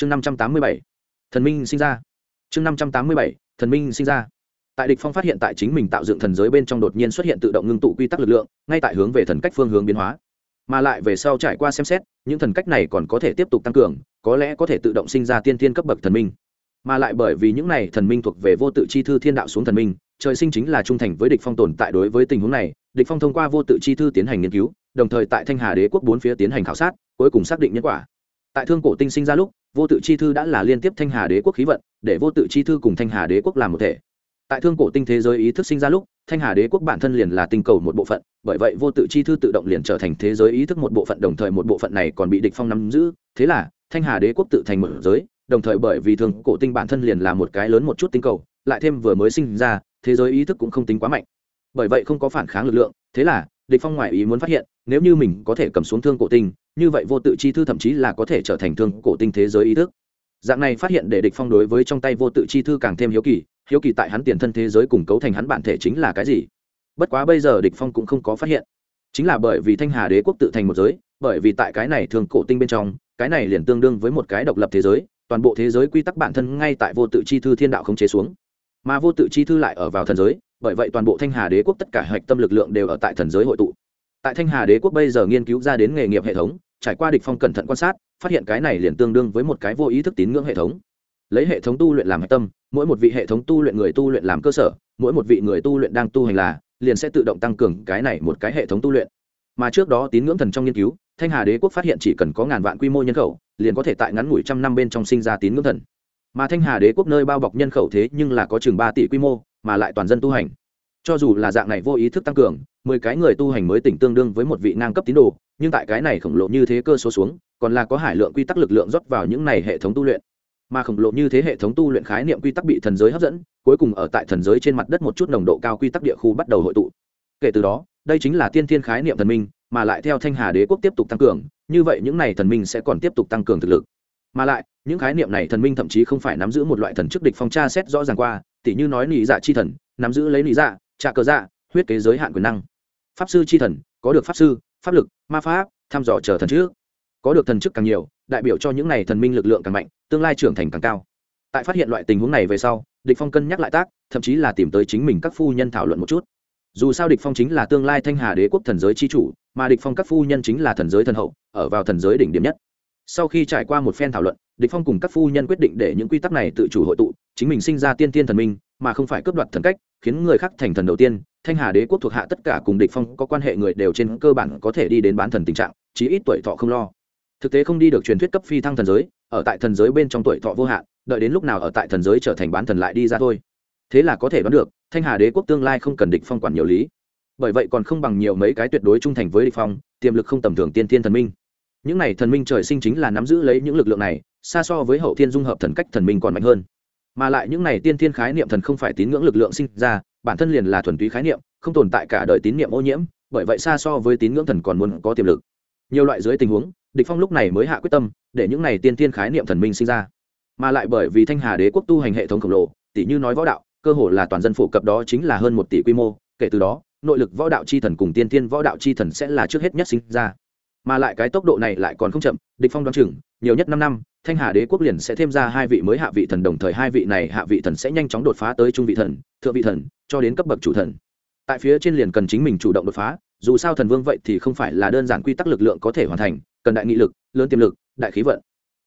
chương năm trăm tám mươi bảy, thần minh sinh ra. Chương năm trăm tám mươi bảy, thần minh sinh ra. Tại địch phong phát hiện tại chính mình tạo dựng thần giới bên trong đột nhiên xuất hiện tự động ngưng tụ quy tắc lực lượng, ngay tại hướng về thần cách phương hướng biến hóa. Mà lại về sau trải qua xem xét, những thần cách này còn có thể tiếp tục tăng cường, có lẽ có thể tự động sinh ra tiên thiên cấp bậc thần minh. Mà lại bởi vì những này thần minh thuộc về vô tự chi thư thiên đạo xuống thần minh, trời sinh chính là trung thành với địch phong tồn tại đối với tình huống này, địch phong thông qua vô tự chi thư tiến hành nghiên cứu, đồng thời tại thanh hà đế quốc bốn phía tiến hành khảo sát, cuối cùng xác định nhân quả tại thương cổ tinh sinh ra lúc, vô tự chi thư đã là liên tiếp thanh hà đế quốc khí vận, để vô tự chi thư cùng thanh hà đế quốc làm một thể. Tại thương cổ tinh thế giới ý thức sinh ra lúc, thanh hà đế quốc bản thân liền là tinh cầu một bộ phận, bởi vậy vô tự chi thư tự động liền trở thành thế giới ý thức một bộ phận, đồng thời một bộ phận này còn bị địch phong nắm giữ. Thế là, thanh hà đế quốc tự thành một giới, đồng thời bởi vì thương cổ tinh bản thân liền là một cái lớn một chút tinh cầu, lại thêm vừa mới sinh ra, thế giới ý thức cũng không tính quá mạnh. Bởi vậy không có phản kháng lực lượng, thế là địch phong ngoại ý muốn phát hiện, nếu như mình có thể cầm xuống thương cổ tinh, như vậy vô tự chi thư thậm chí là có thể trở thành thương cổ tinh thế giới ý thức. Dạng này phát hiện để địch phong đối với trong tay vô tự chi thư càng thêm hiếu kỳ hiếu kỳ tại hắn tiền thân thế giới cùng cấu thành hắn bản thể chính là cái gì. Bất quá bây giờ địch phong cũng không có phát hiện. Chính là bởi vì thanh hà đế quốc tự thành một giới, bởi vì tại cái này thường cổ tinh bên trong, cái này liền tương đương với một cái độc lập thế giới, toàn bộ thế giới quy tắc bản thân ngay tại vô tự chi thư thiên đạo không chế xuống. Mà vô tự chi thư lại ở vào thần giới bởi vậy toàn bộ thanh hà đế quốc tất cả hạch tâm lực lượng đều ở tại thần giới hội tụ. Tại thanh hà đế quốc bây giờ nghiên cứu ra đến nghề nghiệp hệ thống, trải qua địch phong cẩn thận quan sát, phát hiện cái này liền tương đương với một cái vô ý thức tín ngưỡng hệ thống. Lấy hệ thống tu luyện làm hạch tâm, mỗi một vị hệ thống tu luyện người tu luyện làm cơ sở, mỗi một vị người tu luyện đang tu hành là, liền sẽ tự động tăng cường cái này một cái hệ thống tu luyện. Mà trước đó tín ngưỡng thần trong nghiên cứu, thanh hà đế quốc phát hiện chỉ cần có ngàn vạn quy mô nhân khẩu, liền có thể tại ngắn ngủi trăm năm bên trong sinh ra tín ngưỡng thần. Mà thanh hà đế quốc nơi bao bọc nhân khẩu thế nhưng là có chừng ba tỷ quy mô mà lại toàn dân tu hành. Cho dù là dạng này vô ý thức tăng cường, mười cái người tu hành mới tỉnh tương đương với một vị ngang cấp tín đồ, nhưng tại cái này khổng lồ như thế cơ số xuống, còn là có hải lượng quy tắc lực lượng rót vào những này hệ thống tu luyện. Mà khổng lồ như thế hệ thống tu luyện khái niệm quy tắc bị thần giới hấp dẫn, cuối cùng ở tại thần giới trên mặt đất một chút nồng độ cao quy tắc địa khu bắt đầu hội tụ. Kể từ đó, đây chính là tiên thiên khái niệm thần minh, mà lại theo thanh hà đế quốc tiếp tục tăng cường, như vậy những này thần minh sẽ còn tiếp tục tăng cường thực lực. Mà lại, những khái niệm này thần minh thậm chí không phải nắm giữ một loại thần chức địch phong tra xét rõ ràng qua tỉ như nói nị dạ chi thần, nắm giữ lấy nị dạ trà cờ dạ huyết kế giới hạn quyền năng. Pháp sư chi thần, có được pháp sư, pháp lực, ma pháp, thăm dò chờ thần trước. Có được thần chức càng nhiều, đại biểu cho những này thần minh lực lượng càng mạnh, tương lai trưởng thành càng cao. Tại phát hiện loại tình huống này về sau, địch phong cân nhắc lại tác, thậm chí là tìm tới chính mình các phu nhân thảo luận một chút. Dù sao địch phong chính là tương lai thanh hà đế quốc thần giới chi chủ, mà địch phong các phu nhân chính là thần giới thần hậu, ở vào thần giới đỉnh điểm nhất. Sau khi trải qua một phen thảo luận, địch phong cùng các phu nhân quyết định để những quy tắc này tự chủ hội tụ chính mình sinh ra tiên tiên thần minh, mà không phải cướp đoạt thần cách, khiến người khác thành thần đầu tiên, thanh hà đế quốc thuộc hạ tất cả cùng địch phong có quan hệ người đều trên cơ bản có thể đi đến bán thần tình trạng, chí ít tuổi thọ không lo. Thực tế không đi được truyền thuyết cấp phi thăng thần giới, ở tại thần giới bên trong tuổi thọ vô hạn, đợi đến lúc nào ở tại thần giới trở thành bán thần lại đi ra thôi. Thế là có thể đoán được, thanh hà đế quốc tương lai không cần địch phong quản nhiều lý. Bởi vậy còn không bằng nhiều mấy cái tuyệt đối trung thành với địch phong, tiềm lực không tầm thường tiên thiên thần minh. Những này thần minh trời sinh chính là nắm giữ lấy những lực lượng này, xa so với hậu thiên dung hợp thần cách thần minh còn mạnh hơn mà lại những này tiên thiên khái niệm thần không phải tín ngưỡng lực lượng sinh ra, bản thân liền là thuần túy khái niệm, không tồn tại cả đời tín niệm ô nhiễm, bởi vậy xa so với tín ngưỡng thần còn muốn có tiềm lực. Nhiều loại dưới tình huống, địch phong lúc này mới hạ quyết tâm, để những này tiên thiên khái niệm thần minh sinh ra. Mà lại bởi vì thanh hà đế quốc tu hành hệ thống khổng lồ tỷ như nói võ đạo, cơ hồ là toàn dân phổ cập đó chính là hơn một tỷ quy mô, kể từ đó, nội lực võ đạo chi thần cùng tiên thiên võ đạo chi thần sẽ là trước hết nhất sinh ra mà lại cái tốc độ này lại còn không chậm, địch phong đoán chừng, nhiều nhất năm năm, thanh hà đế quốc liền sẽ thêm ra hai vị mới hạ vị thần, đồng thời hai vị này hạ vị thần sẽ nhanh chóng đột phá tới trung vị thần, thượng vị thần, cho đến cấp bậc chủ thần. Tại phía trên liền cần chính mình chủ động đột phá, dù sao thần vương vậy thì không phải là đơn giản quy tắc lực lượng có thể hoàn thành, cần đại nghị lực, lớn tiềm lực, đại khí vận.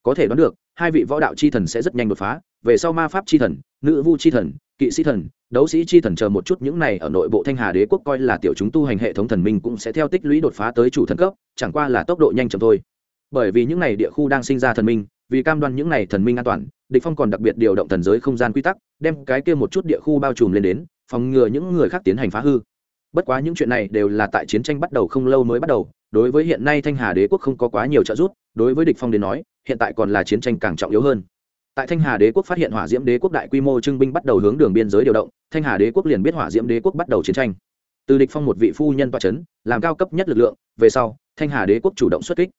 Có thể đoán được, hai vị võ đạo chi thần sẽ rất nhanh đột phá, về sau ma pháp chi thần, nữ vu chi thần kỵ sĩ thần, đấu sĩ chi thần chờ một chút, những này ở nội bộ thanh hà đế quốc coi là tiểu chúng tu hành hệ thống thần minh cũng sẽ theo tích lũy đột phá tới chủ thần cấp, chẳng qua là tốc độ nhanh chậm thôi. Bởi vì những này địa khu đang sinh ra thần minh, vì cam đoan những này thần minh an toàn, địch phong còn đặc biệt điều động thần giới không gian quy tắc, đem cái kia một chút địa khu bao trùm lên đến, phòng ngừa những người khác tiến hành phá hư. Bất quá những chuyện này đều là tại chiến tranh bắt đầu không lâu mới bắt đầu, đối với hiện nay thanh hà đế quốc không có quá nhiều trợ giúp, đối với địch phong đến nói, hiện tại còn là chiến tranh càng trọng yếu hơn tại thanh hà đế quốc phát hiện hỏa diễm đế quốc đại quy mô trưng binh bắt đầu hướng đường biên giới điều động thanh hà đế quốc liền biết hỏa diễm đế quốc bắt đầu chiến tranh từ địch phong một vị phu nhân toa chấn làm cao cấp nhất lực lượng về sau thanh hà đế quốc chủ động xuất kích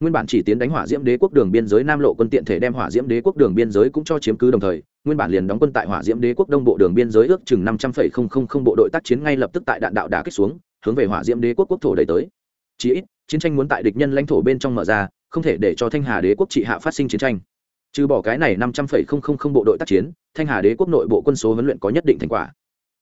nguyên bản chỉ tiến đánh hỏa diễm đế quốc đường biên giới nam lộ quân tiện thể đem hỏa diễm đế quốc đường biên giới cũng cho chiếm cứ đồng thời nguyên bản liền đóng quân tại hỏa diễm đế quốc đông bộ đường biên giới ước chừng năm trăm linh bộ đội tác chiến ngay lập tức tại đạn đạo đả kích xuống hướng về hỏa diễm đế quốc quốc thổ đẩy tới chí ít chiến tranh muốn tại địch nhân lãnh thổ bên trong mở ra không thể để cho thanh hà đế quốc trị hạ phát sinh chiến tranh trừ bỏ cái này năm trăm phẩy không không không bộ đội tác chiến, thanh hà đế quốc nội bộ quân số huấn luyện có nhất định thành quả.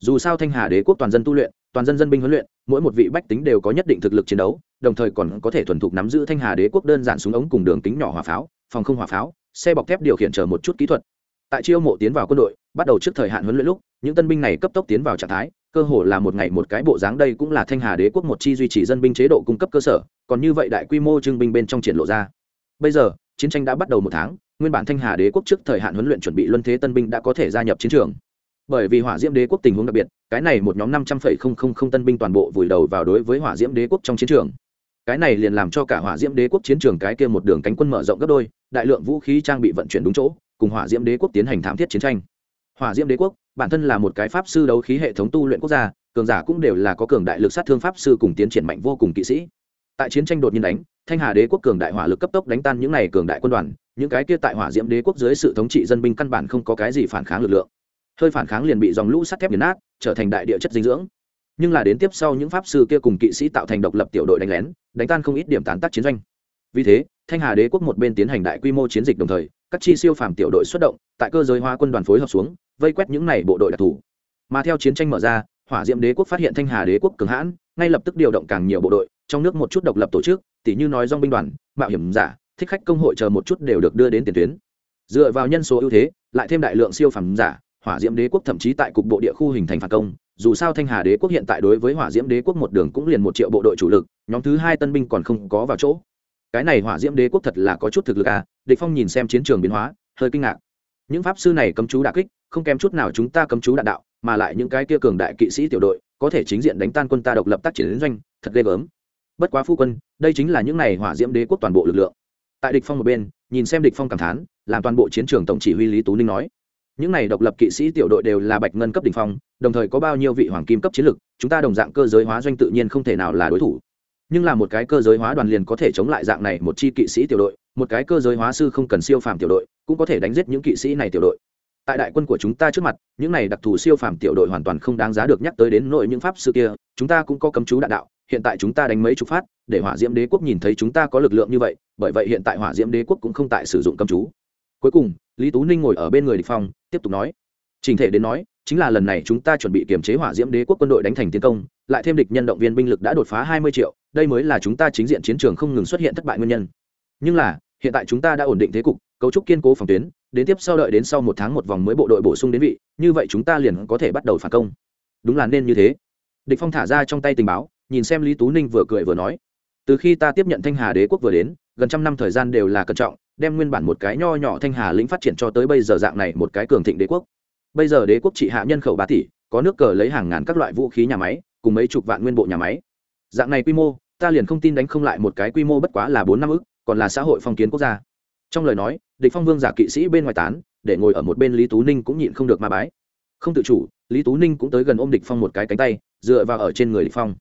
Dù sao thanh hà đế quốc toàn dân tu luyện, toàn dân dân binh huấn luyện, mỗi một vị bách tính đều có nhất định thực lực chiến đấu, đồng thời còn có thể thuần thục nắm giữ thanh hà đế quốc đơn giản súng ống cùng đường kính nhỏ hỏa pháo, phòng không hỏa pháo, xe bọc thép điều khiển chờ một chút kỹ thuật. Tại chiêu mộ tiến vào quân đội, bắt đầu trước thời hạn huấn luyện lúc, những tân binh này cấp tốc tiến vào trạng thái, cơ hồ là một ngày một cái bộ dáng đây cũng là thanh hà đế quốc một chi duy trì dân binh chế độ cung cấp cơ sở, còn như vậy đại quy mô trưng binh bên trong triển lộ ra. Bây giờ, chiến tranh đã bắt đầu một tháng nguyên bản thanh hà đế quốc trước thời hạn huấn luyện chuẩn bị luân thế tân binh đã có thể gia nhập chiến trường. Bởi vì hỏa diễm đế quốc tình huống đặc biệt, cái này một nhóm năm trăm phẩy không không không tân binh toàn bộ vùi đầu vào đối với hỏa diễm đế quốc trong chiến trường. Cái này liền làm cho cả hỏa diễm đế quốc chiến trường cái kia một đường cánh quân mở rộng gấp đôi, đại lượng vũ khí trang bị vận chuyển đúng chỗ, cùng hỏa diễm đế quốc tiến hành thám thiết chiến tranh. Hỏa diễm đế quốc, bản thân là một cái pháp sư đấu khí hệ thống tu luyện quốc gia, cường giả cũng đều là có cường đại lực sát thương pháp sư cùng tiến triển mạnh vô cùng kỵ sĩ. Tại chiến tranh đột nhiên đánh thanh hà đế quốc cường đại hỏa lực cấp tốc đánh tan những này cường đại quân đoàn, những cái kia tại hỏa diễm đế quốc dưới sự thống trị dân binh căn bản không có cái gì phản kháng lực lượng. Hơi phản kháng liền bị dòng lũ sắt thép nghiền nát, trở thành đại địa chất dinh dưỡng. Nhưng là đến tiếp sau những pháp sư kia cùng kỵ sĩ tạo thành độc lập tiểu đội đánh lén, đánh tan không ít điểm tán tác chiến doanh. Vì thế, thanh hà đế quốc một bên tiến hành đại quy mô chiến dịch đồng thời, các chi siêu phàm tiểu đội xuất động, tại cơ giới hóa quân đoàn phối hợp xuống, vây quét những này bộ đội đặc thù. Mà theo chiến tranh mở ra, hỏa diệm đế quốc phát hiện thanh hà đế quốc cường hãn, ngay lập tức điều động càng nhiều bộ đội trong nước một chút độc lập tổ chức tỷ như nói dong binh đoàn, mạo hiểm giả, thích khách công hội chờ một chút đều được đưa đến tiền tuyến. Dựa vào nhân số ưu thế, lại thêm đại lượng siêu phẩm giả, hỏa diễm đế quốc thậm chí tại cục bộ địa khu hình thành phản công, dù sao thanh hà đế quốc hiện tại đối với hỏa diễm đế quốc một đường cũng liền một triệu bộ đội chủ lực, nhóm thứ hai tân binh còn không có vào chỗ. Cái này hỏa diễm đế quốc thật là có chút thực lực à địch phong nhìn xem chiến trường biến hóa, hơi kinh ngạc. Những pháp sư này cấm chú đả kích, không kém chút nào chúng ta cấm chú đạn đạo, mà lại những cái kia cường đại kỵ sĩ tiểu đội, có thể chính diện đánh tan quân ta độc lập tác chiến doanh, thật ghê gớm bất quá phu quân, đây chính là những này hỏa diễm đế quốc toàn bộ lực lượng. Tại địch phong một bên, nhìn xem địch phong cảm thán, làm toàn bộ chiến trường tổng chỉ huy lý tú ninh nói. Những này độc lập kỵ sĩ tiểu đội đều là bạch ngân cấp đỉnh phong, đồng thời có bao nhiêu vị hoàng kim cấp chiến lực, chúng ta đồng dạng cơ giới hóa doanh tự nhiên không thể nào là đối thủ. Nhưng là một cái cơ giới hóa đoàn liền có thể chống lại dạng này một chi kỵ sĩ tiểu đội, một cái cơ giới hóa sư không cần siêu phàm tiểu đội, cũng có thể đánh giết những kỵ sĩ này tiểu đội tại đại quân của chúng ta trước mặt, những này đặc thù siêu phàm tiểu đội hoàn toàn không đáng giá được nhắc tới đến nội những pháp sư kia, chúng ta cũng có cấm chú đạn đạo, hiện tại chúng ta đánh mấy chục phát, để hỏa diễm đế quốc nhìn thấy chúng ta có lực lượng như vậy, bởi vậy hiện tại hỏa diễm đế quốc cũng không tại sử dụng cấm chú. Cuối cùng, lý tú ninh ngồi ở bên người địch phong, tiếp tục nói, trình thể đến nói, chính là lần này chúng ta chuẩn bị kiềm chế hỏa diễm đế quốc quân đội đánh thành tiến công, lại thêm địch nhân động viên binh lực đã đột phá hai mươi triệu, đây mới là chúng ta chính diện chiến trường không ngừng xuất hiện thất bại nguyên nhân. Nhưng là, hiện tại chúng ta đã ổn định thế cục, cấu trúc kiên cố phòng tuyến đến tiếp sau đợi đến sau một tháng một vòng mới bộ đội bổ sung đến vị, như vậy chúng ta liền có thể bắt đầu phản công. Đúng là nên như thế. Địch phong thả ra trong tay tình báo, nhìn xem lý tú ninh vừa cười vừa nói, từ khi ta tiếp nhận thanh hà đế quốc vừa đến, gần trăm năm thời gian đều là cẩn trọng, đem nguyên bản một cái nho nhỏ thanh hà lĩnh phát triển cho tới bây giờ dạng này một cái cường thịnh đế quốc. Bây giờ đế quốc trị hạ nhân khẩu ba tỷ, có nước cờ lấy hàng ngàn các loại vũ khí nhà máy, cùng mấy chục vạn nguyên bộ nhà máy. Dạng này quy mô, ta liền không tin đánh không lại một cái quy mô bất quá là bốn năm ức, còn là xã hội phong kiến quốc gia trong lời nói, địch phong vương giả kỵ sĩ bên ngoài tán, để ngồi ở một bên lý tú ninh cũng nhịn không được mà bái. Không tự chủ, lý tú ninh cũng tới gần ôm địch phong một cái cánh tay, dựa vào ở trên người địch phong.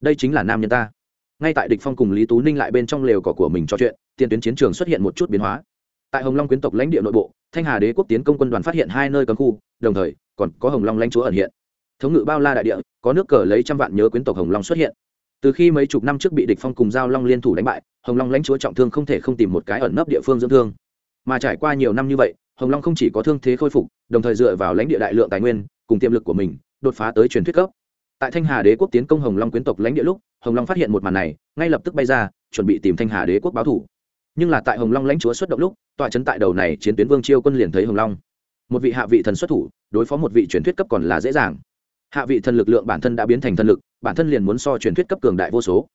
Đây chính là nam nhân ta. Ngay tại địch phong cùng lý tú ninh lại bên trong lều cỏ của mình trò chuyện, tiền tuyến chiến trường xuất hiện một chút biến hóa. Tại hồng long quyến tộc lãnh địa nội bộ, thanh hà đế quốc tiến công quân đoàn phát hiện hai nơi cấm khu, đồng thời, còn có hồng long lãnh chúa ẩn hiện. Thống ngự bao la đại địa, có nước cờ lấy trăm vạn nhớ quyến tộc hồng long xuất hiện. Từ khi mấy chục năm trước bị địch phong cùng giao long liên thủ đánh bại hồng long lãnh chúa trọng thương không thể không tìm một cái ẩn nấp địa phương dưỡng thương. Mà trải qua nhiều năm như vậy, hồng long không chỉ có thương thế khôi phục, đồng thời dựa vào lãnh địa đại lượng tài nguyên, cùng tiềm lực của mình, đột phá tới truyền thuyết cấp. Tại thanh hà đế quốc tiến công hồng long quyến tộc lãnh địa lúc, hồng long phát hiện một màn này, ngay lập tức bay ra, chuẩn bị tìm thanh hà đế quốc báo thủ. Nhưng là tại hồng long lãnh chúa xuất động lúc tọa trấn tại đầu này chiến tuyến vương chiêu quân liền thấy hồng long. Một vị hạ vị thần xuất thủ, đối phó một vị truyền thuyết cấp còn là dễ dàng. Hạ vị thần lực lượng bản thân đã biến thành thần lực, bản thân liền muốn so truyền thuyết cấp cường đại vô số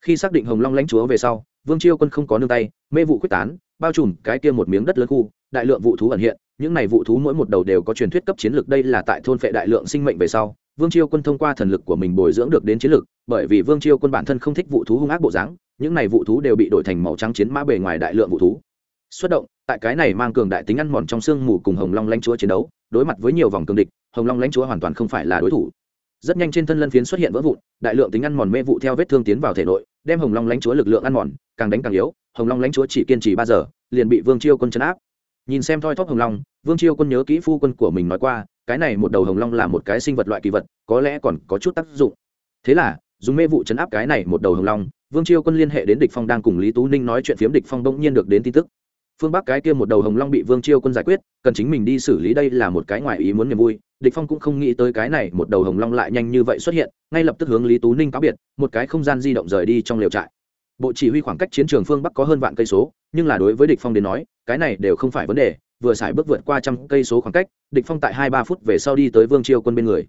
khi xác định hồng long lãnh chúa về sau, vương chiêu quân không có nương tay, mê vụ quyết tán, bao trùm cái kia một miếng đất lớn khu, đại lượng vụ thú ẩn hiện, những này vụ thú mỗi một đầu đều có truyền thuyết cấp chiến lược, đây là tại thôn phệ đại lượng sinh mệnh về sau, vương chiêu quân thông qua thần lực của mình bồi dưỡng được đến chiến lược, bởi vì vương chiêu quân bản thân không thích vụ thú hung ác bộ dáng, những này vụ thú đều bị đổi thành màu trắng chiến mã bề ngoài đại lượng vụ thú. Xuất động, tại cái này mang cường đại tính ăn mòn trong xương mù cùng hồng long lãnh chúa chiến đấu, đối mặt với nhiều vòng cường địch, hồng long lãnh chúa hoàn toàn không phải là đối thủ rất nhanh trên thân lân phiến xuất hiện vỡ vụn, đại lượng tính ăn mòn mê vụ theo vết thương tiến vào thể nội, đem hồng long lãnh chúa lực lượng ăn mòn, càng đánh càng yếu, hồng long lãnh chúa chỉ kiên trì ba giờ, liền bị vương chiêu quân chấn áp. Nhìn xem thoi thóp hồng long, vương chiêu quân nhớ kỹ phu quân của mình nói qua, cái này một đầu hồng long là một cái sinh vật loại kỳ vật, có lẽ còn có chút tác dụng. Thế là, dùng mê vụ chấn áp cái này một đầu hồng long, vương chiêu quân liên hệ đến địch phong đang cùng lý tú ninh nói chuyện phiếm địch phong bỗng nhiên được đến tin tức phương bắc cái kia một đầu hồng long bị vương chiêu quân giải quyết, cần chính mình đi xử lý đây là một cái ngoài ý muốn niềm vui. Địch phong cũng không nghĩ tới cái này một đầu hồng long lại nhanh như vậy xuất hiện, ngay lập tức hướng lý tú ninh cáo biệt, một cái không gian di động rời đi trong liều trại. Bộ chỉ huy khoảng cách chiến trường phương bắc có hơn vạn cây số, nhưng là đối với địch phong đến nói, cái này đều không phải vấn đề, vừa xài bước vượt qua trăm cây số khoảng cách, địch phong tại hai ba phút về sau đi tới vương chiêu quân bên người.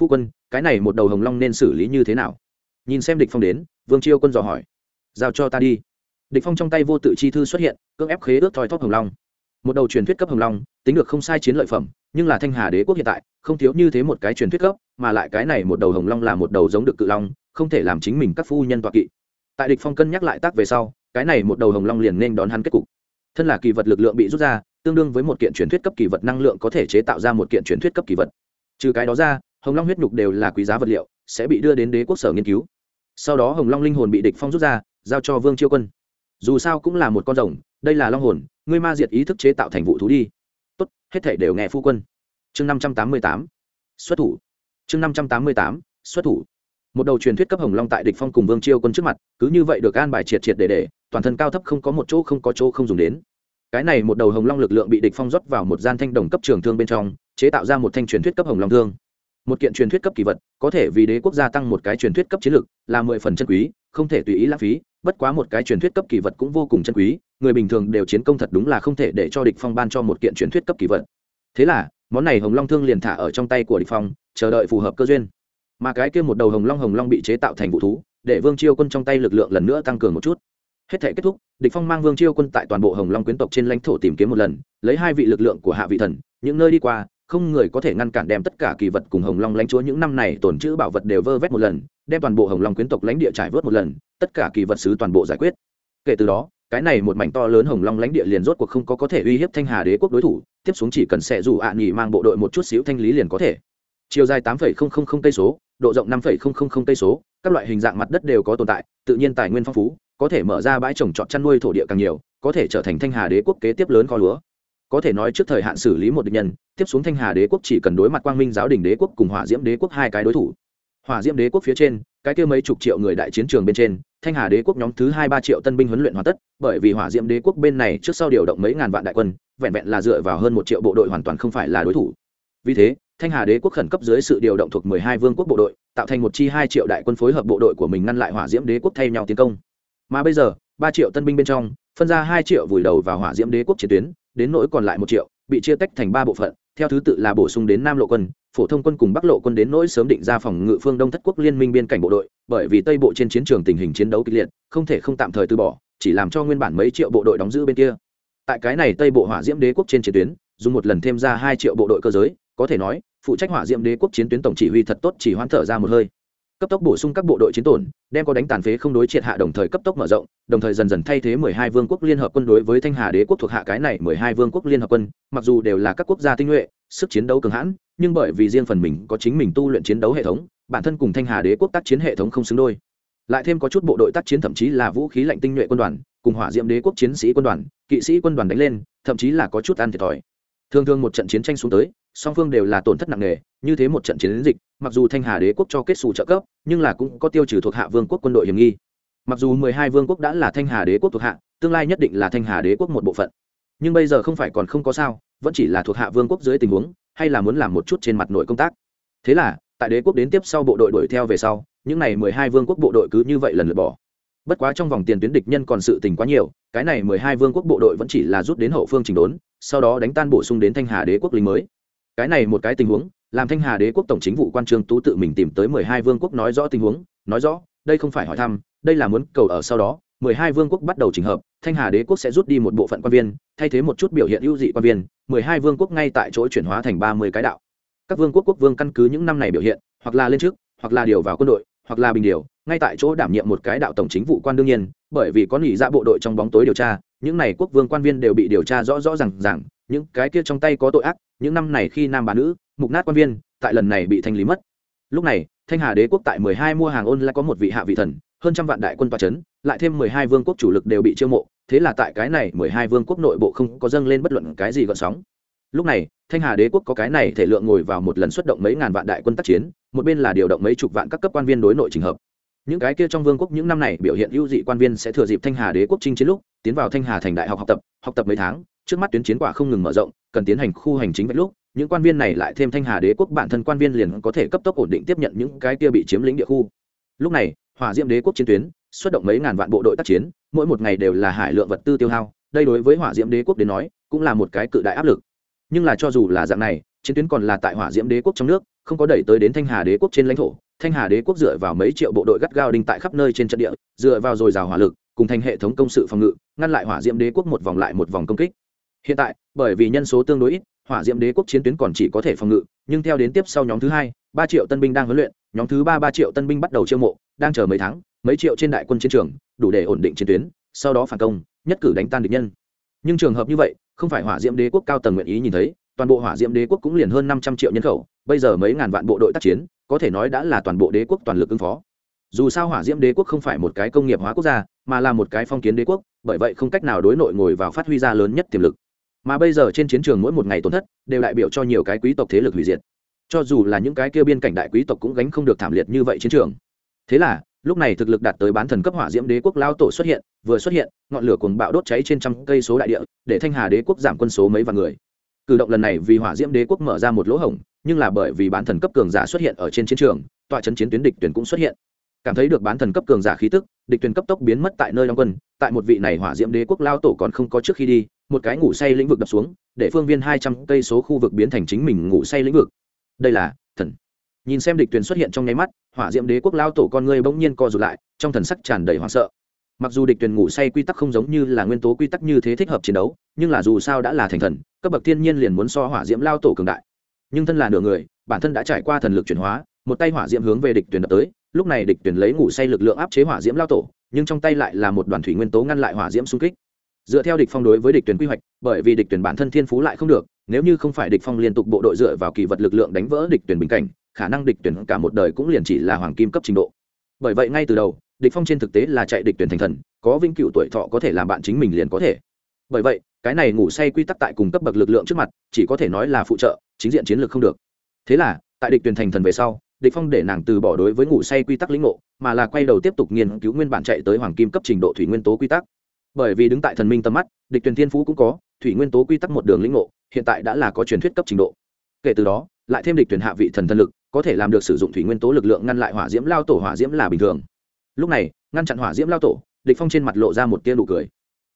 Phu quân, cái này một đầu hồng long nên xử lý như thế nào? Nhìn xem địch phong đến, vương chiêu quân dò hỏi. Giao cho ta đi địch phong trong tay vô tự chi thư xuất hiện, cưỡng ép khế ước thoi thóp hồng long. Một đầu truyền thuyết cấp hồng long, tính được không sai chiến lợi phẩm, nhưng là thanh hà đế quốc hiện tại, không thiếu như thế một cái truyền thuyết cấp, mà lại cái này một đầu hồng long là một đầu giống được cự long, không thể làm chính mình các phu nhân tọa kỵ. Tại địch phong cân nhắc lại tác về sau, cái này một đầu hồng long liền nên đón hắn kết cục. Thân là kỳ vật lực lượng bị rút ra, tương đương với một kiện truyền thuyết cấp kỳ vật năng lượng có thể chế tạo ra một kiện truyền thuyết cấp kỳ vật. Trừ cái đó ra, hồng long huyết nhục đều là quý giá vật liệu, sẽ bị đưa đến đế quốc sở nghiên cứu. Sau đó hồng long linh hồn bị địch phong rút ra, giao cho vương chiêu quân dù sao cũng là một con rồng, đây là long hồn, ngươi ma diệt ý thức chế tạo thành vụ thú đi. Tốt, hết thể đều nghe phu quân. Chương năm trăm tám mươi tám, xuất thủ. Chương năm trăm tám mươi tám, xuất thủ. Một đầu truyền thuyết cấp hồng long tại địch phong cùng vương chiêu quân trước mặt, cứ như vậy được an bài triệt triệt để để, toàn thân cao thấp không có một chỗ không có chỗ không dùng đến. Cái này một đầu hồng long lực lượng bị địch phong rót vào một gian thanh đồng cấp trường thương bên trong, chế tạo ra một thanh truyền thuyết cấp hồng long thương. Một kiện truyền thuyết cấp kỳ vật, có thể vì đế quốc gia tăng một cái truyền thuyết cấp chiến lược là mười phần chân quý, không thể tùy ý lãng phí bất quá một cái truyền thuyết cấp kỳ vật cũng vô cùng chân quý, người bình thường đều chiến công thật đúng là không thể để cho địch phong ban cho một kiện truyền thuyết cấp kỳ vật. Thế là, món này hồng long thương liền thả ở trong tay của địch phong, chờ đợi phù hợp cơ duyên. Mà cái kia một đầu hồng long hồng long bị chế tạo thành vũ thú, để vương chiêu quân trong tay lực lượng lần nữa tăng cường một chút. Hết thể kết thúc, địch phong mang vương chiêu quân tại toàn bộ hồng long quyến tộc trên lãnh thổ tìm kiếm một lần, lấy hai vị lực lượng của hạ vị thần, những nơi đi qua, không người có thể ngăn cản đem tất cả kỳ vật cùng hồng long lãnh chúa những năm này tổn chữ bảo vật đều vơ vét một lần đem toàn bộ hồng long quyến tộc lãnh địa trải vớt một lần, tất cả kỳ vật sứ toàn bộ giải quyết. Kể từ đó, cái này một mảnh to lớn hồng long lãnh địa liền rốt cuộc không có có thể uy hiếp thanh hà đế quốc đối thủ, tiếp xuống chỉ cần sẽ dù ạ à nghỉ mang bộ đội một chút xíu thanh lý liền có thể. Chiều dài tám cây số, độ rộng năm cây số, các loại hình dạng mặt đất đều có tồn tại, tự nhiên tài nguyên phong phú, có thể mở ra bãi trồng trọt chăn nuôi thổ địa càng nhiều, có thể trở thành thanh hà đế quốc kế tiếp lớn kho lúa. Có thể nói trước thời hạn xử lý một địch nhân, tiếp xuống thanh hà đế quốc chỉ cần đối mặt quang minh giáo đình đế quốc cùng hỏa diễm đế quốc hai cái đối thủ hỏa diễm đế quốc phía trên, cái kia mấy chục triệu người đại chiến trường bên trên, thanh hà đế quốc nhóm thứ hai ba triệu tân binh huấn luyện hoàn tất, bởi vì hỏa diễm đế quốc bên này trước sau điều động mấy ngàn vạn đại quân, vẹn vẹn là dựa vào hơn một triệu bộ đội hoàn toàn không phải là đối thủ. Vì thế, thanh hà đế quốc khẩn cấp dưới sự điều động thuộc mười hai vương quốc bộ đội, tạo thành một chi hai triệu đại quân phối hợp bộ đội của mình ngăn lại hỏa diễm đế quốc thay nhau tiến công. Mà bây giờ, ba triệu tân binh bên trong, phân ra hai triệu vùi đầu vào hỏa diễm đế quốc chiến tuyến, đến nỗi còn lại một triệu, bị chia tách thành ba bộ phận theo thứ tự là bổ sung đến nam lộ quân, phổ thông quân cùng bắc lộ quân đến nỗi sớm định ra phòng ngự phương đông thất quốc liên minh biên cảnh bộ đội, bởi vì tây bộ trên chiến trường tình hình chiến đấu kịch liệt, không thể không tạm thời từ bỏ, chỉ làm cho nguyên bản mấy triệu bộ đội đóng giữ bên kia. Tại cái này tây bộ hỏa diễm đế quốc trên chiến tuyến, dùng một lần thêm ra hai triệu bộ đội cơ giới, có thể nói, phụ trách hỏa diễm đế quốc chiến tuyến tổng chỉ huy thật tốt chỉ hoãn thở ra một hơi cấp tốc bổ sung các bộ đội chiến tổn, đem có đánh tàn phế không đối triệt hạ đồng thời cấp tốc mở rộng, đồng thời dần dần thay thế mười hai vương quốc liên hợp quân đối với thanh hà đế quốc thuộc hạ cái này mười hai vương quốc liên hợp quân, mặc dù đều là các quốc gia tinh nhuệ, sức chiến đấu cường hãn, nhưng bởi vì riêng phần mình có chính mình tu luyện chiến đấu hệ thống, bản thân cùng thanh hà đế quốc tác chiến hệ thống không xứng đôi. Lại thêm có chút bộ đội tác chiến thậm chí là vũ khí lạnh tinh nhuệ quân đoàn, cùng hỏa diễm đế quốc chiến sĩ quân đoàn, kỵ sĩ quân đoàn đánh lên, thậm chí là có chút ăn thiệt thòi. Thường thường một trận chiến tranh xuống tới, song phương đều là tổn thất nặng nề, như thế một trận chiến dịch, mặc dù thanh hà đế quốc cho kết xù trợ cấp nhưng là cũng có tiêu trừ thuộc hạ vương quốc quân đội hiểm nghi. Mặc dù mười hai vương quốc đã là thanh hà đế quốc thuộc hạ, tương lai nhất định là thanh hà đế quốc một bộ phận. Nhưng bây giờ không phải còn không có sao, vẫn chỉ là thuộc hạ vương quốc dưới tình huống, hay là muốn làm một chút trên mặt nội công tác. Thế là, tại đế quốc đến tiếp sau bộ đội đuổi theo về sau, những n à y mười hai vương quốc bộ đội cứ như vậy lần lượt bỏ. Bất quá trong vòng tiền tuyến địch nhân còn sự tình quá nhiều, cái này mười hai vương quốc bộ đội vẫn chỉ là rút đến hậu phương trình đốn, sau đó đánh tan bổ sung đến thanh hà đế quốc lính mới. Cái này một cái tình huống làm thanh hà đế quốc tổng chính vụ quan trương tú tự mình tìm tới mười hai vương quốc nói rõ tình huống, nói rõ, đây không phải hỏi thăm, đây là muốn cầu ở sau đó, mười hai vương quốc bắt đầu trình hợp, thanh hà đế quốc sẽ rút đi một bộ phận quan viên, thay thế một chút biểu hiện ưu dị quan viên, mười hai vương quốc ngay tại chỗ chuyển hóa thành ba mươi cái đạo. Các vương quốc quốc vương căn cứ những năm này biểu hiện, hoặc là lên trước, hoặc là điều vào quân đội, hoặc là bình điều, ngay tại chỗ đảm nhiệm một cái đạo tổng chính vụ quan đương nhiên, bởi vì có nghỉ ra dạ bộ đội trong bóng tối điều tra, những này quốc vương quan viên đều bị điều tra rõ rõ r à n g rằng những cái kia trong tay có tội ác, những năm này khi nam bà nữ mục nát quan viên, tại lần này bị thanh lý mất. Lúc này, thanh hà đế quốc tại mười hai mua hàng ôn lại có một vị hạ vị thần, hơn trăm vạn đại quân tòa c h ấ n lại thêm mười hai vương quốc chủ lực đều bị chiêu mộ, thế là tại cái này mười hai vương quốc nội bộ không có dâng lên bất luận cái gì gợn sóng. Lúc này, thanh hà đế quốc có cái này thể lượng ngồi vào một lần xuất động mấy ngàn vạn đại quân tác chiến, một bên là điều động mấy chục vạn các cấp quan viên đối nội trình hợp. Những cái kia trong vương quốc những năm này biểu hiện ưu dị quan viên sẽ thừa dịp thanh hà đế quốc chinh chiến lúc, tiến vào thanh hà thành đại học học tập học tập mấy tháng, trước mắt tuyến chiến quả không ngừng mở rộng, cần tiến hành khu hành chính vạch lúc những quan viên này lại thêm thanh hà đế quốc bản thân quan viên liền có thể cấp tốc ổn định tiếp nhận những cái kia bị chiếm lĩnh địa khu. Lúc này, hỏa diễm đế quốc chiến tuyến xuất động mấy ngàn vạn bộ đội tác chiến, mỗi một ngày đều là hải lượng vật tư tiêu hao, đây đối với hỏa diễm đế quốc đến nói, cũng là một cái cự đại áp lực. Nhưng là cho dù là dạng này, chiến tuyến còn là tại hỏa diễm đế quốc trong nước, không có đẩy tới đến thanh hà đế quốc trên lãnh thổ. Thanh hà đế quốc dựa vào mấy triệu bộ đội gắt gao đinh tại khắp nơi trên trận địa, dựa vào dồi dào hỏa lực, cùng thành hệ thống công sự phòng ngự, ngăn lại hỏa diễm đế quốc một vòng lại một vòng công kích. Hiện tại, bởi vì nhân số tương đối ít hỏa diễm đế quốc chiến tuyến còn chỉ có thể phòng ngự, nhưng theo đến tiếp sau nhóm thứ hai, ba triệu tân binh đang huấn luyện, nhóm thứ ba ba triệu tân binh bắt đầu chiêu mộ, đang chờ mấy tháng, mấy triệu trên đại quân chiến trường, đủ để ổn định chiến tuyến, sau đó phản công, nhất cử đánh tan địch nhân. Nhưng trường hợp như vậy, không phải hỏa diễm đế quốc cao tầng nguyện ý nhìn thấy, toàn bộ hỏa diễm đế quốc cũng liền hơn năm trăm triệu nhân khẩu, bây giờ mấy ngàn vạn bộ đội tác chiến, có thể nói đã là toàn bộ đế quốc toàn lực ứng phó. Dù sao hỏa diễm đế quốc không phải một cái công nghiệp hóa quốc gia, mà là một cái phong kiến đế quốc, bởi vậy không cách nào đối nội ngồi vào phát huy ra lớn nhất tiềm lực mà bây giờ trên chiến trường mỗi một ngày tổn thất đều đại biểu cho nhiều cái quý tộc thế lực hủy diệt. Cho dù là những cái kia biên cảnh đại quý tộc cũng gánh không được thảm liệt như vậy chiến trường. Thế là, lúc này thực lực đạt tới bán thần cấp hỏa diễm đế quốc lao tổ xuất hiện, vừa xuất hiện, ngọn lửa cuồng bạo đốt cháy trên trăm cây số đại địa, để thanh hà đế quốc giảm quân số mấy vạn người. Cử động lần này vì hỏa diễm đế quốc mở ra một lỗ hổng, nhưng là bởi vì bán thần cấp cường giả xuất hiện ở trên chiến trường, tọa chấn chiến tuyến địch tuyển cũng xuất hiện. Cảm thấy được bán thần cấp cường giả khí tức, địch tuyển cấp tốc biến mất tại nơi đóng quân, tại một vị này hỏa diễm đế quốc lao tổ còn không có trước khi đi một cái ngủ say lĩnh vực đập xuống, để phương viên hai trăm cây số khu vực biến thành chính mình ngủ say lĩnh vực. Đây là thần. Nhìn xem địch tuyển xuất hiện trong nháy mắt, hỏa diễm đế quốc lao tổ con người bỗng nhiên co rụt lại, trong thần sắc tràn đầy hoảng sợ. Mặc dù địch tuyển ngủ say quy tắc không giống như là nguyên tố quy tắc như thế thích hợp chiến đấu, nhưng là dù sao đã là thành thần, cấp bậc thiên nhiên liền muốn so hỏa diễm lao tổ cường đại. Nhưng thân là nửa người, bản thân đã trải qua thần lực chuyển hóa, một tay hỏa diễm hướng về địch tuyển đập tới, lúc này địch tuyển lấy ngủ say lực lượng áp chế hỏa diễm lao tổ, nhưng trong tay lại là một đoàn thủy nguyên tố ngăn lại hỏa diễm xung kích dựa theo địch phong đối với địch tuyển quy hoạch, bởi vì địch tuyển bản thân thiên phú lại không được, nếu như không phải địch phong liên tục bộ đội dựa vào kỳ vật lực lượng đánh vỡ địch tuyển bình cảnh, khả năng địch tuyển cả một đời cũng liền chỉ là hoàng kim cấp trình độ. Bởi vậy ngay từ đầu, địch phong trên thực tế là chạy địch tuyển thành thần, có vinh cựu tuổi thọ có thể làm bạn chính mình liền có thể. Bởi vậy, cái này ngủ say quy tắc tại cùng cấp bậc lực lượng trước mặt, chỉ có thể nói là phụ trợ, chính diện chiến lược không được. Thế là, tại địch tuyển thành thần về sau, địch phong để nàng từ bỏ đối với ngủ say quy tắc lĩnh ngộ, mà là quay đầu tiếp tục nghiên cứu nguyên bản chạy tới hoàng kim cấp trình độ thủy nguyên tố quy tắc bởi vì đứng tại thần minh tầm mắt, địch tuyển thiên phú cũng có, thủy nguyên tố quy tắc một đường lĩnh ngộ, hiện tại đã là có truyền thuyết cấp trình độ. Kể từ đó, lại thêm địch tuyển hạ vị thần thân lực, có thể làm được sử dụng thủy nguyên tố lực lượng ngăn lại hỏa diễm lao tổ hỏa diễm là bình thường. Lúc này, ngăn chặn hỏa diễm lao tổ, địch phong trên mặt lộ ra một tia nụ cười.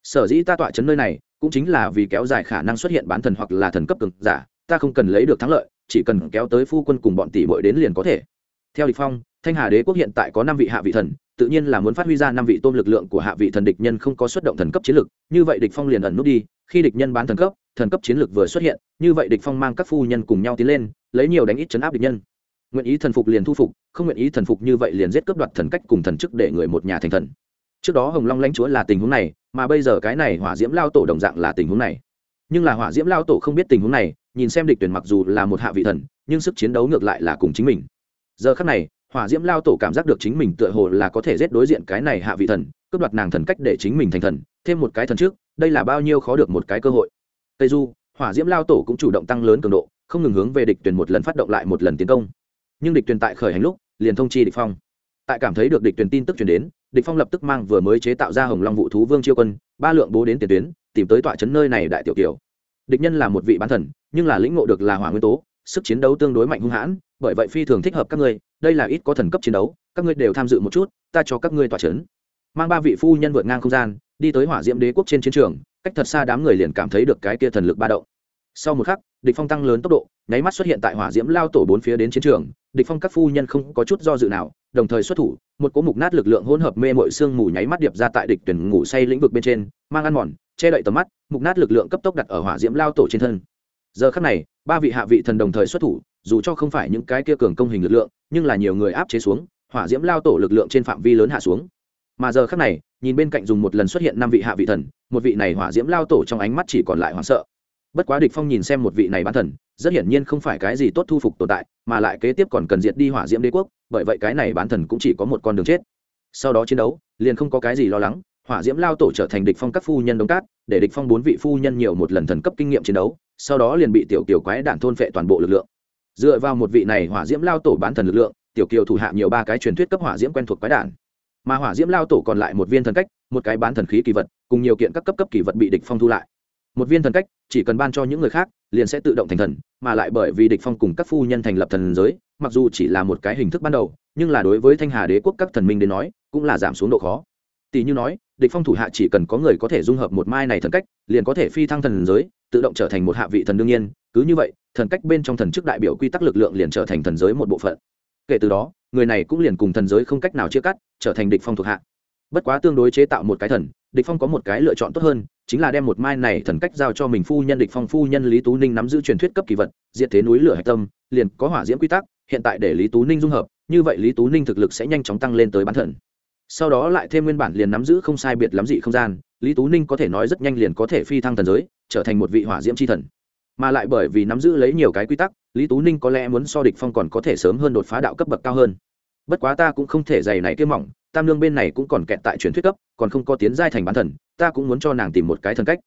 Sở dĩ ta tọa chấn nơi này, cũng chính là vì kéo dài khả năng xuất hiện bán thần hoặc là thần cấp cường giả, ta không cần lấy được thắng lợi, chỉ cần kéo tới phu quân cùng bọn tỷ muội đến liền có thể. Theo địch phong, thanh hà đế quốc hiện tại có năm vị hạ vị thần tự nhiên là muốn phát huy ra năm vị tôm lực lượng của hạ vị thần địch nhân không có xuất động thần cấp chiến lực, như vậy địch phong liền ẩn nút đi, khi địch nhân bán thần cấp thần cấp chiến lực vừa xuất hiện, như vậy địch phong mang các phu nhân cùng nhau tiến lên, lấy nhiều đánh ít chấn áp địch nhân. Nguyện ý thần phục liền thu phục, không nguyện ý thần phục như vậy liền giết cướp đoạt thần cách cùng thần chức để người một nhà thành thần. Trước đó hồng long lãnh chúa là tình huống này, mà bây giờ cái này hỏa diễm lao tổ đồng dạng là tình huống này. Nhưng là hỏa diễm lao tổ không biết tình huống này, nhìn xem địch tuyển mặc dù là một hạ vị thần, nhưng sức chiến đấu ngược lại là cùng chính mình. Giờ khắc này hỏa diễm lao tổ cảm giác được chính mình tựa hồ là có thể giết đối diện cái này hạ vị thần, cướp đoạt nàng thần cách để chính mình thành thần, thêm một cái thần trước, đây là bao nhiêu khó được một cái cơ hội. Tây du, hỏa diễm lao tổ cũng chủ động tăng lớn cường độ, không ngừng hướng về địch tuyển một lần phát động lại một lần tiến công. Nhưng địch tuyển tại khởi hành lúc, liền thông chi địch phong. Tại cảm thấy được địch tuyển tin tức truyền đến, địch phong lập tức mang vừa mới chế tạo ra hồng long vũ thú vương chiêu quân, ba lượng bố đến tiền tuyến, tìm tới tọa trấn nơi này đại tiểu kiều. Địch nhân là một vị bán thần, nhưng là lĩnh ngộ được là hỏa nguyên tố sức chiến đấu tương đối mạnh hung hãn, bởi vậy phi thường thích hợp các ngươi, đây là ít có thần cấp chiến đấu, các ngươi đều tham dự một chút, ta cho các ngươi tỏa trấn mang ba vị phu nhân vượt ngang không gian, đi tới hỏa diễm đế quốc trên chiến trường, cách thật xa đám người liền cảm thấy được cái kia thần lực ba động. Sau một khắc, địch phong tăng lớn tốc độ, nháy mắt xuất hiện tại hỏa diễm lao tổ bốn phía đến chiến trường, địch phong các phu nhân không có chút do dự nào, đồng thời xuất thủ, một cỗ mục nát lực lượng hỗn hợp mê mội xương mù nháy mắt điệp ra tại địch tuyển ngủ say lĩnh vực bên trên, mang ăn mòn, che đậy tầm mắt, mục nát lực lượng cấp tốc đặt ở hỏa diễm lao tổ trên thân giờ khắc này, ba vị hạ vị thần đồng thời xuất thủ, dù cho không phải những cái kia cường công hình lực lượng, nhưng là nhiều người áp chế xuống, hỏa diễm lao tổ lực lượng trên phạm vi lớn hạ xuống. Mà giờ khắc này, nhìn bên cạnh dùng một lần xuất hiện năm vị hạ vị thần, một vị này hỏa diễm lao tổ trong ánh mắt chỉ còn lại hoảng sợ. Bất quá địch phong nhìn xem một vị này bán thần, rất hiển nhiên không phải cái gì tốt thu phục tồn tại, mà lại kế tiếp còn cần diệt đi hỏa diễm đế quốc, bởi vậy cái này bán thần cũng chỉ có một con đường chết. Sau đó chiến đấu, liền không có cái gì lo lắng hỏa diễm lao tổ trở thành địch phong các phu nhân đống cát, để địch phong bốn vị phu nhân nhiều một lần thần cấp kinh nghiệm chiến đấu, sau đó liền bị tiểu tiểu quái đạn thôn phệ toàn bộ lực lượng. Dựa vào một vị này hỏa diễm lao tổ bán thần lực lượng, tiểu kiều thủ hạ nhiều ba cái truyền thuyết cấp hỏa diễm quen thuộc quái đản. Mà hỏa diễm lao tổ còn lại một viên thần cách, một cái bán thần khí kỳ vật, cùng nhiều kiện các cấp cấp kỳ vật bị địch phong thu lại. Một viên thần cách, chỉ cần ban cho những người khác, liền sẽ tự động thành thần, mà lại bởi vì địch phong cùng các phu nhân thành lập thần giới, mặc dù chỉ là một cái hình thức ban đầu, nhưng là đối với thanh hà đế quốc các thần minh đến nói, cũng là giảm xuống độ khó tỷ như nói, địch phong thủ hạ chỉ cần có người có thể dung hợp một mai này thần cách, liền có thể phi thăng thần giới, tự động trở thành một hạ vị thần đương nhiên. Cứ như vậy, thần cách bên trong thần chức đại biểu quy tắc lực lượng liền trở thành thần giới một bộ phận. Kể từ đó, người này cũng liền cùng thần giới không cách nào chia cắt, trở thành địch phong thuộc hạ. Bất quá tương đối chế tạo một cái thần, địch phong có một cái lựa chọn tốt hơn, chính là đem một mai này thần cách giao cho mình phu nhân địch phong phu nhân lý tú ninh nắm giữ truyền thuyết cấp kỳ vật, diệt thế núi lửa hạch tâm, liền có hỏa diễm quy tắc, hiện tại để lý tú ninh dung hợp, như vậy lý tú ninh thực lực sẽ nhanh chóng tăng lên tới bán thần sau đó lại thêm nguyên bản liền nắm giữ không sai biệt lắm dị không gian, lý tú ninh có thể nói rất nhanh liền có thể phi thăng thần giới, trở thành một vị hỏa diễm c h i thần. Mà lại bởi vì nắm giữ lấy nhiều cái quy tắc, lý tú ninh có lẽ muốn so địch phong còn có thể sớm hơn đột phá đạo cấp bậc cao hơn. Bất quá ta cũng không thể dày này kiếm mỏng, tam lương bên này cũng còn kẹt tại truyền thuyết cấp, còn không có tiến giai thành bán thần, ta cũng muốn cho nàng tìm một cái thần cách.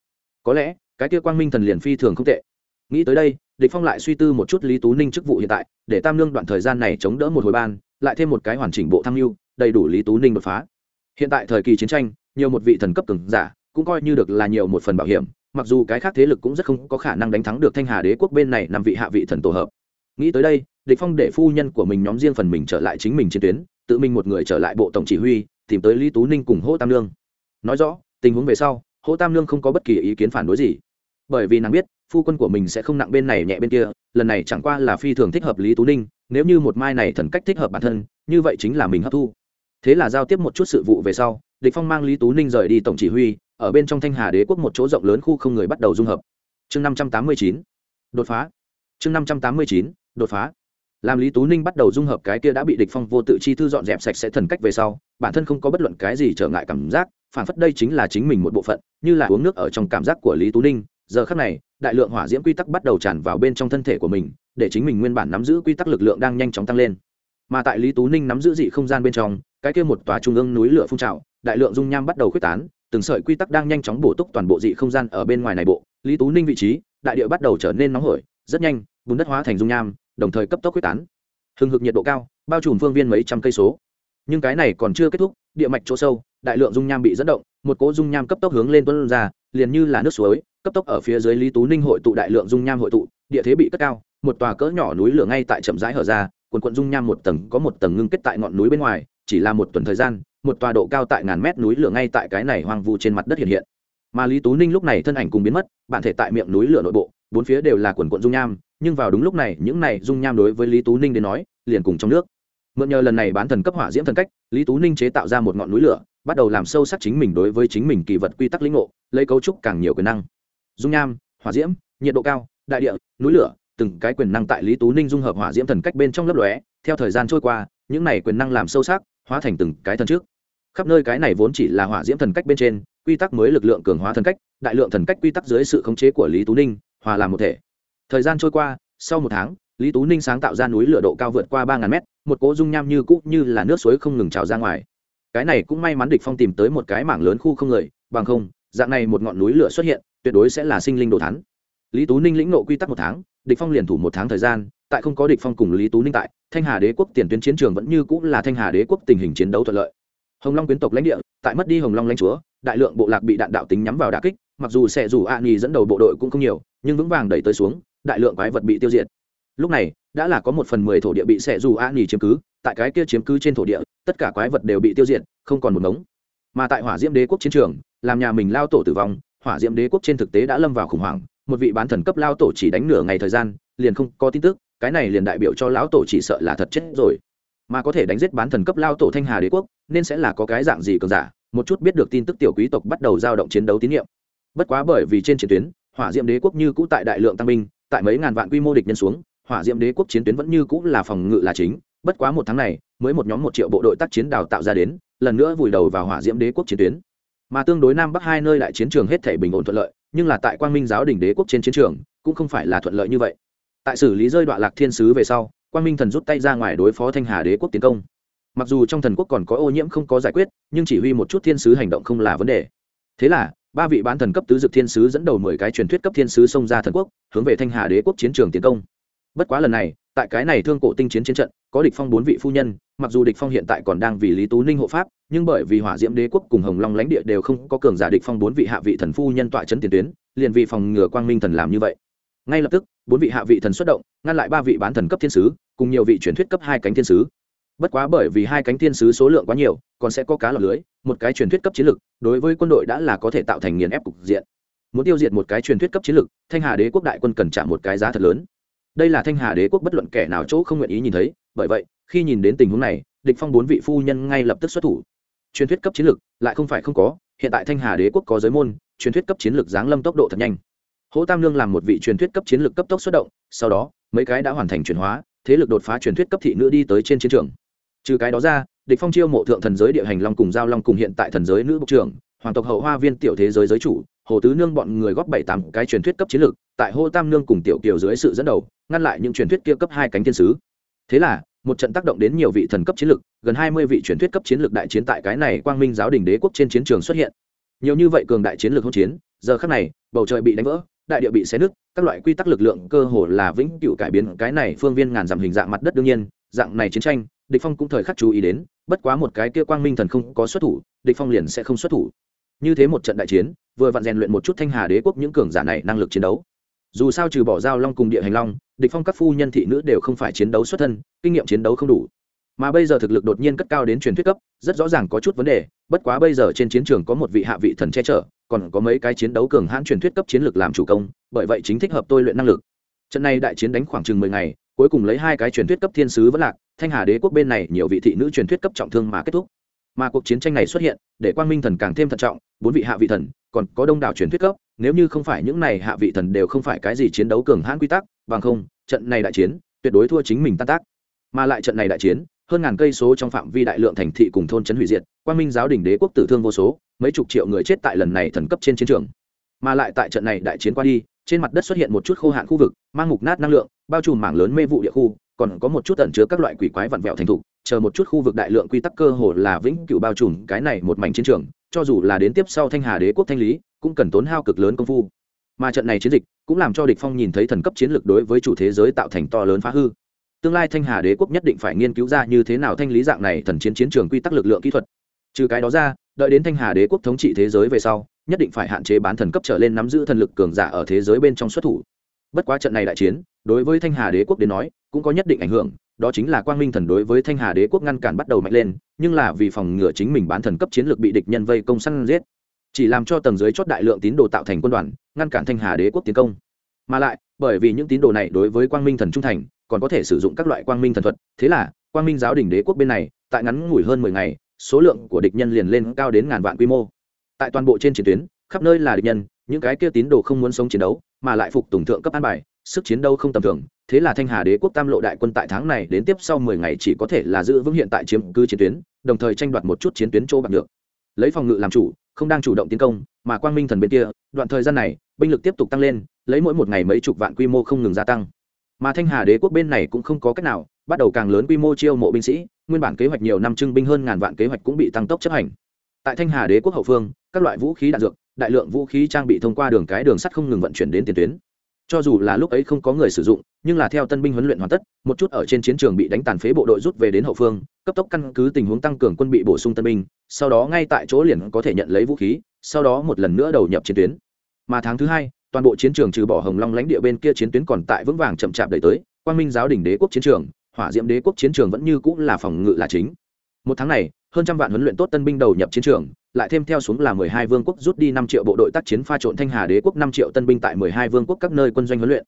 Có lẽ, cái kia quang minh thần liền phi thường không tệ. Nghĩ tới đây, địch phong lại suy tư một chút lý tú ninh chức vụ hiện tại, để tam lương đoạn thời gian này chống đỡ một hồi ban, lại thêm một cái hoàn chỉnh bộ tham mưu đầy đủ lý tú ninh đột phá. Hiện tại thời kỳ chiến tranh, nhiều một vị thần cấp cường giả cũng coi như được là nhiều một phần bảo hiểm, mặc dù cái khác thế lực cũng rất không có khả năng đánh thắng được thanh hà đế quốc bên này năm vị hạ vị thần tổ hợp. Nghĩ tới đây, địch phong để phu nhân của mình nhóm riêng phần mình trở lại chính mình chiến tuyến, tự mình một người trở lại bộ tổng chỉ huy, tìm tới lý tú ninh cùng hỗ tam lương. Nói rõ, tình huống về sau, hỗ tam lương không có bất kỳ ý kiến phản đối gì. Bởi vì nàng biết, phu quân của mình sẽ không nặng bên này nhẹ bên kia, lần này chẳng qua là phi thường thích hợp lý tú ninh, nếu như một mai này thần cách thích hợp bản thân, như vậy chính là mình hấp thu thế là giao tiếp một chút sự vụ về sau, địch phong mang lý tú ninh rời đi tổng chỉ huy, ở bên trong thanh hà đế quốc một chỗ rộng lớn khu không người bắt đầu dung hợp. Chương năm trăm tám mươi chín, đột phá. Chương năm trăm tám mươi chín, đột phá. Làm lý tú ninh bắt đầu dung hợp cái kia đã bị địch phong vô tự chi thư dọn dẹp sạch sẽ thần cách về sau, bản thân không có bất luận cái gì trở ngại cảm giác, phản phất đây chính là chính mình một bộ phận, như là uống nước ở trong cảm giác của lý tú ninh. Giờ khắc này, đại lượng hỏa diễm quy tắc bắt đầu tràn vào bên trong thân thể của mình, để chính mình nguyên bản nắm giữ quy tắc lực lượng đang nhanh chóng tăng lên mà tại lý tú ninh nắm giữ dị không gian bên trong, cái kia một tòa trung ương núi lửa phun trào, đại lượng dung nham bắt đầu quyết tán, từng sợi quy tắc đang nhanh chóng bổ túc toàn bộ dị không gian ở bên ngoài này bộ. Lý tú ninh vị trí, đại địa bắt đầu trở nên nóng hổi, rất nhanh, bùn đất hóa thành dung nham, đồng thời cấp tốc quyết tán. Hừng hực nhiệt độ cao, bao trùm phương viên mấy trăm cây số. Nhưng cái này còn chưa kết thúc, địa mạch chỗ sâu, đại lượng dung nham bị dẫn động, một cỗ dung nham cấp tốc hướng lên tuân ra, liền như là nước suối, cấp tốc ở phía dưới lý tú ninh hội tụ đại lượng dung nham hội tụ, địa thế bị cất cao, một tòa cỡ nhỏ núi lửa ngay tại chậm rãi hở ra quần quận dung nham một tầng có một tầng ngưng kết tại ngọn núi bên ngoài, chỉ là một tuần thời gian, một tòa độ cao tại ngàn mét núi lửa ngay tại cái này hoang vu trên mặt đất hiện hiện. Mà lý tú ninh lúc này thân ảnh cùng biến mất, bản thể tại miệng núi lửa nội bộ, bốn phía đều là quần quận dung nham, nhưng vào đúng lúc này, những này dung nham đối với lý tú ninh đến nói, liền cùng trong nước. Mượn nhờ lần này bán thần cấp hỏa diễm thần cách, lý tú ninh chế tạo ra một ngọn núi lửa, bắt đầu làm sâu sắc chính mình đối với chính mình kỳ vật quy tắc lĩnh ngộ, lấy cấu trúc càng nhiều quyền năng. Dung nham, hỏa diễm, nhiệt độ cao, đại địa, núi lửa từng cái quyền năng tại lý tú ninh dung hợp hỏa diễm thần cách bên trong lớp lóe, theo thời gian trôi qua, những này quyền năng làm sâu sắc, hóa thành từng cái thần trước. Khắp nơi cái này vốn chỉ là hỏa diễm thần cách bên trên, quy tắc mới lực lượng cường hóa thần cách, đại lượng thần cách quy tắc dưới sự khống chế của lý tú ninh, hòa làm một thể. Thời gian trôi qua, sau một tháng, lý tú ninh sáng tạo ra núi lửa độ cao vượt qua ba ngàn mét, một cỗ dung nham như cũ như là nước suối không ngừng trào ra ngoài. Cái này cũng may mắn địch phong tìm tới một cái mảng lớn khu không người, bằng không, dạng này một ngọn núi lửa xuất hiện, tuyệt đối sẽ là sinh linh đồ thắn. Lý tú ninh lĩnh nộ quy tắc một tháng địch phong liền thủ một tháng thời gian, tại không có địch phong cùng lý tú ninh tại, thanh hà đế quốc tiền tuyến chiến trường vẫn như cũ là thanh hà đế quốc tình hình chiến đấu thuận lợi. Hồng long quyến tộc lãnh địa, tại mất đi hồng long lãnh chúa, đại lượng bộ lạc bị đạn đạo tính nhắm vào đả kích, mặc dù sẽ dù a dẫn đầu bộ đội cũng không nhiều, nhưng vững vàng đẩy tới xuống, đại lượng quái vật bị tiêu diệt. Lúc này, đã là có một phần mười thổ địa bị sẽ dù a chiếm cứ, tại cái kia chiếm cứ trên thổ địa, tất cả quái vật đều bị tiêu diệt, không còn một ngống. Mà tại hỏa diễm đế quốc chiến trường, làm nhà mình lao tổ tử vong, hỏa diễm đế quốc trên thực tế đã lâm vào khủng hoảng một vị bán thần cấp lao tổ chỉ đánh nửa ngày thời gian, liền không có tin tức, cái này liền đại biểu cho lão tổ chỉ sợ là thật chết rồi. Mà có thể đánh giết bán thần cấp lao tổ thanh hà đế quốc, nên sẽ là có cái dạng gì cường giả, một chút biết được tin tức tiểu quý tộc bắt đầu giao động chiến đấu tín nhiệm. Bất quá bởi vì trên chiến tuyến, hỏa diệm đế quốc như cũ tại đại lượng tăng binh, tại mấy ngàn vạn quy mô địch nhân xuống, hỏa diệm đế quốc chiến tuyến vẫn như cũ là phòng ngự là chính, bất quá một tháng này, mới một nhóm một triệu bộ đội tác chiến đào tạo ra đến, lần nữa vùi đầu vào hỏa diễm đế quốc chiến tuyến. Mà tương đối nam bắc hai nơi đại chiến trường hết thể bình ổn thuận lợi nhưng là tại quang minh giáo đình đế quốc trên chiến trường, cũng không phải là thuận lợi như vậy. Tại xử lý rơi đoạn lạc thiên sứ về sau, quang minh thần rút tay ra ngoài đối phó thanh hà đế quốc tiến công. Mặc dù trong thần quốc còn có ô nhiễm không có giải quyết, nhưng chỉ huy một chút thiên sứ hành động không là vấn đề. Thế là, ba vị bán thần cấp tứ dực thiên sứ dẫn đầu mười cái truyền thuyết cấp thiên sứ xông ra thần quốc, hướng về thanh hà đế quốc chiến trường tiến công. Bất quá lần này tại cái này thương cổ tinh chiến chiến trận, có địch phong bốn vị phu nhân, mặc dù địch phong hiện tại còn đang vì lý tú ninh hộ pháp, nhưng bởi vì hỏa diễm đế quốc cùng hồng long lãnh địa đều không có cường giả địch phong bốn vị hạ vị thần phu nhân tọa chấn tiền tuyến, liền vì phòng ngừa quang minh thần làm như vậy. Ngay lập tức, bốn vị hạ vị thần xuất động, ngăn lại ba vị bán thần cấp thiên sứ, cùng nhiều vị truyền thuyết cấp hai cánh thiên sứ. Bất quá bởi vì hai cánh thiên sứ số lượng quá nhiều, còn sẽ có cá lọc lưới, một cái truyền thuyết cấp chiến lực, đối với quân đội đã là có thể tạo thành nghiền ép cục diện. Muốn tiêu diệt một cái truyền thuyết cấp chiến lực, thanh hà đế quốc đại quân cần trả một cái giá thật lớn đây là thanh hà đế quốc bất luận kẻ nào chỗ không nguyện ý nhìn thấy, bởi vậy, khi nhìn đến tình huống này, địch phong bốn vị phu nhân ngay lập tức xuất thủ. Truyền thuyết cấp chiến lược, lại không phải không có, hiện tại thanh hà đế quốc có giới môn, truyền thuyết cấp chiến lược giáng lâm tốc độ thật nhanh. Hỗ tam lương làm một vị truyền thuyết cấp chiến lược cấp tốc xuất động, sau đó, mấy cái đã hoàn thành chuyển hóa, thế lực đột phá truyền thuyết cấp thị nữ đi tới trên chiến trường. Trừ cái đó ra, địch phong chiêu mộ thượng thần giới địa hành long cùng giao long cùng hiện tại thần giới nữ bộ trưởng, hoàng tộc hậu hoa viên tiểu thế giới giới chủ hồ tứ nương bọn người góp bảy tám cái truyền thuyết cấp chiến lược, tại hô tam nương cùng tiểu kiều dưới sự dẫn đầu, ngăn lại những truyền thuyết kia cấp hai cánh thiên sứ. Thế là, một trận tác động đến nhiều vị thần cấp chiến lược, gần hai mươi vị truyền thuyết cấp chiến lược đại chiến tại cái này quang minh giáo đình đế quốc trên chiến trường xuất hiện. Nhiều như vậy cường đại chiến lược hỗn chiến, giờ khắc này, bầu trời bị đánh vỡ, đại địa bị xé nứt, các loại quy tắc lực lượng cơ hồ là vĩnh cửu cải biến, cái này phương viên ngàn dặm hình dạng mặt đất đương nhiên, dạng này chiến tranh, địch phong cũng thời khắc chú ý đến, bất quá một cái kia quang minh thần không có xuất thủ, địch phong liền sẽ không xuất thủ như thế một trận đại chiến, vừa vặn rèn luyện một chút thanh hà đế quốc những cường giả này năng lực chiến đấu. Dù sao trừ bỏ giao long cùng địa hành long, địch phong các phu nhân thị nữ đều không phải chiến đấu xuất thân, kinh nghiệm chiến đấu không đủ. Mà bây giờ thực lực đột nhiên cất cao đến truyền thuyết cấp, rất rõ ràng có chút vấn đề, bất quá bây giờ trên chiến trường có một vị hạ vị thần che chở, còn có mấy cái chiến đấu cường hãn truyền thuyết cấp chiến lược làm chủ công, bởi vậy chính thích hợp tôi luyện năng lực. Trận này đại chiến đánh khoảng chừng mười ngày, cuối cùng lấy hai cái truyền thuyết cấp thiên sứ vẫn lạc, thanh hà đế quốc bên này nhiều vị thị nữ truyền thuyết cấp trọng thương mà kết thúc mà cuộc chiến tranh này xuất hiện, để quang minh thần càng thêm thận trọng, bốn vị hạ vị thần, còn có đông đảo truyền thuyết cấp, nếu như không phải những này hạ vị thần đều không phải cái gì chiến đấu cường hãn quy tắc, bằng không, trận này đại chiến, tuyệt đối thua chính mình tan tác. Mà lại trận này đại chiến, hơn ngàn cây số trong phạm vi đại lượng thành thị cùng thôn trấn hủy diệt, quang minh giáo đình đế quốc tử thương vô số, mấy chục triệu người chết tại lần này thần cấp trên chiến trường. Mà lại tại trận này đại chiến qua đi, trên mặt đất xuất hiện một chút khô hạn khu vực, mang mục nát năng lượng, bao trùm mảng lớn mê vụ địa khu, còn có một chút ẩn chứa các loại quỷ quái vặn vẹo thành thục chờ một chút khu vực đại lượng quy tắc cơ hồ là vĩnh cửu bao trùm cái này một mảnh chiến trường, cho dù là đến tiếp sau thanh hà đế quốc thanh lý, cũng cần tốn hao cực lớn công phu. Mà trận này chiến dịch cũng làm cho địch phong nhìn thấy thần cấp chiến lược đối với chủ thế giới tạo thành to lớn phá hư. Tương lai thanh hà đế quốc nhất định phải nghiên cứu ra như thế nào thanh lý dạng này thần chiến chiến trường quy tắc lực lượng kỹ thuật. Trừ cái đó ra, đợi đến thanh hà đế quốc thống trị thế giới về sau, nhất định phải hạn chế bán thần cấp trở lên nắm giữ thần lực cường giả ở thế giới bên trong xuất thủ. Bất quá trận này đại chiến, đối với thanh hà đế quốc đến nói, cũng có nhất định ảnh hưởng đó chính là quang minh thần đối với thanh hà đế quốc ngăn cản bắt đầu mạnh lên, nhưng là vì phòng ngừa chính mình bán thần cấp chiến lược bị địch nhân vây công săn giết. Chỉ làm cho tầng dưới chót đại lượng tín đồ tạo thành quân đoàn, ngăn cản thanh hà đế quốc tiến công. Mà lại, bởi vì những tín đồ này đối với quang minh thần trung thành, còn có thể sử dụng các loại quang minh thần thuật, thế là, quang minh giáo đình đế quốc bên này, tại ngắn ngủi hơn mười ngày, số lượng của địch nhân liền lên cao đến ngàn vạn quy mô. Tại toàn bộ trên chiến tuyến, khắp nơi là địch nhân, những cái kia tín đồ không muốn sống chiến đấu, mà lại phục tùng thượng cấp an bài, sức chiến đấu không tầm thường thế là thanh hà đế quốc tam lộ đại quân tại tháng này đến tiếp sau mười ngày chỉ có thể là giữ vững hiện tại chiếm cứ chiến tuyến, đồng thời tranh đoạt một chút chiến tuyến chỗ bạc được. Lấy phòng ngự làm chủ, không đang chủ động tiến công, mà quang minh thần bên kia, đoạn thời gian này, binh lực tiếp tục tăng lên, lấy mỗi một ngày mấy chục vạn quy mô không ngừng gia tăng. Mà thanh hà đế quốc bên này cũng không có cách nào, bắt đầu càng lớn quy mô chiêu mộ binh sĩ, nguyên bản kế hoạch nhiều năm trưng binh hơn ngàn vạn kế hoạch cũng bị tăng tốc chấp hành. Tại thanh hà đế quốc hậu phương, các loại vũ khí đạn dược, đại lượng vũ khí trang bị thông qua đường cái đường sắt không ngừng vận chuyển đến tiền tuyến cho dù là lúc ấy không có người sử dụng, nhưng là theo tân binh huấn luyện hoàn tất, một chút ở trên chiến trường bị đánh tàn phế bộ đội rút về đến hậu phương, cấp tốc căn cứ tình huống tăng cường quân bị bổ sung tân binh, sau đó ngay tại chỗ liền có thể nhận lấy vũ khí, sau đó một lần nữa đầu nhập chiến tuyến. Mà tháng thứ hai, toàn bộ chiến trường trừ bỏ hồng long lãnh địa bên kia chiến tuyến còn tại vững vàng chậm chạp đẩy tới, quang minh giáo đình đế quốc chiến trường, hỏa diễm đế quốc chiến trường vẫn như cũng là phòng ngự là chính. Một tháng này, hơn trăm vạn huấn luyện tốt tân binh đầu nhập chiến trường lại thêm theo xuống là mười hai vương quốc rút đi năm triệu bộ đội tác chiến pha trộn thanh hà đế quốc năm triệu tân binh tại mười hai vương quốc các nơi quân doanh huấn luyện.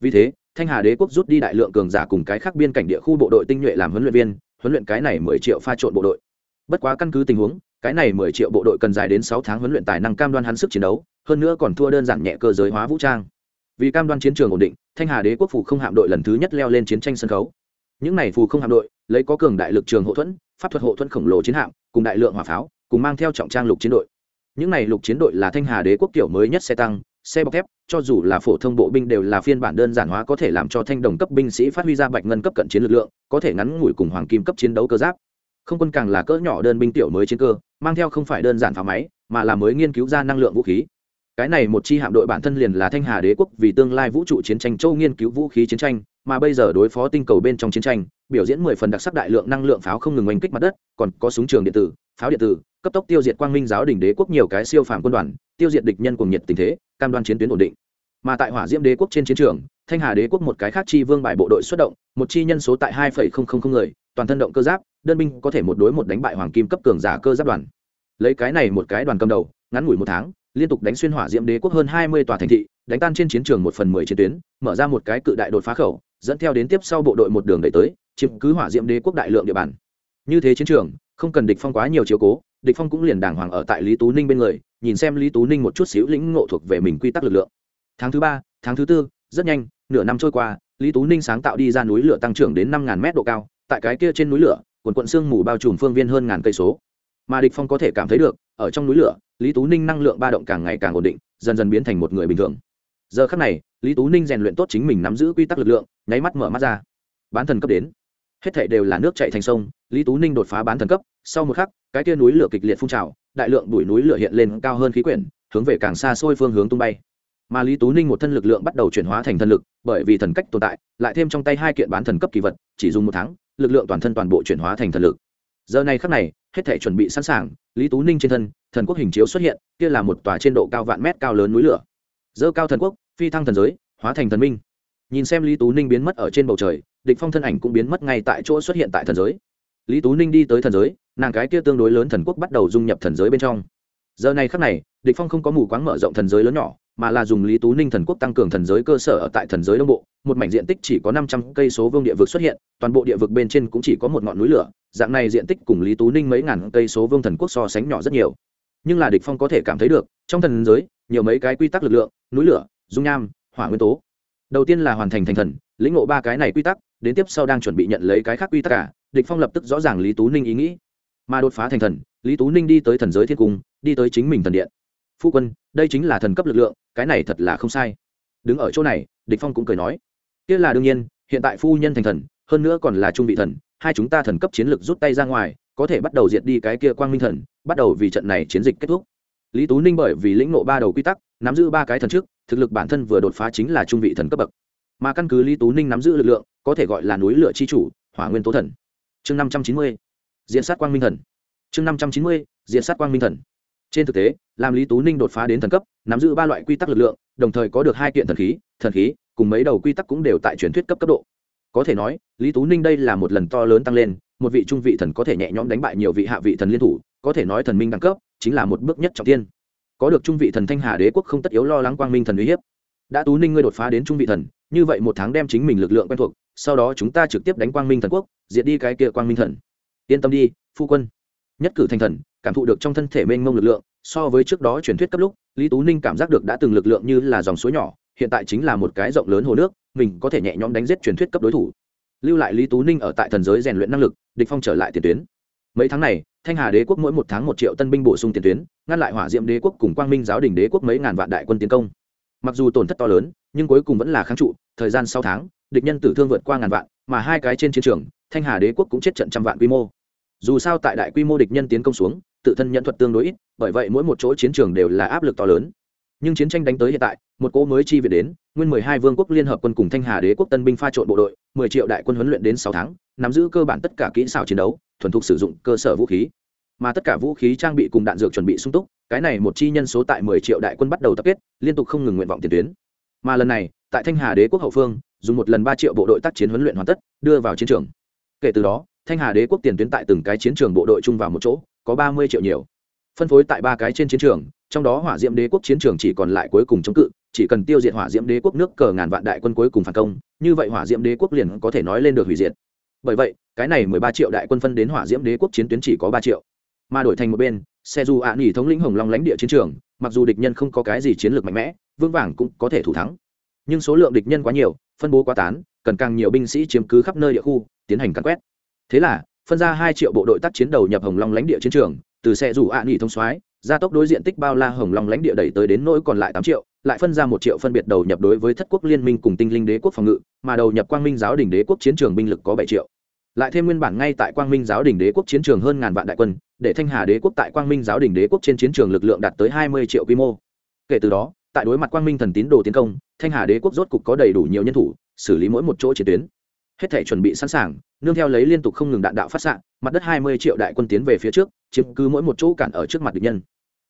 Vì thế, thanh hà đế quốc rút đi đại lượng cường giả cùng cái khác biên cảnh địa khu bộ đội tinh nhuệ làm huấn luyện viên, huấn luyện cái này mười triệu pha trộn bộ đội. Bất quá căn cứ tình huống, cái này mười triệu bộ đội cần dài đến sáu tháng huấn luyện tài năng cam đoan hắn sức chiến đấu, hơn nữa còn thua đơn giản nhẹ cơ giới hóa vũ trang. Vì cam đoan chiến trường ổn định, thanh hà đế quốc phủ không hạm đội lần thứ nhất leo lên chiến tranh sân khấu. Những này phù không hạm đội, lấy có cường đại lực trường hậu thuẫn, pháp thuật hộ thuẫn khổng lồ chiến hạm, cùng đại lượng hỏa pháo cùng mang theo trọng trang lục chiến đội. Những này lục chiến đội là thanh hà đế quốc kiểu mới nhất xe tăng, xe bọc thép, cho dù là phổ thông bộ binh đều là phiên bản đơn giản hóa có thể làm cho thanh đồng cấp binh sĩ phát huy ra bạch ngân cấp cận chiến lực lượng, có thể ngắn ngủi cùng hoàng kim cấp chiến đấu cơ giáp. Không quân càng là cỡ nhỏ đơn binh tiểu mới chiến cơ, mang theo không phải đơn giản pháo máy, mà là mới nghiên cứu ra năng lượng vũ khí cái này một chi hạm đội bản thân liền là thanh hà đế quốc vì tương lai vũ trụ chiến tranh châu nghiên cứu vũ khí chiến tranh, mà bây giờ đối phó tinh cầu bên trong chiến tranh, biểu diễn mười phần đặc sắc đại lượng năng lượng pháo không ngừng oanh kích mặt đất, còn có súng trường điện tử, pháo điện tử, cấp tốc tiêu diệt quang minh giáo đình đế quốc nhiều cái siêu phàm quân đoàn, tiêu diệt địch nhân cùng nhiệt tình thế, cam đoan chiến tuyến ổn định. Mà tại hỏa diễm đế quốc trên chiến trường, thanh hà đế quốc một cái khác chi vương bại bộ đội xuất động, một chi nhân số tại hai người, toàn thân động cơ giáp, đơn binh có thể một đối một đánh bại hoàng kim cấp cường giả cơ giáp đoàn. Lấy cái này một cái đoàn cầm đầu, ngắn ngủi một tháng liên tục đánh xuyên hỏa diễm đế quốc hơn hai mươi tòa thành thị, đánh tan trên chiến trường một phần mười chiến tuyến, mở ra một cái cự đại đột phá khẩu, dẫn theo đến tiếp sau bộ đội một đường đẩy tới, chiếm cứ hỏa diễm đế quốc đại lượng địa bàn. Như thế chiến trường, không cần địch phong quá nhiều chiếu cố, địch phong cũng liền đàng hoàng ở tại lý tú ninh bên người, nhìn xem lý tú ninh một chút xíu lĩnh ngộ thuộc về mình quy tắc lực lượng. Tháng thứ ba, tháng thứ tư, rất nhanh, nửa năm trôi qua, lý tú ninh sáng tạo đi ra núi lửa tăng trưởng đến năm ngàn mét độ cao, tại cái kia trên núi lửa, quần quận sương mù bao trùm phương viên hơn ngàn cây số. Mà địch phong có thể cảm thấy được, ở trong núi lửa lý tú ninh năng lượng ba động càng ngày càng ổn định, dần dần biến thành một người bình thường. Giờ khắc này, lý tú ninh rèn luyện tốt chính mình nắm giữ quy tắc lực lượng, nháy mắt mở mắt ra. Bán thần cấp đến. Hết thảy đều là nước chảy thành sông, lý tú ninh đột phá bán thần cấp, sau một khắc, cái tia núi lửa kịch liệt phun trào, đại lượng bụi núi lửa hiện lên cao hơn khí quyển, hướng về càng xa xôi phương hướng tung bay. Mà lý tú ninh một thân lực lượng bắt đầu chuyển hóa thành thần lực, bởi vì thần cách tồn tại, lại thêm trong tay hai kiện bán thần cấp kỳ vật, chỉ dùng một tháng, lực lượng toàn thân toàn bộ chuyển hóa thành thần lực. Giờ này khắc này hết thể chuẩn bị sẵn sàng, lý tú ninh trên thân, thần quốc hình chiếu xuất hiện, kia là một tòa trên độ cao vạn mét cao lớn núi lửa. Dơ cao thần quốc, phi thăng thần giới, hóa thành thần minh. Nhìn xem lý tú ninh biến mất ở trên bầu trời, địch phong thân ảnh cũng biến mất ngay tại chỗ xuất hiện tại thần giới. Lý tú ninh đi tới thần giới, nàng cái kia tương đối lớn thần quốc bắt đầu dung nhập thần giới bên trong. Giờ này khắc này địch phong không có mù quáng mở rộng thần giới lớn nhỏ, mà là dùng lý tú ninh thần quốc tăng cường thần giới cơ sở ở tại thần giới đông bộ. Một mảnh diện tích chỉ có năm trăm cây số vương địa vực xuất hiện, toàn bộ địa vực bên trên cũng chỉ có một ngọn núi lửa. Dạng này diện tích cùng lý tú ninh mấy ngàn cây số vương thần quốc so sánh nhỏ rất nhiều. Nhưng là địch phong có thể cảm thấy được, trong thần giới, nhiều mấy cái quy tắc lực lượng, núi lửa, dung nham, hỏa nguyên tố. Đầu tiên là hoàn thành thành thần, lĩnh ngộ ba cái này quy tắc, đến tiếp sau đang chuẩn bị nhận lấy cái khác quy tắc cả, địch phong lập tức rõ ràng lý tú ninh ý nghĩ. Mà đột phá thành thần, lý tú ninh đi tới thần giới thiên cung, đi tới chính mình thần điện phu quân, đây chính là thần cấp lực lượng, cái này thật là không sai. Đứng ở chỗ này, địch phong cũng cười nói. Kia là đương nhiên, hiện tại phu nhân thành thần, hơn nữa còn là trung vị thần, hai chúng ta thần cấp chiến lực rút tay ra ngoài, có thể bắt đầu diệt đi cái kia quang minh thần, bắt đầu vì trận này chiến dịch kết thúc. Lý tú ninh bởi vì lĩnh nộ ba đầu quy tắc, nắm giữ ba cái thần trước, thực lực bản thân vừa đột phá chính là trung vị thần cấp bậc. Mà căn cứ lý tú ninh nắm giữ lực lượng, có thể gọi là núi lửa chi chủ, hỏa nguyên tố thần. Chương năm trăm chín mươi diện sát quang minh thần. Chương năm trăm chín mươi diện sát quang minh thần trên thực tế, làm lý tú ninh đột phá đến thần cấp, nắm giữ ba loại quy tắc lực lượng, đồng thời có được hai kiện thần khí thần khí cùng mấy đầu quy tắc cũng đều tại truyền thuyết cấp cấp độ. Có thể nói, lý tú ninh đây là một lần to lớn tăng lên, một vị trung vị thần có thể nhẹ nhõm đánh bại nhiều vị hạ vị thần liên thủ, có thể nói thần minh đẳng cấp chính là một bước nhất trọng tiên. Có được trung vị thần thanh hà đế quốc không tất yếu lo lắng quang minh thần uy hiếp. Đã tú ninh ngươi đột phá đến trung vị thần, như vậy một tháng đem chính mình lực lượng quen thuộc, sau đó chúng ta trực tiếp đánh quang minh thần quốc, diệt đi cái kia quang minh thần. Yên tâm đi, phu quân nhất cử thành thần, cảm thụ được trong thân thể mênh mông lực lượng, so với trước đó truyền thuyết cấp lúc, lý tú ninh cảm giác được đã từng lực lượng như là dòng suối nhỏ, hiện tại chính là một cái rộng lớn hồ nước, mình có thể nhẹ nhõm đánh giết truyền thuyết cấp đối thủ. Lưu lại lý tú ninh ở tại thần giới rèn luyện năng lực, địch phong trở lại tiền tuyến. Mấy tháng này, thanh hà đế quốc mỗi một tháng một triệu tân binh bổ sung tiền tuyến, ngăn lại hỏa diệm đế quốc cùng quang minh giáo đình đế quốc mấy ngàn vạn đại quân tiến công. Mặc dù tổn thất to lớn, nhưng cuối cùng vẫn là kháng trụ, thời gian sáu tháng, địch nhân tử thương vượt qua ngàn vạn, mà hai cái trên chiến trường, thanh hà đế quốc cũng chết trận trăm vạn quy mô dù sao tại đại quy mô địch nhân tiến công xuống, tự thân nhận thuật tương đối ít, bởi vậy mỗi một chỗ chiến trường đều là áp lực to lớn. Nhưng chiến tranh đánh tới hiện tại, một cỗ mới chi viện đến, nguyên mười hai vương quốc liên hợp quân cùng thanh hà đế quốc tân binh pha trộn bộ đội, mười triệu đại quân huấn luyện đến sáu tháng, nắm giữ cơ bản tất cả kỹ xảo chiến đấu, thuần thục sử dụng cơ sở vũ khí. Mà tất cả vũ khí trang bị cùng đạn dược chuẩn bị sung túc, cái này một chi nhân số tại mười triệu đại quân bắt đầu tập kết, liên tục không ngừng nguyện vọng tiền tuyến. Mà lần này, tại thanh hà đế quốc hậu phương, dùng một lần ba triệu bộ đội tác chiến huấn luyện hoàn tất, đưa vào chiến trường. Kể từ đó thanh hà đế quốc tiền tuyến tại từng cái chiến trường bộ đội chung vào một chỗ, có ba mươi triệu nhiều. Phân phối tại ba cái trên chiến trường, trong đó hỏa diễm đế quốc chiến trường chỉ còn lại cuối cùng chống cự, chỉ cần tiêu diệt hỏa diễm đế quốc nước cờ ngàn vạn đại quân cuối cùng phản công, như vậy hỏa diễm đế quốc liền có thể nói lên được hủy diệt. Bởi vậy, cái này mười ba triệu đại quân phân đến hỏa diễm đế quốc chiến tuyến chỉ có ba triệu. Mà đổi thành một bên xe dù ạ nghỉ thống lĩnh hồng long lãnh địa chiến trường, mặc dù địch nhân không có cái gì chiến lược mạnh mẽ vương vàng cũng có thể thủ thắng. Nhưng số lượng địch nhân quá nhiều, phân bố quá tán, cần càng nhiều binh sĩ chiếm cứ khắp nơi địa khu, tiến hành cắn quét thế là, phân ra hai triệu bộ đội tác chiến đầu nhập hồng long lãnh địa chiến trường, từ xe rủ ạ nghỉ thông soái, gia tốc đối diện tích bao la hồng long lãnh địa đẩy tới đến nỗi còn lại tám triệu, lại phân ra một triệu phân biệt đầu nhập đối với thất quốc liên minh cùng tinh linh đế quốc phòng ngự, mà đầu nhập quang minh giáo đình đế quốc chiến trường binh lực có bảy triệu. Lại thêm nguyên bản ngay tại quang minh giáo đình đế quốc chiến trường hơn ngàn vạn đại quân, để thanh hà đế quốc tại quang minh giáo đình đế quốc trên chiến trường lực lượng đạt tới hai mươi triệu quy mô. Kể từ đó, tại đối mặt quang minh thần tín đồ tiến công, thanh hà đế quốc rốt cục có đầy đủ nhiều nhân thủ, xử lý mỗi một chỗ chiến tuyến hết thể chuẩn bị sẵn sàng, nương theo lấy liên tục không ngừng đạn đạo phát xạ, mặt đất hai mươi triệu đại quân tiến về phía trước, chiếm cứ mỗi một chỗ cản ở trước mặt địch nhân.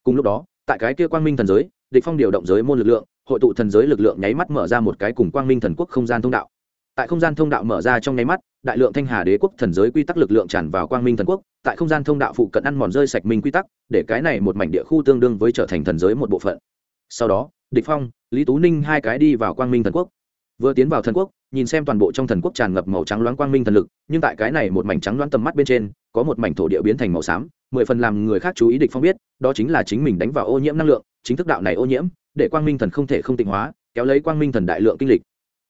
Cùng lúc đó, tại cái kia quang minh thần giới, địch phong điều động giới môn lực lượng, hội tụ thần giới lực lượng nháy mắt mở ra một cái cùng quang minh thần quốc không gian thông đạo. Tại không gian thông đạo mở ra trong nháy mắt, đại lượng thanh hà đế quốc thần giới quy tắc lực lượng tràn vào quang minh thần quốc, tại không gian thông đạo phụ cận ăn mòn rơi sạch minh quy tắc, để cái này một mảnh địa khu tương đương với trở thành thần giới một bộ phận. Sau đó, địch phong, lý tú ninh hai cái đi vào quang minh thần quốc. Vừa tiến vào thần quốc nhìn xem toàn bộ trong thần quốc tràn ngập màu trắng loáng quang minh thần lực, nhưng tại cái này một mảnh trắng loáng tầm mắt bên trên, có một mảnh thổ địa biến thành màu xám, mười phần làm người khác chú ý địch phong biết, đó chính là chính mình đánh vào ô nhiễm năng lượng, chính thức đạo này ô nhiễm, để quang minh thần không thể không tịnh hóa, kéo lấy quang minh thần đại lượng kinh lịch.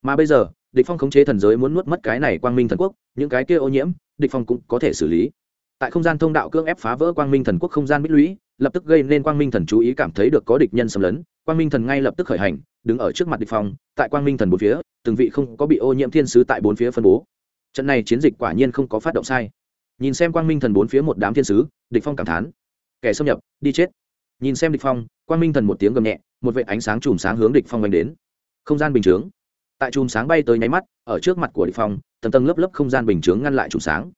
Mà bây giờ, địch phong khống chế thần giới muốn nuốt mất cái này quang minh thần quốc, những cái kia ô nhiễm, địch phong cũng có thể xử lý. Tại không gian thông đạo cưỡng ép phá vỡ quang minh thần quốc không gian bích lũy, lập tức gây nên quang minh thần chú ý cảm thấy được có địch nhân xâm lấn, quang minh thần ngay lập tức khởi hành, đứng ở trước mặt địch phong, tại quang minh thần bốn phía từng vị không có bị ô nhiễm thiên sứ tại bốn phía phân bố. Trận này chiến dịch quả nhiên không có phát động sai. Nhìn xem quang minh thần bốn phía một đám thiên sứ, địch phong cảm thán. Kẻ xâm nhập, đi chết. Nhìn xem địch phong, quang minh thần một tiếng gầm nhẹ, một vệt ánh sáng chùm sáng hướng địch phong đánh đến. Không gian bình chướng. Tại chùm sáng bay tới nháy mắt, ở trước mặt của địch phong, tầng tầng lớp lớp không gian bình chướng ngăn lại chùm sáng.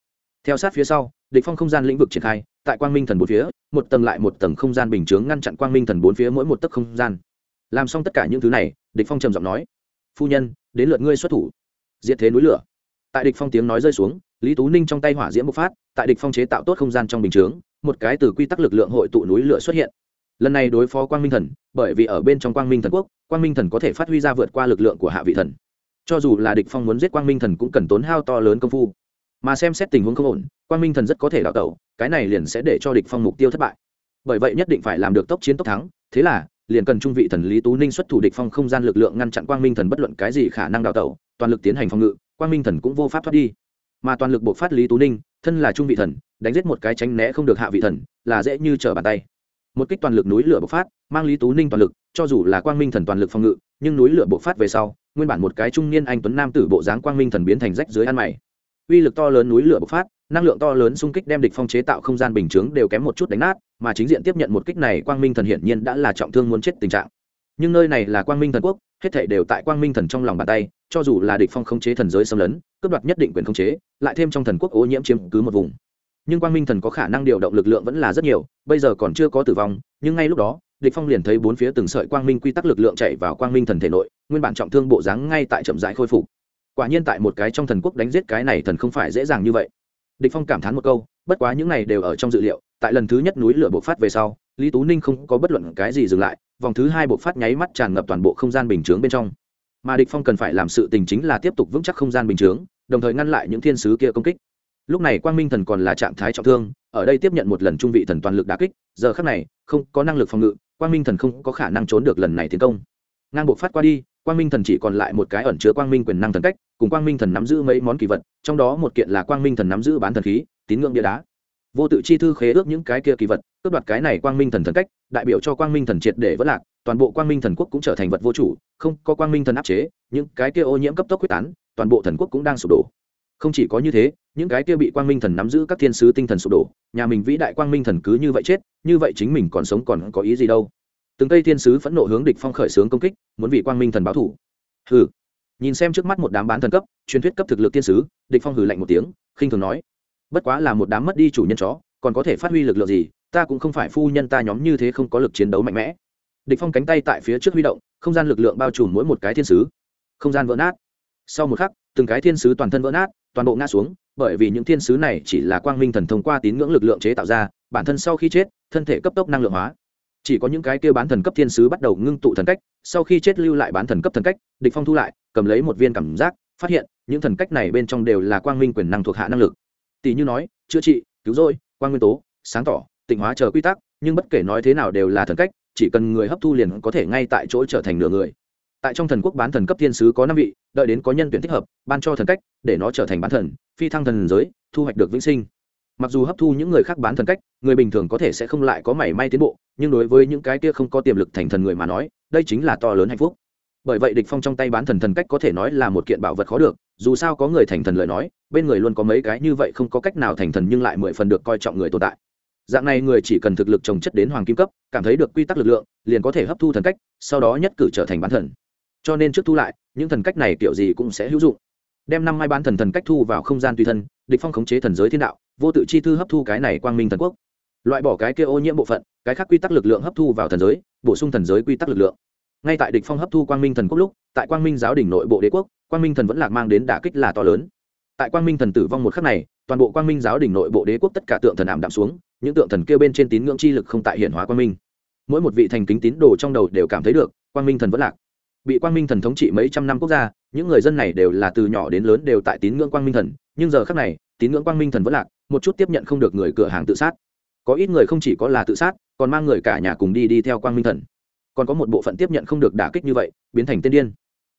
Theo sát phía sau, địch phong không gian lĩnh vực triển khai, tại quang minh thần bốn phía, một tầng lại một tầng không gian bình chướng ngăn chặn quang minh thần bốn phía mỗi một tấc không gian. Làm xong tất cả những thứ này, địch phong trầm giọng nói phu nhân, đến lượt ngươi xuất thủ. Diệt thế núi lửa. Tại địch phong tiếng nói rơi xuống, lý tú ninh trong tay hỏa diễm bộc phát, tại địch phong chế tạo tốt không gian trong bình chướng, một cái từ quy tắc lực lượng hội tụ núi lửa xuất hiện. Lần này đối phó quang minh thần, bởi vì ở bên trong quang minh thần quốc, quang minh thần có thể phát huy ra vượt qua lực lượng của hạ vị thần. Cho dù là địch phong muốn giết quang minh thần cũng cần tốn hao to lớn công phu. Mà xem xét tình huống không ổn, quang minh thần rất có thể đảo tẩu, cái này liền sẽ để cho địch phong mục tiêu thất bại. Bởi vậy nhất định phải làm được tốc chiến tốc thắng, thế là liền cần trung vị thần lý tú ninh xuất thủ địch phong không gian lực lượng ngăn chặn quang minh thần bất luận cái gì khả năng đào tẩu, toàn lực tiến hành phòng ngự, quang minh thần cũng vô pháp thoát đi. Mà toàn lực bộc phát lý tú ninh, thân là trung vị thần, đánh giết một cái tránh né không được hạ vị thần, là dễ như trở bàn tay. Một kích toàn lực núi lửa bộc phát, mang lý tú ninh toàn lực, cho dù là quang minh thần toàn lực phòng ngự, nhưng núi lửa bộc phát về sau, nguyên bản một cái trung niên anh tuấn nam tử bộ dáng quang minh thần biến thành rách dưới ăn mày. Uy lực to lớn núi lửa bộc phát năng lượng to lớn xung kích đem địch phong chế tạo không gian bình chướng đều kém một chút đánh nát, mà chính diện tiếp nhận một kích này quang minh thần hiển nhiên đã là trọng thương muốn chết tình trạng. Nhưng nơi này là quang minh thần quốc, hết thảy đều tại quang minh thần trong lòng bàn tay, cho dù là địch phong khống chế thần giới xâm lấn, cướp đoạt nhất định quyền khống chế, lại thêm trong thần quốc ô nhiễm chiếm cứ một vùng. Nhưng quang minh thần có khả năng điều động lực lượng vẫn là rất nhiều, bây giờ còn chưa có tử vong, nhưng ngay lúc đó, địch phong liền thấy bốn phía từng sợi quang minh quy tắc lực lượng chạy vào quang minh thần thể nội, nguyên bản trọng thương bộ dáng ngay tại chậm rãi khôi phục. Quả nhiên tại một cái trong thần quốc đánh giết cái này thần không phải dễ dàng như vậy địch phong cảm thán một câu, bất quá những này đều ở trong dự liệu, tại lần thứ nhất núi lửa bộc phát về sau, lý tú ninh không có bất luận cái gì dừng lại, vòng thứ hai bộc phát nháy mắt tràn ngập toàn bộ không gian bình chướng bên trong. Mà địch phong cần phải làm sự tình chính là tiếp tục vững chắc không gian bình chướng, đồng thời ngăn lại những thiên sứ kia công kích. Lúc này quang minh thần còn là trạng thái trọng thương, ở đây tiếp nhận một lần trung vị thần toàn lực đả kích, giờ khắc này, không có năng lực phòng ngự, quang minh thần không có khả năng trốn được lần này tiến công. Ngang bộc phát qua đi quang minh thần chỉ còn lại một cái ẩn chứa quang minh quyền năng thần cách cùng quang minh thần nắm giữ mấy món kỳ vật trong đó một kiện là quang minh thần nắm giữ bán thần khí tín ngưỡng địa đá vô tự chi thư khế ước những cái kia kỳ vật cướp đoạt cái này quang minh thần thần cách đại biểu cho quang minh thần triệt để vỡ lạc toàn bộ quang minh thần quốc cũng trở thành vật vô chủ không có quang minh thần áp chế những cái kia ô nhiễm cấp tốc quyết tán toàn bộ thần quốc cũng đang sụp đổ không chỉ có như thế những cái kia bị quang minh thần nắm giữ các thiên sứ tinh thần sụp đổ nhà mình vĩ đại quang minh thần cứ như vậy chết như vậy chính mình còn sống còn có ý gì đâu từng cây thiên sứ phẫn nộ hướng địch phong khởi sướng công kích, muốn vì quang minh thần báo thủ. Hừ. Nhìn xem trước mắt một đám bán thần cấp, truyền thuyết cấp thực lực thiên sứ, địch phong hừ lạnh một tiếng, khinh thường nói. Bất quá là một đám mất đi chủ nhân chó, còn có thể phát huy lực lượng gì, ta cũng không phải phu nhân ta nhóm như thế không có lực chiến đấu mạnh mẽ. Địch phong cánh tay tại phía trước huy động, không gian lực lượng bao trùm mỗi một cái thiên sứ. Không gian vỡ nát. Sau một khắc, từng cái thiên sứ toàn thân vỡ nát, toàn bộ ngã xuống, bởi vì những thiên sứ này chỉ là quang minh thần thông qua tín ngưỡng lực lượng chế tạo ra, bản thân sau khi chết, thân thể cấp tốc năng lượng hóa chỉ có những cái kia bán thần cấp thiên sứ bắt đầu ngưng tụ thần cách, sau khi chết lưu lại bán thần cấp thần cách, địch phong thu lại, cầm lấy một viên cảm giác, phát hiện, những thần cách này bên trong đều là quang minh quyền năng thuộc hạ năng lực. Tỷ như nói, chữa trị, cứu rỗi, quang nguyên tố, sáng tỏ, tịnh hóa chờ quy tắc, nhưng bất kể nói thế nào đều là thần cách, chỉ cần người hấp thu liền có thể ngay tại chỗ trở thành nửa người. Tại trong thần quốc bán thần cấp thiên sứ có năm vị, đợi đến có nhân tuyển thích hợp, ban cho thần cách, để nó trở thành bán thần, phi thăng thần giới, thu hoạch được vĩnh sinh mặc dù hấp thu những người khác bán thần cách, người bình thường có thể sẽ không lại có mảy may tiến bộ, nhưng đối với những cái kia không có tiềm lực thành thần người mà nói, đây chính là to lớn hạnh phúc. Bởi vậy địch phong trong tay bán thần thần cách có thể nói là một kiện bảo vật khó được, dù sao có người thành thần lời nói, bên người luôn có mấy cái như vậy không có cách nào thành thần nhưng lại mười phần được coi trọng người tồn tại. Dạng này người chỉ cần thực lực trồng chất đến hoàng kim cấp, cảm thấy được quy tắc lực lượng, liền có thể hấp thu thần cách, sau đó nhất cử trở thành bán thần. Cho nên trước thu lại, những thần cách này kiểu gì cũng sẽ hữu dụng. Đem năm mai bán thần thần cách thu vào không gian tùy thân, địch phong khống chế thần giới thiên đạo vô tự chi thư hấp thu cái này quang minh thần quốc loại bỏ cái kia ô nhiễm bộ phận cái khác quy tắc lực lượng hấp thu vào thần giới bổ sung thần giới quy tắc lực lượng ngay tại địch phong hấp thu quang minh thần quốc lúc tại quang minh giáo đỉnh nội bộ đế quốc quang minh thần vẫn lạc mang đến đả kích là to lớn tại quang minh thần tử vong một khắc này toàn bộ quang minh giáo đỉnh nội bộ đế quốc tất cả tượng thần ảm đạm xuống những tượng thần kia bên trên tín ngưỡng chi lực không tại hiển hóa quang minh mỗi một vị thành kính tín đồ trong đầu đều cảm thấy được quang minh thần vẫn lạc bị quang minh thần thống trị mấy trăm năm quốc gia những người dân này đều là từ nhỏ đến lớn đều tại tín ngưỡng quang minh thần nhưng giờ khắc này tín ngưỡng quang minh thần vẫn lạc một chút tiếp nhận không được người cửa hàng tự sát. Có ít người không chỉ có là tự sát, còn mang người cả nhà cùng đi đi theo quang minh thần. Còn có một bộ phận tiếp nhận không được đả kích như vậy, biến thành tiên điên.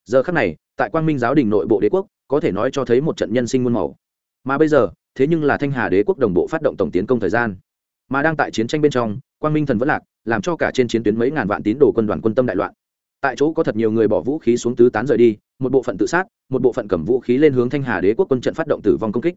Giờ khắc này, tại quang minh giáo đình nội bộ đế quốc, có thể nói cho thấy một trận nhân sinh muôn màu. Mà bây giờ, thế nhưng là thanh hà đế quốc đồng bộ phát động tổng tiến công thời gian. Mà đang tại chiến tranh bên trong, quang minh thần vẫn lạc, làm cho cả trên chiến tuyến mấy ngàn vạn tín đồ quân đoàn quân tâm đại loạn. Tại chỗ có thật nhiều người bỏ vũ khí xuống tứ tán rời đi, một bộ phận tự sát, một bộ phận cầm vũ khí lên hướng thanh hà đế quốc quân trận phát động tử vong công kích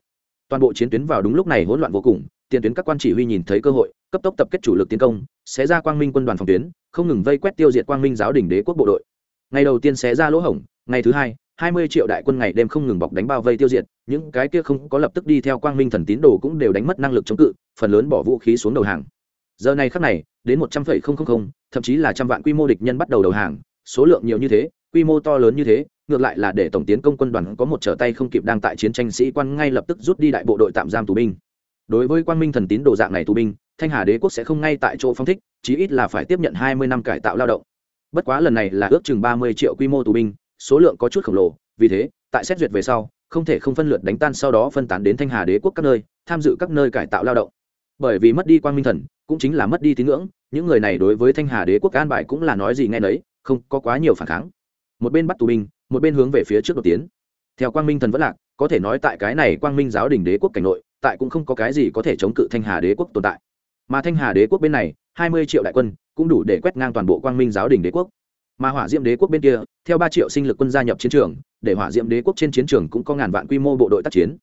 toàn bộ chiến tuyến vào đúng lúc này hỗn loạn vô cùng, tiền tuyến các quan chỉ huy nhìn thấy cơ hội, cấp tốc tập kết chủ lực tiến công, Xé ra quang minh quân đoàn phòng tuyến, không ngừng vây quét tiêu diệt quang minh giáo đình đế quốc bộ đội. Ngày đầu tiên xé ra lỗ hổng, ngày thứ hai hai mươi triệu đại quân ngày đêm không ngừng bọc đánh bao vây tiêu diệt, những cái kia không có lập tức đi theo quang minh thần tín đồ cũng đều đánh mất năng lực chống cự, phần lớn bỏ vũ khí xuống đầu hàng. Giờ này khắc này, đến một trăm phẩy không không không, thậm chí là trăm vạn quy mô địch nhân bắt đầu đầu hàng, số lượng nhiều như thế, quy mô to lớn như thế ngược lại là để tổng tiến công quân đoàn có một trở tay không kịp đang tại chiến tranh sĩ quan ngay lập tức rút đi đại bộ đội tạm giam tù binh. Đối với quang minh thần tín đồ dạng này tù binh, thanh hà đế quốc sẽ không ngay tại chỗ phong thích, chí ít là phải tiếp nhận hai mươi năm cải tạo lao động. Bất quá lần này là ước chừng ba mươi triệu quy mô tù binh, số lượng có chút khổng lồ, vì thế, tại xét duyệt về sau, không thể không phân lượt đánh tan sau đó phân tán đến thanh hà đế quốc các nơi, tham dự các nơi cải tạo lao động. Bởi vì mất đi quang minh thần, cũng chính là mất đi tín ngưỡng, những người này đối với thanh hà đế quốc an bài cũng là nói gì nghe nấy, không có quá nhiều phản kháng. Một bên bắt tù binh một bên hướng về phía trước đột tiến. Theo quang minh thần vẫn lạc, có thể nói tại cái này quang minh giáo đình đế quốc cảnh nội, tại cũng không có cái gì có thể chống cự thanh hà đế quốc tồn tại. Mà thanh hà đế quốc bên này, hai mươi triệu đại quân, cũng đủ để quét ngang toàn bộ quang minh giáo đình đế quốc. Mà hỏa diễm đế quốc bên kia, theo ba triệu sinh lực quân gia nhập chiến trường, để hỏa diễm đế quốc trên chiến trường cũng có ngàn vạn quy mô bộ đội tác chiến.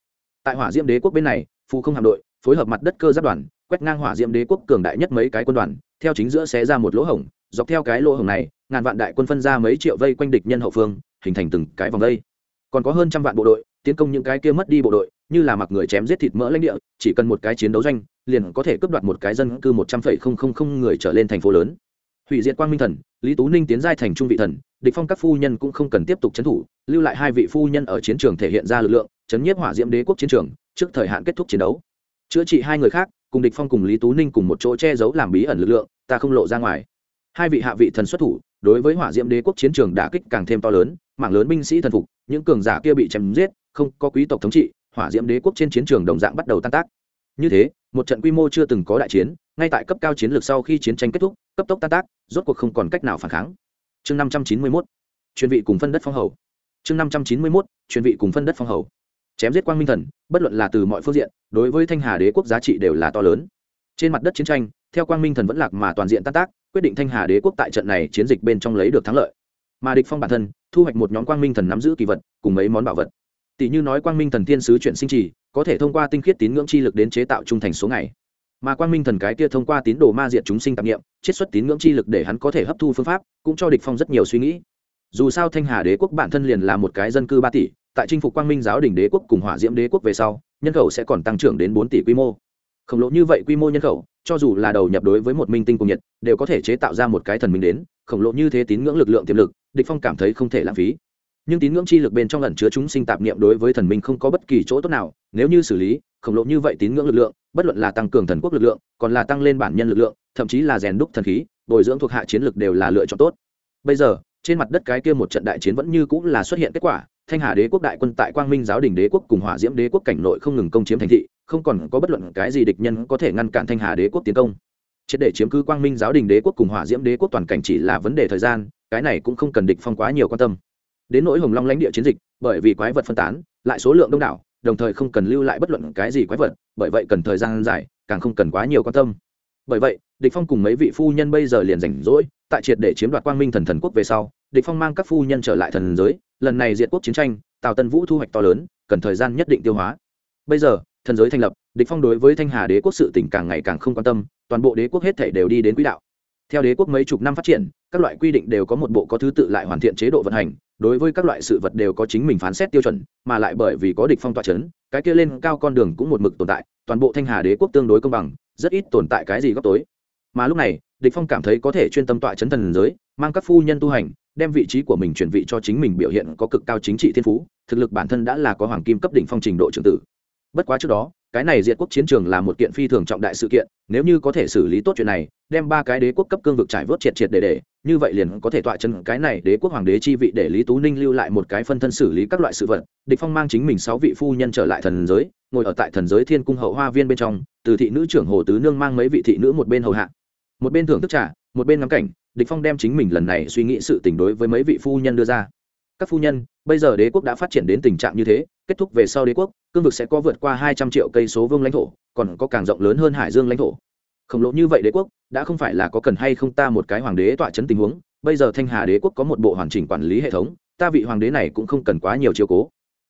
Tại hỏa diễm đế quốc bên này, phù không hạm đội, phối hợp mặt đất cơ giáp đoàn, quét ngang hỏa diễm đế quốc cường đại nhất mấy cái quân đoàn, theo chính giữa xé ra một lỗ hổng, dọc theo cái lỗ hổng này, ngàn vạn đại quân phân ra mấy triệu vây quanh địch nhân hậu phương hình thành từng cái vòng đây. Còn có hơn trăm vạn bộ đội, tiến công những cái kia mất đi bộ đội, như là mặc người chém giết thịt mỡ lãnh địa, chỉ cần một cái chiến đấu doanh, liền có thể cướp đoạt một cái dân cư một trăm phẩy không không không người trở lên thành phố lớn. Hủy diệt quang minh thần, lý tú ninh tiến giai thành trung vị thần, địch phong các phu nhân cũng không cần tiếp tục chiến thủ, lưu lại hai vị phu nhân ở chiến trường thể hiện ra lực lượng, chấn nhiếp hỏa diễm đế quốc chiến trường, trước thời hạn kết thúc chiến đấu. Chữa trị hai người khác, cùng địch phong cùng lý tú ninh cùng một chỗ che giấu làm bí ẩn lực lượng, ta không lộ ra ngoài hai vị hạ vị thần xuất thủ, đối với hỏa diễm đế quốc chiến trường đả kích càng thêm to lớn, mảng lớn binh sĩ thần phục, những cường giả kia bị chém giết, không có quý tộc thống trị, hỏa diễm đế quốc trên chiến trường đồng dạng bắt đầu tan tác. Như thế, một trận quy mô chưa từng có đại chiến, ngay tại cấp cao chiến lược sau khi chiến tranh kết thúc, cấp tốc tan tác, rốt cuộc không còn cách nào phản kháng. Chương năm trăm chín mươi mốt, chuyên vị cùng phân đất phong hầu. Chương năm trăm chín mươi mốt, chuyên vị cùng phân đất phong hầu. Chém giết quang minh thần, bất luận là từ mọi phương diện, đối với thanh hà đế quốc giá trị đều là to lớn trên mặt đất chiến tranh, theo quang minh thần vẫn lạc mà toàn diện tan tác, quyết định thanh hà đế quốc tại trận này chiến dịch bên trong lấy được thắng lợi. Mà địch phong bản thân, thu hoạch một nhóm quang minh thần nắm giữ kỳ vật, cùng mấy món bảo vật. Tỷ như nói quang minh thần thiên sứ chuyển sinh trì, có thể thông qua tinh khiết tín ngưỡng chi lực đến chế tạo trung thành số ngày. Mà quang minh thần cái kia thông qua tín đồ ma diệt chúng sinh tạp nghiệm chiết xuất tín ngưỡng chi lực để hắn có thể hấp thu phương pháp, cũng cho địch phong rất nhiều suy nghĩ. Dù sao thanh hà đế quốc bản thân liền là một cái dân cư ba tỷ, tại chinh phục quang minh giáo đình đế quốc cùng hỏa diễm đế quốc về sau, nhân khẩu sẽ còn tăng trưởng đến bốn tỷ quy mô khổng lồ như vậy quy mô nhân khẩu, cho dù là đầu nhập đối với một minh tinh cùng nhiệt, đều có thể chế tạo ra một cái thần minh đến, khổng lồ như thế tín ngưỡng lực lượng tiềm lực, địch phong cảm thấy không thể lãng phí. Nhưng tín ngưỡng chi lực bên trong ẩn chứa chúng sinh tạp niệm đối với thần minh không có bất kỳ chỗ tốt nào, nếu như xử lý, khổng lồ như vậy tín ngưỡng lực lượng, bất luận là tăng cường thần quốc lực lượng, còn là tăng lên bản nhân lực lượng, thậm chí là rèn đúc thần khí, bồi dưỡng thuộc hạ chiến lực đều là lựa chọn tốt. Bây giờ, trên mặt đất cái kia một trận đại chiến vẫn như cũng là xuất hiện kết quả, thanh hà đế quốc đại quân tại quang minh giáo đình đế quốc cùng hỏa diễm đế quốc cảnh nội không ngừng công chiếm thành thị không còn có bất luận cái gì địch nhân có thể ngăn cản thanh hà đế quốc tiến công. Triệt để chiếm cứ quang minh giáo đình đế quốc cùng hỏa diễm đế quốc toàn cảnh chỉ là vấn đề thời gian, cái này cũng không cần địch phong quá nhiều quan tâm. Đến nỗi hồng long lãnh địa chiến dịch, bởi vì quái vật phân tán, lại số lượng đông đảo, đồng thời không cần lưu lại bất luận cái gì quái vật, bởi vậy cần thời gian dài, càng không cần quá nhiều quan tâm. Bởi vậy, địch phong cùng mấy vị phu nhân bây giờ liền rảnh rỗi, tại triệt để chiếm đoạt quang minh thần thần quốc về sau, địch phong mang các phu nhân trở lại thần giới, lần này diệt quốc chiến tranh, tào tân vũ thu hoạch to lớn, cần thời gian nhất định tiêu hóa. Bây giờ thần giới thành lập, địch phong đối với thanh hà đế quốc sự tình càng ngày càng không quan tâm, toàn bộ đế quốc hết thảy đều đi đến quỹ đạo. Theo đế quốc mấy chục năm phát triển, các loại quy định đều có một bộ có thứ tự lại hoàn thiện chế độ vận hành, đối với các loại sự vật đều có chính mình phán xét tiêu chuẩn, mà lại bởi vì có địch phong tọa chấn, cái kia lên cao con đường cũng một mực tồn tại, toàn bộ thanh hà đế quốc tương đối công bằng, rất ít tồn tại cái gì góc tối. Mà lúc này, địch phong cảm thấy có thể chuyên tâm tọa chấn thần giới, mang các phu nhân tu hành, đem vị trí của mình chuyển vị cho chính mình biểu hiện có cực cao chính trị thiên phú, thực lực bản thân đã là có hoàng kim cấp đỉnh phong trình độ trưởng tử bất quá trước đó, cái này diệt quốc chiến trường là một kiện phi thường trọng đại sự kiện, nếu như có thể xử lý tốt chuyện này, đem ba cái đế quốc cấp cương vực trải vớt triệt triệt để để, như vậy liền có thể tọa chân cái này đế quốc hoàng đế chi vị để lý tú ninh lưu lại một cái phân thân xử lý các loại sự vật. Địch phong mang chính mình sáu vị phu nhân trở lại thần giới, ngồi ở tại thần giới thiên cung hậu hoa viên bên trong, từ thị nữ trưởng hồ tứ nương mang mấy vị thị nữ một bên hầu hạ. Một bên thưởng thức trà, một bên ngắm cảnh, địch phong đem chính mình lần này suy nghĩ sự tình đối với mấy vị phu nhân đưa ra. Các phu nhân, bây giờ đế quốc đã phát triển đến tình trạng như thế, kết thúc về sau đế quốc cương vực sẽ có vượt qua hai trăm triệu cây số vương lãnh thổ, còn có càng rộng lớn hơn hải dương lãnh thổ. Khổng lồ như vậy đế quốc, đã không phải là có cần hay không ta một cái hoàng đế tọa chấn tình huống, bây giờ thanh hà đế quốc có một bộ hoàn chỉnh quản lý hệ thống, ta vị hoàng đế này cũng không cần quá nhiều chiều cố.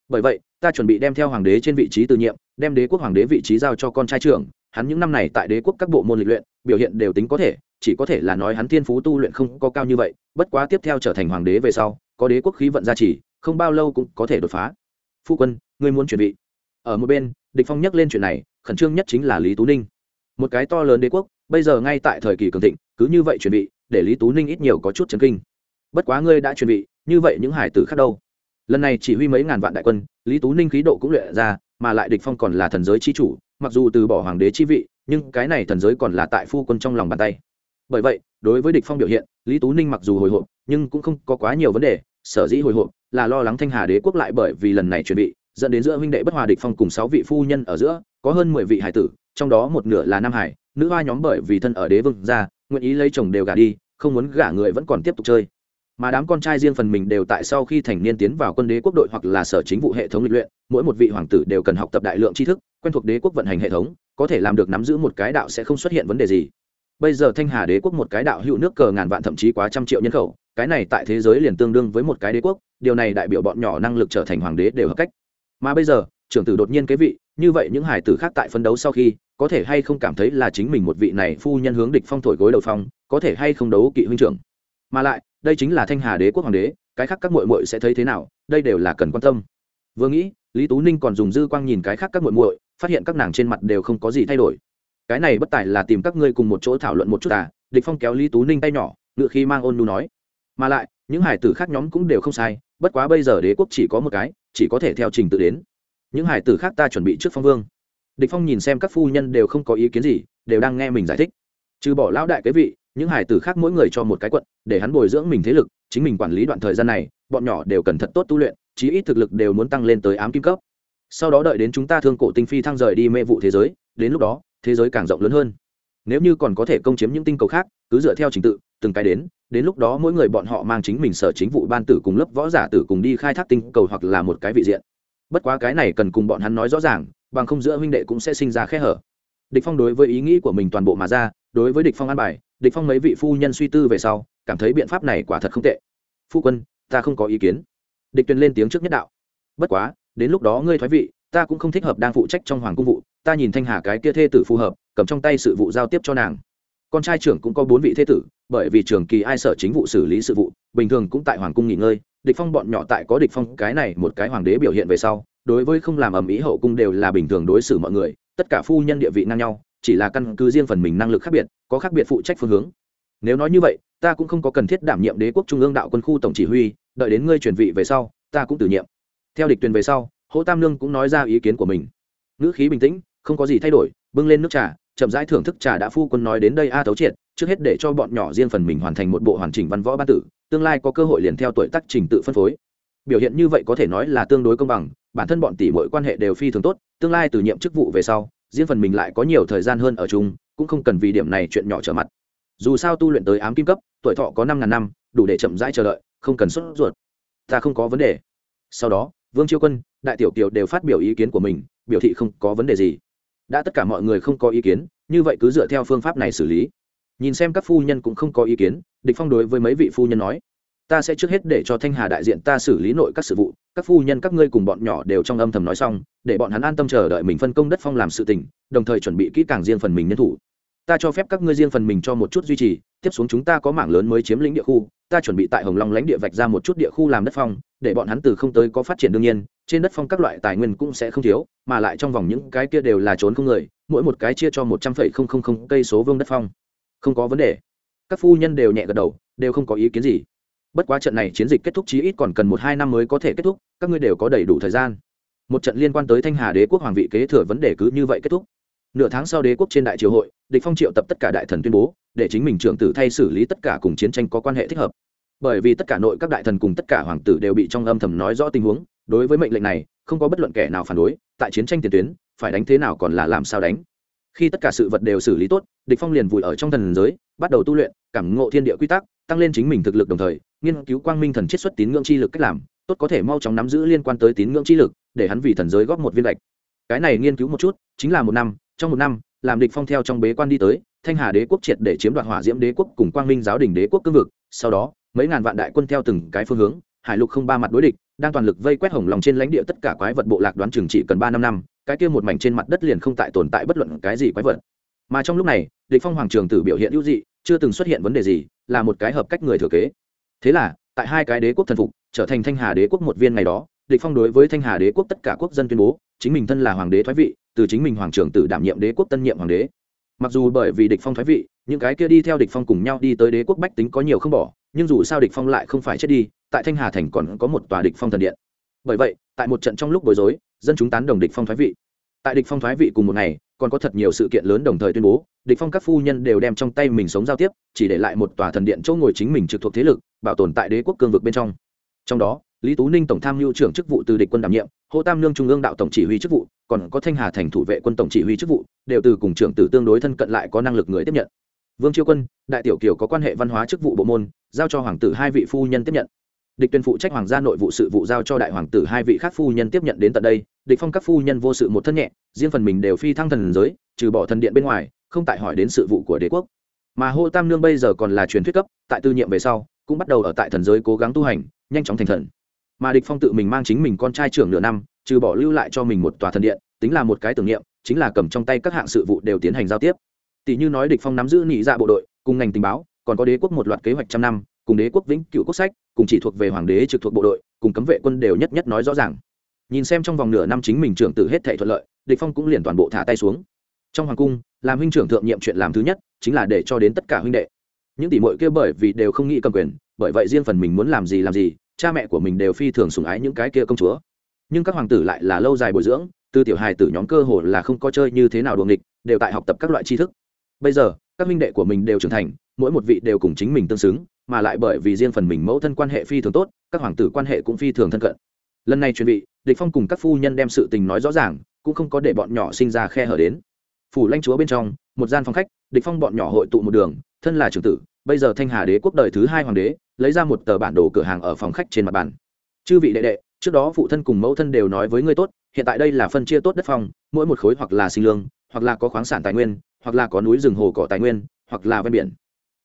Bởi vậy, ta chuẩn bị đem theo hoàng đế trên vị trí từ nhiệm, đem đế quốc hoàng đế vị trí giao cho con trai trưởng. Hắn những năm này tại đế quốc các bộ môn lịch luyện, biểu hiện đều tính có thể, chỉ có thể là nói hắn thiên phú tu luyện không có cao như vậy, bất quá tiếp theo trở thành hoàng đế về sau, có đế quốc khí vận gia trì, không bao lâu cũng có thể đột phá. Phu quân, ngươi muốn chuẩn bị ở một bên, địch phong nhắc lên chuyện này, khẩn trương nhất chính là lý tú ninh. Một cái to lớn đế quốc, bây giờ ngay tại thời kỳ cường thịnh, cứ như vậy chuẩn bị, để lý tú ninh ít nhiều có chút chấn kinh. Bất quá ngươi đã chuẩn bị, như vậy những hải tử khác đâu? Lần này chỉ huy mấy ngàn vạn đại quân, lý tú ninh khí độ cũng luyện ra, mà lại địch phong còn là thần giới chi chủ, mặc dù từ bỏ hoàng đế chi vị, nhưng cái này thần giới còn là tại phu quân trong lòng bàn tay. Bởi vậy, đối với địch phong biểu hiện, lý tú ninh mặc dù hồi hộp, nhưng cũng không có quá nhiều vấn đề, sở dĩ hồi hộp là lo lắng thanh hà đế quốc lại bởi vì lần này chuẩn bị dẫn đến giữa huynh đệ bất hòa địch phong cùng sáu vị phu nhân ở giữa, có hơn mười vị hải tử, trong đó một nửa là nam hải, nữ hoa nhóm bởi vì thân ở đế vương gia, nguyện ý lấy chồng đều gả đi, không muốn gả người vẫn còn tiếp tục chơi. Mà đám con trai riêng phần mình đều tại sau khi thành niên tiến vào quân đế quốc đội hoặc là sở chính vụ hệ thống lịch luyện, mỗi một vị hoàng tử đều cần học tập đại lượng tri thức, quen thuộc đế quốc vận hành hệ thống, có thể làm được nắm giữ một cái đạo sẽ không xuất hiện vấn đề gì. Bây giờ thanh hà đế quốc một cái đạo hữu nước cờ ngàn vạn thậm chí quá trăm triệu nhân khẩu, cái này tại thế giới liền tương đương với một cái đế quốc, điều này đại biểu bọn nhỏ năng lực trở thành hoàng đế đều hợp cách mà bây giờ, trưởng tử đột nhiên kế vị, như vậy những hải tử khác tại phân đấu sau khi, có thể hay không cảm thấy là chính mình một vị này phu nhân hướng địch phong thổi gối đầu phong, có thể hay không đấu kỵ huynh trưởng. Mà lại, đây chính là thanh hà đế quốc hoàng đế, cái khác các muội muội sẽ thấy thế nào, đây đều là cần quan tâm. Vừa nghĩ, lý tú ninh còn dùng dư quang nhìn cái khác các muội muội, phát hiện các nàng trên mặt đều không có gì thay đổi. Cái này bất tài là tìm các ngươi cùng một chỗ thảo luận một chút à địch phong kéo lý tú ninh tay nhỏ, ngựa khi mang ôn nhu nói. Mà lại, những hải tử khác nhóm cũng đều không sai bất quá bây giờ đế quốc chỉ có một cái, chỉ có thể theo trình tự đến. Những hải tử khác ta chuẩn bị trước phong vương. Địch phong nhìn xem các phu nhân đều không có ý kiến gì, đều đang nghe mình giải thích. Trừ bỏ lão đại cái vị, những hải tử khác mỗi người cho một cái quận, để hắn bồi dưỡng mình thế lực, chính mình quản lý đoạn thời gian này, bọn nhỏ đều cần thật tốt tu luyện, chí ít thực lực đều muốn tăng lên tới ám kim cấp. Sau đó đợi đến chúng ta thương cổ tinh phi thăng rời đi mê vụ thế giới, đến lúc đó, thế giới càng rộng lớn hơn. Nếu như còn có thể công chiếm những tinh cầu khác, cứ dựa theo trình tự từng cái đến đến lúc đó mỗi người bọn họ mang chính mình sở chính vụ ban tử cùng lớp võ giả tử cùng đi khai thác tinh cầu hoặc là một cái vị diện. Bất quá cái này cần cùng bọn hắn nói rõ ràng, bằng không giữa huynh đệ cũng sẽ sinh ra khe hở. Địch phong đối với ý nghĩ của mình toàn bộ mà ra, đối với địch phong an bài, địch phong mấy vị phu nhân suy tư về sau, cảm thấy biện pháp này quả thật không tệ. Phu quân, ta không có ý kiến. Địch tuyền lên tiếng trước nhất đạo. Bất quá, đến lúc đó ngươi thoái vị, ta cũng không thích hợp đang phụ trách trong hoàng cung vụ, ta nhìn thanh hà cái kia thê tử phù hợp, cầm trong tay sự vụ giao tiếp cho nàng con trai trưởng cũng có bốn vị thế tử, bởi vì trường kỳ ai sở chính vụ xử lý sự vụ, bình thường cũng tại hoàng cung nghỉ ngơi, địch phong bọn nhỏ tại có địch phong cái này một cái hoàng đế biểu hiện về sau, đối với không làm ầm ĩ hậu cung đều là bình thường đối xử mọi người, tất cả phu nhân địa vị ngang nhau, chỉ là căn cứ riêng phần mình năng lực khác biệt, có khác biệt phụ trách phương hướng. Nếu nói như vậy, ta cũng không có cần thiết đảm nhiệm đế quốc trung ương đạo quân khu tổng chỉ huy, đợi đến ngươi truyền vị về sau, ta cũng từ nhiệm. Theo địch tuyền về sau, hỗ tam lương cũng nói ra ý kiến của mình. Ngữ khí bình tĩnh, không có gì thay đổi, bưng lên nước trà chậm rãi thưởng thức trà đã phu quân nói đến đây a à tấu triệt, trước hết để cho bọn nhỏ riêng phần mình hoàn thành một bộ hoàn chỉnh văn võ ban tử, tương lai có cơ hội liền theo tuổi tác trình tự phân phối. Biểu hiện như vậy có thể nói là tương đối công bằng, bản thân bọn tỷ mọi quan hệ đều phi thường tốt, tương lai từ nhiệm chức vụ về sau, riêng phần mình lại có nhiều thời gian hơn ở chung, cũng không cần vì điểm này chuyện nhỏ trở mặt. Dù sao tu luyện tới ám kim cấp, tuổi thọ có năm ngàn năm, đủ để chậm rãi chờ đợi, không cần sốt ruột. Ta không có vấn đề. Sau đó, vương chiêu quân, đại tiểu kiều đều phát biểu ý kiến của mình, biểu thị không có vấn đề gì đã tất cả mọi người không có ý kiến, như vậy cứ dựa theo phương pháp này xử lý. Nhìn xem các phu nhân cũng không có ý kiến, địch phong đối với mấy vị phu nhân nói, ta sẽ trước hết để cho thanh hà đại diện ta xử lý nội các sự vụ, các phu nhân các ngươi cùng bọn nhỏ đều trong âm thầm nói xong, để bọn hắn an tâm chờ đợi mình phân công đất phong làm sự tình, đồng thời chuẩn bị kỹ càng riêng phần mình nhân thủ ta cho phép các ngươi riêng phần mình cho một chút duy trì, tiếp xuống chúng ta có mảng lớn mới chiếm lĩnh địa khu, ta chuẩn bị tại hồng long lãnh địa vạch ra một chút địa khu làm đất phong, để bọn hắn từ không tới có phát triển đương nhiên, trên đất phong các loại tài nguyên cũng sẽ không thiếu, mà lại trong vòng những cái kia đều là trốn không người, mỗi một cái chia cho một trăm phẩy không không không cây số vương đất phong. Không có vấn đề. Các phu nhân đều nhẹ gật đầu, đều không có ý kiến gì. Bất quá trận này chiến dịch kết thúc chí ít còn cần một hai năm mới có thể kết thúc, các ngươi đều có đầy đủ thời gian. Một trận liên quan tới thanh hà đế quốc hoàng vị kế thừa vấn đề cứ như vậy kết thúc. Nửa tháng sau đế quốc trên đại triều hội địch phong triệu tập tất cả đại thần tuyên bố, để chính mình trưởng tử thay xử lý tất cả cùng chiến tranh có quan hệ thích hợp. Bởi vì tất cả nội các đại thần cùng tất cả hoàng tử đều bị trong âm thầm nói rõ tình huống, đối với mệnh lệnh này, không có bất luận kẻ nào phản đối, tại chiến tranh tiền tuyến, phải đánh thế nào còn là làm sao đánh. Khi tất cả sự vật đều xử lý tốt, địch phong liền vùi ở trong thần giới, bắt đầu tu luyện, cảm ngộ thiên địa quy tắc, tăng lên chính mình thực lực đồng thời, nghiên cứu quang minh thần chiết xuất tín ngưỡng chi lực cách làm, tốt có thể mau chóng nắm giữ liên quan tới tín ngưỡng chi lực, để hắn vì thần giới góp một viên lệch. Cái này nghiên cứu một chút, chính là một năm, trong một năm làm địch phong theo trong bế quan đi tới, thanh hà đế quốc triệt để chiếm đoạt hỏa diễm đế quốc cùng quang minh giáo đình đế quốc cương vực. Sau đó, mấy ngàn vạn đại quân theo từng cái phương hướng, hải lục không ba mặt đối địch, đang toàn lực vây quét hồng lòng trên lãnh địa tất cả quái vật bộ lạc đoán chừng chỉ cần ba năm năm, cái kia một mảnh trên mặt đất liền không tại tồn tại bất luận cái gì quái vật. Mà trong lúc này, địch phong hoàng trường tử biểu hiện ưu dị, chưa từng xuất hiện vấn đề gì, là một cái hợp cách người thừa kế. Thế là, tại hai cái đế quốc thần phục, trở thành thanh hà đế quốc một viên ngày đó, địch phong đối với thanh hà đế quốc tất cả quốc dân tuyên bố, chính mình thân là hoàng đế thoái vị từ chính mình hoàng trưởng tử đảm nhiệm đế quốc tân nhiệm hoàng đế. Mặc dù bởi vì địch phong thoái vị, những cái kia đi theo địch phong cùng nhau đi tới đế quốc bách tính có nhiều không bỏ, nhưng dù sao địch phong lại không phải chết đi, tại thanh hà thành còn có một tòa địch phong thần điện. Bởi vậy, tại một trận trong lúc bối rối, dân chúng tán đồng địch phong thoái vị. Tại địch phong thoái vị cùng một ngày, còn có thật nhiều sự kiện lớn đồng thời tuyên bố, địch phong các phu nhân đều đem trong tay mình sống giao tiếp, chỉ để lại một tòa thần điện chỗ ngồi chính mình trực thuộc thế lực, bảo tồn tại đế quốc cương vực bên trong. Trong đó, lý tú ninh tổng tham mưu trưởng chức vụ từ địch quân đảm nhiệm hồ tam lương trung ương đạo tổng chỉ huy chức vụ, còn có thanh hà thành thủ vệ quân tổng chỉ huy chức vụ, đều từ cùng trưởng tử tương đối thân cận lại có năng lực người tiếp nhận. Vương chiêu quân, đại tiểu kiều có quan hệ văn hóa chức vụ bộ môn, giao cho hoàng tử hai vị phu nhân tiếp nhận. Địch tuyên phụ trách hoàng gia nội vụ sự vụ giao cho đại hoàng tử hai vị khác phu nhân tiếp nhận đến tận đây, địch phong các phu nhân vô sự một thân nhẹ, riêng phần mình đều phi thăng thần giới, trừ bỏ thần điện bên ngoài, không tại hỏi đến sự vụ của đế quốc. Mà hô tam nương bây giờ còn là truyền thuyết cấp, tại tư nhiệm về sau, cũng bắt đầu ở tại thần giới cố gắng tu hành, nhanh chóng thành thần mà địch phong tự mình mang chính mình con trai trưởng nửa năm, trừ bỏ lưu lại cho mình một tòa thần điện, tính là một cái tưởng niệm, chính là cầm trong tay các hạng sự vụ đều tiến hành giao tiếp. Tỷ như nói địch phong nắm giữ nhị dạ bộ đội, cùng ngành tình báo, còn có đế quốc một loạt kế hoạch trăm năm, cùng đế quốc vĩnh cửu quốc sách, cùng chỉ thuộc về hoàng đế trực thuộc bộ đội, cùng cấm vệ quân đều nhất nhất nói rõ ràng. Nhìn xem trong vòng nửa năm chính mình trưởng tử hết thảy thuận lợi, địch phong cũng liền toàn bộ thả tay xuống. Trong hoàng cung, làm huynh trưởng thượng nhiệm chuyện làm thứ nhất, chính là để cho đến tất cả huynh đệ. Những tỷ muội kia bởi vì đều không nghĩ cầm quyền, bởi vậy riêng phần mình muốn làm gì làm gì cha mẹ của mình đều phi thường sủng ái những cái kia công chúa. Nhưng các hoàng tử lại là lâu dài bồi dưỡng, từ tiểu hài tử nhóm cơ hồ là không có chơi như thế nào đuồng địch đều tại học tập các loại tri thức. Bây giờ, các minh đệ của mình đều trưởng thành, mỗi một vị đều cùng chính mình tương xứng, mà lại bởi vì riêng phần mình mẫu thân quan hệ phi thường tốt, các hoàng tử quan hệ cũng phi thường thân cận. Lần này chuẩn bị địch phong cùng các phu nhân đem sự tình nói rõ ràng, cũng không có để bọn nhỏ sinh ra khe hở đến. Phủ lãnh chúa bên trong, một gian phòng khách, địch phong bọn nhỏ hội tụ một đường, thân là trưởng tử bây giờ thanh hà đế quốc đời thứ hai hoàng đế, lấy ra một tờ bản đồ cửa hàng ở phòng khách trên mặt bàn. Chư vị đệ đệ, trước đó phụ thân cùng mẫu thân đều nói với ngươi tốt, hiện tại đây là phân chia tốt đất phong, mỗi một khối hoặc là sinh lương, hoặc là có khoáng sản tài nguyên, hoặc là có núi rừng hồ cỏ tài nguyên, hoặc là ven biển.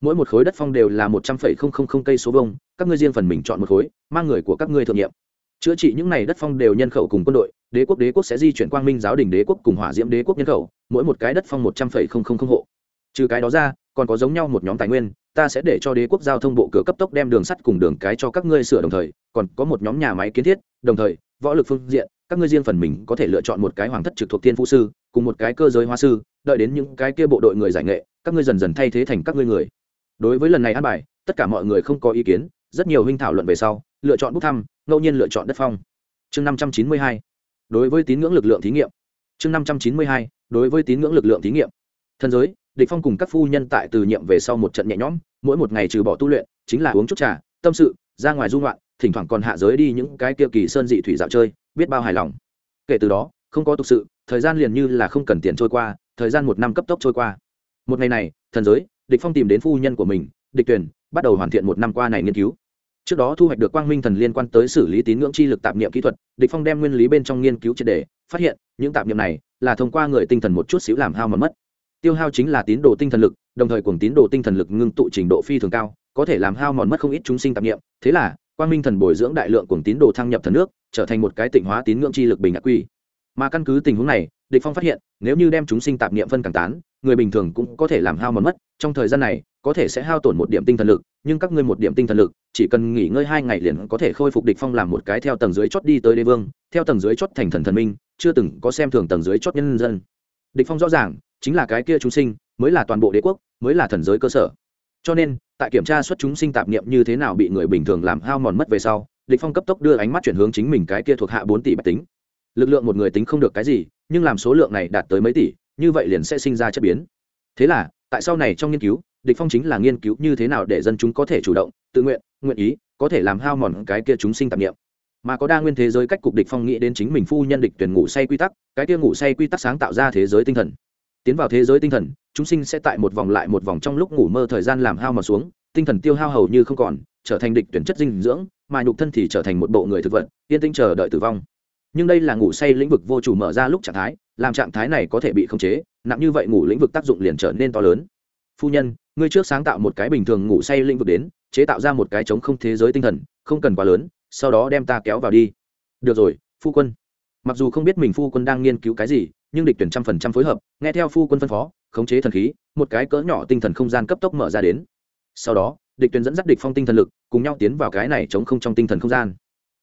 Mỗi một khối đất phong đều là một trăm phẩy không không không cây số vông các ngươi riêng phần mình chọn một khối, mang người của các ngươi thượng nhiệm. Chữa trị những này đất phong đều nhân khẩu cùng quân đội, đế quốc đế quốc sẽ di chuyển quang minh giáo đình đế quốc cùng hỏa diễm đế quốc nhân khẩu, mỗi một cái đất phong một trăm phẩy không không không hộ. Trừ cái đó ra còn có giống nhau một nhóm tài nguyên, ta sẽ để cho đế quốc giao thông bộ cửa cấp tốc đem đường sắt cùng đường cái cho các ngươi sửa đồng thời, còn có một nhóm nhà máy kiến thiết, đồng thời, võ lực phương diện, các ngươi riêng phần mình có thể lựa chọn một cái hoàng thất trực thuộc thiên phụ sư, cùng một cái cơ giới hoa sư, đợi đến những cái kia bộ đội người giải nghệ, các ngươi dần dần thay thế thành các ngươi người. Đối với lần này an bài, tất cả mọi người không có ý kiến, rất nhiều huynh thảo luận về sau, lựa chọn bút thăm, ngẫu nhiên lựa chọn đất phong. Chương năm trăm chín mươi hai, đối với tín ngưỡng lực lượng thí nghiệm. Chương năm trăm chín mươi hai, đối với tín ngưỡng lực lượng thí nghiệm. Thân giới địch phong cùng các phu nhân tại từ nhiệm về sau một trận nhẹ nhõm, mỗi một ngày trừ bỏ tu luyện, chính là uống chút trà, tâm sự, ra ngoài du ngoạn, thỉnh thoảng còn hạ giới đi những cái kia kỳ sơn dị thủy dạo chơi, biết bao hài lòng. Kể từ đó, không có tục sự, thời gian liền như là không cần tiền trôi qua, thời gian một năm cấp tốc trôi qua. Một ngày này, thần giới, địch phong tìm đến phu nhân của mình, địch tuyển bắt đầu hoàn thiện một năm qua này nghiên cứu. Trước đó thu hoạch được quang minh thần liên quan tới xử lý tín ngưỡng chi lực tạp niệm kỹ thuật, địch phong đem nguyên lý bên trong nghiên cứu triệt đề phát hiện, những tạp niệm này là thông qua người tinh thần một chút xíu làm hao mà mất tiêu hao chính là tín đồ tinh thần lực, đồng thời cùng tín đồ tinh thần lực ngưng tụ trình độ phi thường cao, có thể làm hao mòn mất không ít chúng sinh tạp niệm. Thế là, quang minh thần bồi dưỡng đại lượng cùng tín đồ thăng nhập thần nước, trở thành một cái tịnh hóa tín ngưỡng chi lực bình ác quy. Mà căn cứ tình huống này, địch phong phát hiện, nếu như đem chúng sinh tạp niệm phân càng tán, người bình thường cũng có thể làm hao mòn mất. Trong thời gian này, có thể sẽ hao tổn một điểm tinh thần lực, nhưng các ngươi một điểm tinh thần lực, chỉ cần nghỉ ngơi hai ngày liền có thể khôi phục địch phong làm một cái theo tầng dưới chót đi tới đế vương, theo tầng dưới chót thành thần thần minh, chưa từng có xem thường tầng dưới chót nhân dân. Địch phong rõ ràng chính là cái kia chúng sinh, mới là toàn bộ đế quốc, mới là thần giới cơ sở. Cho nên, tại kiểm tra xuất chúng sinh tạp niệm như thế nào bị người bình thường làm hao mòn mất về sau, địch phong cấp tốc đưa ánh mắt chuyển hướng chính mình cái kia thuộc hạ bốn tỷ bạch tính. Lực lượng một người tính không được cái gì, nhưng làm số lượng này đạt tới mấy tỷ, như vậy liền sẽ sinh ra chất biến. Thế là, tại sau này trong nghiên cứu, địch phong chính là nghiên cứu như thế nào để dân chúng có thể chủ động, tự nguyện nguyện ý, có thể làm hao mòn cái kia chúng sinh tạp niệm. Mà có đa nguyên thế giới cách cục địch phong nghĩ đến chính mình phu nhân địch tuyển ngủ say quy tắc, cái kia ngủ say quy tắc sáng tạo ra thế giới tinh thần tiến vào thế giới tinh thần, chúng sinh sẽ tại một vòng lại một vòng trong lúc ngủ mơ thời gian làm hao mà xuống, tinh thần tiêu hao hầu như không còn, trở thành địch tuyển chất dinh dưỡng, mà nhục thân thì trở thành một bộ người thực vật, yên tĩnh chờ đợi tử vong. Nhưng đây là ngủ say lĩnh vực vô chủ mở ra lúc trạng thái, làm trạng thái này có thể bị khống chế, nặng như vậy ngủ lĩnh vực tác dụng liền trở nên to lớn. Phu nhân, ngươi trước sáng tạo một cái bình thường ngủ say lĩnh vực đến, chế tạo ra một cái chống không thế giới tinh thần, không cần quá lớn, sau đó đem ta kéo vào đi. Được rồi, phu quân. Mặc dù không biết mình phu quân đang nghiên cứu cái gì nhưng địch tuyển trăm phần trăm phối hợp, nghe theo phu quân phân phó, khống chế thần khí, một cái cỡ nhỏ tinh thần không gian cấp tốc mở ra đến. Sau đó, địch tuyển dẫn dắt địch phong tinh thần lực, cùng nhau tiến vào cái này chống không trong tinh thần không gian.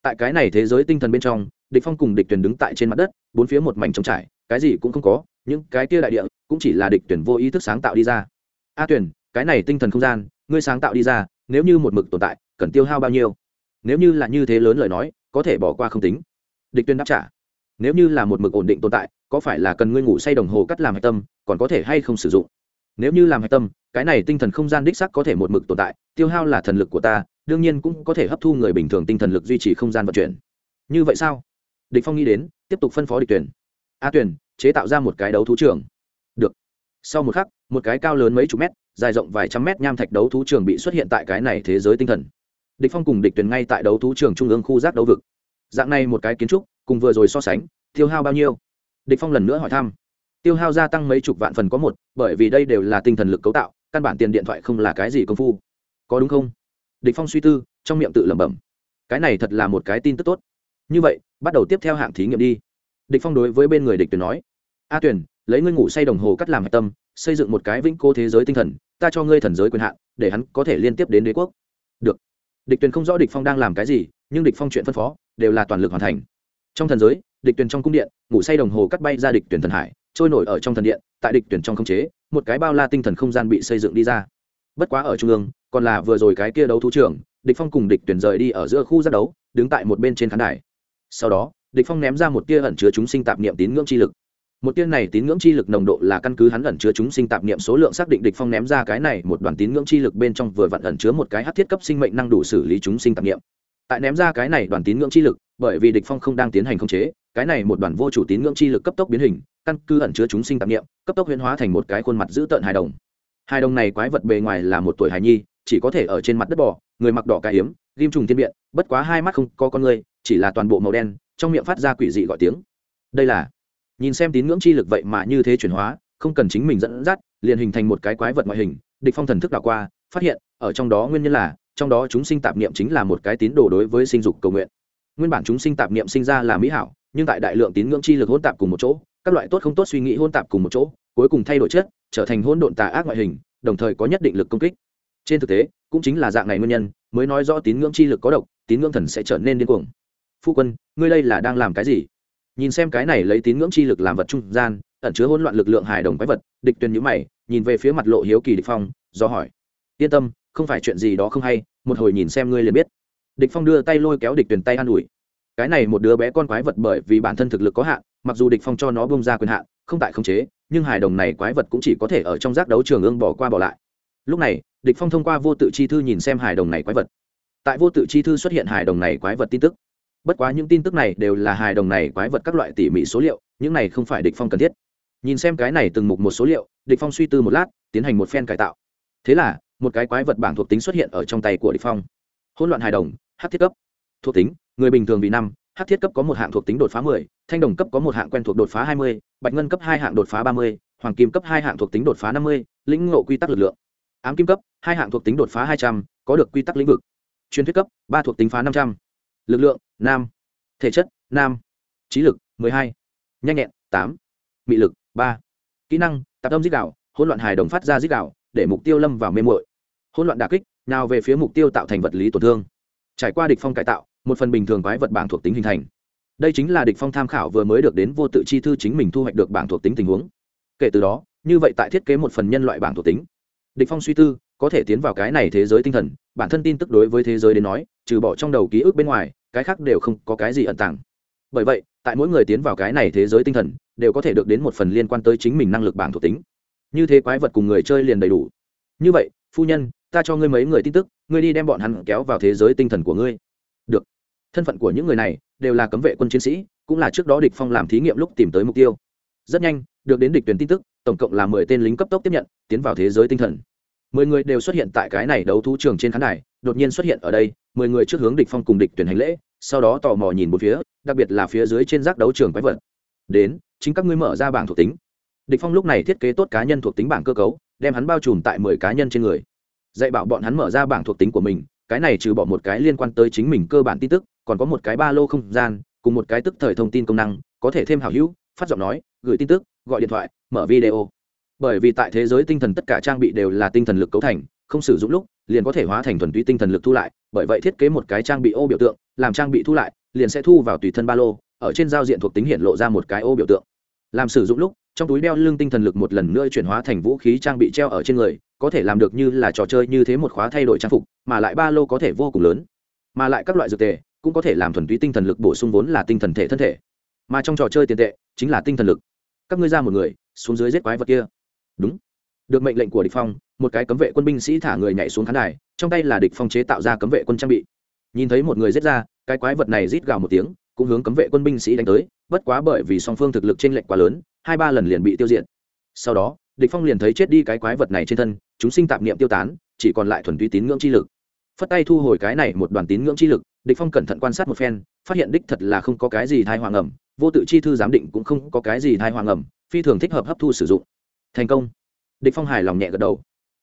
Tại cái này thế giới tinh thần bên trong, địch phong cùng địch tuyển đứng tại trên mặt đất, bốn phía một mảnh trống trải, cái gì cũng không có, những cái kia đại địa cũng chỉ là địch tuyển vô ý thức sáng tạo đi ra. A tuyển, cái này tinh thần không gian, ngươi sáng tạo đi ra, nếu như một mực tồn tại, cần tiêu hao bao nhiêu? Nếu như là như thế lớn lời nói, có thể bỏ qua không tính. Địch tuyển đáp trả nếu như là một mực ổn định tồn tại, có phải là cần ngươi ngủ say đồng hồ cắt làm hạch tâm, còn có thể hay không sử dụng? Nếu như làm hạch tâm, cái này tinh thần không gian đích sắc có thể một mực tồn tại, tiêu hao là thần lực của ta, đương nhiên cũng có thể hấp thu người bình thường tinh thần lực duy trì không gian vận chuyển. Như vậy sao? Địch phong nghĩ đến, tiếp tục phân phó địch tuyển a tuyển chế tạo ra một cái đấu thú trường. Được. Sau một khắc, một cái cao lớn mấy chục mét, dài rộng vài trăm mét nham thạch đấu thú trường bị xuất hiện tại cái này thế giới tinh thần. Địch phong cùng địch tuyển ngay tại đấu thú trường trung ương khu giác đấu vực. Dạng này một cái kiến trúc cùng vừa rồi so sánh, tiêu hao bao nhiêu? Địch phong lần nữa hỏi thăm. Tiêu hao gia tăng mấy chục vạn phần có một, bởi vì đây đều là tinh thần lực cấu tạo, căn bản tiền điện thoại không là cái gì công phu. Có đúng không? Địch phong suy tư, trong miệng tự lẩm bẩm. Cái này thật là một cái tin tức tốt. Như vậy, bắt đầu tiếp theo hạng thí nghiệm đi. Địch phong đối với bên người địch tuyển nói. A tuyển lấy ngươi ngủ say đồng hồ cắt làm hạch tâm, xây dựng một cái vĩnh cô thế giới tinh thần, ta cho ngươi thần giới quyền hạn, để hắn có thể liên tiếp đến đế quốc. Được. Địch tuyển không rõ địch phong đang làm cái gì, nhưng địch phong chuyện phân phó, đều là toàn lực hoàn thành trong thần giới, địch tuyển trong cung điện, ngủ say đồng hồ cắt bay ra địch tuyển thần hải, trôi nổi ở trong thần điện, tại địch tuyển trong không chế, một cái bao la tinh thần không gian bị xây dựng đi ra. Bất quá ở trung ương, còn là vừa rồi cái kia đấu thú trưởng, địch phong cùng địch tuyển rời đi ở giữa khu giác đấu, đứng tại một bên trên khán đài. Sau đó, địch phong ném ra một tia ẩn chứa chúng sinh tạp niệm tín ngưỡng chi lực. Một tia này tín ngưỡng chi lực nồng độ là căn cứ hắn ẩn chứa chúng sinh tạp niệm số lượng xác định địch phong ném ra cái này một đoàn tín ngưỡng chi lực bên trong vừa vặn ẩn chứa một cái hắc thiết cấp sinh mệnh năng đủ xử lý chúng sinh tạp niệm tại ném ra cái này đoàn tín ngưỡng chi lực, bởi vì địch phong không đang tiến hành khống chế, cái này một đoàn vô chủ tín ngưỡng chi lực cấp tốc biến hình, căn cứ ẩn chứa chúng sinh tạp niệm, cấp tốc huyễn hóa thành một cái khuôn mặt dữ tợn hài đồng. Hài đồng này quái vật bề ngoài là một tuổi hài nhi, chỉ có thể ở trên mặt đất bò, người mặc đỏ cái hiếm ghim trùng thiên biện, bất quá hai mắt không có con người, chỉ là toàn bộ màu đen, trong miệng phát ra quỷ dị gọi tiếng. Đây là, nhìn xem tín ngưỡng chi lực vậy mà như thế chuyển hóa, không cần chính mình dẫn dắt, liền hình thành một cái quái vật ngoại hình, địch phong thần thức đảo qua, phát hiện, ở trong đó nguyên nhân là trong đó chúng sinh tạp niệm chính là một cái tín đồ đối với sinh dục cầu nguyện. Nguyên bản chúng sinh tạp niệm sinh ra là mỹ hảo, nhưng tại đại lượng tín ngưỡng chi lực hỗn tạp cùng một chỗ, các loại tốt không tốt suy nghĩ hỗn tạp cùng một chỗ, cuối cùng thay đổi chất, trở thành hỗn độn tà ác ngoại hình, đồng thời có nhất định lực công kích. Trên thực tế, cũng chính là dạng này nguyên nhân, mới nói rõ tín ngưỡng chi lực có độc, tín ngưỡng thần sẽ trở nên điên cuồng. Phu quân, ngươi đây là đang làm cái gì? Nhìn xem cái này lấy tín ngưỡng chi lực làm vật trung gian, ẩn chứa hỗn loạn lực lượng hài đồng quái vật, địch tuyên nhữ mày, nhìn về phía mặt lộ hiếu kỳ địch phong, do hỏi. Yên tâm không phải chuyện gì đó không hay, một hồi nhìn xem ngươi liền biết. Địch phong đưa tay lôi kéo địch tuyển tay an ủi. Cái này một đứa bé con quái vật bởi vì bản thân thực lực có hạn, mặc dù địch phong cho nó bông ra quyền hạn, không tại không chế, nhưng hài đồng này quái vật cũng chỉ có thể ở trong giác đấu trường ương bỏ qua bỏ lại. Lúc này, địch phong thông qua vô tự chi thư nhìn xem hài đồng này quái vật. Tại vô tự chi thư xuất hiện hài đồng này quái vật tin tức. Bất quá những tin tức này đều là hài đồng này quái vật các loại tỉ mỉ số liệu, những này không phải địch phong cần thiết. Nhìn xem cái này từng mục một số liệu, địch phong suy tư một lát, tiến hành một phen cải tạo. Thế là một cái quái vật bảng thuộc tính xuất hiện ở trong tay của địch phong. Hỗn loạn hài đồng hắc thiết cấp. Thuộc tính người bình thường vì năm hắc thiết cấp có một hạng thuộc tính đột phá 10, thanh đồng cấp có một hạng quen thuộc đột phá 20, bạch ngân cấp hai hạng đột phá 30, hoàng kim cấp hai hạng thuộc tính đột phá 50, lĩnh ngộ quy tắc lực lượng. Ám kim cấp hai hạng thuộc tính đột phá 200, có được quy tắc lĩnh vực. Chuyên thuyết cấp ba thuộc tính phá năm trăm. Lượng nam. Thể chất nam. Trí lực mười hai. Nhanh nhẹn tám. Mị lực ba. Kỹ năng tạp âm giết đảo hỗn loạn hài đồng phát ra giết đảo để mục tiêu lâm vào mê muội hỗn loạn đà kích, nào về phía mục tiêu tạo thành vật lý tổn thương. Trải qua địch phong cải tạo, một phần bình thường quái vật bảng thuộc tính hình thành. Đây chính là địch phong tham khảo vừa mới được đến vô tự chi thư chính mình thu hoạch được bảng thuộc tính tình huống. Kể từ đó, như vậy tại thiết kế một phần nhân loại bảng thuộc tính. Địch phong suy tư, có thể tiến vào cái này thế giới tinh thần, bản thân tin tức đối với thế giới đến nói, trừ bỏ trong đầu ký ức bên ngoài, cái khác đều không có cái gì ẩn tàng. Bởi vậy, tại mỗi người tiến vào cái này thế giới tinh thần, đều có thể được đến một phần liên quan tới chính mình năng lực bảng thuộc tính. Như thế quái vật cùng người chơi liền đầy đủ. Như vậy, phu nhân ta cho ngươi mấy người tin tức, ngươi đi đem bọn hắn kéo vào thế giới tinh thần của ngươi. Được. Thân phận của những người này đều là cấm vệ quân chiến sĩ, cũng là trước đó địch phong làm thí nghiệm lúc tìm tới mục tiêu. Rất nhanh, được đến địch tuyển tin tức, tổng cộng là mười tên lính cấp tốc tiếp nhận, tiến vào thế giới tinh thần. Mười người đều xuất hiện tại cái này đấu thú trường trên khán đài, đột nhiên xuất hiện ở đây, mười người trước hướng địch phong cùng địch tuyển hành lễ, sau đó tò mò nhìn một phía, đặc biệt là phía dưới trên giác đấu trường quái vật. Đến, chính các ngươi mở ra bảng thuộc tính. Địch phong lúc này thiết kế tốt cá nhân thuộc tính bảng cơ cấu, đem hắn bao trùm tại mười cá nhân trên người dạy bảo bọn hắn mở ra bảng thuộc tính của mình, cái này trừ bỏ một cái liên quan tới chính mình cơ bản tin tức, còn có một cái ba lô không gian, cùng một cái tức thời thông tin công năng, có thể thêm hảo hữu, phát giọng nói, gửi tin tức, gọi điện thoại, mở video. Bởi vì tại thế giới tinh thần tất cả trang bị đều là tinh thần lực cấu thành, không sử dụng lúc, liền có thể hóa thành thuần túy tinh thần lực thu lại, bởi vậy thiết kế một cái trang bị ô biểu tượng, làm trang bị thu lại, liền sẽ thu vào tùy thân ba lô, ở trên giao diện thuộc tính hiện lộ ra một cái ô biểu tượng làm sử dụng lúc, trong túi đeo lưng tinh thần lực một lần nữa chuyển hóa thành vũ khí trang bị treo ở trên người, có thể làm được như là trò chơi như thế một khóa thay đổi trang phục, mà lại ba lô có thể vô cùng lớn. Mà lại các loại dược tề cũng có thể làm thuần túy tinh thần lực bổ sung vốn là tinh thần thể thân thể. Mà trong trò chơi tiền tệ chính là tinh thần lực. Các ngươi ra một người, xuống dưới giết quái vật kia. Đúng. Được mệnh lệnh của địch phong, một cái cấm vệ quân binh sĩ thả người nhảy xuống khán đài, trong tay là địch phong chế tạo ra cấm vệ quân trang bị. Nhìn thấy một người giết ra, cái quái vật này rít gào một tiếng cũng hướng cấm vệ quân binh sĩ đánh tới, bất quá bởi vì song phương thực lực trên lệnh quá lớn, hai ba lần liền bị tiêu diệt. Sau đó, địch phong liền thấy chết đi cái quái vật này trên thân, chúng sinh tạp niệm tiêu tán, chỉ còn lại thuần túy tín ngưỡng chi lực. Phất tay thu hồi cái này một đoàn tín ngưỡng chi lực, địch phong cẩn thận quan sát một phen, phát hiện đích thật là không có cái gì thai hoàng ẩm, vô tự chi thư giám định cũng không có cái gì thai hoàng ẩm, phi thường thích hợp hấp thu sử dụng. Thành công. Địch phong hài lòng nhẹ gật đầu.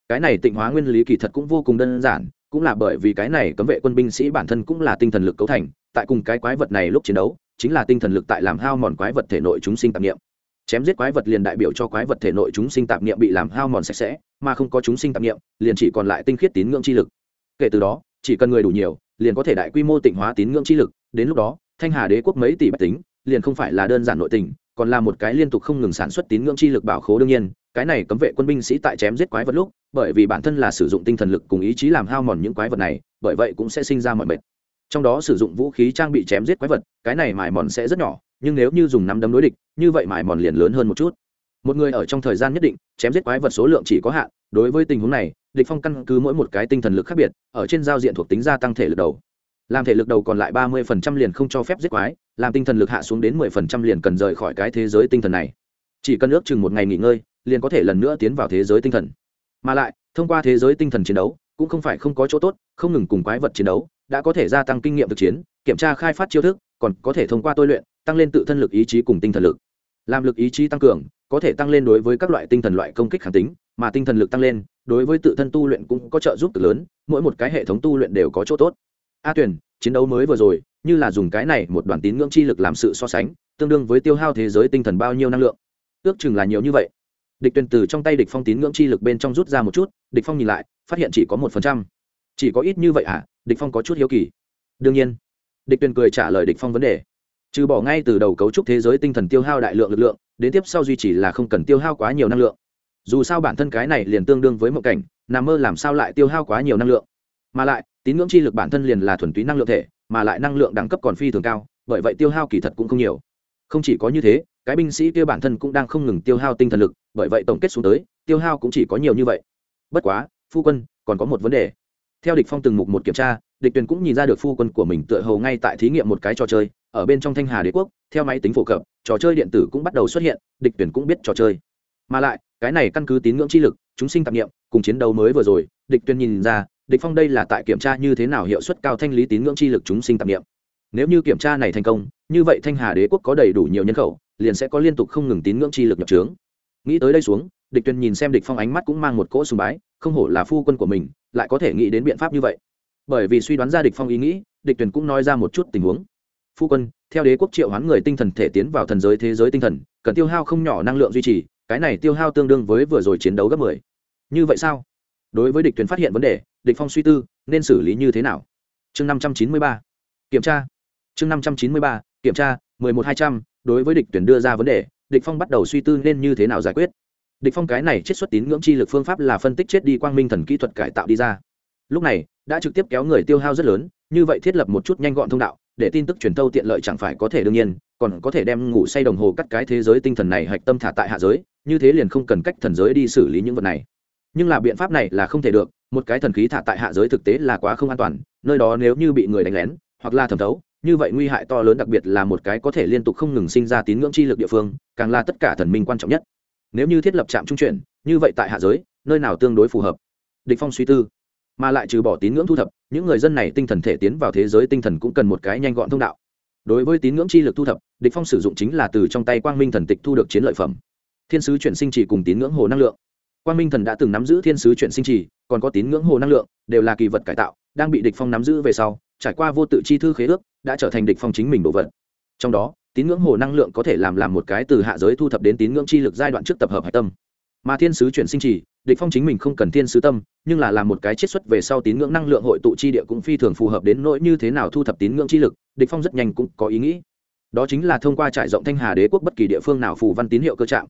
Cái này tịnh hóa nguyên lý kỳ thật cũng vô cùng đơn giản, cũng là bởi vì cái này cấm vệ quân binh sĩ bản thân cũng là tinh thần lực cấu thành tại cùng cái quái vật này lúc chiến đấu, chính là tinh thần lực tại làm hao mòn quái vật thể nội chúng sinh tạp niệm. Chém giết quái vật liền đại biểu cho quái vật thể nội chúng sinh tạp niệm bị làm hao mòn sạch sẽ, mà không có chúng sinh tạp niệm, liền chỉ còn lại tinh khiết tín ngưỡng chi lực. Kể từ đó, chỉ cần người đủ nhiều, liền có thể đại quy mô tịnh hóa tín ngưỡng chi lực, đến lúc đó, thanh hà đế quốc mấy tỷ bách tính, liền không phải là đơn giản nội tình, còn là một cái liên tục không ngừng sản xuất tín ngưỡng chi lực bảo khố đương nhiên, cái này cấm vệ quân binh sĩ tại chém giết quái vật lúc, bởi vì bản thân là sử dụng tinh thần lực cùng ý chí làm hao mòn những quái vật này, bởi vậy cũng sẽ sinh ra mọi mệt trong đó sử dụng vũ khí trang bị chém giết quái vật, cái này mài mòn sẽ rất nhỏ, nhưng nếu như dùng nắm đấm đối địch, như vậy mài mòn liền lớn hơn một chút. Một người ở trong thời gian nhất định, chém giết quái vật số lượng chỉ có hạn, đối với tình huống này, địch phong căn cứ mỗi một cái tinh thần lực khác biệt, ở trên giao diện thuộc tính gia tăng thể lực đầu. Làm thể lực đầu còn lại ba mươi phần trăm liền không cho phép giết quái, làm tinh thần lực hạ xuống đến mười phần trăm liền cần rời khỏi cái thế giới tinh thần này. Chỉ cần ước chừng một ngày nghỉ ngơi, liền có thể lần nữa tiến vào thế giới tinh thần. Mà lại, thông qua thế giới tinh thần chiến đấu, cũng không phải không có chỗ tốt, không ngừng cùng quái vật chiến đấu đã có thể gia tăng kinh nghiệm thực chiến, kiểm tra khai phát chiêu thức, còn có thể thông qua tôi luyện, tăng lên tự thân lực ý chí cùng tinh thần lực. Làm lực ý chí tăng cường, có thể tăng lên đối với các loại tinh thần loại công kích kháng tính, mà tinh thần lực tăng lên, đối với tự thân tu luyện cũng có trợ giúp cực lớn, mỗi một cái hệ thống tu luyện đều có chỗ tốt. A tuyển chiến đấu mới vừa rồi, như là dùng cái này một đoàn tín ngưỡng chi lực làm sự so sánh, tương đương với tiêu hao thế giới tinh thần bao nhiêu năng lượng? Ước chừng là nhiều như vậy. Địch tuyển từ trong tay địch phong tín ngưỡng chi lực bên trong rút ra một chút, địch phong nhìn lại, phát hiện chỉ có một phần trăm chỉ có ít như vậy à? Địch phong có chút hiếu kỳ. Đương nhiên, địch Tuyền cười trả lời địch phong vấn đề. Trừ bỏ ngay từ đầu cấu trúc thế giới tinh thần tiêu hao đại lượng lực lượng, đến tiếp sau duy trì là không cần tiêu hao quá nhiều năng lượng. Dù sao bản thân cái này liền tương đương với một cảnh, nằm mơ làm sao lại tiêu hao quá nhiều năng lượng? Mà lại, tín ngưỡng chi lực bản thân liền là thuần túy năng lượng thể, mà lại năng lượng đẳng cấp còn phi thường cao, bởi vậy tiêu hao kỳ thật cũng không nhiều. Không chỉ có như thế, cái binh sĩ kia bản thân cũng đang không ngừng tiêu hao tinh thần lực, bởi vậy tổng kết xuống tới, tiêu hao cũng chỉ có nhiều như vậy. Bất quá, phu quân, còn có một vấn đề theo địch phong từng mục một kiểm tra, địch tuyền cũng nhìn ra được phu quân của mình tựa hồ ngay tại thí nghiệm một cái trò chơi, ở bên trong thanh hà đế quốc, theo máy tính phổ cập, trò chơi điện tử cũng bắt đầu xuất hiện, địch tuyển cũng biết trò chơi. Mà lại, cái này căn cứ tín ngưỡng chi lực, chúng sinh tạp nghiệm cùng chiến đấu mới vừa rồi, địch tuyển nhìn ra, địch phong đây là tại kiểm tra như thế nào hiệu suất cao thanh lý tín ngưỡng chi lực chúng sinh tạp nghiệm nếu như kiểm tra này thành công, như vậy thanh hà đế quốc có đầy đủ nhiều nhân khẩu, liền sẽ có liên tục không ngừng tín ngưỡng chi lực nhập trướng. Nghĩ tới đây xuống địch tuyền nhìn xem địch phong ánh mắt cũng mang một cỗ sùng bái, không hổ là phu quân của mình, lại có thể nghĩ đến biện pháp như vậy. Bởi vì suy đoán ra địch phong ý nghĩ, địch tuyền cũng nói ra một chút tình huống. Phu quân, theo đế quốc triệu hoán người tinh thần thể tiến vào thần giới thế giới tinh thần, cần tiêu hao không nhỏ năng lượng duy trì, cái này tiêu hao tương đương với vừa rồi chiến đấu gấp 10. như vậy sao? Đối với địch Tuyền phát hiện vấn đề, địch phong suy tư, nên xử lý như thế nào? Chương 593 kiểm tra. Chương 593 kiểm tra 11200 đối với địch tuyển đưa ra vấn đề, địch phong bắt đầu suy tư nên như thế nào giải quyết địch phong cái này chiết xuất tín ngưỡng chi lực phương pháp là phân tích chết đi quang minh thần kỹ thuật cải tạo đi ra. Lúc này, đã trực tiếp kéo người tiêu hao rất lớn, như vậy thiết lập một chút nhanh gọn thông đạo, để tin tức truyền thâu tiện lợi chẳng phải có thể đương nhiên, còn có thể đem ngủ say đồng hồ cắt cái thế giới tinh thần này hạch tâm thả tại hạ giới, như thế liền không cần cách thần giới đi xử lý những vật này. Nhưng là biện pháp này là không thể được, một cái thần khí thả tại hạ giới thực tế là quá không an toàn, nơi đó nếu như bị người đánh lén, hoặc là thẩm thấu, như vậy nguy hại to lớn đặc biệt là một cái có thể liên tục không ngừng sinh ra tín ngưỡng chi lực địa phương, càng là tất cả thần minh quan trọng nhất nếu như thiết lập trạm trung chuyển, như vậy tại hạ giới, nơi nào tương đối phù hợp? Địch phong suy tư, mà lại trừ bỏ tín ngưỡng thu thập, những người dân này tinh thần thể tiến vào thế giới tinh thần cũng cần một cái nhanh gọn thông đạo. Đối với tín ngưỡng chi lực thu thập, địch phong sử dụng chính là từ trong tay quang minh thần tịch thu được chiến lợi phẩm. Thiên sứ chuyển sinh chỉ cùng tín ngưỡng hồ năng lượng. Quang minh thần đã từng nắm giữ thiên sứ chuyển sinh chỉ còn có tín ngưỡng hồ năng lượng, đều là kỳ vật cải tạo, đang bị địch phong nắm giữ về sau, trải qua vô tự chi thư khế ước, đã trở thành địch phong chính mình đồ vật. Trong đó tín ngưỡng hồ năng lượng có thể làm làm một cái từ hạ giới thu thập đến tín ngưỡng chi lực giai đoạn trước tập hợp hải tâm. Mà thiên sứ chuyển sinh chỉ, địch phong chính mình không cần thiên sứ tâm, nhưng là làm một cái chiết xuất về sau tín ngưỡng năng lượng hội tụ chi địa cũng phi thường phù hợp đến nỗi như thế nào thu thập tín ngưỡng chi lực, địch phong rất nhanh cũng có ý nghĩ. Đó chính là thông qua trải rộng thanh hà đế quốc bất kỳ địa phương nào phù văn tín hiệu cơ trạng.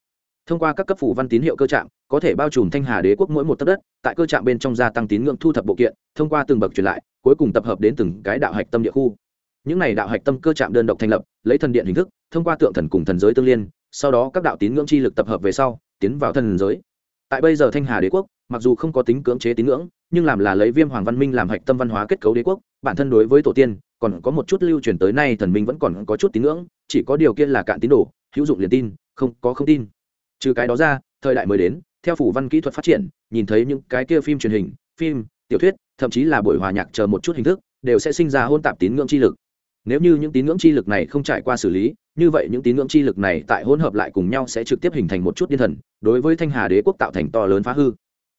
Thông qua các cấp phủ văn tín hiệu cơ trạng, có thể bao trùm thanh hà đế quốc mỗi một tấc đất, tại cơ trạng bên trong gia tăng tín ngưỡng thu thập bộ kiện, thông qua từng bậc truyền lại, cuối cùng tập hợp đến từng cái đạo hạch tâm địa khu những này đạo hạch tâm cơ chạm đơn độc thành lập, lấy thần điện hình thức, thông qua tượng thần cùng thần giới tương liên, sau đó các đạo tín ngưỡng chi lực tập hợp về sau, tiến vào thần giới. Tại bây giờ thanh hà đế quốc, mặc dù không có tính cưỡng chế tín ngưỡng, nhưng làm là lấy viêm hoàng văn minh làm hạch tâm văn hóa kết cấu đế quốc, bản thân đối với tổ tiên, còn có một chút lưu truyền tới nay thần minh vẫn còn có chút tín ngưỡng, chỉ có điều kiện là cạn tín đồ, hữu dụng liền tin, không, có không tin. Trừ cái đó ra, thời đại mới đến, theo phủ văn kỹ thuật phát triển, nhìn thấy những cái kia phim truyền hình, phim, tiểu thuyết, thậm chí là buổi hòa nhạc chờ một chút hình thức, đều sẽ sinh ra hôn tạp tín ngưỡng chi lực nếu như những tín ngưỡng chi lực này không trải qua xử lý, như vậy những tín ngưỡng chi lực này tại hỗn hợp lại cùng nhau sẽ trực tiếp hình thành một chút điên thần, đối với thanh hà đế quốc tạo thành to lớn phá hư.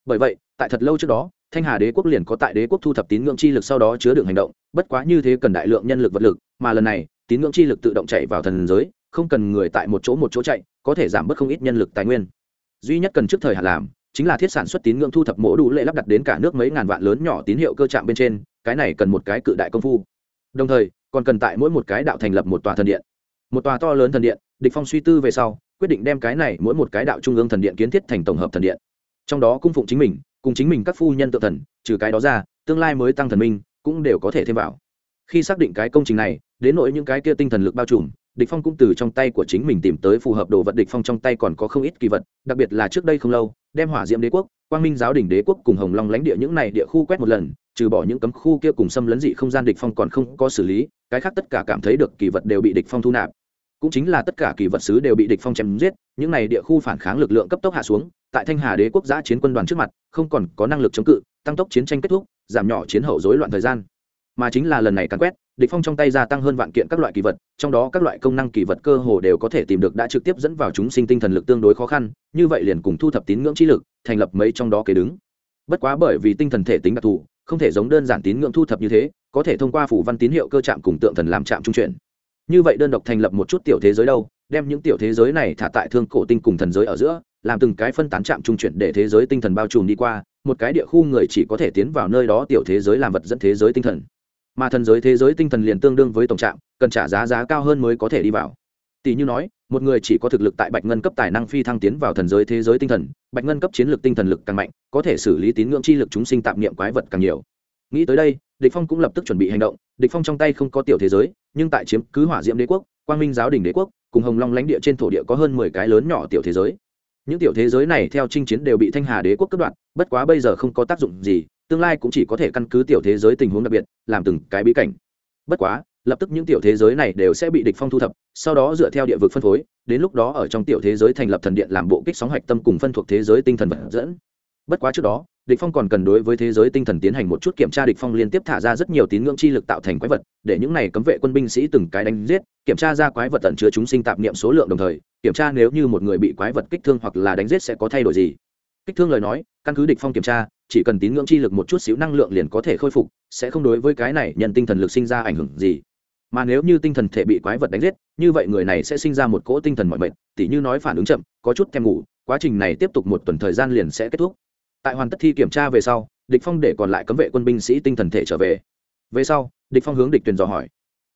Bởi vậy, tại thật lâu trước đó, thanh hà đế quốc liền có tại đế quốc thu thập tín ngưỡng chi lực sau đó chứa đựng hành động, bất quá như thế cần đại lượng nhân lực vật lực, mà lần này, tín ngưỡng chi lực tự động chạy vào thần giới, không cần người tại một chỗ một chỗ chạy, có thể giảm bớt không ít nhân lực tài nguyên. Duy nhất cần trước thời hạn làm, chính là thiết sản xuất tín ngưỡng thu thập mổ đủ lệ lắp đặt đến cả nước mấy ngàn vạn lớn nhỏ tín hiệu cơ trạm bên trên, cái này cần một cái cự đại công phu. Đồng thời còn cần tại mỗi một cái đạo thành lập một tòa thần điện. Một tòa to lớn thần điện, địch phong suy tư về sau, quyết định đem cái này mỗi một cái đạo trung ương thần điện kiến thiết thành tổng hợp thần điện. Trong đó cung phụng chính mình, cùng chính mình các phu nhân tự thần, trừ cái đó ra, tương lai mới tăng thần minh, cũng đều có thể thêm vào. Khi xác định cái công trình này, đến nỗi những cái kia tinh thần lực bao trùm, địch phong cũng từ trong tay của chính mình tìm tới phù hợp đồ vật địch phong trong tay còn có không ít kỳ vật, đặc biệt là trước đây không lâu, đem hỏa diễm đế quốc, quang minh giáo đỉnh đế quốc cùng hồng long lãnh địa những này địa khu quét một lần, trừ bỏ những cấm khu kia cùng xâm lấn dị không gian địch phong còn không có xử lý cái khác tất cả cảm thấy được kỳ vật đều bị địch phong thu nạp. Cũng chính là tất cả kỳ vật sứ đều bị địch phong chém giết, những này địa khu phản kháng lực lượng cấp tốc hạ xuống, tại thanh hà đế quốc giã chiến quân đoàn trước mặt, không còn có năng lực chống cự, tăng tốc chiến tranh kết thúc, giảm nhỏ chiến hậu rối loạn thời gian. Mà chính là lần này càn quét, địch phong trong tay gia tăng hơn vạn kiện các loại kỳ vật, trong đó các loại công năng kỳ vật cơ hồ đều có thể tìm được đã trực tiếp dẫn vào chúng sinh tinh thần lực tương đối khó khăn, như vậy liền cùng thu thập tín ngưỡng chi lực, thành lập mấy trong đó kế đứng. Bất quá bởi vì tinh thần thể tính đặc thù, không thể giống đơn giản tín ngưỡng thu thập như thế có thể thông qua phủ văn tín hiệu cơ chạm cùng tượng thần làm chạm trung chuyển. Như vậy đơn độc thành lập một chút tiểu thế giới đâu, đem những tiểu thế giới này thả tại thương cổ tinh cùng thần giới ở giữa, làm từng cái phân tán chạm trung chuyển để thế giới tinh thần bao trùm đi qua, một cái địa khu người chỉ có thể tiến vào nơi đó tiểu thế giới làm vật dẫn thế giới tinh thần. Mà thần giới thế giới tinh thần liền tương đương với tổng trạm, cần trả giá giá cao hơn mới có thể đi vào. Tỷ như nói, một người chỉ có thực lực tại bạch ngân cấp tài năng phi thăng tiến vào thần giới thế giới tinh thần, bạch ngân cấp chiến lược tinh thần lực càng mạnh, có thể xử lý tín ngưỡng chi lực chúng sinh tạp niệm quái vật càng nhiều nghĩ tới đây, địch phong cũng lập tức chuẩn bị hành động. Địch phong trong tay không có tiểu thế giới, nhưng tại chiếm cứ hỏa diễm đế quốc, quang minh giáo đình đế quốc, cùng hồng long lãnh địa trên thổ địa có hơn mười cái lớn nhỏ tiểu thế giới. Những tiểu thế giới này theo chinh chiến đều bị thanh hà đế quốc cướp đoạt, bất quá bây giờ không có tác dụng gì, tương lai cũng chỉ có thể căn cứ tiểu thế giới tình huống đặc biệt, làm từng cái bí cảnh. Bất quá, lập tức những tiểu thế giới này đều sẽ bị địch phong thu thập, sau đó dựa theo địa vực phân phối, đến lúc đó ở trong tiểu thế giới thành lập thần điện làm bộ kích sóng hạch tâm cùng phân thuộc thế giới tinh thần vật dẫn. Bất quá trước đó địch phong còn cần đối với thế giới tinh thần tiến hành một chút kiểm tra, địch phong liên tiếp thả ra rất nhiều tín ngưỡng chi lực tạo thành quái vật, để những này cấm vệ quân binh sĩ từng cái đánh giết, kiểm tra ra quái vật tận chứa chúng sinh tạp niệm số lượng đồng thời, kiểm tra nếu như một người bị quái vật kích thương hoặc là đánh giết sẽ có thay đổi gì. Kích thương lời nói, căn cứ địch phong kiểm tra, chỉ cần tín ngưỡng chi lực một chút xíu năng lượng liền có thể khôi phục, sẽ không đối với cái này nhận tinh thần lực sinh ra ảnh hưởng gì. Mà nếu như tinh thần thể bị quái vật đánh giết, như vậy người này sẽ sinh ra một cỗ tinh thần mọi mệt, tỉ như nói phản ứng chậm, có chút thèm ngủ, quá trình này tiếp tục một tuần thời gian liền sẽ kết thúc tại hoàn tất thi kiểm tra về sau, địch phong để còn lại cấm vệ quân binh sĩ tinh thần thể trở về. Về sau, địch phong hướng địch tuyền dò hỏi,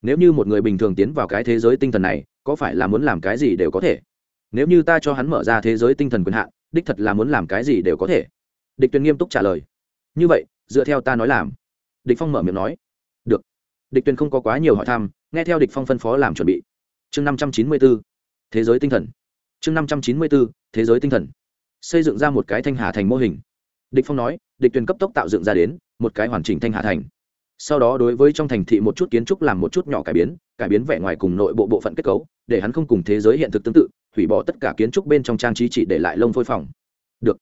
nếu như một người bình thường tiến vào cái thế giới tinh thần này, có phải là muốn làm cái gì đều có thể? Nếu như ta cho hắn mở ra thế giới tinh thần quyền hạn, đích thật là muốn làm cái gì đều có thể. Địch tuyền nghiêm túc trả lời, như vậy, dựa theo ta nói làm. Địch phong mở miệng nói, được. Địch tuyền không có quá nhiều hỏi thăm, nghe theo địch phong phân phó làm chuẩn bị. Chương 594 thế giới tinh thần. Chương 594 thế giới tinh thần. Xây dựng ra một cái thanh hà thành mô hình địch phong nói, địch tuyển cấp tốc tạo dựng ra đến, một cái hoàn chỉnh thanh hạ thành. Sau đó đối với trong thành thị một chút kiến trúc làm một chút nhỏ cải biến cải biến vẻ ngoài cùng nội bộ bộ phận kết cấu, để hắn không cùng thế giới hiện thực tương tự, hủy bỏ tất cả kiến trúc bên trong trang trí chỉ để lại lông phôi phòng được.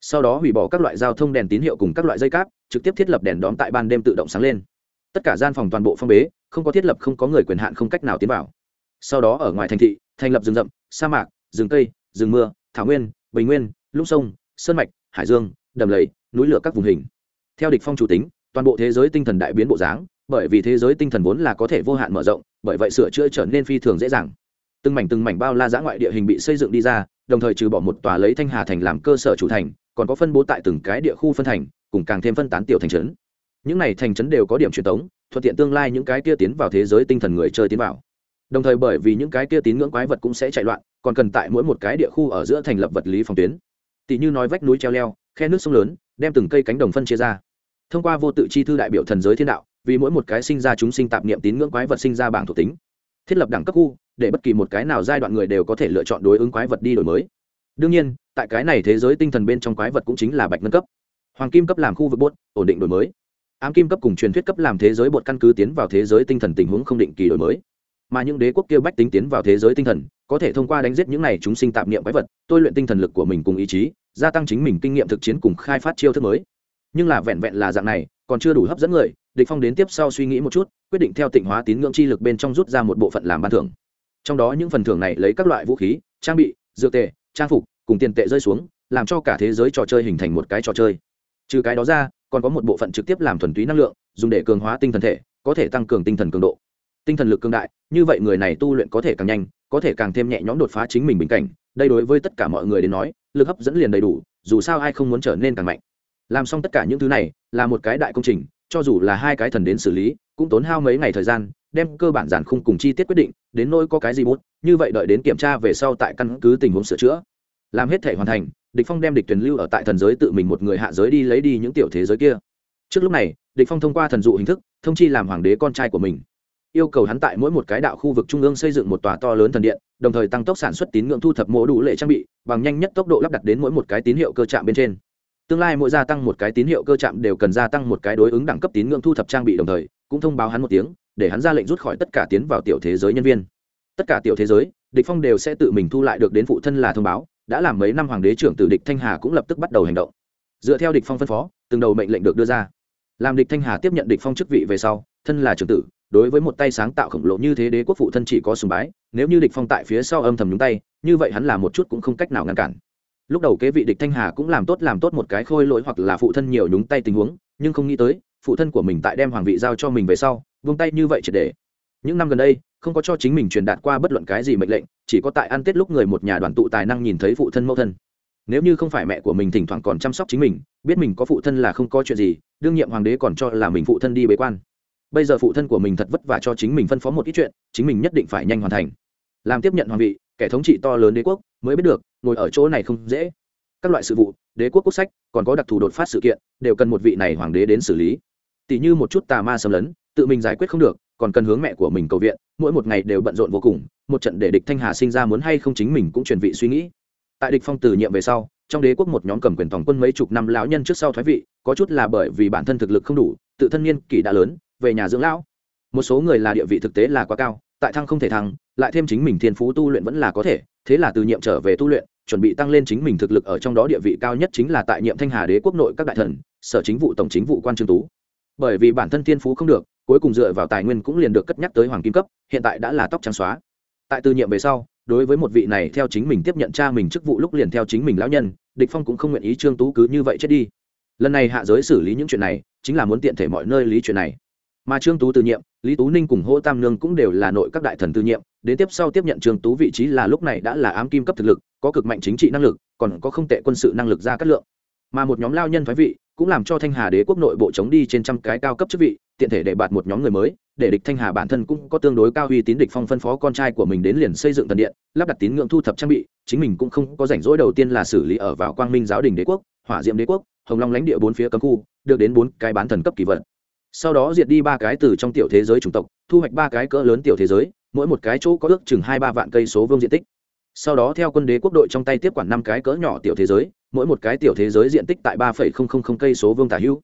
Sau đó hủy bỏ các loại giao thông đèn tín hiệu cùng các loại dây cáp, trực tiếp thiết lập đèn đóm tại ban đêm tự động sáng lên. Tất cả gian phòng toàn bộ phong bế, không có thiết lập, không có người quyền hạn, không cách nào tiến vào. Sau đó ở ngoài thành thị, thành lập rừng rậm, sa mạc, rừng cây, rừng mưa, thảo nguyên, bình nguyên, lũng sông, sơn mạch, hải dương đầm lầy, núi lửa các vùng hình. Theo địch phong chủ tính, toàn bộ thế giới tinh thần đại biến bộ dáng, bởi vì thế giới tinh thần vốn là có thể vô hạn mở rộng, bởi vậy sửa chữa trở nên phi thường dễ dàng. Từng mảnh từng mảnh bao la giã ngoại địa hình bị xây dựng đi ra, đồng thời trừ bỏ một tòa lấy thanh hà thành làm cơ sở chủ thành, còn có phân bố tại từng cái địa khu phân thành, cùng càng thêm phân tán tiểu thành trấn. Những này thành trấn đều có điểm truyền thống, thuận tiện tương lai những cái kia tiến vào thế giới tinh thần người chơi tiến vào. Đồng thời bởi vì những cái kia tín ngưỡng quái vật cũng sẽ chạy loạn, còn cần tại mỗi một cái địa khu ở giữa thành lập vật lý phòng tuyến. Tỷ như nói vách núi treo leo khe nước sông lớn, đem từng cây cánh đồng phân chia ra. Thông qua vô tự chi thư đại biểu thần giới thiên đạo, vì mỗi một cái sinh ra chúng sinh tạp niệm tín ngưỡng quái vật sinh ra bảng thuộc tính. Thiết lập đẳng cấp khu, để bất kỳ một cái nào giai đoạn người đều có thể lựa chọn đối ứng quái vật đi đổi mới. Đương nhiên, tại cái này thế giới tinh thần bên trong quái vật cũng chính là bạch ngân cấp. Hoàng kim cấp làm khu vực bốt ổn định đổi mới. Ám kim cấp cùng truyền thuyết cấp làm thế giới bột căn cứ tiến vào thế giới tinh thần tình huống không định kỳ đổi mới. Mà những đế quốc kia bách tính tiến vào thế giới tinh thần, có thể thông qua đánh giết những này chúng sinh tạp niệm quái vật, tôi luyện tinh thần lực của mình cùng ý chí gia tăng chính mình kinh nghiệm thực chiến cùng khai phát chiêu thức mới. Nhưng là vẹn vẹn là dạng này, còn chưa đủ hấp dẫn người, địch phong đến tiếp sau suy nghĩ một chút, quyết định theo tịnh hóa tín ngưỡng chi lực bên trong rút ra một bộ phận làm ban thưởng. Trong đó những phần thưởng này lấy các loại vũ khí, trang bị, dược tệ trang phục, cùng tiền tệ rơi xuống, làm cho cả thế giới trò chơi hình thành một cái trò chơi. Trừ cái đó ra, còn có một bộ phận trực tiếp làm thuần túy năng lượng, dùng để cường hóa tinh thần thể, có thể tăng cường tinh thần cường độ. Tinh thần lực cường đại, như vậy người này tu luyện có thể càng nhanh, có thể càng thêm nhẹ nhõm đột phá chính mình bình cảnh. Đây đối với tất cả mọi người đến nói lực hấp dẫn liền đầy đủ, dù sao ai không muốn trở nên càng mạnh. Làm xong tất cả những thứ này, là một cái đại công trình, cho dù là hai cái thần đến xử lý, cũng tốn hao mấy ngày thời gian, đem cơ bản giản khung cùng chi tiết quyết định, đến nỗi có cái gì bút, như vậy đợi đến kiểm tra về sau tại căn cứ tình huống sửa chữa. Làm hết thể hoàn thành, địch phong đem địch tuyển lưu ở tại thần giới tự mình một người hạ giới đi lấy đi những tiểu thế giới kia. Trước lúc này, địch phong thông qua thần dụ hình thức, thông chi làm hoàng đế con trai của mình yêu cầu hắn tại mỗi một cái đạo khu vực trung ương xây dựng một tòa to lớn thần điện, đồng thời tăng tốc sản xuất tín ngưỡng thu thập mô đủ lệ trang bị, bằng nhanh nhất tốc độ lắp đặt đến mỗi một cái tín hiệu cơ trạm bên trên. Tương lai mỗi gia tăng một cái tín hiệu cơ trạm đều cần gia tăng một cái đối ứng đẳng cấp tín ngưỡng thu thập trang bị đồng thời, cũng thông báo hắn một tiếng, để hắn ra lệnh rút khỏi tất cả tiến vào tiểu thế giới nhân viên. Tất cả tiểu thế giới, địch phong đều sẽ tự mình thu lại được đến phụ thân là thông báo, đã làm mấy năm hoàng đế trưởng tử địch thanh hà cũng lập tức bắt đầu hành động. Dựa theo địch phong phân phó, từng đầu mệnh lệnh được đưa ra. Làm địch thanh hà tiếp nhận địch phong chức vị về sau, thân là trưởng tử đối với một tay sáng tạo khổng lồ như thế đế quốc phụ thân chỉ có sùng bái, nếu như địch phong tại phía sau âm thầm nhúng tay, như vậy hắn làm một chút cũng không cách nào ngăn cản. Lúc đầu kế vị địch thanh hà cũng làm tốt làm tốt một cái khôi lỗi hoặc là phụ thân nhiều nhúng tay tình huống, nhưng không nghĩ tới, phụ thân của mình tại đem hoàng vị giao cho mình về sau, vung tay như vậy triệt để. Những năm gần đây, không có cho chính mình truyền đạt qua bất luận cái gì mệnh lệnh, chỉ có tại ăn tết lúc người một nhà đoàn tụ tài năng nhìn thấy phụ thân mẫu thân. Nếu như không phải mẹ của mình thỉnh thoảng còn chăm sóc chính mình, biết mình có phụ thân là không có chuyện gì, đương nhiệm hoàng đế còn cho là mình phụ thân đi bế quan bây giờ phụ thân của mình thật vất vả cho chính mình phân phó một ít chuyện, chính mình nhất định phải nhanh hoàn thành. Làm tiếp nhận hoàng vị, kẻ thống trị to lớn đế quốc mới biết được, ngồi ở chỗ này không dễ. Các loại sự vụ, đế quốc quốc sách, còn có đặc thù đột phát sự kiện, đều cần một vị này hoàng đế đến xử lý. Tỷ như một chút tà ma xâm lấn, tự mình giải quyết không được, còn cần hướng mẹ của mình cầu viện, mỗi một ngày đều bận rộn vô cùng, một trận để địch thanh hà sinh ra muốn hay không chính mình cũng chuẩn vị suy nghĩ. Tại địch phong từ nhiệm về sau, trong đế quốc một nhóm cầm quyền tổng quân mấy chục năm lão nhân trước sau thoái vị, có chút là bởi vì bản thân thực lực không đủ, tự thân niên kỷ đã lớn về nhà dưỡng lão. Một số người là địa vị thực tế là quá cao, tại thăng không thể thăng, lại thêm chính mình thiên phú tu luyện vẫn là có thể, thế là từ nhiệm trở về tu luyện, chuẩn bị tăng lên chính mình thực lực ở trong đó địa vị cao nhất chính là tại nhiệm thanh hà đế quốc nội các đại thần, sở chính vụ tổng chính vụ quan trương tú. Bởi vì bản thân thiên phú không được, cuối cùng dựa vào tài nguyên cũng liền được cất nhắc tới hoàng kim cấp, hiện tại đã là tóc trắng xóa. Tại từ nhiệm về sau, đối với một vị này theo chính mình tiếp nhận cha mình chức vụ lúc liền theo chính mình lão nhân, địch phong cũng không nguyện ý trương tú cứ như vậy chết đi. Lần này hạ giới xử lý những chuyện này, chính là muốn tiện thể mọi nơi lý chuyện này mà trương tú từ nhiệm, lý tú ninh cùng hô tam nương cũng đều là nội các đại thần từ nhiệm. Đến tiếp sau tiếp nhận trương tú vị trí là lúc này đã là ám kim cấp thực lực, có cực mạnh chính trị năng lực, còn có không tệ quân sự năng lực ra cát lượng. Mà một nhóm lao nhân thoái vị cũng làm cho thanh hà đế quốc nội bộ chống đi trên trăm cái cao cấp chức vị, tiện thể để bạt một nhóm người mới, để địch thanh hà bản thân cũng có tương đối cao uy tín địch phong phân phó con trai của mình đến liền xây dựng thần điện, lắp đặt tín ngưỡng thu thập trang bị, chính mình cũng không có rảnh rỗi đầu tiên là xử lý ở vào quang minh giáo đình đế quốc, hỏa diệm đế quốc, hồng long lãnh địa bốn phía cấm khu, được đến bốn cái bán thần cấp kỳ vật sau đó diệt đi ba cái từ trong tiểu thế giới chủng tộc thu hoạch ba cái cỡ lớn tiểu thế giới mỗi một cái chỗ có ước chừng hai ba vạn cây số vương diện tích sau đó theo quân đế quốc đội trong tay tiếp quản năm cái cỡ nhỏ tiểu thế giới mỗi một cái tiểu thế giới diện tích tại ba cây số vương tả hữu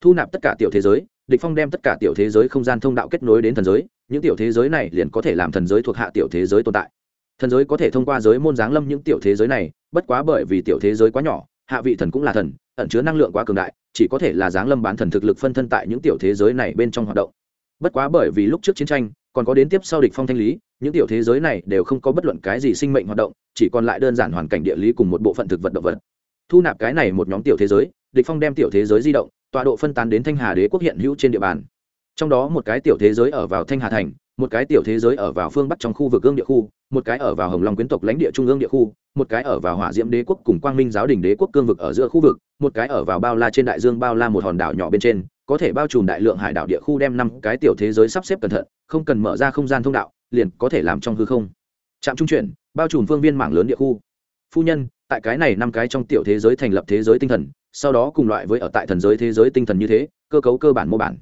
thu nạp tất cả tiểu thế giới địch phong đem tất cả tiểu thế giới không gian thông đạo kết nối đến thần giới những tiểu thế giới này liền có thể làm thần giới thuộc hạ tiểu thế giới tồn tại thần giới có thể thông qua giới môn giáng lâm những tiểu thế giới này bất quá bởi vì tiểu thế giới quá nhỏ hạ vị thần cũng là thần ẩn chứa năng lượng quá cường đại chỉ có thể là giáng lâm bán thần thực lực phân thân tại những tiểu thế giới này bên trong hoạt động. Bất quá bởi vì lúc trước chiến tranh, còn có đến tiếp sau địch phong thanh lý, những tiểu thế giới này đều không có bất luận cái gì sinh mệnh hoạt động, chỉ còn lại đơn giản hoàn cảnh địa lý cùng một bộ phận thực vật động vật. Thu nạp cái này một nhóm tiểu thế giới, địch phong đem tiểu thế giới di động, tọa độ phân tán đến thanh hà đế quốc hiện hữu trên địa bàn. Trong đó một cái tiểu thế giới ở vào thanh hà thành một cái tiểu thế giới ở vào phương bắc trong khu vực ương địa khu, một cái ở vào hồng long quyến tộc lãnh địa trung ương địa khu, một cái ở vào hỏa diễm đế quốc cùng quang minh giáo đình đế quốc cương vực ở giữa khu vực, một cái ở vào bao la trên đại dương bao la một hòn đảo nhỏ bên trên, có thể bao trùm đại lượng hải đảo địa khu đem năm cái tiểu thế giới sắp xếp cẩn thận, không cần mở ra không gian thông đạo, liền có thể làm trong hư không. Trạm trung chuyển, bao trùm phương viên mảng lớn địa khu. Phu nhân, tại cái này năm cái trong tiểu thế giới thành lập thế giới tinh thần, sau đó cùng loại với ở tại thần giới thế giới tinh thần như thế, cơ cấu cơ bản mô bản.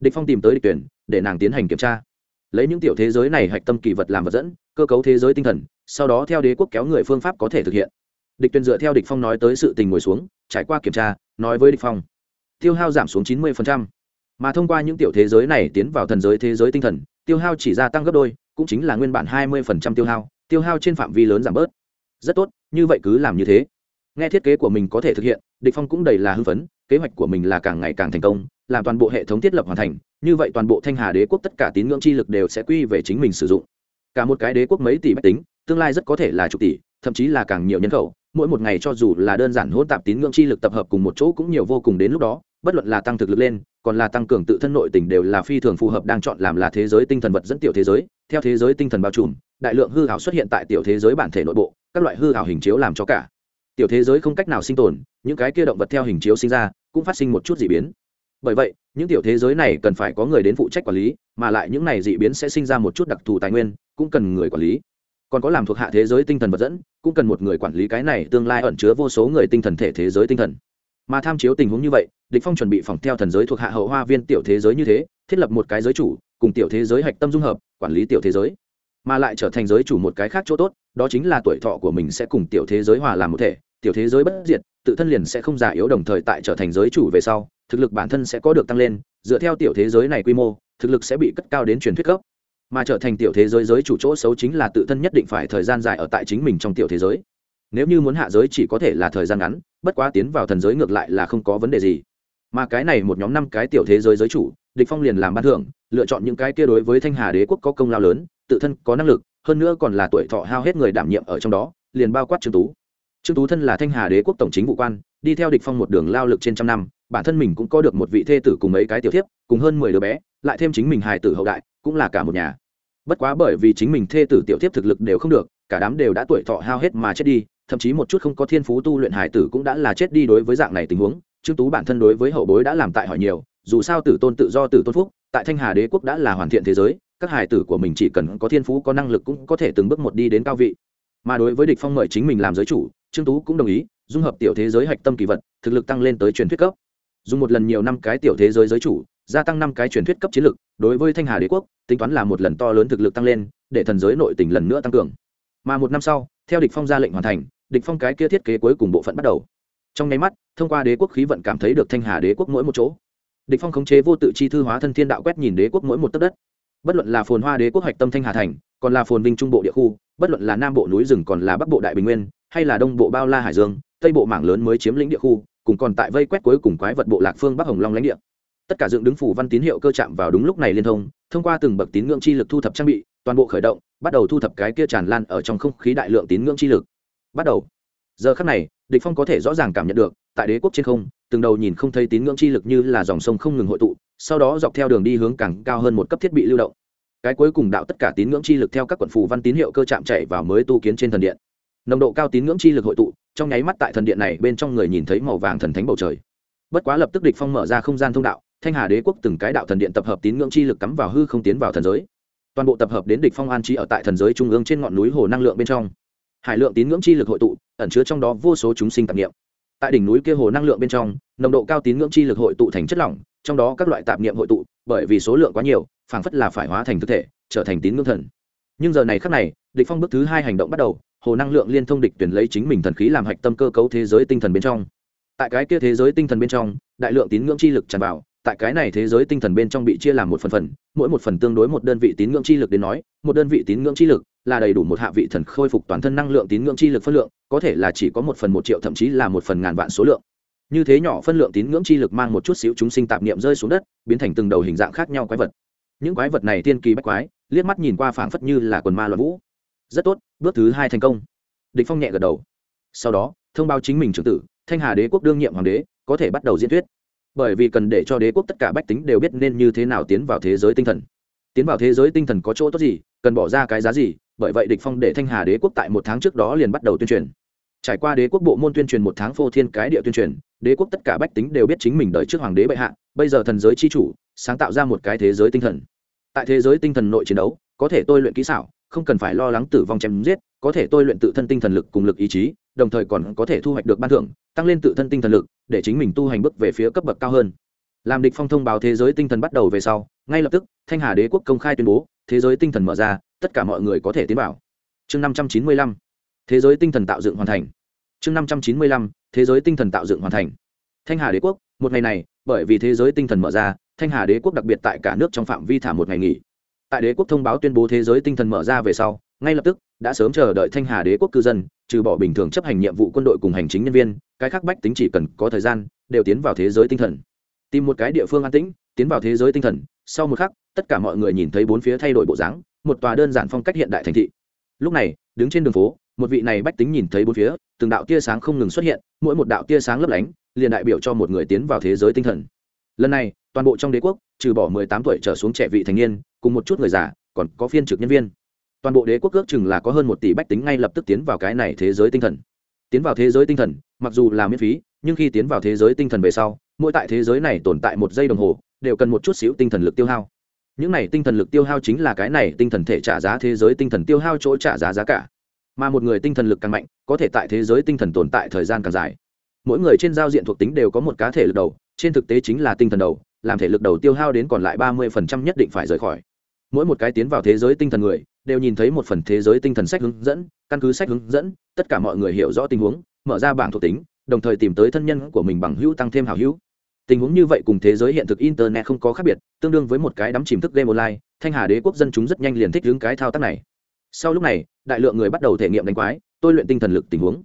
Địch phong tìm tới địch tuyển, để nàng tiến hành kiểm tra lấy những tiểu thế giới này hạch tâm kỳ vật làm vật dẫn, cơ cấu thế giới tinh thần, sau đó theo đế quốc kéo người phương pháp có thể thực hiện. Địch Tuyền dựa theo địch phong nói tới sự tình ngồi xuống, trải qua kiểm tra, nói với địch phong. Tiêu hao giảm xuống 90%. mà thông qua những tiểu thế giới này tiến vào thần giới thế giới tinh thần, tiêu hao chỉ gia tăng gấp đôi, cũng chính là nguyên bản 20% tiêu hao tiêu hao trên phạm vi lớn giảm bớt. Rất tốt, như vậy cứ làm như thế. Nghe thiết kế của mình có thể thực hiện, địch phong cũng đầy là hưng phấn kế hoạch của mình là càng ngày càng thành công, làm toàn bộ hệ thống thiết lập hoàn thành, như vậy toàn bộ thanh hà đế quốc tất cả tín ngưỡng chi lực đều sẽ quy về chính mình sử dụng. Cả một cái đế quốc mấy tỷ bách tính, tương lai rất có thể là chục tỷ, thậm chí là càng nhiều nhân khẩu, mỗi một ngày cho dù là đơn giản hỗn tạp tín ngưỡng chi lực tập hợp cùng một chỗ cũng nhiều vô cùng đến lúc đó, bất luận là tăng thực lực lên, còn là tăng cường tự thân nội tình đều là phi thường phù hợp đang chọn làm là thế giới tinh thần vật dẫn tiểu thế giới, theo thế giới tinh thần bao trùm, đại lượng hư hảo xuất hiện tại tiểu thế giới bản thể nội bộ, các loại hư hảo hình chiếu làm cho cả tiểu thế giới không cách nào sinh tồn, những cái kia động vật theo hình chiếu sinh ra, cũng phát sinh một chút d ị biến. Bởi vậy, những tiểu thế giới này cần phải có người đến phụ trách quản lý, mà lại những này d ị biến sẽ sinh ra một chút đặc thù tài nguyên, cũng cần người quản lý. Còn có làm thuộc hạ thế giới tinh thần vật dẫn, cũng cần một người quản lý cái này tương lai ẩn chứa vô số người tinh thần thể thế giới tinh thần. Mà tham chiếu tình huống như vậy, địch phong chuẩn bị phòng theo thần giới thuộc hạ hậu hoa viên tiểu thế giới như thế, thiết lập một cái giới chủ, cùng tiểu thế giới hạch tâm dung hợp, quản lý tiểu thế giới. Mà lại trở thành giới chủ một cái khác chỗ tốt, đó chính là tuổi thọ của mình sẽ cùng tiểu thế giới hòa làm một thể tiểu thế giới bất diệt, tự thân liền sẽ không già yếu đồng thời tại trở thành giới chủ về sau, thực lực bản thân sẽ có được tăng lên, dựa theo tiểu thế giới này quy mô, thực lực sẽ bị cất cao đến truyền thuyết cấp. Mà trở thành tiểu thế giới giới chủ chỗ xấu chính là tự thân nhất định phải thời gian dài ở tại chính mình trong tiểu thế giới. Nếu như muốn hạ giới chỉ có thể là thời gian ngắn, bất quá tiến vào thần giới ngược lại là không có vấn đề gì. Mà cái này một nhóm năm cái tiểu thế giới giới chủ, địch phong liền làm ban thưởng, lựa chọn những cái kia đối với thanh hà đế quốc có công lao lớn, tự thân có năng lực, hơn nữa còn là tuổi thọ hao hết người đảm nhiệm ở trong đó, liền bao quát trương tú trương tú thân là thanh hà đế quốc tổng chính vụ quan, đi theo địch phong một đường lao lực trên trăm năm, bản thân mình cũng có được một vị thê tử cùng mấy cái tiểu thiếp, cùng hơn mười đứa bé, lại thêm chính mình hài tử hậu đại, cũng là cả một nhà. Bất quá bởi vì chính mình thê tử tiểu thiếp thực lực đều không được, cả đám đều đã tuổi thọ hao hết mà chết đi, thậm chí một chút không có thiên phú tu luyện hài tử cũng đã là chết đi đối với dạng này tình huống. Trương tú bản thân đối với hậu bối đã làm tại hỏi nhiều, dù sao tử tôn tự do tử tôn phúc, tại thanh hà đế quốc đã là hoàn thiện thế giới, các hài tử của mình chỉ cần có thiên phú có năng lực cũng có thể từng bước một đi đến cao vị. Mà đối với địch phong mời chính mình làm giới chủ trương tú cũng đồng ý, dung hợp tiểu thế giới hạch tâm kỳ vật, thực lực tăng lên tới truyền thuyết cấp. Dùng một lần nhiều năm cái tiểu thế giới giới chủ, gia tăng năm cái truyền thuyết cấp chiến lực, đối với thanh hà đế quốc, tính toán là một lần to lớn thực lực tăng lên, để thần giới nội tình lần nữa tăng cường. Mà một năm sau, theo địch phong ra lệnh hoàn thành, địch phong cái kia thiết kế cuối cùng bộ phận bắt đầu. Trong nháy mắt, thông qua đế quốc khí vận cảm thấy được thanh hà đế quốc mỗi một chỗ. Địch phong khống chế vô tự chi thư hóa thân thiên đạo quét nhìn đế quốc mỗi một tấc đất. Bất luận là phồn hoa đế quốc hoạch tâm thanh hà thành, còn là phồn vinh trung bộ địa khu, bất luận là nam bộ núi rừng còn là bắc bộ đại bình nguyên hay là đông bộ bao la hải dương, tây bộ mảng lớn mới chiếm lĩnh địa khu, cùng còn tại vây quét cuối cùng quái vật bộ lạc phương bắc hồng long lãnh địa. Tất cả dựng đứng phủ văn tín hiệu cơ chạm vào đúng lúc này liên thông thông qua từng bậc tín ngưỡng chi lực thu thập trang bị, toàn bộ khởi động, bắt đầu thu thập cái kia tràn lan ở trong không khí đại lượng tín ngưỡng chi lực. Bắt đầu. Giờ khắc này, địch phong có thể rõ ràng cảm nhận được, tại đế quốc trên không, từng đầu nhìn không thấy tín ngưỡng chi lực như là dòng sông không ngừng hội tụ, sau đó dọc theo đường đi hướng càng cao hơn một cấp thiết bị lưu động. Cái cuối cùng đạo tất cả tín ngưỡng chi lực theo các quận phù văn tín hiệu cơ chạm chạy vào mới tu kiến trên thần điện nồng độ cao tín ngưỡng chi lực hội tụ, trong nháy mắt tại thần điện này bên trong người nhìn thấy màu vàng thần thánh bầu trời. Bất quá lập tức địch phong mở ra không gian thông đạo, thanh hà đế quốc từng cái đạo thần điện tập hợp tín ngưỡng chi lực cắm vào hư không tiến vào thần giới. Toàn bộ tập hợp đến địch phong an trí ở tại thần giới trung ương trên ngọn núi hồ năng lượng bên trong. Hải lượng tín ngưỡng chi lực hội tụ, ẩn chứa trong đó vô số chúng sinh tạp niệm. Tại đỉnh núi kia hồ năng lượng bên trong, nồng độ cao tín ngưỡng chi lực hội tụ thành chất lỏng, trong đó các loại tạp niệm hội tụ, bởi vì số lượng quá nhiều, phảng phất là phải hóa thành thực thể, trở thành tín ngưỡng thần. Nhưng giờ này khắc này, địch phong bước thứ hai hành động bắt đầu hồ năng lượng liên thông địch tuyển lấy chính mình thần khí làm hạch tâm cơ cấu thế giới tinh thần bên trong. Tại cái kia thế giới tinh thần bên trong, đại lượng tín ngưỡng chi lực tràn vào, tại cái này thế giới tinh thần bên trong bị chia làm một phần phần, mỗi một phần tương đối một đơn vị tín ngưỡng chi lực đến nói, một đơn vị tín ngưỡng chi lực là đầy đủ một hạ vị thần khôi phục toàn thân năng lượng tín ngưỡng chi lực phân lượng, có thể là chỉ có một phần một triệu thậm chí là một phần ngàn vạn số lượng. Như thế nhỏ phân lượng tín ngưỡng chi lực mang một chút xíu chúng sinh tạp niệm rơi xuống đất, biến thành từng đầu hình dạng khác nhau quái vật. Những quái vật này thiên kỳ bách quái, liếc mắt nhìn qua phảng phất như là quần ma loạn vũ rất tốt, bước thứ hai thành công. Địch phong nhẹ gật đầu. Sau đó, thông báo chính mình trưởng tử, thanh hà đế quốc đương nhiệm hoàng đế, có thể bắt đầu diễn thuyết. Bởi vì cần để cho đế quốc tất cả bách tính đều biết nên như thế nào tiến vào thế giới tinh thần. Tiến vào thế giới tinh thần có chỗ tốt gì, cần bỏ ra cái giá gì, bởi vậy địch phong để thanh hà đế quốc tại một tháng trước đó liền bắt đầu tuyên truyền. Trải qua đế quốc bộ môn tuyên truyền một tháng phô thiên cái địa tuyên truyền, đế quốc tất cả bách tính đều biết chính mình đợi trước hoàng đế bệ hạ, bây giờ thần giới chi chủ, sáng tạo ra một cái thế giới tinh thần. Tại thế giới tinh thần nội chiến đấu, có thể tôi luyện kỹ xảo không cần phải lo lắng tử vong chém giết, có thể tôi luyện tự thân tinh thần lực cùng lực ý chí, đồng thời còn có thể thu hoạch được ban thưởng, tăng lên tự thân tinh thần lực, để chính mình tu hành bước về phía cấp bậc cao hơn. Làm địch phong thông báo thế giới tinh thần bắt đầu về sau, ngay lập tức, thanh hà đế quốc công khai tuyên bố, thế giới tinh thần mở ra, tất cả mọi người có thể tiến vào. Chương 595 thế giới tinh thần tạo dựng hoàn thành. Chương 595 thế giới tinh thần tạo dựng hoàn thành. Thanh hà đế quốc, một ngày này, bởi vì thế giới tinh thần mở ra, thanh hà đế quốc đặc biệt tại cả nước trong phạm vi thả một ngày nghỉ tại đế quốc thông báo tuyên bố thế giới tinh thần mở ra về sau, ngay lập tức, đã sớm chờ đợi thanh hà đế quốc cư dân, trừ bỏ bình thường chấp hành nhiệm vụ quân đội cùng hành chính nhân viên, cái khác bách tính chỉ cần có thời gian, đều tiến vào thế giới tinh thần. Tìm một cái địa phương an tĩnh, tiến vào thế giới tinh thần, sau một khắc, tất cả mọi người nhìn thấy bốn phía thay đổi bộ dáng, một tòa đơn giản phong cách hiện đại thành thị. Lúc này, đứng trên đường phố, một vị này bách tính nhìn thấy bốn phía, từng đạo tia sáng không ngừng xuất hiện, mỗi một đạo tia sáng lấp lánh, liền đại biểu cho một người tiến vào thế giới tinh thần. Lần này, toàn bộ trong đế quốc, trừ bỏ mười tám tuổi trở xuống trẻ vị thành niên cùng một chút người già, còn có phiên trực nhân viên. Toàn bộ đế quốc ước chừng là có hơn một tỷ bách tính ngay lập tức tiến vào cái này thế giới tinh thần. Tiến vào thế giới tinh thần, mặc dù là miễn phí, nhưng khi tiến vào thế giới tinh thần về sau, mỗi tại thế giới này tồn tại một giây đồng hồ, đều cần một chút xíu tinh thần lực tiêu hao. Những này tinh thần lực tiêu hao chính là cái này tinh thần thể trả giá thế giới tinh thần tiêu hao chỗ trả giá giá cả. Mà một người tinh thần lực càng mạnh, có thể tại thế giới tinh thần tồn tại thời gian càng dài. Mỗi người trên giao diện thuộc tính đều có một cá thể lực đầu, trên thực tế chính là tinh thần đầu, làm thể lực đầu tiêu hao đến còn lại ba mươi nhất định phải rời khỏi mỗi một cái tiến vào thế giới tinh thần người đều nhìn thấy một phần thế giới tinh thần sách hướng dẫn, căn cứ sách hướng dẫn, tất cả mọi người hiểu rõ tình huống, mở ra bảng thuộc tính, đồng thời tìm tới thân nhân của mình bằng hữu tăng thêm hào hữu. Tình huống như vậy cùng thế giới hiện thực internet không có khác biệt, tương đương với một cái đắm chìm thức game online, thanh hà đế quốc dân chúng rất nhanh liền thích hướng cái thao tác này. Sau lúc này, đại lượng người bắt đầu thể nghiệm đánh quái, tôi luyện tinh thần lực tình huống.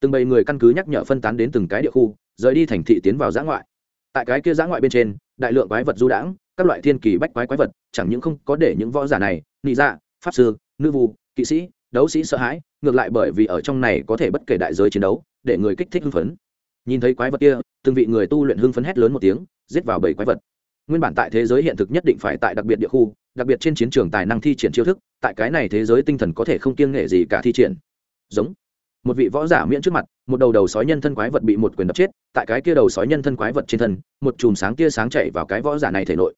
Từng bầy người căn cứ nhắc nhở phân tán đến từng cái địa khu, rời đi thành thị tiến vào giã ngoại. Tại cái kia giã ngoại bên trên, đại lượng quái vật du đãng, các loại thiên kỳ bách quái quái vật chẳng những không có để những võ giả này, nị dạ pháp sư, nữ vu, kỵ sĩ, đấu sĩ sợ hãi, ngược lại bởi vì ở trong này có thể bất kể đại giới chiến đấu, để người kích thích hưng phấn. Nhìn thấy quái vật kia, từng vị người tu luyện hưng phấn hét lớn một tiếng, giết vào bảy quái vật. Nguyên bản tại thế giới hiện thực nhất định phải tại đặc biệt địa khu, đặc biệt trên chiến trường tài năng thi triển chiêu thức, tại cái này thế giới tinh thần có thể không kiêng nghệ gì cả thi triển. Giống. Một vị võ giả miễn trước mặt, một đầu đầu sói nhân thân quái vật bị một quyền đập chết, tại cái kia đầu sói nhân thân quái vật trên thân, một chùm sáng tia sáng chạy vào cái võ giả này thể nội.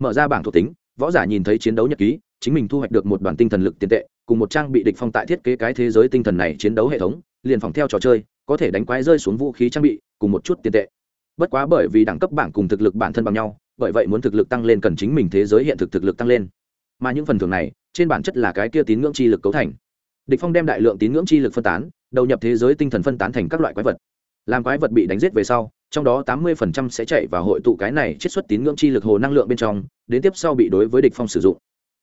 Mở ra bảng thuộc tính võ giả nhìn thấy chiến đấu nhật ký, chính mình thu hoạch được một đoàn tinh thần lực tiền tệ, cùng một trang bị địch phong tại thiết kế cái thế giới tinh thần này chiến đấu hệ thống, liền phòng theo trò chơi, có thể đánh quái rơi xuống vũ khí trang bị, cùng một chút tiền tệ. Bất quá bởi vì đẳng cấp bảng cùng thực lực bản thân bằng nhau, bởi vậy muốn thực lực tăng lên cần chính mình thế giới hiện thực thực lực tăng lên. Mà những phần thưởng này, trên bản chất là cái kia tín ngưỡng chi lực cấu thành. Địch phong đem đại lượng tín ngưỡng chi lực phân tán, đầu nhập thế giới tinh thần phân tán thành các loại quái vật. Làm quái vật bị đánh giết về sau trong đó tám 80% sẽ chạy vào hội tụ cái này chiết xuất tín ngưỡng chi lực hồ năng lượng bên trong, đến tiếp sau bị đối với địch phong sử dụng.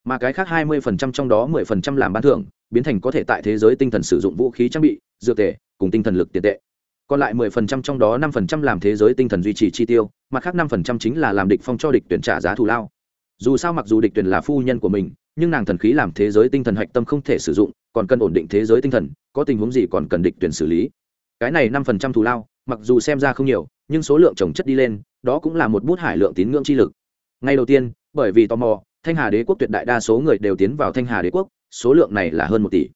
Mà cái khác 20% trong đó 10% làm bán thưởng, biến thành có thể tại thế giới tinh thần sử dụng vũ khí trang bị, dược tệ cùng tinh thần lực tiền tệ. Còn lại mười phần trăm trong đó năm phần trăm làm thế giới tinh thần duy trì chi tiêu, mặt khác năm phần trăm chính là làm địch phong cho địch tuyển trả giá thù lao. Dù sao mặc dù địch tuyển là phu nhân của mình, nhưng nàng thần khí làm thế giới tinh thần hạch tâm không thể sử dụng, còn cần ổn định thế giới tinh thần, có tình huống gì còn cần địch tuyển xử lý. Cái này năm phần trăm thù lao, mặc dù xem ra không nhiều nhưng số lượng trồng chất đi lên, đó cũng là một bút hải lượng tín ngưỡng chi lực. Ngay đầu tiên, bởi vì tò mò, thanh hà đế quốc tuyệt đại đa số người đều tiến vào thanh hà đế quốc, số lượng này là hơn một tỷ.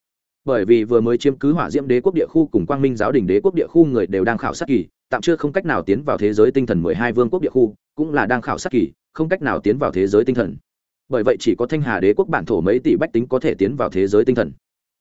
Bởi vì vừa mới chiếm cứ hỏa diễm đế quốc địa khu cùng quang minh giáo đình đế quốc địa khu người đều đang khảo sát kỳ, tạm chưa không cách nào tiến vào thế giới tinh thần mười hai vương quốc địa khu, cũng là đang khảo sát kỳ, không cách nào tiến vào thế giới tinh thần. Bởi vậy chỉ có thanh hà đế quốc bản thổ mấy tỷ bách tính có thể tiến vào thế giới tinh thần.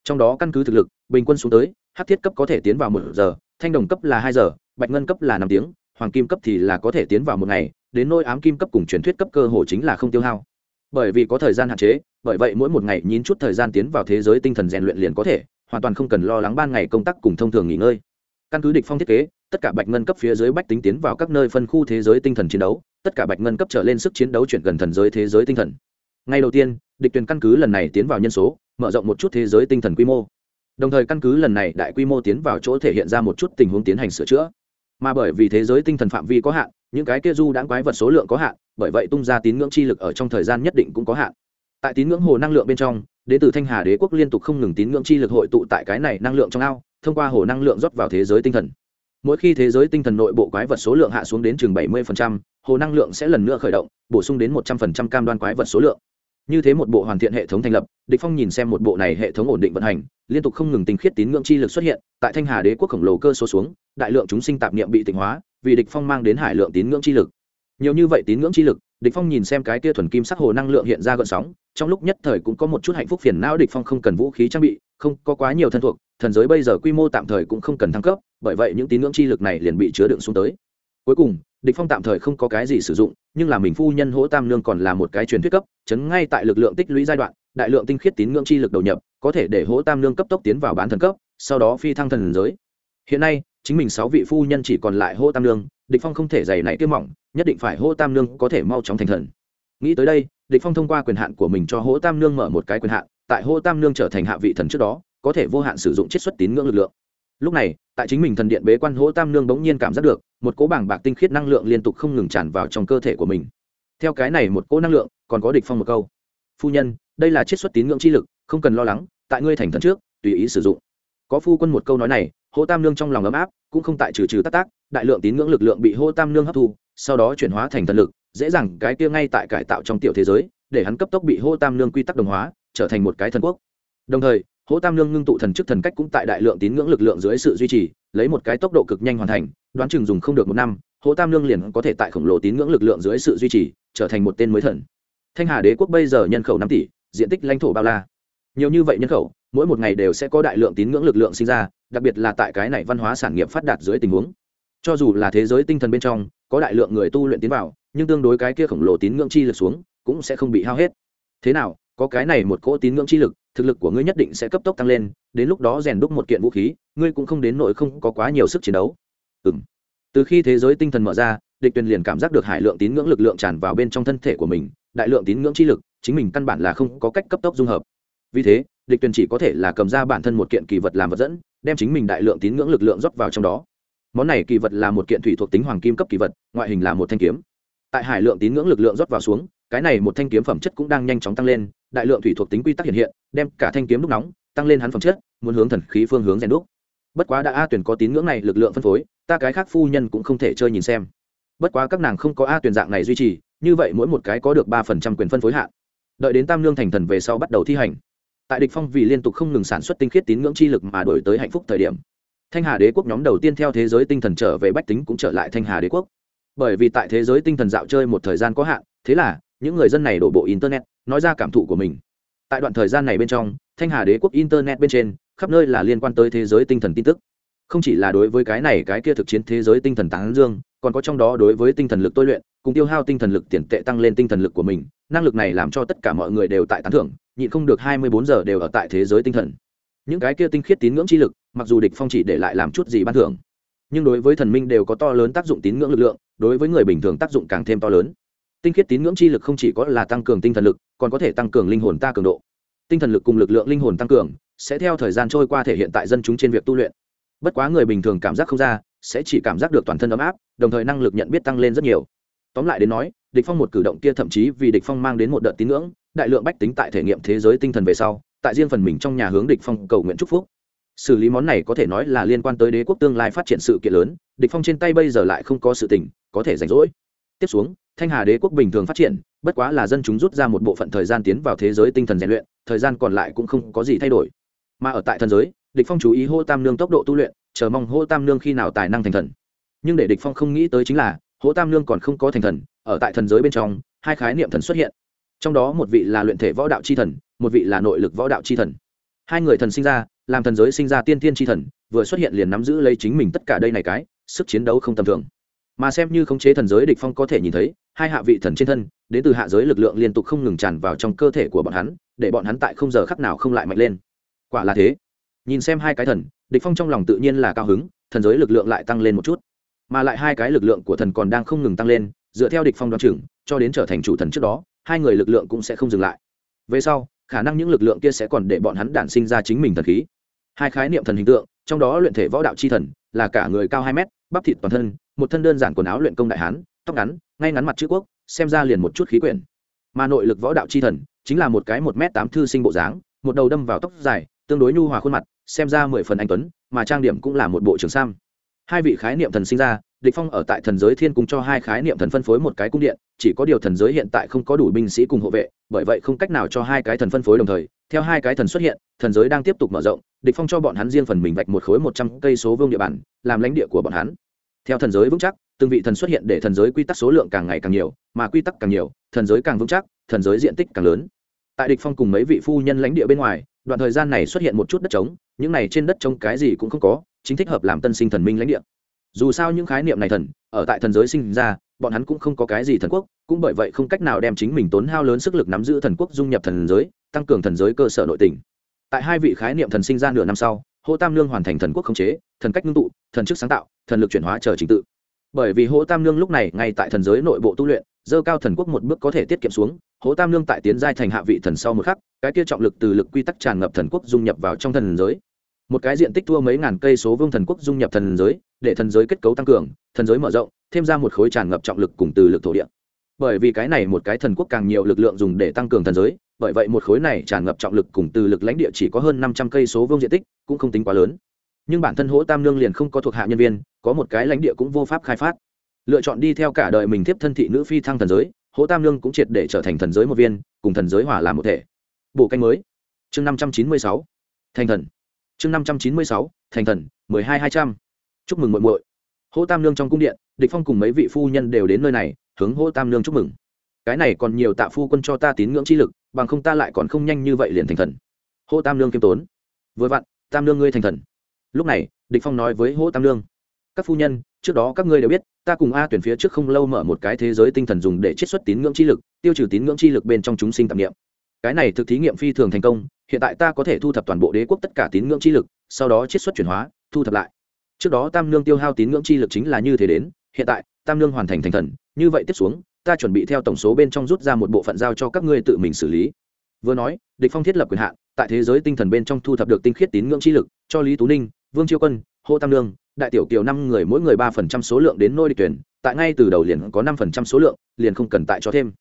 Trong đó căn cứ thực lực, bình quân xuống tới hát thiết cấp có thể tiến vào một giờ, thanh đồng cấp là hai giờ, bạch ngân cấp là năm tiếng hoàng kim cấp thì là có thể tiến vào một ngày, đến nôi ám kim cấp cùng truyền thuyết cấp cơ hồ chính là không tiêu hao. Bởi vì có thời gian hạn chế, bởi vậy mỗi một ngày nhín chút thời gian tiến vào thế giới tinh thần rèn luyện liền có thể, hoàn toàn không cần lo lắng ban ngày công tác cùng thông thường nghỉ ngơi. Căn cứ địch phong thiết kế, tất cả bạch ngân cấp phía dưới bách tính tiến vào các nơi phân khu thế giới tinh thần chiến đấu, tất cả bạch ngân cấp trở lên sức chiến đấu chuyển gần thần giới thế giới tinh thần. Ngay đầu tiên, địch tuyển căn cứ lần này tiến vào nhân số, mở rộng một chút thế giới tinh thần quy mô. Đồng thời căn cứ lần này đại quy mô tiến vào chỗ thể hiện ra một chút tình huống tiến hành sửa chữa mà bởi vì thế giới tinh thần phạm vi có hạn những cái kia du đãng quái vật số lượng có hạn bởi vậy tung ra tín ngưỡng chi lực ở trong thời gian nhất định cũng có hạn. Tại tín ngưỡng hồ năng lượng bên trong đến từ thanh hà đế quốc liên tục không ngừng tín ngưỡng chi lực hội tụ tại cái này năng lượng trong ao thông qua hồ năng lượng rót vào thế giới tinh thần. Mỗi khi thế giới tinh thần nội bộ quái vật số lượng hạ xuống đến chừng 70%, hồ năng lượng sẽ lần nữa khởi động bổ sung đến 100% cam đoan quái vật số lượng như thế một bộ hoàn thiện hệ thống thành lập, địch phong nhìn xem một bộ này hệ thống ổn định vận hành, liên tục không ngừng tinh khiết tín ngưỡng chi lực xuất hiện, tại thanh hà đế quốc khổng lồ cơ số xuống, đại lượng chúng sinh tạp niệm bị tịnh hóa, vì địch phong mang đến hải lượng tín ngưỡng chi lực. Nhiều như vậy tín ngưỡng chi lực, địch phong nhìn xem cái kia thuần kim sắc hồ năng lượng hiện ra gợn sóng, trong lúc nhất thời cũng có một chút hạnh phúc phiền não địch phong không cần vũ khí trang bị, không có quá nhiều thân thuộc, thần giới bây giờ quy mô tạm thời cũng không cần thăng cấp, bởi vậy những tín ngưỡng chi lực này liền bị chứa đựng xuống tới cuối cùng, địch phong tạm thời không có cái gì sử dụng, nhưng là mình phu nhân hỗ tam nương còn là một cái truyền thuyết cấp, chấn ngay tại lực lượng tích lũy giai đoạn, đại lượng tinh khiết tín ngưỡng chi lực đầu nhập, có thể để hỗ tam nương cấp tốc tiến vào bán thần cấp, sau đó phi thăng thần giới. Hiện nay, chính mình sáu vị phu nhân chỉ còn lại hỗ tam nương, địch phong không thể dày này kia mỏng, nhất định phải hỗ tam nương có thể mau chóng thành thần. Nghĩ tới đây, địch phong thông qua quyền hạn của mình cho hỗ tam nương mở một cái quyền hạn, tại hỗ tam nương trở thành hạ vị thần trước đó, có thể vô hạn sử dụng chiết xuất tín ngưỡng lực lượng. Lúc này, tại chính mình thần điện bế quan hỗ tam nương bỗng nhiên cảm giác được một cỗ bảng bạc tinh khiết năng lượng liên tục không ngừng tràn vào trong cơ thể của mình. Theo cái này một cỗ năng lượng, còn có địch phong một câu. Phu nhân, đây là chiết xuất tín ngưỡng chi lực, không cần lo lắng, tại ngươi thành thần trước, tùy ý sử dụng. Có phu quân một câu nói này, hô tam nương trong lòng ấm áp, cũng không tại trừ trừ tác tác đại lượng tín ngưỡng lực lượng bị hô tam nương hấp thu, sau đó chuyển hóa thành thần lực, dễ dàng cái kia ngay tại cải tạo trong tiểu thế giới, để hắn cấp tốc bị hô tam nương quy tắc đồng hóa, trở thành một cái thần quốc. Đồng thời, hô tam nương ngưng tụ thần chức thần cách cũng tại đại lượng tín ngưỡng lực lượng dưới sự duy trì lấy một cái tốc độ cực nhanh hoàn thành, đoán chừng dùng không được một năm hỗ tam Lương liền có thể tại khổng lồ tín ngưỡng lực lượng dưới sự duy trì, trở thành một tên mới thần. Thanh hà đế quốc bây giờ nhân khẩu năm tỷ, diện tích lãnh thổ bao la. Nhiều như vậy nhân khẩu, mỗi một ngày đều sẽ có đại lượng tín ngưỡng lực lượng sinh ra, đặc biệt là tại cái này văn hóa sản nghiệp phát đạt dưới tình huống. Cho dù là thế giới tinh thần bên trong, có đại lượng người tu luyện tiến vào, nhưng tương đối cái kia khổng lồ tín ngưỡng chi lực xuống, cũng sẽ không bị hao hết. Thế nào, có cái này một cỗ tín ngưỡng chi lực, thực lực của ngươi nhất định sẽ cấp tốc tăng lên, đến lúc đó rèn đúc một kiện vũ khí ngươi cũng không đến nỗi không có quá nhiều sức chiến đấu. Ừng từ khi thế giới tinh thần mở ra, địch tuyền liền cảm giác được hải lượng tín ngưỡng lực lượng tràn vào bên trong thân thể của mình, đại lượng tín ngưỡng chi lực, chính mình căn bản là không có cách cấp tốc dung hợp. Vì thế, địch tuyền chỉ có thể là cầm ra bản thân một kiện kỳ vật làm vật dẫn, đem chính mình đại lượng tín ngưỡng lực lượng rót vào trong đó. Món này kỳ vật là một kiện thủy thuộc tính hoàng kim cấp kỳ vật, ngoại hình là một thanh kiếm. Tại hải lượng tín ngưỡng lực lượng rót vào xuống, cái này một thanh kiếm phẩm chất cũng đang nhanh chóng tăng lên, đại lượng thủy thuộc tính quy tắc hiện hiện, đem cả thanh kiếm lúc nóng, tăng lên hắn phẩm chất, muốn hướng thần khí phương hướng rèn đúc bất quá đã a tuyển có tín ngưỡng này, lực lượng phân phối, ta cái khác phu nhân cũng không thể chơi nhìn xem. Bất quá các nàng không có a tuyển dạng này duy trì, như vậy mỗi một cái có được ba phần trăm quyền phân phối hạn. Đợi đến tam lương thành thần về sau bắt đầu thi hành. Tại địch phong vì liên tục không ngừng sản xuất tinh khiết tín ngưỡng chi lực mà đổi tới hạnh phúc thời điểm. Thanh hà đế quốc nhóm đầu tiên theo thế giới tinh thần trở về bách tính cũng trở lại thanh hà đế quốc. Bởi vì tại thế giới tinh thần dạo chơi một thời gian có hạn, thế là, những người dân này đổ bộ internet, nói ra cảm thụ của mình tại đoạn thời gian này bên trong, thanh hà đế quốc internet bên trên, khắp nơi là liên quan tới thế giới tinh thần tin tức. Không chỉ là đối với cái này cái kia thực chiến thế giới tinh thần tán dương, còn có trong đó đối với tinh thần lực tôi luyện, cùng tiêu hao tinh thần lực tiền tệ tăng lên tinh thần lực của mình, năng lực này làm cho tất cả mọi người đều tại tán thưởng, nhịn không được hai mươi bốn giờ đều ở tại thế giới tinh thần. Những cái kia tinh khiết tín ngưỡng chi lực, mặc dù địch phong chỉ để lại làm chút gì ban thưởng, nhưng đối với thần minh đều có to lớn tác dụng tín ngưỡng lực lượng, đối với người bình thường tác dụng càng thêm to lớn tinh khiết tín ngưỡng chi lực không chỉ có là tăng cường tinh thần lực, còn có thể tăng cường linh hồn ta cường độ. Tinh thần lực cùng lực lượng linh hồn tăng cường, sẽ theo thời gian trôi qua thể hiện tại dân chúng trên việc tu luyện. Bất quá người bình thường cảm giác không ra, sẽ chỉ cảm giác được toàn thân ấm áp, đồng thời năng lực nhận biết tăng lên rất nhiều. Tóm lại đến nói, địch phong một cử động kia thậm chí vì địch phong mang đến một đợt tín ngưỡng, đại lượng bách tính tại thể nghiệm thế giới tinh thần về sau, tại riêng phần mình trong nhà hướng địch phong cầu nguyện chúc phúc. Xử lý món này có thể nói là liên quan tới đế quốc tương lai phát triển sự kiện lớn, địch phong trên tay bây giờ lại không có sự tình, có thể rảnh rỗi. Tiếp xuống thanh hà đế quốc bình thường phát triển, bất quá là dân chúng rút ra một bộ phận thời gian tiến vào thế giới tinh thần rèn luyện, thời gian còn lại cũng không có gì thay đổi. Mà ở tại thần giới, địch phong chú ý hô tam nương tốc độ tu luyện, chờ mong hô tam nương khi nào tài năng thành thần. Nhưng để địch phong không nghĩ tới chính là, hô tam nương còn không có thành thần, ở tại thần giới bên trong, hai khái niệm thần xuất hiện. Trong đó một vị là luyện thể võ đạo chi thần, một vị là nội lực võ đạo chi thần. Hai người thần sinh ra, làm thần giới sinh ra tiên tiên chi thần, vừa xuất hiện liền nắm giữ lấy chính mình tất cả đây này cái, sức chiến đấu không tầm thường mà xem như khống chế thần giới địch phong có thể nhìn thấy, hai hạ vị thần trên thân, đến từ hạ giới lực lượng liên tục không ngừng tràn vào trong cơ thể của bọn hắn, để bọn hắn tại không giờ khắc nào không lại mạnh lên. Quả là thế. Nhìn xem hai cái thần, địch phong trong lòng tự nhiên là cao hứng, thần giới lực lượng lại tăng lên một chút. Mà lại hai cái lực lượng của thần còn đang không ngừng tăng lên, dựa theo địch phong đoán chừng, cho đến trở thành chủ thần trước đó, hai người lực lượng cũng sẽ không dừng lại. Về sau, khả năng những lực lượng kia sẽ còn để bọn hắn đản sinh ra chính mình thần khí. Hai khái niệm thần hình tượng, trong đó luyện thể võ đạo chi thần là cả người cao hai mét bắp thịt toàn thân, một thân đơn giản quần áo luyện công đại hán, tóc ngắn, ngay ngắn mặt chữ quốc, xem ra liền một chút khí quyển. Mà nội lực võ đạo chi thần, chính là một cái một m tám thư sinh bộ dáng, một đầu đâm vào tóc dài, tương đối nhu hòa khuôn mặt, xem ra mười phần anh tuấn, mà trang điểm cũng là một bộ trưởng sam. Hai vị khái niệm thần sinh ra, địch phong ở tại thần giới thiên cung cho hai khái niệm thần phân phối một cái cung điện, chỉ có điều thần giới hiện tại không có đủ binh sĩ cùng hộ vệ, bởi vậy không cách nào cho hai cái thần phân phối đồng thời theo hai cái thần xuất hiện, thần giới đang tiếp tục mở rộng, địch phong cho bọn hắn riêng phần mình vạch một khối một trăm cây số vương địa bàn, làm lãnh địa của bọn hắn. Theo thần giới vững chắc, từng vị thần xuất hiện để thần giới quy tắc số lượng càng ngày càng nhiều, mà quy tắc càng nhiều, thần giới càng vững chắc, thần giới diện tích càng lớn. Tại địch phong cùng mấy vị phu nhân lãnh địa bên ngoài, đoạn thời gian này xuất hiện một chút đất trống, những này trên đất trống cái gì cũng không có, chính thích hợp làm tân sinh thần minh lãnh địa. Dù sao những khái niệm này thần, ở tại thần giới sinh ra, bọn hắn cũng không có cái gì thần quốc, cũng bởi vậy không cách nào đem chính mình tốn hao lớn sức lực nắm giữ thần quốc dung nhập thần giới tăng cường thần giới cơ sở nội tình. Tại hai vị khái niệm thần sinh ra nửa năm sau Hỗ tam lương hoàn thành thần quốc khống chế, thần cách ngưng tụ, thần chức sáng tạo, thần lực chuyển hóa chờ trình tự. Bởi vì hỗ tam lương lúc này ngay tại thần giới nội bộ tu luyện, dơ cao thần quốc một bước có thể tiết kiệm xuống hỗ tam lương tại tiến giai thành hạ vị thần sau một khắc, cái kia trọng lực từ lực quy tắc tràn ngập thần quốc dung nhập vào trong thần giới. Một cái diện tích thua mấy ngàn cây số vương thần quốc dung nhập thần giới, để thần giới kết cấu tăng cường, thần giới mở rộng, thêm ra một khối tràn ngập trọng lực cùng từ lực thổ địa. Bởi vì cái này một cái thần quốc càng nhiều lực lượng dùng để tăng cường thần giới bởi vậy một khối này tràn ngập trọng lực cùng từ lực lãnh địa chỉ có hơn năm trăm cây số vương diện tích, cũng không tính quá lớn. Nhưng bản thân hỗ tam Nương liền không có thuộc hạ nhân viên, có một cái lãnh địa cũng vô pháp khai phát. Lựa chọn đi theo cả đời mình tiếp thân thị nữ phi thăng thần giới, hỗ tam Nương cũng triệt để trở thành thần giới một viên, cùng thần giới hòa làm một thể. Bộ canh mới. Chương năm trăm chín mươi sáu. Thành thần. Chương năm trăm chín mươi sáu. Thành thần, mười hai hai trăm. Chúc mừng muội muội. Hỗ tam Nương trong cung điện, địch phong cùng mấy vị phu nhân đều đến nơi này, hướng hỗ tam Nương chúc mừng. Cái này còn nhiều tạ phu quân cho ta tín ngưỡng chi lực bằng không ta lại còn không nhanh như vậy liền thành thần. Hỗ tam lương kiêm tốn. Vừa vặn, tam lương ngươi thành thần. Lúc này, địch phong nói với hỗ tam lương các phu nhân, trước đó các ngươi đều biết, ta cùng a tuyển phía trước không lâu mở một cái thế giới tinh thần dùng để chiết xuất tín ngưỡng chi lực, tiêu trừ tín ngưỡng chi lực bên trong chúng sinh tạp niệm. Cái này thực thí nghiệm phi thường thành công, hiện tại ta có thể thu thập toàn bộ đế quốc tất cả tín ngưỡng chi lực, sau đó chiết xuất chuyển hóa, thu thập lại. Trước đó tam nương tiêu hao tín ngưỡng chi lực chính là như thế đến, hiện tại, tam nương hoàn thành thành thần, như vậy tiếp xuống ta chuẩn bị theo tổng số bên trong rút ra một bộ phận giao cho các ngươi tự mình xử lý. Vừa nói, địch phong thiết lập quyền hạn, tại thế giới tinh thần bên trong thu thập được tinh khiết tín ngưỡng chi lực, cho lý tú ninh, vương chiêu quân, hô tam lương đại tiểu kiều năm người mỗi người ba phần trăm số lượng đến nôi địch tuyển, tại ngay từ đầu liền có năm phần trăm số lượng, liền không cần tại cho thêm.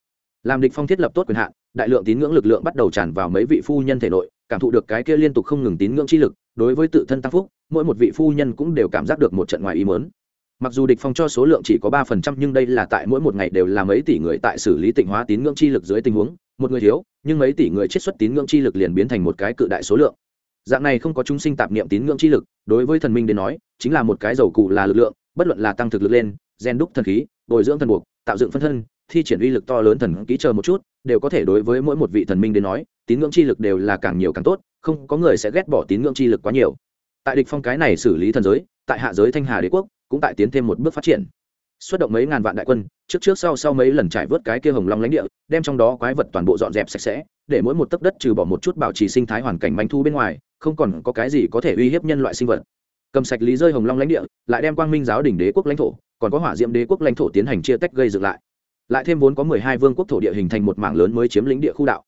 Làm địch phong thiết lập tốt quyền hạn, đại lượng tín ngưỡng lực lượng bắt đầu tràn vào mấy vị phu nhân thể nội, cảm thụ được cái kia liên tục không ngừng tín ngưỡng chi lực, đối với tự thân tăng phúc, mỗi một vị phu nhân cũng đều cảm giác được một trận ngoài ý muốn mặc dù địch phong cho số lượng chỉ có ba phần trăm, nhưng đây là tại mỗi một ngày đều là mấy tỷ người tại xử lý tịnh hóa tín ngưỡng chi lực dưới tình huống. Một người thiếu, nhưng mấy tỷ người chiết xuất tín ngưỡng chi lực liền biến thành một cái cự đại số lượng. Dạng này không có chúng sinh tạp niệm tín ngưỡng chi lực, đối với thần minh đến nói, chính là một cái dầu cụ là lực lượng, bất luận là tăng thực lực lên, gen đúc thần khí, bồi dưỡng thần buộc, tạo dựng phân thân, thi triển uy lực to lớn thần ký chờ một chút, đều có thể đối với mỗi một vị thần minh đến nói, tín ngưỡng chi lực đều là càng nhiều càng tốt, không có người sẽ ghét bỏ tín ngưỡng chi lực quá nhiều. Tại địch phong cái này xử lý thần giới, tại hạ giới thanh hà đế quốc cũng tại tiến thêm một bước phát triển. Xuất động mấy ngàn vạn đại quân, trước trước sau sau mấy lần trải vớt cái kia hồng long lãnh địa, đem trong đó quái vật toàn bộ dọn dẹp sạch sẽ, để mỗi một tấc đất trừ bỏ một chút bảo trì sinh thái hoàn cảnh manh thu bên ngoài, không còn có cái gì có thể uy hiếp nhân loại sinh vật. Cầm sạch lý rơi hồng long lãnh địa, lại đem quang minh giáo đỉnh đế quốc lãnh thổ, còn có hỏa diệm đế quốc lãnh thổ tiến hành chia tách gây dựng lại. Lại thêm vốn có mười hai vương quốc thổ địa hình thành một mảng lớn mới chiếm lĩnh địa khu đạo.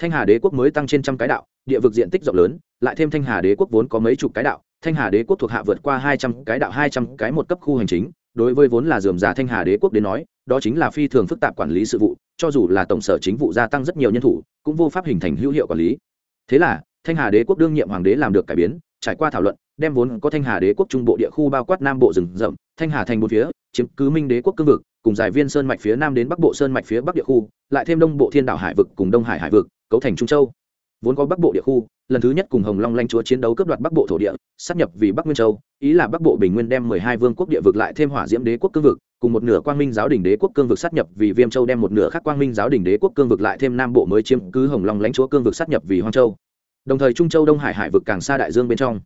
Thanh hà đế quốc mới tăng trên trăm cái đạo, địa vực diện tích rộng lớn, lại thêm thanh hà đế quốc vốn có mấy chục cái đạo thanh hà đế quốc thuộc hạ vượt qua hai trăm cái đạo, hai trăm cái một cấp khu hành chính, đối với vốn là dườm già thanh hà đế quốc đến nói, đó chính là phi thường phức tạp quản lý sự vụ, cho dù là tổng sở chính vụ gia tăng rất nhiều nhân thủ, cũng vô pháp hình thành hữu hiệu quản lý. Thế là, thanh hà đế quốc đương nhiệm hoàng đế làm được cải biến, trải qua thảo luận, đem vốn có thanh hà đế quốc trung bộ địa khu bao quát nam bộ rừng rậm, thanh hà thành một phía, chiếm cứ minh đế quốc cương vực, cùng giải viên sơn mạch phía nam đến bắc bộ sơn mạch phía bắc địa khu, lại thêm đông bộ thiên đảo hải vực cùng đông hải hải vực, cấu thành trung châu vốn có bắc bộ địa khu, lần thứ nhất cùng hồng long lanh chúa chiến đấu cướp đoạt bắc bộ thổ địa sắp nhập vì bắc nguyên châu, ý là bắc bộ bình nguyên đem mười hai vương quốc địa vực lại thêm hỏa diễm đế quốc cương vực, cùng một nửa quang minh giáo đình đế quốc cương vực sát nhập vì viêm châu đem một nửa khác quang minh giáo đình đế quốc cương vực lại thêm nam bộ mới chiếm cứ hồng long lãnh chúa cương vực sát nhập vì hoang châu. Đồng thời trung châu đông hải hải vực càng xa đại dương bên trong.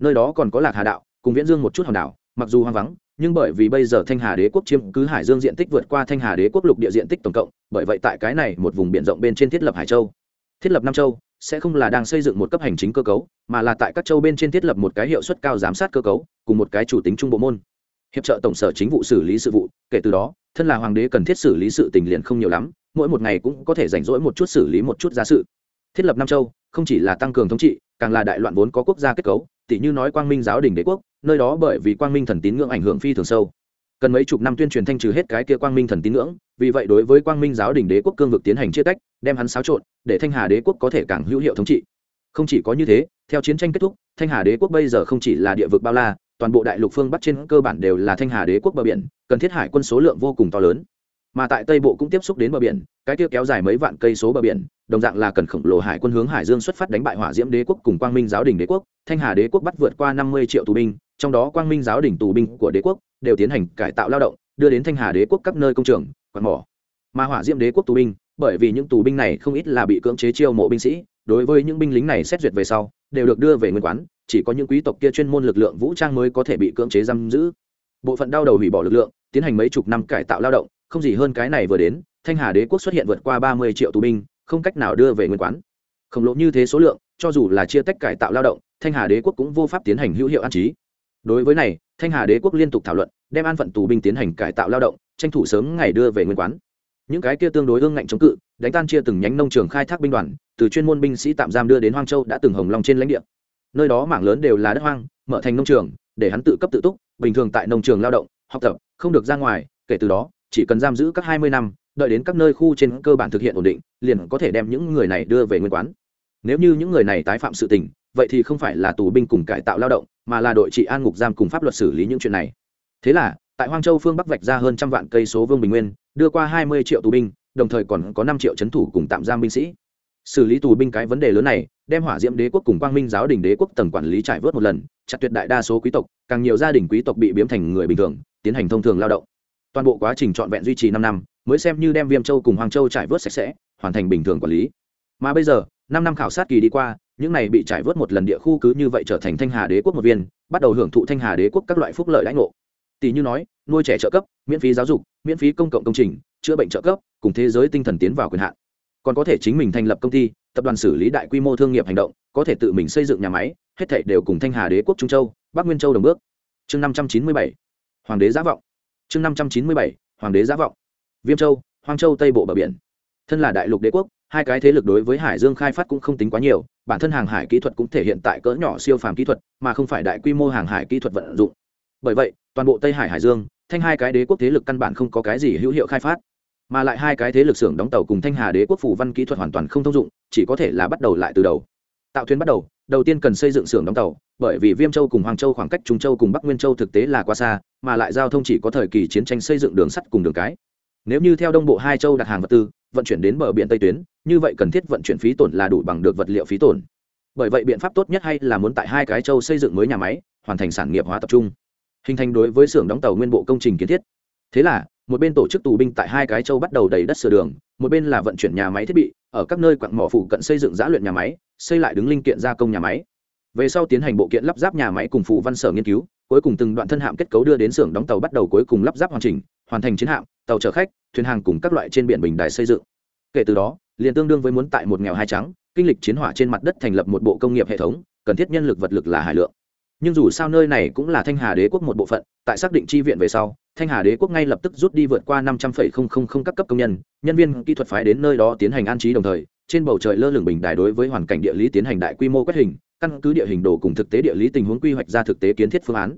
Nơi đó còn có lạc hà đạo, cùng viễn dương một chút hòn đảo, mặc dù hoang vắng, nhưng bởi vì bây giờ thanh hà đế quốc chiếm cứ hải dương diện tích vượt qua thanh hà đế quốc lục địa diện tích tổng cộng, bởi vậy tại cái này một vùng biển rộng bên trên thiết lập hải châu. Thiết lập nam châu sẽ không là đang xây dựng một cấp hành chính cơ cấu, mà là tại các châu bên trên thiết lập một cái hiệu suất cao giám sát cơ cấu, cùng một cái chủ tính trung bộ môn. Hiệp trợ tổng sở chính vụ xử lý sự vụ, kể từ đó, thân là hoàng đế cần thiết xử lý sự tình liền không nhiều lắm, mỗi một ngày cũng có thể rảnh rỗi một chút xử lý một chút gia sự. Thiết lập nam châu, không chỉ là tăng cường thống trị, càng là đại loạn vốn có quốc gia kết cấu tỷ như nói quang minh giáo đình đế quốc, nơi đó bởi vì quang minh thần tín ngưỡng ảnh hưởng phi thường sâu cần mấy chục năm tuyên truyền thanh trừ hết cái kia quang minh thần tín ngưỡng, vì vậy đối với quang minh giáo đình đế quốc cương vực tiến hành chia tách, đem hắn xáo trộn, để thanh hà đế quốc có thể càng hữu hiệu thống trị. Không chỉ có như thế, theo chiến tranh kết thúc, thanh hà đế quốc bây giờ không chỉ là địa vực bao la, toàn bộ đại lục phương bắc trên cơ bản đều là thanh hà đế quốc bờ biển, cần thiết hải quân số lượng vô cùng to lớn. Mà tại tây bộ cũng tiếp xúc đến bờ biển, cái kia kéo dài mấy vạn cây số bờ biển, đồng dạng là cần khổng lồ hải quân hướng hải dương xuất phát đánh bại hỏa diễm đế quốc cùng quang minh giáo đình đế quốc. Thanh hà đế quốc bắt vượt qua năm mươi triệu tù binh trong đó quang minh giáo đỉnh tù binh của đế quốc đều tiến hành cải tạo lao động, đưa đến thanh hà đế quốc các nơi công trường, quạt mỏ. Mà hỏa diễm đế quốc tù binh, bởi vì những tù binh này không ít là bị cưỡng chế chiêu mộ binh sĩ, đối với những binh lính này xét duyệt về sau, đều được đưa về nguyên quán, chỉ có những quý tộc kia chuyên môn lực lượng vũ trang mới có thể bị cưỡng chế giam giữ. Bộ phận đau đầu hủy bỏ lực lượng, tiến hành mấy chục năm cải tạo lao động, không gì hơn cái này vừa đến, thanh hà đế quốc xuất hiện vượt qua ba mươi triệu tù binh, không cách nào đưa về nguyên quán. Khổng lồ như thế số lượng, cho dù là chia tách cải tạo lao động, thanh hà đế quốc cũng vô pháp tiến hành hữu hiệu an trí đối với này, thanh hà đế quốc liên tục thảo luận, đem an phận tù binh tiến hành cải tạo lao động, tranh thủ sớm ngày đưa về nguyên quán. Những cái kia tương đối ương ngạnh chống cự, đánh tan chia từng nhánh nông trường khai thác binh đoàn, từ chuyên môn binh sĩ tạm giam đưa đến hoang châu đã từng hồng long trên lãnh địa. Nơi đó mảng lớn đều là đất hoang, mở thành nông trường, để hắn tự cấp tự túc, bình thường tại nông trường lao động, học tập, không được ra ngoài, kể từ đó, chỉ cần giam giữ các hai mươi năm, đợi đến các nơi khu trên cơ bản thực hiện ổn định, liền có thể đem những người này đưa về nguyên quán. Nếu như những người này tái phạm sự tình vậy thì không phải là tù binh cùng cải tạo lao động, mà là đội trị an ngục giam cùng pháp luật xử lý những chuyện này. Thế là, tại hoang châu phương bắc vạch ra hơn trăm vạn cây số vương bình nguyên, đưa qua hai mươi triệu tù binh, đồng thời còn có năm triệu c h ấ n thủ cùng tạm giam binh sĩ. Xử lý tù binh cái vấn đề lớn này, đem hỏa diễm đế quốc cùng quang minh giáo đình đế quốc tầng quản lý trải vớt một lần, chặt tuyệt đại đa số quý tộc, càng nhiều gia đình quý tộc bị biếm thành người bình thường, tiến hành thông thường lao động. Toàn bộ quá trình trọn vẹn duy trì năm năm, mới xem như đem viêm châu cùng hoàng châu trải vớt sạch sẽ, hoàn thành bình thường quản lý. Mà bây giờ, năm năm khảo sát kỳ đi qua những này bị trải vớt một lần địa khu cứ như vậy trở thành thanh hà đế quốc một viên, bắt đầu hưởng thụ thanh hà đế quốc các loại phúc lợi lãnh ngộ. Tỷ như nói, nuôi trẻ trợ cấp, miễn phí giáo dục, miễn phí công cộng công trình, chữa bệnh trợ cấp, cùng thế giới tinh thần tiến vào quyền hạn. Còn có thể chính mình thành lập công ty, tập đoàn xử lý đại quy mô thương nghiệp hành động, có thể tự mình xây dựng nhà máy, hết thảy đều cùng thanh hà đế quốc trung châu, bắc nguyên châu đồng bước. Chương năm trăm chín mươi bảy, hoàng đế giả vọng. Chương năm trăm chín mươi bảy, hoàng đế giả vọng. Viêm châu, hoang châu, tây bộ bờ biển. Thân là đại lục đế quốc hai cái thế lực đối với hải dương khai phát cũng không tính quá nhiều, bản thân hàng hải kỹ thuật cũng thể hiện tại cỡ nhỏ siêu phàm kỹ thuật, mà không phải đại quy mô hàng hải kỹ thuật vận dụng. Bởi vậy, toàn bộ tây hải hải dương, thanh hai cái đế quốc thế lực căn bản không có cái gì hữu hiệu khai phát. Mà lại hai cái thế lực xưởng đóng tàu cùng thanh hà đế quốc phủ văn kỹ thuật hoàn toàn không thông dụng, chỉ có thể là bắt đầu lại từ đầu. Tạo thuyền bắt đầu đầu tiên cần xây dựng xưởng đóng tàu, bởi vì viêm châu cùng hoàng châu khoảng cách trung châu cùng bắc nguyên châu thực tế là quá xa, mà lại giao thông chỉ có thời kỳ chiến tranh xây dựng đường sắt cùng đường cái. Nếu như theo đông bộ hai châu đặt hàng vật tư, vận chuyển đến bờ biển tây tuyến như vậy cần thiết vận chuyển phí tổn là đủ bằng được vật liệu phí tổn. Bởi vậy biện pháp tốt nhất hay là muốn tại hai cái châu xây dựng mới nhà máy, hoàn thành sản nghiệp hóa tập trung. Hình thành đối với xưởng đóng tàu nguyên bộ công trình kiến thiết. Thế là, một bên tổ chức tù binh tại hai cái châu bắt đầu đầy đất sửa đường, một bên là vận chuyển nhà máy thiết bị ở các nơi quặng mỏ phụ cận xây dựng giã luyện nhà máy, xây lại đứng linh kiện gia công nhà máy. Về sau tiến hành bộ kiện lắp ráp nhà máy cùng phụ văn sở nghiên cứu, cuối cùng từng đoạn thân hạm kết cấu đưa đến xưởng đóng tàu bắt đầu cuối cùng lắp ráp hoàn chỉnh, hoàn thành chiến hạm, tàu chở khách, thuyền hàng cùng các loại trên biển bình đài xây dựng. Kể từ đó liền tương đương với muốn tại một nghèo hai trắng, kinh lịch chiến hỏa trên mặt đất thành lập một bộ công nghiệp hệ thống, cần thiết nhân lực vật lực là hải lượng. Nhưng dù sao nơi này cũng là thanh hà đế quốc một bộ phận, tại xác định chi viện về sau, thanh hà đế quốc ngay lập tức rút đi vượt qua năm trăm phẩy không không không các cấp công nhân nhân viên kỹ thuật phái đến nơi đó tiến hành an trí đồng thời, trên bầu trời lơ lửng bình đài đối với hoàn cảnh địa lý tiến hành đại quy mô quét hình, căn cứ địa hình đồ cùng thực tế địa lý tình huống quy hoạch ra thực tế kiến thiết phương án.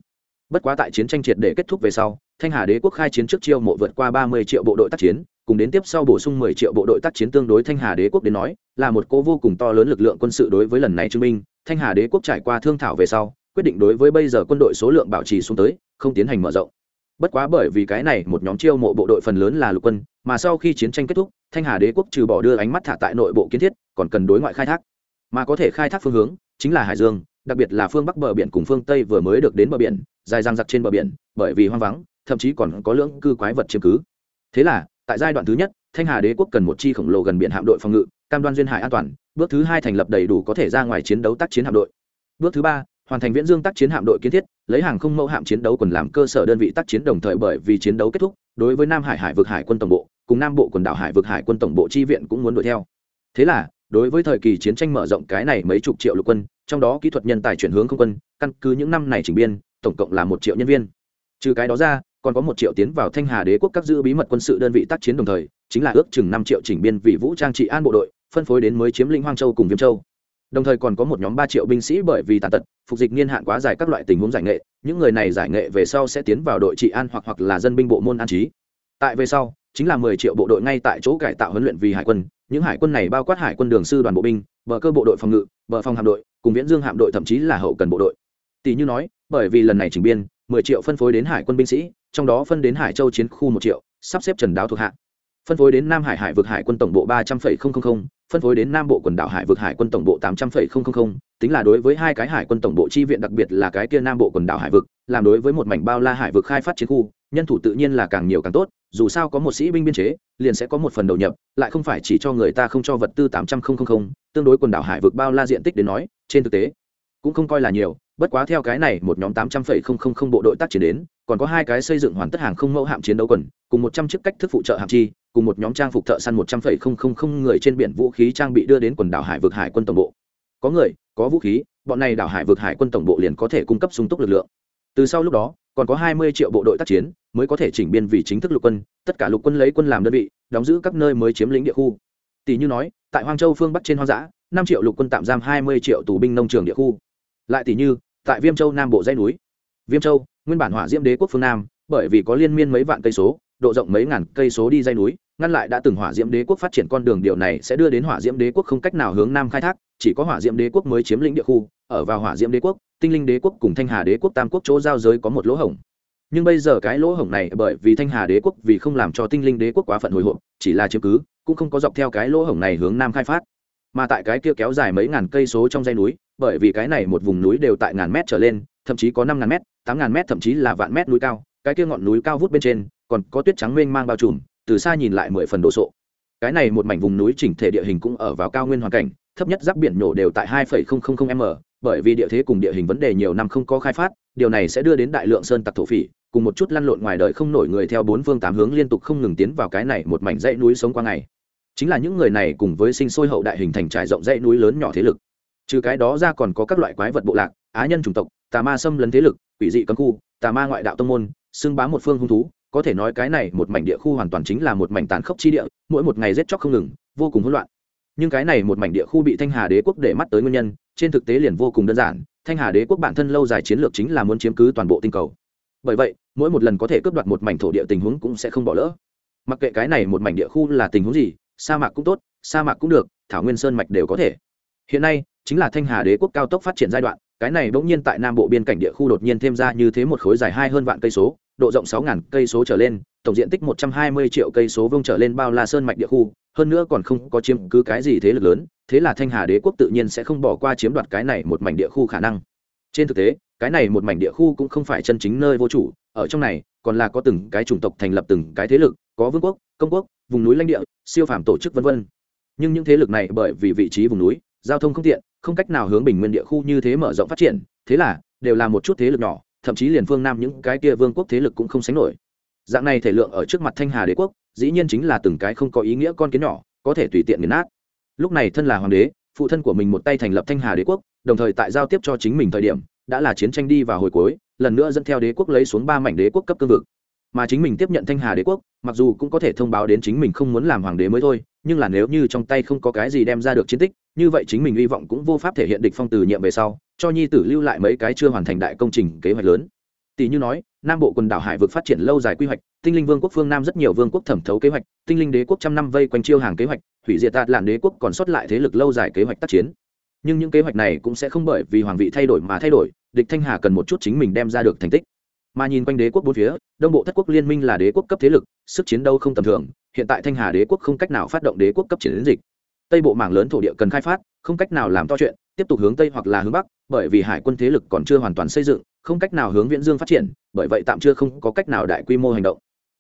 Bất quá tại chiến tranh triệt để kết thúc về sau, thanh hà đế quốc khai chiến trước chiêu mộ vượt qua ba mươi triệu bộ đội tác chiến cùng đến tiếp sau bổ sung mười triệu bộ đội tác chiến tương đối thanh hà đế quốc đến nói, là một cố vô cùng to lớn lực lượng quân sự đối với lần này chứng minh, thanh hà đế quốc trải qua thương thảo về sau, quyết định đối với bây giờ quân đội số lượng bảo trì xuống tới, không tiến hành mở rộng. Bất quá bởi vì cái này một nhóm chiêu mộ bộ đội phần lớn là lục quân, mà sau khi chiến tranh kết thúc, thanh hà đế quốc trừ bỏ đưa ánh mắt thả tại nội bộ kiến thiết, còn cần đối ngoại khai thác. Mà có thể khai thác phương hướng, chính là hải dương, đặc biệt là phương bắc bờ biển cùng phương tây vừa mới được đến bờ biển, dài răng dặc trên bờ biển, bởi vì hoang vắng, thậm chí còn có lưỡng cư quái vật chiếm cứ. Thế là tại giai đoạn thứ nhất, thanh hà đế quốc cần một chi khổng lồ gần biển hạm đội phòng ngự, cam đoan duyên hải an toàn, bước thứ hai thành lập đầy đủ có thể ra ngoài chiến đấu tác chiến hạm đội. Bước thứ ba, hoàn thành viễn dương tác chiến hạm đội kiến thiết, lấy hàng không mẫu hạm chiến đấu quần làm cơ sở đơn vị tác chiến đồng thời bởi vì chiến đấu kết thúc, đối với nam hải hải vực hải quân tổng bộ, cùng nam bộ quần đảo hải vực hải quân tổng bộ chi viện cũng muốn đuổi theo. Thế là, đối với thời kỳ chiến tranh mở rộng cái này mấy chục triệu lục quân, trong đó kỹ thuật nhân tài chuyển hướng không quân, căn cứ những năm này chỉnh biên, tổng cộng là một triệu nhân viên. Trừ cái đó ra còn có một triệu tiến vào thanh hà đế quốc các giữ bí mật quân sự đơn vị tác chiến đồng thời, chính là ước chừng năm triệu chỉnh biên vì vũ trang trị an bộ đội, phân phối đến mới chiếm lĩnh hoang châu cùng viêm châu. Đồng thời còn có một nhóm ba triệu binh sĩ bởi vì tàn tật, phục dịch niên hạn quá dài các loại tình huống giải nghệ, những người này giải nghệ về sau sẽ tiến vào đội trị an hoặc hoặc là dân binh bộ môn an trí. Tại về sau, chính là mười triệu bộ đội ngay tại chỗ cải tạo huấn luyện vì hải quân, những hải quân này bao quát hải quân đường sư đoàn bộ binh, bờ cơ bộ đội phòng ngự, bờ phòng hạm đội, cùng viễn dương hạm đội thậm chí là hậu cần bộ đội. Tỷ như nói, bởi vì lần này chỉnh biên, mười triệu phân phối đến hải quân binh sĩ trong đó phân đến hải châu chiến khu một triệu, sắp xếp trần đáo thuộc hạ. Phân phối đến nam hải hải vực hải quân tổng bộ ba trăm linh phân phối đến nam bộ quần đảo hải vực hải quân tổng bộ tám trăm linh tính là đối với hai cái hải quân tổng bộ chi viện đặc biệt là cái kia nam bộ quần đảo hải vực, làm đối với một mảnh bao la hải vực khai phát chiến khu, nhân thủ tự nhiên là càng nhiều càng tốt, dù sao có một sĩ binh biên chế, liền sẽ có một phần đầu nhập, lại không phải chỉ cho người ta không cho vật tư tám trăm linh tương đối quần đảo hải vực bao la diện tích đến nói, trên thực tế cũng không coi là nhiều bất quá theo cái này, một nhóm tám trăm linh bộ đội tác chiến đến, còn có hai cái xây dựng hoàn tất hàng không mẫu hạm chiến đấu quần, cùng một trăm chiếc cách thức phụ trợ hạm chi, cùng một nhóm trang phục thợ săn một trăm linh người trên biển vũ khí trang bị đưa đến quần đảo hải vực hải quân tổng bộ. Có người, có vũ khí, bọn này đảo hải vực hải quân tổng bộ liền có thể cung cấp sung túc lực lượng. Từ sau lúc đó, còn có hai mươi triệu bộ đội tác chiến, mới có thể chỉnh biên vì chính thức lục quân, tất cả lục quân lấy quân làm đơn vị, đóng giữ các nơi mới chiếm lĩnh địa khu. Tỷ như nói, tại hoang châu phương bắc trên hoang dã, năm triệu lục quân tạm giam hai mươi triệu tù binh nông trường địa khu. Lại tỷ như tại viêm châu nam bộ dãy núi. Viêm châu, nguyên bản hỏa diễm đế quốc phương nam, bởi vì có liên miên mấy vạn cây số, độ rộng mấy ngàn cây số đi dây núi, ngăn lại đã từng hỏa diễm đế quốc phát triển con đường điều này sẽ đưa đến hỏa diễm đế quốc không cách nào hướng nam khai thác, chỉ có hỏa diễm đế quốc mới chiếm lĩnh địa khu, ở vào hỏa diễm đế quốc, tinh linh đế quốc cùng thanh hà đế quốc tam quốc chỗ giao giới có một lỗ hổng. Nhưng bây giờ cái lỗ hổng này bởi vì thanh hà đế quốc vì không làm cho tinh linh đế quốc quá phận hồi hộp, chỉ là chiếm cứ, cũng không có dọc theo cái lỗ hổng này hướng nam khai phát mà tại cái kia kéo dài mấy ngàn cây số trong dây núi, bởi vì cái này một vùng núi đều tại ngàn mét trở lên, thậm chí có năm ngàn mét, tám ngàn mét, thậm chí là vạn mét núi cao, cái kia ngọn núi cao vút bên trên, còn có tuyết trắng mênh mang bao trùm, từ xa nhìn lại mười phần đồ sộ. Cái này một mảnh vùng núi chỉnh thể địa hình cũng ở vào cao nguyên hoàn cảnh, thấp nhất giáp biển nhổ đều tại hai m, bởi vì địa thế cùng địa hình vấn đề nhiều năm không có khai phát, điều này sẽ đưa đến đại lượng sơn tặc thổ phỉ, cùng một chút lăn lộn ngoài đời không nổi người theo bốn phương tám hướng liên tục không ngừng tiến vào cái này một mảnh dãy núi sống qua ngày chính là những người này cùng với sinh sôi hậu đại hình thành trải rộng dãy núi lớn nhỏ thế lực. Trừ cái đó ra còn có các loại quái vật bộ lạc, á nhân chủng tộc, tà ma xâm lấn thế lực, quỷ dị cấm khu, tà ma ngoại đạo tông môn, xưng bá một phương hung thú. Có thể nói cái này một mảnh địa khu hoàn toàn chính là một mảnh tàn khốc chi địa, mỗi một ngày rét chóc không ngừng, vô cùng hỗn loạn. Nhưng cái này một mảnh địa khu bị thanh hà đế quốc để mắt tới nguyên nhân, trên thực tế liền vô cùng đơn giản, thanh hà đế quốc bản thân lâu dài chiến lược chính là muốn chiếm cứ toàn bộ tinh cầu. Bởi vậy, mỗi một lần có thể cướp đoạt một mảnh thổ địa tình huống cũng sẽ không bỏ lỡ. Mặc kệ cái này một mảnh địa khu là tình huống gì sa mạc cũng tốt, sa mạc cũng được, thảo nguyên sơn mạch đều có thể. Hiện nay, chính là thanh hà đế quốc cao tốc phát triển giai đoạn, cái này bỗng nhiên tại nam bộ biên cảnh địa khu đột nhiên thêm ra như thế một khối dài hai hơn vạn cây số, độ rộng sáu ngàn cây số trở lên, tổng diện tích một trăm hai mươi triệu cây số vông trở lên bao la sơn mạch địa khu, hơn nữa còn không có chiếm cứ cái gì thế lực lớn, thế là thanh hà đế quốc tự nhiên sẽ không bỏ qua chiếm đoạt cái này một mảnh địa khu khả năng. Trên thực tế, cái này một mảnh địa khu cũng không phải chân chính nơi vô chủ, ở trong này, còn là có từng cái chủng tộc thành lập từng cái thế lực, có vương quốc, công quốc vùng núi lãnh địa, siêu phàm tổ chức v v nhưng những thế lực này bởi vì vị trí vùng núi, giao thông không tiện, không cách nào hướng bình nguyên địa khu như thế mở rộng phát triển, thế là đều là một chút thế lực nhỏ, thậm chí liền phương nam những cái kia vương quốc thế lực cũng không sánh nổi. Dạng này thể lượng ở trước mặt thanh hà đế quốc, dĩ nhiên chính là từng cái không có ý nghĩa con kiến nhỏ, có thể tùy tiện nghiền nát. Lúc này thân là hoàng đế, phụ thân của mình một tay thành lập thanh hà đế quốc, đồng thời tại giao tiếp cho chính mình thời điểm, đã là chiến tranh đi vào hồi cuối, lần nữa dẫn theo đế quốc lấy xuống ba mảnh đế quốc cấp cương vực mà chính mình tiếp nhận thanh hà đế quốc, mặc dù cũng có thể thông báo đến chính mình không muốn làm hoàng đế mới thôi, nhưng là nếu như trong tay không có cái gì đem ra được chiến tích, như vậy chính mình hy vọng cũng vô pháp thể hiện địch phong từ nhiệm về sau, cho nhi tử lưu lại mấy cái chưa hoàn thành đại công trình kế hoạch lớn. Tỷ như nói, nam bộ quần đảo hải vực phát triển lâu dài quy hoạch, tinh linh vương quốc phương nam rất nhiều vương quốc thẩm thấu kế hoạch, tinh linh đế quốc trăm năm vây quanh chiêu hàng kế hoạch, hủy diệt tạt làn đế quốc còn sót lại thế lực lâu dài kế hoạch tác chiến. Nhưng những kế hoạch này cũng sẽ không bởi vì hoàng vị thay đổi mà thay đổi, địch thanh hà cần một chút chính mình đem ra được thành tích mà nhìn quanh đế quốc bốn phía, đông bộ thất quốc liên minh là đế quốc cấp thế lực, sức chiến đấu không tầm thường, hiện tại thanh hà đế quốc không cách nào phát động đế quốc cấp chiến dịch. Tây bộ mảng lớn thổ địa cần khai phát, không cách nào làm to chuyện, tiếp tục hướng tây hoặc là hướng bắc, bởi vì hải quân thế lực còn chưa hoàn toàn xây dựng, không cách nào hướng viễn dương phát triển, bởi vậy tạm chưa không có cách nào đại quy mô hành động.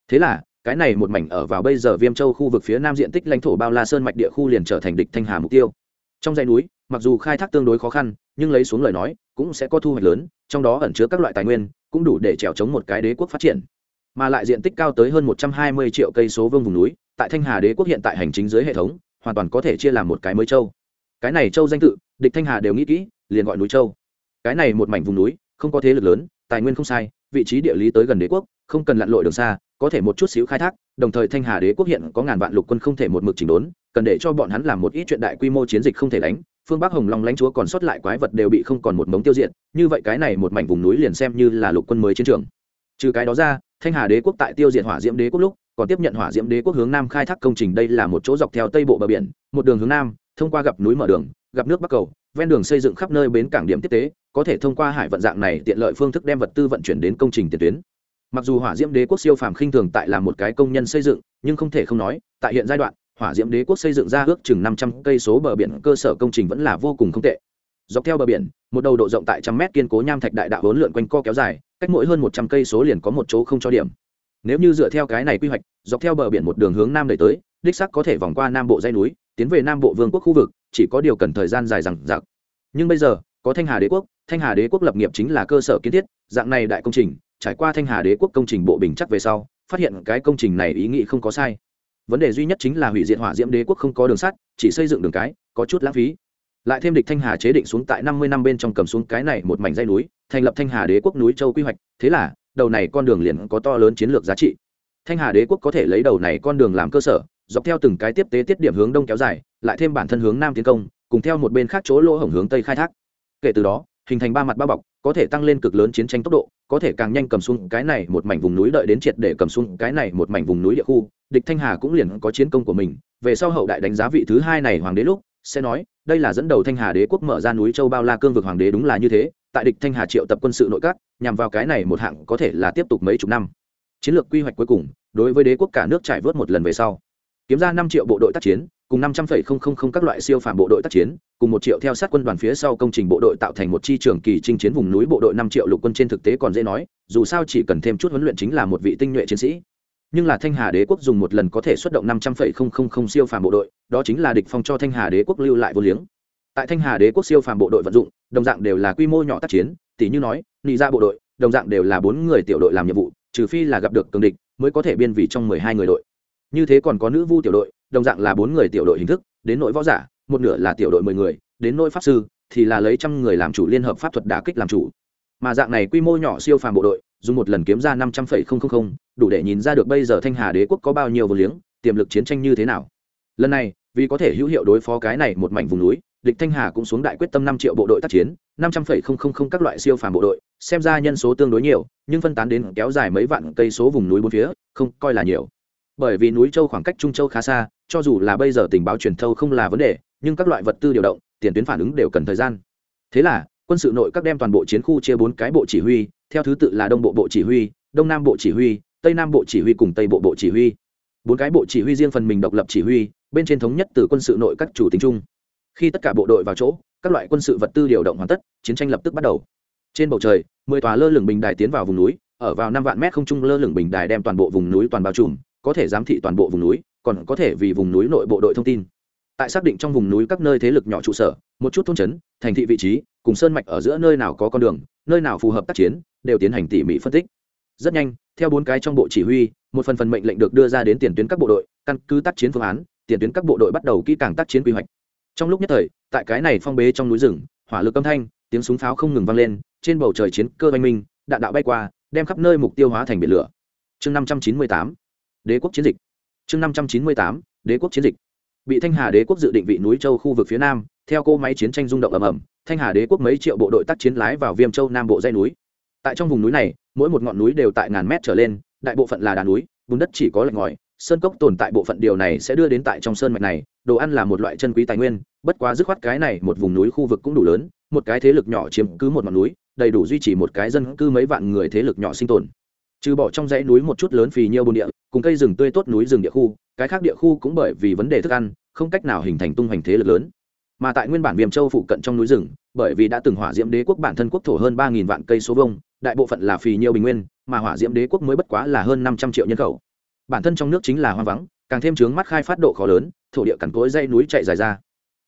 Thế là, cái này một mảnh ở vào bây giờ viêm châu khu vực phía nam diện tích lãnh thổ bao la sơn mạch địa khu liền trở thành địch thanh hà mục tiêu. Trong dãy núi, mặc dù khai thác tương đối khó khăn, nhưng lấy xuống lời nói, cũng sẽ có thu hoạch lớn, trong đó ẩn chứa các loại tài nguyên cũng đủ để trèo chống một cái đế quốc phát triển. Mà lại diện tích cao tới hơn một trăm hai mươi triệu cây số vương vùng núi, tại thanh hà đế quốc hiện tại hành chính dưới hệ thống, hoàn toàn có thể chia làm một cái mới châu. Cái này châu danh tự, địch thanh hà đều nghĩ kỹ, liền gọi núi châu. Cái này một mảnh vùng núi, không có thế lực lớn, tài nguyên không sai, vị trí địa lý tới gần đế quốc, không cần lặn lội đường xa, có thể một chút xíu khai thác, đồng thời thanh hà đế quốc hiện có ngàn vạn lục quân không thể một mực chỉnh đốn, cần để cho bọn hắn làm một ít chuyện đại quy mô chiến dịch không thể đánh phương bắc hồng long lãnh chúa còn sót lại quái vật đều bị không còn một mống tiêu diệt, như vậy cái này một mảnh vùng núi liền xem như là lục quân mới chiến trường. Trừ cái đó ra, thanh hà đế quốc tại tiêu diệt hỏa diễm đế quốc lúc, còn tiếp nhận hỏa diễm đế quốc hướng nam khai thác công trình đây là một chỗ dọc theo tây bộ bờ biển, một đường hướng nam, thông qua gặp núi mở đường, gặp nước bắc cầu, ven đường xây dựng khắp nơi bến cảng điểm tiếp tế, có thể thông qua hải vận dạng này tiện lợi phương thức đem vật tư vận chuyển đến công trình tiền tuyến. Mặc dù hỏa diễm đế quốc siêu phàm khinh thường tại là một cái công nhân xây dựng, nhưng không thể không nói, tại hiện giai đoạn hỏa diễm đế quốc xây dựng ra ước chừng năm trăm cây số bờ biển, cơ sở công trình vẫn là vô cùng không tệ. Dọc theo bờ biển, một đầu độ rộng tại trăm mét kiên cố nham thạch đại đạo hỗn lượn quanh co kéo dài, cách mỗi hơn một trăm cây số liền có một chỗ không cho điểm. Nếu như dựa theo cái này quy hoạch, dọc theo bờ biển một đường hướng nam đẩy tới, đích sắc có thể vòng qua nam bộ dây núi, tiến về nam bộ vương quốc khu vực, chỉ có điều cần thời gian dài rằng giặc nhưng bây giờ, có thanh hà đế quốc, thanh hà đế quốc lập nghiệp chính là cơ sở kiến thiết, dạng này đại công trình, trải qua thanh hà đế quốc công trình bộ bình chắc về sau, phát hiện cái công trình này ý nghĩ không có sai vấn đề duy nhất chính là hủy diệt hỏa diễm đế quốc không có đường sắt, chỉ xây dựng đường cái, có chút lãng phí. Lại thêm địch thanh hà chế định xuống tại năm mươi năm bên trong cầm xuống cái này một mảnh dây núi, thành lập thanh hà đế quốc núi châu quy hoạch, thế là, đầu này con đường liền có to lớn chiến lược giá trị. Thanh hà đế quốc có thể lấy đầu này con đường làm cơ sở, dọc theo từng cái tiếp tế tiết điểm hướng đông kéo dài, lại thêm bản thân hướng nam tiến công, cùng theo một bên khác chỗ lỗ hổng hướng tây khai thác. Kể từ đó, hình thành ba mặt bao bọc có thể tăng lên cực lớn chiến tranh tốc độ, có thể càng nhanh cầm xuống cái này một mảnh vùng núi đợi đến triệt để cầm xuống cái này một mảnh vùng núi địa khu. Địch thanh hà cũng liền có chiến công của mình. Về sau hậu đại đánh giá vị thứ hai này hoàng đế lúc, sẽ nói, đây là dẫn đầu thanh hà đế quốc mở ra núi châu bao la cương vực hoàng đế đúng là như thế. Tại địch thanh hà triệu tập quân sự nội các, nhằm vào cái này một hạng có thể là tiếp tục mấy chục năm. Chiến lược quy hoạch cuối cùng, đối với đế quốc cả nước trải vớt một lần về sau kiếm ra năm triệu bộ đội tác chiến, cùng năm trăm linh các loại siêu phàm bộ đội tác chiến, cùng một triệu theo sát quân đoàn phía sau công trình bộ đội tạo thành một chi trường kỳ chinh chiến vùng núi bộ đội năm triệu lục quân trên thực tế còn dễ nói, dù sao chỉ cần thêm chút huấn luyện chính là một vị tinh nhuệ chiến sĩ. Nhưng là thanh hà đế quốc dùng một lần có thể xuất động năm trăm linh siêu phàm bộ đội, đó chính là địch phong cho thanh hà đế quốc lưu lại vô liếng. Tại thanh hà đế quốc siêu phàm bộ đội vận dụng, đồng dạng đều là quy mô nhỏ tác chiến tỷ như nói, nị ra bộ đội, đồng dạng đều là bốn người tiểu đội làm nhiệm vụ, trừ phi là gặp được cường địch, mới có thể biên vị trong mười hai người đội như thế còn có nữ vu tiểu đội, đồng dạng là bốn người tiểu đội hình thức, đến nội võ giả, một nửa là tiểu đội mười người, đến nội pháp sư thì là lấy trăm người làm chủ liên hợp pháp thuật đả kích làm chủ. Mà dạng này quy mô nhỏ siêu phàm bộ đội, dùng một lần kiếm ra năm trăm linh không không không, đủ để nhìn ra được bây giờ thanh hà đế quốc có bao nhiêu vô liếng, tiềm lực chiến tranh như thế nào. Lần này, vì có thể hữu hiệu đối phó cái này một mảnh vùng núi, địch thanh hà cũng xuống đại quyết tâm năm triệu bộ đội tác chiến, năm trăm linh không không không các loại siêu phàm bộ đội, xem ra nhân số tương đối nhiều, nhưng phân tán đến kéo dài mấy vạn cây số vùng núi bốn phía, không coi là nhiều bởi vì núi châu khoảng cách trung châu khá xa, cho dù là bây giờ tình báo truyền thâu không là vấn đề, nhưng các loại vật tư điều động, tiền tuyến phản ứng đều cần thời gian. Thế là, quân sự nội các đem toàn bộ chiến khu chia bốn cái bộ chỉ huy, theo thứ tự là đông bộ bộ chỉ huy, đông nam bộ chỉ huy, tây nam bộ chỉ huy cùng tây bộ bộ chỉ huy. Bốn cái bộ chỉ huy riêng phần mình độc lập chỉ huy, bên trên thống nhất từ quân sự nội các chủ tính chung. Khi tất cả bộ đội vào chỗ, các loại quân sự vật tư điều động hoàn tất, chiến tranh lập tức bắt đầu. Trên bầu trời, mười tòa lơ lửng bình đài tiến vào vùng núi, ở vào năm vạn mét không trung lơ lửng bình đài đem toàn bộ vùng núi toàn bao trùm có thể giám thị toàn bộ vùng núi, còn có thể vì vùng núi nội bộ đội thông tin. Tại xác định trong vùng núi các nơi thế lực nhỏ trụ sở, một chút thôn trấn, thành thị vị trí, cùng sơn mạch ở giữa nơi nào có con đường, nơi nào phù hợp tác chiến, đều tiến hành tỉ mỉ phân tích. Rất nhanh, theo bốn cái trong bộ chỉ huy, một phần phần mệnh lệnh được đưa ra đến tiền tuyến các bộ đội, căn cứ tác chiến phương án, tiền tuyến các bộ đội bắt đầu kỹ càng tác chiến quy hoạch. Trong lúc nhất thời, tại cái này phong bế trong núi rừng, hỏa lực âm thanh, tiếng súng pháo không ngừng vang lên, trên bầu trời chiến cơ oanh minh, đạn đạo bay qua, đem khắp nơi mục tiêu hóa thành biển lửa. Chương năm trăm chín mươi tám đế quốc chiến dịch. Chương năm trăm chín mươi tám, đế quốc chiến dịch. Bị thanh hà đế quốc dự định vị núi châu khu vực phía nam, theo cô máy chiến tranh rung động ầm ầm, thanh hà đế quốc mấy triệu bộ đội tác chiến lái vào viêm châu nam bộ dây núi. Tại trong vùng núi này, mỗi một ngọn núi đều tại ngàn mét trở lên, đại bộ phận là đá núi vùng đất chỉ có lạnh ngòi, sơn cốc tồn tại bộ phận điều này sẽ đưa đến tại trong sơn mạch này, đồ ăn là một loại chân quý tài nguyên, bất quá dứt khoát cái này một vùng núi khu vực cũng đủ lớn, một cái thế lực nhỏ chiếm cứ một ngọn núi, đầy đủ duy trì một cái dân cư mấy vạn người thế lực nhỏ sinh tồn. Trừ bỏ trong dãy núi một chút lớn phì nhiêu bồn địa cùng cây rừng tươi tốt núi rừng địa khu, cái khác địa khu cũng bởi vì vấn đề thức ăn, không cách nào hình thành tung hoành thế lực lớn. Mà tại nguyên bản viêm châu phụ cận trong núi rừng, bởi vì đã từng hỏa diễm đế quốc bản thân quốc thổ hơn ba nghìn vạn cây số vông đại bộ phận là phì nhiêu bình nguyên, mà hỏa diễm đế quốc mới bất quá là hơn năm trăm triệu nhân khẩu. Bản thân trong nước chính là hoang vắng, càng thêm chướng mắt khai phát độ khó lớn, thổ địa cằn cối dây núi chạy dài ra.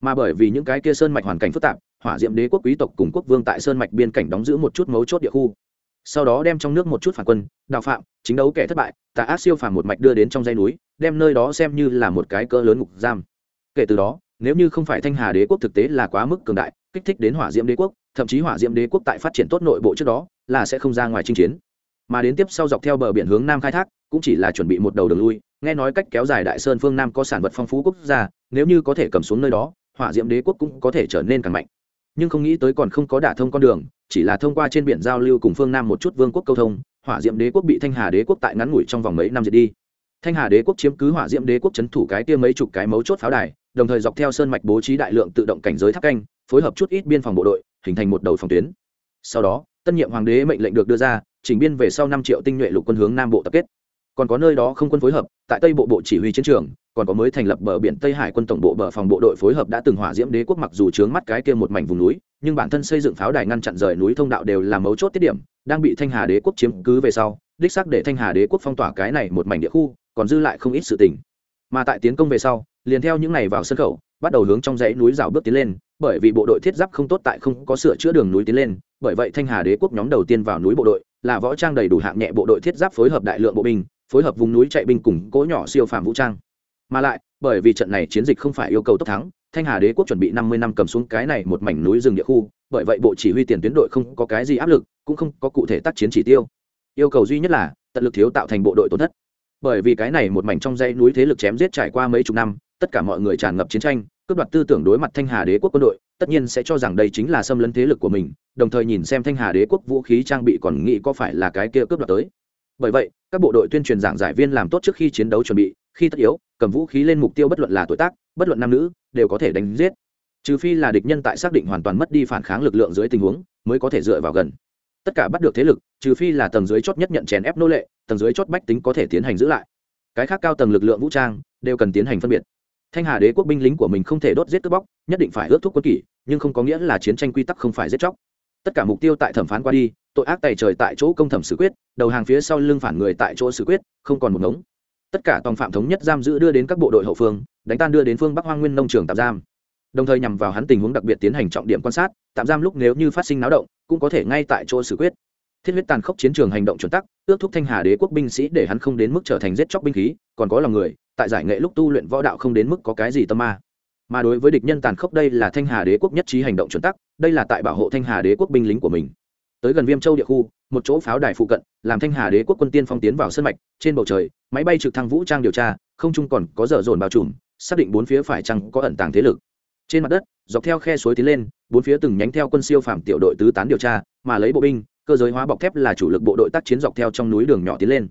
Mà bởi vì những cái kia sơn mạch hoàn cảnh phức tạp, hỏa diễm đế quốc quý tộc cùng quốc vương tại sơn mạch biên cảnh đóng giữ một chút mấu chốt địa khu sau đó đem trong nước một chút phản quân, đào phạm, chính đấu kẻ thất bại, tà ác siêu phàm một mạch đưa đến trong dây núi, đem nơi đó xem như là một cái cỡ lớn ngục giam. Kể từ đó, nếu như không phải thanh hà đế quốc thực tế là quá mức cường đại, kích thích đến hỏa diễm đế quốc, thậm chí hỏa diễm đế quốc tại phát triển tốt nội bộ trước đó, là sẽ không ra ngoài chinh chiến. Mà đến tiếp sau dọc theo bờ biển hướng nam khai thác, cũng chỉ là chuẩn bị một đầu đường lui, nghe nói cách kéo dài đại sơn phương nam có sản vật phong phú quốc gia, nếu như có thể cầm xuống nơi đó, hỏa diễm đế quốc cũng có thể trở nên càng mạnh nhưng không nghĩ tới còn không có đả thông con đường, chỉ là thông qua trên biển giao lưu cùng phương nam một chút vương quốc câu thông, hỏa diệm đế quốc bị thanh hà đế quốc tại ngắn ngủi trong vòng mấy năm diệt đi. Thanh hà đế quốc chiếm cứ hỏa diệm đế quốc c h ấ n thủ cái tiêm mấy chục cái mấu chốt pháo đài, đồng thời dọc theo sơn mạch bố trí đại lượng tự động cảnh giới tháp canh, phối hợp chút ít biên phòng bộ đội, hình thành một đầu phòng tuyến. Sau đó, tân nhiệm hoàng đế mệnh lệnh được đưa ra, chỉnh biên về sau năm triệu tinh nhuệ lục quân hướng nam bộ tập kết còn có nơi đó không quân phối hợp, tại tây bộ bộ chỉ huy chiến trường, còn có mới thành lập bờ biển tây hải quân tổng bộ bờ phòng bộ đội phối hợp đã từng hỏa diễm đế quốc mặc dù trướng mắt cái kia một mảnh vùng núi, nhưng bản thân xây dựng pháo đài ngăn chặn rời núi thông đạo đều là mấu chốt tiết điểm, đang bị thanh hà đế quốc chiếm cứ về sau, đích xác để thanh hà đế quốc phong tỏa cái này một mảnh địa khu, còn dư lại không ít sự tình. Mà tại tiến công về sau, liền theo những ngày vào sân khẩu, bắt đầu hướng trong dãy núi rào bước tiến lên, bởi vì bộ đội thiết giáp không tốt tại không có sửa chữa đường núi tiến lên, bởi vậy thanh hà đế quốc nhóm đầu tiên vào núi bộ đội là võ trang đầy đủ hạng nhẹ bộ đội thiết giáp phối hợp đại lượng bộ binh phối hợp vùng núi chạy binh cùng cỗ nhỏ siêu phàm vũ trang. Mà lại, bởi vì trận này chiến dịch không phải yêu cầu tốc thắng, thanh hà đế quốc chuẩn bị năm mươi năm cầm xuống cái này một mảnh núi rừng địa khu, bởi vậy bộ chỉ huy tiền tuyến đội không có cái gì áp lực, cũng không có cụ thể tác chiến chỉ tiêu. Yêu cầu duy nhất là, tận lực thiếu tạo thành bộ đội tổn thất. Bởi vì cái này một mảnh trong dãy núi thế lực chém giết trải qua mấy chục năm, tất cả mọi người tràn ngập chiến tranh, cướp đoạt tư tưởng đối mặt thanh hà đế quốc quân đội, tất nhiên sẽ cho rằng đây chính là xâm lấn thế lực của mình, đồng thời nhìn xem thanh hà đế quốc vũ khí trang bị còn nghĩ có phải là cái kia cướp đoạt tới bởi vậy, các bộ đội tuyên truyền giảng giải viên làm tốt trước khi chiến đấu chuẩn bị, khi tất yếu, cầm vũ khí lên mục tiêu bất luận là tuổi tác, bất luận nam nữ, đều có thể đánh giết. Trừ phi là địch nhân tại xác định hoàn toàn mất đi phản kháng lực lượng dưới tình huống, mới có thể dựa vào gần. Tất cả bắt được thế lực, trừ phi là tầng dưới chót nhất nhận chèn ép nô lệ, tầng dưới chót bách tính có thể tiến hành giữ lại. Cái khác cao tầng lực lượng vũ trang, đều cần tiến hành phân biệt. Thanh hà đế quốc binh lính của mình không thể đốt giết cướp bóc, nhất định phải ước thúc quân kỷ, nhưng không có nghĩa là chiến tranh quy tắc không phải giết chóc tất cả mục tiêu tại thẩm phán qua đi, tội ác tài trời tại chỗ công thẩm xử quyết, đầu hàng phía sau lưng phản người tại chỗ xử quyết, không còn một ngống. Tất cả tòng phạm thống nhất giam giữ đưa đến các bộ đội hậu phương, đánh tan đưa đến phương bắc hoang nguyên nông trường tạm giam. Đồng thời nhằm vào hắn tình huống đặc biệt tiến hành trọng điểm quan sát, tạm giam lúc nếu như phát sinh náo động, cũng có thể ngay tại chỗ xử quyết. Thiết huyết tàn khốc chiến trường hành động chuẩn tắc, ước thúc thanh hà đế quốc binh sĩ để hắn không đến mức trở thành giết chóc binh khí, còn có lòng người, tại giải nghệ lúc tu luyện võ đạo không đến mức có cái gì tâm ma mà đối với địch nhân tàn khốc đây là thanh hà đế quốc nhất trí hành động chuẩn tắc, đây là tại bảo hộ thanh hà đế quốc binh lính của mình. Tới gần viêm châu địa khu, một chỗ pháo đài phụ cận, làm thanh hà đế quốc quân tiên phong tiến vào sân mạch, trên bầu trời, máy bay trực thăng vũ trang điều tra, không chung còn có dở dồn bao trùm, xác định bốn phía phải chăng có ẩn tàng thế lực. Trên mặt đất, dọc theo khe suối tiến lên, bốn phía từng nhánh theo quân siêu phạm tiểu đội tứ tán điều tra, mà lấy bộ binh, cơ giới hóa bọc thép là chủ lực bộ đội tác chiến dọc theo trong núi đường nhỏ tiến lên.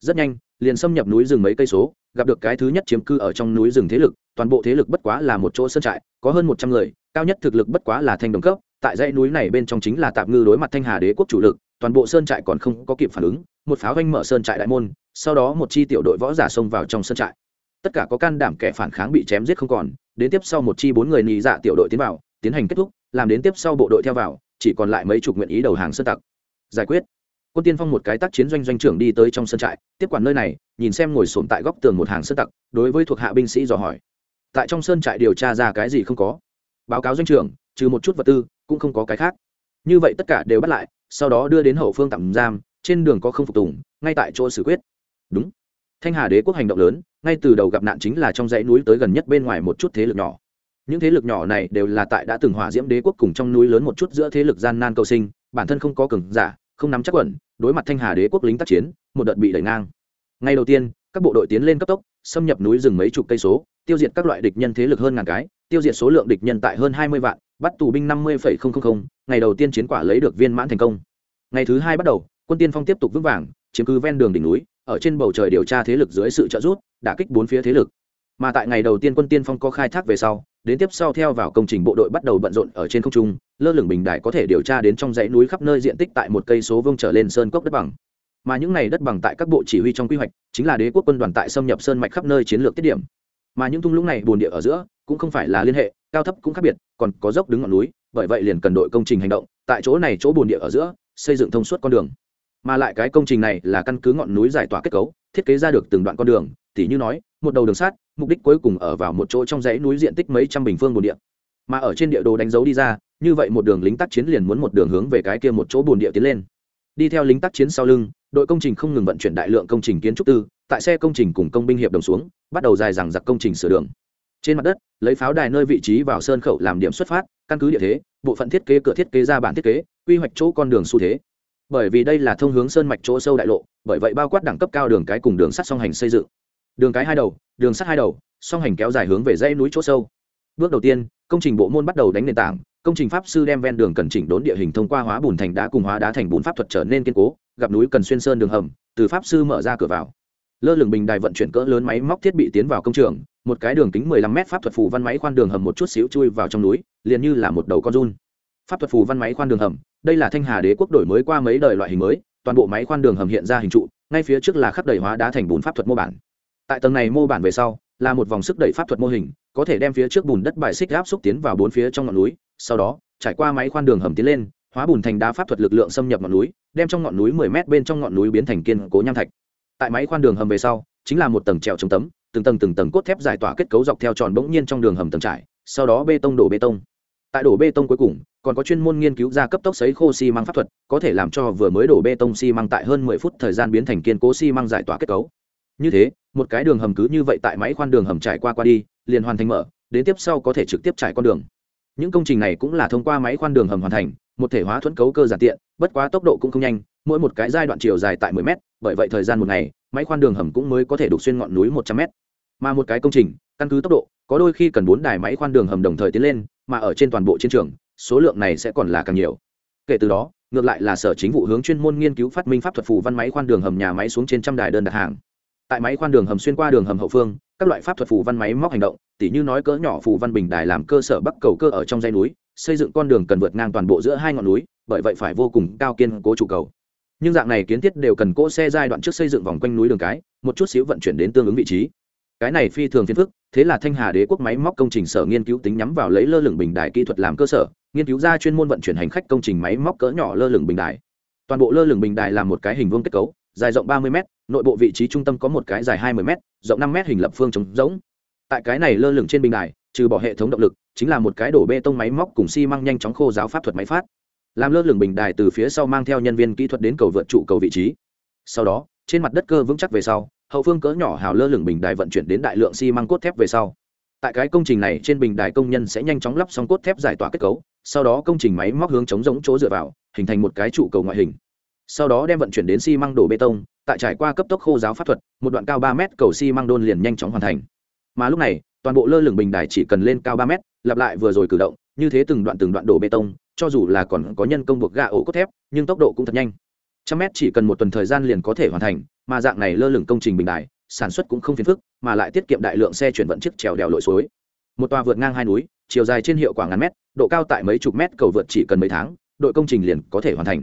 Rất nhanh, liền xâm nhập núi rừng mấy cây số gặp được cái thứ nhất chiếm cư ở trong núi rừng thế lực, toàn bộ thế lực bất quá là một chỗ sơn trại, có hơn một trăm người, cao nhất thực lực bất quá là thanh đồng cấp, tại dãy núi này bên trong chính là tạm ngư đối mặt thanh hà đế quốc chủ lực, toàn bộ sơn trại còn không có kịp phản ứng, một pháo vanh mở sơn trại đại môn, sau đó một chi tiểu đội võ giả xông vào trong sơn trại. Tất cả có can đảm kẻ phản kháng bị chém giết không còn, đến tiếp sau một chi bốn người nhị dạ tiểu đội tiến vào, tiến hành kết thúc, làm đến tiếp sau bộ đội theo vào, chỉ còn lại mấy chục nguyện ý đầu hàng sơn tặc. Giải quyết quân tiên phong một cái tác chiến doanh doanh trưởng đi tới trong sân trại, tiếp quản nơi này, nhìn xem ngồi sồn tại góc tường một hàng sơn tặc, đối với thuộc hạ binh sĩ dò hỏi. Tại trong sơn trại điều tra ra cái gì không có? Báo cáo doanh trưởng, trừ một chút vật tư, cũng không có cái khác. Như vậy tất cả đều bắt lại, sau đó đưa đến hậu phương tạm giam, trên đường có không phục tùng, ngay tại chỗ xử quyết. Đúng. Thanh hà đế quốc hành động lớn, ngay từ đầu gặp nạn chính là trong dãy núi tới gần nhất bên ngoài một chút thế lực nhỏ. Những thế lực nhỏ này đều là tại đã từng hỏa diễm đế quốc cùng trong núi lớn một chút giữa thế lực gian nan cầu sinh, bản thân không có cường giả, không nắm chắc quẩn đối mặt thanh hà đế quốc lính tác chiến, một đợt bị đẩy ngang. Ngay đầu tiên, các bộ đội tiến lên cấp tốc, xâm nhập núi rừng mấy chục cây số, tiêu diệt các loại địch nhân thế lực hơn ngàn cái, tiêu diệt số lượng địch nhân tại hơn hai mươi vạn, bắt tù binh năm mươi ngày đầu tiên chiến quả lấy được viên mãn thành công. Ngày thứ hai bắt đầu, quân tiên phong tiếp tục vững vàng, chiếm cứ ven đường đỉnh núi, ở trên bầu trời điều tra thế lực dưới sự trợ giúp đã kích bốn phía thế lực. Mà tại ngày đầu tiên quân tiên phong có khai thác về sau đến tiếp sau theo vào công trình, bộ đội bắt đầu bận rộn ở trên không trung, lơ lửng bình đài có thể điều tra đến trong dãy núi khắp nơi diện tích tại một cây số vương trở lên sơn cốc đất bằng. Mà những này đất bằng tại các bộ chỉ huy trong quy hoạch, chính là đế quốc quân đoàn tại xâm nhập sơn mạch khắp nơi chiến lược tiết điểm. Mà những thung lũng này bồn địa ở giữa, cũng không phải là liên hệ, cao thấp cũng khác biệt, còn có dốc đứng ngọn núi, bởi vậy liền cần đội công trình hành động, tại chỗ này chỗ bồn địa ở giữa, xây dựng thông suốt con đường. Mà lại cái công trình này là căn cứ ngọn núi giải tỏa kết cấu, thiết kế ra được từng đoạn con đường, tỉ như nói một đầu đường sắt, mục đích cuối cùng ở vào một chỗ trong dãy núi diện tích mấy trăm bình phương bồn địa. Mà ở trên địa đồ đánh dấu đi ra, như vậy một đường lính tác chiến liền muốn một đường hướng về cái kia một chỗ bồn địa tiến lên. Đi theo lính tác chiến sau lưng, đội công trình không ngừng vận chuyển đại lượng công trình kiến trúc tư, tại xe công trình cùng công binh hiệp đồng xuống, bắt đầu dài dằng giặc công trình sửa đường. Trên mặt đất, lấy pháo đài nơi vị trí vào sơn khẩu làm điểm xuất phát, căn cứ địa thế, bộ phận thiết kế cửa thiết kế ra bản thiết kế, quy hoạch chỗ con đường xu thế. Bởi vì đây là thông hướng sơn mạch chỗ sâu đại lộ, bởi vậy bao quát đẳng cấp cao đường cái cùng đường sắt song hành xây dựng đường cái hai đầu, đường sắt hai đầu, song hành kéo dài hướng về dãy núi chỗ sâu. Bước đầu tiên, công trình bộ môn bắt đầu đánh nền tảng, công trình pháp sư đem ven đường cần chỉnh đốn địa hình thông qua hóa bùn thành đá cùng hóa đá thành bùn pháp thuật trở nên kiên cố, gặp núi cần xuyên sơn đường hầm, từ pháp sư mở ra cửa vào. Lơ lửng bình đài vận chuyển cỡ lớn máy móc thiết bị tiến vào công trường, một cái đường kính 15 m pháp thuật phù văn máy khoan đường hầm một chút xíu chui vào trong núi, liền như là một đầu con run. Pháp thuật phù văn máy khoan đường hầm, đây là thanh hà đế quốc đổi mới qua mấy đời loại hình mới, toàn bộ máy khoan đường hầm hiện ra hình trụ, ngay phía trước là khắc đầy hóa đá thành bùn pháp thuật mô bản tại tầng này mô bản về sau, là một vòng sức đẩy pháp thuật mô hình, có thể đem phía trước bùn đất bài xích áp xúc tiến vào bốn phía trong ngọn núi, sau đó, trải qua máy khoan đường hầm tiến lên, hóa bùn thành đá pháp thuật lực lượng xâm nhập ngọn núi, đem trong ngọn núi 10 mét bên trong ngọn núi biến thành kiên cố nham thạch. Tại máy khoan đường hầm về sau, chính là một tầng trèo chống tấm, từng tầng từng tầng cốt thép giải tỏa kết cấu dọc theo tròn bỗng nhiên trong đường hầm tầng trải, sau đó bê tông đổ bê tông. Tại đổ bê tông cuối cùng, còn có chuyên môn nghiên cứu ra cấp tốc sấy khô xi măng pháp thuật, có thể làm cho vừa mới đổ bê tông xi măng tại hơn 10 phút thời gian biến thành kiên cố xi măng giải tỏa kết cấu. Như thế một cái đường hầm cứ như vậy tại máy khoan đường hầm trải qua qua đi, liền hoàn thành mở, đến tiếp sau có thể trực tiếp trải con đường. Những công trình này cũng là thông qua máy khoan đường hầm hoàn thành, một thể hóa thuẫn cấu cơ giản tiện, bất quá tốc độ cũng không nhanh, mỗi một cái giai đoạn chiều dài tại 10 m bởi vậy thời gian một ngày, máy khoan đường hầm cũng mới có thể đục xuyên ngọn núi 100 m mà một cái công trình, căn cứ tốc độ, có đôi khi cần bốn đài máy khoan đường hầm đồng thời tiến lên, mà ở trên toàn bộ chiến trường, số lượng này sẽ còn là càng nhiều. Kể từ đó, ngược lại là sở chính vụ hướng chuyên môn nghiên cứu phát minh pháp thuật phù văn máy khoan đường hầm nhà máy xuống trên trăm đài đơn đặt hàng tại máy khoan đường hầm xuyên qua đường hầm hậu phương, các loại pháp thuật phù văn máy móc hành động, tỉ như nói cỡ nhỏ phù văn bình đài làm cơ sở bắc cầu cơ ở trong dây núi, xây dựng con đường cần vượt ngang toàn bộ giữa hai ngọn núi, bởi vậy phải vô cùng cao kiên cố trụ cầu. Nhưng dạng này kiến thiết đều cần cỗ xe giai đoạn trước xây dựng vòng quanh núi đường cái, một chút xíu vận chuyển đến tương ứng vị trí. Cái này phi thường phiền phức, thế là thanh hà đế quốc máy móc công trình sở nghiên cứu tính nhắm vào lấy lơ lửng bình đài kỹ thuật làm cơ sở, nghiên cứu ra chuyên môn vận chuyển hành khách công trình máy móc cỡ nhỏ lơ lửng bình đài. Toàn bộ lơ lửng bình đài là một cái hình vuông kết cấu, dài rộng ba mươi m nội bộ vị trí trung tâm có một cái dài hai mươi m rộng năm m hình lập phương trống rỗng. Tại cái này lơ lửng trên bình đài, trừ bỏ hệ thống động lực, chính là một cái đổ bê tông máy móc cùng xi măng nhanh chóng khô giáo pháp thuật máy phát. Làm lơ lửng bình đài từ phía sau mang theo nhân viên kỹ thuật đến cầu vượt trụ cầu vị trí. Sau đó, trên mặt đất cơ vững chắc về sau, hậu phương cỡ nhỏ hào lơ lửng bình đài vận chuyển đến đại lượng xi măng cốt thép về sau. Tại cái công trình này trên bình đài công nhân sẽ nhanh chóng lắp xong cốt thép giải tỏa kết cấu, sau đó công trình máy móc hướng chống giống chỗ dựa vào, hình thành một cái trụ cầu ngoại hình. Sau đó đem vận chuyển đến xi măng đổ bê tông tại trải qua cấp tốc khô giáo pháp thuật, một đoạn cao ba mét cầu xi măng đôn liền nhanh chóng hoàn thành. Mà lúc này, toàn bộ lơ lửng bình đài chỉ cần lên cao ba mét, lặp lại vừa rồi cử động, như thế từng đoạn từng đoạn đổ bê tông, cho dù là còn có nhân công buộc gà ổ cốt thép, nhưng tốc độ cũng thật nhanh. Trăm mét chỉ cần một tuần thời gian liền có thể hoàn thành, mà dạng này lơ lửng công trình bình đài, sản xuất cũng không phiền phức, mà lại tiết kiệm đại lượng xe chuyển vận chiếc trèo đèo lội suối. Một tòa vượt ngang hai núi, chiều dài trên hiệu quả ngàn mét, độ cao tại mấy chục mét cầu vượt chỉ cần mấy tháng, đội công trình liền có thể hoàn thành.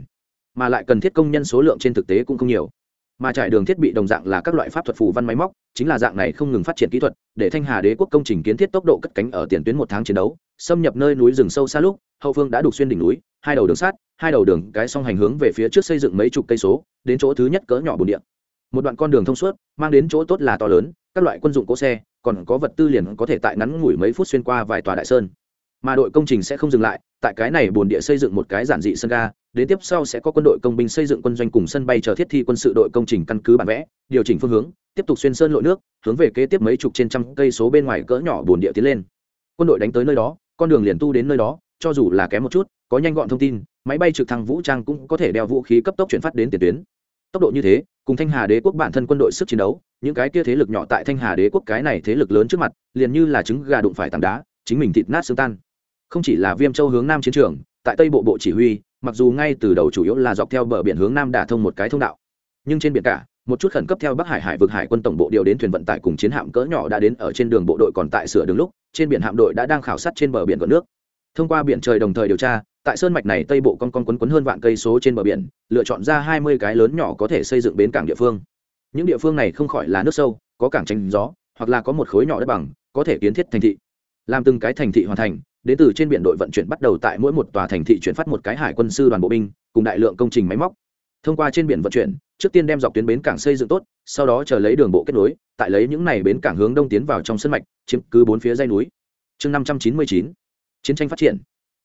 Mà lại cần thiết công nhân số lượng trên thực tế cũng không nhiều mà trải đường thiết bị đồng dạng là các loại pháp thuật phù văn máy móc, chính là dạng này không ngừng phát triển kỹ thuật, để thanh hà đế quốc công trình kiến thiết tốc độ cất cánh ở tiền tuyến một tháng chiến đấu, xâm nhập nơi núi rừng sâu xa lúc, hậu phương đã đục xuyên đỉnh núi, hai đầu đường sát hai đầu đường cái song hành hướng về phía trước xây dựng mấy chục cây số, đến chỗ thứ nhất cỡ nhỏ bồn địa. Một đoạn con đường thông suốt, mang đến chỗ tốt là to lớn, các loại quân dụng cỗ xe, còn có vật tư liền có thể tại ngắn ngủi mấy phút xuyên qua vài tòa đại sơn mà đội công trình sẽ không dừng lại, tại cái này bồn địa xây dựng một cái giản dị sân ga, đến tiếp sau sẽ có quân đội công binh xây dựng quân doanh cùng sân bay chờ thiết thi quân sự đội công trình căn cứ bản vẽ, điều chỉnh phương hướng, tiếp tục xuyên sơn lội nước, hướng về kế tiếp mấy chục trên trăm cây số bên ngoài cỡ nhỏ bồn địa tiến lên. Quân đội đánh tới nơi đó, con đường liền tu đến nơi đó, cho dù là kém một chút, có nhanh gọn thông tin, máy bay trực thăng vũ trang cũng có thể đeo vũ khí cấp tốc chuyển phát đến tiền tuyến. Tốc độ như thế, cùng thanh hà đế quốc bản thân quân đội sức chiến đấu, những cái kia thế lực nhỏ tại thanh hà đế quốc cái này thế lực lớn trước mặt, liền như là trứng gà đụng phải tảng đá, chính mình thịt nát xương tan không chỉ là viêm châu hướng nam chiến trường, tại tây bộ bộ chỉ huy, mặc dù ngay từ đầu chủ yếu là dọc theo bờ biển hướng nam đả thông một cái thông đạo. Nhưng trên biển cả, một chút khẩn cấp theo bắc hải hải vực hải quân tổng bộ điều đến thuyền vận tải cùng chiến hạm cỡ nhỏ đã đến ở trên đường bộ đội còn tại sửa đường lúc, trên biển hạm đội đã đang khảo sát trên bờ biển của nước. Thông qua biển trời đồng thời điều tra, tại sơn mạch này tây bộ con con quấn quấn hơn vạn cây số trên bờ biển, lựa chọn ra hai mươi cái lớn nhỏ có thể xây dựng bến cảng địa phương. Những địa phương này không khỏi là nước sâu, có cảng tranh gió, hoặc là có một khối nhỏ đất bằng, có thể kiến thiết thành thị. Làm từng cái thành thị hoàn thành đến từ trên biển đội vận chuyển bắt đầu tại mỗi một tòa thành thị chuyển phát một cái hải quân sư đoàn bộ binh, cùng đại lượng công trình máy móc. Thông qua trên biển vận chuyển, trước tiên đem dọc tuyến bến cảng xây dựng tốt, sau đó chờ lấy đường bộ kết nối, tại lấy những này bến cảng hướng đông tiến vào trong sân mạch, chiếm cứ bốn phía dây núi. Chương năm trăm chín mươi chín, chiến tranh phát triển.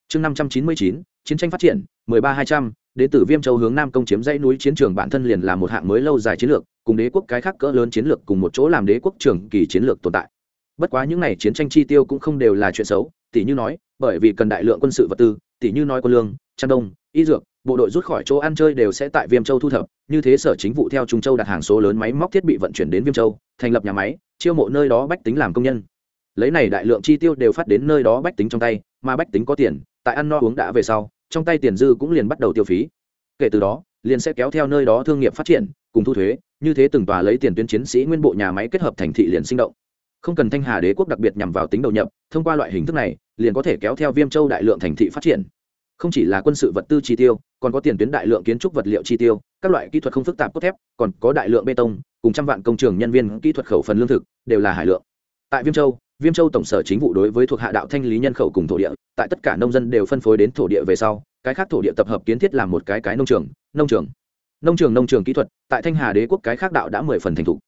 Chương năm trăm chín mươi chín, chiến tranh phát triển, mười ba hai trăm, đến từ viêm châu hướng nam công chiếm dãy núi chiến trường bản thân liền là một hạng mới lâu dài chiến lược, cùng đế quốc cái khác cỡ lớn chiến lược cùng một chỗ làm đế quốc trường kỳ chiến lược tồn tại. Bất quá những n à y chiến tranh chi tiêu cũng không đều là chuyện xấu tỷ như nói, bởi vì cần đại lượng quân sự vật tư, tỷ như nói quân lương, chăn đông, y dược, bộ đội rút khỏi chỗ ăn chơi đều sẽ tại viêm châu thu thập. Như thế sở chính vụ theo trung châu đặt hàng số lớn máy móc thiết bị vận chuyển đến viêm châu, thành lập nhà máy, chiêu mộ nơi đó bách tính làm công nhân. Lấy này đại lượng chi tiêu đều phát đến nơi đó bách tính trong tay, mà bách tính có tiền, tại ăn no uống đã về sau, trong tay tiền dư cũng liền bắt đầu tiêu phí. Kể từ đó, liền sẽ kéo theo nơi đó thương nghiệp phát triển, cùng thu thuế, như thế từng tòa lấy tiền tuyến chiến sĩ nguyên bộ nhà máy kết hợp thành thị liền sinh động không cần thanh hà đế quốc đặc biệt nhằm vào tính đầu nhập, thông qua loại hình thức này, liền có thể kéo theo viêm châu đại lượng thành thị phát triển. Không chỉ là quân sự vật tư chi tiêu, còn có tiền tuyến đại lượng kiến trúc vật liệu chi tiêu, các loại kỹ thuật không phức tạp cốt thép, còn có đại lượng bê tông, cùng trăm vạn công trường nhân viên kỹ thuật khẩu phần lương thực, đều là hải lượng. Tại viêm châu viêm châu tổng sở chính vụ đối với thuộc hạ đạo thanh lý nhân khẩu cùng thổ địa, tại tất cả nông dân đều phân phối đến thổ địa về sau, cái khác thổ địa tập hợp kiến thiết làm một cái cái nông trường nông trường. Nông trường nông trường kỹ thuật, tại thanh hà đế quốc cái khác đạo đã mười phần thành thục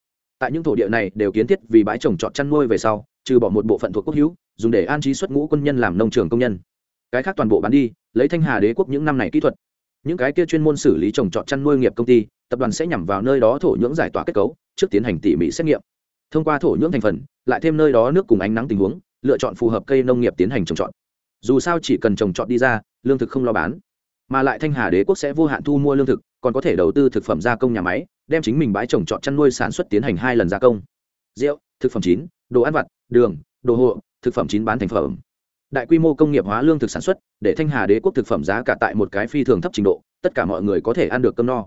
tại những thổ địa này đều kiến thiết vì bãi trồng trọt chăn nuôi về sau, trừ bỏ một bộ phận thuộc quốc hữu, dùng để an trí xuất ngũ quân nhân làm nông trường công nhân. Cái khác toàn bộ bán đi, lấy thanh hà đế quốc những năm này kỹ thuật. Những cái kia chuyên môn xử lý trồng trọt chăn nuôi nghiệp công ty, tập đoàn sẽ nhằm vào nơi đó thổ nhưỡng giải tỏa kết cấu, trước tiến hành tỉ mỉ xét nghiệm. Thông qua thổ nhưỡng thành phần, lại thêm nơi đó nước cùng ánh nắng tình huống, lựa chọn phù hợp cây nông nghiệp tiến hành trồng trọt. Dù sao chỉ cần trồng trọt đi ra, lương thực không lo bán mà lại thanh hà đế quốc sẽ vô hạn thu mua lương thực, còn có thể đầu tư thực phẩm gia công nhà máy, đem chính mình bãi trồng trọt chăn nuôi sản xuất tiến hành hai lần gia công. Rượu, thực phẩm chín, đồ ăn vặt, đường, đồ hộ, thực phẩm chín bán thành phẩm. Đại quy mô công nghiệp hóa lương thực sản xuất, để thanh hà đế quốc thực phẩm giá cả tại một cái phi thường thấp trình độ, tất cả mọi người có thể ăn được cơm no.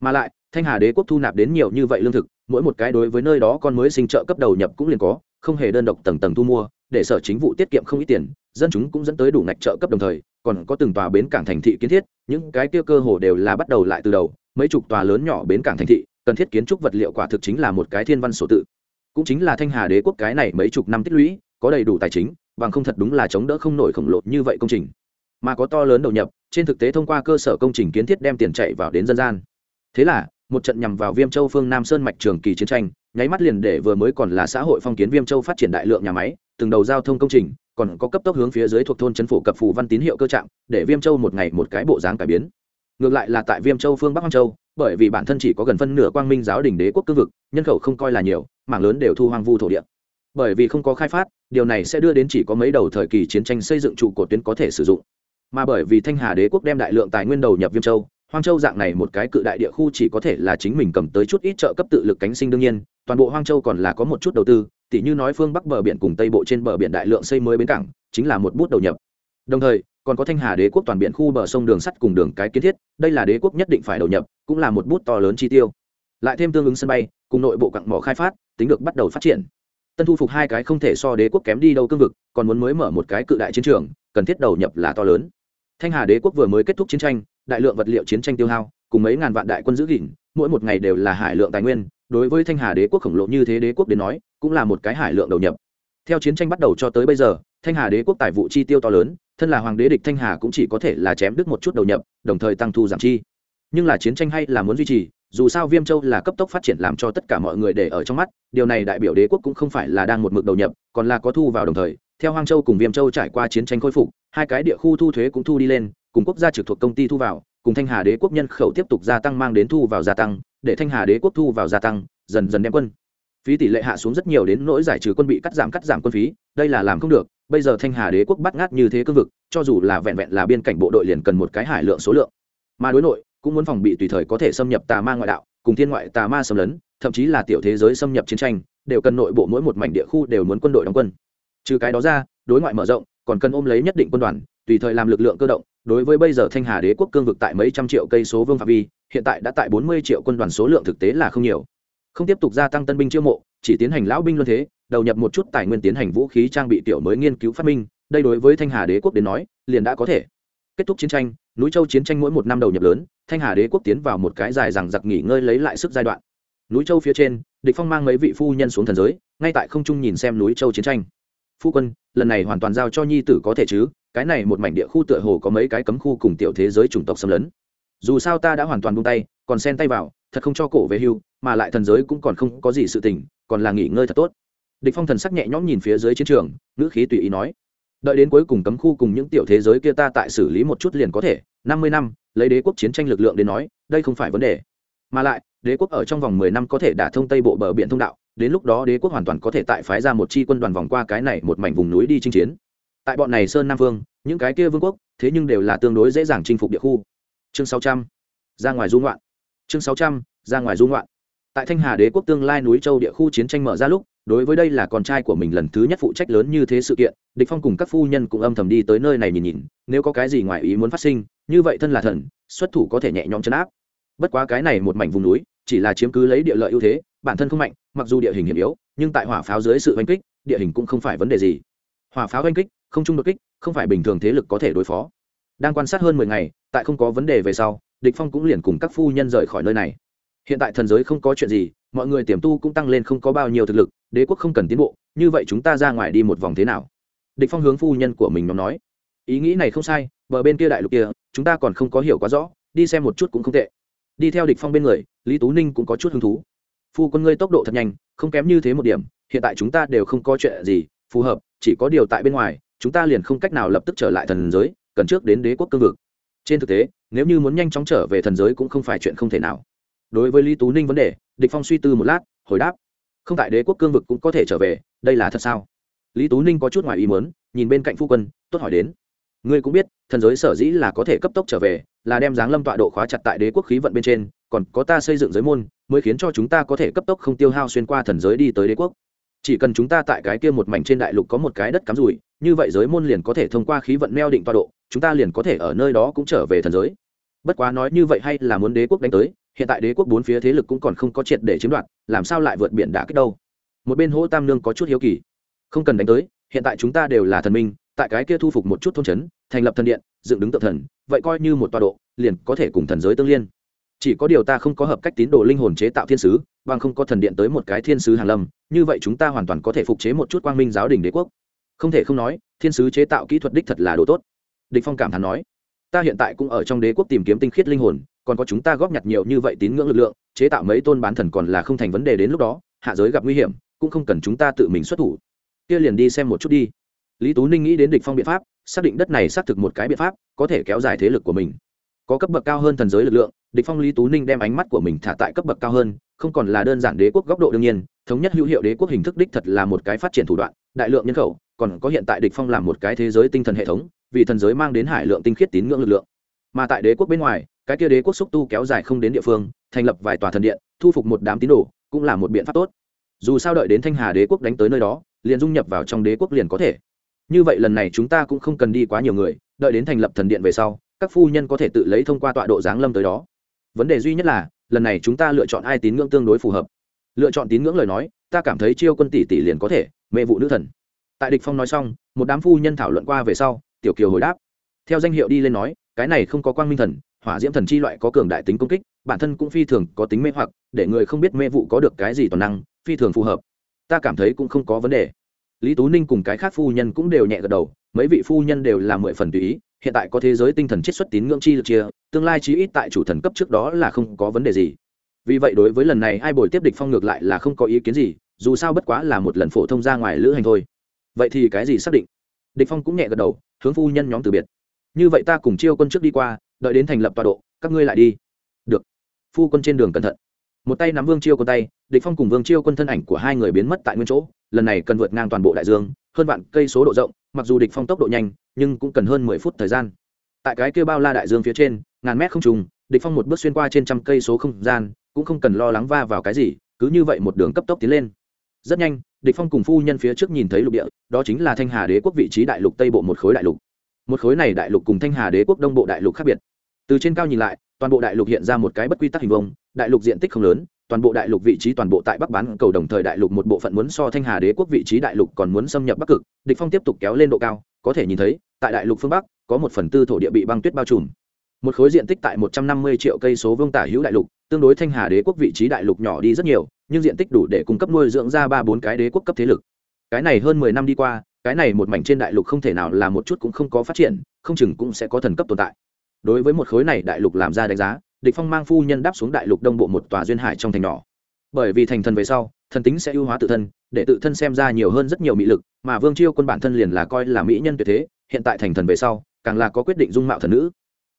Mà lại, thanh hà đế quốc thu nạp đến nhiều như vậy lương thực, mỗi một cái đối với nơi đó con mới sinh trợ cấp đầu nhập cũng liền có, không hề đơn độc tầng tầng thu mua để sở chính vụ tiết kiệm không ít tiền, dân chúng cũng dẫn tới đủ ngạch trợ cấp đồng thời, còn có từng tòa bến cảng thành thị kiến thiết, những cái kia cơ hồ đều là bắt đầu lại từ đầu, mấy chục tòa lớn nhỏ bến cảng thành thị, cần thiết kiến trúc vật liệu quả thực chính là một cái thiên văn sổ tự. Cũng chính là thanh hà đế quốc cái này mấy chục năm tích lũy, có đầy đủ tài chính, bằng không thật đúng là chống đỡ không nổi khổng lồ như vậy công trình. Mà có to lớn đầu nhập, trên thực tế thông qua cơ sở công trình kiến thiết đem tiền chạy vào đến dân gian. Thế là, một trận nhằm vào viêm châu phương nam sơn mạch trường kỳ chiến tranh nháy mắt liền để vừa mới còn là xã hội phong kiến viêm châu phát triển đại lượng nhà máy, từng đầu giao thông công trình, còn có cấp tốc hướng phía dưới thuộc thôn chấn phủ cập phù văn tín hiệu cơ trạng, để viêm châu một ngày một cái bộ dáng cải biến. Ngược lại là tại viêm châu phương bắc hoang châu, bởi vì bản thân chỉ có gần phân nửa quang minh giáo đình đế quốc cương vực, nhân khẩu không coi là nhiều, mảng lớn đều thu hoang vu thổ địa. Bởi vì không có khai phát, điều này sẽ đưa đến chỉ có mấy đầu thời kỳ chiến tranh xây dựng trụ cột tuyến có thể sử dụng. Mà bởi vì thanh hà đế quốc đem đại lượng tài nguyên đầu nhập viêm châu, hoang châu dạng này một cái cự đại địa khu chỉ có thể là chính mình cầm tới chút ít trợ cấp tự lực cánh sinh đương nhiên toàn bộ hoang châu còn là có một chút đầu tư, tỉ như nói phương bắc bờ biển cùng tây bộ trên bờ biển đại lượng xây mới bến cảng, chính là một bút đầu nhập. Đồng thời, còn có thanh hà đế quốc toàn biển khu bờ sông đường sắt cùng đường cái kiến thiết, đây là đế quốc nhất định phải đầu nhập, cũng là một bút to lớn chi tiêu. Lại thêm tương ứng sân bay, cùng nội bộ cặn mỏ khai phát, tính được bắt đầu phát triển. Tân thu phục hai cái không thể so đế quốc kém đi đâu cương vực, còn muốn mới mở một cái cự đại chiến trường, cần thiết đầu nhập là to lớn. Thanh hà đế quốc vừa mới kết thúc chiến tranh, đại lượng vật liệu chiến tranh tiêu hao, cùng mấy ngàn vạn đại quân giữ gìn, mỗi một ngày đều là hải lượng tài nguyên đối với thanh hà đế quốc khổng lồ như thế đế quốc đến nói, cũng là một cái hải lượng đầu nhập. Theo chiến tranh bắt đầu cho tới bây giờ, thanh hà đế quốc tài vụ chi tiêu to lớn, thân là hoàng đế địch thanh hà cũng chỉ có thể là chém đứt một chút đầu nhập, đồng thời tăng thu giảm chi. Nhưng là chiến tranh hay là muốn duy trì, dù sao viêm châu là cấp tốc phát triển làm cho tất cả mọi người để ở trong mắt, điều này đại biểu đế quốc cũng không phải là đang một mực đầu nhập, còn là có thu vào đồng thời. Theo hoang châu cùng viêm châu trải qua chiến tranh khôi phục, hai cái địa khu thu thuế cũng thu đi lên, cùng quốc gia trực thuộc công ty thu vào, cùng thanh hà đế quốc nhân khẩu tiếp tục gia tăng mang đến thu vào gia tăng để thanh hà đế quốc thu vào gia tăng, dần dần đem quân phí tỷ lệ hạ xuống rất nhiều đến nỗi giải trừ quân bị cắt giảm cắt giảm quân phí, đây là làm không được, bây giờ thanh hà đế quốc bắt ngát như thế cương vực, cho dù là vẹn vẹn là biên cảnh bộ đội liền cần một cái hải lượng số lượng. Mà đối nội, cũng muốn phòng bị tùy thời có thể xâm nhập tà ma ngoại đạo, cùng thiên ngoại tà ma xâm lấn, thậm chí là tiểu thế giới xâm nhập chiến tranh, đều cần nội bộ mỗi một mảnh địa khu đều muốn quân đội đóng quân. Trừ cái đó ra, đối ngoại mở rộng, còn cần ôm lấy nhất định quân đoàn, tùy thời làm lực lượng cơ động đối với bây giờ thanh hà đế quốc cương vực tại mấy trăm triệu cây số vương phạm vi, hiện tại đã tại bốn mươi triệu quân đoàn số lượng thực tế là không nhiều. Không tiếp tục gia tăng tân binh chiêu mộ, chỉ tiến hành lão binh luân thế, đầu nhập một chút tài nguyên tiến hành vũ khí trang bị tiểu mới nghiên cứu phát minh, đây đối với thanh hà đế quốc đến nói, liền đã có thể. Kết thúc chiến tranh, núi châu chiến tranh mỗi một năm đầu nhập lớn, thanh hà đế quốc tiến vào một cái dài rằng giặc nghỉ ngơi lấy lại sức giai đoạn. Núi châu phía trên, địch phong mang mấy vị phu nhân xuống thần giới, ngay tại không trung nhìn xem núi châu chiến tranh. Phu quân, lần này hoàn toàn giao cho nhi tử có thể chứ? Cái này một mảnh địa khu tựa hồ có mấy cái cấm khu cùng tiểu thế giới chủng tộc xâm lấn. Dù sao ta đã hoàn toàn buông tay, còn xen tay vào, thật không cho cổ về hưu, mà lại thần giới cũng còn không có gì sự tình, còn là nghỉ ngơi thật tốt. Địch phong thần sắc nhẹ nhõm nhìn phía dưới chiến trường, ngữ khí tùy ý nói, đợi đến cuối cùng cấm khu cùng những tiểu thế giới kia ta tại xử lý một chút liền có thể, năm mươi năm, lấy đế quốc chiến tranh lực lượng đến nói, đây không phải vấn đề. Mà lại, đế quốc ở trong vòng mười năm có thể đả thông tây bộ bờ biển thông đạo, đến lúc đó đế quốc hoàn toàn có thể tại phái ra một chi quân đoàn vòng qua cái này một mảnh vùng núi đi chinh chiến tại bọn này sơn nam vương những cái kia vương quốc, thế nhưng đều là tương đối dễ dàng chinh phục địa khu. Chương sáu trăm, ra ngoài dung loạn chương sáu trăm, ra ngoài dung loạn tại thanh hà đế quốc tương lai núi châu địa khu chiến tranh mở ra lúc, đối với đây là con trai của mình lần thứ nhất phụ trách lớn như thế sự kiện, địch phong cùng các phu nhân cũng âm thầm đi tới nơi này nhìn nhìn, nếu có cái gì ngoài ý muốn phát sinh, như vậy thân là thần, xuất thủ có thể nhẹ nhõm chấn áp. Bất quá cái này một mảnh vùng núi, chỉ là chiếm cứ lấy địa lợi ưu thế, bản thân không mạnh, mặc dù địa hình hiểm yếu, nhưng tại hỏa pháo dưới sự oanh kích, địa hình cũng không phải vấn đề gì. Hỏa pháo oanh kích không trung đột kích, không phải bình thường thế lực có thể đối phó. Đang quan sát hơn mười ngày, tại không có vấn đề về sau, địch phong cũng liền cùng các phu nhân rời khỏi nơi này. Hiện tại thần giới không có chuyện gì, mọi người tiềm tu cũng tăng lên không có bao nhiêu thực lực, đế quốc không cần tiến bộ, như vậy chúng ta ra ngoài đi một vòng thế nào? Địch phong hướng phu nhân của mình nhóm nói. Ý nghĩ này không sai, bờ bên kia đại lục kia, chúng ta còn không có hiểu quá rõ, đi xem một chút cũng không tệ. Đi theo địch phong bên người, lý tú ninh cũng có chút hứng thú. Phu quân ngươi tốc độ thật nhanh, không kém như thế một điểm, hiện tại chúng ta đều không có chuyện gì, phù hợp, chỉ có điều tại bên ngoài chúng ta liền không cách nào lập tức trở lại thần giới, cần trước đến đế quốc cương vực. Trên thực tế, nếu như muốn nhanh chóng trở về thần giới cũng không phải chuyện không thể nào. Đối với lý tú ninh vấn đề, địch phong suy tư một lát, hồi đáp, không tại đế quốc cương vực cũng có thể trở về, đây là thật sao? Lý tú ninh có chút ngoài ý muốn, nhìn bên cạnh phu quân, tốt hỏi đến, ngươi cũng biết, thần giới sở dĩ là có thể cấp tốc trở về, là đem dáng lâm tọa độ khóa chặt tại đế quốc khí vận bên trên, còn có ta xây dựng giới môn, mới khiến cho chúng ta có thể cấp tốc không tiêu hao xuyên qua thần giới đi tới đế quốc. Chỉ cần chúng ta tại cái kia một mảnh trên đại lục có một cái đất cắm rủi như vậy giới môn liền có thể thông qua khí vận neo định tọa độ, chúng ta liền có thể ở nơi đó cũng trở về thần giới. Bất quá nói như vậy hay là muốn đế quốc đánh tới, hiện tại đế quốc bốn phía thế lực cũng còn không có triệt để chiếm đoạt, làm sao lại vượt biển đã kích đâu? Một bên hỗ tam nương có chút hiếu kỳ. Không cần đánh tới, hiện tại chúng ta đều là thần minh, tại cái kia thu phục một chút thôn trấn, thành lập thần điện, dựng đứng tự thần, vậy coi như một tọa độ, liền có thể cùng thần giới tương liên. Chỉ có điều ta không có hợp cách tín đồ linh hồn chế tạo thiên sứ, bằng không có thần điện tới một cái thiên sứ hàng lâm, như vậy chúng ta hoàn toàn có thể phục chế một chút quang minh giáo đình đế quốc không thể không nói, thiên sứ chế tạo kỹ thuật đích thật là đồ tốt. Địch phong cảm thán nói, ta hiện tại cũng ở trong đế quốc tìm kiếm tinh khiết linh hồn, còn có chúng ta góp nhặt nhiều như vậy tín ngưỡng lực lượng, chế tạo mấy tôn bán thần còn là không thành vấn đề đến lúc đó, hạ giới gặp nguy hiểm, cũng không cần chúng ta tự mình xuất thủ. Kia liền đi xem một chút đi. Lý tú ninh nghĩ đến địch phong biện pháp, xác định đất này xác thực một cái biện pháp, có thể kéo dài thế lực của mình. Có cấp bậc cao hơn thần giới lực lượng, địch phong lý tú ninh đem ánh mắt của mình thả tại cấp bậc cao hơn, không còn là đơn giản đế quốc góc độ đương nhiên, thống nhất hữu hiệu đế quốc hình thức đích thật là một cái phát triển thủ đoạn, đại lượng nhân khẩu còn có hiện tại địch phong làm một cái thế giới tinh thần hệ thống, vì thần giới mang đến hải lượng tinh khiết tín ngưỡng lực lượng. Mà tại đế quốc bên ngoài, cái kia đế quốc xúc tu kéo dài không đến địa phương, thành lập vài tòa thần điện, thu phục một đám tín đồ, cũng là một biện pháp tốt. Dù sao đợi đến thanh hà đế quốc đánh tới nơi đó, liền dung nhập vào trong đế quốc liền có thể. Như vậy lần này chúng ta cũng không cần đi quá nhiều người, đợi đến thành lập thần điện về sau, các phu nhân có thể tự lấy thông qua tọa độ giáng lâm tới đó. Vấn đề duy nhất là, lần này chúng ta lựa chọn ai tín ngưỡng tương đối phù hợp. Lựa chọn tín ngưỡng lời nói, ta cảm thấy chiêu quân tỷ tỷ liền có thể, mê vụ nữ thần tại địch phong nói xong, một đám phu nhân thảo luận qua về sau, tiểu kiều hồi đáp. Theo danh hiệu đi lên nói, cái này không có quang minh thần, hỏa diễm thần chi loại có cường đại tính công kích, bản thân cũng phi thường có tính mê hoặc, để người không biết mê vụ có được cái gì toàn năng, phi thường phù hợp. Ta cảm thấy cũng không có vấn đề. Lý tú ninh cùng cái khác phu nhân cũng đều nhẹ gật đầu, mấy vị phu nhân đều là mười phần tùy ý, hiện tại có thế giới tinh thần chiết xuất tín ngưỡng chi lực chia, tương lai chí ít tại chủ thần cấp trước đó là không có vấn đề gì. Vì vậy đối với lần này ai bồi tiếp địch phong ngược lại là không có ý kiến gì, dù sao bất quá là một lần phổ thông ra ngoài lữ hành thôi vậy thì cái gì xác định? Địch phong cũng nhẹ gật đầu, hướng phu nhân nhóm từ biệt. Như vậy ta cùng chiêu quân trước đi qua, đợi đến thành lập tọa độ, các ngươi lại đi. Được. Phu quân trên đường cẩn thận. Một tay nắm vương chiêu quân tay, địch phong cùng vương chiêu quân thân ảnh của hai người biến mất tại nguyên chỗ, lần này cần vượt ngang toàn bộ đại dương, hơn vạn cây số độ rộng, mặc dù địch phong tốc độ nhanh, nhưng cũng cần hơn mười phút thời gian. Tại cái kia bao la đại dương phía trên, ngàn mét không trùng, địch phong một bước xuyên qua trên trăm cây số không gian, cũng không cần lo lắng va vào cái gì, cứ như vậy một đường cấp tốc tiến lên. Rất nhanh địch phong cùng phu nhân phía trước nhìn thấy lục địa, đó chính là thanh hà đế quốc vị trí đại lục tây bộ một khối đại lục. Một khối này đại lục cùng thanh hà đế quốc đông bộ đại lục khác biệt. Từ trên cao nhìn lại, toàn bộ đại lục hiện ra một cái bất quy tắc hình vông đại lục diện tích không lớn, toàn bộ đại lục vị trí toàn bộ tại bắc bán cầu đồng thời đại lục một bộ phận muốn so thanh hà đế quốc vị trí đại lục còn muốn xâm nhập bắc cực. Địch phong tiếp tục kéo lên độ cao, có thể nhìn thấy, tại đại lục phương bắc, có một phần tư thổ địa bị băng tuyết bao trùm. Một khối diện tích tại 150 triệu cây số vương tả hữu đại lục tương đối thanh hà đế quốc vị trí đại lục nhỏ đi rất nhiều, nhưng diện tích đủ để cung cấp nuôi dưỡng ra ba bốn cái đế quốc cấp thế lực. Cái này hơn mười năm đi qua, cái này một mảnh trên đại lục không thể nào là một chút cũng không có phát triển, không chừng cũng sẽ có thần cấp tồn tại. Đối với một khối này đại lục làm ra đánh giá, địch phong mang phu nhân đáp xuống đại lục đông bộ một tòa duyên hải trong thành nhỏ. Bởi vì thành thần về sau, thần tính sẽ ưu hóa tự thân, để tự thân xem ra nhiều hơn rất nhiều mỹ lực, mà vương chiêu quân bản thân liền là coi là mỹ nhân tuyệt thế, hiện tại thành thần về sau, càng là có quyết định dung mạo thần nữ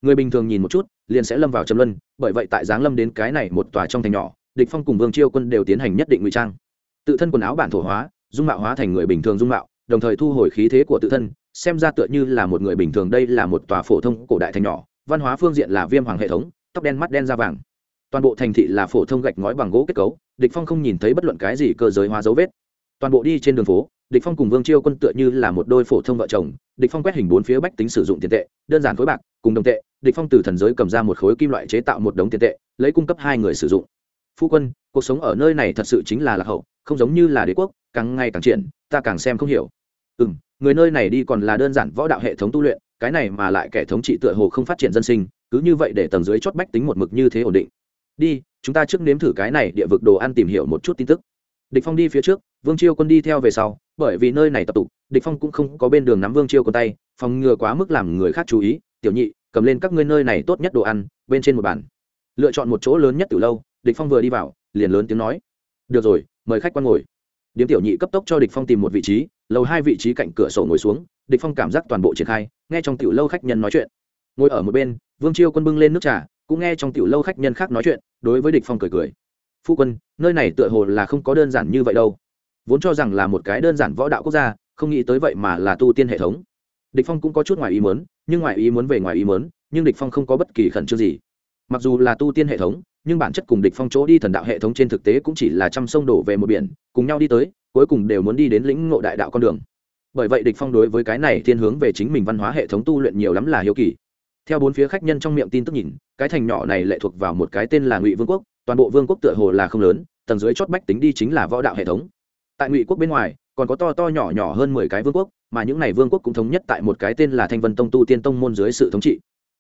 người bình thường nhìn một chút, liền sẽ lâm vào trầm luân, bởi vậy tại giáng lâm đến cái này một tòa trong thành nhỏ, địch phong cùng vương chiêu quân đều tiến hành nhất định ngụy trang. Tự thân quần áo bản thổ hóa, dung mạo hóa thành người bình thường dung mạo, đồng thời thu hồi khí thế của tự thân, xem ra tựa như là một người bình thường, đây là một tòa phổ thông cổ đại thành nhỏ, văn hóa phương diện là viêm hoàng hệ thống, tóc đen mắt đen da vàng. Toàn bộ thành thị là phổ thông gạch ngói bằng gỗ kết cấu, địch phong không nhìn thấy bất luận cái gì cơ giới hóa dấu vết. Toàn bộ đi trên đường phố, địch phong cùng vương chiêu quân tựa như là một đôi phổ thông vợ chồng, địch phong quét hình bốn phía bách tính sử dụng tiền tệ, đơn giản khối bạc, cùng đồng tệ địch phong từ thần giới cầm ra một khối kim loại chế tạo một đống tiền tệ lấy cung cấp hai người sử dụng. Phu quân cuộc sống ở nơi này thật sự chính là lạc hậu không giống như là đế quốc càng ngày càng triển ta càng xem không hiểu. Ừ người nơi này đi còn là đơn giản võ đạo hệ thống tu luyện cái này mà lại kẻ thống trị tựa hồ không phát triển dân sinh cứ như vậy để tầng dưới chót bách tính một mực như thế ổn định. Đi chúng ta trước nếm thử cái này địa vực đồ ăn tìm hiểu một chút tin tức. Địch phong đi phía trước vương chiêu quân đi theo về sau bởi vì nơi này tập tụ, địch phong cũng không có bên đường nắm vương chiêu quân tay phòng ngừa quá mức làm người khác chú ý. Tiểu nhị cầm lên các ngươi nơi này tốt nhất đồ ăn, bên trên một bàn. Lựa chọn một chỗ lớn nhất từ lâu, địch phong vừa đi vào, liền lớn tiếng nói. Được rồi, mời khách quan ngồi. Điếm tiểu nhị cấp tốc cho địch phong tìm một vị trí, lầu hai vị trí cạnh cửa sổ ngồi xuống, địch phong cảm giác toàn bộ triển khai, nghe trong tiểu lâu khách nhân nói chuyện. Ngồi ở một bên, vương chiêu quân bưng lên nước trà, cũng nghe trong tiểu lâu khách nhân khác nói chuyện, đối với địch phong cười cười. Phu quân, nơi này tựa hồ là không có đơn giản như vậy đâu. Vốn cho rằng là một cái đơn giản võ đạo quốc gia, không nghĩ tới vậy mà là tu tiên hệ thống địch phong cũng có chút ngoài ý muốn, nhưng ngoài ý muốn về ngoài ý muốn, nhưng địch phong không có bất kỳ khẩn trương gì. Mặc dù là tu tiên hệ thống, nhưng bản chất cùng địch phong chỗ đi thần đạo hệ thống trên thực tế cũng chỉ là trăm sông đổ về một biển, cùng nhau đi tới, cuối cùng đều muốn đi đến lĩnh ngộ đại đạo con đường. Bởi vậy địch phong đối với cái này thiên hướng về chính mình văn hóa hệ thống tu luyện nhiều lắm là hiếu kỳ. Theo bốn phía khách nhân trong miệng tin tức nhìn, cái thành nhỏ này lệ thuộc vào một cái tên là ngụy vương quốc, toàn bộ vương quốc tựa hồ là không lớn, tầng dưới chót bách tính đi chính là võ đạo hệ thống. Tại ngụy quốc bên ngoài còn có to to nhỏ nhỏ hơn mười cái vương quốc, mà những này vương quốc cũng thống nhất tại một cái tên là thanh vân tông tu tiên tông môn dưới sự thống trị.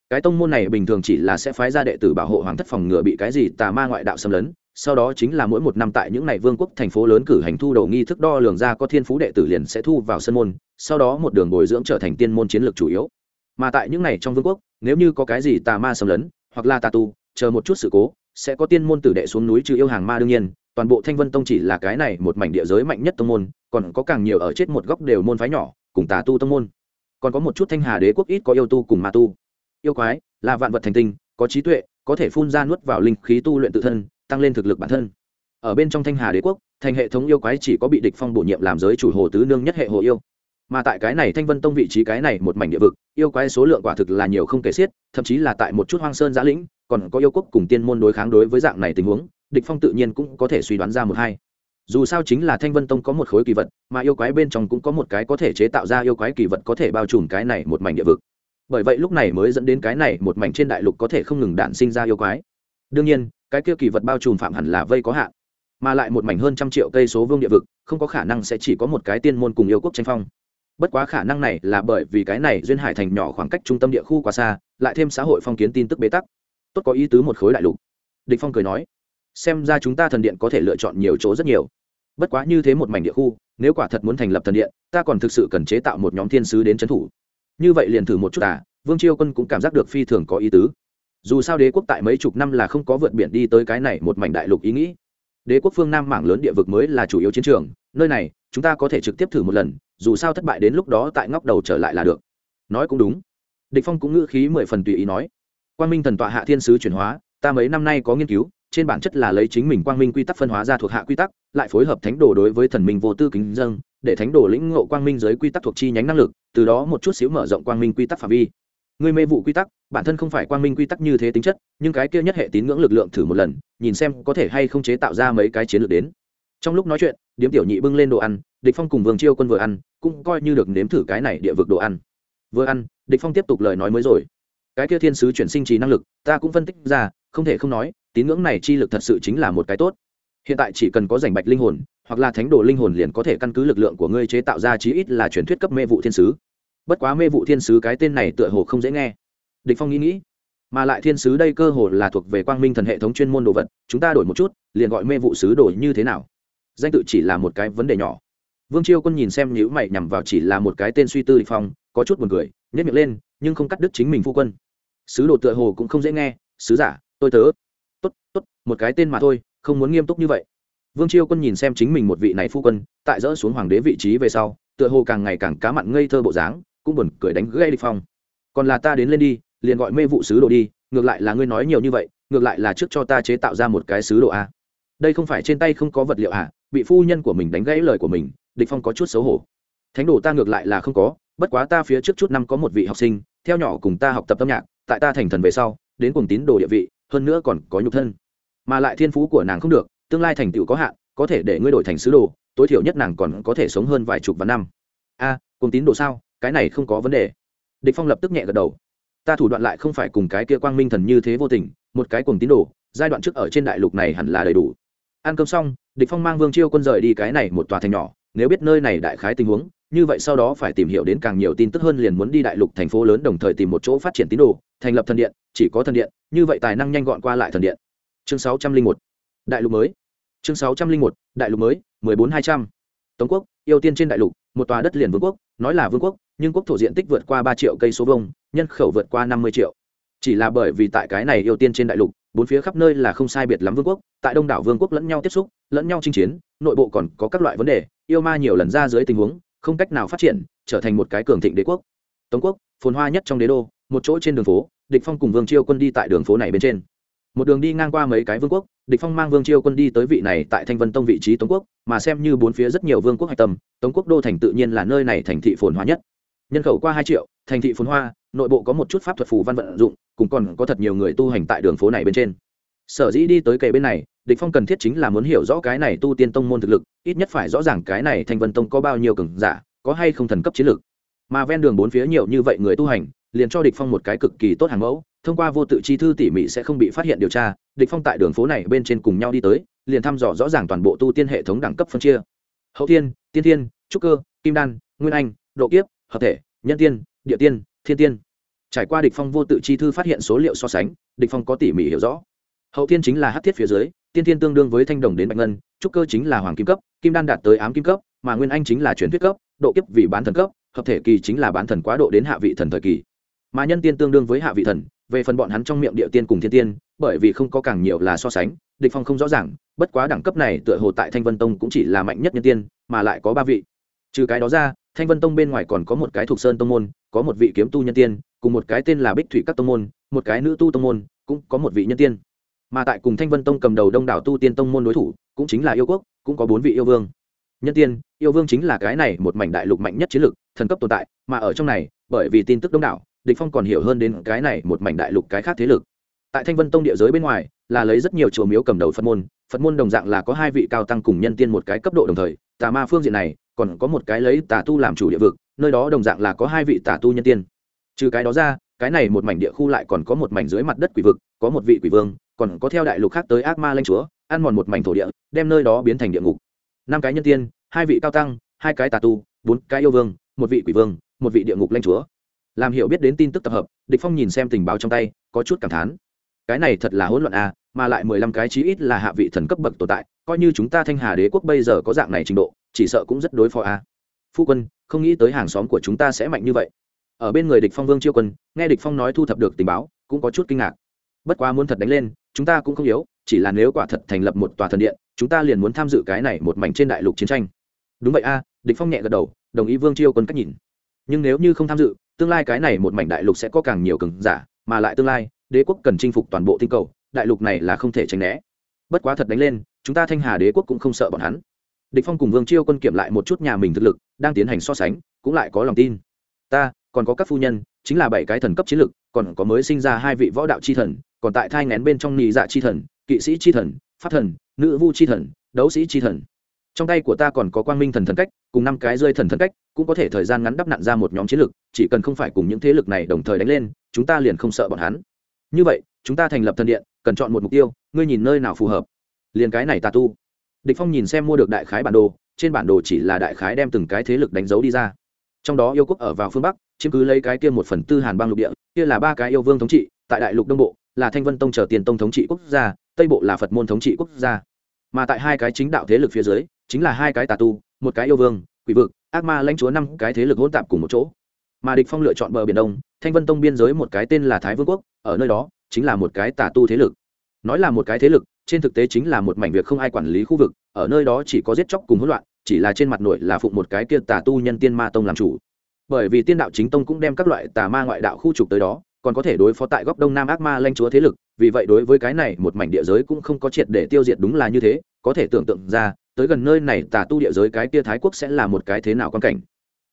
Cái tông môn này bình thường chỉ là sẽ phái ra đệ tử bảo hộ hoàng thất phòng ngừa bị cái gì tà ma ngoại đạo xâm lấn, sau đó chính là mỗi một năm tại những ngày vương quốc thành phố lớn cử hành thu đầu nghi thức đo lường ra có thiên phú đệ tử liền sẽ thu vào sân môn, sau đó một đường bồi dưỡng trở thành tiên môn chiến lược chủ yếu. Mà tại những ngày trong vương quốc, nếu như có cái gì tà ma xâm lấn, hoặc là tà tu, chờ một chút sự cố, sẽ có tiên môn tử đệ xuống núi trừ yêu hàng ma đương nhiên toàn bộ thanh vân tông chỉ là cái này một mảnh địa giới mạnh nhất tông môn, còn có càng nhiều ở chết một góc đều môn phái nhỏ, cùng tà tu tông môn. Còn có một chút thanh hà đế quốc ít có yêu tu cùng ma tu. Yêu quái, là vạn vật thành tinh, có trí tuệ, có thể phun ra nuốt vào linh khí tu luyện tự thân, tăng lên thực lực bản thân. Ở bên trong thanh hà đế quốc, thành hệ thống yêu quái chỉ có bị địch phong bổ nhiệm làm giới chủ hồ tứ nương nhất hệ hồ yêu. Mà tại cái này thanh vân tông vị trí cái này một mảnh địa vực, yêu quái số lượng quả thực là nhiều không kể xiết, thậm chí là tại một chút hoang sơn giã lĩnh, còn có yêu quốc cùng tiên môn đối kháng đối với dạng này tình huống địch phong tự nhiên cũng có thể suy đoán ra một hai. Dù sao chính là thanh vân tông có một khối kỳ vật, mà yêu quái bên trong cũng có một cái có thể chế tạo ra yêu quái kỳ vật có thể bao trùm cái này một mảnh địa vực. Bởi vậy lúc này mới dẫn đến cái này một mảnh trên đại lục có thể không ngừng đạn sinh ra yêu quái. Đương nhiên, cái kia kỳ vật bao trùm phạm hẳn là vây có hạn, mà lại một mảnh hơn trăm triệu cây số vương địa vực, không có khả năng sẽ chỉ có một cái tiên môn cùng yêu quốc tranh phong. Bất quá khả năng này là bởi vì cái này duyên hải thành nhỏ khoảng cách trung tâm địa khu quá xa, lại thêm xã hội phong kiến tin tức bế tắc. Tốt có ý tứ một khối đại lục. Địch phong cười nói xem ra chúng ta thần điện có thể lựa chọn nhiều chỗ rất nhiều. Bất quá như thế một mảnh địa khu, nếu quả thật muốn thành lập thần điện, ta còn thực sự cần chế tạo một nhóm thiên sứ đến trấn thủ. Như vậy liền thử một chút à vương chiêu quân cũng cảm giác được phi thường có ý tứ. Dù sao đế quốc tại mấy chục năm là không có vượt biển đi tới cái này một mảnh đại lục ý nghĩ. Đế quốc phương nam mảng lớn địa vực mới là chủ yếu chiến trường, nơi này, chúng ta có thể trực tiếp thử một lần, dù sao thất bại đến lúc đó tại ngóc đầu trở lại là được. Nói cũng đúng. Địch phong cũng ngữ khí mười phần tùy ý nói. Quang minh thần tọa hạ thiên sứ chuyển hóa, ta mấy năm nay có nghiên cứu trên bản chất là lấy chính mình quang minh quy tắc phân hóa ra thuộc hạ quy tắc, lại phối hợp thánh đồ đối với thần minh vô tư kính dâng, để thánh đồ lĩnh ngộ quang minh giới quy tắc thuộc chi nhánh năng lực, từ đó một chút xíu mở rộng quang minh quy tắc phạm vi. Người mê vụ quy tắc, bản thân không phải quang minh quy tắc như thế tính chất, nhưng cái kia nhất hệ tín ngưỡng lực lượng thử một lần, nhìn xem có thể hay không chế tạo ra mấy cái chiến lược đến. Trong lúc nói chuyện, điếm tiểu nhị bưng lên đồ ăn, địch phong cùng vương chiêu quân vừa ăn, cũng coi như được nếm thử cái này địa vực đồ ăn. Vừa ăn, địch phong tiếp tục lời nói mới rồi. Cái kia thiên sứ chuyển sinh trí năng lực, ta cũng phân tích ra, không thể không nói tín ngưỡng này chi lực thật sự chính là một cái tốt. Hiện tại chỉ cần có rảnh bạch linh hồn, hoặc là thánh đồ linh hồn liền có thể căn cứ lực lượng của ngươi chế tạo ra chí ít là truyền thuyết cấp mê vụ thiên sứ. Bất quá mê vụ thiên sứ cái tên này tựa hồ không dễ nghe. Địch phong nghĩ nghĩ, mà lại thiên sứ đây cơ hồ là thuộc về quang minh thần hệ thống chuyên môn đồ vật, chúng ta đổi một chút, liền gọi mê vụ sứ đổi như thế nào. Danh tự chỉ là một cái vấn đề nhỏ. Vương chiêu quân nhìn xem nhữ mày nhằm vào chỉ là một cái tên suy tư địch phong, có chút buồn cười nhét miệng lên, nhưng không cắt đứt chính mình phu quân. Sứ đồ tựa hồ cũng không dễ nghe, sứ giả, tôi tớ tốt tốt, một cái tên mà thôi, không muốn nghiêm túc như vậy. Vương chiêu quân nhìn xem chính mình một vị này phu quân, tại dỡ xuống hoàng đế vị trí về sau, tựa hồ càng ngày càng cá mặn ngây thơ bộ dáng, cũng buồn cười đánh gây địch phong. Còn là ta đến lên đi, liền gọi mê vụ sứ đồ đi, ngược lại là ngươi nói nhiều như vậy, ngược lại là trước cho ta chế tạo ra một cái sứ đồ a. Đây không phải trên tay không có vật liệu à bị phu nhân của mình đánh gãy lời của mình, địch phong có chút xấu hổ. Thánh đồ ta ngược lại là không có, bất quá ta phía trước chút năm có một vị học sinh, theo nhỏ cùng ta học tập âm nhạc, tại ta thành thần về sau, đến cùng tín đồ địa vị hơn nữa còn có nhục thân. Mà lại thiên phú của nàng không được, tương lai thành tựu có hạn, có thể để ngươi đổi thành sứ đồ, tối thiểu nhất nàng còn có thể sống hơn vài chục vạn năm. A cùng tín đồ sao? Cái này không có vấn đề. Địch phong lập tức nhẹ gật đầu. Ta thủ đoạn lại không phải cùng cái kia quang minh thần như thế vô tình, một cái cùng tín đồ, giai đoạn trước ở trên đại lục này hẳn là đầy đủ. Ăn cơm xong, địch phong mang vương chiêu quân rời đi cái này một tòa thành nhỏ nếu biết nơi này đại khái tình huống, như vậy sau đó phải tìm hiểu đến càng nhiều tin tức hơn liền muốn đi đại lục thành phố lớn đồng thời tìm một chỗ phát triển tín đồ, thành lập thần điện, chỉ có thần điện, như vậy tài năng nhanh gọn qua lại thần điện. Chương 601 đại lục mới. Chương 601 đại lục mới 14200 tống quốc ưu tiên trên đại lục, một tòa đất liền vương quốc, nói là vương quốc, nhưng quốc thổ diện tích vượt qua ba triệu cây số vông nhân khẩu vượt qua năm mươi triệu. Chỉ là bởi vì tại cái này ưu tiên trên đại lục, bốn phía khắp nơi là không sai biệt lắm vương quốc, tại đông đảo vương quốc lẫn nhau tiếp xúc, lẫn nhau chinh chiến, nội bộ còn có các loại vấn đề yêu ma nhiều lần ra dưới tình huống, không cách nào phát triển, trở thành một cái cường thịnh đế quốc. Tống quốc, phồn hoa nhất trong đế đô, một chỗ trên đường phố, địch phong cùng vương chiêu quân đi tại đường phố này bên trên. Một đường đi ngang qua mấy cái vương quốc, địch phong mang vương chiêu quân đi tới vị này tại thanh vân tông vị trí tống quốc, mà xem như bốn phía rất nhiều vương quốc hạch tâm, tống quốc đô thành tự nhiên là nơi này thành thị phồn hoa nhất. Nhân khẩu qua hai triệu, thành thị phồn hoa, nội bộ có một chút pháp thuật phù văn vận dụng cùng còn có thật nhiều người tu hành tại đường phố này bên trên. Sở dĩ đi tới kề bên này địch phong cần thiết chính là muốn hiểu rõ cái này tu tiên tông môn thực lực, ít nhất phải rõ ràng cái này thanh vân tông có bao nhiêu cường giả, có hay không thần cấp chiến lược. Mà ven đường bốn phía nhiều như vậy người tu hành, liền cho địch phong một cái cực kỳ tốt hàng mẫu, thông qua vô tự chi thư tỉ mỉ sẽ không bị phát hiện điều tra, địch phong tại đường phố này bên trên cùng nhau đi tới, liền thăm dò rõ ràng toàn bộ tu tiên hệ thống đẳng cấp phân chia. Hậu thiên, tiên thiên, trúc cơ, kim đan, nguyên anh, độ kiếp, hợp thể, nhân tiên, địa tiên, thiên tiên. Trải qua địch phong vô tự chi thư phát hiện số liệu so sánh, địch phong có tỉ mỉ hiểu rõ hậu thiên chính là hát thiết phía dưới, tiên thiên tương đương với thanh đồng đến bạch ngân, trúc cơ chính là hoàng kim cấp, kim đan đạt tới ám kim cấp, mà nguyên anh chính là truyền thuyết cấp, độ kiếp vì bán thần cấp, hợp thể kỳ chính là bán thần quá độ đến hạ vị thần thời kỳ. Mà nhân tiên tương đương với hạ vị thần, về phần bọn hắn trong miệng địa tiên cùng thiên tiên, bởi vì không có càng nhiều là so sánh, địch phong không rõ ràng, bất quá đẳng cấp này tựa hồ tại thanh vân tông cũng chỉ là mạnh nhất nhân tiên, mà lại có ba vị. Trừ cái đó ra, thanh vân tông bên ngoài còn có một cái thuộc sơn tông môn, có một vị kiếm tu nhân tiên, cùng một cái tên là bích thủy các tông môn, một cái nữ tu tông môn, cũng có một vị nhân tiên mà tại cùng thanh vân tông cầm đầu đông đảo tu tiên tông môn đối thủ, cũng chính là yêu quốc, cũng có bốn vị yêu vương. Nhân tiên, yêu vương chính là cái này một mảnh đại lục mạnh nhất chiến lược, thần cấp tồn tại, mà ở trong này, bởi vì tin tức đông đảo, địch phong còn hiểu hơn đến cái này một mảnh đại lục cái khác thế lực. Tại thanh vân tông địa giới bên ngoài, là lấy rất nhiều chùa miếu cầm đầu phật môn phật môn đồng dạng là có hai vị cao tăng cùng nhân tiên một cái cấp độ đồng thời, tà ma phương diện này, còn có một cái lấy tà tu làm chủ địa vực, nơi đó đồng dạng là có hai vị tà tu nhân tiên. Trừ cái đó ra, cái này một mảnh địa khu lại còn có một mảnh dưới mặt đất quỷ vực, có một vị quỷ vương còn có theo đại lục khác tới ác ma lanh chúa, ăn mòn một mảnh thổ địa, đem nơi đó biến thành địa ngục. Năm cái nhân tiên, hai vị cao tăng, hai cái tà tu, bốn cái yêu vương, một vị quỷ vương, một vị địa ngục lanh chúa. Làm hiểu biết đến tin tức tập hợp, địch phong nhìn xem tình báo trong tay, có chút cảm thán. Cái này thật là hỗn loạn à mà lại mười lăm cái chí ít là hạ vị thần cấp bậc tồn tại, coi như chúng ta thanh hà đế quốc bây giờ có dạng này trình độ, chỉ sợ cũng rất đối phó à. Phu quân, không nghĩ tới hàng xóm của chúng ta sẽ mạnh như vậy. Ở bên người địch phong vương chiêu quân, nghe địch phong nói thu thập được tình báo, cũng có chút kinh ngạc bất quá muốn thật đánh lên chúng ta cũng không yếu chỉ là nếu quả thật thành lập một tòa thần điện chúng ta liền muốn tham dự cái này một mảnh trên đại lục chiến tranh. Đúng vậy a à, địch phong nhẹ gật đầu đồng ý vương chiêu quân cách nhìn. Nhưng nếu như không tham dự tương lai cái này một mảnh đại lục sẽ có càng nhiều cường giả mà lại tương lai đế quốc cần chinh phục toàn bộ tinh cầu đại lục này là không thể tránh né. Bất quá thật đánh lên chúng ta thanh hà đế quốc cũng không sợ bọn hắn. Địch phong cùng vương chiêu quân kiểm lại một chút nhà mình thực lực đang tiến hành so sánh cũng lại có lòng tin. Ta còn có các phu nhân chính là bảy cái thần cấp chiến lực, còn có mới sinh ra hai vị võ đạo chi thần, còn tại thai ngén bên trong nhị dạ chi thần, kỵ sĩ chi thần, pháp thần, nữ vu chi thần, đấu sĩ chi thần. Trong tay của ta còn có quang minh thần thần cách, cùng năm cái rơi thần thần cách, cũng có thể thời gian ngắn đắp nặn ra một nhóm chiến lực, chỉ cần không phải cùng những thế lực này đồng thời đánh lên, chúng ta liền không sợ bọn hắn. Như vậy, chúng ta thành lập thần điện, cần chọn một mục tiêu, ngươi nhìn nơi nào phù hợp. Liền cái này tà tu. Địch phong nhìn xem mua được đại khái bản đồ, trên bản đồ chỉ là đại khái đem từng cái thế lực đánh dấu đi ra. Trong đó yêu quốc ở vào phương bắc chiếm cứ lấy cái kia một phần tư hàn bang lục địa, kia là ba cái yêu vương thống trị, tại đại lục đông bộ, là thanh vân tông chờ tiền tông thống trị quốc gia, tây bộ là phật môn thống trị quốc gia. Mà tại hai cái chính đạo thế lực phía dưới, chính là hai cái tà tu, một cái yêu vương, quỷ vực, ác ma lãnh chúa năm cái thế lực hỗn tạp cùng một chỗ. Mà địch phong lựa chọn bờ biển đông, thanh vân tông biên giới một cái tên là thái vương quốc, ở nơi đó, chính là một cái tà tu thế lực. Nói là một cái thế lực, trên thực tế chính là một mảnh việc không ai quản lý khu vực, ở nơi đó chỉ có giết chóc cùng hỗn loạn, chỉ là trên mặt nội là phụng một cái kia tà tu nhân tiên ma tông làm chủ bởi vì tiên đạo chính tông cũng đem các loại tà ma ngoại đạo khu trục tới đó, còn có thể đối phó tại góc đông nam ác ma lanh chúa thế lực, vì vậy đối với cái này một mảnh địa giới cũng không có triệt để tiêu diệt đúng là như thế, có thể tưởng tượng ra, tới gần nơi này tà tu địa giới cái kia thái quốc sẽ là một cái thế nào quan cảnh.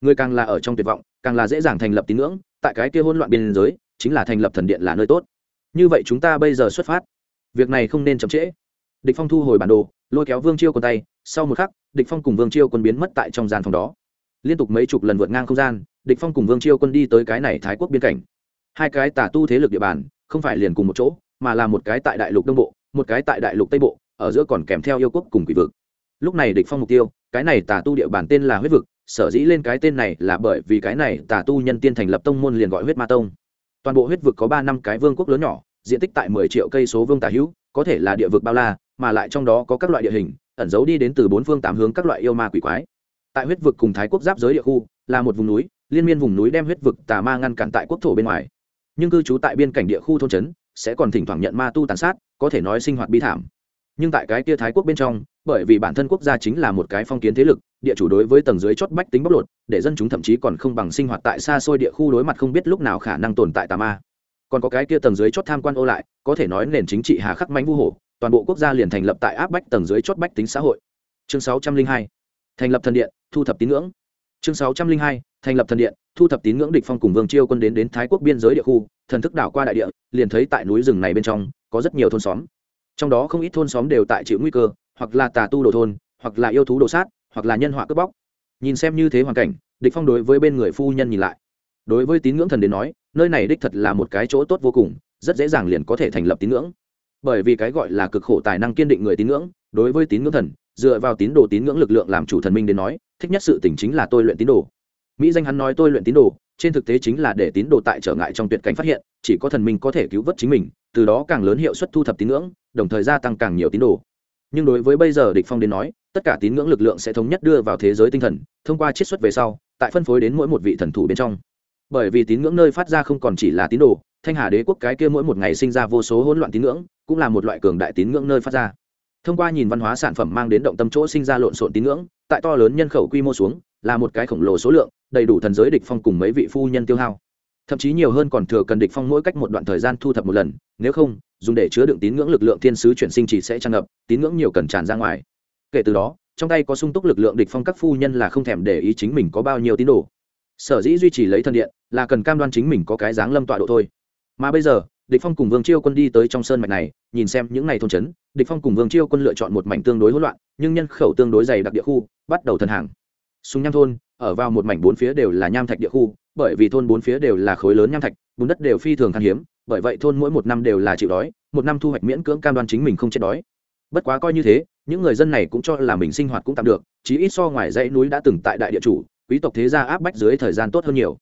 Người càng là ở trong tuyệt vọng, càng là dễ dàng thành lập tín ngưỡng, tại cái kia hỗn loạn biên giới, chính là thành lập thần điện là nơi tốt. Như vậy chúng ta bây giờ xuất phát. Việc này không nên chậm trễ. Địch phong thu hồi bản đồ, lôi kéo vương chiêu quần tay, sau một khắc, địch phong cùng vương chiêu quân biến mất tại trong gian phòng đó liên tục mấy chục lần vượt ngang không gian, địch phong cùng vương chiêu quân đi tới cái này thái quốc biên cảnh. Hai cái tà tu thế lực địa bàn, không phải liền cùng một chỗ, mà là một cái tại đại lục đông bộ, một cái tại đại lục tây bộ, ở giữa còn kèm theo yêu quốc cùng quỷ vực. Lúc này địch phong mục tiêu, cái này tà tu địa bàn tên là huyết vực, sở dĩ lên cái tên này là bởi vì cái này tà tu nhân tiên thành lập tông môn liền gọi huyết ma tông. Toàn bộ huyết vực có ba năm cái vương quốc lớn nhỏ, diện tích tại mười triệu cây số vương tà hữu, có thể là địa vực bao la, mà lại trong đó có các loại địa hình, ẩn giấu đi đến từ bốn phương tám hướng các loại yêu ma quỷ quái tại huyết vực cùng thái quốc giáp giới địa khu, là một vùng núi, liên miên vùng núi đem huyết vực tà ma ngăn cản tại quốc thổ bên ngoài. Nhưng cư trú tại biên cảnh địa khu thôn trấn, sẽ còn thỉnh thoảng nhận ma tu tàn sát, có thể nói sinh hoạt bi thảm. Nhưng tại cái kia thái quốc bên trong, bởi vì bản thân quốc gia chính là một cái phong kiến thế lực, địa chủ đối với tầng dưới chót bách tính bóc lột, để dân chúng thậm chí còn không bằng sinh hoạt tại xa xôi địa khu đối mặt không biết lúc nào khả năng tồn tại tà ma. Còn có cái kia tầng dưới chót tham quan ô lại, có thể nói nền chính trị hà khắc mánh vu hổ, toàn bộ quốc gia liền thành lập tại áp bách tầng dưới chót bách tính xã hội. Chương sáu trăm linh hai thành lập thần điện, thu thập tín ngưỡng. Chương sáu trăm linh hai, thành lập thần điện, thu thập tín ngưỡng địch phong cùng vương chiêu quân đến đến thái quốc biên giới địa khu, thần thức đảo qua đại địa, liền thấy tại núi rừng này bên trong, có rất nhiều thôn xóm. Trong đó không ít thôn xóm đều tại chịu nguy cơ, hoặc là tà tu đồ thôn, hoặc là yêu thú đồ sát, hoặc là nhân họa cướp bóc. Nhìn xem như thế hoàn cảnh, địch phong đối với bên người phu nhân nhìn lại. Đối với tín ngưỡng thần đến nói, nơi này đích thật là một cái chỗ tốt vô cùng, rất dễ dàng liền có thể thành lập tín ngưỡng. Bởi vì cái gọi là cực khổ tài năng kiên định người tín ngưỡng, đối với tín ngưỡng thần dựa vào tín đồ tín ngưỡng lực lượng làm chủ thần minh đến nói, thích nhất sự tình chính là tôi luyện tín đồ. Mỹ danh hắn nói tôi luyện tín đồ, trên thực tế chính là để tín đồ tại trở ngại trong tuyệt cảnh phát hiện, chỉ có thần minh có thể cứu vớt chính mình, từ đó càng lớn hiệu suất thu thập tín ngưỡng, đồng thời gia tăng càng nhiều tín đồ. Nhưng đối với bây giờ địch phong đến nói, tất cả tín ngưỡng lực lượng sẽ thống nhất đưa vào thế giới tinh thần, thông qua chiết xuất về sau, tại phân phối đến mỗi một vị thần thủ bên trong. Bởi vì tín ngưỡng nơi phát ra không còn chỉ là tín đồ, thanh hà đế quốc cái kia mỗi một ngày sinh ra vô số hỗn loạn tín ngưỡng, cũng là một loại cường đại tín ngưỡng nơi phát ra thông qua nhìn văn hóa sản phẩm mang đến động tâm chỗ sinh ra lộn xộn tín ngưỡng, tại to lớn nhân khẩu quy mô xuống, là một cái khổng lồ số lượng, đầy đủ thần giới địch phong cùng mấy vị phu nhân tiêu hao. Thậm chí nhiều hơn còn thừa cần địch phong mỗi cách một đoạn thời gian thu thập một lần, nếu không, dùng để chứa đựng tín ngưỡng lực lượng thiên sứ chuyển sinh chỉ sẽ tràn ngập, tín ngưỡng nhiều cần tràn ra ngoài. Kể từ đó, trong tay có sung túc lực lượng địch phong các phu nhân là không thèm để ý chính mình có bao nhiêu tín đồ. Sở dĩ duy trì lấy thần điện, là cần cam đoan chính mình có cái dáng lâm tọa độ thôi. Mà bây giờ địch phong cùng vương chiêu quân đi tới trong sơn mạch này, nhìn xem những này thôn trấn, địch phong cùng vương chiêu quân lựa chọn một mảnh tương đối hỗn loạn, nhưng nhân khẩu tương đối dày đặc địa khu, bắt đầu thần hàng. Súng nham thôn, ở vào một mảnh bốn phía đều là nham thạch địa khu, bởi vì thôn bốn phía đều là khối lớn nham thạch, bùn đất đều phi thường khan hiếm, bởi vậy thôn mỗi một năm đều là chịu đói, một năm thu hoạch miễn cưỡng cam đoan chính mình không chết đói. Bất quá coi như thế, những người dân này cũng cho là mình sinh hoạt cũng tạm được, chí ít so ngoài dãy núi đã từng tại đại địa chủ, quý tộc thế gia áp bách dưới thời gian tốt hơn nhiều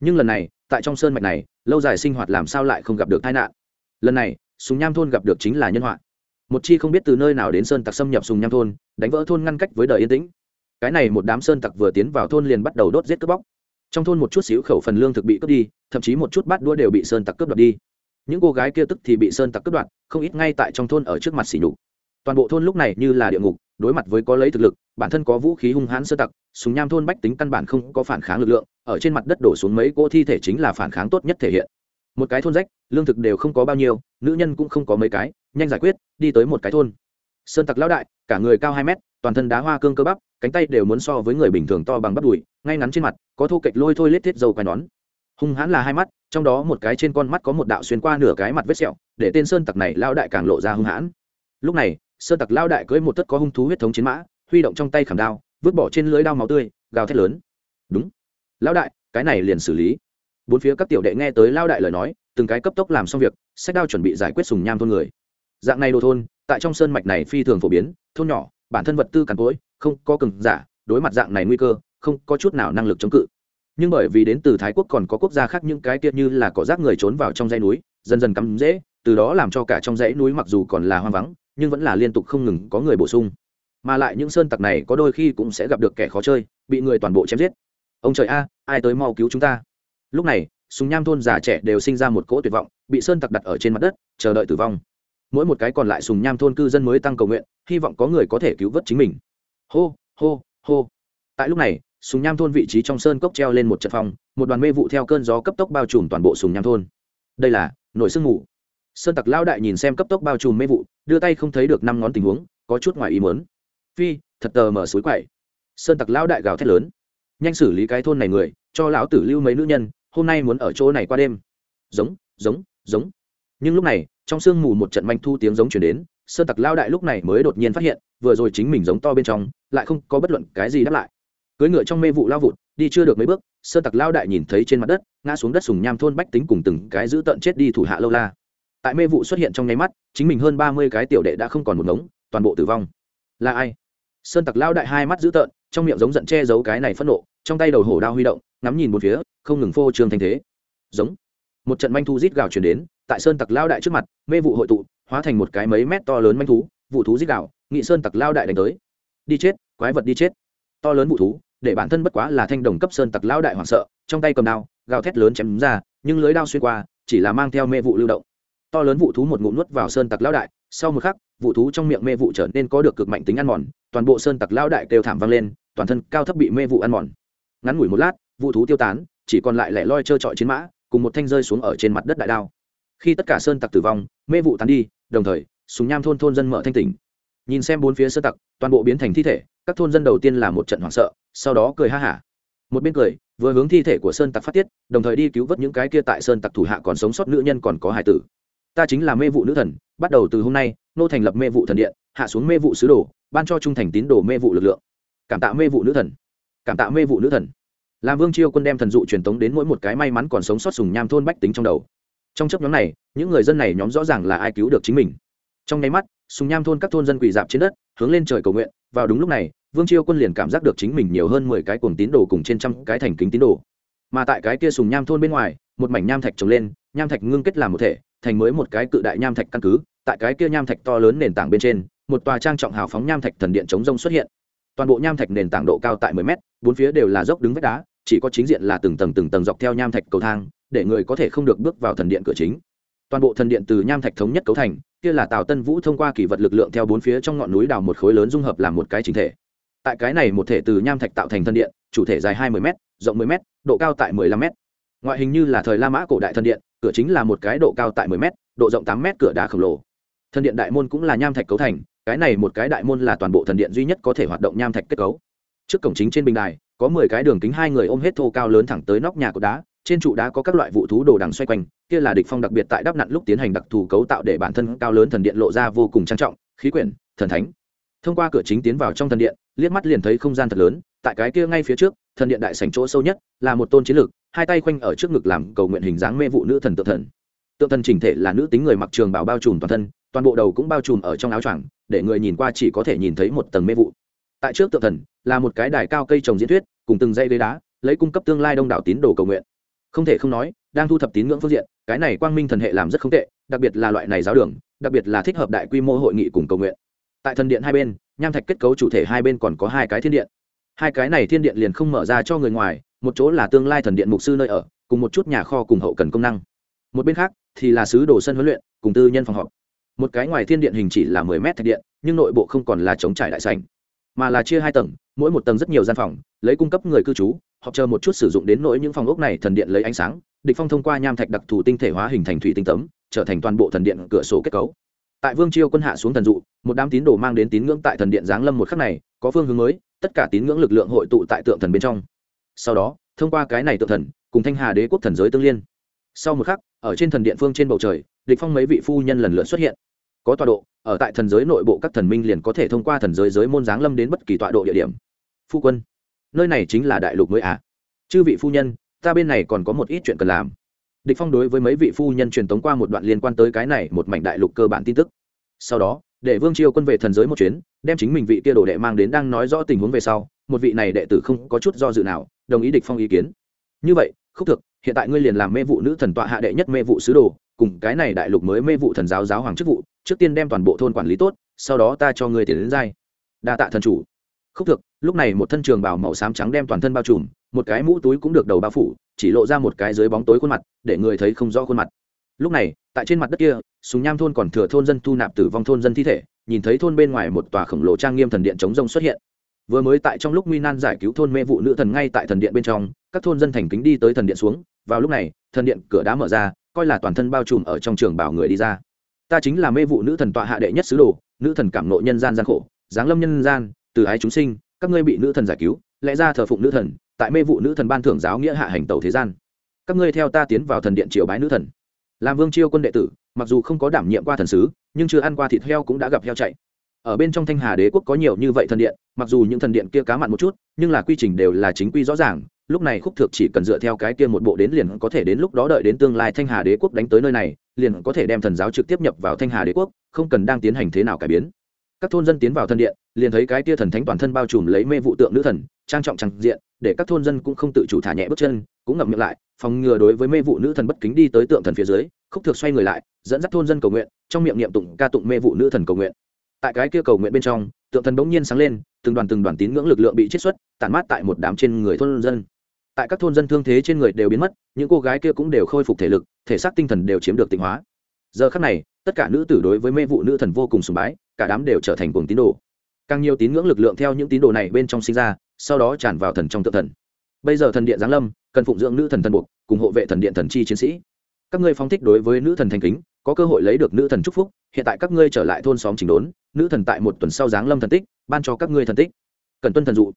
nhưng lần này, tại trong sơn mạch này, lâu dài sinh hoạt làm sao lại không gặp được tai nạn? Lần này, sùng nham thôn gặp được chính là nhân họa. Một chi không biết từ nơi nào đến sơn tặc xâm nhập sùng nham thôn, đánh vỡ thôn ngăn cách với đời yên tĩnh. Cái này một đám sơn tặc vừa tiến vào thôn liền bắt đầu đốt giết cướp bóc. Trong thôn một chút xíu khẩu phần lương thực bị cướp đi, thậm chí một chút bát đũa đều bị sơn tặc cướp đoạt đi. Những cô gái kia tức thì bị sơn tặc cướp đoạt, không ít ngay tại trong thôn ở trước mặt xỉ nhục. Toàn bộ thôn lúc này như là địa ngục đối mặt với có lấy thực lực, bản thân có vũ khí hung hãn sơ tặc, súng nham thôn bách tính căn bản không có phản kháng lực lượng, ở trên mặt đất đổ xuống mấy cỗ thi thể chính là phản kháng tốt nhất thể hiện. Một cái thôn rách, lương thực đều không có bao nhiêu, nữ nhân cũng không có mấy cái, nhanh giải quyết, đi tới một cái thôn. Sơn tặc lão đại, cả người cao hai mét, toàn thân đá hoa cương cơ bắp, cánh tay đều muốn so với người bình thường to bằng bắp đùi, ngay ngắn trên mặt, có thô kệch lôi thôi lết thiết dầu quai nón. Hung hãn là hai mắt, trong đó một cái trên con mắt có một đạo xuyên qua nửa cái mặt vết sẹo, để tên sơn tặc này lao đại càng lộ ra hung hãn. Lúc này sơn tặc lao đại cưỡi một tất có hung thú huyết thống chiến mã, huy động trong tay khảm đao, vứt bỏ trên lưới đao máu tươi, gào thét lớn. Đúng. Lao đại, cái này liền xử lý. Bốn phía các tiểu đệ nghe tới lao đại lời nói, từng cái cấp tốc làm xong việc, sách đao chuẩn bị giải quyết sùng nham thôn người. Dạng này đồ thôn, tại trong sơn mạch này phi thường phổ biến, thôn nhỏ, bản thân vật tư càn cối không có cừng giả, đối mặt dạng này nguy cơ, không có chút nào năng lực chống cự. Nhưng bởi vì đến từ thái quốc còn có quốc gia khác những cái tiết như là có rác người trốn vào trong dãy núi, dần dần cắm dễ từ đó làm cho cả trong dãy núi mặc dù còn là hoang vắng nhưng vẫn là liên tục không ngừng có người bổ sung. Mà lại những sơn tặc này có đôi khi cũng sẽ gặp được kẻ khó chơi, bị người toàn bộ chém giết. Ông trời a, ai tới mau cứu chúng ta? Lúc này, súng nham thôn già trẻ đều sinh ra một cỗ tuyệt vọng, bị sơn tặc đặt ở trên mặt đất, chờ đợi tử vong. Mỗi một cái còn lại sùng nham thôn cư dân mới tăng cầu nguyện, hy vọng có người có thể cứu vớt chính mình. Hô hô hô. Tại lúc này sùng nham thôn vị trí trong sơn cốc treo lên một trận phòng một đoàn mê vụ theo cơn gió cấp tốc bao trùm toàn bộ sùng nham thôn. Đây là nổi sương mù sơn tặc lao đại nhìn xem cấp tốc bao trùm mê vụ, đưa tay không thấy được năm ngón tình huống, có chút ngoài ý muốn. phi, thật tờ mở suối quậy. Sơn tặc lao đại gào thét lớn. Nhanh xử lý cái thôn này người, cho lão tử lưu mấy nữ nhân, hôm nay muốn ở chỗ này qua đêm. Giống giống giống. Nhưng lúc này, trong sương mù một trận manh thu tiếng giống chuyển đến, sơn tặc lao đại lúc này mới đột nhiên phát hiện, vừa rồi chính mình giống to bên trong, lại không có bất luận cái gì đáp lại. Cưới ngựa trong mê vụ lao vụt, đi chưa được mấy bước, sơn tặc lao đại nhìn thấy trên mặt đất, ngã xuống đất sùng nham thôn bách tính cùng từng cái giữ tận chết đi thủ hạ lâu la tại mê vụ xuất hiện trong nháy mắt, chính mình hơn ba mươi cái tiểu đệ đã không còn một ngống, toàn bộ tử vong. Là ai? Sơn tặc lao đại hai mắt dữ tợn, trong miệng giống giận che giấu cái này phẫn nộ, trong tay đầu hổ đao huy động, ngắm nhìn một phía, không ngừng phô trương thanh thế. Giống. Một trận manh thu rít gào chuyển đến, tại sơn tặc lao đại trước mặt, mê vụ hội tụ, hóa thành một cái mấy mét to lớn manh thú, vụ thú rít gào, nghị sơn tặc lao đại đánh tới. Đi chết, quái vật đi chết. To lớn vụ thú, để bản thân bất quá là thanh đồng cấp sơn tặc lao đại hoảng sợ, trong tay cầm đao, gào thét lớn chém ra, nhưng lưới đao xuyên qua, chỉ là mang theo mê vụ lưu động to lớn vụ thú một ngụm nuốt vào sơn tặc lão đại, sau một khắc, vụ thú trong miệng mê vụ trở nên có được cực mạnh tính ăn mòn, toàn bộ sơn tặc lão đại kêu thảm vang lên, toàn thân cao thấp bị mê vụ ăn mòn. Ngắn ngủi một lát, vụ thú tiêu tán, chỉ còn lại lẻ loi trơ trọi chiến mã, cùng một thanh rơi xuống ở trên mặt đất đại đao. Khi tất cả sơn tặc tử vong, mê vụ tán đi, đồng thời, súng nham thôn thôn dân mở thanh tỉnh. Nhìn xem bốn phía sơn tặc, toàn bộ biến thành thi thể, các thôn dân đầu tiên là một trận hoảng sợ, sau đó cười ha hả. Một bên cười, vừa hướng thi thể của sơn tặc phát tiết, đồng thời đi cứu vớt những cái kia tại sơn tặc thủ hạ còn sống sót nữ nhân còn có hải tử ta chính là mê vụ nữ thần, bắt đầu từ hôm nay, nô thành lập mê vụ thần điện, hạ xuống mê vụ sứ đồ, ban cho trung thành tín đồ mê vụ lực lượng. Cảm tạ mê vụ nữ thần. Cảm tạ mê vụ nữ thần. Làm vương chiêu quân đem thần dụ truyền tống đến mỗi một cái may mắn còn sống sót sùng nham thôn bách tính trong đầu. Trong chấp nhóm này, những người dân này nhóm rõ ràng là ai cứu được chính mình. Trong nháy mắt, sùng nham thôn các thôn dân quỳ dạp trên đất, hướng lên trời cầu nguyện. Vào đúng lúc này, vương chiêu quân liền cảm giác được chính mình nhiều hơn mười cái cuồng tín đồ cùng trên trăm cái thành kính tín đồ. Mà tại cái kia sùng nham thôn bên ngoài, một mảnh nham thạch trồng lên, nham thạch ngưng kết làm một thể thành mới một cái cự đại nham thạch căn cứ, tại cái kia nham thạch to lớn nền tảng bên trên, một tòa trang trọng hào phóng nham thạch thần điện chống rông xuất hiện. Toàn bộ nham thạch nền tảng độ cao tại mười mét, bốn phía đều là dốc đứng vách đá, chỉ có chính diện là từng tầng từng tầng dọc theo nham thạch cầu thang, để người có thể không được bước vào thần điện cửa chính. Toàn bộ thần điện từ nham thạch thống nhất cấu thành, kia là tào tân vũ thông qua kỳ vật lực lượng theo bốn phía trong ngọn núi đào một khối lớn dung hợp làm một cái chính thể. Tại cái này một thể từ nham thạch tạo thành thần điện, chủ thể dài hai mươi m rộng 10 m độ cao tại 15 m ngoại hình như là thời la mã cổ đại thần điện cửa chính là một cái độ cao tại 10 m độ rộng tám m cửa đá khổng lồ. Thần điện đại môn cũng là nham thạch cấu thành, cái này một cái đại môn là toàn bộ thần điện duy nhất có thể hoạt động nham thạch kết cấu. Trước cổng chính trên bình đài, có mười cái đường kính hai người ôm hết thô cao lớn thẳng tới nóc nhà của đá, trên trụ đá có các loại vụ thú đồ đằng xoay quanh, kia là địch phong đặc biệt tại đắp nặn lúc tiến hành đặc thù cấu tạo để bản thân cao lớn thần điện lộ ra vô cùng trang trọng, khí quyển, thần thánh. Thông qua cửa chính tiến vào trong thần điện, liếc mắt liền thấy không gian thật lớn, tại cái kia ngay phía trước, thần điện đại sảnh chỗ sâu nhất là một tôn chiến lược hai tay khoanh ở trước ngực làm cầu nguyện hình dáng mê vụ nữ thần tự thần. Tượng thần chỉnh thể là nữ tính người mặc trường bảo bao trùm toàn thân, toàn bộ đầu cũng bao trùm ở trong áo choàng, để người nhìn qua chỉ có thể nhìn thấy một tầng mê vụ. Tại trước tượng thần, là một cái đài cao cây trồng diễn thuyết, cùng từng dây ghế đá, lấy cung cấp tương lai đông đảo tín đồ cầu nguyện. Không thể không nói, đang thu thập tín ngưỡng phương diện, cái này quang minh thần hệ làm rất không tệ, đặc biệt là loại này giáo đường, đặc biệt là thích hợp đại quy mô hội nghị cùng cầu nguyện. Tại thần điện hai bên, nham thạch kết cấu chủ thể hai bên còn có hai cái thiên điện. Hai cái này thiên điện liền không mở ra cho người ngoài một chỗ là tương lai thần điện mục sư nơi ở, cùng một chút nhà kho cùng hậu cần công năng. Một bên khác thì là sứ đồ sân huấn luyện, cùng tư nhân phòng họp. Một cái ngoài thiên điện hình chỉ là mười mét thạch điện, nhưng nội bộ không còn là chống trải đại sành mà là chia hai tầng, mỗi một tầng rất nhiều gian phòng, lấy cung cấp người cư trú hoặc chờ một chút sử dụng đến nỗi những phòng ốc này thần điện lấy ánh sáng, địch phong thông qua nham thạch đặc thù tinh thể hóa hình thành thủy tinh tấm, trở thành toàn bộ thần điện cửa sổ kết cấu. Tại vương chiêu quân hạ xuống thần dụ, một đám tín đồ mang đến tín ngưỡng tại thần điện giáng lâm một khắc này, có phương hướng mới, tất cả tín ngưỡng lực lượng hội tụ tại tượng thần bên trong sau đó, thông qua cái này tự thần, cùng thanh hà đế quốc thần giới tương liên. Sau một khắc, ở trên thần điện phương trên bầu trời, địch phong mấy vị phu nhân lần lượt xuất hiện. Có tọa độ, ở tại thần giới nội bộ các thần minh liền có thể thông qua thần giới giới môn giáng lâm đến bất kỳ tọa độ địa điểm. Phu quân, nơi này chính là đại lục mới à? Chư vị phu nhân, ta bên này còn có một ít chuyện cần làm. Địch phong đối với mấy vị phu nhân truyền tống qua một đoạn liên quan tới cái này một mảnh đại lục cơ bản tin tức. Sau đó, để vương triều quân về thần giới một chuyến, đem chính mình vị kia đồ đệ mang đến đang nói rõ tình huống về sau một vị này đệ tử không có chút do dự nào, đồng ý địch phong ý kiến. Như vậy, khúc thực, hiện tại ngươi liền làm mê vụ nữ thần tọa hạ đệ nhất mê vụ sứ đồ, cùng cái này đại lục mới mê vụ thần giáo giáo hoàng chức vụ, trước tiên đem toàn bộ thôn quản lý tốt, sau đó ta cho ngươi tiền đến giai đa tạ thần chủ. Khúc thực, lúc này một thân trường bào màu xám trắng đem toàn thân bao trùm, một cái mũ túi cũng được đầu bao phủ, chỉ lộ ra một cái dưới bóng tối khuôn mặt, để người thấy không rõ khuôn mặt. Lúc này, tại trên mặt đất kia súng nham thôn còn thừa thôn dân thu nạp tử vong thôn dân thi thể, nhìn thấy thôn bên ngoài một tòa khổng lồ trang nghiêm thần điện chống rông xuất hiện vừa mới tại trong lúc nguy nan giải cứu thôn mê vụ nữ thần ngay tại thần điện bên trong, các thôn dân thành kính đi tới thần điện xuống. Vào lúc này, thần điện cửa đá mở ra, coi là toàn thân bao trùm ở trong trường bảo người đi ra. Ta chính là mê vụ nữ thần tọa hạ đệ nhất sứ đồ, nữ thần cảm nộ nhân gian gian khổ, giáng lâm nhân gian, từ ái chúng sinh, các ngươi bị nữ thần giải cứu, lẽ ra thờ phụng nữ thần, tại mê vụ nữ thần ban thưởng giáo nghĩa hạ hành tàu thế gian. Các ngươi theo ta tiến vào thần điện triều bái nữ thần. Làm vương chiêu quân đệ tử, mặc dù không có đảm nhiệm qua thần sứ, nhưng chưa ăn qua thịt heo cũng đã gặp heo chạy ở bên trong thanh hà đế quốc có nhiều như vậy thần điện, mặc dù những thần điện kia cá mặn một chút, nhưng là quy trình đều là chính quy rõ ràng. Lúc này khúc thực chỉ cần dựa theo cái kia một bộ đến liền có thể đến lúc đó đợi đến tương lai thanh hà đế quốc đánh tới nơi này, liền có thể đem thần giáo trực tiếp nhập vào thanh hà đế quốc, không cần đang tiến hành thế nào cải biến. Các thôn dân tiến vào thần điện, liền thấy cái kia thần thánh toàn thân bao trùm lấy mê vụ tượng nữ thần, trang trọng tràng diện, để các thôn dân cũng không tự chủ thả nhẹ bước chân, cũng ngậm miệng lại, phòng ngừa đối với mê vụ nữ thần bất kính đi tới tượng thần phía dưới. Khúc thực xoay người lại, dẫn dắt thôn dân cầu nguyện, trong miệng niệm tụng ca tụng mê vụ nữ thần cầu nguyện tại cái kia cầu nguyện bên trong, tượng thần bỗng nhiên sáng lên, từng đoàn từng đoàn tín ngưỡng lực lượng bị chiết xuất, tản mát tại một đám trên người thôn dân. Tại các thôn dân thương thế trên người đều biến mất, những cô gái kia cũng đều khôi phục thể lực, thể xác tinh thần đều chiếm được tịnh hóa. Giờ khắc này, tất cả nữ tử đối với mê vụ nữ thần vô cùng sùng bái, cả đám đều trở thành cuồng tín đồ. Càng nhiều tín ngưỡng lực lượng theo những tín đồ này bên trong sinh ra, sau đó tràn vào thần trong tự thần. Bây giờ thần điện giáng lâm, cần phụng dưỡng nữ thần thần buộc, cùng hộ vệ thần điện thần chi chiến sĩ. Các ngươi phóng thích đối với nữ thần thành kính, có cơ hội lấy được nữ thần chúc phúc, hiện tại các ngươi trở lại thôn xóm chỉnh đốn nữ thần tại một tuần sau giáng lâm thần tích, ban cho các ngươi thần tích. Cần tuân thần dụ.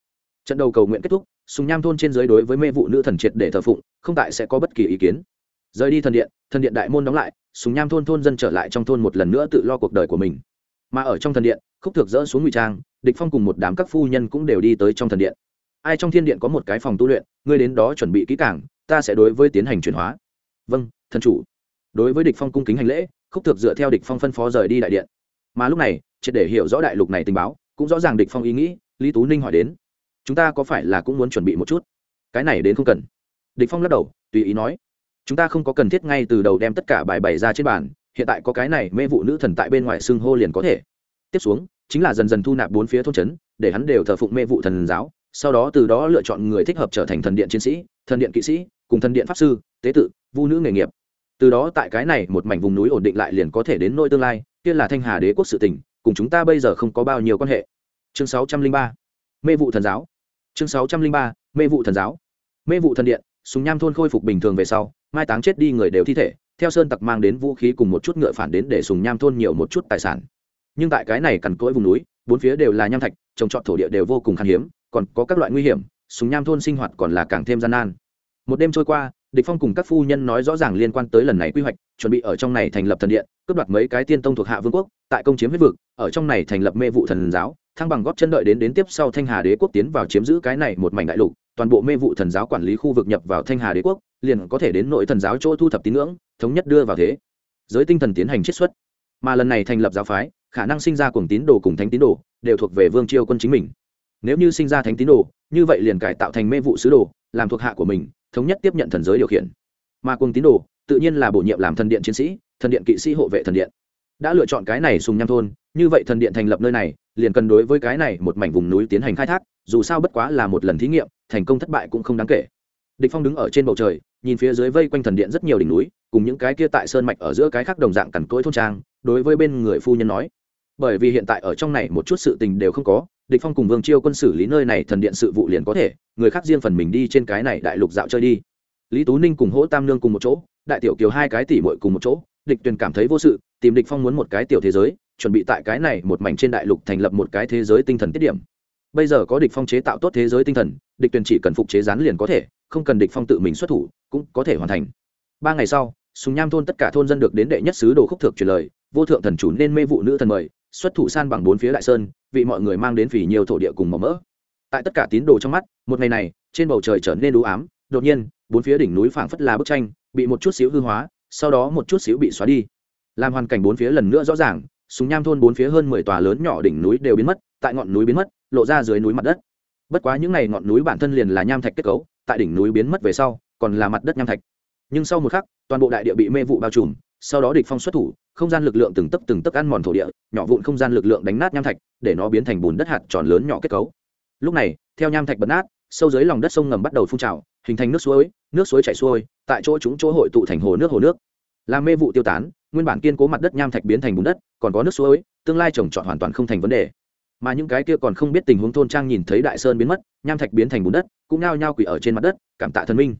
Trận đầu cầu nguyện kết thúc, sùng nham thôn trên dưới đối với mê vụ nữ thần triệt để thờ phụng, không tại sẽ có bất kỳ ý kiến. Rời đi thần điện thần điện đại môn đóng lại, sùng nham thôn thôn dân trở lại trong thôn một lần nữa tự lo cuộc đời của mình. Mà ở trong thần điện, khúc thực dỡ xuống ngụy trang, địch phong cùng một đám các phu nhân cũng đều đi tới trong thần điện. Ai trong thiên điện có một cái phòng tu luyện, ngươi đến đó chuẩn bị kỹ càng, ta sẽ đối với tiến hành chuyển hóa. Vâng thần chủ. Đối với địch phong cung kính hành lễ, khúc thực dựa theo địch phong phân phó rời đi đại điện. Mà lúc này triệt để hiểu rõ đại lục này tình báo, cũng rõ ràng địch phong ý nghĩ, lý tú ninh hỏi đến. Chúng ta có phải là cũng muốn chuẩn bị một chút? Cái này đến không cần. Địch phong lắc đầu, tùy ý nói. Chúng ta không có cần thiết ngay từ đầu đem tất cả bài bày ra trên bàn, hiện tại có cái này mê vụ nữ thần tại bên ngoài xưng hô liền có thể. Tiếp xuống, chính là dần dần thu nạp bốn phía thôn trấn, để hắn đều thờ phụng mê vụ thần giáo, sau đó từ đó lựa chọn người thích hợp trở thành thần điện chiến sĩ, thần điện kỵ sĩ, cùng thần điện pháp sư, tế tự, vu nữ nghề nghiệp. Từ đó tại cái này một mảnh vùng núi ổn định lại liền có thể đến nỗi tương lai, kia là thanh hà đế quốc sự tỉnh cùng chúng ta bây giờ không có bao nhiêu quan hệ. Chương sáu trăm linh ba, mê vụ thần giáo. Chương sáu trăm linh ba, mê vụ thần giáo. Mê vụ thần điện súng nham thôn khôi phục bình thường về sau, mai táng chết đi người đều thi thể, theo sơn tặc mang đến vũ khí cùng một chút ngựa phản đến để sùng nham thôn nhiều một chút tài sản. Nhưng tại cái này cằn cỗi vùng núi, bốn phía đều là nham thạch, trồng trọt thổ địa đều vô cùng khan hiếm, còn có các loại nguy hiểm súng nham thôn sinh hoạt còn là càng thêm gian nan. Một đêm trôi qua địch phong cùng các phu nhân nói rõ ràng liên quan tới lần này quy hoạch, chuẩn bị ở trong này thành lập thần điện, cướp đoạt mấy cái tiên tông thuộc hạ vương quốc, tại công chiếm huyết vực, ở trong này thành lập mê vụ thần giáo, thăng bằng góp chân đợi đến đến tiếp sau thanh hà đế quốc tiến vào chiếm giữ cái này một mảnh đại lục, toàn bộ mê vụ thần giáo quản lý khu vực nhập vào thanh hà đế quốc, liền có thể đến nội thần giáo chỗ thu thập tín ngưỡng, thống nhất đưa vào thế. Giới tinh thần tiến hành chiết xuất. Mà lần này thành lập giáo phái, khả năng sinh ra cùng tín đồ cùng thánh tín đồ, đều thuộc về vương triều quân chính mình. Nếu như sinh ra thánh tín đồ, như vậy liền cải tạo thành mê vụ sứ đồ làm thuộc hạ của mình, thống nhất tiếp nhận thần giới điều khiển. Mà cùng tín đồ, tự nhiên là bổ nhiệm làm thần điện chiến sĩ, thần điện kỵ sĩ hộ vệ thần điện. Đã lựa chọn cái này sùng nham thôn, như vậy thần điện thành lập nơi này, liền cần đối với cái này một mảnh vùng núi tiến hành khai thác, dù sao bất quá là một lần thí nghiệm, thành công thất bại cũng không đáng kể. Địch phong đứng ở trên bầu trời, nhìn phía dưới vây quanh thần điện rất nhiều đỉnh núi, cùng những cái kia tại sơn mạch ở giữa cái khác đồng dạng cằn cỗi thôn trang, đối với bên người phu nhân nói bởi vì hiện tại ở trong này một chút sự tình đều không có, địch phong cùng vương chiêu quân xử lý nơi này thần điện sự vụ liền có thể, người khác riêng phần mình đi trên cái này đại lục dạo chơi đi. Lý tú ninh cùng hỗ tam nương cùng một chỗ, đại tiểu kiều hai cái tỷ muội cùng một chỗ, địch tuyền cảm thấy vô sự, tìm địch phong muốn một cái tiểu thế giới, chuẩn bị tại cái này một mảnh trên đại lục thành lập một cái thế giới tinh thần tiết điểm. Bây giờ có địch phong chế tạo tốt thế giới tinh thần, địch tuyền chỉ cần phục chế rán liền có thể, không cần địch phong tự mình xuất thủ, cũng có thể hoàn thành. Ba ngày sau, sùng nham thôn tất cả thôn dân được đến đệ nhất sứ đồ khúc thượng truyền lời, vô thượng thần chủ nên mê vụ nữ thần mời xuất thủ san bằng bốn phía đại sơn, vì mọi người mang đến vì nhiều thổ địa cùng màu mỡ. Tại tất cả tín đồ trong mắt, một ngày này, trên bầu trời trở nên đũ ám. Đột nhiên, bốn phía đỉnh núi phảng phất là bức tranh, bị một chút xíu hư hóa, sau đó một chút xíu bị xóa đi. Làm hoàn cảnh bốn phía lần nữa rõ ràng, súng nham thôn bốn phía hơn mười tòa lớn nhỏ đỉnh núi đều biến mất, tại ngọn núi biến mất, lộ ra dưới núi mặt đất. Bất quá những n à y ngọn núi bản thân liền là nham thạch kết cấu, tại đỉnh núi biến mất về sau, còn là mặt đất nham thạch. Nhưng sau một khắc, toàn bộ đại địa bị mê vụ bao trùm sau đó địch phong xuất thủ, không gian lực lượng từng tấc từng tấc ăn mòn thổ địa, nhỏ vụn không gian lực lượng đánh nát nham thạch, để nó biến thành bùn đất hạt tròn lớn nhỏ kết cấu. Lúc này, theo nham thạch bật nát, sâu dưới lòng đất sông ngầm bắt đầu phun trào, hình thành nước suối nước suối chảy xuôi, tại chỗ chúng chỗ hội tụ thành hồ nước hồ nước. Làm mê vụ tiêu tán, nguyên bản kiên cố mặt đất nham thạch biến thành bùn đất, còn có nước suối, tương lai trồng trọt hoàn toàn không thành vấn đề. Mà những cái kia còn không biết tình huống thôn trang nhìn thấy đại sơn biến mất, nham thạch biến thành bùn đất, cũng nao nhao quỷ ở trên mặt đất, cảm tạ thần minh.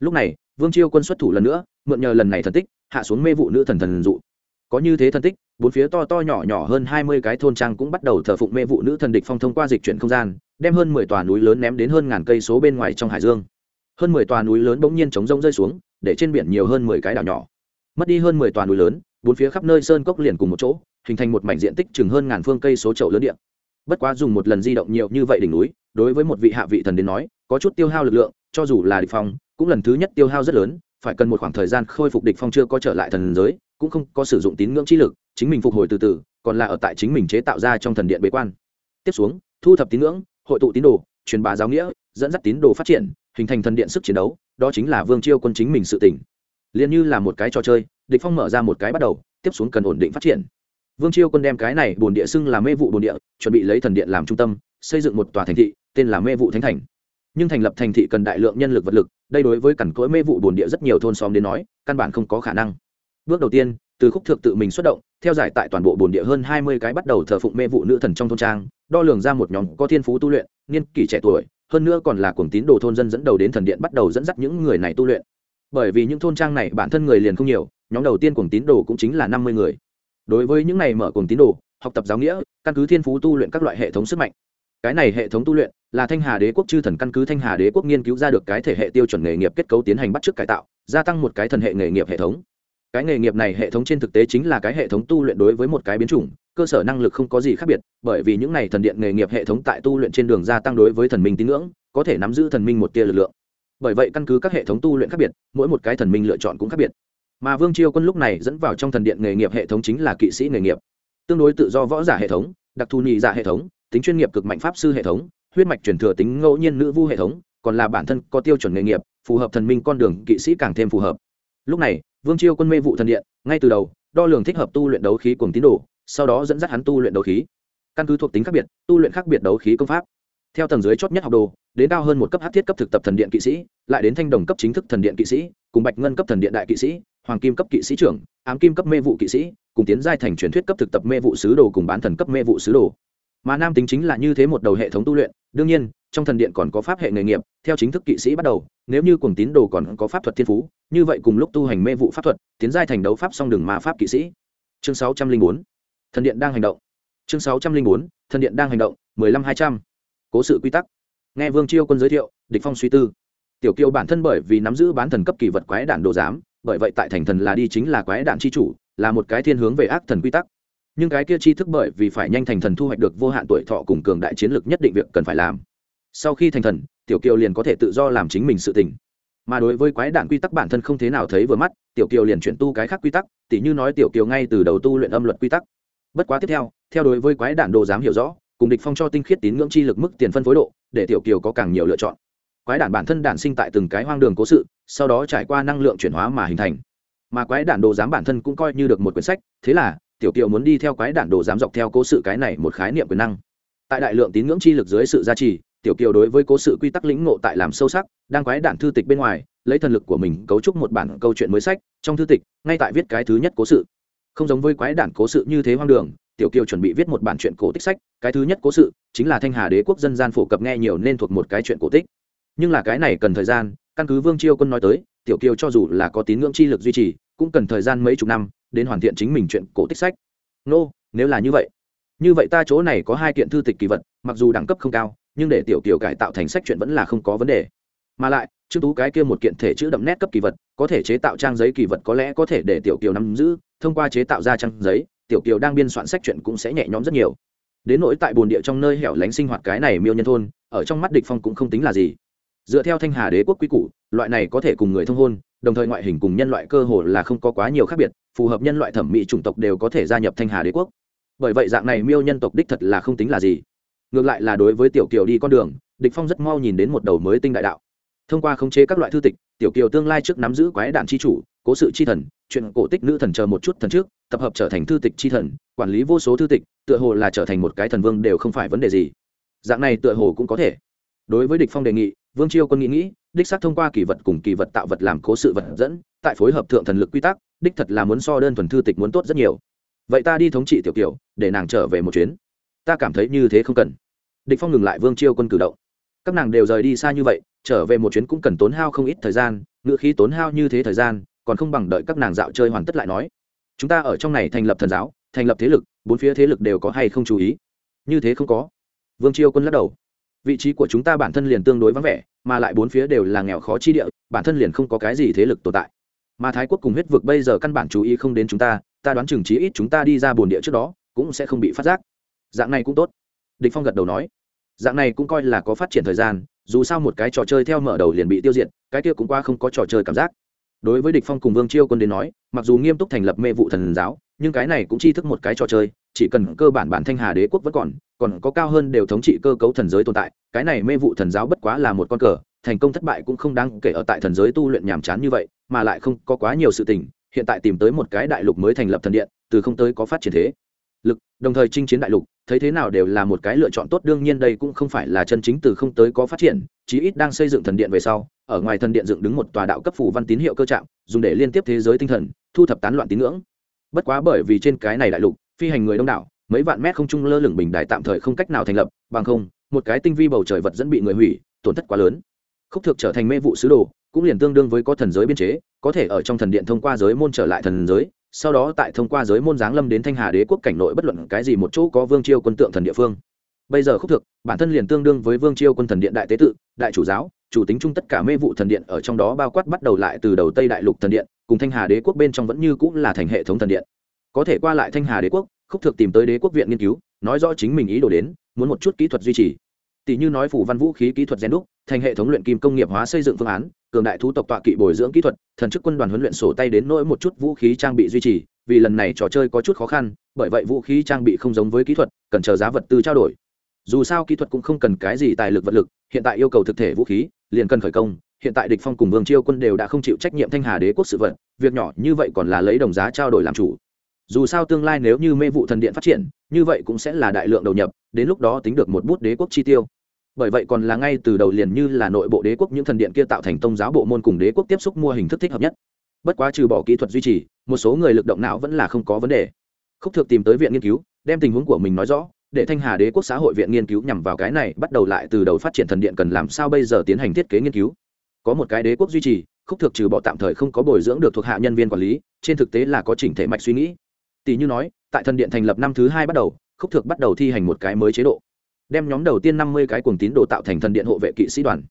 Lúc này, vương chiêu quân xuất thủ lần nữa, mượn nhờ lần này thần tích hạ xuống mê vụ nữ thần thần dụ. Có như thế thần tích, bốn phía to to nhỏ nhỏ hơn hai mươi cái thôn trang cũng bắt đầu thờ phụng mê vụ nữ thần địch phong thông qua dịch chuyển không gian, đem hơn mười tòa núi lớn ném đến hơn ngàn cây số bên ngoài trong hải dương. Hơn mười tòa núi lớn bỗng nhiên chống rông rơi xuống, để trên biển nhiều hơn mười cái đảo nhỏ. Mất đi hơn mười tòa núi lớn, bốn phía khắp nơi sơn cốc liền cùng một chỗ, hình thành một mảnh diện tích chừng hơn ngàn phương cây số chậu lớn điện bất quá dùng một lần di động nhiều như vậy đỉnh núi, đối với một vị hạ vị thần đến nói, có chút tiêu hao lực lượng, cho dù là địch phong, cũng lần thứ nhất tiêu hao rất lớn phải cần một khoảng thời gian khôi phục địch phong chưa có trở lại thần giới, cũng không có sử dụng tín ngưỡng chi lực, chính mình phục hồi từ từ, còn là ở tại chính mình chế tạo ra trong thần điện bế quan. Tiếp xuống, thu thập tín ngưỡng, hội tụ tín đồ, truyền bá giáo nghĩa, dẫn dắt tín đồ phát triển, hình thành thần điện sức chiến đấu, đó chính là vương chiêu quân chính mình sự tỉnh. Liền như là một cái trò chơi, địch phong mở ra một cái bắt đầu, tiếp xuống cần ổn định phát triển. Vương chiêu quân đem cái này bồn địa xưng là mê vụ bồn địa, chuẩn bị lấy thần điện làm trung tâm, xây dựng một tòa thành thị, tên là mê vụ thánh thành nhưng thành lập thành thị cần đại lượng nhân lực vật lực, đây đối với cằn cỗi mê vụ bồn địa rất nhiều thôn xóm đến nói, căn bản không có khả năng. Bước đầu tiên, từ khúc thượng tự mình xuất động, theo giải tại toàn bộ bồn địa hơn hai mươi cái bắt đầu thờ phụng mê vụ nữ thần trong thôn trang, đo lường ra một nhóm có thiên phú tu luyện, niên kỷ trẻ tuổi, hơn nữa còn là cuồng tín đồ thôn dân dẫn đầu đến thần điện bắt đầu dẫn dắt những người này tu luyện. Bởi vì những thôn trang này bản thân người liền không nhiều, nhóm đầu tiên cuồng tín đồ cũng chính là năm mươi người. Đối với những này mở cuồng tín đồ, học tập giáo nghĩa, căn cứ thiên phú tu luyện các loại hệ thống sức mạnh. Cái này hệ thống tu luyện là thanh hà đế quốc chư thần căn cứ thanh hà đế quốc nghiên cứu ra được cái thể hệ tiêu chuẩn nghề nghiệp kết cấu tiến hành bắt chước cải tạo, gia tăng một cái thần hệ nghề nghiệp hệ thống. Cái nghề nghiệp này hệ thống trên thực tế chính là cái hệ thống tu luyện đối với một cái biến chủng, cơ sở năng lực không có gì khác biệt, bởi vì những này thần điện nghề nghiệp hệ thống tại tu luyện trên đường gia tăng đối với thần minh tín ngưỡng, có thể nắm giữ thần minh một tia lực lượng. Bởi vậy căn cứ các hệ thống tu luyện khác biệt, mỗi một cái thần minh lựa chọn cũng khác biệt. Mà vương chiêu quân lúc này dẫn vào trong thần điện nghề nghiệp hệ thống chính là kỵ sĩ nghề nghiệp. Tương đối tự do võ giả hệ thống, đặc thù nhị giả hệ thống, tính chuyên nghiệp cực mạnh pháp sư hệ thống huyết mạch truyền thừa tính ngẫu nhiên nữ vu hệ thống, còn là bản thân có tiêu chuẩn nghề nghiệp, phù hợp thần minh con đường kỵ sĩ càng thêm phù hợp. Lúc này, vương chiêu quân mê vụ thần điện, ngay từ đầu, đo lường thích hợp tu luyện đấu khí cùng tín đồ, sau đó dẫn dắt hắn tu luyện đấu khí. Căn cứ thuộc tính khác biệt, tu luyện khác biệt đấu khí công pháp. Theo tầng dưới chót nhất học đồ, đến cao hơn một cấp hát thiết cấp thực tập thần điện kỵ sĩ, lại đến thanh đồng cấp chính thức thần điện kỵ sĩ, cùng bạch ngân cấp thần điện đại kỵ sĩ, hoàng kim cấp kỵ sĩ trưởng, ám kim cấp mê vụ kỵ sĩ, cùng tiến giai thành truyền thuyết cấp thực tập mê vụ sứ đồ cùng bán thần cấp mê vụ sứ đồ mà nam tính chính là như thế một đầu hệ thống tu luyện, đương nhiên, trong thần điện còn có pháp hệ nghề nghiệp, theo chính thức kỵ sĩ bắt đầu, nếu như cùng tín đồ còn có pháp thuật thiên phú, như vậy cùng lúc tu hành mê vụ pháp thuật, tiến giai thành đấu pháp song đường mà pháp kỵ sĩ. Chương sáu trăm linh bốn, thần điện đang hành động. Chương sáu trăm linh bốn, thần điện đang hành động, mười lăm hai trăm. Cố sự quy tắc. Nghe vương chiêu quân giới thiệu, địch phong suy tư. Tiểu kiều bản thân bởi vì nắm giữ bán thần cấp kỳ vật quái đản đồ giám, bởi vậy tại thành thần là đi chính là quái đản chi chủ, là một cái thiên hướng về ác thần quy tắc nhưng cái kia chi thức bởi vì phải nhanh thành thần thu hoạch được vô hạn tuổi thọ cùng cường đại chiến lược nhất định việc cần phải làm. Sau khi thành thần, tiểu kiều liền có thể tự do làm chính mình sự tình. Mà đối với quái đản quy tắc bản thân không thế nào thấy vừa mắt, tiểu kiều liền chuyển tu cái khác quy tắc, tỉ như nói tiểu kiều ngay từ đầu tu luyện âm luật quy tắc. Bất quá tiếp theo theo đối với quái đản đồ dám hiểu rõ, cùng địch phong cho tinh khiết tín ngưỡng chi lực mức tiền phân phối độ, để tiểu kiều có càng nhiều lựa chọn. Quái đản bản thân đản sinh tại từng cái hoang đường cố sự, sau đó trải qua năng lượng chuyển hóa mà hình thành. Mà quái đản đồ dám bản thân cũng coi như được một quyển sách, thế là tiểu kiều muốn đi theo quái đản đồ giám dọc theo cố sự cái này một khái niệm quyền năng. Tại đại lượng tín ngưỡng chi lực dưới sự gia trì, tiểu kiều đối với cố sự quy tắc lĩnh ngộ tại làm sâu sắc, đang quái đản thư tịch bên ngoài, lấy thần lực của mình cấu trúc một bản câu chuyện mới sách, trong thư tịch, ngay tại viết cái thứ nhất cố sự. Không giống với quái đản cố sự như thế hoang đường, tiểu kiều chuẩn bị viết một bản chuyện cổ tích sách, cái thứ nhất cố sự chính là thanh hà đế quốc dân gian phổ cập nghe nhiều nên thuộc một cái chuyện cổ tích. Nhưng là cái này cần thời gian, căn cứ vương chiêu quân nói tới, tiểu kiều cho dù là có tín ngưỡng chi lực duy trì cũng cần thời gian mấy chục năm đến hoàn thiện chính mình chuyện cổ tích sách. Nô、no, nếu là như vậy như vậy ta chỗ này có hai kiện thư tịch kỳ vật mặc dù đẳng cấp không cao nhưng để tiểu kiều cải tạo thành sách chuyện vẫn là không có vấn đề. Mà lại trương tú cái kia một kiện thể chữ đậm nét cấp kỳ vật có thể chế tạo trang giấy kỳ vật có lẽ có thể để tiểu kiều nắm giữ thông qua chế tạo ra trang giấy tiểu kiều đang biên soạn sách chuyện cũng sẽ nhẹ nhõm rất nhiều. Đến nỗi tại bồn địa trong nơi hẻo lánh sinh hoạt cái này miêu nhân thôn ở trong mắt địch phong cũng không tính là gì dựa theo thanh hà đế quốc quy củ, loại này có thể cùng người thông hôn, đồng thời ngoại hình cùng nhân loại cơ hồ là không có quá nhiều khác biệt, phù hợp nhân loại thẩm mỹ chủng tộc đều có thể gia nhập thanh hà đế quốc. Bởi vậy dạng này miêu nhân tộc đích thật là không tính là gì. Ngược lại là đối với tiểu kiều đi con đường, địch phong rất mau nhìn đến một đầu mới tinh đại đạo. Thông qua khống chế các loại thư tịch, tiểu kiều tương lai trước nắm giữ quái đạn chi chủ, cố sự chi thần, chuyện cổ tích nữ thần chờ một chút thần trước, tập hợp trở thành thư tịch chi thần, quản lý vô số thư tịch, tựa hồ là trở thành một cái thần vương đều không phải vấn đề gì. Dạng này tựa hồ cũng có thể đối với địch phong đề nghị, vương chiêu quân nghĩ nghĩ, đích xác thông qua kỳ vật cùng kỳ vật tạo vật làm cố sự vật dẫn, tại phối hợp thượng thần lực quy tắc, đích thật là muốn so đơn thuần thư tịch muốn tốt rất nhiều. Vậy ta đi thống trị tiểu tiểu để nàng trở về một chuyến. Ta cảm thấy như thế không cần. Địch phong ngừng lại vương chiêu quân cử động. Các nàng đều rời đi xa như vậy, trở về một chuyến cũng cần tốn hao không ít thời gian, ngựa khí tốn hao như thế thời gian, còn không bằng đợi các nàng dạo chơi hoàn tất lại nói. Chúng ta ở trong này thành lập thần giáo, thành lập thế lực, bốn phía thế lực đều có hay không chú ý? Như thế không có. Vương chiêu quân lắc đầu vị trí của chúng ta bản thân liền tương đối vắng vẻ, mà lại bốn phía đều là nghèo khó chi địa, bản thân liền không có cái gì thế lực tồn tại. Mà thái quốc cùng huyết vực bây giờ căn bản chú ý không đến chúng ta ta đoán chừng chí ít chúng ta đi ra bồn địa trước đó, cũng sẽ không bị phát giác. Dạng này cũng tốt. Địch phong gật đầu nói. Dạng này cũng coi là có phát triển thời gian, dù sao một cái trò chơi theo mở đầu liền bị tiêu diệt, cái kia cũng qua không có trò chơi cảm giác. Đối với địch phong cùng vương chiêu quân đến nói, mặc dù nghiêm túc thành lập mê vụ thần giáo, nhưng cái này cũng chi thức một cái trò chơi chỉ cần cơ bản bản thanh hà đế quốc vẫn còn còn có cao hơn đều thống trị cơ cấu thần giới tồn tại, cái này mê vụ thần giáo bất quá là một con cờ, thành công thất bại cũng không đáng kể ở tại thần giới tu luyện nhàm chán như vậy, mà lại không có quá nhiều sự tình, hiện tại tìm tới một cái đại lục mới thành lập thần điện, từ không tới có phát triển thế. Lực, đồng thời chinh chiến đại lục, thấy thế nào đều là một cái lựa chọn tốt, đương nhiên đây cũng không phải là chân chính từ không tới có phát triển, chí ít đang xây dựng thần điện về sau, ở ngoài thần điện dựng đứng một tòa đạo cấp phủ văn tín hiệu cơ trạng dùng để liên tiếp thế giới tinh thần, thu thập tán loạn tín ngưỡng. Bất quá bởi vì trên cái này đại lục phi hành người đông đảo, mấy vạn mét không trung lơ lửng bình đài tạm thời không cách nào thành lập, bằng không, một cái tinh vi bầu trời vật dẫn bị người hủy, tổn thất quá lớn. Khúc thực trở thành mê vụ sứ đồ, cũng liền tương đương với có thần giới biên chế, có thể ở trong thần điện thông qua giới môn trở lại thần giới, sau đó tại thông qua giới môn giáng lâm đến thanh hà đế quốc cảnh nội bất luận cái gì một chỗ có vương chiêu quân tượng thần địa phương. Bây giờ khúc thực bản thân liền tương đương với vương chiêu quân thần điện đại tế tự, đại chủ giáo, chủ tính chung tất cả mê vụ thần điện ở trong đó bao quát bắt đầu lại từ đầu tây đại lục thần điện, cùng thanh hà đế quốc bên trong vẫn như cũng là thành hệ thống thần điện. Có thể qua lại thanh hà đế quốc khúc thực tìm tới đế quốc viện nghiên cứu, nói rõ chính mình ý đồ đến, muốn một chút kỹ thuật duy trì. Tỷ như nói phủ văn vũ khí kỹ thuật gen đúc, thành hệ thống luyện kim công nghiệp hóa xây dựng phương án, cường đại thú tộc tọa kỵ bồi dưỡng kỹ thuật, thần chức quân đoàn huấn luyện sổ tay đến nỗi một chút vũ khí trang bị duy trì, vì lần này trò chơi có chút khó khăn, bởi vậy vũ khí trang bị không giống với kỹ thuật, cần chờ giá vật tư trao đổi. Dù sao kỹ thuật cũng không cần cái gì tài lực vật lực, hiện tại yêu cầu thực thể vũ khí, liền cần khởi công, hiện tại địch phong cùng vương chiêu quân đều đã không chịu trách nhiệm thanh hà đế quốc sự vật, việc nhỏ như vậy còn là lấy đồng giá trao đổi làm chủ dù sao tương lai nếu như mê vụ thần điện phát triển, như vậy cũng sẽ là đại lượng đầu nhập, đến lúc đó tính được một bút đế quốc chi tiêu. Bởi vậy còn là ngay từ đầu liền như là nội bộ đế quốc những thần điện kia tạo thành tông giáo bộ môn cùng đế quốc tiếp xúc mua hình thức thích hợp nhất. Bất quá trừ bỏ kỹ thuật duy trì, một số người lực động não vẫn là không có vấn đề. Khúc thực tìm tới viện nghiên cứu, đem tình huống của mình nói rõ, để thanh hà đế quốc xã hội viện nghiên cứu nhằm vào cái này, bắt đầu lại từ đầu phát triển thần điện cần làm sao bây giờ tiến hành thiết kế nghiên cứu. Có một cái đế quốc duy trì, khúc thực trừ bỏ tạm thời không có bồi dưỡng được thuộc hạ nhân viên quản lý, trên thực tế là có chỉnh thể mạch suy nghĩ tỷ như nói, tại thần điện thành lập năm thứ hai bắt đầu, khúc thực bắt đầu thi hành một cái mới chế độ. Đem nhóm đầu tiên năm mươi cái cuồng tín đồ tạo thành thần điện hộ vệ kỵ sĩ đoàn.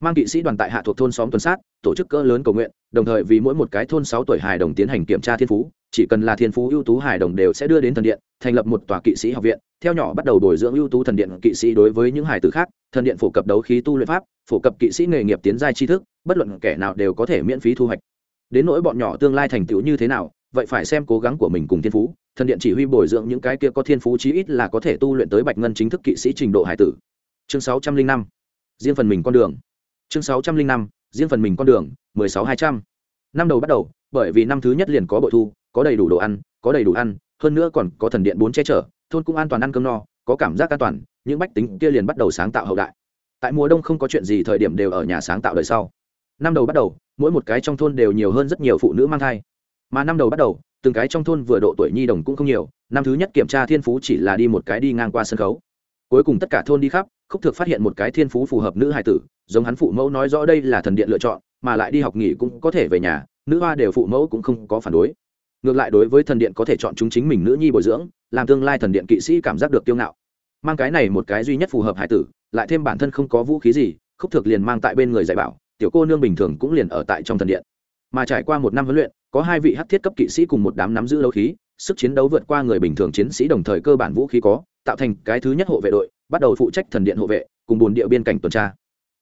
Mang kỵ sĩ đoàn tại hạ thuộc thôn xóm tuần sát, tổ chức cỡ lớn cầu nguyện, đồng thời vì mỗi một cái thôn sáu tuổi hài đồng tiến hành kiểm tra thiên phú, chỉ cần là thiên phú ưu tú hài đồng đều sẽ đưa đến thần điện, thành lập một tòa kỵ sĩ học viện, theo nhỏ bắt đầu bồi dưỡng ưu tú thần điện kỵ sĩ đối với những hài tử khác, thần điện phổ cập đấu khí tu luyện pháp, phổ cập kỵ sĩ nghề nghiệp tiến giai tri thức, bất luận kẻ nào đều có thể miễn phí thu hoạch. Đến nỗi bọn nhỏ tương lai thành tựu như thế nào vậy phải xem cố gắng của mình cùng thiên phú. Thần điện chỉ huy bồi dưỡng những cái kia có thiên phú chí ít là có thể tu luyện tới bạch ngân chính thức kỵ sĩ trình độ hải tử. Chương sáu trăm linh năm, riêng phần mình con đường. Chương sáu trăm linh năm, riêng phần mình con đường, mười sáu hai trăm. Năm đầu bắt đầu, bởi vì năm thứ nhất liền có bội thu, có đầy đủ đồ ăn, có đầy đủ ăn, hơn nữa còn có thần điện bốn che chở, thôn cũng an toàn ăn cơm no, có cảm giác an toàn, những bách tính kia liền bắt đầu sáng tạo hậu đại. Tại mùa đông không có chuyện gì, thời điểm đều ở nhà sáng tạo đời sau. Năm đầu bắt đầu, mỗi một cái trong thôn đều nhiều hơn rất nhiều phụ nữ mang thai mà năm đầu bắt đầu, từng cái trong thôn vừa độ tuổi nhi đồng cũng không nhiều, năm thứ nhất kiểm tra thiên phú chỉ là đi một cái đi ngang qua sân khấu. Cuối cùng tất cả thôn đi khắp, khúc thực phát hiện một cái thiên phú phù hợp nữ hài tử, giống hắn phụ mẫu nói rõ đây là thần điện lựa chọn, mà lại đi học nghỉ cũng có thể về nhà, nữ hoa đều phụ mẫu cũng không có phản đối. Ngược lại đối với thần điện có thể chọn chúng chính mình nữ nhi bồi dưỡng, làm tương lai thần điện kỵ sĩ cảm giác được kiêu ngạo. Mang cái này một cái duy nhất phù hợp hải tử, lại thêm bản thân không có vũ khí gì, khúc thực liền mang tại bên người dạy bảo, tiểu cô nương bình thường cũng liền ở tại trong thần điện. Mà trải qua một năm huấn luyện có hai vị hắc thiết cấp kỵ sĩ cùng một đám nắm giữ đấu khí, sức chiến đấu vượt qua người bình thường chiến sĩ đồng thời cơ bản vũ khí có, tạo thành cái thứ nhất hộ vệ đội, bắt đầu phụ trách thần điện hộ vệ, cùng bồn địa biên cảnh tuần tra.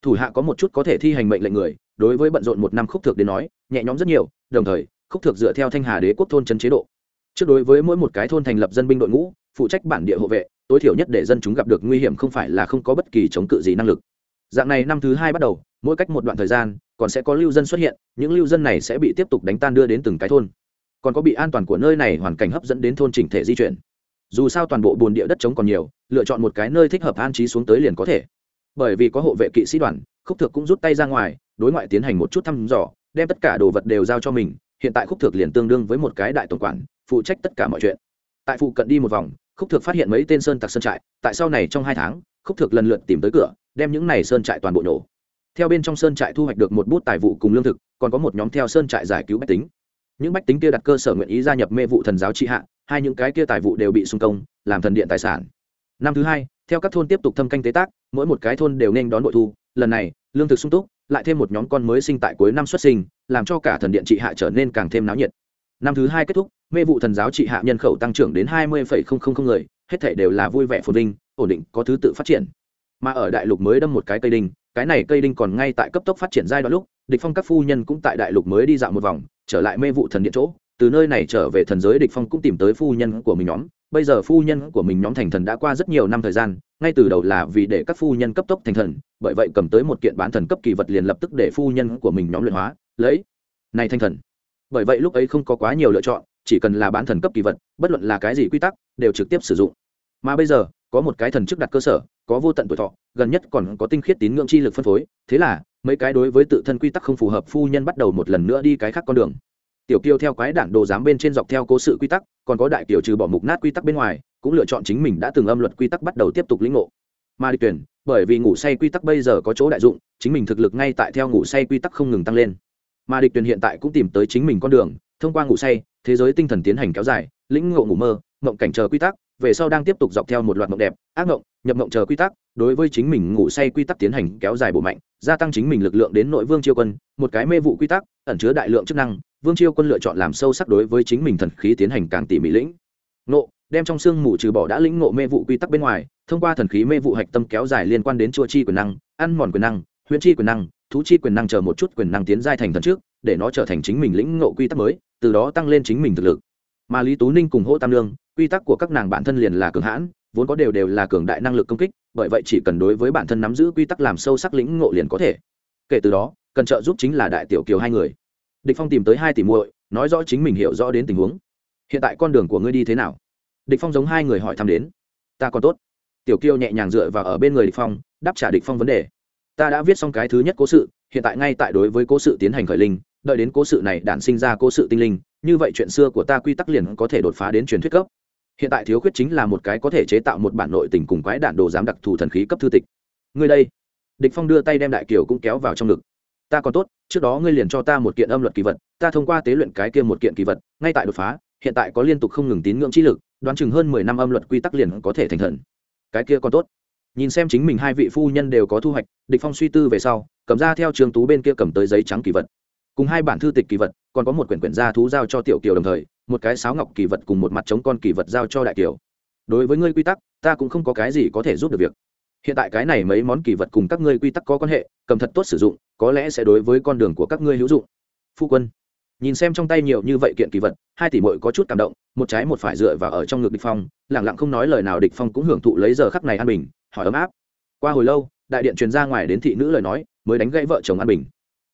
Thủ hạ có một chút có thể thi hành mệnh lệnh người, đối với bận rộn một năm khúc thực đến nói, nhẹ nhõm rất nhiều, đồng thời, khúc thực dựa theo thanh hà đế quốc thôn chấn chế độ. Trước đối với mỗi một cái thôn thành lập dân binh đội ngũ, phụ trách bản địa hộ vệ, tối thiểu nhất để dân chúng gặp được nguy hiểm không phải là không có bất kỳ chống cự gì năng lực. Dạng này năm thứ hai bắt đầu, mỗi cách một đoạn thời gian còn sẽ có lưu dân xuất hiện, những lưu dân này sẽ bị tiếp tục đánh tan đưa đến từng cái thôn. Còn có bị an toàn của nơi này hoàn cảnh hấp dẫn đến thôn chỉnh thể di chuyển. Dù sao toàn bộ bồn địa đất trống còn nhiều, lựa chọn một cái nơi thích hợp an trí xuống tới liền có thể. Bởi vì có hộ vệ kỵ sĩ đoàn, khúc thực cũng rút tay ra ngoài, đối ngoại tiến hành một chút thăm dò, đem tất cả đồ vật đều giao cho mình, hiện tại khúc thực liền tương đương với một cái đại tổng quản, phụ trách tất cả mọi chuyện. Tại phụ cận đi một vòng, khúc thực phát hiện mấy tên sơn tặc sơn trại, tại sau này trong hai tháng, khúc thực lần lượt tìm tới cửa, đem những này sơn trại toàn bộ nổ theo bên trong sơn trại thu hoạch được một bút tài vụ cùng lương thực, còn có một nhóm theo sơn trại giải cứu bách tính. Những bách tính kia đặt cơ sở nguyện ý gia nhập mê vụ thần giáo trị hạ, hai những cái kia tài vụ đều bị xung công, làm thần điện tài sản. Năm thứ hai, theo các thôn tiếp tục thâm canh tế tác, mỗi một cái thôn đều nên đón bội thu. Lần này, lương thực sung túc, lại thêm một nhóm con mới sinh tại cuối năm xuất sinh, làm cho cả thần điện trị hạ trở nên càng thêm náo nhiệt. Năm thứ hai kết thúc, mê vụ thần giáo trị hạ nhân khẩu tăng trưởng đến hai mươi người, hết thể đều là vui vẻ phồn vinh, ổn định, có thứ tự phát triển. Mà ở đại lục mới đâm một cái cây đình cái này cây đinh còn ngay tại cấp tốc phát triển giai đoạn lúc, địch phong các phu nhân cũng tại đại lục mới đi dạo một vòng, trở lại mê vụ thần điện chỗ. Từ nơi này trở về thần giới địch phong cũng tìm tới phu nhân của mình nhóm. Bây giờ phu nhân của mình nhóm thành thần đã qua rất nhiều năm thời gian, ngay từ đầu là vì để các phu nhân cấp tốc thành thần, bởi vậy cầm tới một kiện bán thần cấp kỳ vật liền lập tức để phu nhân của mình nhóm luyện hóa. Lấy, này thành thần. Bởi vậy lúc ấy không có quá nhiều lựa chọn, chỉ cần là bán thần cấp kỳ vật, bất luận là cái gì quy tắc, đều trực tiếp sử dụng. Mà bây giờ, có một cái thần chức đặt cơ sở có vô tận tuổi thọ, gần nhất còn có tinh khiết tín ngưỡng chi lực phân phối, thế là, mấy cái đối với tự thân quy tắc không phù hợp phu nhân bắt đầu một lần nữa đi cái khác con đường. Tiểu kiêu theo quái đảng đồ giám bên trên dọc theo cố sự quy tắc, còn có đại kiểu trừ bỏ mục nát quy tắc bên ngoài, cũng lựa chọn chính mình đã từng âm luật quy tắc bắt đầu tiếp tục lĩnh ngộ. Mà địch tuyển, bởi vì ngủ say quy tắc bây giờ có chỗ đại dụng, chính mình thực lực ngay tại theo ngủ say quy tắc không ngừng tăng lên. Mà địch tuyển hiện tại cũng tìm tới chính mình con đường, thông qua ngủ say, thế giới tinh thần tiến hành kéo dài, lĩnh ngộ ngủ mơ, mộng cảnh chờ quy tắc về sau đang tiếp tục dọc theo một loạt mộng đẹp, ác mộng, nhập mộng chờ quy tắc, đối với chính mình ngủ say quy tắc tiến hành kéo dài bộ mạnh, gia tăng chính mình lực lượng đến nội vương chiêu quân, một cái mê vụ quy tắc, ẩn chứa đại lượng chức năng, vương chiêu quân lựa chọn làm sâu sắc đối với chính mình thần khí tiến hành càng tỉ mỉ lĩnh. Nộ đem trong xương mù trừ bỏ đã lĩnh ngộ mê vụ quy tắc bên ngoài, thông qua thần khí mê vụ hạch tâm kéo dài liên quan đến chua chi quyền năng, ăn mòn quyền năng, huyễn chi quyền năng, thú chi quyền năng chờ một chút quyền năng tiến giai thành thần trước, để nó trở thành chính mình lĩnh ngộ quy tắc mới, từ đó tăng lên chính mình thực lực. Mà lý tú ninh cùng hỗ tam lương quy tắc của các nàng bản thân liền là cường hãn, vốn có đều đều là cường đại năng lực công kích, bởi vậy chỉ cần đối với bản thân nắm giữ quy tắc làm sâu sắc lĩnh ngộ liền có thể. Kể từ đó, cần trợ giúp chính là đại tiểu kiều hai người. Địch phong tìm tới hai tỷ muội, nói rõ chính mình hiểu rõ đến tình huống. Hiện tại con đường của ngươi đi thế nào? Địch phong giống hai người hỏi thăm đến. Ta còn tốt. Tiểu kiều nhẹ nhàng dựa vào ở bên người địch phong, đáp trả địch phong vấn đề. Ta đã viết xong cái thứ nhất cố sự, hiện tại ngay tại đối với cố sự tiến hành khởi linh, đợi đến cố sự này đản sinh ra cố sự tinh linh, như vậy chuyện xưa của ta quy tắc liền có thể đột phá đến truyền thuyết cấp hiện tại thiếu khuyết chính là một cái có thể chế tạo một bản nội tình cùng quái đạn đồ giám đặc thù thần khí cấp thư tịch. Ngươi đây. Địch phong đưa tay đem đại kiều cũng kéo vào trong ngực. Ta còn tốt, trước đó ngươi liền cho ta một kiện âm luật kỳ vật, ta thông qua tế luyện cái kia một kiện kỳ vật, ngay tại đột phá, hiện tại có liên tục không ngừng tín ngưỡng chi lực, đoán chừng hơn mười năm âm luật quy tắc liền có thể thành thần. Cái kia còn tốt. Nhìn xem chính mình hai vị phu nhân đều có thu hoạch, địch phong suy tư về sau, cầm ra theo trường tú bên kia cầm tới giấy trắng kỳ vật cùng hai bản thư tịch kỳ vật, còn có một quyển quyển gia thú giao cho tiểu kiều đồng thời, một cái sáo ngọc kỳ vật cùng một mặt trống con kỳ vật giao cho đại kiều. Đối với ngươi quy tắc, ta cũng không có cái gì có thể giúp được việc. Hiện tại cái này mấy món kỳ vật cùng các ngươi quy tắc có quan hệ, cầm thật tốt sử dụng, có lẽ sẽ đối với con đường của các ngươi hữu dụng. Phu quân, nhìn xem trong tay nhiều như vậy kiện kỳ vật, hai tỷ mội có chút cảm động, một trái một phải dựa vào ở trong ngực địch phong lẳng lặng không nói lời nào địch phong cũng hưởng thụ lấy giờ khắc này an bình, hỏi ấm áp. Qua hồi lâu, đại điện truyền ra ngoài đến thị nữ lời nói, mới đánh gãy vợ chồng an bình.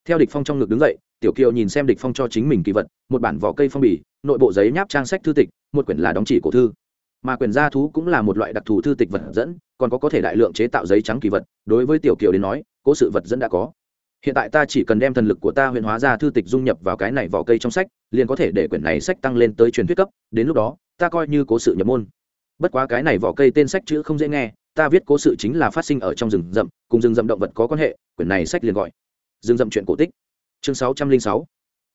Theo địch phong trong ngực đứng dậy tiểu kiều nhìn xem địch phong cho chính mình kỳ vật, một bản vỏ cây phong bì, nội bộ giấy nháp trang sách thư tịch, một quyển là đóng chỉ cổ thư. Mà quyển gia thú cũng là một loại đặc thù thư tịch vật dẫn, còn có có thể đại lượng chế tạo giấy trắng kỳ vật, đối với tiểu kiều đến nói, cố sự vật dẫn đã có. Hiện tại ta chỉ cần đem thần lực của ta huyền hóa ra thư tịch dung nhập vào cái này vỏ cây trong sách, liền có thể để quyển này sách tăng lên tới truyền thuyết cấp, đến lúc đó, ta coi như cố sự nhập môn. Bất quá cái này vỏ cây tên sách chữ không dễ nghe, ta viết cố sự chính là phát sinh ở trong rừng rậm, cùng rừng rậm động vật có quan hệ, quyển này sách liền gọi. Rừng rậm chuyện cổ tích chương sáu trăm linh sáu,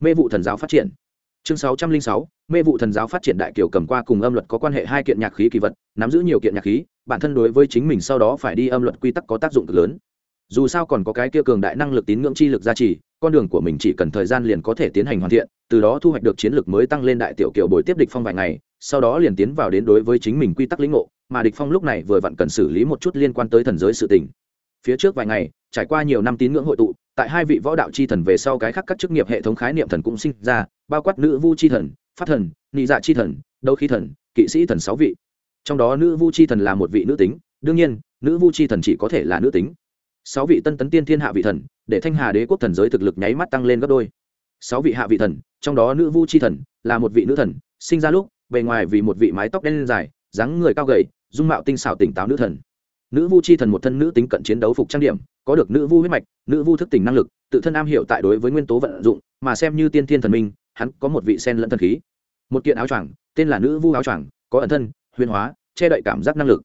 mê vụ thần giáo phát triển. Chương sáu trăm linh sáu, mê vụ thần giáo phát triển đại kiều cầm qua cùng âm luật có quan hệ hai kiện nhạc khí kỳ vật, nắm giữ nhiều kiện nhạc khí, bản thân đối với chính mình sau đó phải đi âm luật quy tắc có tác dụng cực lớn. Dù sao còn có cái kia cường đại năng lực tín ngưỡng chi lực gia trì, con đường của mình chỉ cần thời gian liền có thể tiến hành hoàn thiện, từ đó thu hoạch được chiến lược mới tăng lên đại tiểu kiều bồi tiếp địch phong vài ngày, sau đó liền tiến vào đến đối với chính mình quy tắc lĩnh ngộ, mà địch phong lúc này vừa vặn cần xử lý một chút liên quan tới thần giới sự tình. Phía trước vài ngày, trải qua nhiều năm tín ngưỡng hội tụ tại hai vị võ đạo chi thần về sau cái khác các chức nghiệp hệ thống khái niệm thần cũng sinh ra, bao quát nữ vu chi thần, pháp thần nị dạ chi thần, đấu khí thần, kỵ sĩ thần sáu vị. Trong đó nữ vu chi thần là một vị nữ tính, đương nhiên, nữ vu chi thần chỉ có thể là nữ tính. Sáu vị tân tấn tiên thiên hạ vị thần, để thanh hà đế quốc thần giới thực lực nháy mắt tăng lên gấp đôi. Sáu vị hạ vị thần, trong đó nữ vu chi thần là một vị nữ thần, sinh ra lúc, bề ngoài vì một vị mái tóc đen dài, dáng người cao gầy, dung mạo tinh xảo tỉnh táo nữ thần. Nữ vu chi thần một thân nữ tính cận chiến đấu phục trang điểm có được nữ vu huyết mạch, nữ vu thức tỉnh năng lực, tự thân am hiểu tại đối với nguyên tố vận dụng, mà xem như tiên thiên thần minh, hắn có một vị sen lẫn thần khí. Một kiện áo choàng, tên là nữ vu áo choàng, có ẩn thân, huyền hóa, che đậy cảm giác năng lực.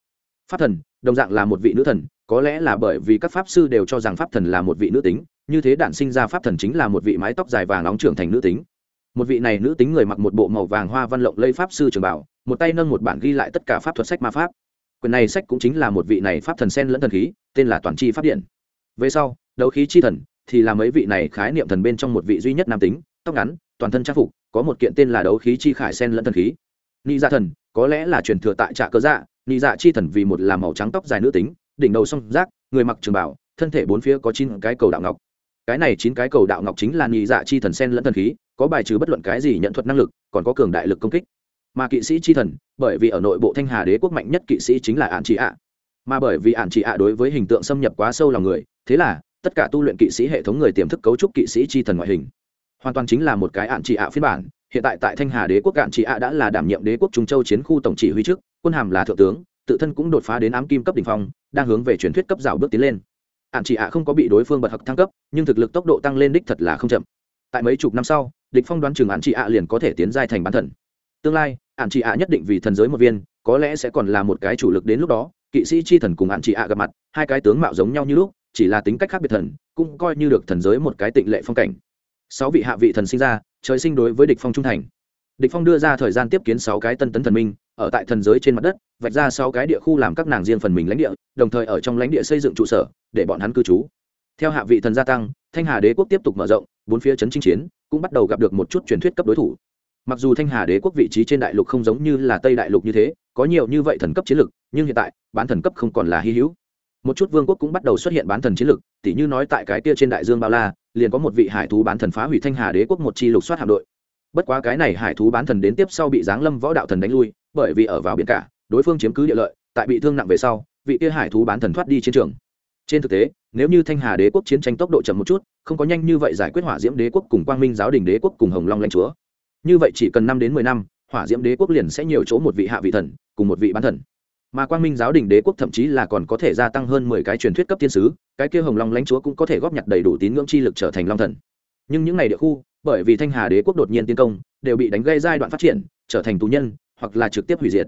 Pháp thần, đồng dạng là một vị nữ thần, có lẽ là bởi vì các pháp sư đều cho rằng pháp thần là một vị nữ tính, như thế đản sinh ra pháp thần chính là một vị mái tóc dài vàng nóng trưởng thành nữ tính. Một vị này nữ tính người mặc một bộ màu vàng hoa văn lộng lây pháp sư trường bảo một tay nâng một bản ghi lại tất cả pháp thuật sách ma pháp. Quyền này sách cũng chính là một vị này pháp thần sen lẫn thần khí, tên là toàn tri pháp điện về sau, đấu khí chi thần thì là mấy vị này khái niệm thần bên trong một vị duy nhất nam tính, tóc ngắn, toàn thân trang phục, có một kiện tên là đấu khí chi khải sen lẫn thần khí. Ni dạ thần, có lẽ là truyền thừa tại trạ cơ dạ ni dạ chi thần vì một là màu trắng tóc dài nữ tính, đỉnh đầu song rác, người mặc trường bảo, thân thể bốn phía có chín cái cầu đạo ngọc. Cái này chín cái cầu đạo ngọc chính là ni dạ chi thần sen lẫn thần khí, có bài trừ bất luận cái gì nhận thuật năng lực, còn có cường đại lực công kích. Mà kỵ sĩ chi thần, bởi vì ở nội bộ thanh hà đế quốc mạnh nhất kỵ sĩ chính là ạn chị ạ mà bởi vì ạn chỉ ạ đối với hình tượng xâm nhập quá sâu lòng người, thế là, tất cả tu luyện kỵ sĩ hệ thống người tiềm thức cấu trúc kỵ sĩ chi thần ngoại hình. Hoàn toàn chính là một cái ạn chỉ ạ phiên bản, hiện tại tại thanh hà đế quốc ạn chỉ ạ đã là đảm nhiệm đế quốc trung châu chiến khu tổng chỉ huy trước, quân hàm là thượng tướng, tự thân cũng đột phá đến ám kim cấp đ ỉ n h phong, đang hướng về truyền thuyết cấp rào bước tiến lên. Ạn chỉ ạ không có bị đối phương bật hặc thăng cấp, nhưng thực lực tốc độ tăng lên đích thật là không chậm. Tại mấy chục năm sau, địch phong đoán chừng ạn chỉ ạ liền có thể tiến giai thành bán thần. Tương lai, ạn chỉ ạ nhất định vì thần giới một viên, có lẽ sẽ còn là một cái chủ lực đến lúc đó kỵ sĩ chi thần cùng hạn chị ạ gặp mặt, hai cái tướng mạo giống nhau như lúc, chỉ là tính cách khác biệt thần, cũng coi như được thần giới một cái tịnh lệ phong cảnh. Sáu vị hạ vị thần sinh ra, trời sinh đối với địch phong trung thành. Địch phong đưa ra thời gian tiếp kiến sáu cái tân tấn thần minh, ở tại thần giới trên mặt đất, vạch ra sáu cái địa khu làm các nàng riêng phần mình lãnh địa, đồng thời ở trong lãnh địa xây dựng trụ sở, để bọn hắn cư trú. Theo hạ vị thần gia tăng, thanh hà đế quốc tiếp tục mở rộng, bốn phía chấn chinh chiến, cũng bắt đầu gặp được một chút truyền thuyết cấp đối thủ mặc dù thanh hà đế quốc vị trí trên đại lục không giống như là tây đại lục như thế, có nhiều như vậy thần cấp chiến lực, nhưng hiện tại, bán thần cấp không còn là hy hữu. Một chút vương quốc cũng bắt đầu xuất hiện bán thần chiến lực, tỉ như nói tại cái kia trên đại dương bao la, liền có một vị hải thú bán thần phá hủy thanh hà đế quốc một chi lục soát hạm đội. Bất quá cái này hải thú bán thần đến tiếp sau bị giáng lâm võ đạo thần đánh lui, bởi vì ở vào biển cả, đối phương chiếm cứ địa lợi, tại bị thương nặng về sau, vị kia hải thú bán thần thoát đi chiến trường. Trên thực tế, nếu như thanh hà đế quốc chiến tranh tốc độ chậm một chút, không có nhanh như vậy giải quyết hỏa diễm đế quốc cùng quang minh giáo đình đế quốc cùng hồng long lãnh chúa như vậy chỉ cần năm đến mười năm, hỏa diễm đế quốc liền sẽ nhiều chỗ một vị hạ vị thần, cùng một vị bán thần. Mà quang minh giáo đình đế quốc thậm chí là còn có thể gia tăng hơn mười cái truyền thuyết cấp thiên sứ, cái kia hồng long lãnh chúa cũng có thể góp nhặt đầy đủ tín ngưỡng chi lực trở thành long thần. Nhưng những n à y địa khu, bởi vì thanh hà đế quốc đột nhiên tiến công, đều bị đánh gây giai đoạn phát triển, trở thành tù nhân, hoặc là trực tiếp hủy diệt.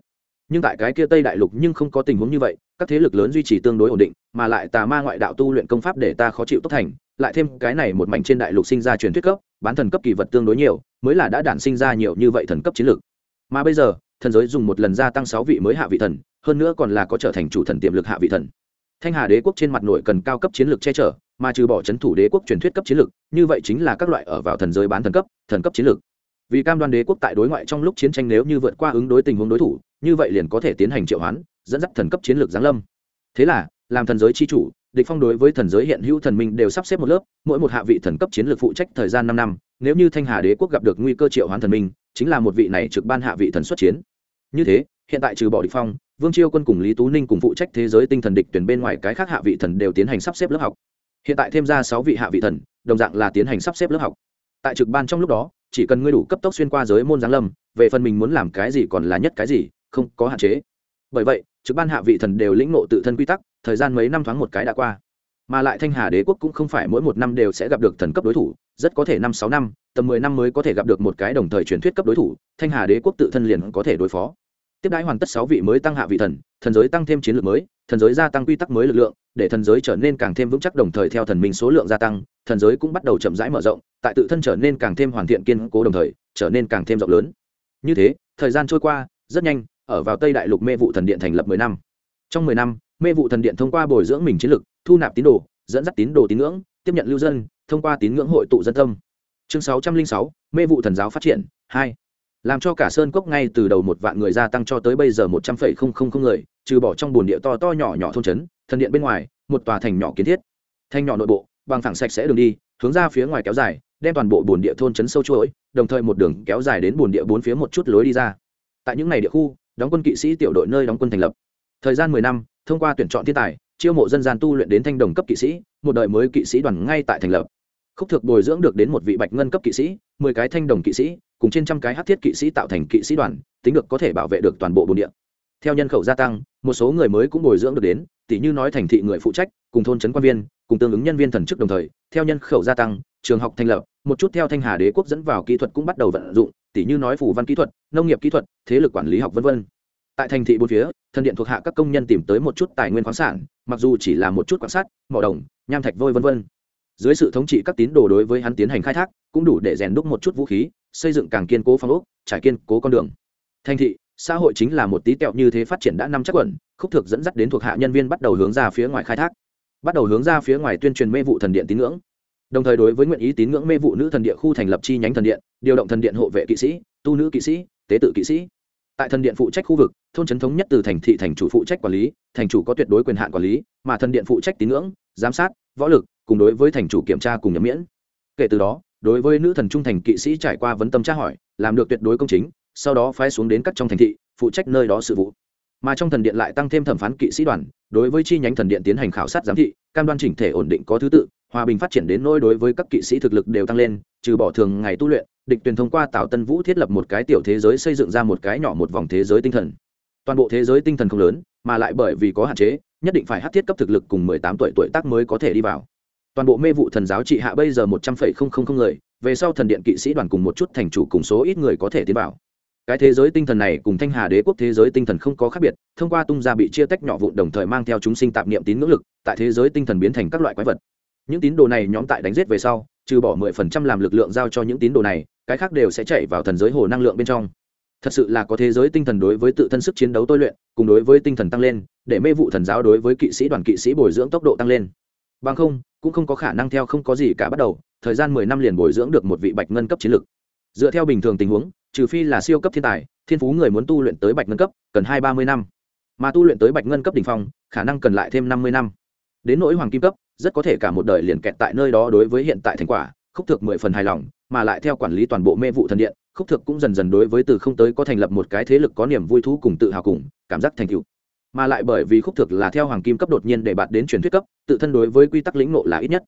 Nhưng tại cái kia tây đại lục nhưng không có tình huống như vậy, các thế lực lớn duy trì tương đối ổn định, mà lại tà ma ngoại đạo tu luyện công pháp để ta khó chịu tốt thành lại thêm cái này một mảnh trên đại lục sinh ra truyền thuyết cấp, bán thần cấp kỳ vật tương đối nhiều, mới là đã đản sinh ra nhiều như vậy thần cấp chiến lược. Mà bây giờ, thần giới dùng một lần gia tăng sáu vị mới hạ vị thần, hơn nữa còn là có trở thành chủ thần tiềm lực hạ vị thần. Thanh hà đế quốc trên mặt nội cần cao cấp chiến lược che chở, mà trừ bỏ c h ấ n thủ đế quốc truyền thuyết cấp chiến lược, như vậy chính là các loại ở vào thần giới bán thần cấp thần cấp chiến lược. Vì cam đoan đế quốc tại đối ngoại trong lúc chiến tranh nếu như vượt qua ứng đối tình huống đối thủ, như vậy liền có thể tiến hành triệu hoán, dẫn dắt thần cấp chiến lược giáng lâm. Thế là, làm thần giới c h i chủ địch phong đối với thần giới hiện hữu thần minh đều sắp xếp một lớp, mỗi một hạ vị thần cấp chiến lược phụ trách thời gian năm năm, nếu như thanh hà đế quốc gặp được nguy cơ triệu hoán thần minh, chính là một vị này trực ban hạ vị thần xuất chiến. Như thế, hiện tại trừ bỏ địch phong, vương chiêu quân cùng lý tú ninh cùng phụ trách thế giới tinh thần địch tuyển bên ngoài cái khác hạ vị thần đều tiến hành sắp xếp lớp học. Hiện tại thêm ra sáu vị hạ vị thần, đồng dạng là tiến hành sắp xếp lớp học. Tại trực ban trong lúc đó, chỉ cần ngươi đủ cấp tốc xuyên qua giới môn giáng lâm, về phần mình muốn làm cái gì còn là nhất cái gì, không có hạn chế. Bởi vậy, trực ban hạ vị thần đều lĩnh ngộ tự thân quy tắc thời gian mấy năm thoáng một cái đã qua. Mà lại thanh hà đế quốc cũng không phải mỗi một năm đều sẽ gặp được thần cấp đối thủ, rất có thể năm sáu năm, tầm mười năm mới có thể gặp được một cái đồng thời truyền thuyết cấp đối thủ, thanh hà đế quốc tự thân liền có thể đối phó. Tiếp đãi hoàn tất sáu vị mới tăng hạ vị thần thần giới tăng thêm chiến lược mới, thần giới gia tăng quy tắc mới lực lượng, để thần giới trở nên càng thêm vững chắc đồng thời theo thần minh số lượng gia tăng, thần giới cũng bắt đầu chậm rãi mở rộng, tại tự thân trở nên càng thêm hoàn thiện kiên cố đồng thời, trở nên càng thêm rộng lớn. Như thế, thời gian trôi qua, rất nhanh, ở vào tây đại lục mê vụ thần điện thành lập mười năm. Trong mười năm mê vụ thần điện thông qua bồi dưỡng mình chiến lược thu nạp tín đồ, dẫn dắt tín đồ tín ngưỡng, tiếp nhận lưu dân, thông qua tín ngưỡng hội tụ dân tâm. Chương sáu trăm linh sáu, mê vụ thần giáo phát triển, hai. Làm cho cả sơn cốc ngay từ đầu một vạn người gia tăng cho tới bây giờ một trăm phẩy không không không người, trừ bỏ trong bồn địa to to nhỏ nhỏ thôn trấn, thần điện bên ngoài, một tòa thành nhỏ kiến thiết. Thành nhỏ nội bộ, bằng thẳng sạch sẽ đường đi, hướng ra phía ngoài kéo dài, đem toàn bộ bồn địa thôn trấn sâu chuỗi, đồng thời một đường kéo dài đến bồn địa bốn phía một chút lối đi ra. Tại những ngày địa khu, đóng quân kỵ sĩ tiểu đội nơi đóng quân thành lập. Thời gian mười năm thông qua tuyển chọn thiên tài, chiêu mộ dân gian tu luyện đến thanh đồng cấp kỵ sĩ, một đời mới kỵ sĩ đoàn ngay tại thành lập. Khúc thực bồi dưỡng được đến một vị bạch ngân cấp kỵ sĩ, mười cái thanh đồng kỵ sĩ, cùng trên trăm cái hát thiết kỵ sĩ tạo thành kỵ sĩ đoàn, tính được có thể bảo vệ được toàn bộ bồn địa. Theo nhân khẩu gia tăng, một số người mới cũng bồi dưỡng được đến tỷ như nói thành thị người phụ trách, cùng thôn trấn quan viên, cùng tương ứng nhân viên thần chức đồng thời, theo nhân khẩu gia tăng, trường học thành lập, một chút theo thanh hà đế quốc dẫn vào kỹ thuật cũng bắt đầu vận dụng tỷ như nói phủ văn kỹ thuật, nông nghiệp kỹ thuật, thế lực quản lý học v v tại thành thị bốn phía thần điện thuộc hạ các công nhân tìm tới một chút tài nguyên khoáng sản, mặc dù chỉ là một chút quan sát, mỏ đồng, nham thạch vôi v v dưới sự thống trị các tín đồ đối với hắn tiến hành khai thác, cũng đủ để rèn đúc một chút vũ khí, xây dựng càng kiên cố phong ốc, trải kiên cố con đường. Thành thị, xã hội chính là một tí tẹo như thế phát triển đã năm chắc quẩn, khúc thực dẫn dắt đến thuộc hạ nhân viên bắt đầu hướng ra phía ngoài khai thác. Bắt đầu hướng ra phía ngoài tuyên truyền mê vụ thần điện tín ngưỡng. Đồng thời đối với nguyện ý tín ngưỡng mê vụ nữ thần địa khu thành lập chi nhánh thần điện, điều động thần điện hộ vệ kỵ sĩ, tu nữ kỵ sĩ, tế tự kỵ sĩ tại thần điện phụ trách khu vực, thôn trấn thống nhất từ thành thị thành chủ phụ trách quản lý, thành chủ có tuyệt đối quyền hạn quản lý, mà thần điện phụ trách tín ngưỡng, giám sát, võ lực, cùng đối với thành chủ kiểm tra cùng nhậm miễn. Kể từ đó, đối với nữ thần trung thành kỵ sĩ trải qua vấn tâm tra hỏi, làm được tuyệt đối công chính, sau đó phái xuống đến các trong thành thị, phụ trách nơi đó sự vụ mà trong thần điện lại tăng thêm thẩm phán kỵ sĩ đoàn, đối với chi nhánh thần điện tiến hành khảo sát giám thị, cam đoan chỉnh thể ổn định có thứ tự, hòa bình phát triển đến nỗi đối với các kỵ sĩ thực lực đều tăng lên, trừ bỏ thường ngày tu luyện, địch tuyển thông qua tạo tân vũ thiết lập một cái tiểu thế giới xây dựng ra một cái nhỏ một vòng thế giới tinh thần. Toàn bộ thế giới tinh thần không lớn, mà lại bởi vì có hạn chế, nhất định phải hát thiết cấp thực lực cùng mười tám tuổi tuổi tác mới có thể đi vào. Toàn bộ mê vụ thần giáo trị hạ bây giờ một trăm phẩy không không không người, về sau thần điện kỵ sĩ đoàn cùng một chút thành chủ cùng số ít người có thể tiến vào cái thế giới tinh thần này cùng thanh hà đế quốc thế giới tinh thần không có khác biệt, thông qua tung ra bị chia tách nhỏ vụn đồng thời mang theo chúng sinh tạp niệm tín ngưỡng lực, tại thế giới tinh thần biến thành các loại quái vật. Những tín đồ này nhóm tại đánh giết về sau, trừ bỏ mười phần trăm làm lực lượng giao cho những tín đồ này, cái khác đều sẽ chạy vào thần giới hồ năng lượng bên trong. Thật sự là có thế giới tinh thần đối với tự thân sức chiến đấu tôi luyện, cùng đối với tinh thần tăng lên, để mê vụ thần giáo đối với kỵ sĩ đoàn kỵ sĩ bồi dưỡng tốc độ tăng lên. Bằng không, cũng không có khả năng theo không có gì cả bắt đầu, thời gian mười năm liền bồi dưỡng được một vị bạch ngân cấp chiến lực. Dựa theo bình thường tình huống trừ phi là siêu cấp thiên tài, thiên phú người muốn tu luyện tới bạch ngân cấp, cần hai ba mươi năm. Mà tu luyện tới bạch ngân cấp đ ỉ n h phong, khả năng cần lại thêm năm mươi năm. Đến nỗi hoàng kim cấp, rất có thể cả một đời liền kẹt tại nơi đó đối với hiện tại thành quả, khúc thực mười phần hài lòng, mà lại theo quản lý toàn bộ mê vụ thần điện, khúc thực cũng dần dần đối với từ không tới có thành lập một cái thế lực có niềm vui thú cùng tự hào cùng, cảm giác thành tựu. Mà lại bởi vì khúc thực là theo hoàng kim cấp đột nhiên để bạt đến truyền thuyết cấp, tự thân đối với quy tắc lĩnh nộ là ít nhất.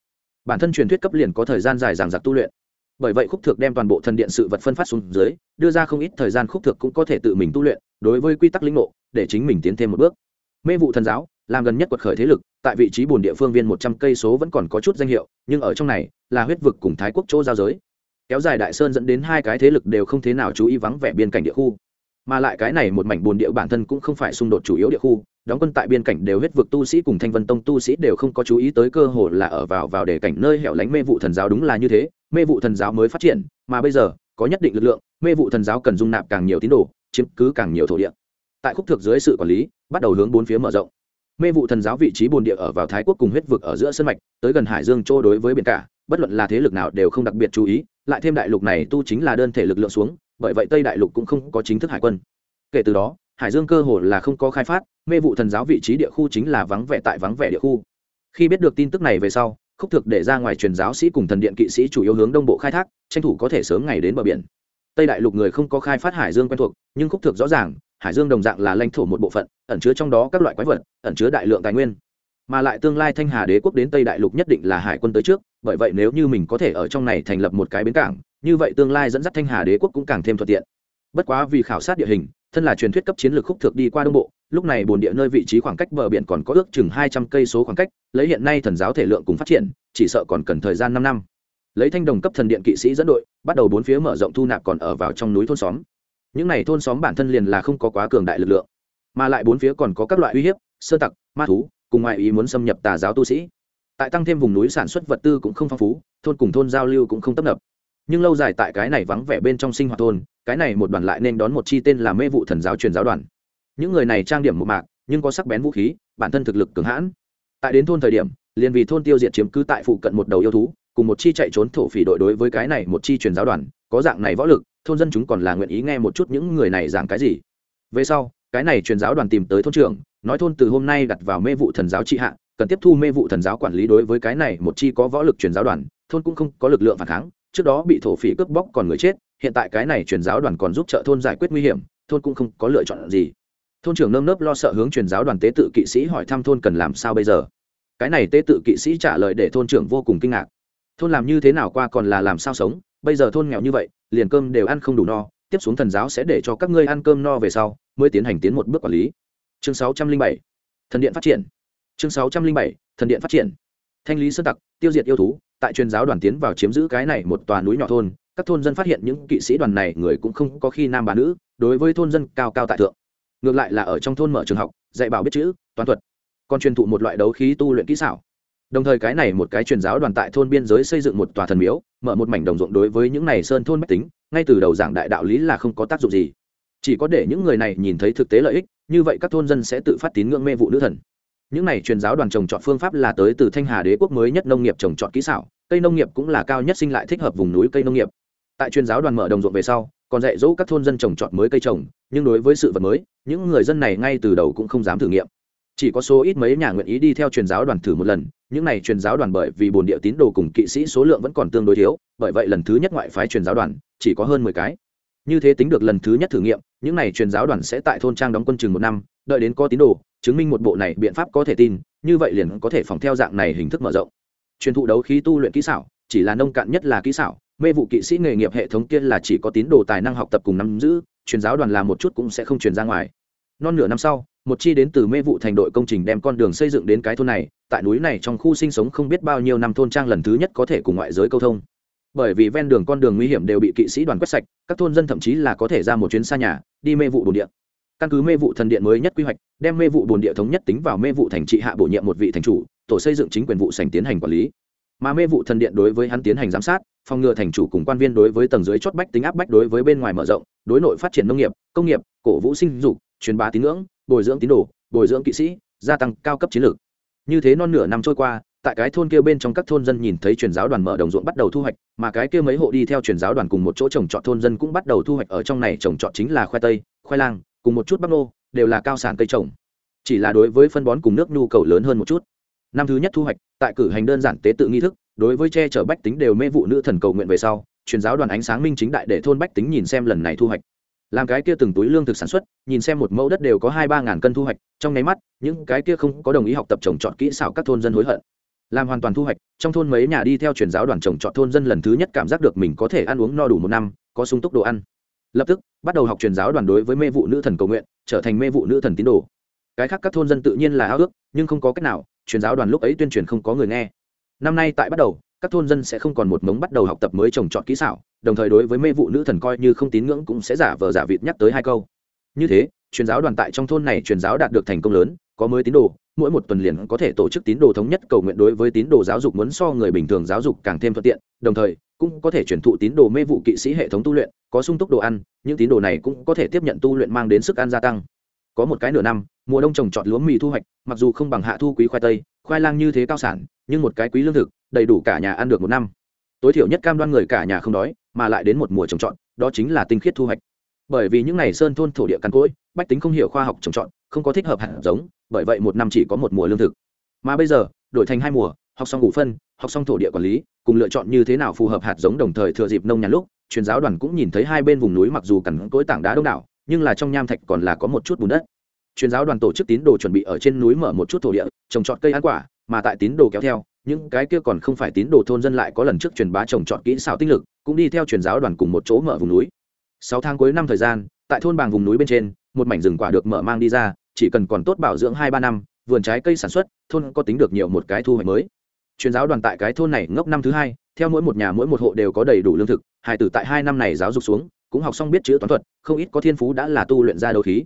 Bản thân truyền thuyết cấp liền có thời gian dài giảng giặc tu luyện bởi vậy khúc thực đem toàn bộ thần điện sự vật phân phát xuống dưới, đưa ra không ít thời gian khúc thực cũng có thể tự mình tu luyện, đối với quy tắc lĩnh ngộ, để chính mình tiến thêm một bước. Mê vụ thần giáo, làm gần nhất quật khởi thế lực, tại vị trí bồn địa phương viên một trăm cây số vẫn còn có chút danh hiệu, nhưng ở trong này, là huyết vực cùng thái quốc chỗ giao giới. Kéo dài đại sơn dẫn đến hai cái thế lực đều không thế nào chú ý vắng vẻ biên cảnh địa khu mà lại cái này một mảnh bồn địa bản thân cũng không phải xung đột chủ yếu địa khu, đóng quân tại biên cảnh đều huyết vực tu sĩ cùng thanh vân tông tu sĩ đều không có chú ý tới cơ hội là ở vào vào để cảnh nơi hẻo lánh mê vụ thần giáo đúng là như thế, mê vụ thần giáo mới phát triển, mà bây giờ, có nhất định lực lượng, mê vụ thần giáo cần dung nạp càng nhiều tín đồ, chiếm cứ càng nhiều thổ địa. Tại khúc thực dưới sự quản lý, bắt đầu hướng bốn phía mở rộng. Mê vụ thần giáo vị trí bồn địa ở vào thái quốc cùng huyết vực ở giữa sân mạch, tới gần hải dương châu đối với biển cả, bất luận là thế lực nào đều không đặc biệt chú ý, lại thêm đại lục này tu chính là đơn thể lực lượng xuống bởi vậy tây đại lục cũng không có chính thức hải quân kể từ đó hải dương cơ hồ là không có khai phát mê vụ thần giáo vị trí địa khu chính là vắng vẻ tại vắng vẻ địa khu khi biết được tin tức này về sau khúc thực để ra ngoài truyền giáo sĩ cùng thần điện kỵ sĩ chủ yếu hướng đông bộ khai thác tranh thủ có thể sớm ngày đến bờ biển tây đại lục người không có khai phát hải dương quen thuộc nhưng khúc thực rõ ràng hải dương đồng dạng là lãnh thổ một bộ phận ẩn chứa trong đó các loại quái vật ẩn chứa đại lượng tài nguyên mà lại tương lai thanh hà đế quốc đến tây đại lục nhất định là hải quân tới trước bởi vậy nếu như mình có thể ở trong này thành lập một cái bến cảng như vậy tương lai dẫn dắt thanh hà đế quốc cũng càng thêm thuận tiện. Bất quá vì khảo sát địa hình, thân là truyền thuyết cấp chiến lược khúc thực đi qua đông bộ, lúc này bồn địa nơi vị trí khoảng cách bờ biển còn có ước chừng hai trăm cây số khoảng cách, lấy hiện nay thần giáo thể lượng cùng phát triển, chỉ sợ còn cần thời gian năm năm. Lấy thanh đồng cấp thần điện kỵ sĩ dẫn đội, bắt đầu bốn phía mở rộng thu nạp còn ở vào trong núi thôn xóm. Những này thôn xóm bản thân liền là không có quá cường đại lực lượng, mà lại bốn phía còn có các loại uy hiếp, sơ tặc, ma thú, cùng ngoại ý muốn xâm nhập tà giáo tu sĩ. Tại tăng thêm vùng núi sản xuất vật tư cũng không phong phú, thôn cùng thôn giao lưu cũng không tấp nập nhưng lâu dài tại cái này vắng vẻ bên trong sinh hoạt thôn, cái này một đoàn lại nên đón một chi tên là mê vụ thần giáo truyền giáo đoàn. Những người này trang điểm một mạc, nhưng có sắc bén vũ khí, bản thân thực lực cường hãn. Tại đến thôn thời điểm, liền vì thôn tiêu diệt chiếm cứ tại phụ cận một đầu yêu thú, cùng một chi chạy trốn thổ phỉ đội đối với cái này một chi truyền giáo đoàn, có dạng này võ lực, thôn dân chúng còn là nguyện ý nghe một chút những người này giảng cái gì. Về sau, cái này truyền giáo đoàn tìm tới thôn trưởng, nói thôn từ hôm nay đặt vào mê vụ thần giáo trị hạ, cần tiếp thu mê vụ thần giáo quản lý đối với cái này một chi có võ lực truyền giáo đoàn, thôn cũng không có lực lượng phản kháng trước đó bị thổ phỉ cướp bóc còn người chết, hiện tại cái này truyền giáo đoàn còn giúp trợ thôn giải quyết nguy hiểm, thôn cũng không có lựa chọn gì. Thôn trưởng nơm nớp lo sợ hướng truyền giáo đoàn tế tự kỵ sĩ hỏi thăm thôn cần làm sao bây giờ. Cái này tế tự kỵ sĩ trả lời để thôn trưởng vô cùng kinh ngạc. Thôn làm như thế nào qua còn là làm sao sống, bây giờ thôn nghèo như vậy, liền cơm đều ăn không đủ no, tiếp xuống thần giáo sẽ để cho các ngươi ăn cơm no về sau, mới tiến hành tiến một bước quản lý. Chương sáu trăm linh bảy, thần điện phát triển. Chương sáu trăm linh bảy, thần điện phát triển. Thanh lý sơ tặc, tiêu diệt yêu thú tại truyền giáo đoàn tiến vào chiếm giữ cái này một tòa núi nhỏ thôn, các thôn dân phát hiện những kỵ sĩ đoàn này người cũng không có khi nam bà nữ, đối với thôn dân cao cao tại thượng. Ngược lại là ở trong thôn mở trường học, dạy bảo biết chữ, toán thuật, còn truyền thụ một loại đấu khí tu luyện kỹ xảo. Đồng thời cái này một cái truyền giáo đoàn tại thôn biên giới xây dựng một tòa thần miếu, mở một mảnh đồng ruộng đối với những này sơn thôn mách tính, ngay từ đầu giảng đại đạo lý là không có tác dụng gì. Chỉ có để những người này nhìn thấy thực tế lợi ích, như vậy các thôn dân sẽ tự phát tín ngưỡng mê vụ nữ thần. Những này truyền giáo đoàn trồng trọt phương pháp là tới từ thanh hà đế quốc mới nhất nông nghiệp trồng trọt kỹ xảo cây nông nghiệp cũng là cao nhất sinh lại thích hợp vùng núi cây nông nghiệp. Tại truyền giáo đoàn mở đồng ruộng về sau, còn dạy dỗ các thôn dân trồng trọt mới cây trồng, nhưng đối với sự vật mới, những người dân này ngay từ đầu cũng không dám thử nghiệm. Chỉ có số ít mấy nhà nguyện ý đi theo truyền giáo đoàn thử một lần, những này truyền giáo đoàn bởi vì bồn địa tín đồ cùng kỵ sĩ số lượng vẫn còn tương đối thiếu, bởi vậy lần thứ nhất ngoại phái truyền giáo đoàn, chỉ có hơn mười cái. Như thế tính được lần thứ nhất thử nghiệm, những này truyền giáo đoàn sẽ tại thôn trang đóng quân chừng một năm, đợi đến có tín đồ, chứng minh một bộ này biện pháp có thể tin, như vậy liền có thể phòng theo dạng này hình thức mở rộng truyền thụ đấu khí tu luyện kỹ xảo, chỉ là nông cạn nhất là kỹ xảo, mê vụ kỵ sĩ nghề nghiệp hệ thống kia là chỉ có tín đồ tài năng học tập cùng nắm giữ, truyền giáo đoàn làm một chút cũng sẽ không truyền ra ngoài. Non nửa năm sau, một chi đến từ mê vụ thành đội công trình đem con đường xây dựng đến cái thôn này, tại núi này trong khu sinh sống không biết bao nhiêu năm thôn trang lần thứ nhất có thể cùng ngoại giới câu thông. Bởi vì ven đường con đường nguy hiểm đều bị kỵ sĩ đoàn quét sạch, các thôn dân thậm chí là có thể ra một chuyến xa nhà, đi mê vụ bồn điện căn cứ mê vụ thần điện mới nhất quy hoạch, đem mê vụ bồn địa thống nhất tính vào mê vụ thành trị hạ bổ nhiệm một vị thành chủ tổ xây dựng chính quyền vụ sành tiến hành quản lý. Mà mê vụ thần điện đối với hắn tiến hành giám sát, phòng ngừa thành chủ cùng quan viên đối với tầng dưới chót bách tính áp bách đối với bên ngoài mở rộng, đối nội phát triển nông nghiệp, công nghiệp, cổ vũ sinh dục, truyền bá tín ngưỡng, bồi dưỡng tín đồ, bồi dưỡng kỵ sĩ, gia tăng cao cấp chiến lược. Như thế non nửa năm trôi qua, tại cái thôn kia bên trong các thôn dân nhìn thấy truyền giáo đoàn mở đồng ruộng bắt đầu thu hoạch, mà cái kia mấy hộ đi theo truyền giáo đoàn cùng một chỗ trồng trọt thôn dân cũng bắt đầu thu hoạch ở trong này trồng trọt chính là khoai tây, khoai lang, cùng một chút bắp nô, đều là cao sản cây trồng. Chỉ là đối với phân bón cùng nước nhu cầu lớn hơn một chút năm thứ nhất thu hoạch, tại cử hành đơn giản tế tự nghi thức, đối với che chở bách tính đều mê vụ nữ thần cầu nguyện về sau, truyền giáo đoàn ánh sáng minh chính đại để thôn bách tính nhìn xem lần này thu hoạch. Làm cái kia từng túi lương thực sản xuất, nhìn xem một mẫu đất đều có hai ba ngàn cân thu hoạch, trong nháy mắt, những cái kia không có đồng ý học tập trồng trọt kỹ xảo các thôn dân hối hận. Làm hoàn toàn thu hoạch, trong thôn mấy nhà đi theo truyền giáo đoàn trồng trọt thôn dân lần thứ nhất cảm giác được mình có thể ăn uống no đủ một năm, có sung túc đồ ăn. Lập tức, bắt đầu học truyền giáo đoàn đối với mê vụ nữ thần cầu nguyện, trở thành mê vụ nữ thần tín đồ. Cái khác các thôn dân tự nhiên là ao ước, nhưng không có cách nào truyền giáo đoàn lúc ấy tuyên truyền không có người nghe. Năm nay tại bắt đầu, các thôn dân sẽ không còn một mống bắt đầu học tập mới trồng trọt kỹ xảo, đồng thời đối với mê vụ nữ thần coi như không tín ngưỡng cũng sẽ giả vờ giả vịt nhắc tới hai câu. Như thế, truyền giáo đoàn tại trong thôn này truyền giáo đạt được thành công lớn, có mới tín đồ, mỗi một tuần liền có thể tổ chức tín đồ thống nhất cầu nguyện đối với tín đồ giáo dục muốn so người bình thường giáo dục càng thêm thuận tiện, đồng thời cũng có thể chuyển thụ tín đồ mê vụ kỵ sĩ hệ thống tu luyện, có sung túc đồ ăn, những tín đồ này cũng có thể tiếp nhận tu luyện mang đến sức ăn gia tăng có một cái nửa năm, mùa đông trồng trọt lúa mì thu hoạch, mặc dù không bằng hạ thu quý khoai tây, khoai lang như thế cao sản, nhưng một cái quý lương thực, đầy đủ cả nhà ăn được một năm. Tối thiểu nhất cam đoan người cả nhà không đói, mà lại đến một mùa trồng trọt, đó chính là tinh khiết thu hoạch. Bởi vì những ngày sơn thôn thổ địa cằn cỗi, bách tính không hiểu khoa học trồng trọt, không có thích hợp hạt giống, bởi vậy một năm chỉ có một mùa lương thực. Mà bây giờ, đổi thành hai mùa, học xong ngủ phân, học xong thổ địa quản lý, cùng lựa chọn như thế nào phù hợp hạt giống đồng thời thừa dịp nông nhàn lúc, truyền giáo đoàn cũng nhìn thấy hai bên vùng núi mặc dù cằn cỗi tảng đá đông đảo nhưng là trong nham thạch còn là có một chút bùn đất. Truyền giáo đoàn tổ chức tín đồ chuẩn bị ở trên núi mở một chút thổ địa, trồng trọt cây ăn quả, mà tại tín đồ kéo theo, những cái kia còn không phải tín đồ thôn dân lại có lần trước truyền bá trồng trọt kỹ xảo tinh lực, cũng đi theo truyền giáo đoàn cùng một chỗ mở vùng núi. Sáu tháng cuối năm thời gian, tại thôn bàng vùng núi bên trên, một mảnh rừng quả được mở mang đi ra, chỉ cần còn tốt bảo dưỡng hai ba năm, vườn trái cây sản xuất, thôn có tính được nhiều một cái thu hoạch mới. Truyền giáo đoàn tại cái thôn này ngốc năm thứ hai, theo mỗi một nhà mỗi một hộ đều có đầy đủ lương thực hải tử tại hai năm này giáo dục xuống, cũng học xong biết chữ toán thuật không ít có thiên phú đã là tu luyện ra đấu khí.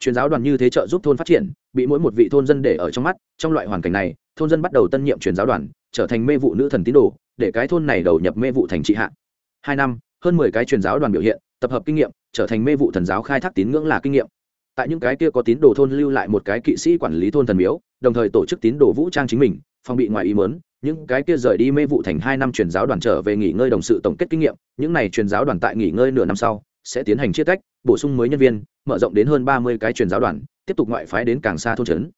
Truyền giáo đoàn như thế trợ giúp thôn phát triển, bị mỗi một vị thôn dân để ở trong mắt, trong loại hoàn cảnh này, thôn dân bắt đầu tân nhiệm truyền giáo đoàn, trở thành mê vụ nữ thần tín đồ, để cái thôn này đầu nhập mê vụ thành trị hạ. Hai năm, hơn mười cái truyền giáo đoàn biểu hiện, tập hợp kinh nghiệm, trở thành mê vụ thần giáo khai thác tín ngưỡng là kinh nghiệm. Tại những cái kia có tín đồ thôn lưu lại một cái kỵ sĩ quản lý thôn thần miếu, đồng thời tổ chức tín đồ vũ trang chính mình, phòng bị ngoài ý mớn những cái kia rời đi mê vụ thành hai năm truyền giáo đoàn trở về nghỉ ngơi đồng sự tổng kết kinh nghiệm, những này truyền giáo đoàn tại nghỉ ngơi nửa năm sau sẽ tiến hành chia tách, bổ sung mới nhân viên, mở rộng đến hơn ba mươi cái truyền giáo đoàn, tiếp tục ngoại phái đến càng xa thôn trấn.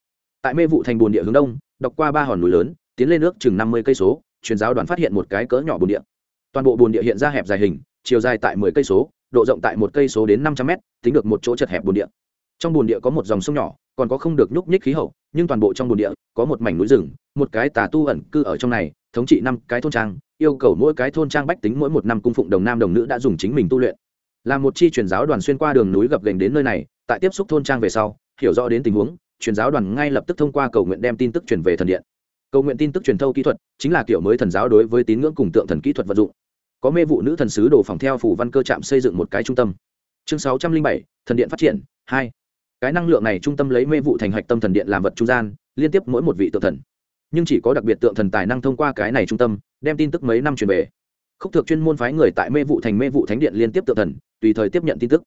Tại mê vụ thành bồn địa hướng đông, đọc qua ba hòn núi lớn, tiến lên nước chừng năm mươi cây số, truyền giáo đoàn phát hiện một cái cỡ nhỏ bồn địa. Toàn bộ bồn địa hiện ra hẹp dài hình, chiều dài tại mười cây số, độ rộng tại một cây số đến năm trăm mét, tính được một chỗ chật hẹp bồn địa. Trong bồn địa có một dòng sông nhỏ, còn có không được nhúc nhích khí hậu, nhưng toàn bộ trong bồn địa có một mảnh núi rừng, một cái tà tu ẩn cư ở trong này, thống trị năm cái thôn trang, yêu cầu mỗi cái thôn trang bách tính mỗi một năm cung phụng đồng nam đồng nữ đã dùng chính mình tu luyện là một chi truyền giáo đoàn xuyên qua đường núi gập gành đến nơi này, tại tiếp xúc thôn trang về sau, hiểu rõ đến tình huống, truyền giáo đoàn ngay lập tức thông qua cầu nguyện đem tin tức truyền về thần điện. Cầu nguyện tin tức truyền thâu kỹ thuật, chính là kiểu mới thần giáo đối với tín ngưỡng cùng tượng thần kỹ thuật vật dụng. Có mê vụ nữ thần sứ đồ phòng theo phủ văn cơ trạm xây dựng một cái trung tâm. Chương sáu trăm linh bảy, thần điện phát triển, hai. Cái năng lượng này trung tâm lấy mê vụ thành hạch tâm thần điện làm vật trung gian, liên tiếp mỗi một vị tượng thần. Nhưng chỉ có đặc biệt tượng thần tài năng thông qua cái này trung tâm, đem tin tức mấy năm truyền về. Khúc thực chuyên môn phái người tại mê vụ thành mê vụ thánh điện liên tiếp tượng thần tùy thời tiếp nhận tin tức.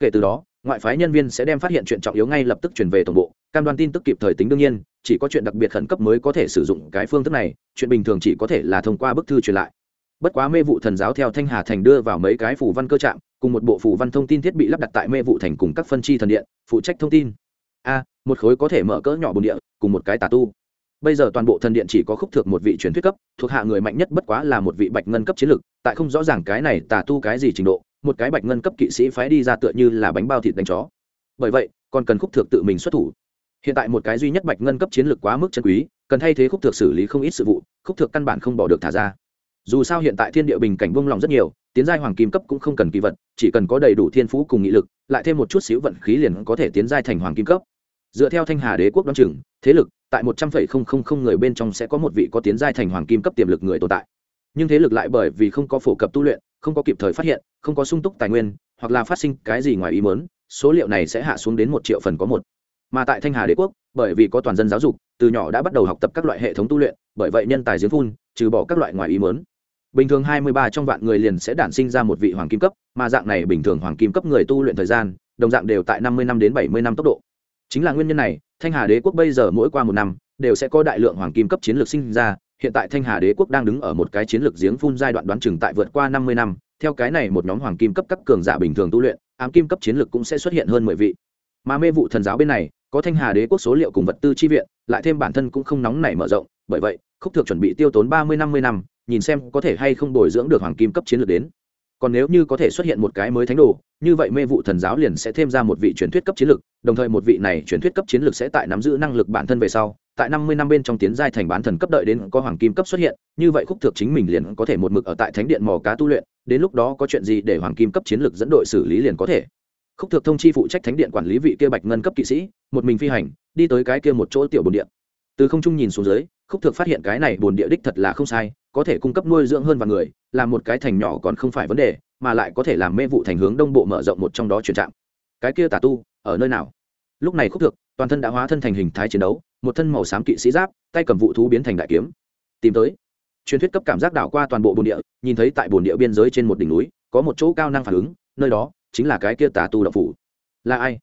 Kể từ đó, ngoại phái nhân viên sẽ đem phát hiện chuyện trọng yếu ngay lập tức truyền về tổng bộ, cam đoan tin tức kịp thời tính đương nhiên, chỉ có chuyện đặc biệt khẩn cấp mới có thể sử dụng cái phương thức này, chuyện bình thường chỉ có thể là thông qua bức thư truyền lại. Bất quá mê vụ thần giáo theo thanh hà thành đưa vào mấy cái phủ văn cơ trạng cùng một bộ phủ văn thông tin thiết bị lắp đặt tại mê vụ thành cùng các phân chi thần điện, phụ trách thông tin. A, một khối có thể mở cỡ nhỏ bồn địa, cùng một cái tà tu. Bây giờ toàn bộ thần điện chỉ có khúc thượng một vị truyền thuyết cấp, thuộc hạ người mạnh nhất bất quá là một vị bạch ngân cấp chiến lực tại không rõ ràng cái này tà tu cái gì trình độ một cái bạch ngân cấp kỵ sĩ phái đi ra tựa như là bánh bao thịt đánh chó. Bởi vậy, còn cần khúc thượng tự mình xuất thủ. Hiện tại một cái duy nhất bạch ngân cấp chiến lược quá mức chân quý, cần thay thế khúc thượng xử lý không ít sự vụ, khúc thượng căn bản không bỏ được thả ra. Dù sao hiện tại thiên địa bình cảnh vung lòng rất nhiều, tiến giai hoàng kim cấp cũng không cần kỳ vật, chỉ cần có đầy đủ thiên phú cùng nghị lực, lại thêm một chút xíu vận khí liền có thể tiến giai thành hoàng kim cấp. Dựa theo thanh hà đế quốc đ o chừng, thế lực, tại một trăm phẩy không không không người bên trong sẽ có một vị có tiến giai thành hoàng kim cấp tiềm lực người tồn tại. Nhưng thế lực lại bởi vì không có phổ cập tu luyện không có kịp thời phát hiện, không có sung túc tài nguyên, hoặc là phát sinh cái gì ngoài ý mớn số liệu này sẽ hạ xuống đến một triệu phần có một. Mà tại thanh hà đế quốc, bởi vì có toàn dân giáo dục, từ nhỏ đã bắt đầu học tập các loại hệ thống tu luyện, bởi vậy nhân tài giếng phun, trừ bỏ các loại ngoài ý mớn bình thường hai mươi ba trong vạn người liền sẽ đản sinh ra một vị hoàng kim cấp, mà dạng này bình thường hoàng kim cấp người tu luyện thời gian, đồng dạng đều tại năm mươi năm đến bảy mươi năm tốc độ. Chính là nguyên nhân này, thanh hà đế quốc bây giờ mỗi qua một năm, đều sẽ có đại lượng hoàng kim cấp chiến lược sinh ra hiện tại thanh hà đế quốc đang đứng ở một cái chiến lược giếng phun giai đoạn đoán chừng tại vượt qua năm mươi năm, theo cái này một nhóm hoàng kim cấp các cường giả bình thường tu luyện, ám kim cấp chiến lược cũng sẽ xuất hiện hơn mười vị. Mà mê vụ thần giáo bên này, có thanh hà đế quốc số liệu cùng vật tư chi viện, lại thêm bản thân cũng không nóng nảy mở rộng, bởi vậy, khúc thược chuẩn bị tiêu tốn ba mươi năm mươi năm, nhìn xem có thể hay không bồi dưỡng được hoàng kim cấp chiến lược đến còn nếu như có thể xuất hiện một cái mới thánh đồ, như vậy mê vụ thần giáo liền sẽ thêm ra một vị truyền thuyết cấp chiến lược đồng thời một vị này truyền thuyết cấp chiến lược sẽ tại nắm giữ năng lực bản thân về sau, tại năm mươi năm bên trong tiến giai thành bán thần cấp đợi đến có hoàng kim cấp xuất hiện, như vậy khúc thực chính mình liền có thể một mực ở tại thánh điện mò cá tu luyện, đến lúc đó có chuyện gì để hoàng kim cấp chiến lược dẫn đội xử lý liền có thể. Khúc thực thông chi phụ trách thánh điện quản lý vị kia bạch ngân cấp kỵ sĩ, một mình phi hành, đi tới cái kia một chỗ tiểu bồn điện từ không trung nhìn xuống dưới, khúc thực phát hiện cái này bồn địa đích thật là không sai có thể cung cấp nuôi dưỡng hơn vài người làm một cái thành nhỏ còn không phải vấn đề, mà lại có thể làm mê vụ thành hướng đông bộ mở rộng một trong đó chuyển trạm. Cái kia tà tu, ở nơi nào? Lúc này khúc thực toàn thân đã hóa thân thành hình thái chiến đấu, một thân màu xám kỵ sĩ giáp, tay cầm vụ thú biến thành đại kiếm. Tìm tới. Truyền thuyết cấp cảm giác đảo qua toàn bộ bồn địa, nhìn thấy tại bồn địa biên giới trên một đỉnh núi, có một chỗ cao năng phản ứng, nơi đó chính là cái kia tà tu đậu phủ. Là ai?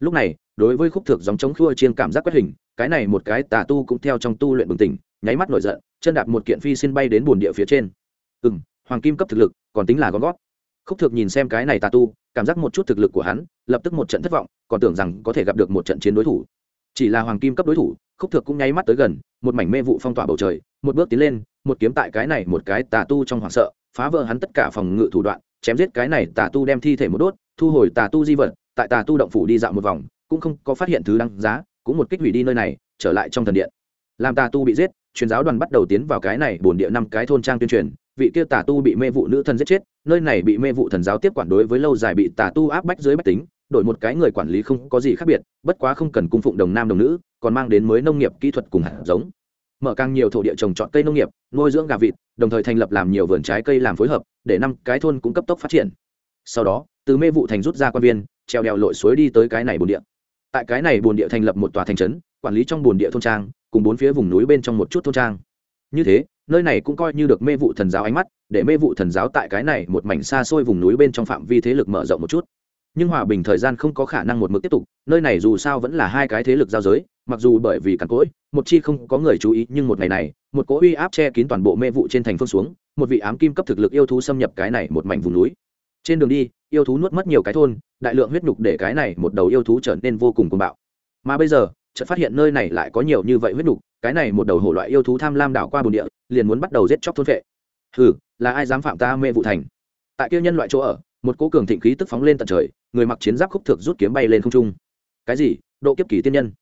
Lúc này, đối với khúc thực dòng chống khua chiên cảm giác quét hình, cái này một cái tà tu cũng theo trong tu luyện bừng tỉnh nháy mắt nổi giận, chân đạp một kiện phi xin bay đến bồn địa phía trên. Ừ m hoàng kim cấp thực lực, còn tính là gom gót. Khúc thực nhìn xem cái này tà tu, cảm giác một chút thực lực của hắn, lập tức một trận thất vọng, còn tưởng rằng có thể gặp được một trận chiến đối thủ. Chỉ là hoàng kim cấp đối thủ, khúc thực cũng nháy mắt tới gần, một mảnh mê vụ phong tỏa bầu trời, một bước tiến lên, một kiếm tại cái này một cái tà tu trong hoảng sợ, phá vỡ hắn tất cả phòng ngự thủ đoạn, chém giết cái này tà tu đem thi thể một đốt, thu hồi tà tu di vật, tại tà tu động phủ đi dạo một vòng, cũng không có phát hiện thứ đăng giá, cũng một kích hủy đi nơi này, trở lại trong thần điện làm tà tu bị giết, truyền giáo đoàn bắt đầu tiến vào cái này bổn địa năm cái thôn trang tuyên truyền, vị kia tà tu bị mê vụ nữ thần giết chết, nơi này bị mê vụ thần giáo tiếp quản đối với lâu dài bị tà tu áp bách dưới bách tính, đổi một cái người quản lý không có gì khác biệt, bất quá không cần cung phụng đồng nam đồng nữ, còn mang đến mới nông nghiệp kỹ thuật cùng hạt giống. Mở càng nhiều thổ địa trồng trọt cây nông nghiệp, nuôi dưỡng gà vịt, đồng thời thành lập làm nhiều vườn trái cây làm phối hợp, để năm cái thôn cũng cấp tốc phát triển. Sau đó, từ mê vụ thành rút ra quan viên, treo đèo lội suối đi tới cái này bồn địa. Tại cái này bồn địa thành lập một tòa thành trấn, quản lý trong bồn địa thôn trang cùng bốn phía vùng núi bên trong một chút thôn trang. Như thế, nơi này cũng coi như được mê vụ thần giáo ánh mắt, để mê vụ thần giáo tại cái này một mảnh xa xôi vùng núi bên trong phạm vi thế lực mở rộng một chút. Nhưng hòa bình thời gian không có khả năng một mực tiếp tục, nơi này dù sao vẫn là hai cái thế lực giao giới, mặc dù bởi vì cằn cỗi, một chi không có người chú ý, nhưng một ngày này, một cỗ uy áp che kín toàn bộ mê vụ trên thành phương xuống, một vị ám kim cấp thực lực yêu thú xâm nhập cái này một mảnh vùng núi. Trên đường đi, yêu thú nuốt mất nhiều cái thôn, đại lượng huyết nhục để cái này một đầu yêu thú trở nên vô cùng cuồng bạo. Mà bây giờ chợt phát hiện nơi này lại có nhiều như vậy huyết nục, cái này một đầu hổ loại yêu thú tham lam đảo qua bồn địa, liền muốn bắt đầu giết chóc thôn vệ. Hừ, là ai dám phạm ta mê vụ thành? Tại kia nhân loại chỗ ở, một cỗ cường thịnh khí tức phóng lên tận trời, người mặc chiến giáp khúc thực rút kiếm bay lên không trung. Cái gì? Độ kiếp kỳ tiên nhân.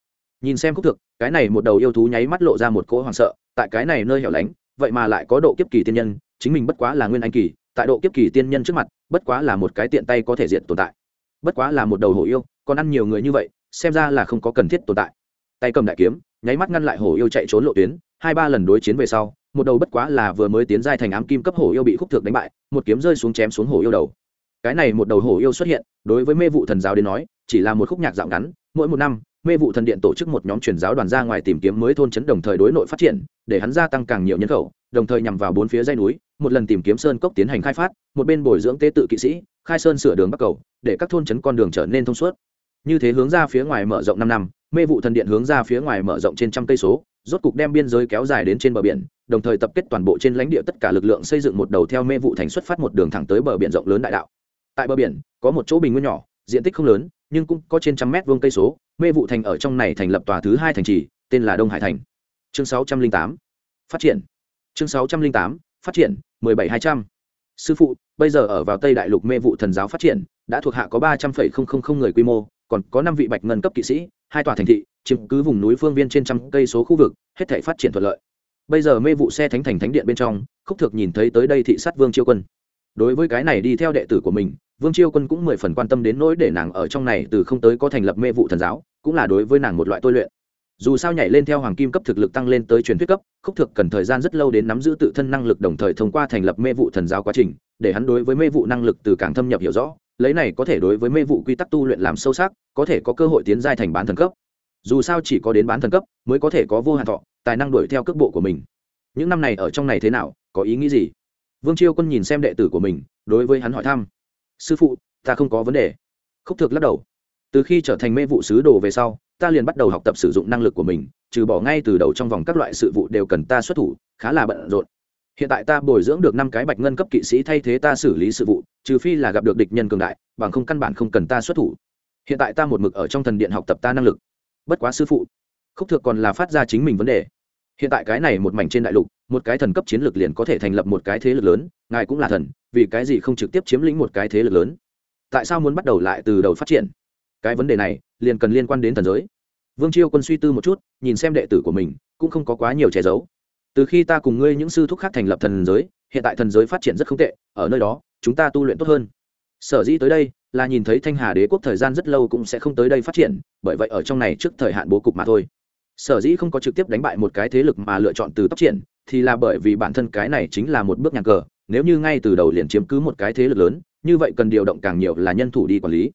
Nhìn xem khúc thực cái này một đầu yêu thú nháy mắt lộ ra một cỗ hoảng sợ, tại cái này nơi hẻo lánh, vậy mà lại có độ kiếp kỳ tiên nhân, chính mình bất quá là nguyên anh kỳ, tại độ kiếp kỳ tiên nhân trước mặt, bất quá là một cái tiện tay có thể diện tồn tại. Bất quá là một đầu hổ yêu, còn ăn nhiều người như vậy, xem ra là không có cần thiết tồn tại tay cầm đại kiếm, nháy mắt ngăn lại hổ yêu chạy trốn lộ tuyến. Hai ba lần đối chiến về sau, một đầu bất quá là vừa mới tiến giai thành ám kim cấp hổ yêu bị khúc thực đánh bại, một kiếm rơi xuống chém xuống hổ yêu đầu. Cái này một đầu hổ yêu xuất hiện, đối với mê vụ thần giáo đến nói, chỉ là một khúc nhạc dạo ngắn, mỗi một năm, mê vụ thần điện tổ chức một nhóm truyền giáo đoàn ra ngoài tìm kiếm mới thôn chấn đồng thời đối nội phát triển, để hắn gia tăng càng nhiều nhân khẩu, đồng thời nhằm vào bốn phía dây núi, một lần tìm kiếm sơn cốc tiến hành khai phát, một bên bồi dưỡng tế tự kỵ sĩ, khai sơn sửa đường bắc cầu, để các thôn chấn con đường trở nên thông suốt như thế hướng ra phía ngoài mở rộng năm năm, mê vụ thần điện hướng ra phía ngoài mở rộng trên trăm cây số, rốt cục đem biên giới kéo dài đến trên bờ biển, đồng thời tập kết toàn bộ trên lãnh địa tất cả lực lượng xây dựng một đầu theo mê vụ thành xuất phát một đường thẳng tới bờ biển rộng lớn đại đạo. Tại bờ biển, có một chỗ bình nguyên nhỏ, diện tích không lớn, nhưng cũng có trên trăm mét vuông cây số, mê vụ thành ở trong này thành lập tòa thứ hai thành trì, tên là đông hải thành. Chương sáu trăm linh tám, phát triển. Chương sáu trăm linh tám, phát triển, mười bảy hai trăm. Sư phụ, bây giờ ở vào tây đại lục mê vụ thần giáo phát triển, đã thuộc hạ có ba trăm phẩy không không không người quy mô còn có năm vị bạch ngân cấp kỵ sĩ, hai tòa thành thị, chiếm cứ vùng núi phương viên trên trăm cây số khu vực, hết thể phát triển thuận lợi. Bây giờ mê vụ xe thánh thành thánh điện bên trong, khúc thực nhìn thấy tới đây thị sát vương chiêu quân. Đối với cái này đi theo đệ tử của mình, vương chiêu quân cũng mười phần quan tâm đến nỗi để nàng ở trong này từ không tới có thành lập mê vụ thần giáo, cũng là đối với nàng một loại tôi luyện. Dù sao nhảy lên theo hoàng kim cấp thực lực tăng lên tới truyền thuyết cấp, khúc thực cần thời gian rất lâu đến nắm giữ tự thân năng lực đồng thời thông qua thành lập mê vụ thần giáo quá trình, để hắn đối với mê vụ năng lực từ càng thâm nhập hiểu rõ lấy này có thể đối với mê vụ quy tắc tu luyện làm sâu sắc, có thể có cơ hội tiến giai thành bán thần cấp. Dù sao chỉ có đến bán thần cấp mới có thể có vô hạn thọ, tài năng đuổi theo cước bộ của mình. Những năm này ở trong này thế nào, có ý nghĩ gì? Vương chiêu quân nhìn xem đệ tử của mình, đối với hắn hỏi thăm. Sư phụ, ta không có vấn đề. Khúc thực lắc đầu. Từ khi trở thành mê vụ sứ đồ về sau, ta liền bắt đầu học tập sử dụng năng lực của mình, trừ bỏ ngay từ đầu trong vòng các loại sự vụ đều cần ta xuất thủ, khá là bận rộn hiện tại ta bồi dưỡng được năm cái bạch ngân cấp kỵ sĩ thay thế ta xử lý sự vụ, trừ phi là gặp được địch nhân cường đại, bằng không căn bản không cần ta xuất thủ. Hiện tại ta một mực ở trong thần điện học tập ta năng lực. Bất quá sư phụ, khúc thược còn là phát ra chính mình vấn đề. Hiện tại cái này một mảnh trên đại lục, một cái thần cấp chiến lược liền có thể thành lập một cái thế lực lớn, ngài cũng là thần, vì cái gì không trực tiếp chiếm lĩnh một cái thế lực lớn? Tại sao muốn bắt đầu lại từ đầu phát triển? Cái vấn đề này, liền cần liên quan đến thần giới. Vương chiêu quân suy tư một chút, nhìn xem đệ tử của mình, cũng không có quá nhiều che giấu từ khi ta cùng ngươi những sư thúc khác thành lập thần giới, hiện tại thần giới phát triển rất không tệ, ở nơi đó, chúng ta tu luyện tốt hơn. Sở dĩ tới đây, là nhìn thấy thanh hà đế quốc thời gian rất lâu cũng sẽ không tới đây phát triển, bởi vậy ở trong này trước thời hạn bố cục mà thôi. Sở dĩ không có trực tiếp đánh bại một cái thế lực mà lựa chọn từ tốc triển, thì là bởi vì bản thân cái này chính là một bước nhà cờ, nếu như ngay từ đầu liền chiếm cứ một cái thế lực lớn, như vậy cần điều động càng nhiều là nhân thủ đi quản lý.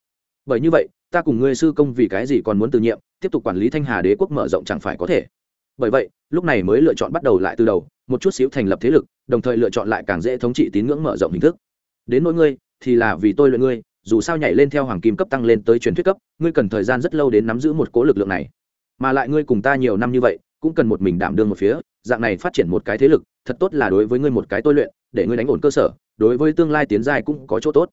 Bởi như vậy, ta cùng ngươi sư công vì cái gì còn muốn từ nhiệm, tiếp tục quản lý thanh hà đế quốc mở rộng chẳng phải có thể. Bởi vậy lúc này mới lựa chọn bắt đầu lại từ đầu, một chút xíu thành lập thế lực, đồng thời lựa chọn lại càng dễ thống trị tín ngưỡng mở rộng hình thức. Đến nỗi ngươi, thì là vì tôi luyện ngươi, dù sao nhảy lên theo hoàng kim cấp tăng lên tới truyền thuyết cấp, ngươi cần thời gian rất lâu đến nắm giữ một cố lực lượng này. Mà lại ngươi cùng ta nhiều năm như vậy, cũng cần một mình đảm đương một phía, dạng này phát triển một cái thế lực, thật tốt là đối với ngươi một cái tôi luyện, để ngươi đánh ổn cơ sở, đối với tương lai tiến giai cũng có chỗ tốt.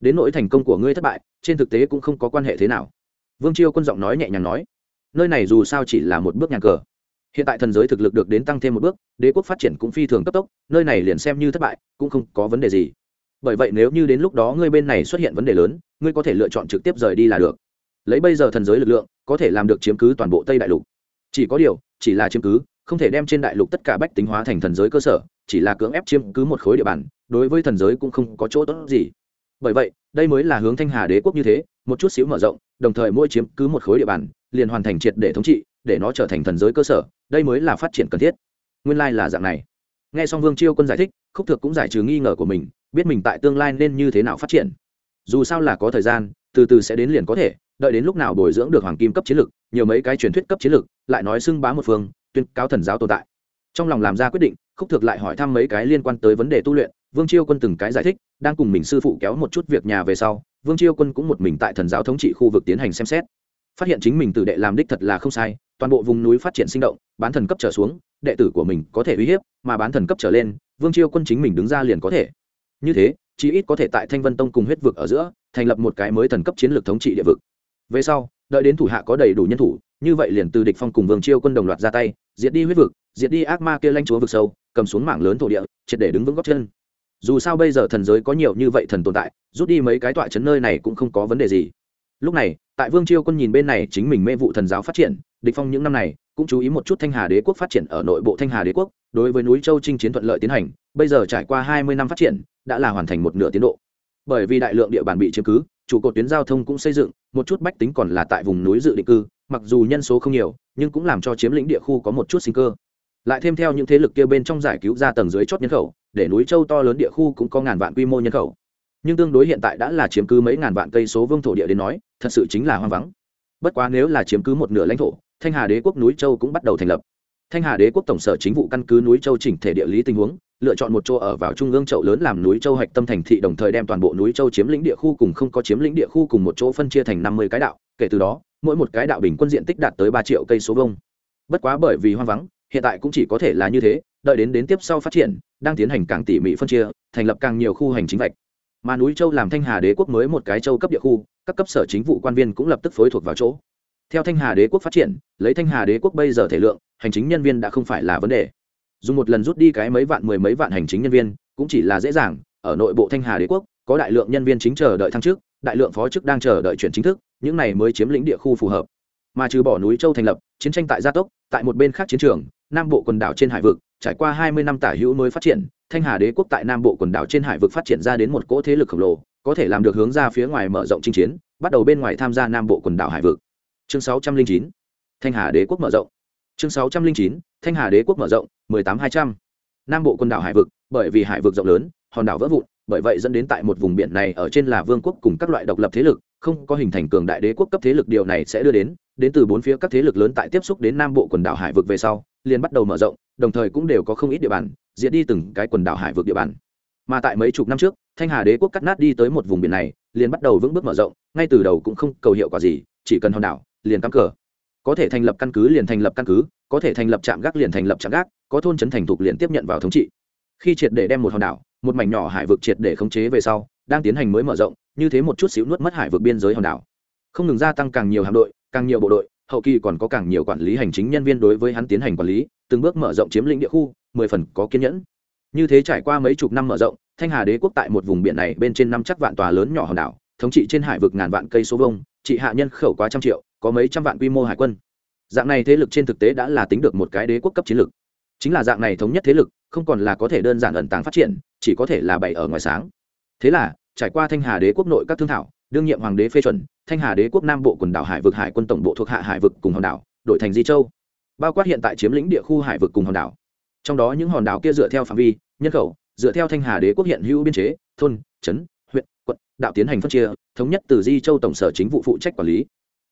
Đến nỗi thành công của ngươi thất bại, trên thực tế cũng không có quan hệ thế nào. Vương chiêu quân giọng nói nhẹ nhàng nói. Nơi này dù sao chỉ là một bước nhà cờ hiện tại thần giới thực lực được đến tăng thêm một bước, đế quốc phát triển cũng phi thường cấp tốc, nơi này liền xem như thất bại, cũng không có vấn đề gì. Bởi vậy nếu như đến lúc đó ngươi bên này xuất hiện vấn đề lớn, ngươi có thể lựa chọn trực tiếp rời đi là được. Lấy bây giờ thần giới lực lượng, có thể làm được chiếm cứ toàn bộ tây đại lục. Chỉ có điều, chỉ là chiếm cứ, không thể đem trên đại lục tất cả bách tính hóa thành thần giới cơ sở, chỉ là cưỡng ép chiếm cứ một khối địa bàn, đối với thần giới cũng không có chỗ tốt gì. Bởi vậy, đây mới là hướng thanh hà đế quốc như thế, một chút xíu mở rộng, đồng thời mỗi chiếm cứ một khối địa bàn, liền hoàn thành triệt để thống trị, để nó trở thành thần giới cơ sở đây mới là phát triển cần thiết. Nguyên lai、like、là dạng này. N g h e xong vương chiêu quân giải thích, khúc thực cũng giải trừ nghi ngờ của mình, biết mình tại tương lai nên như thế nào phát triển. Dù sao là có thời gian, từ từ sẽ đến liền có thể, đợi đến lúc nào bồi dưỡng được hoàng kim cấp chiến lược nhiều mấy cái truyền thuyết cấp chiến lược lại nói xưng bá một phương, tuyên cáo thần giáo tồn tại. Trong lòng làm ra quyết định, khúc thực lại hỏi thăm mấy cái liên quan tới vấn đề tu luyện, vương chiêu quân từng cái giải thích, đang cùng mình sư phụ kéo một chút việc nhà về sau, vương chiêu quân cũng một mình tại thần giáo thống trị khu vực tiến hành xem xét. Phát hiện chính mình tự đệ làm đích thật là không sai toàn bộ vùng núi phát triển sinh động, bán thần cấp trở xuống, đệ tử của mình có thể uy hiếp, mà bán thần cấp trở lên, vương chiêu quân chính mình đứng ra liền có thể. Như thế, chí ít có thể tại thanh vân tông cùng huyết vực ở giữa, thành lập một cái mới thần cấp chiến lược thống trị địa vực. Về sau, đợi đến thủ hạ có đầy đủ nhân thủ, như vậy liền từ địch phong cùng vương chiêu quân đồng loạt ra tay, diệt đi huyết vực, diệt đi ác ma kia lanh chúa vực sâu, cầm xuống mảng lớn thổ địa, triệt để đứng vững góc chân. Dù sao bây giờ thần giới có nhiều như vậy thần tồn tại, rút đi mấy cái tọa chấn nơi này cũng không có vấn đề gì. Lúc này, tại vương chiêu quân nhìn bên này chính mình mê vụ thần giáo phát triển địch phong những năm này cũng chú ý một chút thanh hà đế quốc phát triển ở nội bộ thanh hà đế quốc, đối với núi châu chinh chiến thuận lợi tiến hành, bây giờ trải qua hai mươi năm phát triển, đã là hoàn thành một nửa tiến độ. Bởi vì đại lượng địa bàn bị chiếm cứ, trụ cột tuyến giao thông cũng xây dựng, một chút bách tính còn là tại vùng núi dự định cư, mặc dù nhân số không nhiều, nhưng cũng làm cho chiếm lĩnh địa khu có một chút sinh cơ. Lại thêm theo những thế lực kia bên trong giải cứu ra tầng dưới chót nhân khẩu, để núi châu to lớn địa khu cũng có ngàn vạn quy mô nhân khẩu. Nhưng tương đối hiện tại đã là chiếm cứ mấy ngàn vạn cây số vương thổ địa đến nói, thật sự chính là hoang vắng. Bất quá nếu là chiếm cứ một nửa lãnh thổ thanh hà đế quốc núi châu cũng bắt đầu thành lập. Thanh hà đế quốc tổng sở chính vụ căn cứ núi châu chỉnh thể địa lý tình huống, lựa chọn một chỗ ở vào trung ương chậu lớn làm núi châu hạch tâm thành thị đồng thời đem toàn bộ núi châu chiếm lĩnh địa khu cùng không có chiếm lĩnh địa khu cùng một chỗ phân chia thành năm mươi cái đạo, kể từ đó, mỗi một cái đạo bình quân diện tích đạt tới ba triệu cây số vông bất quá bởi vì hoang vắng, hiện tại cũng chỉ có thể là như thế, đợi đến đến tiếp sau phát triển, đang tiến hành càng tỉ mỉ phân chia, thành lập càng nhiều khu hành chính vạch. Mà núi châu làm thanh hà đế quốc mới một cái châu cấp địa khu, các cấp sở chính vụ quan viên cũng lập tức phối thuộc vào chỗ theo thanh hà đế quốc phát triển, lấy thanh hà đế quốc bây giờ thể lượng, hành chính nhân viên đã không phải là vấn đề. Dùng một lần rút đi cái mấy vạn, mười mấy vạn hành chính nhân viên, cũng chỉ là dễ dàng, ở nội bộ thanh hà đế quốc, có đại lượng nhân viên chính chờ đợi thăng chức, đại lượng phó chức đang chờ đợi chuyển chính thức, những này mới chiếm lĩnh địa khu phù hợp. Mà trừ bỏ núi châu thành lập, chiến tranh tại gia tốc, tại một bên khác chiến trường, nam bộ quần đảo trên hải vực, trải qua hai mươi năm tả hữu mới phát triển, thanh hà đế quốc tại nam bộ quần đảo trên hải vực phát triển ra đến một cỗ thế lực khổng lồ, có thể làm được hướng ra phía ngoài mở rộng chinh chiến, bắt đầu bên ngoài tham gia nam bộ quần đảo hải vực chương sáu trăm linh chín, thanh hà đế quốc mở rộng. Chương sáu trăm linh chín, thanh hà đế quốc mở rộng, mười tám hai trăm. Nam bộ quần đảo hải vực, bởi vì hải vực rộng lớn, hòn đảo vỡ vụn, bởi vậy dẫn đến tại một vùng biển này ở trên là vương quốc cùng các loại độc lập thế lực, không có hình thành cường đại đế quốc cấp thế lực, điều này sẽ đưa đến đến từ bốn phía các thế lực lớn tại tiếp xúc đến nam bộ quần đảo hải vực về sau, liền bắt đầu mở rộng, đồng thời cũng đều có không ít địa bàn diễn đi từng cái quần đảo hải vực địa bàn. Mà tại mấy chục năm trước, thanh hà đế quốc cắt nát đi tới một vùng biển này, liền bắt đầu vững bước mở rộng, ngay từ đầu cũng không cầu hiệu quả gì, chỉ cần hòn đảo liền cắm cờ. Có thể thành lập căn cứ liền thành lập căn cứ, có thể thành lập trạm gác liền thành lập trạm gác, có thôn trấn thành thục liền tiếp nhận vào thống trị. Khi triệt để đem một hòn đảo, một mảnh nhỏ hải vực triệt để khống chế về sau, đang tiến hành mới mở rộng, như thế một chút xíu nuốt mất hải vực biên giới hòn đảo. Không ngừng gia tăng càng nhiều hạm đội, càng nhiều bộ đội, hậu kỳ còn có càng nhiều quản lý hành chính nhân viên đối với hắn tiến hành quản lý, từng bước mở rộng chiếm lĩnh địa khu, mười phần có kiên nhẫn. Như thế trải qua mấy chục năm mở rộng, thanh hà đế quốc tại một vùng biển này bên trên năm chắc vạn tòa lớn nhỏ hòn đảo, thống trị trên hải vực ngàn vạn cây số vông trị hạ nhân khẩu quá trăm triệu có mấy trăm vạn quy mô hải quân. Dạng này thế lực trên thực tế đã là tính được một cái đế quốc cấp chiến lược. Chính là dạng này thống nhất thế lực, không còn là có thể đơn giản ẩn tàng phát triển, chỉ có thể là bày ở ngoài sáng. Thế là, trải qua thanh hà đế quốc nội các thương thảo, đương nhiệm hoàng đế phê chuẩn, thanh hà đế quốc nam bộ quần đảo hải vực hải quân tổng bộ thuộc hạ hải vực cùng hòn đảo, đổi thành di châu. Bao quát hiện tại chiếm lĩnh địa khu hải vực cùng hòn đảo. Trong đó những hòn đảo kia dựa theo phạm vi, nhân khẩu, dựa theo thanh hà đế quốc hiện hữu biên chế, thôn, trấn, huyện, quận, đạo tiến hành phân chia, thống nhất từ di châu tổng sở chính vụ phụ trách quản lý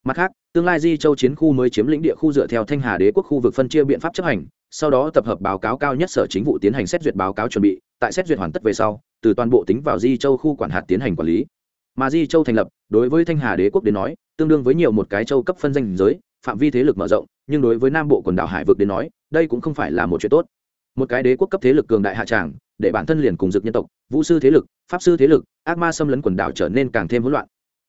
mặt khác, tương lai di châu chiến khu mới chiếm lĩnh địa khu dựa theo thanh hà đế quốc khu vực phân chia biện pháp chấp hành, sau đó tập hợp báo cáo cao nhất sở chính vụ tiến hành xét duyệt báo cáo chuẩn bị, tại xét duyệt hoàn tất về sau, từ toàn bộ tính vào di châu khu quản hạt tiến hành quản lý. Mà di châu thành lập, đối với thanh hà đế quốc đến nói, tương đương với nhiều một cái châu cấp phân danh giới, phạm vi thế lực mở rộng, nhưng đối với nam bộ quần đảo hải vực đến nói, đây cũng không phải là một chuyện tốt. Một cái đế quốc cấp thế lực cường đại hạ tràng, để bản thân liền cùng dực nhân tộc, vũ sư thế lực, pháp sư thế lực, ác ma xâm lấn quần đảo trở nên càng thêm hỗn loạn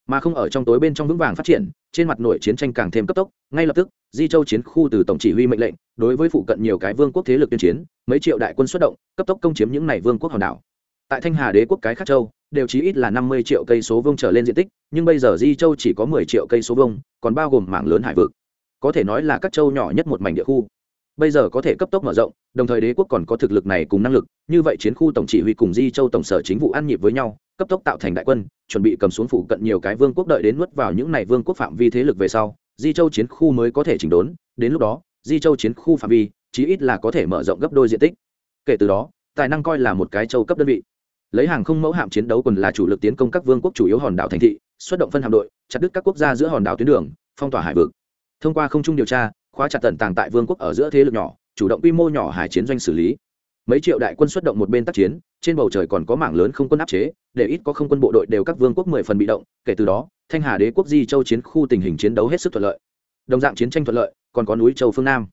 mà không ở trong tối bên trong vững vàng phát triển, trên mặt nội chiến tranh càng thêm cấp tốc, ngay lập tức, di châu chiến khu từ tổng chỉ huy mệnh lệnh, đối với phụ cận nhiều cái vương quốc thế lực tuyên chiến, mấy triệu đại quân xuất động, cấp tốc công chiếm những này vương quốc hòn đảo. Tại thanh hà đế quốc cái khác châu, đều chỉ ít là năm mươi triệu cây số vông trở lên diện tích, nhưng bây giờ di châu chỉ có mười triệu cây số vông còn bao gồm mảng lớn hải vực. Có thể nói là các châu nhỏ nhất một mảnh địa khu bây giờ có thể cấp tốc mở rộng, đồng thời đế quốc còn có thực lực này cùng năng lực, như vậy chiến khu tổng chỉ huy cùng di châu tổng sở chính vụ ăn nhịp với nhau, cấp tốc tạo thành đại quân, chuẩn bị cầm xuống phụ cận nhiều cái vương quốc đợi đến nuốt vào những này vương quốc phạm vi thế lực về sau, di châu chiến khu mới có thể chỉnh đốn, đến lúc đó, di châu chiến khu phạm vi chí ít là có thể mở rộng gấp đôi diện tích. Kể từ đó, tài năng coi là một cái châu cấp đơn vị. Lấy hàng không mẫu hạm chiến đấu còn là chủ lực tiến công các vương quốc chủ yếu hòn đảo thành thị, xuất động phân hạm đội, chặt đứt các quốc gia giữa hòn đảo tuyến đường, phong tỏa hải vực. Thông qua không trung điều tra khóa chặt tận tàng tại vương quốc ở giữa thế lực nhỏ, chủ động quy mô nhỏ hải chiến doanh xử lý. Mấy triệu đại quân xuất động một bên tác chiến, trên bầu trời còn có mảng lớn không quân áp chế, để ít có không quân bộ đội đều các vương quốc mười phần bị động, kể từ đó, thanh hà đế quốc di châu chiến khu tình hình chiến đấu hết sức thuận lợi. Đồng dạng chiến tranh thuận lợi, còn có núi châu phương nam.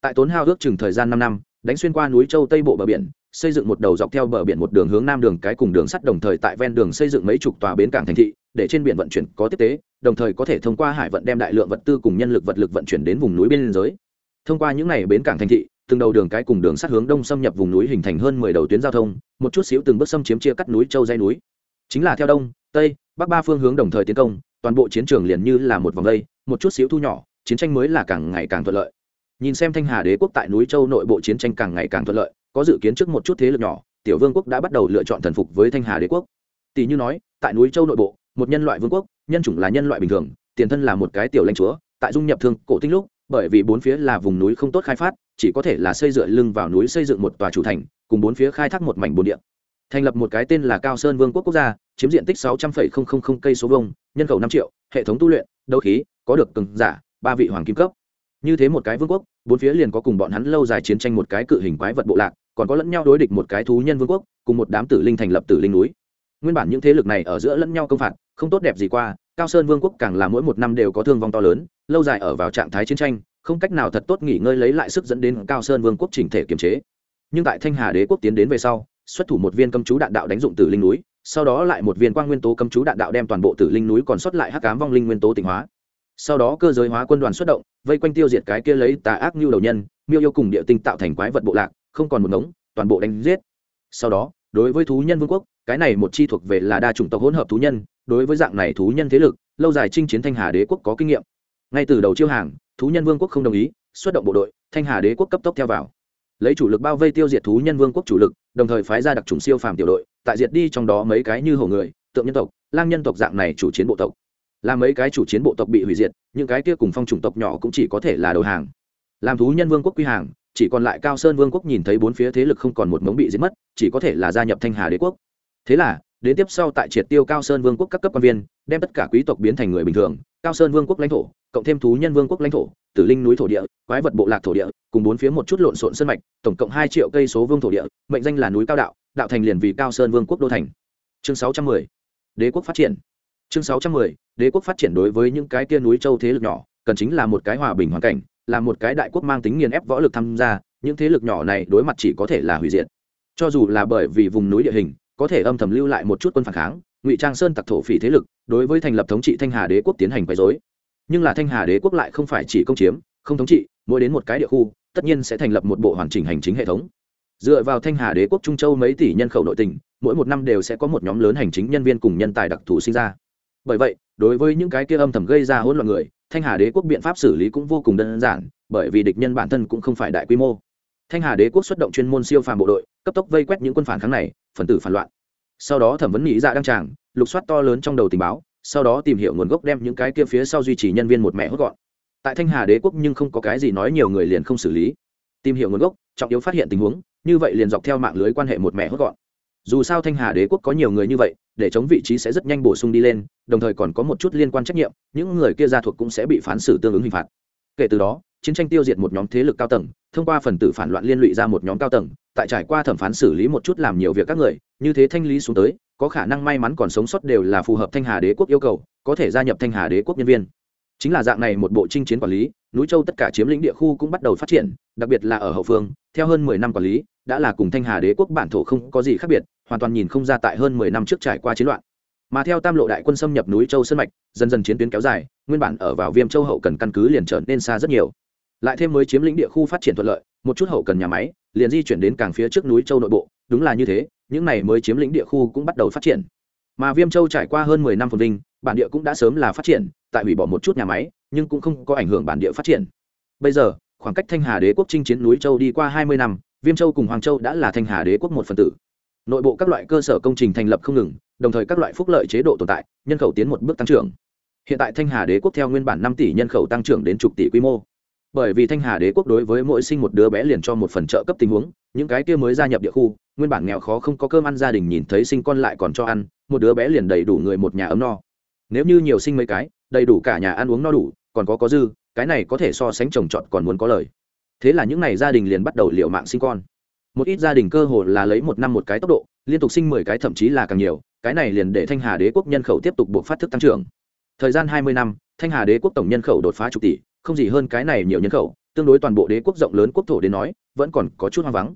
Tại tốn hao ước chừng thời gian năm năm, đánh xuyên qua núi châu tây bộ bờ biển, xây dựng một đầu dọc theo bờ biển một đường hướng nam đường cái cùng đường sắt đồng thời tại ven đường xây dựng mấy chục tòa bến cảng thành thị để trên biển vận chuyển có tiếp tế, đồng thời có thể thông qua hải vận đem đại lượng vật tư cùng nhân lực vật lực vận chuyển đến vùng núi biên giới. Thông qua những n à y bến cảng thành thị, từng đầu đường cái cùng đường sắt hướng đông xâm nhập vùng núi hình thành hơn mười đầu tuyến giao thông, một chút xíu từng bước xâm chiếm chia cắt núi châu dây núi. Chính là theo đông, tây, bắc ba phương hướng đồng thời tiến công, toàn bộ chiến trường liền như là một vòng dây một chút xíu thu nhỏ, chiến tranh mới là càng ngày càng thuận lợi. Nhìn xem thanh hà đế quốc tại núi châu nội bộ chiến tranh càng ngày càng thuận lợi, có dự kiến trước một chút thế lực nhỏ, tiểu vương quốc đã bắt đầu lựa chọn thần phục với thanh hà đế quốc. Tỷ như nói, tại núi châu nội bộ một nhân loại vương quốc, nhân chủng là nhân loại bình thường, tiền thân là một cái tiểu lãnh chúa, tại dung nhập thương cổ tinh lúc, bởi vì bốn phía là vùng núi không tốt khai phát, chỉ có thể là xây dựa lưng vào núi xây dựng một tòa chủ thành, cùng bốn phía khai thác một mảnh bồn địa. Thành lập một cái tên là cao sơn vương quốc quốc gia, chiếm diện tích sáu trăm linh cây số vông nhân khẩu năm triệu, hệ thống tu luyện, đấu khí, có được cường giả, ba vị hoàng kim cấp. Như thế một cái vương quốc, bốn phía liền có cùng bọn hắn lâu dài chiến tranh một cái cự hình quái vật bộ lạc, còn có lẫn nhau đối địch một cái thú nhân vương quốc, cùng một đám tử linh thành lập tử linh núi. Nguyên bản những thế lực này ở giữa lẫn nhau công phạt không tốt đẹp gì qua, cao sơn vương quốc càng là mỗi một năm đều có thương vong to lớn, lâu dài ở vào trạng thái chiến tranh, không cách nào thật tốt nghỉ ngơi lấy lại sức dẫn đến cao sơn vương quốc chỉnh thể kiềm chế. Nhưng tại thanh hà đế quốc tiến đến về sau, xuất thủ một viên cấm chú đạn đạo đánh dụng tử linh núi, sau đó lại một viên quang nguyên tố cấm chú đạn đạo đem toàn bộ tử linh núi còn xuất lại hắc cám vong linh nguyên tố tỉnh hóa. Sau đó cơ giới hóa quân đoàn xuất động, vây quanh tiêu diệt cái kia lấy tà ác như đầu nhân, miêu yêu cùng địa tinh tạo thành quái vật bộ lạc, không còn một ngống, toàn bộ đánh giết. Sau đó đối với thú nhân vương quốc, cái này một chi thuộc về là đa chủng tộc hỗn hợp thú nhân, đối với dạng này thú nhân thế lực, lâu dài chinh chiến thanh hà đế quốc có kinh nghiệm. Ngay từ đầu chiêu hàng, thú nhân vương quốc không đồng ý, xuất động bộ đội, thanh hà đế quốc cấp tốc theo vào. Lấy chủ lực bao vây tiêu diệt thú nhân vương quốc chủ lực, đồng thời phái ra đặc trùng siêu phàm tiểu đội, tại diệt đi trong đó mấy cái như hổ người, tượng nhân tộc, lang nhân tộc dạng này chủ chiến bộ tộc. Là mấy cái chủ chiến bộ tộc bị hủy diệt, những cái kia cùng phong chủng tộc nhỏ cũng chỉ có thể là đầu hàng. Làm thú nhân vương quốc quy hàng chỉ còn lại cao sơn vương quốc nhìn thấy bốn phía thế lực không còn một mống bị giết mất, chỉ có thể là gia nhập thanh hà đế quốc. Thế là, đến tiếp sau tại triệt tiêu cao sơn vương quốc các cấp quan viên, đem tất cả quý tộc biến thành người bình thường, cao sơn vương quốc lãnh thổ, cộng thêm thú nhân vương quốc lãnh thổ, tử linh núi thổ địa, quái vật bộ lạc thổ địa, cùng bốn phía một chút lộn xộn sân mạch, tổng cộng hai triệu cây số vương thổ địa, mệnh danh là núi cao đạo đạo thành liền vì cao sơn vương quốc đô thành. Chương sáu trăm mười, đế quốc phát triển. Chương sáu trăm mười, đế quốc phát triển đối với những cái kia núi châu thế lực nhỏ, cần chính là một cái hòa bình hoàn cảnh là một cái đại quốc mang tính nghiền ép võ lực tham gia những thế lực nhỏ này đối mặt chỉ có thể là hủy diệt. Cho dù là bởi vì vùng núi địa hình có thể âm thầm lưu lại một chút quân phản kháng ngụy trang sơn tặc thổ phỉ thế lực đối với thành lập thống trị thanh hà đế quốc tiến hành quấy dối nhưng là thanh hà đế quốc lại không phải chỉ công chiếm không thống trị mỗi đến một cái địa khu tất nhiên sẽ thành lập một bộ hoàn chỉnh hành chính hệ thống. Dựa vào thanh hà đế quốc trung châu mấy tỷ nhân khẩu nội tỉnh, mỗi một năm đều sẽ có một nhóm lớn hành chính nhân viên cùng nhân tài đặc thù sinh ra. Bởi vậy đối với những cái kia âm thầm gây ra hỗn loạn người, thanh hà đế quốc biện pháp xử lý cũng vô cùng đơn giản, bởi vì địch nhân bản thân cũng không phải đại quy mô. Thanh hà đế quốc xuất động chuyên môn siêu phàm bộ đội, cấp tốc vây quét những quân phản kháng này, phần tử phản loạn. Sau đó thẩm vấn nghĩ dạ đăng tràng, lục soát to lớn trong đầu tình báo, sau đó tìm hiểu nguồn gốc đem những cái kia phía sau duy trì nhân viên một mẹ hốt gọn. Tại thanh hà đế quốc nhưng không có cái gì nói nhiều người liền không xử lý. Tìm hiểu nguồn gốc, trọng yếu phát hiện tình huống, như vậy liền dọc theo mạng lưới quan hệ một mẹ hốt gọn. Dù sao thanh hà đế quốc có nhiều người như vậy để chống vị trí sẽ rất nhanh bổ sung đi lên, đồng thời còn có một chút liên quan trách nhiệm, những người kia ra thuộc cũng sẽ bị phán xử tương ứng hình phạt. Kể từ đó, chiến tranh tiêu diệt một nhóm thế lực cao tầng, thông qua phần tử phản loạn liên lụy ra một nhóm cao tầng, tại trải qua thẩm phán xử lý một chút làm nhiều việc các người, như thế thanh lý xuống tới, có khả năng may mắn còn sống sót đều là phù hợp thanh hà đế quốc yêu cầu, có thể gia nhập thanh hà đế quốc nhân viên. Chính là dạng này một bộ chinh chiến quản lý, núi châu tất cả chiếm lĩnh địa khu cũng bắt đầu phát triển, đặc biệt là ở hậu phương, theo hơn mười năm quản lý, đã là cùng thanh hà đế quốc bản thổ không có gì khác biệt hoàn toàn nhìn không ra tại hơn mười năm trước trải qua chiến loạn. Mà theo tam lộ đại quân xâm nhập núi châu sơn mạch, dần dần chiến tuyến kéo dài, nguyên bản ở vào viêm châu hậu cần căn cứ liền trở nên xa rất nhiều. Lại thêm mới chiếm lĩnh địa khu phát triển thuận lợi, một chút hậu cần nhà máy liền di chuyển đến càng phía trước núi châu nội bộ, đúng là như thế, những này mới chiếm lĩnh địa khu cũng bắt đầu phát triển. Mà viêm châu trải qua hơn mười năm phồn vinh, bản địa cũng đã sớm là phát triển, tại hủy bỏ một chút nhà máy, nhưng cũng không có ảnh hưởng bản địa phát triển. Bây giờ, khoảng cách thanh hà đế quốc chinh chiến núi châu đi qua hai mươi năm, viêm châu cùng hoàng châu đã là thanh hà đế quốc một phần tử nội bộ các loại cơ sở công trình thành lập không ngừng, đồng thời các loại phúc lợi chế độ tồn tại, nhân khẩu tiến một bước tăng trưởng. Hiện tại thanh hà đế quốc theo nguyên bản năm tỷ nhân khẩu tăng trưởng đến chục tỷ quy mô. Bởi vì thanh hà đế quốc đối với mỗi sinh một đứa bé liền cho một phần trợ cấp tình huống, những cái kia mới gia nhập địa khu, nguyên bản nghèo khó không có cơm ăn gia đình nhìn thấy sinh con lại còn cho ăn, một đứa bé liền đầy đủ người một nhà ấm no. Nếu như nhiều sinh mấy cái, đầy đủ cả nhà ăn uống no đủ, còn có có dư, cái này có thể so sánh trồng trọt còn muốn có lời. Thế là những n à y gia đình liền bắt đầu liệu mạng sinh con một ít gia đình cơ hồ là lấy một năm một cái tốc độ, liên tục sinh mười cái thậm chí là càng nhiều, cái này liền để thanh hà đế quốc nhân khẩu tiếp tục buộc phát thức tăng trưởng. Thời gian hai mươi năm, thanh hà đế quốc tổng nhân khẩu đột phá chục tỷ, không gì hơn cái này nhiều nhân khẩu, tương đối toàn bộ đế quốc rộng lớn quốc thổ đến nói, vẫn còn có chút hoang vắng.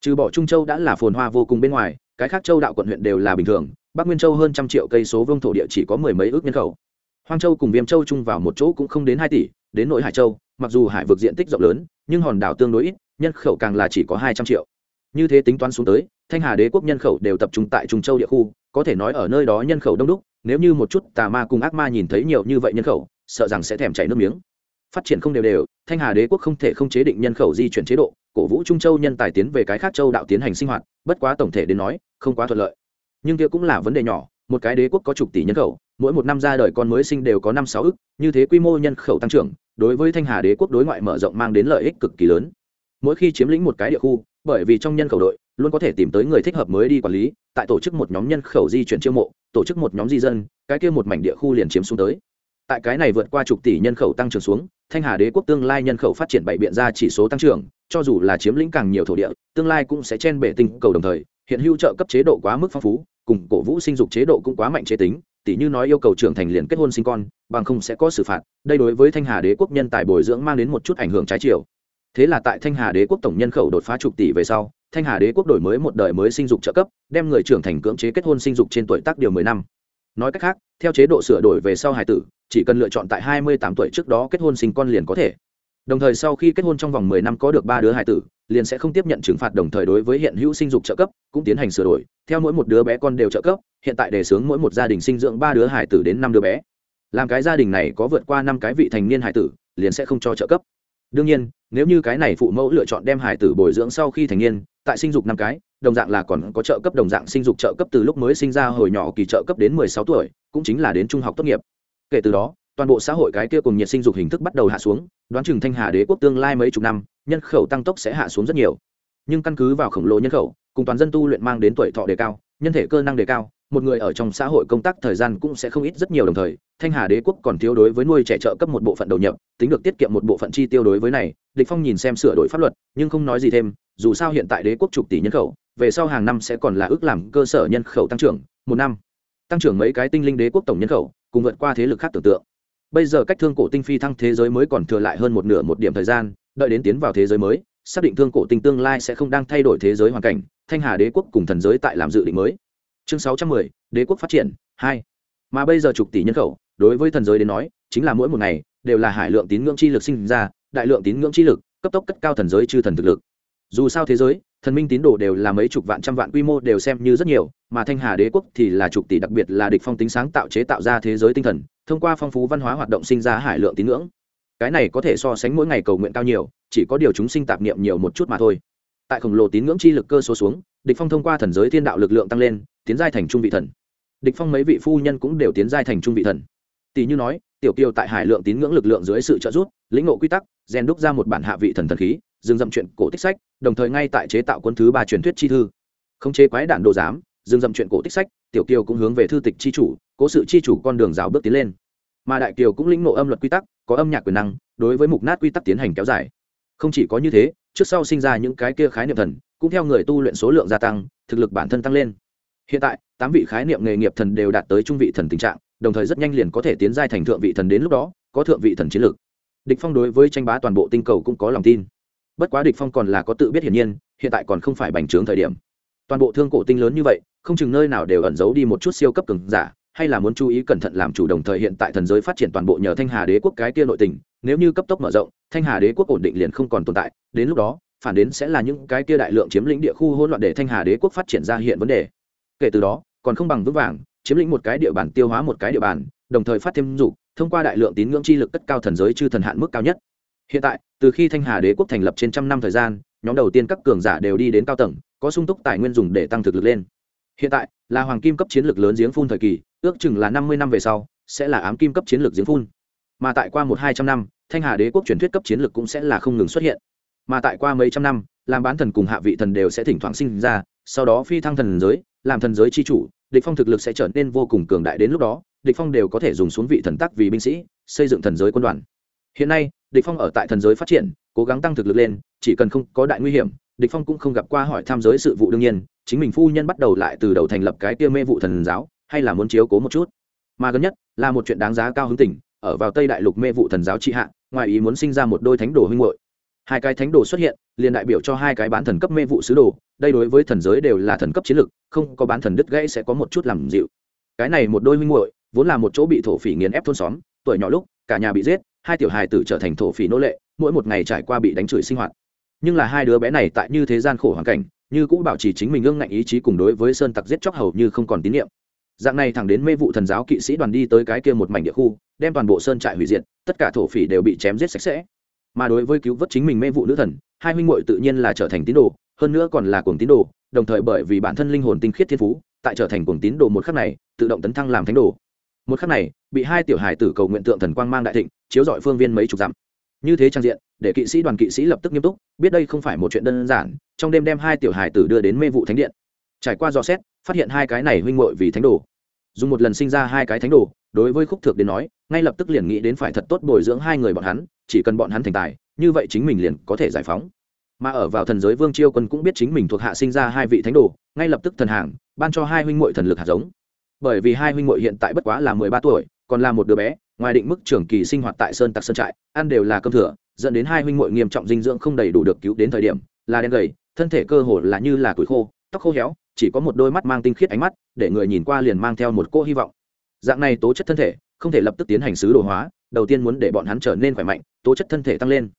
Trừ bỏ trung châu đã là phồn hoa vô cùng bên ngoài, cái khác châu đạo quận huyện đều là bình thường, bắc nguyên châu hơn trăm triệu cây số vương thổ địa chỉ có mười mấy ước nhân khẩu. Hoang châu cùng viêm châu chung vào một chỗ cũng không đến hai tỷ, đến nội hải châu, mặc dù hải vực diện tích rộng lớn, nhưng hòn đảo tương đối ít, nhân khẩu càng là chỉ có hai trăm triệu như thế tính toán xuống tới, thanh hà đế quốc nhân khẩu đều tập trung tại trung châu địa khu, có thể nói ở nơi đó nhân khẩu đông đúc, nếu như một chút tà ma cùng ác ma nhìn thấy nhiều như vậy nhân khẩu, sợ rằng sẽ thèm chảy nước miếng. Phát triển không đều đều, thanh hà đế quốc không thể không chế định nhân khẩu di chuyển chế độ, cổ vũ trung châu nhân tài tiến về cái khác châu đạo tiến hành sinh hoạt, bất quá tổng thể đến nói, không quá thuận lợi. Nhưng kia cũng là vấn đề nhỏ, một cái đế quốc có chục tỷ nhân khẩu, mỗi một năm ra đời con mới sinh đều có năm sáu ức, như thế quy mô nhân khẩu tăng trưởng, đối với thanh hà đế quốc đối ngoại mở rộng mang đến lợi ích cực kỳ lớn. Mỗi khi chiếm lĩnh một cái địa khu bởi vì trong nhân khẩu đội, luôn có thể tìm tới người thích hợp mới đi quản lý, tại tổ chức một nhóm nhân khẩu di chuyển chiêu mộ, tổ chức một nhóm di dân, cái kia một mảnh địa khu liền chiếm xuống tới. Tại cái này vượt qua chục tỷ nhân khẩu tăng trưởng xuống, thanh hà đế quốc tương lai nhân khẩu phát triển bảy biện ra chỉ số tăng trưởng, cho dù là chiếm lĩnh càng nhiều thổ địa, tương lai cũng sẽ chen bể tinh cầu đồng thời, hiện hữu trợ cấp chế độ quá mức phong phú, cùng cổ vũ sinh dục chế độ cũng quá mạnh chế tính tỷ như nói yêu cầu trưởng thành liền kết hôn sinh con, bằng không sẽ có xử phạt, đây đối với thanh hà đế quốc nhân tài bồi dưỡng mang đến một chút ảnh hưởng trái chiều thế là tại thanh hà đế quốc tổng nhân khẩu đột phá chục tỷ về sau, thanh hà đế quốc đổi mới một đời mới sinh dục trợ cấp, đem người trưởng thành cưỡng chế kết hôn sinh dục trên tuổi tác điều mười năm. Nói cách khác, theo chế độ sửa đổi về sau hải tử, chỉ cần lựa chọn tại hai mươi tám tuổi trước đó kết hôn sinh con liền có thể. Đồng thời sau khi kết hôn trong vòng mười năm có được ba đứa hải tử, liền sẽ không tiếp nhận trừng phạt đồng thời đối với hiện hữu sinh dục trợ cấp, cũng tiến hành sửa đổi. Theo mỗi một đứa bé con đều trợ cấp, hiện tại đề xướng mỗi một gia đình sinh dưỡng ba đứa hải tử đến năm đứa bé. Làm cái gia đình này có vượt qua năm cái vị thành niên hải tử, liền sẽ không cho trợ cấp đương nhiên, nếu như cái này phụ mẫu lựa chọn đem hải tử bồi dưỡng sau khi thành niên, tại sinh dục năm cái, đồng dạng là còn có trợ cấp đồng dạng sinh dục trợ cấp từ lúc mới sinh ra hồi nhỏ kỳ trợ cấp đến mười sáu tuổi, cũng chính là đến trung học tốt nghiệp. Kể từ đó, toàn bộ xã hội cái kia cùng nhiệt sinh dục hình thức bắt đầu hạ xuống, đoán chừng thanh hà đế quốc tương lai mấy chục năm, nhân khẩu tăng tốc sẽ hạ xuống rất nhiều. Nhưng căn cứ vào khổng lồ nhân khẩu, cùng toàn dân tu luyện mang đến tuổi thọ đề cao, nhân thể cơ năng đề cao một người ở trong xã hội công tác thời gian cũng sẽ không ít rất nhiều đồng thời, thanh hà đế quốc còn thiếu đối với nuôi trẻ trợ cấp một bộ phận đầu nhập, tính được tiết kiệm một bộ phận chi tiêu đối với này, địch phong nhìn xem sửa đổi pháp luật, nhưng không nói gì thêm, dù sao hiện tại đế quốc chục tỷ nhân khẩu, về sau hàng năm sẽ còn là ước làm cơ sở nhân khẩu tăng trưởng, một năm. Tăng trưởng mấy cái tinh linh đế quốc tổng nhân khẩu, cùng vượt qua thế lực khác tưởng tượng. Bây giờ cách thương cổ tinh phi thăng thế giới mới còn thừa lại hơn một nửa một điểm thời gian, đợi đến tiến vào thế giới mới, xác định thương cổ tinh tương lai sẽ không đang thay đổi thế giới hoàn cảnh, thanh hà đế quốc cùng thần giới tại làm dự định mới chương sáu trăm mười, đế quốc phát triển, hai. Mà bây giờ chục tỷ nhân khẩu, đối với thần giới đến nói, chính là mỗi một ngày, đều là hải lượng tín ngưỡng chi lực sinh ra, đại lượng tín ngưỡng chi lực, cấp tốc cất cao thần giới chư thần thực lực. Dù sao thế giới, thần minh tín đồ đều là mấy chục vạn trăm vạn quy mô đều xem như rất nhiều, mà thanh hà đế quốc thì là chục tỷ đặc biệt là địch phong tính sáng tạo chế tạo ra thế giới tinh thần, thông qua phong phú văn hóa hoạt động sinh ra hải lượng tín ngưỡng. Cái này có thể so sánh mỗi ngày cầu nguyện cao nhiều, chỉ có điều chúng sinh tạp niệm nhiều một chút mà thôi. Tại khổng lồ tín ngưỡng chi lực cơ số xuống, địch phong thông qua thần giới thiên đạo lực lượng tăng lên tiến giai thành trung vị thần. Địch phong mấy vị phu nhân cũng đều tiến giai thành trung vị thần. Tỷ như nói, tiểu kiều tại hải lượng tín ngưỡng lực lượng dưới sự trợ giúp, lĩnh ngộ quy tắc, rèn đúc ra một bản hạ vị thần thần khí, dừng dậm chuyện cổ tích sách, đồng thời ngay tại chế tạo quân thứ ba truyền thuyết chi thư. Không chế quái đản đồ giám, dừng dậm chuyện cổ tích sách, tiểu kiều cũng hướng về thư tịch chi chủ, cố sự chi chủ con đường rào bước tiến lên. Mà đại kiều cũng lĩnh ngộ âm luật quy tắc, có âm nhạc quyền năng, đối với mục nát quy tắc tiến hành kéo dài. Không chỉ có như thế, trước sau sinh ra những cái kia khái niệm thần, cũng theo người tu luyện số lượng gia tăng, thực lực bản thân tăng lên hiện tại, tám vị khái niệm nghề nghiệp thần đều đạt tới trung vị thần tình trạng, đồng thời rất nhanh liền có thể tiến giai thành thượng vị thần đến lúc đó, có thượng vị thần chiến lược. Địch phong đối với tranh bá toàn bộ tinh cầu cũng có lòng tin. Bất quá địch phong còn là có tự biết hiển nhiên, hiện tại còn không phải bành trướng thời điểm. Toàn bộ thương cổ tinh lớn như vậy, không chừng nơi nào đều ẩn giấu đi một chút siêu cấp cường giả, hay là muốn chú ý cẩn thận làm chủ đồng thời hiện tại thần giới phát triển toàn bộ nhờ thanh hà đế quốc cái kia nội tình, nếu như cấp tốc mở rộng, thanh hà đế quốc ổn định liền không còn tồn tại, đến lúc đó, phản đến sẽ là những cái kia đại lượng chiếm lĩnh địa khu hỗn loạn để thanh hà đế quốc phát triển ra hiện vấn đề kể từ đó, còn không bằng vững vàng, chiếm lĩnh một cái địa bàn tiêu hóa một cái địa bàn, đồng thời phát thêm dục, thông qua đại lượng tín ngưỡng chi lực cất cao thần giới chư thần hạn mức cao nhất. Hiện tại, từ khi thanh hà đế quốc thành lập trên trăm năm thời gian, nhóm đầu tiên các cường giả đều đi đến cao tầng, có sung túc tài nguyên dùng để tăng thực lực lên. Hiện tại, là hoàng kim cấp chiến lược lớn giếng phun thời kỳ, ước chừng là năm mươi năm về sau, sẽ là ám kim cấp chiến lược giếng phun. Mà tại qua một hai trăm năm, thanh hà đế quốc truyền thuyết cấp chiến lược cũng sẽ là không ngừng xuất hiện. Mà tại qua mấy trăm năm, làm bán thần cùng hạ vị thần đều sẽ thỉnh thoảng sinh ra sau đó phi thăng thần giới, làm thần giới c h i chủ, địch phong thực lực sẽ trở nên vô cùng cường đại đến lúc đó, địch phong đều có thể dùng xuống vị thần tắc vì binh sĩ, xây dựng thần giới quân đoàn. Hiện nay, địch phong ở tại thần giới phát triển, cố gắng tăng thực lực lên, chỉ cần không có đại nguy hiểm, địch phong cũng không gặp qua hỏi tham giới sự vụ đương nhiên, chính mình phu nhân bắt đầu lại từ đầu thành lập cái kia mê vụ thần giáo, hay là muốn chiếu cố một chút. Mà gần nhất, là một chuyện đáng giá cao hứng tỉnh ở vào tây đại lục mê vụ thần giáo trị hạ, ngoài ý muốn sinh ra một đôi thánh đồ huynh hội hai cái thánh đồ xuất hiện, liền đại biểu cho hai cái bán thần cấp mê vụ sứ đồ, đây đối với thần giới đều là thần cấp chiến lực, không có bán thần đứt gãy sẽ có một chút làm dịu. Cái này một đôi huynh muội, vốn là một chỗ bị thổ phỉ nghiền ép thôn xóm, tuổi nhỏ lúc, cả nhà bị giết, hai tiểu hài tử trở thành thổ phỉ nô lệ, mỗi một ngày trải qua bị đánh chửi sinh hoạt. Nhưng là hai đứa bé này tại như thế gian khổ hoàn cảnh, như cũng bảo trì chính mình ngưng ngạnh ý chí cùng đối với sơn tặc giết chóc hầu như không còn tín nhiệm. Dạng này thẳng đến mê vụ thần giáo kỵ sĩ đoàn đi tới cái kia một mảnh địa khu, đem toàn bộ sơn trại hủy diệt, tất cả thổ phỉ đều bị chém giết sạch sẽ mà đối với cứu vớt chính mình mê vụ nữ thần, hai huynh muội tự nhiên là trở thành tín đồ, hơn nữa còn là cuồng tín đồ, đồng thời bởi vì bản thân linh hồn tinh khiết thiên phú, tại trở thành cuồng tín đồ một khắc này, tự động tấn thăng làm thánh đồ. Một khắc này, bị hai tiểu hài tử cầu nguyện tượng thần quang mang đại thịnh, chiếu dọi phương viên mấy chục dặm. Như thế trang diện, để kỵ sĩ đoàn kỵ sĩ lập tức nghiêm túc, biết đây không phải một chuyện đơn giản, trong đêm đem hai tiểu hài tử đưa đến mê vụ thánh điện. Trải qua dò xét, phát hiện hai cái này huynh muội vì thánh đồ. Dùng một lần sinh ra hai cái thánh đồ, đối với khúc thược đến nói, ngay lập tức liền nghĩ đến phải thật tốt bồi dưỡng hai người bọn hắn chỉ cần bọn hắn thành tài, như vậy chính mình liền có thể giải phóng. Mà ở vào thần giới vương chiêu quân cũng biết chính mình thuộc hạ sinh ra hai vị thánh đồ, ngay lập tức thần hàng, ban cho hai huynh muội thần lực hạt giống. Bởi vì hai huynh muội hiện tại bất quá là mười ba tuổi, còn là một đứa bé, ngoài định mức trưởng kỳ sinh hoạt tại sơn tặc sơn trại, ăn đều là cơm thừa, dẫn đến hai huynh muội nghiêm trọng dinh dưỡng không đầy đủ được cứu đến thời điểm, là đen gầy, thân thể cơ hồ là như là củi khô, tóc khô héo, chỉ có một đôi mắt mang tinh khiết ánh mắt, để người nhìn qua liền mang theo một cô hy vọng. Dạng này tố chất thân thể, không thể lập tức tiến hành sứ đồ hóa đầu tiên muốn để bọn hắn trở nên khỏe mạnh, tố chất thân thể tăng lên.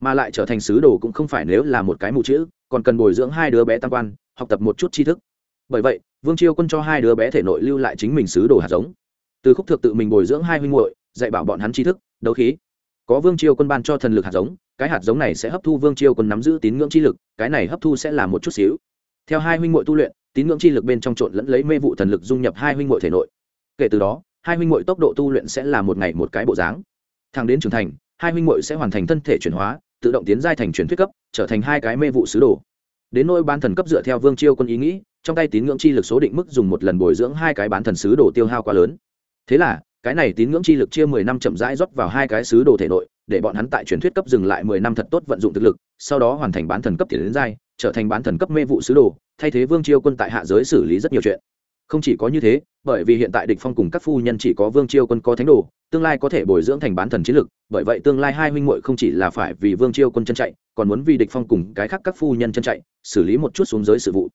Mà lại trở thành sứ đồ cũng không phải nếu là một cái mù chữ, còn cần bồi dưỡng hai đứa bé tam quan, học tập một chút tri thức. Bởi vậy, vương chiêu quân cho hai đứa bé thể nội lưu lại chính mình sứ đồ hạt giống. Từ khúc thực tự mình bồi dưỡng hai huynh muội, dạy bảo bọn hắn tri thức, đấu khí. Có vương chiêu quân ban cho thần lực hạt giống, cái hạt giống này sẽ hấp thu vương chiêu quân nắm giữ tín ngưỡng chi lực, cái này hấp thu sẽ là một chút xíu. Theo hai huynh muội tu luyện, tín ngưỡng chi lực bên trong trộn lẫn lấy mê vụ thần lực dung nhập hai huynh muội thể nội. Kể từ đó hai huynh muội tốc độ tu luyện sẽ là một ngày một cái bộ dáng. Thẳng đến trưởng thành, hai huynh muội sẽ hoàn thành thân thể chuyển hóa, tự động tiến giai thành truyền thuyết cấp, trở thành hai cái mê vụ sứ đồ. Đến nỗi bán thần cấp dựa theo vương chiêu quân ý nghĩ, trong tay tín ngưỡng chi lực số định mức dùng một lần bồi dưỡng hai cái bán thần sứ đồ tiêu hao quá lớn. Thế là, cái này tín ngưỡng chi lực chia mười năm chậm rãi rót vào hai cái sứ đồ thể nội, để bọn hắn tại truyền thuyết cấp dừng lại mười năm thật tốt vận dụng thực lực, sau đó hoàn thành bán thần cấp tiền đến giai, trở thành bán thần cấp mê vụ sứ đồ, thay thế vương chiêu quân tại hạ giới xử lý rất nhiều chuyện không chỉ có như thế, bởi vì hiện tại địch phong cùng các phu nhân chỉ có vương chiêu quân có thánh đồ, tương lai có thể bồi dưỡng thành bán thần chiến lực bởi vậy tương lai hai huynh muội không chỉ là phải vì vương chiêu quân chân chạy, còn muốn vì địch phong cùng cái khác các phu nhân chân chạy, xử lý một chút xuống dưới sự vụ.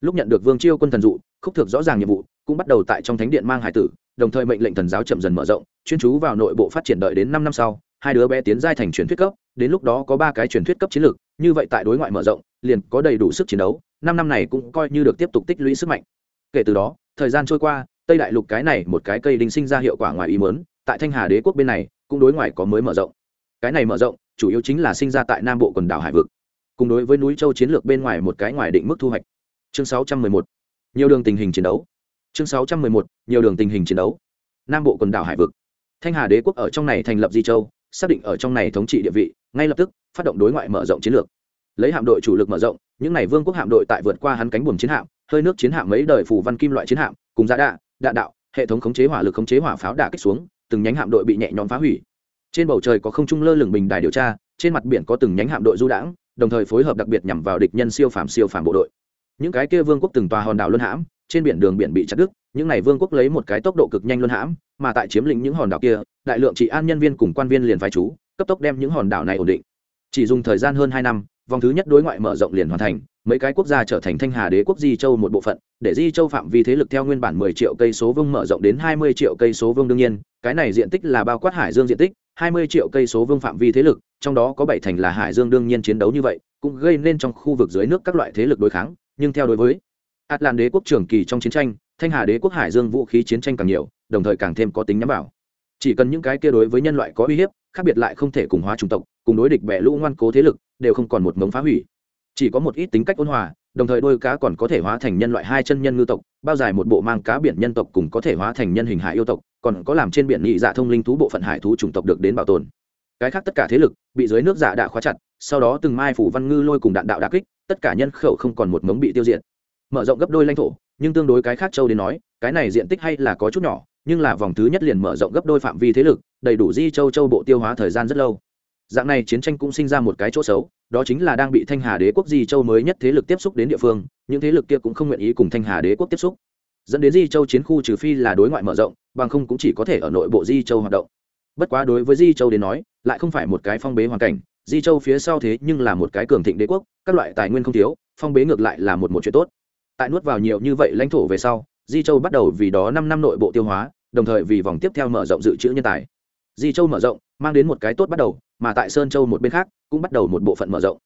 Lúc nhận được vương chiêu quân thần dụ, khúc thực rõ ràng nhiệm vụ, cũng bắt đầu tại trong thánh điện mang hải tử, đồng thời mệnh lệnh thần giáo chậm dần mở rộng, chuyên chú vào nội bộ phát triển đợi đến năm năm sau, hai đứa bé tiến giai thành truyền thuyết cấp, đến lúc đó có ba cái truyền thuyết cấp chiến lược, như vậy tại đối ngoại mở rộng, liền có đầy đủ sức chiến đấu, năm năm này cũng coi như được tiếp tục tích lũy sức mạnh kể từ đó, thời gian trôi qua, tây đại lục cái này một cái cây đinh sinh ra hiệu quả ngoài ý mớn tại thanh hà đế quốc bên này, cũng đối ngoại có mới mở rộng cái này mở rộng, chủ yếu chính là sinh ra tại nam bộ quần đảo hải vực, cùng đối với núi châu chiến lược bên ngoài một cái ngoài định mức thu hoạch chương 611. nhiều đường tình hình chiến đấu chương 611. nhiều đường tình hình chiến đấu nam bộ quần đảo hải vực thanh hà đế quốc ở trong này thành lập di châu, xác định ở trong này thống trị địa vị, ngay lập tức phát động đối ngoại mở rộng chiến lược lấy hạm đội chủ lực mở rộng, những n à y vương quốc hạm đội tại vượt qua hắn cánh buồm chiến hạm hơi nước chiến hạm mấy đời phủ văn kim loại chiến hạm, cùng giá đạ đạn đạo, hệ thống khống chế hỏa lực khống chế hỏa pháo đả kích xuống, từng nhánh hạm đội bị nhẹ nhõm phá hủy. Trên bầu trời có không trung lơ lửng bình đài điều tra, trên mặt biển có từng nhánh hạm đội du đãng, đồng thời phối hợp đặc biệt nhằm vào địch nhân siêu phàm siêu phàm bộ đội. Những cái kia vương quốc từng tòa hòn đảo luân hãm, trên biển đường biển bị chặt đứt, những này vương quốc lấy một cái tốc độ cực nhanh luân hãm, mà tại chiếm lĩnh những hòn đảo kia, đại lượng trị an nhân viên cùng quan viên liền phái chú, cấp tốc đem những hòn đảo này ổn định. Chỉ dùng thời gian hơn hai năm vòng thứ nhất đối ngoại mở rộng liền hoàn thành mấy cái quốc gia trở thành thanh hà đế quốc di châu một bộ phận để di châu phạm vi thế lực theo nguyên bản mười triệu cây số vương mở rộng đến hai mươi triệu cây số vương đương nhiên cái này diện tích là bao quát hải dương diện tích hai mươi triệu cây số vương phạm vi thế lực trong đó có bảy thành là hải dương đương nhiên chiến đấu như vậy cũng gây nên trong khu vực dưới nước các loại thế lực đối kháng nhưng theo đối với Atlan đế quốc trường kỳ trong chiến tranh, Thanh Hà đế quốc hải dương vũ khí chiến tranh càng nhiều, đồng thời càng thêm có tính nhắm vào. Chỉ cần những cái kia đối với nhân loại có uy hiếp, khác biệt lại không thể cùng hóa chủng tộc, cùng đối địch bẻ lũ ngoan cố thế lực, đều không còn một mống phá hủy. Chỉ có một ít tính cách ôn hòa, đồng thời đôi cá còn có thể hóa thành nhân loại hai chân nhân ngư tộc, bao dài một bộ mang cá biển nhân tộc cùng có thể hóa thành nhân hình hải yêu tộc, còn có làm trên biển nhị dạ thông linh thú bộ phận hải thú chủng tộc được đến bảo tồn. Cái khác tất cả thế lực bị dưới nước dạ đã khóa chặt, sau đó từng mai phủ văn ngư lôi cùng đạn đạo đả kích, tất cả nhân khẩu không còn một mống bị tiêu diệt mở rộng gấp đôi lãnh thổ nhưng tương đối cái khác châu đến nói cái này diện tích hay là có chút nhỏ nhưng là vòng thứ nhất liền mở rộng gấp đôi phạm vi thế lực đầy đủ di châu châu bộ tiêu hóa thời gian rất lâu dạng này chiến tranh cũng sinh ra một cái chỗ xấu, đó chính là đang bị thanh hà đế quốc di châu mới nhất thế lực tiếp xúc đến địa phương, những thế lực kia cũng không nguyện ý cùng thanh hà đế quốc tiếp xúc. Dẫn đến di châu chiến khu trừ phi là đối ngoại mở rộng, bằng không cũng chỉ có thể ở nội bộ di châu hoạt động. Bất quá đối với di châu đến nói, lại không phải một cái phong bế hoàn cảnh, di châu phía sau thế nhưng là một cái cường thịnh đế quốc, các loại tài nguyên không thiếu, phong bế ngược lại là một một chuyện tốt. Tại nuốt vào nhiều như vậy lãnh thổ về sau, di châu bắt đầu vì đó năm năm nội bộ tiêu hóa, đồng thời vì vòng tiếp theo mở rộng dự trữ nhân tài di châu mở rộng, mang đến một cái tốt bắt đầu, mà tại sơn châu một bên khác, cũng bắt đầu một bộ phận mở rộng.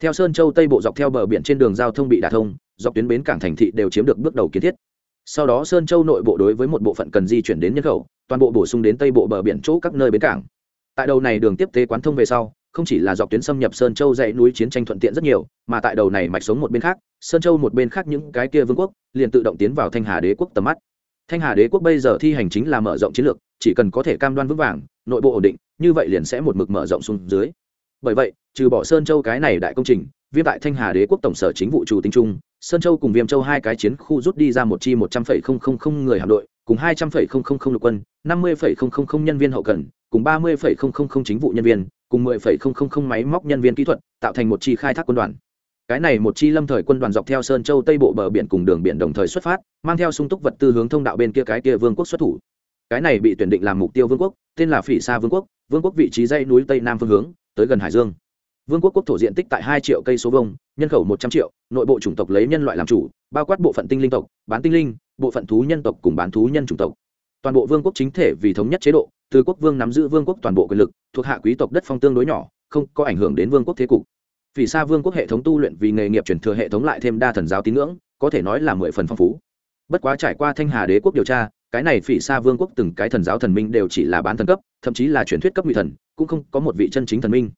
Theo sơn châu tây bộ dọc theo bờ biển trên đường giao thông bị đả thông, dọc tuyến bến cảng thành thị đều chiếm được bước đầu kiến thiết. Sau đó sơn châu nội bộ đối với một bộ phận cần di chuyển đến nhân khẩu, toàn bộ bổ sung đến tây bộ bờ biển chỗ các nơi bến cảng. Tại đầu này đường tiếp tế quán thông về sau, không chỉ là dọc tuyến xâm nhập sơn châu dãy núi chiến tranh thuận tiện rất nhiều, mà tại đầu này mạch sống một bên khác, sơn châu một bên khác những cái kia vương quốc, liền tự động tiến vào thanh hà đế quốc tầm mắt. Thanh hà đế quốc bây giờ thi hành chính là mở rộng chiến lược, chỉ cần có thể cam đoan vững vàng nội bộ ổn định như vậy liền sẽ một mực mở rộng xuống dưới bởi vậy trừ bỏ sơn châu cái này đại công trình viêm tại thanh hà đế quốc tổng sở chính vụ chủ tinh trung sơn châu cùng viêm châu hai cái chiến khu rút đi ra một chi một trăm linh người hạm đội cùng hai trăm linh lục quân năm mươi nhân viên hậu cần cùng ba mươi chính vụ nhân viên cùng mười phẩy không không không máy móc nhân viên kỹ thuật tạo thành một chi khai thác quân đoàn cái này một chi lâm thời quân đoàn dọc theo sơn châu tây bộ bờ biển cùng đường biển đồng thời xuất phát mang theo sung túc vật tư hướng thông đạo bên kia cái kia vương quốc xuất thủ cái này bị tuyển định làm mục tiêu vương quốc tên là phỉ sa vương quốc vương quốc vị trí dãy núi tây nam phương hướng, tới gần hải dương. Vương quốc quốc thổ diện tích tại hai triệu cây số vông nhân khẩu một trăm triệu, nội bộ chủng tộc lấy nhân loại làm chủ, bao quát bộ phận tinh linh tộc, bán tinh linh, bộ phận thú nhân tộc cùng bán thú nhân chủng tộc. Toàn bộ vương quốc chính thể vì thống nhất chế độ, từ quốc vương nắm giữ vương quốc toàn bộ quyền lực, thuộc hạ quý tộc đất phong tương đối nhỏ, không có ảnh hưởng đến vương quốc thế cục. Vì Sa vương quốc hệ thống tu luyện vì nghề nghiệp truyền thừa hệ thống lại thêm đa thần giáo tín ngưỡng, có thể nói là mười phần phong phú. Bất quá trải qua thanh hà đế quốc điều tra cái này phỉ xa vương quốc từng cái thần giáo thần minh đều chỉ là bán thần cấp, thậm chí là truyền thuyết cấp ngụy thần, cũng không có một vị chân chính thần minh.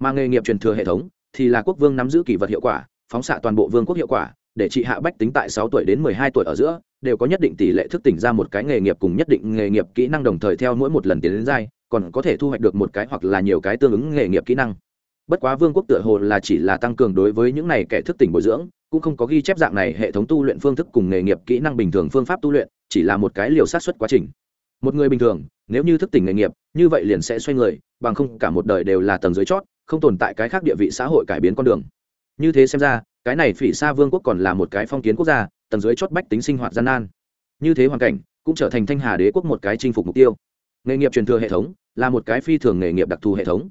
Mà nghề nghiệp truyền thừa hệ thống thì là quốc vương nắm giữ kỷ vật hiệu quả, phóng xạ toàn bộ vương quốc hiệu quả, để trị hạ bách tính tại sáu tuổi đến mười hai tuổi ở giữa, đều có nhất định tỷ lệ thức tỉnh ra một cái nghề nghiệp cùng nhất định nghề nghiệp kỹ năng đồng thời theo mỗi một lần tiến đến giai, còn có thể thu hoạch được một cái hoặc là nhiều cái tương ứng nghề nghiệp kỹ năng. Bất quá vương quốc tựa hồ là chỉ là tăng cường đối với những này kẻ thức tỉnh bồi dưỡng cũng không có ghi chép dạng này hệ thống tu luyện phương thức cùng nghề nghiệp kỹ năng bình thường phương pháp tu luyện, chỉ là một cái liều sát xuất quá trình. Một người bình thường, nếu như thức tỉnh nghề nghiệp, như vậy liền sẽ xoay người, bằng không cả một đời đều là tầng dưới chót, không tồn tại cái khác địa vị xã hội cải biến con đường. Như thế xem ra, cái này phỉ xa vương quốc còn là một cái phong kiến quốc gia, tầng dưới chót bách tính sinh hoạt gian nan. Như thế hoàn cảnh, cũng trở thành thanh hà đế quốc một cái chinh phục mục tiêu. Nghề nghiệp truyền thừa hệ thống, là một cái phi thường nghề nghiệp đặc thù hệ thống.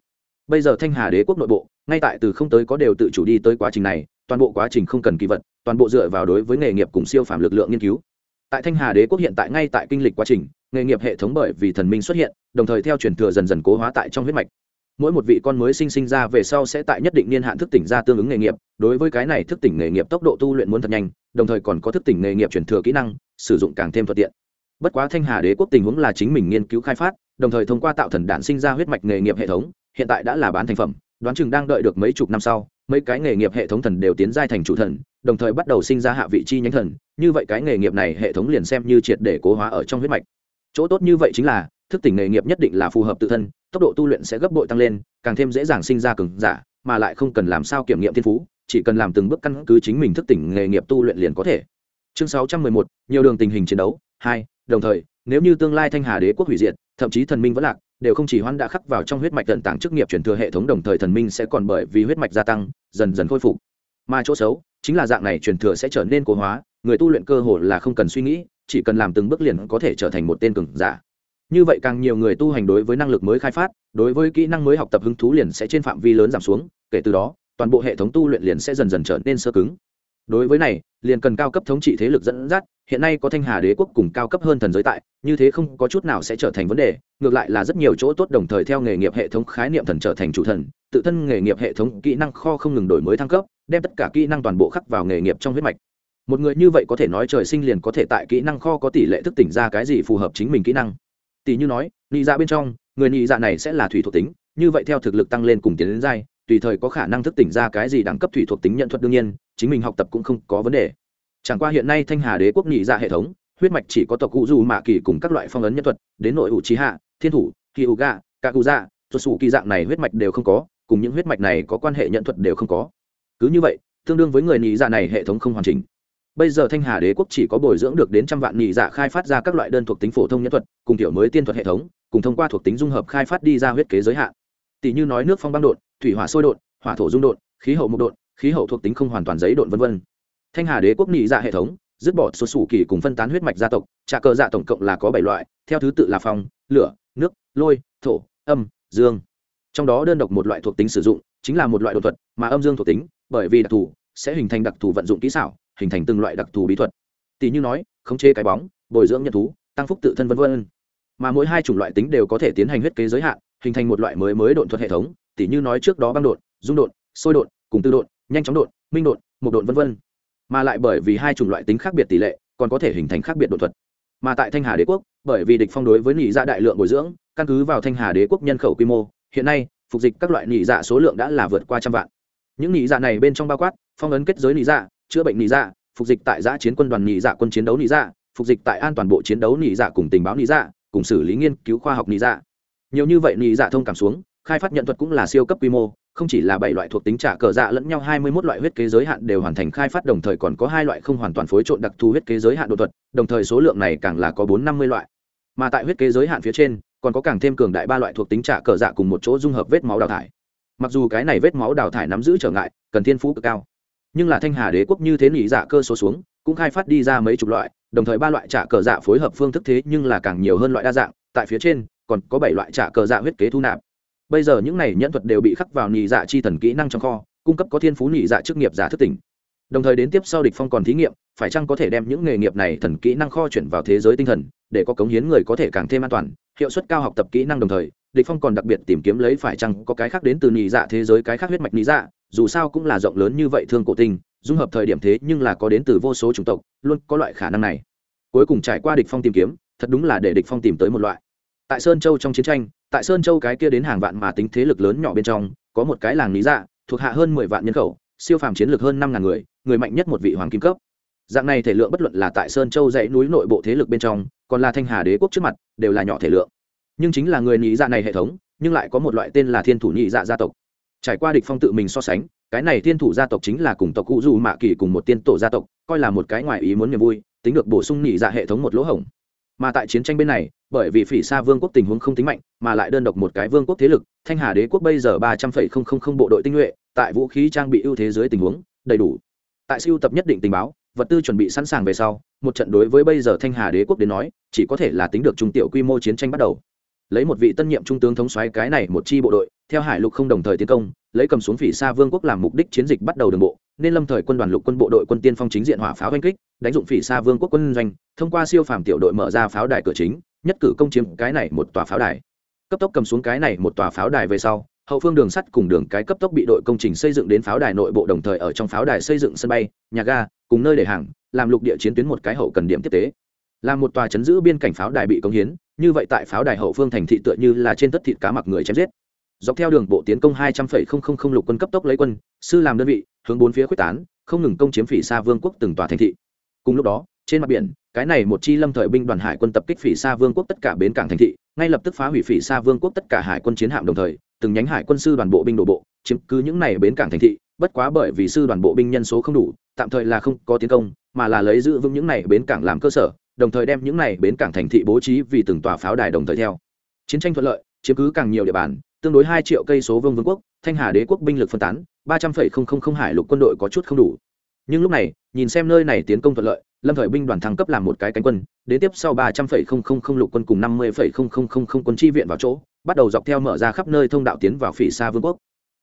Bây giờ thanh hà đế quốc nội bộ ngay tại từ không tới có đều tự chủ đi tới quá trình này, toàn bộ quá trình không cần kỳ vật, toàn bộ dựa vào đối với nghề nghiệp cùng siêu phàm lực lượng nghiên cứu. Tại thanh hà đế quốc hiện tại ngay tại kinh lịch quá trình, nghề nghiệp hệ thống bởi vì thần minh xuất hiện, đồng thời theo truyền thừa dần dần cố hóa tại trong huyết mạch. Mỗi một vị con mới sinh sinh ra về sau sẽ tại nhất định niên hạn thức tỉnh ra tương ứng nghề nghiệp, đối với cái này thức tỉnh nghề nghiệp tốc độ tu luyện muốn thật nhanh, đồng thời còn có thức tỉnh nghề nghiệp truyền thừa kỹ năng, sử dụng càng thêm thuận tiện. Bất quá thanh hà đế quốc tình huống là chính mình nghiên cứu khai phát, đồng thời thông qua tạo thần đản sinh ra huyết mạch nghề nghiệp hệ thống, hiện tại đã là bán thành phẩm đoán chừng đang đợi được mấy chục năm sau mấy cái nghề nghiệp hệ thống thần đều tiến giai thành chủ thần đồng thời bắt đầu sinh ra hạ vị chi nhánh thần. Như vậy cái nghề nghiệp này hệ thống liền xem như triệt để cố hóa ở trong huyết mạch. Chỗ tốt như vậy chính là thức tỉnh nghề nghiệp nhất định là phù hợp tự thân tốc độ tu luyện sẽ gấp bội tăng lên càng thêm dễ dàng sinh ra cường giả mà lại không cần làm sao kiểm nghiệm thiên phú chỉ cần làm từng bước căn cứ chính mình thức tỉnh nghề nghiệp tu luyện liền có thể. Chương 611, nhiều đường tình hình chiến đấu. Hai đồng thời nếu như tương lai thanh hà đế quốc hủy diệt thậm chí thần minh vẫn lạc đều không chỉ hoãn đã khắc vào trong huyết mạch tận tảng chức nghiệp truyền thừa hệ thống đồng thời thần minh sẽ còn bởi vì huyết mạch gia tăng, dần dần khôi phục. Mà chỗ xấu chính là dạng này truyền thừa sẽ trở nên cố hóa, người tu luyện cơ hồ là không cần suy nghĩ, chỉ cần làm từng bước liền có thể trở thành một tên cường giả. Như vậy càng nhiều người tu hành đối với năng lực mới khai phát, đối với kỹ năng mới học tập hứng thú liền sẽ trên phạm vi lớn giảm xuống, kể từ đó, toàn bộ hệ thống tu luyện liền sẽ dần dần trở nên sơ cứng đối với này, liền cần cao cấp thống trị thế lực dẫn dắt, hiện nay có thanh hà đế quốc cùng cao cấp hơn thần giới tại, như thế không có chút nào sẽ trở thành vấn đề, ngược lại là rất nhiều chỗ tốt đồng thời theo nghề nghiệp hệ thống khái niệm thần trở thành chủ thần, tự thân nghề nghiệp hệ thống kỹ năng kho không ngừng đổi mới thăng cấp, đem tất cả kỹ năng toàn bộ khắc vào nghề nghiệp trong huyết mạch. Một người như vậy có thể nói trời sinh liền có thể tại kỹ năng kho có tỷ lệ thức tỉnh ra cái gì phù hợp chính mình kỹ năng. Tỷ như nói nhị dạ bên trong, người nhị dạ này sẽ là thủy thuộc tính, như vậy theo thực lực tăng lên cùng tiến đến giai tùy thời có khả năng thức tỉnh ra cái gì đẳng cấp thủy thuộc tính nhận thuật đương nhiên, chính mình học tập cũng không có vấn đề. Chẳng qua hiện nay thanh hà đế quốc nhị ra hệ thống, huyết mạch chỉ có tộc cụ dù mạ kỳ cùng các loại phong ấn nhân thuật, đến nội ủ trí hạ, thiên thủ, kỳ ủ gà cả cụ dạ thuật sủ kỳ dạng này huyết mạch đều không có, cùng những huyết mạch này có quan hệ nhận thuật đều không có. Cứ như vậy, tương đương với người nhị dạ này hệ thống không hoàn chỉnh. Bây giờ thanh hà đế quốc chỉ có bồi dưỡng được đến trăm vạn nhị dạ khai phát ra các loại đơn thuộc tính phổ thông nhân thuật, cùng tiểu mới tiên thuật hệ thống, cùng thông qua thuộc tính dung hợp khai phát đi ra huyết kế giới hạn. Tỷ như nói nước phong băng đột thủy hỏa sôi đột hỏa thổ dung đột khí hậu mục đột khí hậu thuộc tính không hoàn toàn giấy đột vân vân. Thanh hà đế quốc nị dạ hệ thống, dứt bỏ số sủ kỳ cùng phân tán huyết mạch gia tộc, trà cờ dạ tổng cộng là có bảy loại, theo thứ tự là phong, lửa, nước, lôi, thổ, âm, dương. Trong đó đơn độc một loại thuộc tính sử dụng, chính là một loại đột thuật, mà âm dương thuộc tính, bởi vì đặc thù, sẽ hình thành đặc thù vận dụng kỹ xảo, hình thành từng loại đặc thù bí thuật. Tỷ như nói, khống chế cái bóng, bồi dưỡng nhân thú, tăng phúc tự thân vân vân. Mà mỗi hai chủng loại tính đều có thể tiến hành huyết kế giới hạn, hình thành một loại mới mới độn thuật hệ thống tỉ như nói trước đó băng đột, dung đột, sôi đột, cùng tư đột, nhanh chóng đột, minh đột một đột, vân vân. Mà lại bởi vì hai chủng loại tính khác biệt tỷ lệ, còn có thể hình thành khác biệt đột thuật. Mà tại thanh hà đế quốc, bởi vì địch phong đối với nhị dạ đại lượng bồi dưỡng, căn cứ vào thanh hà đế quốc nhân khẩu quy mô, hiện nay, phục dịch các loại nhị dạ số lượng đã là vượt qua trăm vạn. Những nhị dạ này bên trong bao quát, phong ấn kết giới nhị dạ chữa bệnh nhị dạ phục dịch tại giã chiến quân đoàn nhị dạ quân chiến đấu nhị dạ phục dịch tại an toàn bộ chiến đấu nhị dạ cùng tình báo nhị dạ cùng xử lý nghiên cứu khoa học nhị dạ. Nhiều như vậy nhị dạ thông cảm xuống khai phát nhận thuật cũng là siêu cấp quy mô không chỉ là bảy loại thuộc tính trả cờ dạ lẫn nhau hai mươi 21 loại huyết kế giới hạn đều hoàn thành khai phát đồng thời còn có hai loại không hoàn toàn phối trộn đặc thù huyết kế giới hạn đột thuật, đồng thời số lượng này càng là có bốn năm mươi loại. Mà tại huyết kế giới hạn phía trên, còn có càng thêm cường đại ba loại thuộc tính trả cờ dạ cùng một chỗ dung hợp vết máu đào thải. Mặc dù cái này vết máu đào thải nắm giữ trở ngại, cần thiên phú cực cao, nhưng là Thanh Hà Đế quốc như thế nghỉ dạ cơ số xuống, cũng khai phát đi ra mấy chục loại, đồng thời ba loại trả cờ dạ phối hợp phương thức thế nhưng là càng nhiều hơn loại đa dạng, tại phía trên còn có bảy loại trả cờ dạ huyết kế thu nạp bây giờ những này nhẫn thuật đều bị khắc vào nhị dạ chi thần kỹ năng trong kho, cung cấp có thiên phú nhị dạ chức nghiệp giả thức tỉnh. Đồng thời đến tiếp sau địch phong còn thí nghiệm, phải chăng có thể đem những nghề nghiệp này thần kỹ năng kho chuyển vào thế giới tinh thần, để có cống hiến người có thể càng thêm an toàn, hiệu suất cao học tập kỹ năng đồng thời, địch phong còn đặc biệt tìm kiếm lấy phải chăng có cái khác đến từ nhị dạ thế giới cái khác huyết mạch nhị dạ dù sao cũng là rộng lớn như vậy thương cổ tinh, dung hợp thời điểm thế nhưng là có đến từ vô số chủng tộc, luôn có loại khả năng này. Cuối cùng trải qua địch phong tìm kiếm, thật đúng là để địch phong tìm tới một loại tại sơn châu trong chiến tranh, tại sơn châu cái kia đến hàng vạn mà tính thế lực lớn nhỏ bên trong, có một cái làng lý dạ thuộc hạ hơn mười vạn nhân khẩu, siêu phàm chiến lược hơn năm ngàn người người mạnh nhất một vị hoàng kim cấp. Dạng này thể lượng bất luận là tại sơn châu dãy núi nội bộ thế lực bên trong, còn là thanh hà đế quốc trước mặt, đều là nhỏ thể lượng. Nhưng chính là người nhị dạ này hệ thống, nhưng lại có một loại tên là thiên thủ nhị dạ gia tộc. Trải qua địch phong tự mình so sánh, cái này thiên thủ gia tộc chính là cùng tộc cụ dù mạ kỳ cùng một tiên tổ gia tộc, coi là một cái ngoài ý muốn niềm vui, tính được bổ sung nhị dạ hệ thống một lỗ hổng. Mà tại chiến tranh bên này bởi vì phỉ xa vương quốc tình huống không tính mạnh, mà lại đơn độc một cái vương quốc thế lực, thanh hà đế quốc bây giờ ba trăm phẩy không không không bộ đội tinh nhuệ, tại vũ khí trang bị ưu thế dưới tình huống, đầy đủ. Tại siêu tập nhất định tình báo, vật tư chuẩn bị sẵn sàng về sau, một trận đối với bây giờ thanh hà đế quốc đến nói, chỉ có thể là tính được trung tiểu quy mô chiến tranh bắt đầu. Lấy một vị tân nhiệm trung tướng thống xoáy cái này một chi bộ đội, theo hải lục không đồng thời tiến công, lấy cầm xuống phỉ xa vương quốc làm mục đích chiến dịch bắt đầu đường bộ, nên lâm thời quân đoàn lục quân bộ đội quân tiên phong chính diện hỏa pháo oanh kích, đánh dụng phỉ xa vương quốc quân doanh, thông qua siêu phàm tiểu đội mở ra pháo đài cửa chính nhất cử công chiếm cái này một tòa pháo đài. Cấp tốc cầm xuống cái này một tòa pháo đài về sau, hậu phương đường sắt cùng đường cái cấp tốc bị đội công trình xây dựng đến pháo đài nội bộ đồng thời ở trong pháo đài xây dựng sân bay, nhà ga, cùng nơi để hàng, làm lục địa chiến tuyến một cái hậu cần điểm tiếp tế. Là một tòa chấn giữ biên cảnh pháo đài bị công hiến, như vậy tại pháo đài hậu phương thành thị tựa như là trên tất thịt cá mặc người chém giết. Dọc theo đường bộ tiến công hai trăm linh lục quân cấp tốc lấy quân, sư làm đơn vị, hướng bốn phía quyết tán, không ngừng công chiếm phỉ xa vương quốc từng tòa thành thị. Cùng lúc đó trên mặt biển, cái này một chi lâm thời binh đoàn hải quân tập kích phỉ xa vương quốc tất cả bến cảng thành thị, ngay lập tức phá hủy phỉ xa vương quốc tất cả hải quân chiến hạm đồng thời, từng nhánh hải quân sư đoàn bộ binh đổ bộ, chiếm cứ những này bến cảng thành thị. Bất quá bởi vì sư đoàn bộ binh nhân số không đủ, tạm thời là không có tiến công, mà là lấy giữ vững những này bến cảng làm cơ sở, đồng thời đem những này bến cảng thành thị bố trí vì từng tòa pháo đài đồng thời theo. Chiến tranh thuận lợi, chiếm cứ càng nhiều địa bàn, tương đối hai triệu cây số vương vương quốc, thanh hà đế quốc binh lực phân tán, ba trăm phẩy không không không hải lục quân đội có chút không đủ. Nhưng lúc này, nhìn xem nơi này tiến công thuận lợi lâm thời binh đoàn thăng cấp làm một cái cánh quân đến tiếp sau ba trăm linh lục quân cùng năm mươi quân chi viện vào chỗ, bắt đầu dọc theo mở ra khắp nơi thông đạo tiến vào phỉ xa vương quốc.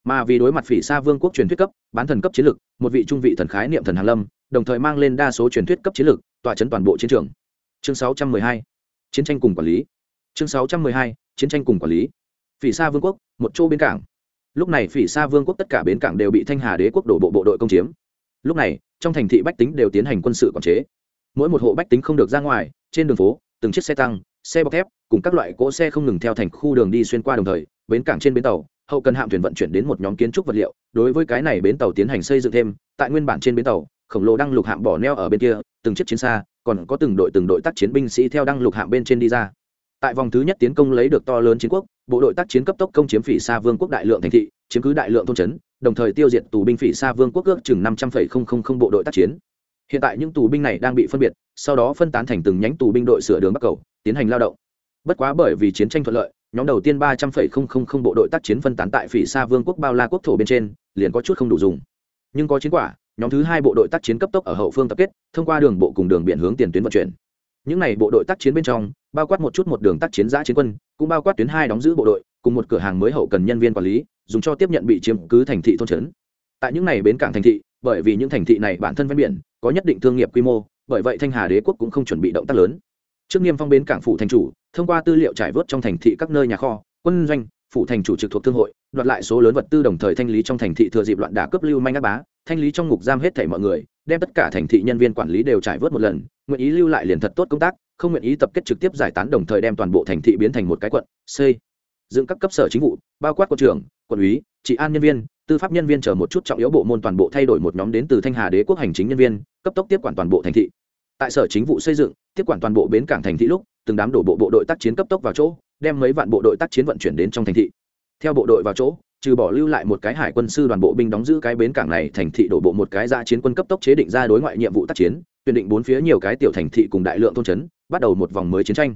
Mà vì đối mặt phỉ xa vương quốc truyền thuyết cấp, bán thần cấp chiến lược một vị trung vị thần khái niệm thần hàn lâm, đồng thời mang lên đa số truyền thuyết cấp chiến lược tọa chấn toàn bộ chiến trường. Chương sáu trăm mười hai, chiến tranh cùng quản lý. Chương sáu trăm mười hai, chiến tranh cùng quản lý. Phỉ sa vương quốc, một chỗ bến cảng. Lúc này phỉ sa vương quốc tất cả bến cảng đều bị thanh hà đế quốc đổ bộ bộ đội công chiếm lúc này, trong thành thị bách tính đều tiến hành quân sự quản chế. Mỗi một hộ bách tính không được ra ngoài, trên đường phố, từng chiếc xe tăng, xe bọc thép, cùng các loại cỗ xe không ngừng theo thành khu đường đi xuyên qua đồng thời, bến cảng trên bến tàu, hậu cần hạm thuyền vận chuyển đến một nhóm kiến trúc vật liệu. Đối với cái này bến tàu tiến hành xây dựng thêm, tại nguyên bản trên bến tàu, khổng lồ đăng lục hạm bỏ neo ở bên kia, từng chiếc chiến xa, còn có từng đội từng đội tác chiến binh sĩ theo đăng lục hạm bên trên đi ra tại vòng thứ nhất tiến công lấy được to lớn chiến quốc, bộ đội tác chiến cấp tốc công chiếm phỉ xa vương quốc đại lượng thành thị, chiếm cứ đại lượng thôn trấn, đồng thời tiêu diệt tù binh phỉ xa vương quốc ước chừng năm trăm linh bộ đội tác chiến. Hiện tại những tù binh này đang bị phân biệt, sau đó phân tán thành từng nhánh tù binh đội sửa đường bắc cầu, tiến hành lao động. Bất quá bởi vì chiến tranh thuận lợi, nhóm đầu tiên ba trăm linh bộ đội tác chiến phân tán tại phỉ xa vương quốc bao la quốc thổ bên trên, liền có chút không đủ dùng. Nhưng có chiến quả, nhóm thứ hai bộ đội tác chiến cấp tốc ở hậu phương tập kết, thông qua đường bộ cùng đường biển hướng tiền tuyến vận chuyển. Những n à y bộ đội tác chiến bên trong bao quát một chút một đường tác chiến giã chiến quân, cũng bao quát tuyến hai đóng giữ bộ đội, cùng một cửa hàng mới hậu cần nhân viên quản lý, dùng cho tiếp nhận bị chiếm cứ thành thị thôn trấn. Tại những này bến cảng thành thị, bởi vì những thành thị này bản thân ven biển, có nhất định thương nghiệp quy mô, bởi vậy thanh hà đế quốc cũng không chuẩn bị động tác lớn. Trước niêm phong bến cảng phủ thành chủ, thông qua tư liệu trải vớt trong thành thị các nơi nhà kho, quân doanh, phủ thành chủ trực thuộc thương hội, đoạt lại số lớn vật tư đồng thời thanh lý trong thành thị thừa dịp loạn đả cướp lưu manh ác bá, thanh lý trong ngục giam hết thảy mọi người, đem tất cả thành thị nhân viên quản lý đều trải vớt một lần, nguyện ý lưu lại liền thật tốt công tác không nguyện ý tập kết trực tiếp giải tán đồng thời đem toàn bộ thành thị biến thành một cái quận xây dựng các cấp sở chính vụ, bao quát quận trưởng, quận úy trị an nhân viên, tư pháp nhân viên chờ một chút trọng yếu bộ môn toàn bộ thay đổi một nhóm đến từ thanh hà đế quốc hành chính nhân viên, cấp tốc tiếp quản toàn bộ thành thị. Tại sở chính vụ xây dựng, tiếp quản toàn bộ bến cảng thành thị lúc, từng đám đổ bộ bộ đội tác chiến cấp tốc vào chỗ, đem mấy vạn bộ đội tác chiến vận chuyển đến trong thành thị. Theo bộ đội vào chỗ, trừ bỏ lưu lại một cái hải quân sư đoàn bộ binh đóng giữ cái bến cảng này, thành thị đổ bộ một cái ra chiến quân cấp tốc chế định ra đối ngoại nhiệm vụ tác chiến tuyển định bốn phía nhiều cái tiểu thành thị cùng đại lượng thôn trấn, bắt đầu một vòng mới chiến tranh.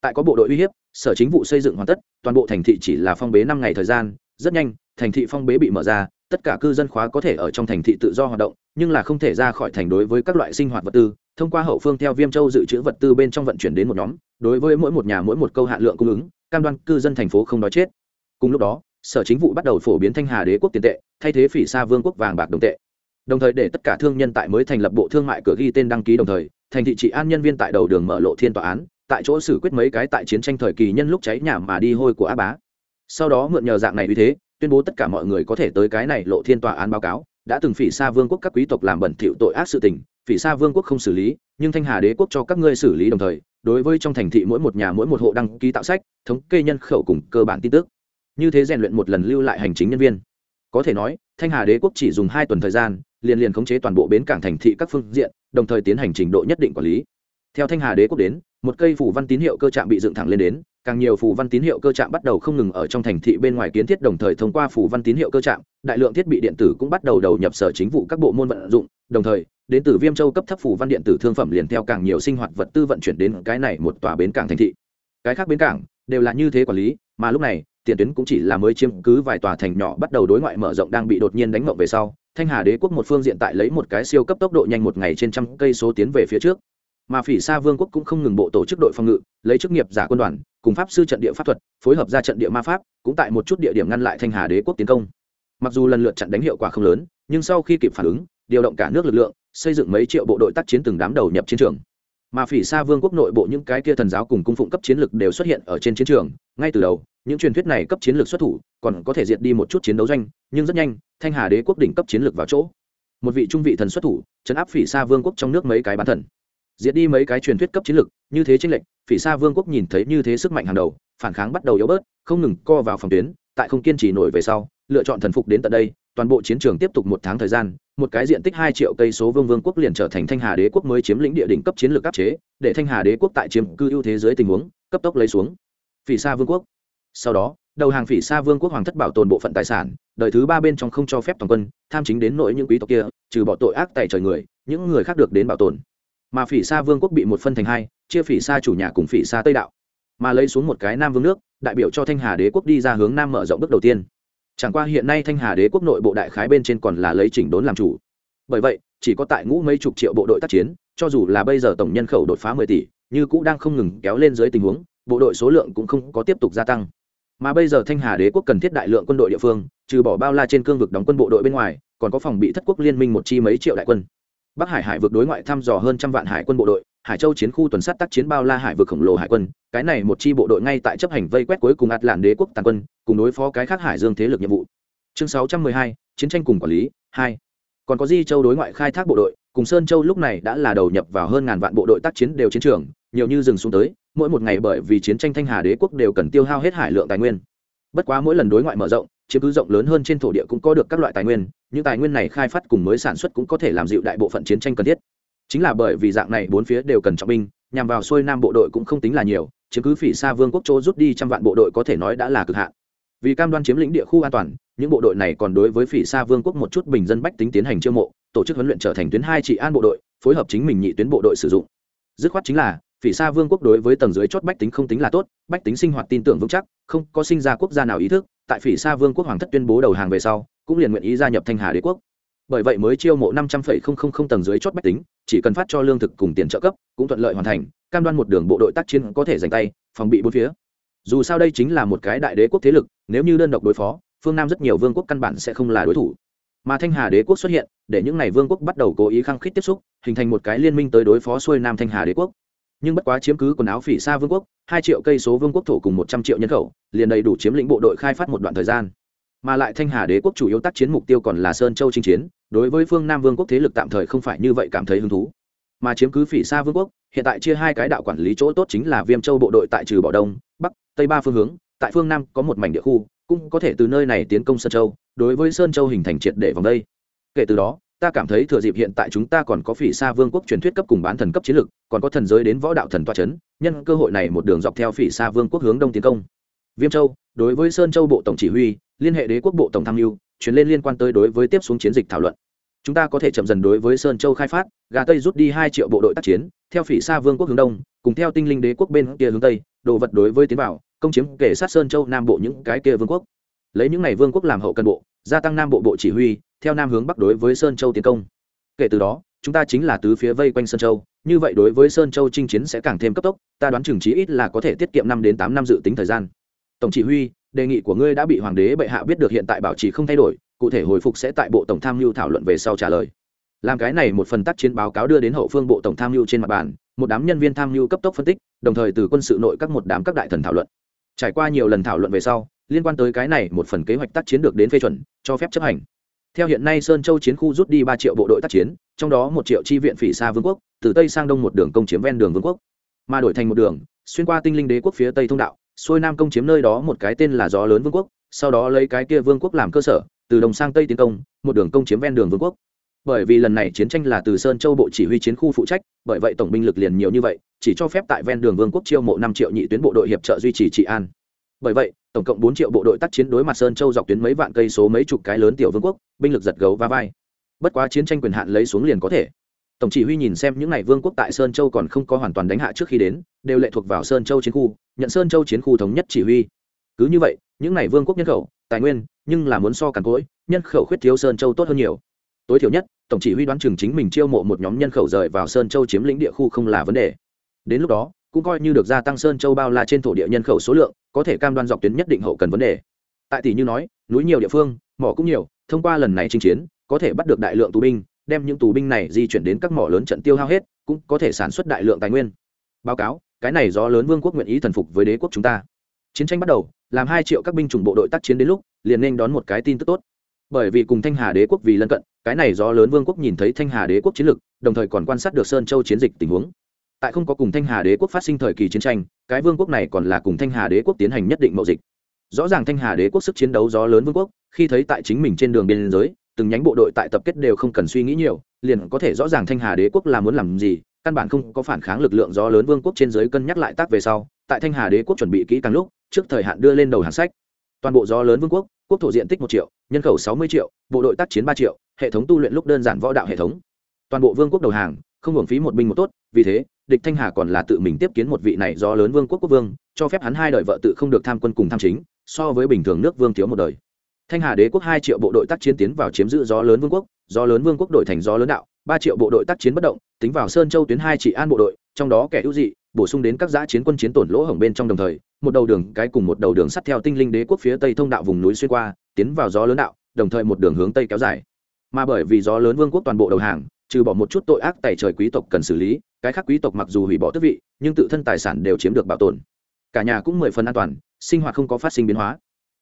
Tại có bộ đội uy hiếp, sở chính vụ xây dựng hoàn tất, toàn bộ thành thị chỉ là phong bế năm ngày thời gian, rất nhanh, thành thị phong bế bị mở ra, tất cả cư dân khóa có thể ở trong thành thị tự do hoạt động, nhưng là không thể ra khỏi thành đối với các loại sinh hoạt vật tư, thông qua hậu phương theo viêm châu dự trữ vật tư bên trong vận chuyển đến một nhóm, đối với mỗi một nhà mỗi một câu hạn lượng cung ứng, cam đoan cư dân thành phố không đói chết. Cùng lúc đó, sở chính vụ bắt đầu phổ biến thanh hà đế quốc tiền tệ, thay thế phỉ xa vương quốc vàng bạc đồng tệ đồng thời để tất cả thương nhân tại mới thành lập bộ thương mại cửa ghi tên đăng ký đồng thời, thành thị trị an nhân viên tại đầu đường mở lộ thiên tòa án, tại chỗ xử quyết mấy cái tại chiến tranh thời kỳ nhân lúc cháy nhà mà đi hôi của á bá. Sau đó mượn nhờ dạng này uy thế, tuyên bố tất cả mọi người có thể tới cái này lộ thiên tòa án báo cáo, đã từng phỉ xa vương quốc các quý tộc làm bẩn thỉu tội ác sự tình, phỉ xa vương quốc không xử lý, nhưng thanh hà đế quốc cho các ngươi xử lý đồng thời, đối với trong thành thị mỗi một nhà mỗi một hộ đăng ký tạo sách, thống kê nhân khẩu cùng cơ bản tin tức. Như thế rèn luyện một lần lưu lại hành chính nhân viên. Có thể nói thanh hà đế quốc chỉ dùng hai tuần thời gian, liền liền khống chế toàn bộ bến cảng thành thị các phương diện, đồng thời tiến hành trình độ nhất định quản lý. Theo thanh hà đế quốc đến, một cây phủ văn tín hiệu cơ trạm bị dựng thẳng lên đến, càng nhiều phủ văn tín hiệu cơ trạm bắt đầu không ngừng ở trong thành thị bên ngoài kiến thiết đồng thời thông qua phủ văn tín hiệu cơ trạm, đại lượng thiết bị điện tử cũng bắt đầu đầu nhập sở chính vụ các bộ môn vận dụng, đồng thời, đến từ viêm châu cấp thấp phủ văn điện tử thương phẩm liền theo càng nhiều sinh hoạt vật tư vận chuyển đến cái này một tòa bến cảng thành thị. Cái khác bến cảng đều là như thế quản lý, mà lúc này tiền tuyến cũng chỉ là mới chiếm cứ vài tòa thành nhỏ bắt đầu đối ngoại mở rộng đang bị đột nhiên đánh mộng về sau, thanh hà đế quốc một phương diện tại lấy một cái siêu cấp tốc độ nhanh một ngày trên trăm cây số tiến về phía trước. Mà phỉ sa vương quốc cũng không ngừng bộ tổ chức đội phòng ngự, lấy chức nghiệp giả quân đoàn, cùng pháp sư trận địa pháp thuật, phối hợp ra trận địa ma pháp, cũng tại một chút địa điểm ngăn lại thanh hà đế quốc tiến công. Mặc dù lần lượt chặn đánh hiệu quả không lớn, nhưng sau khi kịp phản ứng, điều động cả nước lực lượng, xây dựng mấy triệu bộ đội tác chiến từng đám đầu nhập chiến trường. Mà phỉ sa vương quốc nội bộ những cái kia thần giáo cùng cung phụng cấp chiến lực đều xuất hiện ở trên chiến trường, ngay từ đầu những truyền thuyết này cấp chiến lược xuất thủ, còn có thể diệt đi một chút chiến đấu doanh, nhưng rất nhanh, thanh hà đế quốc đỉnh cấp chiến lược vào chỗ. Một vị trung vị thần xuất thủ, chấn áp phỉ sa vương quốc trong nước mấy cái bán thần. Diệt đi mấy cái truyền thuyết cấp chiến lược, như thế tranh lệnh phỉ sa vương quốc nhìn thấy như thế sức mạnh hàng đầu, phản kháng bắt đầu yếu bớt, không ngừng co vào phòng tuyến, tại không kiên trì nổi về sau, lựa chọn thần phục đến tận đây, toàn bộ chiến trường tiếp tục một tháng thời gian, một cái diện tích hai triệu cây số vương vương quốc liền trở thành thanh hà đế quốc mới chiếm lĩnh địa đỉnh cấp chiến lược áp chế, để thanh hà đế quốc tại chiếm cư ưu thế dưới tình huống, cấp tốc lấy xuống. Phỉ sa vương quốc sau đó, đầu hàng phỉ sa vương quốc hoàng thất bảo tồn bộ phận tài sản, đời thứ ba bên trong không cho phép toàn quân tham chính đến nỗi những quý tộc kia, trừ bỏ tội ác tại trời người, những người khác được đến bảo tồn. Mà phỉ sa vương quốc bị một phân thành hai, chia phỉ sa chủ nhà cùng phỉ sa tây đạo. Mà lấy xuống một cái nam vương nước, đại biểu cho thanh hà đế quốc đi ra hướng nam mở rộng bước đầu tiên. Chẳng qua hiện nay thanh hà đế quốc nội bộ đại khái bên trên còn là lấy chỉnh đốn làm chủ. Bởi vậy, chỉ có tại ngũ mấy chục triệu bộ đội tác chiến, cho dù là bây giờ tổng nhân khẩu đột phá mười tỷ, như cũ đang không ngừng kéo lên dưới tình huống, bộ đội số lượng cũng không có tiếp tục gia tăng mà bây giờ thanh hà đế quốc cần thiết đại lượng quân đội địa phương, trừ bỏ bao la trên cương vực đóng quân bộ đội bên ngoài, còn có phòng bị thất quốc liên minh một chi mấy triệu đại quân. Bắc hải hải vực đối ngoại thăm dò hơn trăm vạn hải quân bộ đội, hải châu chiến khu tuần sát tác chiến bao la hải vực khổng lồ hải quân, cái này một chi bộ đội ngay tại chấp hành vây quét cuối cùng ạt làn đế quốc tàn quân, cùng đối phó cái khác hải dương thế lực nhiệm vụ. Chương sáu trăm mười hai, chiến tranh cùng quản lý, hai. Còn có di châu đối ngoại khai thác bộ đội, cùng sơn châu lúc này đã là đầu nhập vào hơn ngàn vạn bộ đội tác chiến đều chiến trường, nhiều như dừng xuống tới mỗi một ngày bởi vì chiến tranh thanh hà đế quốc đều cần tiêu hao hết hải lượng tài nguyên. Bất quá mỗi lần đối ngoại mở rộng, chiếm cứ rộng lớn hơn trên thổ địa cũng có được các loại tài nguyên, những tài nguyên này khai phát cùng mới sản xuất cũng có thể làm dịu đại bộ phận chiến tranh cần thiết. Chính là bởi vì dạng này bốn phía đều cần trọng binh, nhằm vào xuôi nam bộ đội cũng không tính là nhiều, chiếm cứ phỉ xa vương quốc chỗ rút đi trăm vạn bộ đội có thể nói đã là cực hạn. Vì cam đoan chiếm lĩnh địa khu an toàn, những bộ đội này còn đối với phỉ xa vương quốc một chút bình dân bách tính tiến hành chiêu mộ, tổ chức huấn luyện trở thành tuyến hai trị an bộ đội, phối hợp chính mình nhị tuyến bộ đội sử dụng. Dứt khoát chính là phỉ xa vương quốc đối với tầng dưới chót bách tính không tính là tốt, bách tính sinh hoạt tin tưởng vững chắc, không có sinh ra quốc gia nào ý thức, tại phỉ xa vương quốc hoàng thất tuyên bố đầu hàng về sau, cũng liền nguyện ý gia nhập thanh hà đế quốc. Bởi vậy mới chiêu mộ năm trăm linh không không không tầng dưới chót bách tính, chỉ cần phát cho lương thực cùng tiền trợ cấp, cũng thuận lợi hoàn thành, cam đoan một đường bộ đội tác chiến có thể giành tay, phòng bị bốn phía. Dù sao đây chính là một cái đại đế quốc thế lực, nếu như đơn độc đối phó, phương nam rất nhiều vương quốc căn bản sẽ không là đối thủ. Mà thanh hà đế quốc xuất hiện, để những n à y vương quốc bắt đầu cố ý khăng khít tiếp xúc, hình thành một cái liên minh tới đối phó xuôi nam thanh hà đế quốc nhưng bất quá chiếm cứ quần áo phỉ xa vương quốc, hai triệu cây số vương quốc thổ cùng một trăm triệu nhân khẩu, liền đầy đủ chiếm lĩnh bộ đội khai phát một đoạn thời gian. Mà lại thanh hà đế quốc chủ yếu tác chiến mục tiêu còn là sơn châu chinh chiến, đối với phương nam vương quốc thế lực tạm thời không phải như vậy cảm thấy hứng thú. Mà chiếm cứ phỉ xa vương quốc, hiện tại chia hai cái đạo quản lý chỗ tốt chính là viêm châu bộ đội tại trừ bỏ đông, bắc, tây ba phương hướng, tại phương nam có một mảnh địa khu, cũng có thể từ nơi này tiến công sơn châu, đối với sơn châu hình thành triệt để vòng đây. Kể từ đó ta cảm thấy thừa dịp hiện tại chúng ta còn có phỉ xa vương quốc truyền thuyết cấp cùng bán thần cấp chiến lực còn có thần giới đến võ đạo thần toa c h ấ n nhân cơ hội này một đường dọc theo phỉ xa vương quốc hướng đông tiến công. Viêm châu, đối với sơn châu bộ tổng chỉ huy, liên hệ đế quốc bộ tổng tham mưu chuyển lên liên quan tới đối với tiếp xuống chiến dịch thảo luận. Chúng ta có thể chậm dần đối với sơn châu khai phát, gà tây rút đi hai triệu bộ đội tác chiến, theo phỉ xa vương quốc hướng đông, cùng theo tinh linh đế quốc bên kia hướng tây, đồ vật đối với tiến bảo công chiếm kể sát sơn châu nam bộ những cái kia vương quốc. Lấy những này vương quốc làm hậu cần bộ, gia tăng nam bộ bộ chỉ huy theo nam hướng bắc đối với sơn châu tiến công. Kể từ đó, chúng ta chính là tứ phía vây quanh sơn châu, như vậy đối với sơn châu chinh chiến sẽ càng thêm cấp tốc, ta đoán chừng chí ít là có thể tiết kiệm năm đến tám năm dự tính thời gian. Tổng chỉ huy, đề nghị của ngươi đã bị hoàng đế bệ hạ biết được hiện tại bảo trì không thay đổi, cụ thể hồi phục sẽ tại bộ tổng tham mưu thảo luận về sau trả lời. Làm cái này một phần tác chiến báo cáo đưa đến hậu phương bộ tổng tham mưu trên mặt bàn, một đám nhân viên tham mưu cấp tốc phân tích, đồng thời từ quân sự nội các một đám các đại thần thảo luận. Trải qua nhiều lần thảo luận về sau, liên quan tới cái này một phần kế hoạch tác chiến được đến phê chuẩn, cho phép chấp hành theo hiện nay sơn châu chiến khu rút đi ba triệu bộ đội tác chiến, trong đó một triệu chi viện phỉ xa vương quốc, từ tây sang đông một đường công chiếm ven đường vương quốc. Mà đổi thành một đường, xuyên qua tinh linh đế quốc phía tây thông đạo, xuôi nam công chiếm nơi đó một cái tên là gió lớn vương quốc, sau đó lấy cái kia vương quốc làm cơ sở, từ đồng sang tây tiến công, một đường công chiếm ven đường vương quốc. Bởi vì lần này chiến tranh là từ sơn châu bộ chỉ huy chiến khu phụ trách, bởi vậy tổng binh lực liền nhiều như vậy, chỉ cho phép tại ven đường vương quốc chiêu mộ năm triệu nhị tuyến bộ đội hiệp trợ duy trì trị an. Bởi vậy tổng cộng bốn triệu bộ đội tác chiến đối mặt sơn châu dọc tuyến mấy vạn cây số mấy chục cái lớn tiểu vương quốc, binh lực giật gấu va vai. Bất quá chiến tranh quyền hạn lấy xuống liền có thể. Tổng chỉ huy nhìn xem những n à y vương quốc tại sơn châu còn không có hoàn toàn đánh hạ trước khi đến, đều lệ thuộc vào sơn châu chiến khu, nhận sơn châu chiến khu thống nhất chỉ huy. Cứ như vậy, những n à y vương quốc nhân khẩu, tài nguyên, nhưng là muốn so càn cỗi nhân khẩu khuyết thiếu sơn châu tốt hơn nhiều. Tối thiểu nhất, tổng chỉ huy đoán chừng chính mình chiêu mộ một nhóm nhân khẩu rời vào sơn châu chiếm lĩnh địa khu không là vấn đề. Đến lúc đó cũng coi như được gia tăng sơn châu bao la trên thổ địa nhân khẩu số lượng, có thể cam đoan dọc tuyến nhất định hậu cần vấn đề. Tại tỷ như nói, núi nhiều địa phương, mỏ cũng nhiều, thông qua lần này chinh chiến, có thể bắt được đại lượng tù binh, đem những tù binh này di chuyển đến các mỏ lớn trận tiêu hao hết, cũng có thể sản xuất đại lượng tài nguyên. Báo cáo, cái này do lớn vương quốc nguyện ý thần phục với đế quốc chúng ta. Chiến tranh bắt đầu, làm hai triệu các binh chủng bộ đội tác chiến đến lúc, liền nên đón một cái tin tức tốt. Bởi vì cùng thanh hà đế quốc vì lân cận, cái này do lớn vương quốc nhìn thấy thanh hà đế quốc chiến lực, đồng thời còn quan sát được sơn châu chiến dịch tình huống tại không có cùng thanh hà đế quốc phát sinh thời kỳ chiến tranh, cái vương quốc này còn là cùng thanh hà đế quốc tiến hành nhất định mậu dịch. Rõ ràng thanh hà đế quốc sức chiến đấu gió lớn vương quốc, khi thấy tại chính mình trên đường biên giới, từng nhánh bộ đội tại tập kết đều không cần suy nghĩ nhiều, liền có thể rõ ràng thanh hà đế quốc là muốn làm gì, căn bản không có phản kháng lực lượng gió lớn vương quốc trên giới cân nhắc lại tác về sau, tại thanh hà đế quốc chuẩn bị kỹ càng lúc, trước thời hạn đưa lên đầu hàng sách. Toàn bộ gió lớn vương quốc quốc thổ diện tích một triệu, nhân khẩu sáu mươi triệu, bộ đội tác chiến ba triệu, hệ thống tu luyện lúc đơn giản võ đạo hệ thống. Toàn bộ vương quốc đầu hàng, không hưởng phí một binh một tốt, vì thế địch thanh hà còn là tự mình tiếp kiến một vị này do lớn vương quốc quốc vương, cho phép hắn hai đời vợ tự không được tham quân cùng tham chính, so với bình thường nước vương thiếu một đời. Thanh hà đế quốc hai triệu bộ đội tác chiến tiến vào chiếm giữ gió lớn vương quốc gió lớn vương quốc đổi thành gió lớn đạo, ba triệu bộ đội tác chiến bất động, tính vào sơn châu tuyến hai trị an bộ đội, trong đó kẻ hữu dị, bổ sung đến các giã chiến quân chiến tổn lỗ hổng bên trong đồng thời, một đầu đường cái cùng một đầu đường sắt theo tinh linh đế quốc phía tây thông đạo vùng núi xuyên qua, tiến vào gió lớn đạo, đồng thời một đường hướng tây kéo dài. Mà bởi vì gió lớn vương quốc toàn bộ đầu hàng, trừ bỏ một chút tội ác tại trời quý tộc cần xử lý cái khác quý tộc mặc dù hủy bỏ tước vị, nhưng tự thân tài sản đều chiếm được bảo tồn. Cả nhà cũng mười phần an toàn, sinh hoạt không có phát sinh biến hóa.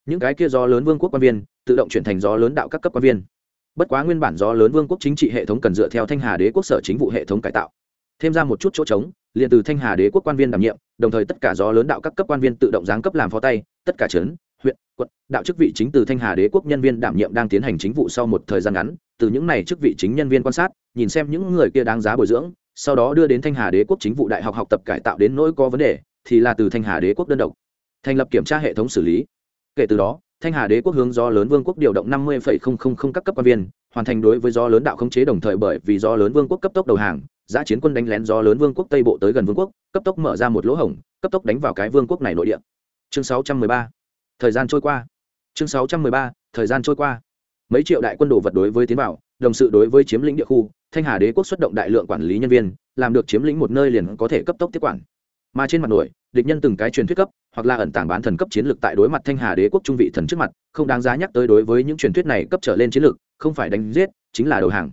Những cái kia do lớn vương quốc quan viên, tự động chuyển thành gió lớn đạo các cấp quan viên. Bất quá nguyên bản gió lớn vương quốc chính trị hệ thống cần dựa theo thanh hà đế quốc sở chính vụ hệ thống cải tạo. Thêm ra một chút chỗ trống, liền từ thanh hà đế quốc quan viên đảm nhiệm, đồng thời tất cả gió lớn đạo các cấp quan viên tự động giáng cấp làm phó tay, tất cả trấn, huyện, quận, đạo chức vị chính từ thanh hà đế quốc nhân viên đảm nhiệm đang tiến hành chính vụ sau một thời gian ngắn, từ những này chức vị chính nhân viên quan sát, nhìn xem những người kia đáng giá bồi dưỡng sau đó đưa đến thanh hà đế quốc chính vụ đại học học tập cải tạo đến nỗi có vấn đề, thì là từ thanh hà đế quốc đơn độc, thành lập kiểm tra hệ thống xử lý. Kể từ đó, thanh hà đế quốc hướng do lớn vương quốc điều động năm mươi các cấp quan viên, hoàn thành đối với do lớn đạo khống chế đồng thời bởi vì do lớn vương quốc cấp tốc đầu hàng, giã chiến quân đánh lén do lớn vương quốc tây bộ tới gần vương quốc, cấp tốc mở ra một lỗ hổng, cấp tốc đánh vào cái vương quốc này nội địa. Chương sáu trăm mười ba. Thời gian trôi qua. Chương sáu trăm mười ba. Thời gian trôi qua. Mấy triệu đại quân đồ vật đối với tiến vào đồng sự đối với chiếm lĩnh địa khu, thanh hà đế quốc xuất động đại lượng quản lý nhân viên, làm được chiếm lĩnh một nơi liền có thể cấp tốc tiếp quản. Mà trên mặt nổi, địch nhân từng cái truyền thuyết cấp, hoặc là ẩn tàng bán thần cấp chiến lược tại đối mặt thanh hà đế quốc trung vị thần trước mặt, không đáng giá nhắc tới đối với những truyền thuyết này cấp trở lên chiến lược, không phải đánh giết, chính là đầu hàng.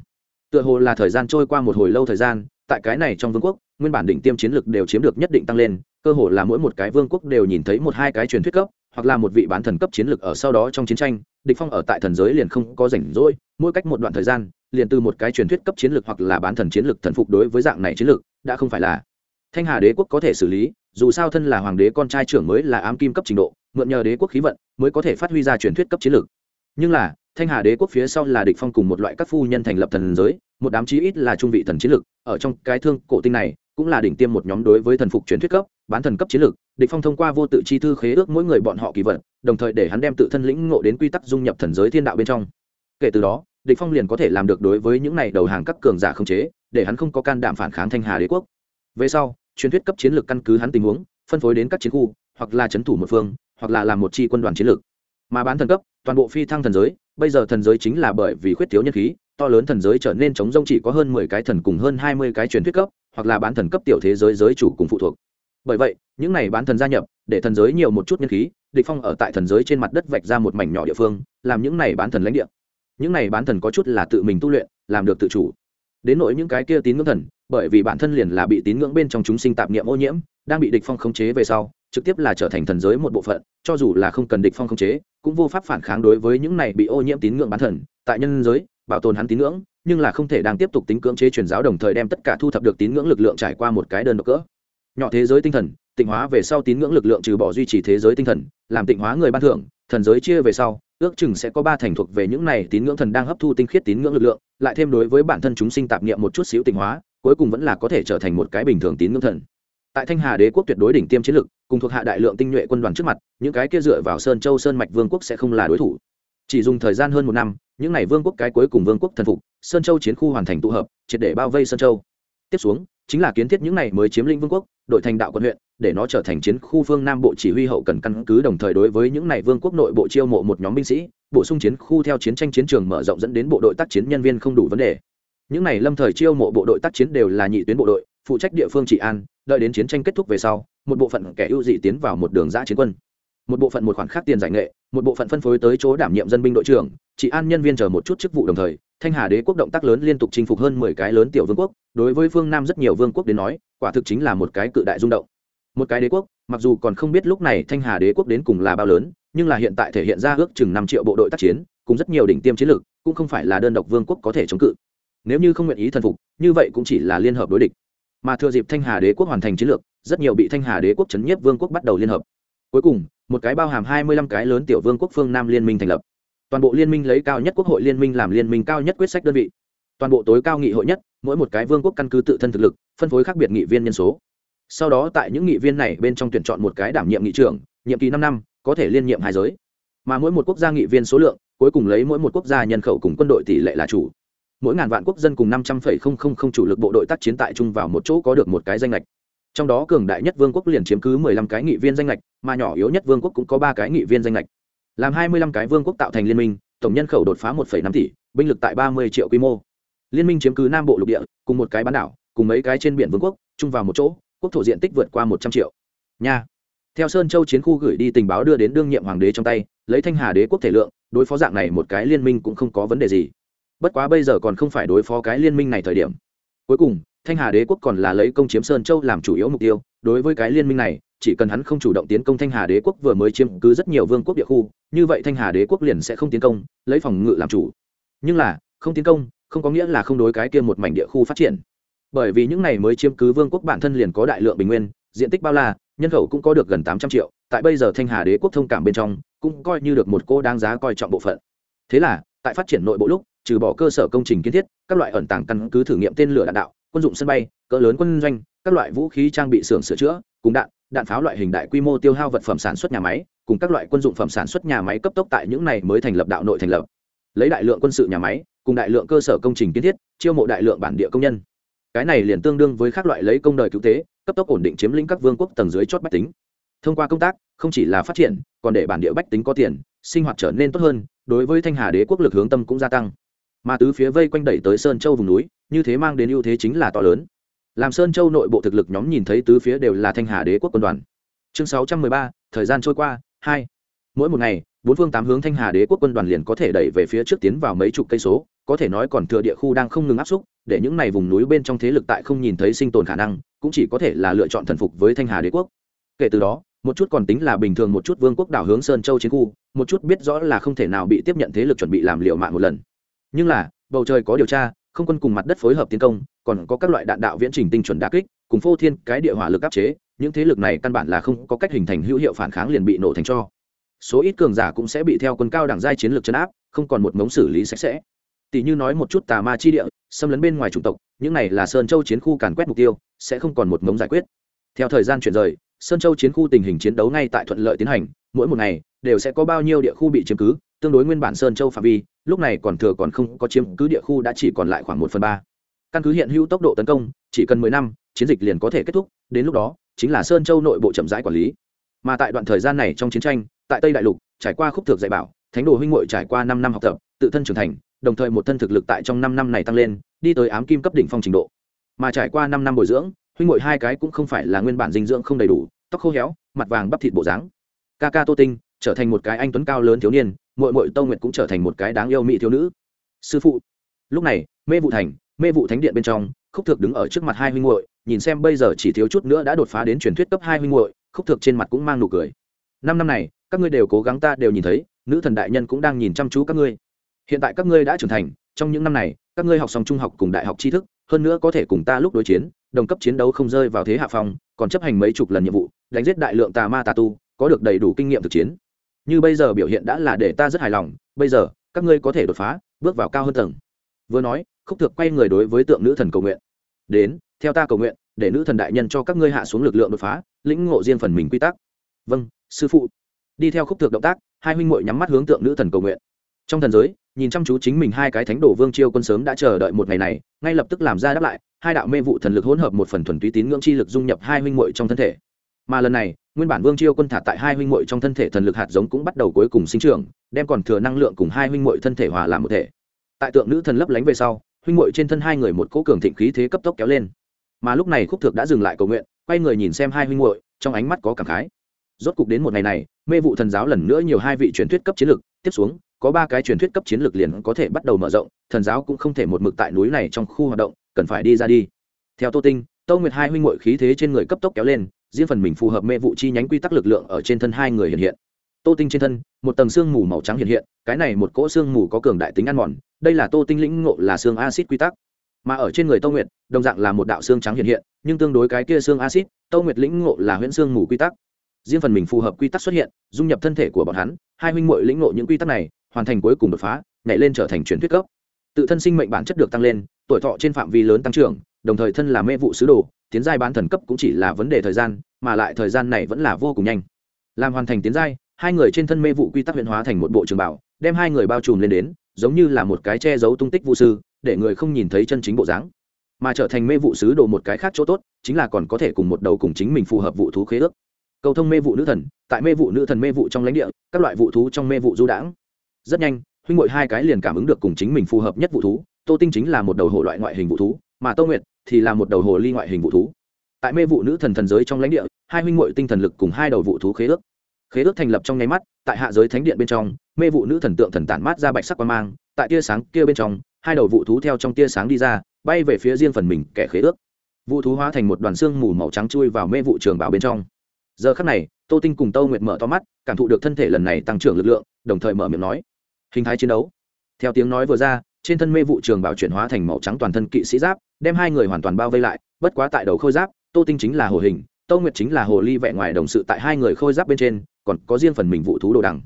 Tựa hồ là thời gian trôi qua một hồi lâu thời gian, tại cái này trong vương quốc, nguyên bản định tiêm chiến lược đều chiếm được nhất định tăng lên, cơ hồ là mỗi một cái vương quốc đều nhìn thấy một hai cái truyền thuyết cấp, hoặc là một vị bán thần cấp chiến lược ở sau đó trong chiến tranh, địch phong ở tại thần giới liền không có rảnh rỗi mỗi cách một đoạn thời gian, liền từ một cái truyền thuyết cấp chiến lược hoặc là bán thần chiến lược thần phục đối với dạng này chiến lược, đã không phải là. Thanh hà đế quốc có thể xử lý, dù sao thân là hoàng đế con trai trưởng mới là ám kim cấp trình độ, mượn nhờ đế quốc khí vận mới có thể phát huy ra truyền thuyết cấp chiến lược. Nhưng là, thanh hà đế quốc phía sau là địch phong cùng một loại các phu nhân thành lập thần giới, một đám chí ít là trung vị thần chiến lược, ở trong cái thương cổ tinh này, cũng là đỉnh tiêm một nhóm đối với thần phục truyền thuyết cấp, bán thần cấp chiến lược, địch phong thông qua vô tự chi thư khế ước mỗi người bọn họ kỳ vận, đồng thời để hắn đem tự thân lĩnh ngộ đến quy tắc dung nhập thần giới thiên đạo bên trong kể từ đó, địch phong liền có thể làm được đối với những này đầu hàng các cường giả không chế, để hắn không có can đảm phản kháng thanh hà đế quốc. Về sau, truyền thuyết cấp chiến lược căn cứ hắn tình huống, phân phối đến các chiến khu, hoặc là chấn thủ một phương, hoặc là làm một chi quân đoàn chiến lược. Mà bán thần cấp, toàn bộ phi thăng thần giới, bây giờ thần giới chính là bởi vì khuyết thiếu nhân khí, to lớn thần giới trở nên chống rông chỉ có hơn mười cái thần cùng hơn hai mươi cái truyền thuyết cấp, hoặc là bán thần cấp tiểu thế giới giới chủ cùng phụ thuộc. Bởi vậy, những này bán thần gia nhập, để thần giới nhiều một chút nhân khí, địch phong ở tại thần giới trên mặt đất vạch ra một mảnh nhỏ địa phương, làm những này bán thần lãnh địa những này bán thần có chút là tự mình tu luyện, làm được tự chủ. Đến nỗi những cái kia tín ngưỡng thần, bởi vì bản thân liền là bị tín ngưỡng bên trong chúng sinh tạp niệm ô nhiễm, đang bị địch phong khống chế về sau, trực tiếp là trở thành thần giới một bộ phận, cho dù là không cần địch phong khống chế, cũng vô pháp phản kháng đối với những này bị ô nhiễm tín ngưỡng bán thần. Tại nhân giới, bảo tồn hắn tín ngưỡng, nhưng là không thể đang tiếp tục tính cưỡng chế truyền giáo đồng thời đem tất cả thu thập được tín ngưỡng lực lượng trải qua một cái đơn độc cỡ. Nhỏ thế giới tinh thần, tịnh hóa về sau tín ngưỡng lực lượng trừ bỏ duy trì thế giới tinh thần, làm tịnh hóa người ban thưởng thần giới chia về sau, ước chừng sẽ có ba thành thuộc về những này tín ngưỡng thần đang hấp thu tinh khiết tín ngưỡng lực lượng, lại thêm đối với bản thân chúng sinh tạp niệm một chút xíu tình hóa, cuối cùng vẫn là có thể trở thành một cái bình thường tín ngưỡng thần. Tại thanh hà đế quốc tuyệt đối đỉnh tiêm chiến lực, cùng thuộc hạ đại lượng tinh nhuệ quân đoàn trước mặt, những cái kia dựa vào sơn châu sơn mạch vương quốc sẽ không là đối thủ. Chỉ dùng thời gian hơn một năm, những n à y vương quốc cái cuối cùng vương quốc thần phục, sơn châu chiến khu hoàn thành tụ hợp, triệt để bao vây sơn châu. Tiếp xuống, chính là kiến thiết những n à y mới chiếm lĩnh vương quốc đội thành đạo quận huyện, để nó trở thành chiến khu phương nam bộ chỉ huy hậu cần căn cứ đồng thời đối với những này vương quốc nội bộ chiêu mộ một nhóm binh sĩ, bổ sung chiến khu theo chiến tranh chiến trường mở rộng dẫn đến bộ đội tác chiến nhân viên không đủ vấn đề. Những này lâm thời chiêu mộ bộ đội tác chiến đều là nhị tuyến bộ đội, phụ trách địa phương trị an, đợi đến chiến tranh kết thúc về sau, một bộ phận kẻ ưu dị tiến vào một đường giã chiến quân. Một bộ phận một khoản khác tiền giải nghệ, một bộ phận phân phối tới chỗ đảm nhiệm dân binh đội trưởng, trị an nhân viên chờ một chút chức vụ đồng thời thanh hà đế quốc động tác lớn liên tục chinh phục hơn mười cái lớn tiểu vương quốc, đối với phương nam rất nhiều vương quốc đến nói, quả thực chính là một cái cự đại rung động. Một cái đế quốc, mặc dù còn không biết lúc này thanh hà đế quốc đến cùng là bao lớn, nhưng là hiện tại thể hiện ra ước chừng năm triệu bộ đội tác chiến, cùng rất nhiều đỉnh tiêm chiến lược, cũng không phải là đơn độc vương quốc có thể chống cự. Nếu như không nguyện ý thần phục, như vậy cũng chỉ là liên hợp đối địch. Mà thừa dịp thanh hà đế quốc hoàn thành chiến lược, rất nhiều bị thanh hà đế quốc chấn nhiếp vương quốc bắt đầu liên hợp. Cuối cùng, một cái bao hàm hai mươi lăm cái lớn tiểu vương quốc phương nam liên minh thành lập toàn bộ liên minh lấy cao nhất quốc hội liên minh làm liên minh cao nhất quyết sách đơn vị. Toàn bộ tối cao nghị hội nhất, mỗi một cái vương quốc căn cứ tự thân thực lực, phân phối khác biệt nghị viên nhân số. Sau đó tại những nghị viên này bên trong tuyển chọn một cái đảm nhiệm nghị trưởng, nhiệm kỳ năm năm, có thể liên nhiệm hai giới. Mà mỗi một quốc gia nghị viên số lượng, cuối cùng lấy mỗi một quốc gia nhân khẩu cùng quân đội tỷ lệ là chủ. Mỗi ngàn vạn quốc dân cùng năm trăm phẩy không không không chủ lực bộ đội tác chiến tại chung vào một chỗ có được một cái danh lệch. Trong đó cường đại nhất vương quốc liền chiếm cứ mười lăm cái nghị viên danh lệch, mà nhỏ yếu nhất vương quốc cũng có ba cái nghị viên danh lệch làm hai mươi lăm cái vương quốc tạo thành liên minh, tổng nhân khẩu đột phá một phẩy năm tỷ, binh lực tại ba mươi triệu quy mô. Liên minh chiếm cứ nam bộ lục địa, cùng một cái bán đảo, cùng mấy cái trên biển vương quốc, chung vào một chỗ, quốc thổ diện tích vượt qua một trăm triệu. Nha. Theo sơn châu chiến khu gửi đi tình báo đưa đến đương nhiệm hoàng đế trong tay, lấy thanh hà đế quốc thể lượng, đối phó dạng này một cái liên minh cũng không có vấn đề gì. Bất quá bây giờ còn không phải đối phó cái liên minh này thời điểm. Cuối cùng, thanh hà đế quốc còn là lấy công chiếm sơn châu làm chủ yếu mục tiêu, đối với cái liên minh này chỉ cần hắn không chủ động tiến công thanh hà đế quốc vừa mới chiếm cứ rất nhiều vương quốc địa khu, như vậy thanh hà đế quốc liền sẽ không tiến công, lấy phòng ngự làm chủ. Nhưng là, không tiến công, không có nghĩa là không đối cái kia một mảnh địa khu phát triển. Bởi vì những này mới chiếm cứ vương quốc bản thân liền có đại lượng bình nguyên, diện tích bao la, nhân khẩu cũng có được gần tám trăm triệu, tại bây giờ thanh hà đế quốc thông cảm bên trong, cũng coi như được một cô đáng giá coi trọng bộ phận. Thế là, tại phát triển nội bộ lúc, trừ bỏ cơ sở công trình kiến thiết, các loại ẩn tàng căn cứ thử nghiệm tên lửa đạn đạo, quân dụng sân bay, cỡ lớn quân doanh, các loại vũ khí trang bị xưởng sửa chữa, cùng đạn đạn pháo loại hình đại quy mô tiêu hao vật phẩm sản xuất nhà máy, cùng các loại quân dụng phẩm sản xuất nhà máy cấp tốc tại những này mới thành lập đạo nội thành lập. Lấy đại lượng quân sự nhà máy, cùng đại lượng cơ sở công trình kiến thiết, chiêu mộ đại lượng bản địa công nhân. Cái này liền tương đương với các loại lấy công đời cứu tế, cấp tốc ổn định chiếm lĩnh các vương quốc tầng dưới chót bách tính. Thông qua công tác, không chỉ là phát triển, còn để bản địa bách tính có tiền, sinh hoạt trở nên tốt hơn, đối với thanh hà đế quốc lực hướng tâm cũng gia tăng. Mà tứ phía vây quanh đẩy tới sơn châu vùng núi, như thế mang đến ưu thế chính là to lớn làm sơn châu nội bộ thực lực nhóm nhìn thấy tứ phía đều là thanh hà đế quốc quân đoàn. Chương sáu trăm mười ba, thời gian trôi qua, hai. Mỗi một ngày, bốn phương tám hướng thanh hà đế quốc quân đoàn liền có thể đẩy về phía trước tiến vào mấy chục cây số, có thể nói còn thừa địa khu đang không ngừng áp xúc, để những này vùng núi bên trong thế lực tại không nhìn thấy sinh tồn khả năng, cũng chỉ có thể là lựa chọn thần phục với thanh hà đế quốc. Kể từ đó, một chút còn tính là bình thường một chút vương quốc đảo hướng sơn châu chiến khu, một chút biết rõ là không thể nào bị tiếp nhận thế lực chuẩn bị làm liệu mạng một lần. Nhưng là, bầu trời có điều tra, không quân cùng mặt đất phối hợp tiến công còn có các loại đạn đạo viễn trình tinh chuẩn đa kích, cùng phô thiên cái địa hỏa lực áp chế, những thế lực này căn bản là không có cách hình thành hữu hiệu phản kháng liền bị nổ thành cho. Số ít cường giả cũng sẽ bị theo quân cao đẳng giai chiến lược chấn áp, không còn một mống xử lý sạch sẽ. Tỷ như nói một chút tà ma chi địa, xâm lấn bên ngoài chủng tộc, những này là sơn châu chiến khu càn quét mục tiêu, sẽ không còn một mống giải quyết. Theo thời gian chuyển rời, sơn châu chiến khu tình hình chiến đấu ngay tại thuận lợi tiến hành, mỗi một ngày đều sẽ có bao nhiêu địa khu bị chiếm cứ, tương đối nguyên bản sơn châu phạm vi, lúc này còn thừa còn không có chiếm cứ địa khu đã chỉ còn lại khoảng một phần ba căn cứ hiện hữu tốc độ tấn công chỉ cần mười năm chiến dịch liền có thể kết thúc đến lúc đó chính là sơn châu nội bộ chậm rãi quản lý mà tại đoạn thời gian này trong chiến tranh tại tây đại lục trải qua khúc thực dạy bảo thánh đồ huynh ngội trải qua năm năm học tập tự thân trưởng thành đồng thời một thân thực lực tại trong năm năm này tăng lên đi tới ám kim cấp đỉnh phong trình độ mà trải qua năm năm bồi dưỡng huynh ngội hai cái cũng không phải là nguyên bản dinh dưỡng không đầy đủ tóc khô héo mặt vàng bắp thịt bộ dáng ca ca tô tinh trở thành một cái anh tuấn cao lớn thiếu niên muội muội tâu Nguyệt cũng trở thành một cái đáng yêu mỹ thiếu nữ. Sư phụ. Lúc này, Mê vụ thành, Mê vụ thánh điện bên trong, Khúc thực đứng ở trước mặt hai huynh muội, nhìn xem bây giờ chỉ thiếu chút nữa đã đột phá đến truyền thuyết cấp hai huynh muội, Khúc thực trên mặt cũng mang nụ cười. Năm năm này, các ngươi đều cố gắng ta đều nhìn thấy, nữ thần đại nhân cũng đang nhìn chăm chú các ngươi. Hiện tại các ngươi đã trưởng thành, trong những năm này, các ngươi học xong trung học cùng đại học tri thức, hơn nữa có thể cùng ta lúc đối chiến, đồng cấp chiến đấu không rơi vào thế hạ phong, còn chấp hành mấy chục lần nhiệm vụ, đánh giết đại lượng tà ma tà tu, có được đầy đủ kinh nghiệm thực chiến như bây giờ biểu hiện đã là để ta rất hài lòng bây giờ các ngươi có thể đột phá bước vào cao hơn tầng vừa nói khúc thực quay người đối với tượng nữ thần cầu nguyện. Đến, theo ta cầu nguyện, để nữ thần đại nhân cho các ngươi hạ xuống lực lượng đột phá, lĩnh ngộ riêng phần mình quy tắc. Vâng sư phụ. Đi theo khúc thực động tác, hai huynh muội nhắm mắt hướng tượng nữ thần cầu nguyện. Trong thần giới, nhìn chăm chú chính mình hai cái thánh đồ vương chiêu quân sớm đã chờ đợi một ngày này, ngay lập tức làm ra đáp lại, hai đạo mê vụ thần lực hỗn hợp một phần thuần túy tín ngưỡng chi lực dung nhập hai huynh muội trong thân thể. Mà lần này, nguyên bản vương chiêu quân thả tại hai huynh muội trong thân thể thần lực hạt giống cũng bắt đầu cuối cùng sinh trưởng, đem còn thừa năng lượng cùng hai huynh muội thân thể hòa làm một thể. Tại tượng nữ thần lấp lánh về sau huynh muội trên thân hai người một cỗ cường thịnh khí thế cấp tốc kéo lên. Mà lúc này khúc thược đã dừng lại cầu nguyện, quay người nhìn xem hai huynh muội, trong ánh mắt có cảm khái. Rốt cục đến một ngày này, mê vụ thần giáo lần nữa nhiều hai vị truyền thuyết cấp chiến lực, tiếp xuống, có ba cái truyền thuyết cấp chiến lược liền có thể bắt đầu mở rộng, thần giáo cũng không thể một mực tại núi này trong khu hoạt động, cần phải đi ra đi. Theo tô tinh, tô nguyệt hai huynh muội khí thế trên người cấp tốc kéo lên, riêng phần mình phù hợp mê vụ chi nhánh quy tắc lực lượng ở trên thân hai người hiện hiện tô tinh trên thân, một tầng xương mù màu trắng hiện hiện, cái này một cỗ xương mù có cường đại tính ăn mòn, đây là tô tinh lĩnh ngộ là xương acid quy tắc. Mà ở trên người tô nguyệt, đồng dạng là một đạo xương trắng hiện hiện, nhưng tương đối cái kia xương acid tô nguyệt lĩnh ngộ là huyễn xương mù quy tắc. Riêng phần mình phù hợp quy tắc xuất hiện, dung nhập thân thể của bọn hắn, hai huynh muội lĩnh ngộ những quy tắc này, hoàn thành cuối cùng đột phá, nhảy lên trở thành truyền thuyết cấp. Tự thân sinh mệnh bản chất được tăng lên, tuổi thọ trên phạm vi lớn tăng trưởng, đồng thời thân là mê vụ sứ đồ, tiến giai bán thần cấp cũng chỉ là vấn đề thời gian, mà lại thời gian này vẫn là vô cùng nhanh. Làm hoàn thành tiến giai hai người trên thân mê vụ quy tắc huyền hóa thành một bộ trường bảo, đem hai người bao trùm lên đến, giống như là một cái che giấu tung tích vũ sư, để người không nhìn thấy chân chính bộ dáng. Mà trở thành mê vụ sứ đồ một cái khác chỗ tốt, chính là còn có thể cùng một đầu cùng chính mình phù hợp vụ thú khế ước. Cầu thông mê vụ nữ thần, tại mê vụ nữ thần mê vụ trong lãnh địa, các loại vụ thú trong mê vụ du đãng. Rất nhanh, huynh ngội hai cái liền cảm ứng được cùng chính mình phù hợp nhất vụ thú, tô tinh chính là một đầu hồ loại ngoại hình vụ thú, mà tô nguyệt thì là một đầu hồ ly ngoại hình vụ thú. Tại mê vụ nữ thần thần giới trong lãnh địa, hai huynh muội tinh thần lực cùng hai đầu vụ thú khế ước khế ước thành lập trong nháy mắt, tại hạ giới thánh điện bên trong, mê vụ nữ thần tượng thần tản mát ra bạch sắc quan mang, tại tia sáng kia bên trong, hai đầu vụ thú theo trong tia sáng đi ra, bay về phía riêng phần mình kẻ khế ước. Vụ thú hóa thành một đoàn xương mù màu trắng chui vào mê vụ trường bảo bên trong. Giờ khắc này, tô tinh cùng tô nguyệt mở to mắt, cảm thụ được thân thể lần này tăng trưởng lực lượng, đồng thời mở miệng nói, hình thái chiến đấu. Theo tiếng nói vừa ra, trên thân mê vụ trường bảo chuyển hóa thành màu trắng toàn thân kỵ sĩ giáp, đem hai người hoàn toàn bao vây lại, bất quá tại đầu khôi giáp, tô tinh chính là hồ hình, tô nguyệt chính là hồ ly vẹ ngoài đồng sự tại hai người khôi giáp bên trên còn có riêng phần mình vụ thú đồ đằng.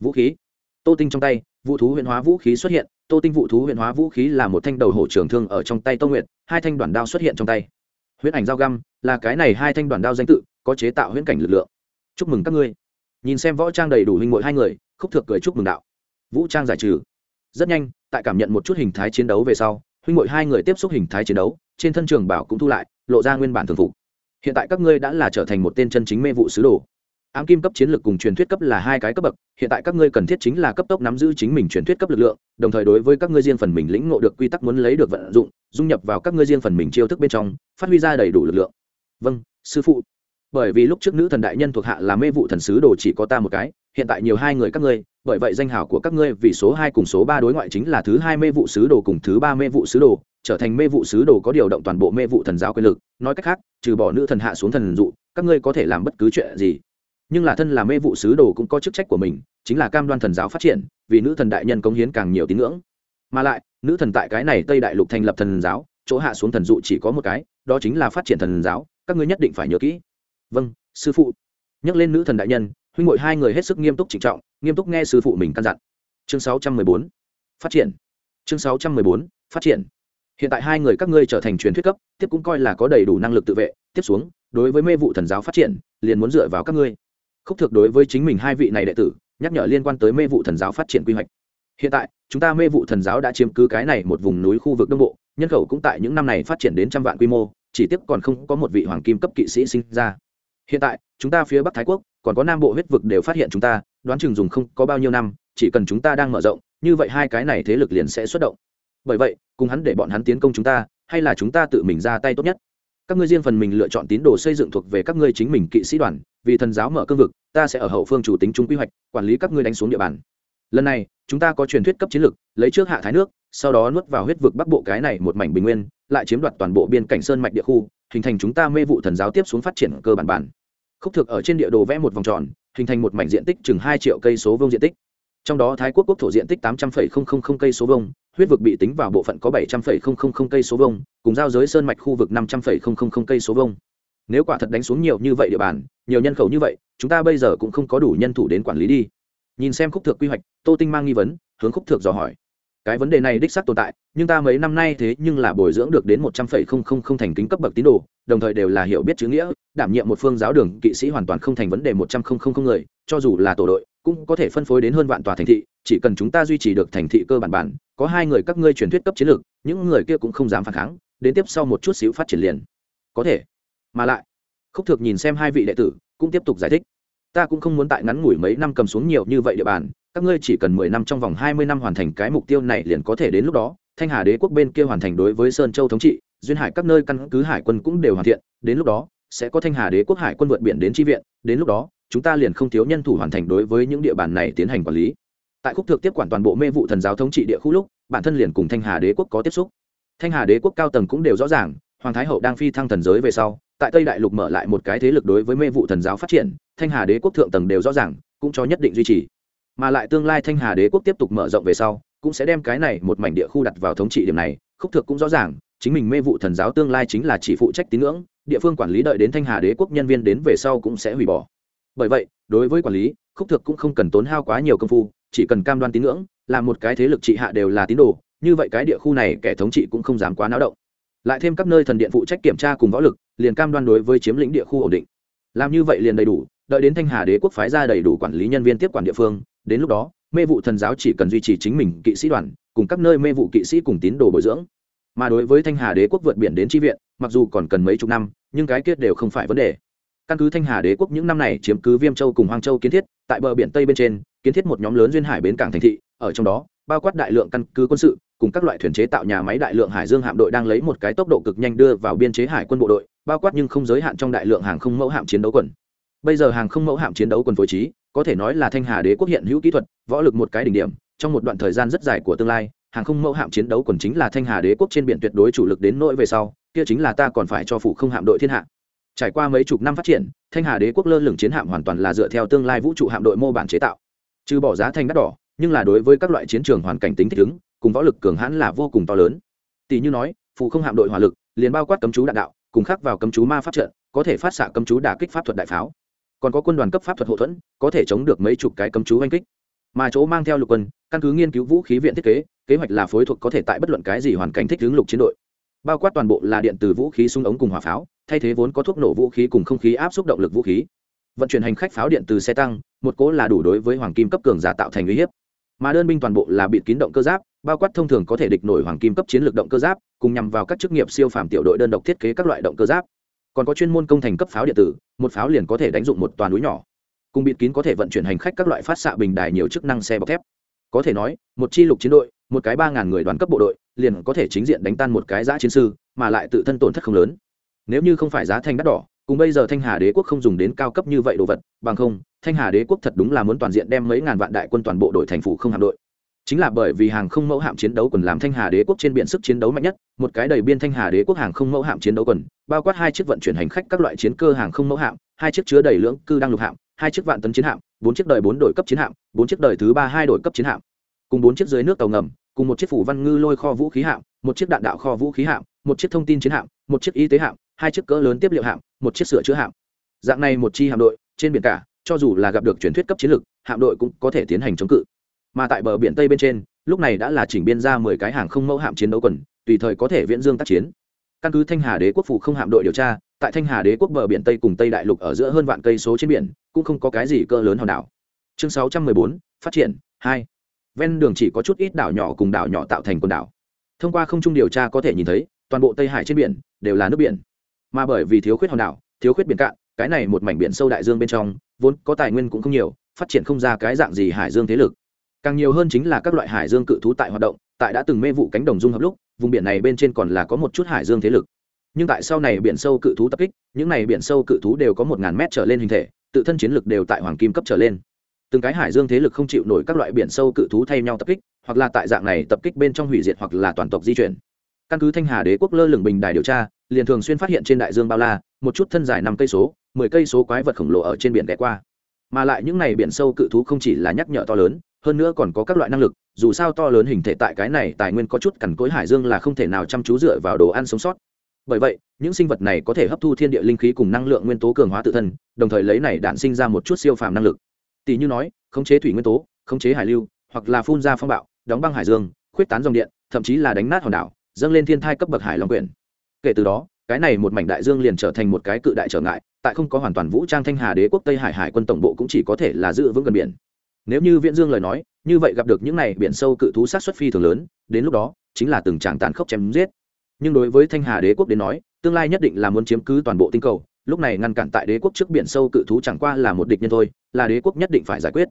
Vũ khí. Tô tinh trong tay vụ thú huyện hóa vũ khí xuất hiện. Tô tinh vụ thú huyện hóa vũ khí là một thanh đầu hổ trường thương ở trong tay tô nguyệt, hai thanh đoàn đao xuất hiện trong tay. Huyễn ảnh dao găm, là cái này hai thanh đoàn đao danh tự, có chế tạo huyễn cảnh lực lượng. Chúc mừng các ngươi. Nhìn xem võ trang đầy đủ hình mội hai người, khúc thược cười chúc mừng đạo. Vũ trang giải trừ. Rất nhanh, tại cảm nhận một chút hình thái chiến đấu về sau, huynh mội hai người tiếp xúc hình thái chiến đấu, trên thân trường bảo cũng thu lại, lộ ra nguyên bản thường phục. Hiện tại các ngươi đã là trở thành một tên chân chính mê vụ sứ đồ ám kim cấp chiến lược cùng truyền thuyết cấp là hai cái cấp bậc, hiện tại các ngươi cần thiết chính là cấp tốc nắm giữ chính mình truyền thuyết cấp lực lượng, đồng thời đối với các ngươi riêng phần mình lĩnh ngộ được quy tắc muốn lấy được vận dụng, dung nhập vào các ngươi riêng phần mình chiêu thức bên trong, phát huy ra đầy đủ lực lượng. Vâng sư phụ. Bởi vì lúc trước nữ thần đại nhân thuộc hạ là mê vụ thần sứ đồ chỉ có ta một cái, hiện tại nhiều hai người các ngươi, bởi vậy danh hào của các ngươi vì số hai cùng số ba đối ngoại chính là thứ hai mê vụ sứ đồ cùng thứ ba mê vụ sứ đồ, trở thành mê vụ sứ đồ có điều động toàn bộ mê vụ thần giáo quyền lực. Nói cách khác, trừ bỏ nữ thần hạ xuống thần dụ, các ngươi có thể làm bất cứ chuyện gì nhưng là thân là mê vụ sứ đồ cũng có chức trách của mình, chính là cam đoan thần giáo phát triển, vì nữ thần đại nhân cống hiến càng nhiều tín ngưỡng. Mà lại, nữ thần tại cái này tây đại lục thành lập thần giáo, chỗ hạ xuống thần dụ chỉ có một cái, đó chính là phát triển thần giáo, các ngươi nhất định phải nhớ kỹ. Vâng sư phụ. Nhắc lên nữ thần đại nhân, huynh ngội hai người hết sức nghiêm túc trịnh trọng, nghiêm túc nghe sư phụ mình căn dặn. Chương 614. phát triển. Chương 614. phát triển. Hiện tại hai người các ngươi trở thành truyền thuyết cấp, tiếp cũng coi là có đầy đủ năng lực tự vệ, tiếp xuống, đối với mê vụ thần giáo phát triển, liền muốn dựa vào các ngươi khúc thực đối với chính mình hai vị này đệ tử, nhắc nhở liên quan tới mê vụ thần giáo phát triển quy hoạch. Hiện tại, chúng ta mê vụ thần giáo đã chiếm cứ cái này một vùng núi khu vực đông bộ, nhân khẩu cũng tại những năm này phát triển đến trăm vạn quy mô, chỉ tiếc còn không có một vị hoàng kim cấp kỵ sĩ sinh ra. Hiện tại, chúng ta phía bắc thái quốc, còn có nam bộ huyết vực đều phát hiện chúng ta, đoán chừng dùng không có bao nhiêu năm, chỉ cần chúng ta đang mở rộng, như vậy hai cái này thế lực liền sẽ xuất động. Bởi vậy, cùng hắn để bọn hắn tiến công chúng ta, hay là chúng ta tự mình ra tay tốt nhất? Các ngươi riêng phần mình lựa chọn tín đồ xây dựng thuộc về các ngươi chính mình kỵ sĩ đoàn, vì thần giáo mở cương vực ta sẽ ở hậu phương chủ tính chúng quy hoạch, quản lý các ngươi đánh xuống địa bàn. Lần này, chúng ta có truyền thuyết cấp chiến lược, lấy trước hạ thái nước, sau đó nuốt vào huyết vực bắc bộ cái này một mảnh bình nguyên, lại chiếm đoạt toàn bộ biên cảnh sơn mạch địa khu, hình thành chúng ta mê vụ thần giáo tiếp xuống phát triển cơ bản bản. Khúc thực ở trên địa đồ vẽ một vòng tròn, hình thành một mảnh diện tích chừng hai triệu cây số vông diện tích. Trong đó thái quốc quốc thổ diện tích tám trăm linh cây số vông huyết vực bị tính vào bộ phận có bảy trăm linh cây số vông cùng giao giới sơn mạch khu vực năm trăm linh cây số vông nếu quả thật đánh xuống nhiều như vậy địa bàn, nhiều nhân khẩu như vậy, chúng ta bây giờ cũng không có đủ nhân thủ đến quản lý đi. Nhìn xem khúc thượng quy hoạch, tô tinh mang nghi vấn, hướng khúc thượng dò hỏi. Cái vấn đề này đích xác tồn tại, nhưng ta mấy năm nay thế nhưng là bồi dưỡng được đến một trăm phẩy không không không thành kính cấp bậc tín đồ, đồng thời đều là hiểu biết chữ nghĩa, đảm nhiệm một phương giáo đường, kỵ sĩ hoàn toàn không thành vấn đề một trăm không không không người, cho dù là tổ đội, cũng có thể phân phối đến hơn vạn tòa thành thị, chỉ cần chúng ta duy trì được thành thị cơ bản bản, có hai người các ngươi truyền thuyết cấp chiến lược, những người kia cũng không dám phản kháng, đến tiếp sau một chút xíu phát triển liền. Có thể mà lại, khúc thực nhìn xem hai vị đệ tử, cũng tiếp tục giải thích. Ta cũng không muốn tại ngắn ngủi mấy năm cầm xuống nhiều như vậy địa bàn, các ngươi chỉ cần mười năm trong vòng hai mươi năm hoàn thành cái mục tiêu này liền có thể đến lúc đó. Thanh hà đế quốc bên kia hoàn thành đối với sơn châu thống trị, duyên hải các nơi căn cứ hải quân cũng đều hoàn thiện, đến lúc đó, sẽ có thanh hà đế quốc hải quân vượt biển đến tri viện, đến lúc đó, chúng ta liền không thiếu nhân thủ hoàn thành đối với những địa bàn này tiến hành quản lý. Tại khúc thượng tiếp quản toàn bộ mê vụ thần giáo thống trị địa khu lúc, bản thân liền cùng thanh hà đế quốc có tiếp xúc. Thanh hà đế quốc cao tầng cũng đều rõ ràng hoàng thái hậu đang phi thăng thần giới về sau, tại tây đại lục mở lại một cái thế lực đối với mê vụ thần giáo phát triển, thanh hà đế quốc thượng tầng đều rõ ràng, cũng cho nhất định duy trì. Mà lại tương lai thanh hà đế quốc tiếp tục mở rộng về sau, cũng sẽ đem cái này một mảnh địa khu đặt vào thống trị điểm này, khúc thực cũng rõ ràng, chính mình mê vụ thần giáo tương lai chính là chỉ phụ trách tín ngưỡng, địa phương quản lý đợi đến thanh hà đế quốc nhân viên đến về sau cũng sẽ hủy bỏ. Bởi vậy, đối với quản lý, khúc thực cũng không cần tốn hao quá nhiều công phu, chỉ cần cam đoan tín ngưỡng là một cái thế lực trị hạ đều là tín đồ, như vậy cái địa khu này kẻ thống trị cũng không dám quá náo động lại thêm các nơi thần điện phụ trách kiểm tra cùng võ lực, liền cam đoan đối với chiếm lĩnh địa khu ổn định. Làm như vậy liền đầy đủ, đợi đến thanh hà đế quốc phái ra đầy đủ quản lý nhân viên tiếp quản địa phương, đến lúc đó, mê vụ thần giáo chỉ cần duy trì chính mình kỵ sĩ đoàn, cùng các nơi mê vụ kỵ sĩ cùng tín đồ bồi dưỡng. Mà đối với thanh hà đế quốc vượt biển đến tri viện, mặc dù còn cần mấy chục năm, nhưng cái kết đều không phải vấn đề. Căn cứ thanh hà đế quốc những năm này chiếm cứ viêm châu cùng hoang châu kiến thiết, tại bờ biển tây bên trên, kiến thiết một nhóm lớn duyên hải bến cảng thành thị, ở trong đó, bao quát đại lượng căn cứ quân sự cùng các loại thuyền chế tạo nhà máy đại lượng hải dương hạm đội đang lấy một cái tốc độ cực nhanh đưa vào biên chế hải quân bộ đội, bao quát nhưng không giới hạn trong đại lượng hàng không mẫu hạm chiến đấu quần. Bây giờ hàng không mẫu hạm chiến đấu quần phối trí, có thể nói là thanh hà đế quốc hiện hữu kỹ thuật, võ lực một cái đỉnh điểm, trong một đoạn thời gian rất dài của tương lai, hàng không mẫu hạm chiến đấu quần chính là thanh hà đế quốc trên biển tuyệt đối chủ lực đến nỗi về sau, kia chính là ta còn phải cho phụ không hạm đội thiên hạ. Trải qua mấy chục năm phát triển, thanh hà đế quốc lơ lửng chiến hạm hoàn toàn là dựa theo tương lai vũ trụ hạm đội mô bản chế tạo. Trừ bỏ giá thành đắt đỏ, nhưng là đối với các loại chiến trường hoàn cảnh tính thích ứng cùng võ lực cường hãn là vô cùng to lớn. Tỷ như nói phụ không hạm đội hỏa lực, liền bao quát cấm chú đạn đạo, cùng khắc vào cấm chú ma pháp trận, có thể phát xạ cấm chú đả kích pháp thuật đại pháo. Còn có quân đoàn cấp pháp thuật hậu thuẫn, có thể chống được mấy chục cái cấm chú oanh kích. Mà chỗ mang theo lục quân, căn cứ nghiên cứu vũ khí viện thiết kế kế hoạch là phối thuộc có thể tại bất luận cái gì hoàn cảnh thích hướng lục chiến đội. Bao quát toàn bộ là điện từ vũ khí súng ống cùng hỏa pháo, thay thế vốn có thuốc nổ vũ khí cùng không khí áp suất động lực vũ khí. Vận chuyển hành khách pháo điện từ xe tăng, một cố là đủ đối với hoàng kim cấp cường giả tạo thành uy hiếp. Mà đơn binh toàn bộ là bịt kín động cơ giáp bao quát thông thường có thể địch nổi hoàng kim cấp chiến lược động cơ giáp, cùng nhằm vào các chức nghiệp siêu phàm tiểu đội đơn độc thiết kế các loại động cơ giáp. Còn có chuyên môn công thành cấp pháo điện tử, một pháo liền có thể đánh dụng một toàn núi nhỏ. Cùng bịt kín có thể vận chuyển hành khách các loại phát xạ bình đài nhiều chức năng xe bọc thép. Có thể nói, một chi lục chiến đội, một cái ba ngàn người đoàn cấp bộ đội, liền có thể chính diện đánh tan một cái giã chiến sư, mà lại tự thân tổn thất không lớn. Nếu như không phải giá thanh đắt đỏ, cùng bây giờ thanh hà đế quốc không dùng đến cao cấp như vậy đồ vật, bằng không, thanh hà đế quốc thật đúng là muốn toàn diện đem mấy ngàn vạn đại quân toàn bộ đội thành phủ không hạm đội chính là bởi vì hàng không mẫu hạm chiến đấu quần làm thanh hà đế quốc trên biển sức chiến đấu mạnh nhất, một cái đầy biên thanh hà đế quốc hàng không mẫu hạm chiến đấu quần, bao quát hai chiếc vận chuyển hành khách các loại chiến cơ hàng không mẫu hạm, hai chiếc chứa đầy lưỡng cư đăng lục hạm, hai chiếc vạn tấn chiến hạm, bốn chiếc đời bốn đội cấp chiến hạm, bốn chiếc đời thứ ba hai đội cấp chiến hạm. Cùng bốn chiếc dưới nước tàu ngầm, cùng một chiếc phủ văn ngư lôi kho vũ khí hạm, một chiếc đạn đạo kho vũ khí hạm, một chiếc thông tin chiến hạm, một chiếc y tế hạm, hai chiếc cỡ lớn tiếp liệu hạm, một chiếc sửa chữa hạm. Dạng này một chi hạm đội, trên biển cả, cho dù là gặp được truyền thuyết cấp chiến lược, hạm đội cũng có thể tiến hành chống cự mà tại bờ biển tây bên trên, lúc này đã là chỉnh biên ra mười cái hàng không mẫu hạm chiến đấu quần, tùy thời có thể viễn dương tác chiến. Căn cứ thanh hà đế quốc phủ không hạm đội điều tra, tại thanh hà đế quốc bờ biển tây cùng tây đại lục ở giữa hơn vạn cây số trên biển, cũng không có cái gì cơ lớn hòn đảo. Chương sáu trăm mười bốn, phát triển, hai. Ven đường chỉ có chút ít đảo nhỏ cùng đảo nhỏ tạo thành quần đảo. Thông qua không trung điều tra có thể nhìn thấy, toàn bộ tây hải trên biển đều là nước biển. Mà bởi vì thiếu khuyết hòn đảo, thiếu khuyết biển cạn, cái này một mảnh biển sâu đại dương bên trong, vốn có tài nguyên cũng không nhiều, phát triển không ra cái dạng gì hải dương thế lực càng nhiều hơn chính là các loại hải dương cự thú tại hoạt động, tại đã từng mê vụ cánh đồng dung hợp lúc, vùng biển này bên trên còn là có một chút hải dương thế lực. Nhưng tại sau này biển sâu cự thú tập kích, những này biển sâu cự thú đều có một ngàn mét trở lên hình thể, tự thân chiến lực đều tại hoàng kim cấp trở lên. Từng cái hải dương thế lực không chịu nổi các loại biển sâu cự thú thay nhau tập kích, hoặc là tại dạng này tập kích bên trong hủy diệt hoặc là toàn tộc di chuyển. Căn cứ thanh hà đế quốc lơ lửng bình đài điều tra, liền thường xuyên phát hiện trên đại dương bao la, một chút thân dài năm cây số, mười cây số quái vật khổng lồ ở trên biển ghé qua mà lại những này biển sâu cự thú không chỉ là nhắc nhở to lớn, hơn nữa còn có các loại năng lực, dù sao to lớn hình thể tại cái này tài nguyên có chút cằn cối hải dương là không thể nào chăm chú dựa vào đồ ăn sống sót. Bởi vậy, những sinh vật này có thể hấp thu thiên địa linh khí cùng năng lượng nguyên tố cường hóa tự thân, đồng thời lấy này đạn sinh ra một chút siêu phàm năng lực. Tỷ như nói, khống chế thủy nguyên tố, khống chế hải lưu, hoặc là phun ra phong bạo, đóng băng hải dương, khuyết tán dòng điện, thậm chí là đánh nát hòn đảo, dâng lên thiên thai cấp bậc hải long quyển. Kể từ đó cái này một mảnh đại dương liền trở thành một cái cự đại trở ngại, tại không có hoàn toàn vũ trang thanh hà đế quốc tây hải hải quân tổng bộ cũng chỉ có thể là giữ vững gần biển. Nếu như viễn dương lời nói, như vậy gặp được những này biển sâu cự thú sát xuất phi thường lớn, đến lúc đó, chính là từng tràng tàn khốc chém giết. Nhưng đối với thanh hà đế quốc đến nói, tương lai nhất định là muốn chiếm cứ toàn bộ tinh cầu, lúc này ngăn cản tại đế quốc trước biển sâu cự thú chẳng qua là một địch nhân thôi, là đế quốc nhất định phải giải quyết.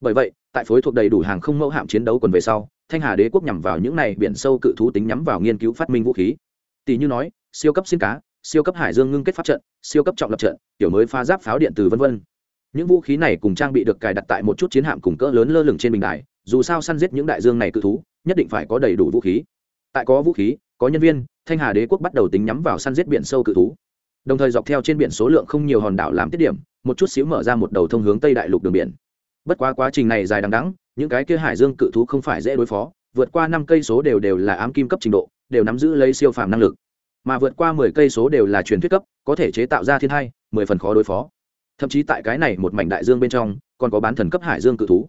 Bởi vậy, tại phối thuộc đầy đủ hàng không mẫu hạm chiến đấu quần về sau, thanh hà đế quốc nhằm vào những này biển sâu cự thú tính nhắm vào nghiên cứu phát minh vũ khí tỷ như nói, siêu cấp xin cá, siêu cấp hải dương ngưng kết pháp trận, siêu cấp trọng lập trận tiểu mới pha giáp pháo điện từ v v những vũ khí này cùng trang bị được cài đặt tại một chút chiến hạm cùng cỡ lớn lơ lửng trên bình đài, dù sao săn giết những đại dương này cự thú, nhất định phải có đầy đủ vũ khí. Tại có vũ khí, có nhân viên, thanh hà đế quốc bắt đầu tính nhắm vào săn giết biển sâu cự thú. Đồng thời dọc theo trên biển số lượng không nhiều hòn đảo làm tiết điểm, một chút xíu mở ra một đầu thông hướng tây đại lục đường biển. Bất quá quá trình này dài đằng đắng những cái kia hải dương cự thú không phải dễ đối phó, vượt qua năm cây số đều đều là ám kim cấp trình độ đều nắm giữ lấy siêu phàm năng lực. Mà vượt qua mười cây số đều là truyền thuyết cấp, có thể chế tạo ra thiên hai, mười phần khó đối phó. Thậm chí tại cái này một mảnh đại dương bên trong, còn có bán thần cấp hải dương cự thú.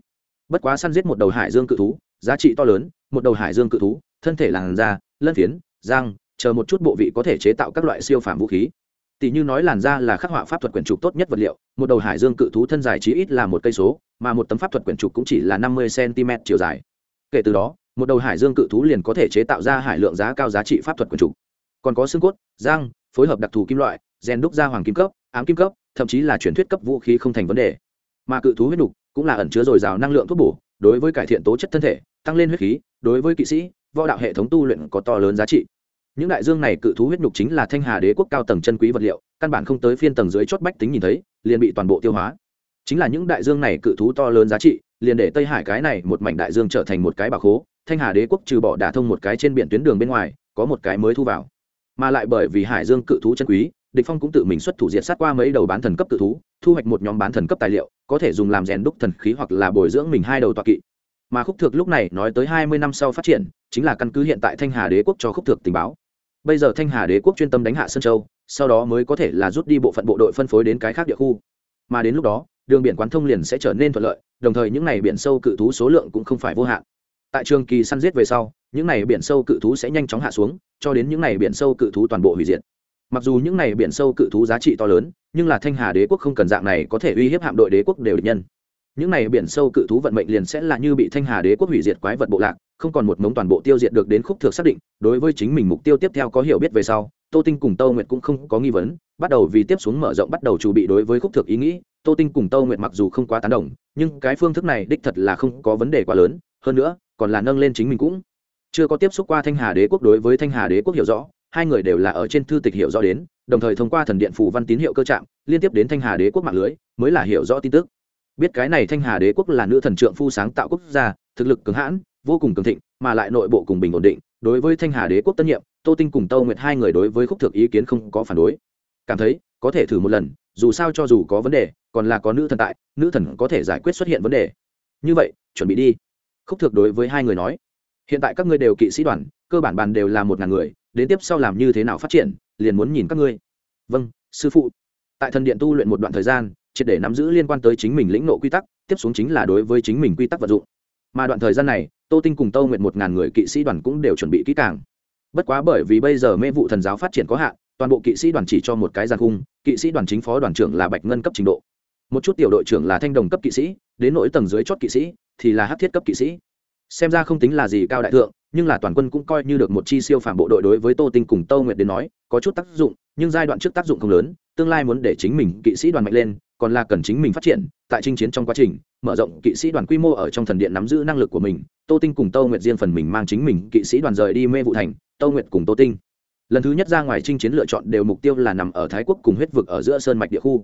Bất quá săn giết một đầu hải dương cự thú, giá trị to lớn, một đầu hải dương cự thú, thân thể làn da, lân phiến, răng, chờ một chút bộ vị có thể chế tạo các loại siêu phàm vũ khí. Tỷ như nói làn da là khắc họa pháp thuật quyển trục tốt nhất vật liệu, một đầu hải dương cự thú thân dài chí ít là một cây số, mà một tấm pháp thuật quyển trục cũng chỉ là năm mươi cm chiều dài. Kể từ đó một đầu hải dương cự thú liền có thể chế tạo ra hải lượng giá cao giá trị pháp thuật quần trục. Còn có xương cốt, răng, phối hợp đặc thù kim loại rèn đúc ra hoàng kim cấp, ám kim cấp, thậm chí là truyền thuyết cấp vũ khí không thành vấn đề. Mà cự thú huyết nục cũng là ẩn chứa dồi dào năng lượng thuốc bổ, đối với cải thiện tố chất thân thể, tăng lên huyết khí, đối với kỵ sĩ, võ đạo hệ thống tu luyện có to lớn giá trị. Những đại dương này cự thú huyết nhục chính là thanh hà đế quốc cao tầng chân quý vật liệu, căn bản không tới phiên tầng dưới chót bách tính nhìn thấy, liền bị toàn bộ tiêu hóa. Chính là những đại dương này cự thú to lớn giá trị, liền để tây hải cái này một mảnh đại dương trở thành một cái bảo khố thanh hà đế quốc trừ bỏ đả thông một cái trên biển tuyến đường bên ngoài, có một cái mới thu vào. Mà lại bởi vì hải dương cự thú chân quý, địch phong cũng tự mình xuất thủ diệt sát qua mấy đầu bán thần cấp cự thú, thu hoạch một nhóm bán thần cấp tài liệu, có thể dùng làm rèn đúc thần khí hoặc là bồi dưỡng mình hai đầu tọa kỵ. Mà khúc thược lúc này nói tới hai mươi năm sau phát triển, chính là căn cứ hiện tại thanh hà đế quốc cho khúc thược tình báo. Bây giờ thanh hà đế quốc chuyên tâm đánh hạ sơn châu, sau đó mới có thể là rút đi bộ phận bộ đội phân phối đến cái khác địa khu. Mà đến lúc đó, đường biển quán thông liền sẽ trở nên thuận lợi, đồng thời những n à y biển sâu cự thú số lượng cũng không phải vô hạn tại trường kỳ săn giết về sau, những n à y biển sâu cự thú sẽ nhanh chóng hạ xuống, cho đến những n à y biển sâu cự thú toàn bộ hủy diệt. Mặc dù những n à y biển sâu cự thú giá trị to lớn, nhưng là thanh hà đế quốc không cần dạng này có thể uy hiếp hạm đội đế quốc đều địch nhân. Những này biển sâu cự thú vận mệnh liền sẽ là như bị thanh hà đế quốc hủy diệt quái vật bộ lạc, không còn một mống toàn bộ tiêu diệt được đến khúc thược xác định, đối với chính mình mục tiêu tiếp theo có hiểu biết về sau, tô tinh cùng tô nguyệt cũng không có nghi vấn, bắt đầu vì tiếp xuống mở rộng bắt đầu chuẩn bị đối với khúc thược ý nghĩ. Tô tinh cùng tô nguyệt mặc dù không quá tán đồng, nhưng cái phương thức này đích thật là không có vấn đề quá lớn. Hơn nữa còn là nâng lên chính mình cũng. Chưa có tiếp xúc qua thanh hà đế quốc đối với thanh hà đế quốc hiểu rõ, hai người đều là ở trên thư tịch hiểu rõ đến, đồng thời thông qua thần điện phủ văn tín hiệu cơ trạng liên tiếp đến thanh hà đế quốc mạng lưới, mới là hiểu rõ tin tức. Biết cái này thanh hà đế quốc là nữ thần trượng phu sáng tạo quốc gia, thực lực cường hãn, vô cùng cường thịnh, mà lại nội bộ cùng bình ổn định, đối với thanh hà đế quốc tân nhiệm, tô tinh cùng tâu nguyệt hai người đối với khúc thực ý kiến không có phản đối. Cảm thấy, có thể thử một lần, dù sao cho dù có vấn đề, còn là có nữ thần tại, nữ thần có thể giải quyết xuất hiện vấn đề. Như vậy, chuẩn bị đi khúc thực đối với hai người nói, hiện tại các ngươi đều kỵ sĩ đoàn, cơ bản bàn đều là một ngàn người, đến tiếp sau làm như thế nào phát triển, liền muốn nhìn các ngươi. Vâng sư phụ. Tại thần điện tu luyện một đoạn thời gian, triệt để nắm giữ liên quan tới chính mình lĩnh nộ quy tắc, tiếp xuống chính là đối với chính mình quy tắc vận dụng. Mà đoạn thời gian này, tô tinh cùng tâu nguyện một ngàn người kỵ sĩ đoàn cũng đều chuẩn bị kỹ càng. Bất quá bởi vì bây giờ mê vụ thần giáo phát triển có hạn, toàn bộ kỵ sĩ đoàn chỉ cho một cái gian khung, kỵ sĩ đoàn chính phó đoàn trưởng là bạch ngân cấp trình độ. Một chút tiểu đội trưởng là thanh đồng cấp kỵ sĩ, đến nỗi tầng dưới chót kỵ sĩ thì là hát thiết cấp kỵ sĩ. Xem ra không tính là gì cao đại thượng, nhưng là toàn quân cũng coi như được một chi siêu phàm bộ đội đối với tô tinh cùng tô nguyệt đến nói, có chút tác dụng, nhưng giai đoạn trước tác dụng không lớn, tương lai muốn để chính mình kỵ sĩ đoàn mạnh lên, còn là cần chính mình phát triển, tại chinh chiến trong quá trình, mở rộng kỵ sĩ đoàn quy mô ở trong thần điện nắm giữ năng lực của mình, tô tinh cùng tô nguyệt riêng phần mình mang chính mình kỵ sĩ đoàn rời đi mê vụ thành, tô nguyệt cùng tô tinh. Lần thứ nhất ra ngoài chinh chiến lựa chọn đều mục tiêu là nằm ở thái quốc cùng huyết vực ở giữa sơn mạch địa khu.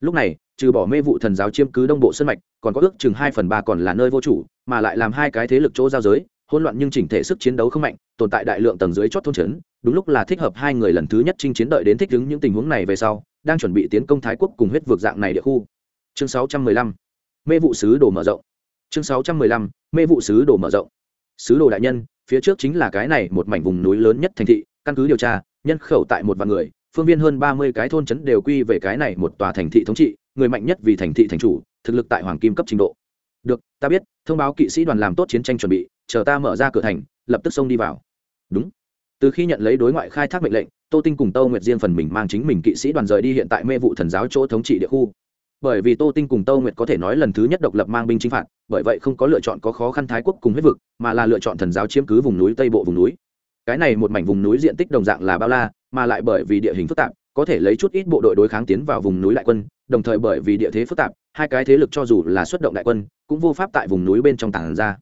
Lúc này trừ bỏ mê vụ thần giáo chiếm cứ đông bộ sơn mạch, còn có ước chừng hai phần ba còn là nơi vô chủ, mà lại làm hai cái thế lực chỗ giao giới, hỗn loạn nhưng chỉnh thể sức chiến đấu không mạnh, tồn tại đại lượng tầng dưới chót thôn trấn, đúng lúc là thích hợp hai người lần thứ nhất chinh chiến đợi đến thích ứng những tình huống này về sau, đang chuẩn bị tiến công thái quốc cùng huyết vượt dạng này địa khu. Chương 615 mê vụ sứ đồ mở rộng. Chương 615 mê vụ sứ đồ mở rộng. Sứ đồ đại nhân, phía trước chính là cái này một mảnh vùng núi lớn nhất thành thị, căn cứ điều tra, nhân khẩu tại một vạn người phương viên hơn ba mươi cái thôn trấn đều quy về cái này một tòa thành thị thống trị, người mạnh nhất vì thành thị thành chủ, thực lực tại hoàng kim cấp trình độ. Được, ta biết, thông báo kỵ sĩ đoàn làm tốt chiến tranh chuẩn bị, chờ ta mở ra cửa thành, lập tức xông đi vào. Đúng. Từ khi nhận lấy đối ngoại khai thác mệnh lệnh, tô tinh cùng tô nguyệt riêng phần mình mang chính mình kỵ sĩ đoàn rời đi hiện tại mê vụ thần giáo chỗ thống trị địa khu. Bởi vì tô tinh cùng tô nguyệt có thể nói lần thứ nhất độc lập mang binh chinh phạt, bởi vậy không có lựa chọn có khó khăn thái quốc cùng huyết vực, mà là lựa chọn thần giáo chiếm cứ vùng núi tây bộ vùng núi cái này một mảnh vùng núi diện tích đồng dạng là bao la, mà lại bởi vì địa hình phức tạp, có thể lấy chút ít bộ đội đối kháng tiến vào vùng núi đại quân, đồng thời bởi vì địa thế phức tạp, hai cái thế lực cho dù là xuất động đại quân, cũng vô pháp tại vùng núi bên trong tảng ra.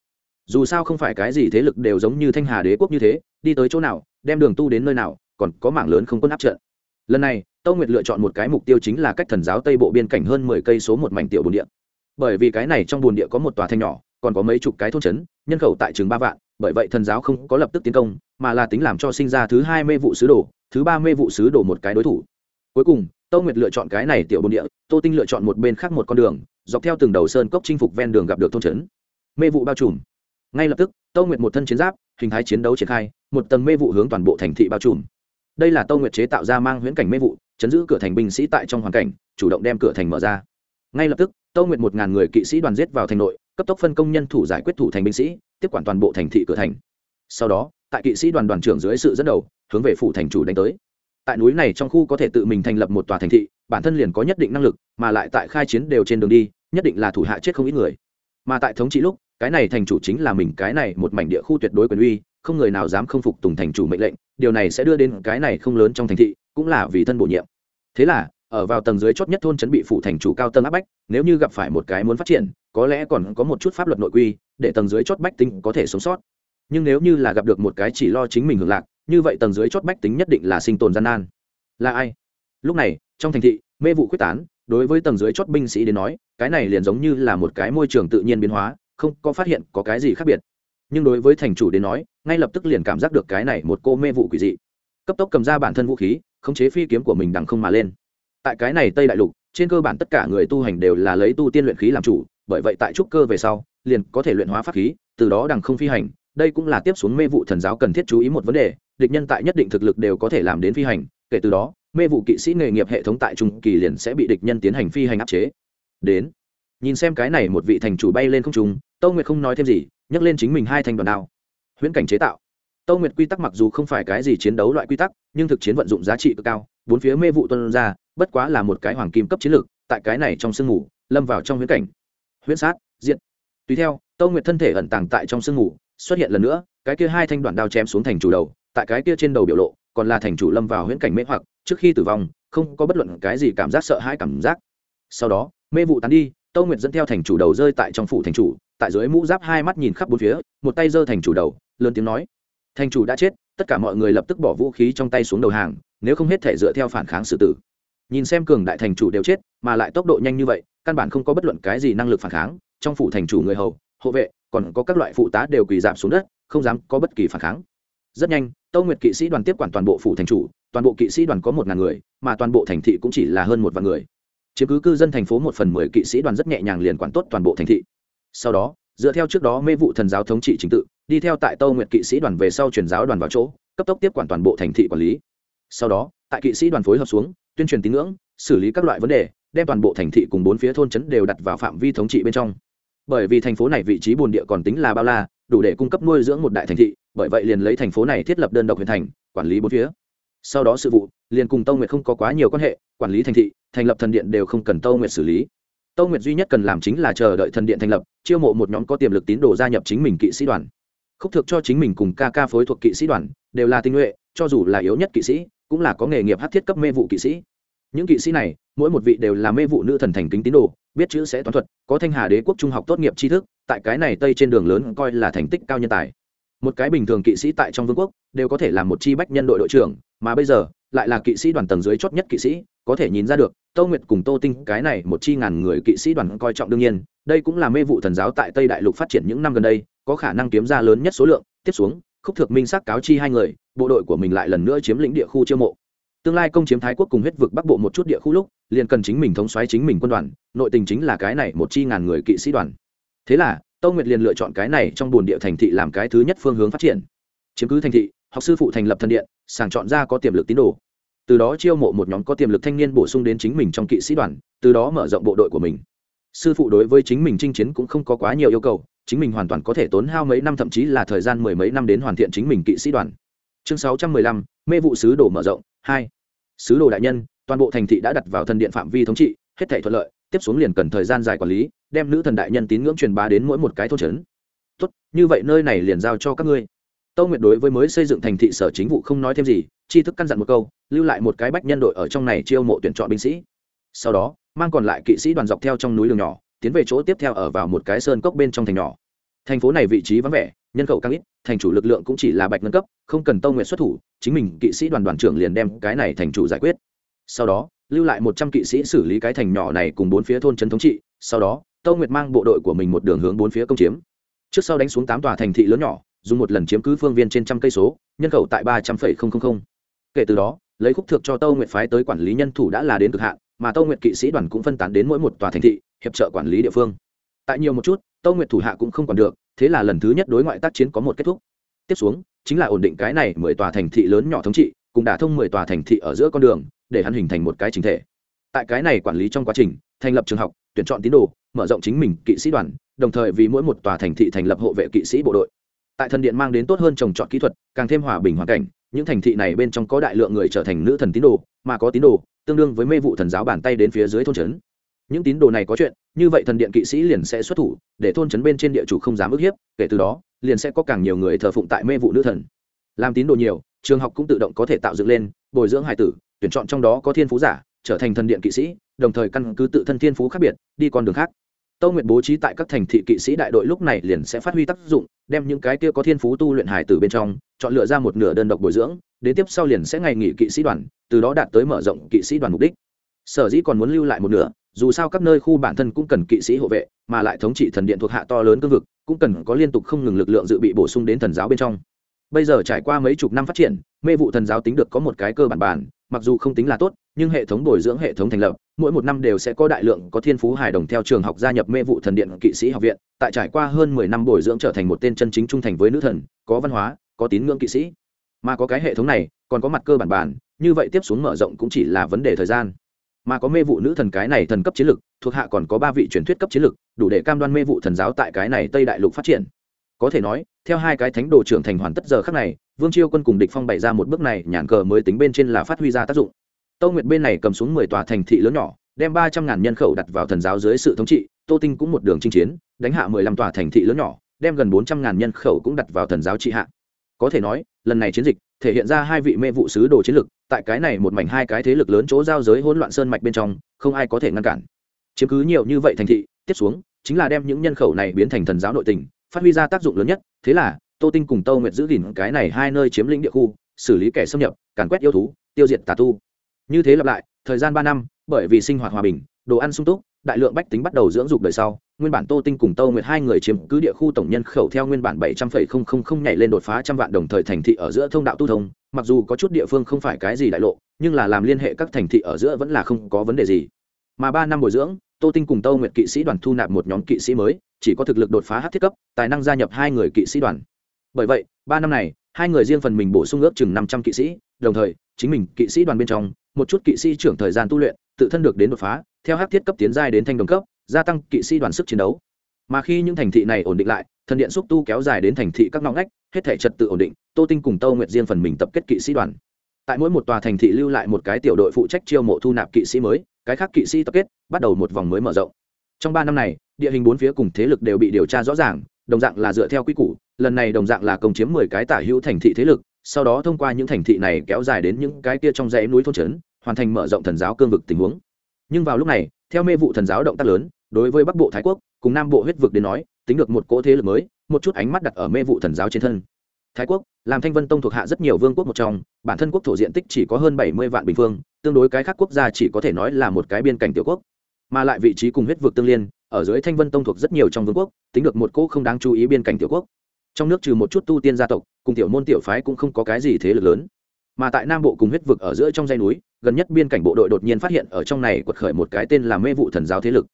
Dù sao không phải cái gì thế lực đều giống như thanh hà đế quốc như thế, đi tới chỗ nào, đem đường tu đến nơi nào, còn có mảng lớn không quân áp trận. Lần này, tâu nguyệt lựa chọn một cái mục tiêu chính là cách thần giáo tây bộ biên cảnh hơn mười cây số một mảnh tiểu bồn địa. Bởi vì cái này trong bồn địa có một tòa thanh nhỏ, còn có mấy chục cái thôn trấn, nhân khẩu tại trường ba vạn bởi vậy thần giáo không có lập tức tiến công, mà là tính làm cho sinh ra thứ hai mê vụ sứ đồ, thứ ba mê vụ sứ đồ một cái đối thủ. Cuối cùng tâu nguyệt lựa chọn cái này tiểu bồn địa, tô tinh lựa chọn một bên khác một con đường, dọc theo từng đầu sơn cốc chinh phục ven đường gặp được thôn trấn. Mê vụ bao trùm. Ngay lập tức tâu nguyệt một thân chiến giáp, hình thái chiến đấu triển khai, một tầng mê vụ hướng toàn bộ thành thị bao trùm. Đây là tâu nguyệt chế tạo ra mang huyễn cảnh mê vụ, chấn giữ cửa thành binh sĩ tại trong hoàn cảnh, chủ động đem cửa thành mở ra. Ngay lập tức tâu nguyệt một ngàn người kỵ sĩ đoàn giết vào thành nội, cấp tốc phân công nhân thủ giải quyết thủ thành binh sĩ tiếp quản toàn bộ thành thị cửa thành. Sau đó, tại kỵ sĩ đoàn đoàn trưởng dưới sự dẫn đầu, hướng về phủ thành chủ đánh tới. Tại núi này trong khu có thể tự mình thành lập một tòa thành thị, bản thân liền có nhất định năng lực, mà lại tại khai chiến đều trên đường đi, nhất định là thủ hạ chết không ít người. Mà tại thống trị lúc, cái này thành chủ chính là mình, cái này một mảnh địa khu tuyệt đối quyền uy, không người nào dám không phục tùng thành chủ mệnh lệnh, điều này sẽ đưa đến cái này không lớn trong thành thị, cũng là vì thân bổ nhiệm. Thế là, ở vào tầng dưới chót nhất thôn trấn bị phủ thành chủ cao tầng áp bách, nếu như gặp phải một cái muốn phát triển có lẽ còn có một chút pháp luật nội quy, để tầng dưới chót bách tính có thể sống sót. Nhưng nếu như là gặp được một cái chỉ lo chính mình hưởng lạc, như vậy tầng dưới chót bách tính nhất định là sinh tồn gian nan. Là ai? Lúc này, trong thành thị, mê vụ quyết tán, đối với tầng dưới chót binh sĩ đến nói, cái này liền giống như là một cái môi trường tự nhiên biến hóa, không có phát hiện có cái gì khác biệt. Nhưng đối với thành chủ đến nói, ngay lập tức liền cảm giác được cái này một cô mê vụ quỷ dị. Cấp tốc cầm ra bản thân vũ khí, khống chế phi kiếm của mình đằng không mà lên. Tại cái này tây đại lục, trên cơ bản tất cả người tu hành đều là lấy tu tiên luyện khí làm chủ bởi vậy tại trúc cơ về sau, liền có thể luyện hóa pháp khí, từ đó đằng không phi hành. Đây cũng là tiếp xuống mê vụ thần giáo cần thiết chú ý một vấn đề, địch nhân tại nhất định thực lực đều có thể làm đến phi hành, kể từ đó, mê vụ kỵ sĩ nghề nghiệp hệ thống tại trung kỳ liền sẽ bị địch nhân tiến hành phi hành áp chế. Đến, nhìn xem cái này một vị thành chủ bay lên không trung, tâu nguyệt không nói thêm gì nhắc lên chính mình hai thanh đoàn đao. Huyễn cảnh chế tạo. Tâu nguyệt quy tắc mặc dù không phải cái gì chiến đấu loại quy tắc, nhưng thực chiến vận dụng giá trị cực cao, bốn phía mê vụ tuân ra, bất quá là một cái hoàng kim cấp chiến lược, tại cái này trong sương ngủ lâm vào trong huyễn cảnh huyễn sát diện tùy theo, tâu nguyệt thân thể ẩn tàng tại trong sương ngủ xuất hiện lần nữa, cái kia hai thanh đoạn đao chém xuống thành chủ đầu, tại cái kia trên đầu biểu lộ, còn là thành chủ lâm vào huyễn cảnh mê hoặc, trước khi tử vong, không có bất luận cái gì cảm giác sợ hãi cảm giác. Sau đó, mê vụ tán đi, tâu nguyệt dẫn theo thành chủ đầu rơi tại trong phủ thành chủ, tại dưới mũ giáp hai mắt nhìn khắp bốn phía, một tay giơ thành chủ đầu, lớn tiếng nói, thành chủ đã chết, tất cả mọi người lập tức bỏ vũ khí trong tay xuống đầu hàng, nếu không hết thể dựa theo phản kháng xử tử nhìn xem cường đại thành chủ đều chết, mà lại tốc độ nhanh như vậy, căn bản không có bất luận cái gì năng lực phản kháng. Trong phủ thành chủ người hầu, hộ vệ, còn có các loại phụ tá đều quỳ dạp xuống đất, không dám có bất kỳ phản kháng. Rất nhanh, tâu nguyệt kỵ sĩ đoàn tiếp quản toàn bộ phủ thành chủ, toàn bộ kỵ sĩ đoàn có một ngàn người, mà toàn bộ thành thị cũng chỉ là hơn một vạn người. Chiếm cứ cư dân thành phố một phần mười kỵ sĩ đoàn rất nhẹ nhàng liền quản tốt toàn bộ thành thị. Sau đó, dựa theo trước đó mê vụ thần giáo thống trị chính tự, đi theo tại tâu nguyệt kỵ sĩ đoàn về sau truyền giáo đoàn vào chỗ, cấp tốc tiếp quản toàn bộ thành thị quản lý. Sau đó tại kỵ sĩ đoàn phối hợp xuống, tuyên truyền tín ngưỡng, xử lý các loại vấn đề, đem toàn bộ thành thị cùng bốn phía thôn trấn đều đặt vào phạm vi thống trị bên trong. Bởi vì thành phố này vị trí bồn địa còn tính là bao la, đủ để cung cấp nuôi dưỡng một đại thành thị, bởi vậy liền lấy thành phố này thiết lập đơn độc huyện thành, quản lý bốn phía. Sau đó sự vụ, liền cùng tâu nguyệt không có quá nhiều quan hệ, quản lý thành thị, thành lập thần điện đều không cần tâu nguyệt xử lý. Tâu nguyệt duy nhất cần làm chính là chờ đợi thần điện thành lập, chiêu mộ một nhóm có tiềm lực tín đồ gia nhập chính mình kỵ sĩ đoàn. Khúc thực cho chính mình cùng ca ca phối thuộc kỵ sĩ đoàn, đều là tinh nhuệ, cho dù là yếu nhất kỵ sĩ cũng là có nghề nghiệp hát thiết cấp mê vụ kỵ sĩ. Những kỵ sĩ này, mỗi một vị đều là mê vụ nữ thần thành kính tín đồ, biết chữ sẽ toán thuật, có thanh hà đế quốc trung học tốt nghiệp tri thức, tại cái này tây trên đường lớn coi là thành tích cao nhân tài. Một cái bình thường kỵ sĩ tại trong vương quốc, đều có thể là một chi bách nhân đội đội trưởng, mà bây giờ, lại là kỵ sĩ đoàn tầng dưới chót nhất kỵ sĩ, có thể nhìn ra được, tô nguyệt cùng tô tinh, cái này một chi ngàn người kỵ sĩ đoàn coi trọng đương nhiên, đây cũng là mê vụ thần giáo tại tây đại lục phát triển những năm gần đây, có khả năng kiếm ra lớn nhất số lượng, tiếp xuống khúc thực minh sắc cáo chi hai người, bộ đội của mình lại lần nữa chiếm lĩnh địa khu chiêu mộ. Tương lai công chiếm thái quốc cùng huyết vực bắc bộ một chút địa khu lúc, liền cần chính mình thống xoáy chính mình quân đoàn, nội tình chính là cái này một chi ngàn người kỵ sĩ đoàn. Thế là, tâu nguyệt liền lựa chọn cái này trong bồn địa thành thị làm cái thứ nhất phương hướng phát triển. Chiếm cứ thành thị, học sư phụ thành lập thân điện, sàng chọn ra có tiềm lực tín đồ. Từ đó chiêu mộ một nhóm có tiềm lực thanh niên bổ sung đến chính mình trong kỵ sĩ đoàn, từ đó mở rộng bộ đội của mình. Sư phụ đối với chính mình chinh chiến cũng không có quá nhiều yêu cầu chính mình hoàn toàn có thể tốn hao mấy năm, thậm chí là thời gian mười mấy năm đến hoàn thiện chính mình kỵ sĩ đoàn. Chương sáu trăm mười lăm, mê vụ sứ đồ mở rộng, hai. Sứ đồ đại nhân, toàn bộ thành thị đã đặt vào thần điện phạm vi thống trị, hết thể thuận lợi, tiếp xuống liền cần thời gian dài quản lý, đem nữ thần đại nhân tín ngưỡng truyền bá đến mỗi một cái thôn trấn. Tốt, như vậy nơi này liền giao cho các ngươi. Tâu nguyệt đối với mới xây dựng thành thị sở chính vụ không nói thêm gì chi thức căn dặn một câu, lưu lại một cái bách nhân đội ở trong này chiêu mộ tuyển chọn binh sĩ. Sau đó, mang còn lại kỵ sĩ đoàn dọc theo trong núi đường nhỏ tiến về chỗ tiếp theo ở vào một cái sơn cốc bên trong thành nhỏ. Thành phố này vị trí vắng vẻ, nhân khẩu càng ít, thành chủ lực lượng cũng chỉ là bạch ngân cấp, không cần tâu nguyện xuất thủ, chính mình kỵ sĩ đoàn đoàn trưởng liền đem cái này thành chủ giải quyết. Sau đó, lưu lại một trăm kỵ sĩ xử lý cái thành nhỏ này cùng bốn phía thôn trấn thống trị, sau đó, tâu nguyệt mang bộ đội của mình một đường hướng bốn phía công chiếm. Trước sau đánh xuống tám tòa thành thị lớn nhỏ, dùng một lần chiếm cứ phương viên trên trăm cây số, nhân khẩu tại ba trăm linh kể từ đó, lấy khúc thực cho tâu nguyệt phái tới quản lý nhân thủ đã là đến cực hạn mà tâu nguyệt kỵ sĩ đoàn cũng phân tán đến mỗi một tòa thành thị, hiệp trợ quản lý địa phương. Tại nhiều một chút, tâu nguyệt thủ hạ cũng không còn được, thế là lần thứ nhất đối ngoại tác chiến có một kết thúc. Tiếp xuống, chính là ổn định cái này mười tòa thành thị lớn nhỏ thống trị, cùng đả thông mười tòa thành thị ở giữa con đường, để hắn hình thành một cái chính thể. Tại cái này quản lý trong quá trình, thành lập trường học, tuyển chọn tín đồ, mở rộng chính mình kỵ sĩ đoàn, đồng thời vì mỗi một tòa thành thị thành lập hộ vệ kỵ sĩ bộ đội. Tại thần điện mang đến tốt hơn trồng trọt kỹ thuật, càng thêm hòa bình hoàn cảnh những thành thị này bên trong có đại lượng người trở thành nữ thần tín đồ, mà có tín đồ, tương đương với mê vụ thần giáo bàn tay đến phía dưới thôn trấn. Những tín đồ này có chuyện, như vậy thần điện kỵ sĩ liền sẽ xuất thủ, để thôn trấn bên trên địa chủ không dám ức hiếp, kể từ đó, liền sẽ có càng nhiều người thờ phụng tại mê vụ nữ thần. Làm tín đồ nhiều, trường học cũng tự động có thể tạo dựng lên, bồi dưỡng hải tử, tuyển chọn trong đó có thiên phú giả, trở thành thần điện kỵ sĩ, đồng thời căn cứ tự thân thiên phú khác biệt, đi con đường khác tâu nguyệt bố trí tại các thành thị kỵ sĩ đại đội lúc này liền sẽ phát huy tác dụng, đem những cái kia có thiên phú tu luyện hải tử bên trong, chọn lựa ra một nửa đơn độc bồi dưỡng, đến tiếp sau liền sẽ ngày nghỉ kỵ sĩ đoàn, từ đó đạt tới mở rộng kỵ sĩ đoàn mục đích. Sở dĩ còn muốn lưu lại một nửa, dù sao các nơi khu bản thân cũng cần kỵ sĩ hộ vệ, mà lại thống trị thần điện thuộc hạ to lớn cương vực, cũng cần có liên tục không ngừng lực lượng dự bị bổ sung đến thần giáo bên trong. Bây giờ trải qua mấy chục năm phát triển, mê vụ thần giáo tính được có một cái cơ bản bản mặc dù không tính là tốt nhưng hệ thống bồi dưỡng hệ thống thành lập, mỗi một năm đều sẽ có đại lượng có thiên phú hài đồng theo trường học gia nhập mê vụ thần điện kỵ sĩ học viện, tại trải qua hơn mười năm bồi dưỡng trở thành một tên chân chính trung thành với nữ thần, có văn hóa, có tín ngưỡng kỵ sĩ. Mà có cái hệ thống này, còn có mặt cơ bản bản, như vậy tiếp xuống mở rộng cũng chỉ là vấn đề thời gian. Mà có mê vụ nữ thần cái này thần cấp chiến lực thuộc hạ còn có ba vị truyền thuyết cấp chiến lực đủ để cam đoan mê vụ thần giáo tại cái này tây đại lục phát triển. Có thể nói, theo hai cái thánh đồ trưởng thành hoàn tất giờ khác này, vương chiêu quân cùng địch phong bày ra một bước này, nhàn cờ mới tính bên trên là phát huy ra tác dụng tâu nguyệt bên này cầm xuống mười tòa thành thị lớn nhỏ, đem ba trăm ngàn nhân khẩu đặt vào thần giáo dưới sự thống trị, tô tinh cũng một đường chinh chiến, đánh hạ mười lăm tòa thành thị lớn nhỏ, đem gần bốn trăm ngàn nhân khẩu cũng đặt vào thần giáo trị hạ. Có thể nói, lần này chiến dịch, thể hiện ra hai vị mê vụ sứ đồ chiến lực, tại cái này một mảnh hai cái thế lực lớn chỗ giao giới hỗn loạn sơn mạch bên trong, không ai có thể ngăn cản. Chiếm cứ nhiều như vậy thành thị, tiếp xuống, chính là đem những nhân khẩu này biến thành thần giáo nội tình, phát huy ra tác dụng lớn nhất, thế là, tô tinh cùng tô nguyệt giữ gìn cái này hai nơi chiếm lĩnh địa khu, xử lý kẻ xâm nhập, càn quét yêu thú, tiêu diệt tà tu như thế lặp lại, thời gian ba năm, bởi vì sinh hoạt hòa bình, đồ ăn sung túc, đại lượng bách tính bắt đầu dưỡng dục đời sau, nguyên bản tô tinh cùng tâu nguyệt hai người chiếm cứ địa khu tổng nhân khẩu theo nguyên bản bảy trăm phẩy không không không nhảy lên đột phá trăm vạn đồng thời thành thị ở giữa thông đạo tu thông, mặc dù có chút địa phương không phải cái gì đại lộ, nhưng là làm liên hệ các thành thị ở giữa vẫn là không có vấn đề gì. Mà ba năm bồi dưỡng, tô tinh cùng tâu nguyệt kỵ sĩ đoàn thu nạp một nhóm kỵ sĩ mới, chỉ có thực lực đột phá hát thiết cấp, tài năng gia nhập hai người kỵ sĩ đoàn. Bởi vậy, ba năm này hai người riêng phần mình bổ sung ước chừng năm trăm kỵ sĩ, đồng thời, chính mình, kỵ sĩ đoàn bên trong, một chút kỵ sĩ trưởng thời gian tu luyện, tự thân được đến đột phá, theo hát thiết cấp tiến giai đến thanh đồng cấp, gia tăng kỵ sĩ đoàn sức chiến đấu. Mà khi những thành thị này ổn định lại thần điện xúc tu kéo dài đến thành thị các ngõ ngách, hết thể trật tự ổn định, tô tinh cùng tô nguyệt riêng phần mình tập kết kỵ sĩ đoàn. Tại mỗi một tòa thành thị lưu lại một cái tiểu đội phụ trách chiêu mộ thu nạp kỵ sĩ mới, cái khác kỵ sĩ tập kết, bắt đầu một vòng mới mở rộng. Trong ba năm này, địa hình bốn phía cùng thế lực đều bị điều tra rõ ràng đồng dạng là dựa theo quy củ, lần này đồng dạng là công chiếm mười cái tả hữu thành thị thế lực, sau đó thông qua những thành thị này kéo dài đến những cái kia trong dãy núi thôn trấn, hoàn thành mở rộng thần giáo cương vực tình huống. Nhưng vào lúc này, theo mê vụ thần giáo động tác lớn, đối với bắc bộ thái quốc, cùng nam bộ huyết vực đến nói, tính được một cỗ thế lực mới, một chút ánh mắt đặt ở mê vụ thần giáo trên thân. Thái quốc, làm thanh vân tông thuộc hạ rất nhiều vương quốc một trong, bản thân quốc thổ diện tích chỉ có hơn bảy mươi vạn bình phương, tương đối cái khác quốc gia chỉ có thể nói là một cái biên cảnh tiểu quốc mà lại vị trí cùng huyết vực tương liên, ở dưới thanh vân tông thuộc rất nhiều trong vương quốc, tính được một cỗ không đáng chú ý biên cảnh tiểu quốc. Trong nước trừ một chút tu tiên gia tộc, cùng tiểu môn tiểu phái cũng không có cái gì thế lực lớn. Mà tại nam bộ cùng huyết vực ở giữa trong dây núi, gần nhất biên cảnh bộ đội đột nhiên phát hiện ở trong này quật khởi một cái tên là mê vụ thần giáo thế lực.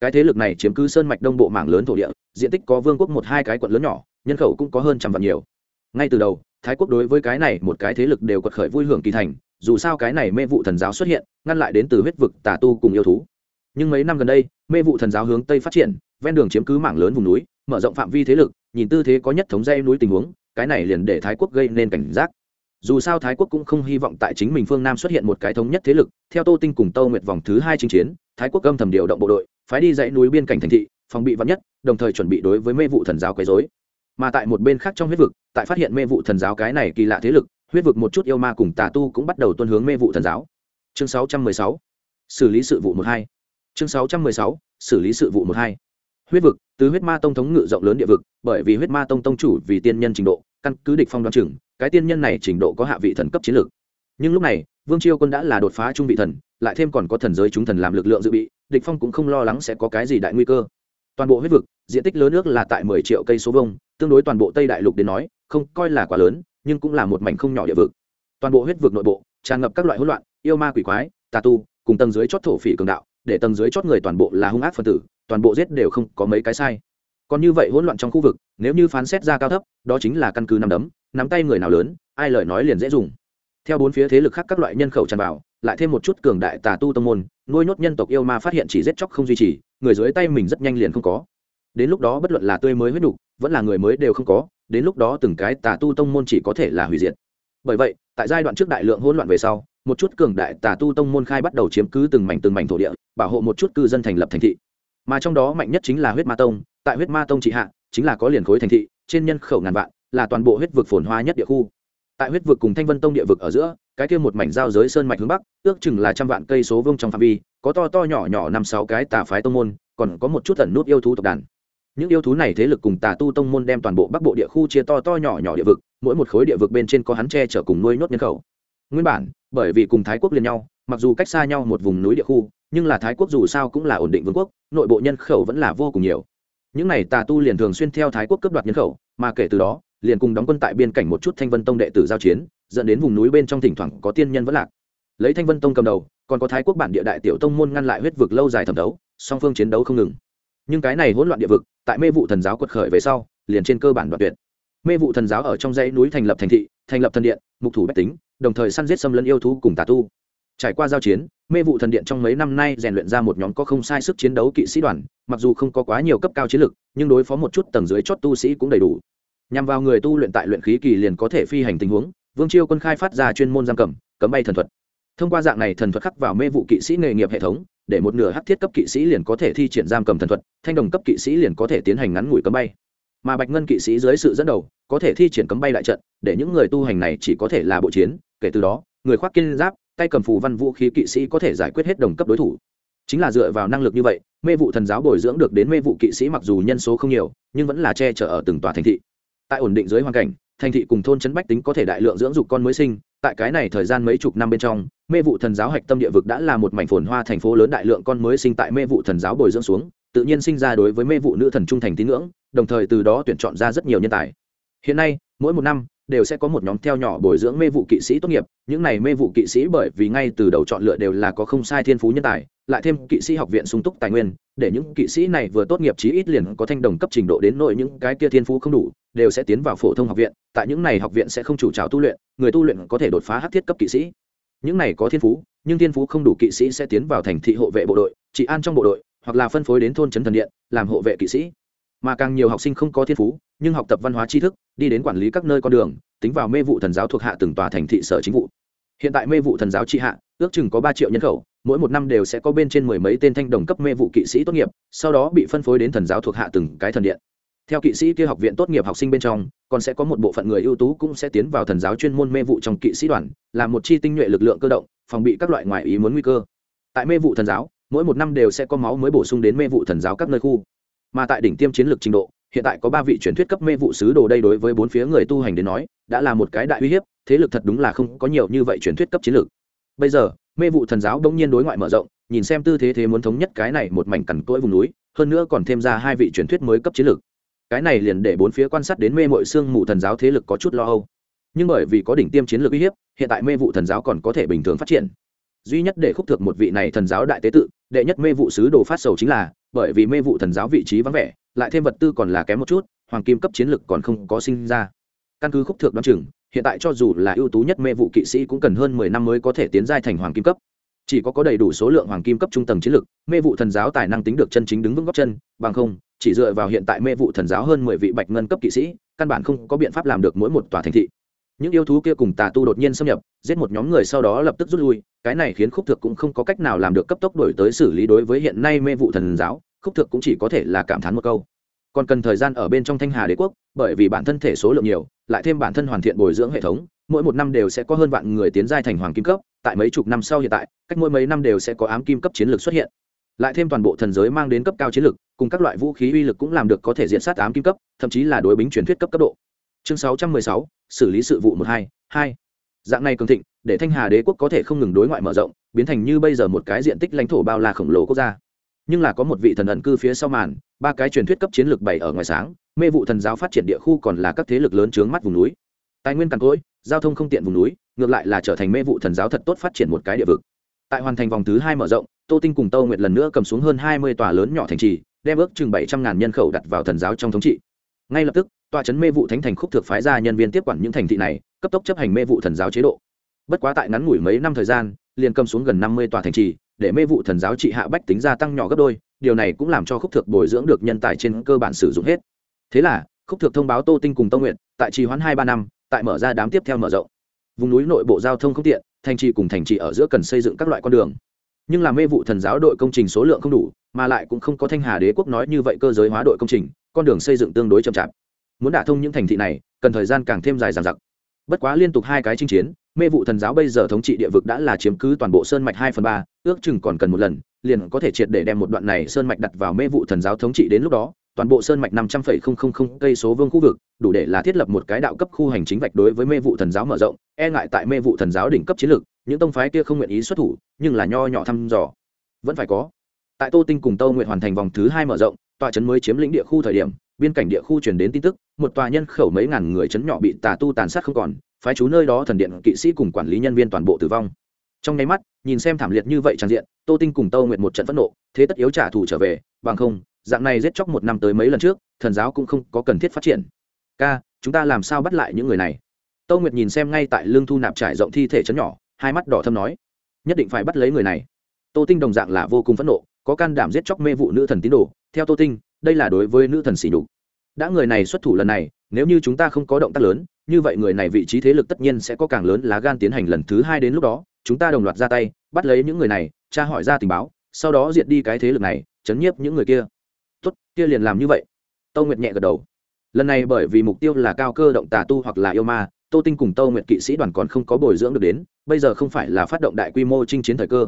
Cái thế lực này chiếm cứ sơn mạch đông bộ mảng lớn thổ địa, diện tích có vương quốc một hai cái quận lớn nhỏ, nhân khẩu cũng có hơn trăm vạn nhiều. Ngay từ đầu, thái quốc đối với cái này một cái thế lực đều quật khởi vui hưởng kỳ thành, dù sao cái này mê vụ thần giáo xuất hiện, ngăn lại đến từ huyết vực tà tu cùng yêu thú nhưng mấy năm gần đây, mê vụ thần giáo hướng tây phát triển, ven đường chiếm cứ mảng lớn vùng núi, mở rộng phạm vi thế lực, nhìn tư thế có nhất thống dây núi tình huống, cái này liền để thái quốc gây nên cảnh giác. Dù sao thái quốc cũng không hy vọng tại chính mình phương nam xuất hiện một cái thống nhất thế lực, theo tô tinh cùng tâu nguyệt vòng thứ hai chinh chiến, thái quốc âm thầm điều động bộ đội, phái đi dãy núi biên cảnh thành thị, phòng bị vắn nhất, đồng thời chuẩn bị đối với mê vụ thần giáo quấy dối mà tại một bên khác trong huyết vực, tại phát hiện mê vụ thần giáo cái này kỳ lạ thế lực, huyết vực một chút yêu ma cùng tà tu cũng bắt đầu tuân hướng mê vụ thần giáo. Chương 616 xử lý sự vụ một hai chương 616 xử lý sự vụ một hai. Huyết vực tứ huyết ma tông thống ngự rộng lớn địa vực, bởi vì huyết ma tông tông chủ vì tiên nhân trình độ, căn cứ địch phong đoán chừng, cái tiên nhân này trình độ có hạ vị thần cấp chiến lược. Nhưng lúc này, vương chiêu quân đã là đột phá trung vị thần, lại thêm còn có thần giới chúng thần làm lực lượng dự bị, địch phong cũng không lo lắng sẽ có cái gì đại nguy cơ. Toàn bộ huyết vực, diện tích lớn nước là tại 10 triệu cây số vuông, tương đối toàn bộ tây đại lục đến nói, không coi là quá lớn, nhưng cũng là một mảnh không nhỏ địa vực. Toàn bộ huyết vực nội bộ, tràn ngập các loại hỗn loạn, yêu ma quỷ quái, tà tu, cùng tầng dưới chót thổ phỉ cường đạo để tầng dưới chót người toàn bộ là hung ác phân tử toàn bộ giết đều không có mấy cái sai. Còn như vậy hỗn loạn trong khu vực nếu như phán xét ra cao thấp đó chính là căn cứ nắm đấm nắm tay người nào lớn ai lời nói liền dễ dùng. Theo bốn phía thế lực khác các loại nhân khẩu tràn vào lại thêm một chút cường đại tà tu tông môn nuôi nhốt nhân tộc yêu ma phát hiện chỉ giết chóc không duy trì người dưới tay mình rất nhanh liền không có. Đến lúc đó bất luận là tươi mới huyết đủ, vẫn là người mới đều không có đến lúc đó từng cái tà tu tông môn chỉ có thể là hủy diệt. Bởi vậy tại giai đoạn trước đại lượng hỗn loạn về sau một chút cường đại tà tu tông môn khai bắt đầu chiếm cứ từng mảnh từng mảnh thổ địa, bảo hộ một chút cư dân thành lập thành thị. Mà trong đó mạnh nhất chính là huyết ma tông, tại huyết ma tông trị hạ, chính là có liền khối thành thị, trên nhân khẩu ngàn vạn, là toàn bộ huyết vực phồn hoa nhất địa khu. Tại huyết vực cùng thanh vân tông địa vực ở giữa, cái kia một mảnh giao giới sơn mạch hướng bắc, ước chừng là trăm vạn cây số vương trong phạm vi, có to to nhỏ nhỏ năm sáu cái tà phái tông môn, còn có một chút tẩn nút yêu thú tộc đàn. Những yêu thú này thế lực cùng tà tu tông môn đem toàn bộ bắc bộ địa khu chia to to nhỏ nhỏ địa vực, mỗi một khối địa vực bên trên có hắn tre chở cùng nuôi nhốt nhân khẩu nguyên bản, bởi vì cùng thái quốc liền nhau, mặc dù cách xa nhau một vùng núi địa khu, nhưng là thái quốc dù sao cũng là ổn định vương quốc, nội bộ nhân khẩu vẫn là vô cùng nhiều. Những này tà tu liền thường xuyên theo thái quốc cấp đoạt nhân khẩu, mà kể từ đó, liền cùng đóng quân tại biên cảnh một chút thanh vân tông đệ tử giao chiến, dẫn đến vùng núi bên trong thỉnh thoảng có tiên nhân vẫn lạc. Lấy thanh vân tông cầm đầu, còn có thái quốc bản địa đại tiểu tông môn ngăn lại huyết vực lâu dài thẩm đấu, song phương chiến đấu không ngừng. Nhưng cái này hỗn loạn địa vực, tại mê vụ thần giáo quật khởi về sau, liền trên cơ bản đoạn tuyệt. Mê vụ thần giáo ở trong dãy núi thành lập thành thị, thành lập thần điện, mục thủ bách tính đồng thời săn giết xâm lấn yêu thú cùng tà tu. Trải qua giao chiến, mê vụ thần điện trong mấy năm nay rèn luyện ra một nhóm có không sai sức chiến đấu kỵ sĩ đoàn, mặc dù không có quá nhiều cấp cao chiến lực, nhưng đối phó một chút tầng dưới chót tu sĩ cũng đầy đủ. Nhằm vào người tu luyện tại luyện khí kỳ liền có thể phi hành tình huống, vương chiêu quân khai phát ra chuyên môn giam cầm, cấm bay thần thuật. Thông qua dạng này thần thuật khắc vào mê vụ kỵ sĩ nghề nghiệp hệ thống, để một nửa hắc thiết cấp kỵ sĩ liền có thể thi triển giam cầm thần thuật, thanh đồng cấp kỵ sĩ liền có thể tiến hành ngắn ngủi cấm bay. Mà bạch ngân kỵ sĩ dưới sự dẫn đầu, có thể thi triển cấm bay đại trận, để những người tu hành này chỉ có thể là bộ chiến kể từ đó, người khoác kiên giáp, tay cầm phù văn vũ khí kỵ sĩ có thể giải quyết hết đồng cấp đối thủ. Chính là dựa vào năng lực như vậy, mê vụ thần giáo bồi dưỡng được đến mê vụ kỵ sĩ mặc dù nhân số không nhiều, nhưng vẫn là che chở ở từng tòa thành thị. Tại ổn định dưới hoàn cảnh, thành thị cùng thôn trấn bách tính có thể đại lượng dưỡng dục con mới sinh, tại cái này thời gian mấy chục năm bên trong, mê vụ thần giáo hạch tâm địa vực đã là một mảnh phồn hoa thành phố lớn đại lượng con mới sinh tại mê vụ thần giáo bồi dưỡng xuống, tự nhiên sinh ra đối với mê vụ nữ thần trung thành tín ngưỡng, đồng thời từ đó tuyển chọn ra rất nhiều nhân tài. Hiện nay, mỗi một năm đều sẽ có một nhóm theo nhỏ bồi dưỡng mê vụ kỵ sĩ tốt nghiệp. Những này mê vụ kỵ sĩ bởi vì ngay từ đầu chọn lựa đều là có không sai thiên phú nhân tài, lại thêm kỵ sĩ học viện sung túc tài nguyên, để những kỵ sĩ này vừa tốt nghiệp chí ít liền có thanh đồng cấp trình độ đến nội những cái kia thiên phú không đủ, đều sẽ tiến vào phổ thông học viện. Tại những này học viện sẽ không chủ trào tu luyện, người tu luyện có thể đột phá hát thiết cấp kỵ sĩ. Những này có thiên phú, nhưng thiên phú không đủ kỵ sĩ sẽ tiến vào thành thị hộ vệ bộ đội, trị an trong bộ đội, hoặc là phân phối đến thôn trấn thần điện, làm hộ vệ kỵ sĩ mà càng nhiều học sinh không có thiên phú, nhưng học tập văn hóa tri thức, đi đến quản lý các nơi con đường, tính vào mê vụ thần giáo thuộc hạ từng tòa thành thị sở chính vụ. Hiện tại mê vụ thần giáo trị hạ, ước chừng có ba triệu nhân khẩu, mỗi một năm đều sẽ có bên trên mười mấy tên thanh đồng cấp mê vụ kỵ sĩ tốt nghiệp, sau đó bị phân phối đến thần giáo thuộc hạ từng cái thần điện. Theo kỵ sĩ kia học viện tốt nghiệp học sinh bên trong, còn sẽ có một bộ phận người ưu tú cũng sẽ tiến vào thần giáo chuyên môn mê vụ trong kỵ sĩ đoàn, là một chi tinh nhuệ lực lượng cơ động, phòng bị các loại ngoại ý muốn nguy cơ. Tại mê vụ thần giáo, mỗi một năm đều sẽ có máu mới bổ sung đến mê vụ thần giáo các nơi khu mà tại đỉnh tiêm chiến lược trình độ, hiện tại có ba vị truyền thuyết cấp mê vụ sứ đồ đây đối với bốn phía người tu hành đến nói, đã là một cái đại uy hiếp, thế lực thật đúng là không có nhiều như vậy truyền thuyết cấp chiến lược. Bây giờ, mê vụ thần giáo đông nhiên đối ngoại mở rộng, nhìn xem tư thế thế muốn thống nhất cái này một mảnh cằn cỗi vùng núi, hơn nữa còn thêm ra hai vị truyền thuyết mới cấp chiến lược. Cái này liền để bốn phía quan sát đến mê mội xương mù thần giáo thế lực có chút lo âu. Nhưng bởi vì có đỉnh tiêm chiến lược uy hiếp, hiện tại mê vụ thần giáo còn có thể bình thường phát triển duy nhất để khúc thực một vị này thần giáo đại tế tự, đệ nhất mê vụ sứ đồ phát sầu chính là, bởi vì mê vụ thần giáo vị trí vắng vẻ, lại thêm vật tư còn là kém một chút, hoàng kim cấp chiến lực còn không có sinh ra. Căn cứ khúc thượng đoán chừng, hiện tại cho dù là ưu tú nhất mê vụ kỵ sĩ cũng cần hơn mười năm mới có thể tiến giai thành hoàng kim cấp. Chỉ có có đầy đủ số lượng hoàng kim cấp trung tầng chiến lực, mê vụ thần giáo tài năng tính được chân chính đứng vững góc chân, bằng không, chỉ dựa vào hiện tại mê vụ thần giáo hơn mười vị bạch ngân cấp kỵ sĩ, căn bản không có biện pháp làm được mỗi một tòa thành thị những yêu thú kia cùng tà tu đột nhiên xâm nhập, giết một nhóm người sau đó lập tức rút lui, cái này khiến khúc thực cũng không có cách nào làm được cấp tốc đổi tới xử lý đối với hiện nay mê vụ thần giáo, khúc thực cũng chỉ có thể là cảm thán một câu. Còn cần thời gian ở bên trong thanh hà đế quốc, bởi vì bản thân thể số lượng nhiều, lại thêm bản thân hoàn thiện bồi dưỡng hệ thống, mỗi một năm đều sẽ có hơn vạn người tiến giai thành hoàng kim cấp, tại mấy chục năm sau hiện tại, cách mỗi mấy năm đều sẽ có ám kim cấp chiến lược xuất hiện. Lại thêm toàn bộ thần giới mang đến cấp cao chiến lược, cùng các loại vũ khí uy lực cũng làm được có thể diện sát ám kim cấp, thậm chí là đối bính truyền thuyết cấp cấp độ chương 616, xử lý sự vụ một hai hai. Dạng này cường thịnh để thanh hà đế quốc có thể không ngừng đối ngoại mở rộng biến thành như bây giờ một cái diện tích lãnh thổ bao la khổng lồ quốc gia. Nhưng là có một vị thần ẩn cư phía sau màn ba cái truyền thuyết cấp chiến lược bảy ở ngoài sáng mê vụ thần giáo phát triển địa khu còn là các thế lực lớn chướng mắt vùng núi. Tài nguyên cằn cỗi giao thông không tiện vùng núi ngược lại là trở thành mê vụ thần giáo thật tốt phát triển một cái địa vực. Tại hoàn thành vòng thứ hai mở rộng tô tinh cùng tâu nguyệt lần nữa cầm xuống hơn hai mươi tòa lớn nhỏ thành trì đem ước chừng bảy trăm ngàn nhân khẩu đặt vào thần giáo trong thống trị. Ngay lập tức tòa trấn mê vụ thánh thành khúc thực phái ra nhân viên tiếp quản những thành thị này, cấp tốc chấp hành mê vụ thần giáo chế độ. Bất quá tại ngắn ngủi mấy năm thời gian, liền cầm xuống gần năm mươi tòa thành trì, để mê vụ thần giáo trị hạ bách tính gia tăng nhỏ gấp đôi, điều này cũng làm cho khúc thực bồi dưỡng được nhân tài trên cơ bản sử dụng hết. Thế là, khúc thực thông báo tô tinh cùng tông nguyện tại trì hoãn hai ba năm, tại mở ra đám tiếp theo mở rộng. Vùng núi nội bộ giao thông không tiện, thành trì cùng thành trì ở giữa cần xây dựng các loại con đường. Nhưng là mê vụ thần giáo đội công trình số lượng không đủ, mà lại cũng không có thanh hà đế quốc nói như vậy cơ giới hóa đội công trình, con đường xây dựng tương đối chậm chạp muốn đả thông những thành thị này, cần thời gian càng thêm dài dằng dặc. Bất quá liên tục hai cái chinh chiến, mê vụ thần giáo bây giờ thống trị địa vực đã là chiếm cứ toàn bộ sơn mạch hai phần ba, ước chừng còn cần một lần, liền có thể triệt để đem một đoạn này sơn mạch đặt vào mê vụ thần giáo thống trị đến lúc đó, toàn bộ sơn mạch năm trăm phẩy không không không cây số vương khu vực, đủ để là thiết lập một cái đạo cấp khu hành chính vạch đối với mê vụ thần giáo mở rộng e ngại tại mê vụ thần giáo đỉnh cấp chiến lược, những tông phái kia không nguyện ý xuất thủ, nhưng là nho nhỏ thăm dò. Vẫn phải có. Tại tô tinh cùng tâu nguyện hoàn thành vòng thứ hai mở rộng, tòa trấn mới chiếm lĩnh địa khu thời điểm biên cảnh địa khu truyền đến tin tức, một tòa nhân khẩu mấy ngàn người chấn nhỏ bị tà tu tàn sát không còn, phái chú nơi đó thần điện kỵ sĩ cùng quản lý nhân viên toàn bộ tử vong. Trong nháy mắt, nhìn xem thảm liệt như vậy tràn diện, tô tinh cùng tâu nguyện một trận phẫn nộ, thế tất yếu trả thù trở về, bằng không, dạng này giết chóc một năm tới mấy lần trước, thần giáo cũng không có cần thiết phát triển. Ca, chúng ta làm sao bắt lại những người này? Tâu nguyệt nhìn xem ngay tại lương thu nạp trải rộng thi thể chấn nhỏ, hai mắt đỏ thâm nói, nhất định phải bắt lấy người này. Tô tinh đồng dạng là vô cùng phẫn nộ, có can đảm giết chóc mê vụ nữ thần tín đồ, theo tô tinh đây là đối với nữ thần sỉ nhục. Đã người này xuất thủ lần này, nếu như chúng ta không có động tác lớn, như vậy người này vị trí thế lực tất nhiên sẽ có càng lớn lá gan tiến hành lần thứ hai đến lúc đó, chúng ta đồng loạt ra tay, bắt lấy những người này, tra hỏi ra tình báo, sau đó diệt đi cái thế lực này, chấn nhiếp những người kia. Tốt, kia liền làm như vậy. Tâu nguyệt nhẹ gật đầu. Lần này bởi vì mục tiêu là cao cơ động tà tu hoặc là yêu ma, tô tinh cùng tâu nguyệt kỵ sĩ đoàn còn không có bồi dưỡng được đến, bây giờ không phải là phát động đại quy mô chinh chiến thời cơ.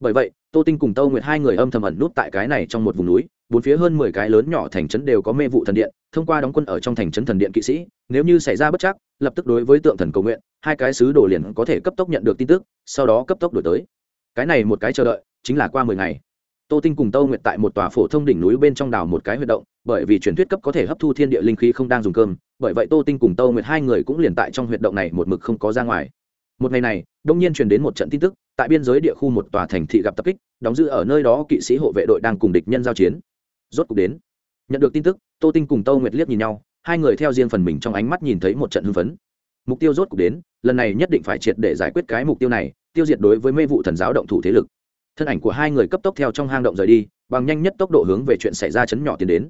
Bởi vậy tô tinh cùng tâu nguyệt hai người âm thầm ẩn nút tại cái này trong một vùng núi, bốn phía hơn mười cái lớn nhỏ thành trấn đều có mê vụ thần điện, thông qua đóng quân ở trong thành trấn thần điện kỵ sĩ, nếu như xảy ra bất chắc, lập tức đối với tượng thần cầu nguyện, hai cái sứ đồ liền có thể cấp tốc nhận được tin tức, sau đó cấp tốc đổi tới. Cái này một cái chờ đợi, chính là qua mười ngày. Tô tinh cùng tâu nguyệt tại một tòa phổ thông đỉnh núi bên trong đảo một cái huy động, bởi vì truyền thuyết cấp có thể hấp thu thiên địa linh khí không đang dùng cơm, bởi vậy tô tinh cùng tâu nguyệt hai người cũng liền tại trong huyệt động này một mực không có ra ngoài một ngày này, đông nhiên truyền đến một trận tin tức, tại biên giới địa khu một tòa thành thị gặp tập kích, đóng giữ ở nơi đó kỵ sĩ hộ vệ đội đang cùng địch nhân giao chiến. Rốt cục đến. Nhận được tin tức, tô tinh cùng tâu nguyệt liếc nhìn nhau, hai người theo riêng phần mình trong ánh mắt nhìn thấy một trận hưng phấn. Mục tiêu rốt cục đến, lần này nhất định phải triệt để giải quyết cái mục tiêu này, tiêu diệt đối với mê vụ thần giáo động thủ thế lực. Thân ảnh của hai người cấp tốc theo trong hang động rời đi, bằng nhanh nhất tốc độ hướng về chuyện xảy ra chấn nhỏ tiến đến.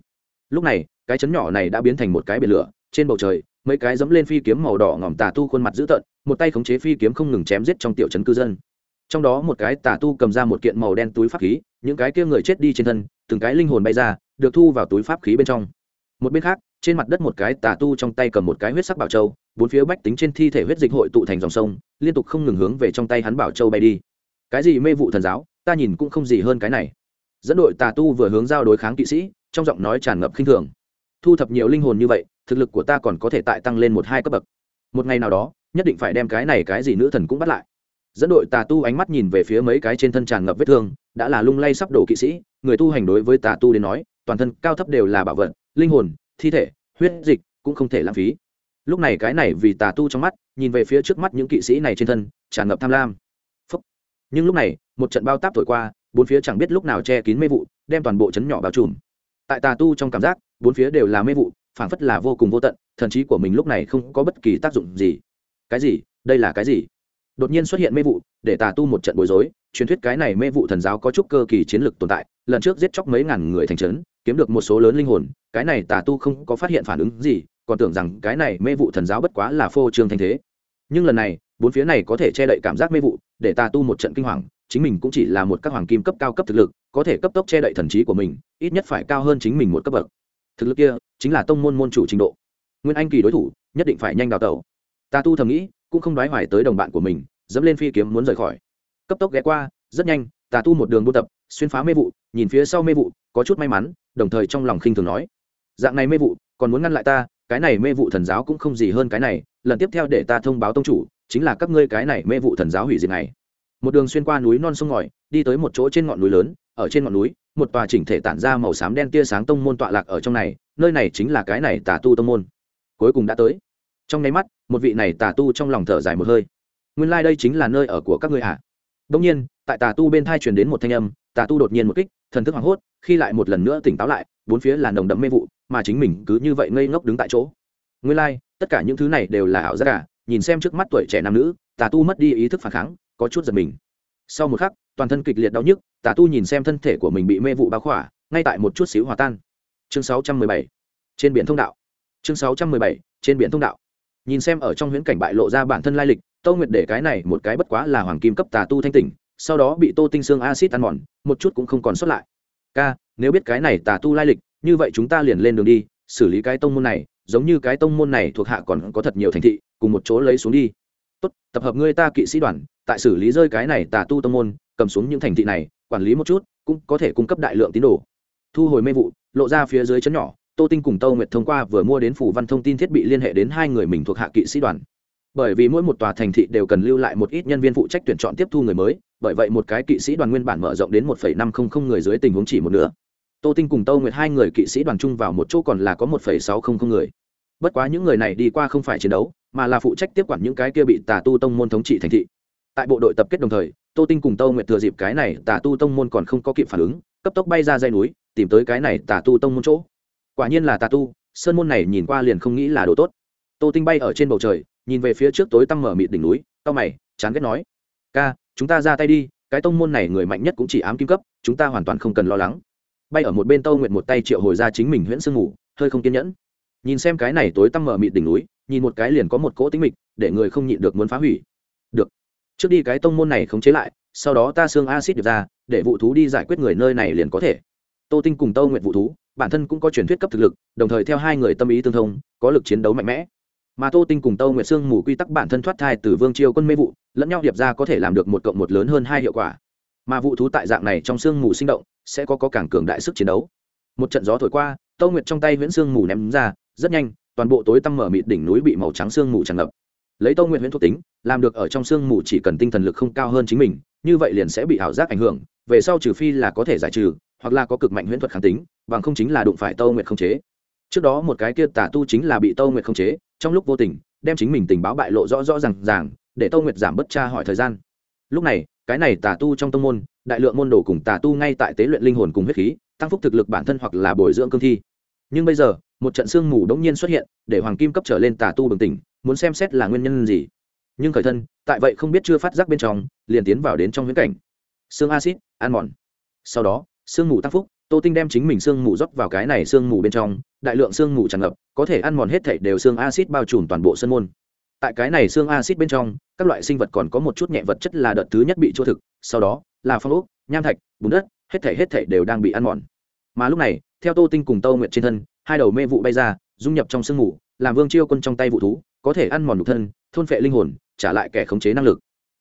Lúc này, cái chấn nhỏ này đã biến thành một cái biển lửa, trên bầu trời mấy cái dẫm lên phi kiếm màu đỏ ngòm tà tu khuôn mặt dữ tợn, một tay khống chế phi kiếm không ngừng chém giết trong tiểu trấn cư dân. Trong đó một cái tà tu cầm ra một kiện màu đen túi pháp khí, những cái kia người chết đi trên thân, từng cái linh hồn bay ra, được thu vào túi pháp khí bên trong. Một bên khác, trên mặt đất một cái tà tu trong tay cầm một cái huyết sắc bảo châu, bốn phía bách tính trên thi thể huyết dịch hội tụ thành dòng sông, liên tục không ngừng hướng về trong tay hắn bảo châu bay đi. Cái gì mê vụ thần giáo, ta nhìn cũng không gì hơn cái này. Dẫn đội tà tu vừa hướng giao đối kháng kỵ sĩ, trong giọng nói tràn ngập khinh thường. Thu thập nhiều linh hồn như vậy thực lực của ta còn có thể tại tăng lên một hai cấp bậc. Một ngày nào đó, nhất định phải đem cái này cái gì nữ thần cũng bắt lại. Dẫn đội tà tu ánh mắt nhìn về phía mấy cái trên thân tràn ngập vết thương, đã là lung lay sắp đổ kỵ sĩ, người tu hành đối với tà tu đến nói, toàn thân cao thấp đều là bảo vật, linh hồn, thi thể, huyết dịch, cũng không thể lãng phí. Lúc này cái này vì tà tu trong mắt, nhìn về phía trước mắt những kỵ sĩ này trên thân, tràn ngập tham lam. Phúc. nhưng lúc này, một trận bao táp thổi qua, bốn phía chẳng biết lúc nào che kín mê vụ, đem toàn bộ chấn nhỏ bao trùm. Tại tà tu trong cảm giác, bốn phía đều là mê vụ phảng phất là vô cùng vô tận, thần trí của mình lúc này không có bất kỳ tác dụng gì. Cái gì? Đây là cái gì? Đột nhiên xuất hiện mê vụ, để tà tu một trận bối rối. Truyền thuyết cái này mê vụ thần giáo có chút cơ kỳ chiến lược tồn tại. Lần trước giết chóc mấy ngàn người thành trấn, kiếm được một số lớn linh hồn, cái này tà tu không có phát hiện phản ứng gì, còn tưởng rằng cái này mê vụ thần giáo bất quá là phô trương thanh thế. Nhưng lần này, bốn phía này có thể che đậy cảm giác mê vụ, để tà tu một trận kinh hoàng, chính mình cũng chỉ là một các hoàng kim cấp cao cấp thực lực, có thể cấp tốc che đậy thần trí của mình, ít nhất phải cao hơn chính mình một cấp bậc thực lực kia chính là tông môn môn chủ trình độ. Nguyên anh kỳ đối thủ, nhất định phải nhanh đào tẩu. Ta tu thầm nghĩ, cũng không đoái hoài tới đồng bạn của mình, dẫm lên phi kiếm muốn rời khỏi. Cấp tốc ghé qua, rất nhanh, tà tu một đường buôn tập, xuyên phá mê vụ, nhìn phía sau mê vụ, có chút may mắn, đồng thời trong lòng khinh thường nói, dạng này mê vụ, còn muốn ngăn lại ta, cái này mê vụ thần giáo cũng không gì hơn cái này, lần tiếp theo để ta thông báo tông chủ, chính là các ngươi cái này mê vụ thần giáo hủy diệt này. Một đường xuyên qua núi non sông ngòi, đi tới một chỗ trên ngọn núi lớn, ở trên ngọn núi một tòa chỉnh thể tản ra màu xám đen tia sáng tông môn tọa lạc ở trong này nơi này chính là cái này tà tu tông môn. Cuối cùng đã tới. Trong nháy mắt một vị này tà tu trong lòng thở dài một hơi. Nguyên lai、like、đây chính là nơi ở của các ngươi ạ à. đông nhiên tại tà tu bên thai truyền đến một thanh âm tà tu đột nhiên một kích thần thức hoảng hốt khi lại một lần nữa tỉnh táo lại bốn phía là nồng đậm mê vụ mà chính mình cứ như vậy ngây ngốc đứng tại chỗ. Nguyên lai、like, tất cả những thứ này đều là ảo giác cả nhìn xem trước mắt tuổi trẻ nam nữ tà tu mất đi ý thức phản kháng có chút giật mình sau một khắc, toàn thân kịch liệt đau nhức, tà tu nhìn xem thân thể của mình bị mê vụ bao khỏa, ngay tại một chút xíu hòa tan. Chương 617 trên biển thông đạo. Chương 617 trên biển thông đạo. Nhìn xem ở trong huyễn cảnh bại lộ ra bản thân lai lịch tâu nguyệt để cái này một cái bất quá là hoàng kim cấp tà tu thanh tỉnh, sau đó bị tô tinh xương acid ăn mòn, một chút cũng không còn sót lại. Ca, nếu biết cái này tà tu lai lịch, như vậy chúng ta liền lên đường đi, xử lý cái tông môn này, giống như cái tông môn này thuộc hạ còn có thật nhiều thành thị, cùng một chỗ lấy xuống đi tốt, tập hợp ngươi ta kỵ sĩ đoàn, tại xử lý rơi cái này tà tu tông môn, cầm xuống những thành thị này, quản lý một chút, cũng có thể cung cấp đại lượng tín đồ. Thu hồi mê vụ, lộ ra phía dưới chấn nhỏ, tô tinh cùng tâu nguyệt thông qua vừa mua đến phủ văn thông tin thiết bị liên hệ đến hai người mình thuộc hạ kỵ sĩ đoàn. Bởi vì mỗi một tòa thành thị đều cần lưu lại một ít nhân viên phụ trách tuyển chọn tiếp thu người mới, bởi vậy một cái kỵ sĩ đoàn nguyên bản mở rộng đến một năm trăm linh người dưới tình huống chỉ một nửa. Tô tinh cùng tâu nguyệt hai người kỵ sĩ đoàn chung vào một chỗ còn là có một sáu trăm linh người bất quá những người này đi qua không phải chiến đấu, mà là phụ trách tiếp quản những cái kia bị tà tu tông môn thống trị thành thị. Tại bộ đội tập kết đồng thời, tô tinh cùng tâu nguyệt thừa dịp cái này tà tu tông môn còn không có kịp phản ứng, cấp tốc bay ra dây núi, tìm tới cái này tà tu tông môn chỗ. Quả nhiên là tà tu, sơn môn này nhìn qua liền không nghĩ là đồ tốt. Tô tinh bay ở trên bầu trời, nhìn về phía trước tối tăm mở mịt đỉnh núi tao mày, chán ghét nói, ca, chúng ta ra tay đi, cái tông môn này người mạnh nhất cũng chỉ ám kim cấp, chúng ta hoàn toàn không cần lo lắng. Bay ở một bên tâu nguyệt một tay triệu hồi ra chính mình huyễn sương ngủ, hơi không kiên nhẫn nhìn xem cái này tối tăm mở mịt đỉnh núi, nhìn một cái liền có một cỗ tính mịch, để người không nhịn được muốn phá hủy. Được. Trước đi cái tông môn này khống chế lại, sau đó ta xương acid được ra, để vụ thú đi giải quyết người nơi này liền có thể. Tô tinh cùng tâu nguyện vụ thú, bản thân cũng có truyền thuyết cấp thực lực, đồng thời theo hai người tâm ý tương thông, có lực chiến đấu mạnh mẽ. Mà tô tinh cùng tâu nguyện sương mù quy tắc bản thân thoát thai từ vương triều quân mê vụ, lẫn nhau điệp ra có thể làm được một cộng một lớn hơn hai hiệu quả. Mà vụ thú tại dạng này trong sương mù sinh động, sẽ có có càng cường đại sức chiến đấu. Một trận gió thổi qua, tâu nguyệt trong tay nguyễn sương mù ném ra rất nhanh, toàn bộ tối tăm mở mịt đỉnh núi bị màu trắng sương mù tràn ngập. Lấy tâu nguyệt huyễn thuộc tính, làm được ở trong sương mù chỉ cần tinh thần lực không cao hơn chính mình, như vậy liền sẽ bị ảo giác ảnh hưởng, về sau trừ phi là có thể giải trừ, hoặc là có cực mạnh huyễn thuật kháng tính, bằng không chính là đụng phải tâu nguyệt không chế. Trước đó một cái kia Tả tu chính là bị tâu nguyệt không chế, trong lúc vô tình, đem chính mình tình báo bại lộ rõ rõ r à n g ràng, để tâu nguyệt giảm bất tra hỏi thời gian. Lúc này, cái này tà tu trong tông môn, đại lượng môn đồ cùng tà tu ngay tại tế luyện linh hồn cùng huyết khí, tăng phúc thực lực bản thân hoặc là bồi dưỡng cương thi. Nhưng bây giờ một trận sương mù đống nhiên xuất hiện, để hoàng kim cấp trở lên tà tu bừng tỉnh, muốn xem xét là nguyên nhân gì. Nhưng khởi thân, tại vậy không biết chưa phát giác bên trong, liền tiến vào đến trong huyễn cảnh. Xương acid ăn mòn. Sau đó, sương mù tăng phúc, tô tinh đem chính mình sương mù rót vào cái này sương mù bên trong, đại lượng sương mù tràn ngập, có thể ăn mòn hết thảy đều xương acid bao trùm toàn bộ sân môn. Tại cái này xương acid bên trong, các loại sinh vật còn có một chút nhẹ vật chất là đợt thứ nhất bị chua thực, sau đó là phong ốc, nham thạch, bùn đất, hết thảy hết thảy đều đang bị ăn mòn. Mà lúc này, theo tô tinh cùng tô nguyệt trên thân hai đầu mê vụ bay ra, dung nhập trong sương mù, làm vương chiêu quân trong tay vụ thú, có thể ăn mòn nhục thân, thôn phệ linh hồn, trả lại kẻ khống chế năng lực.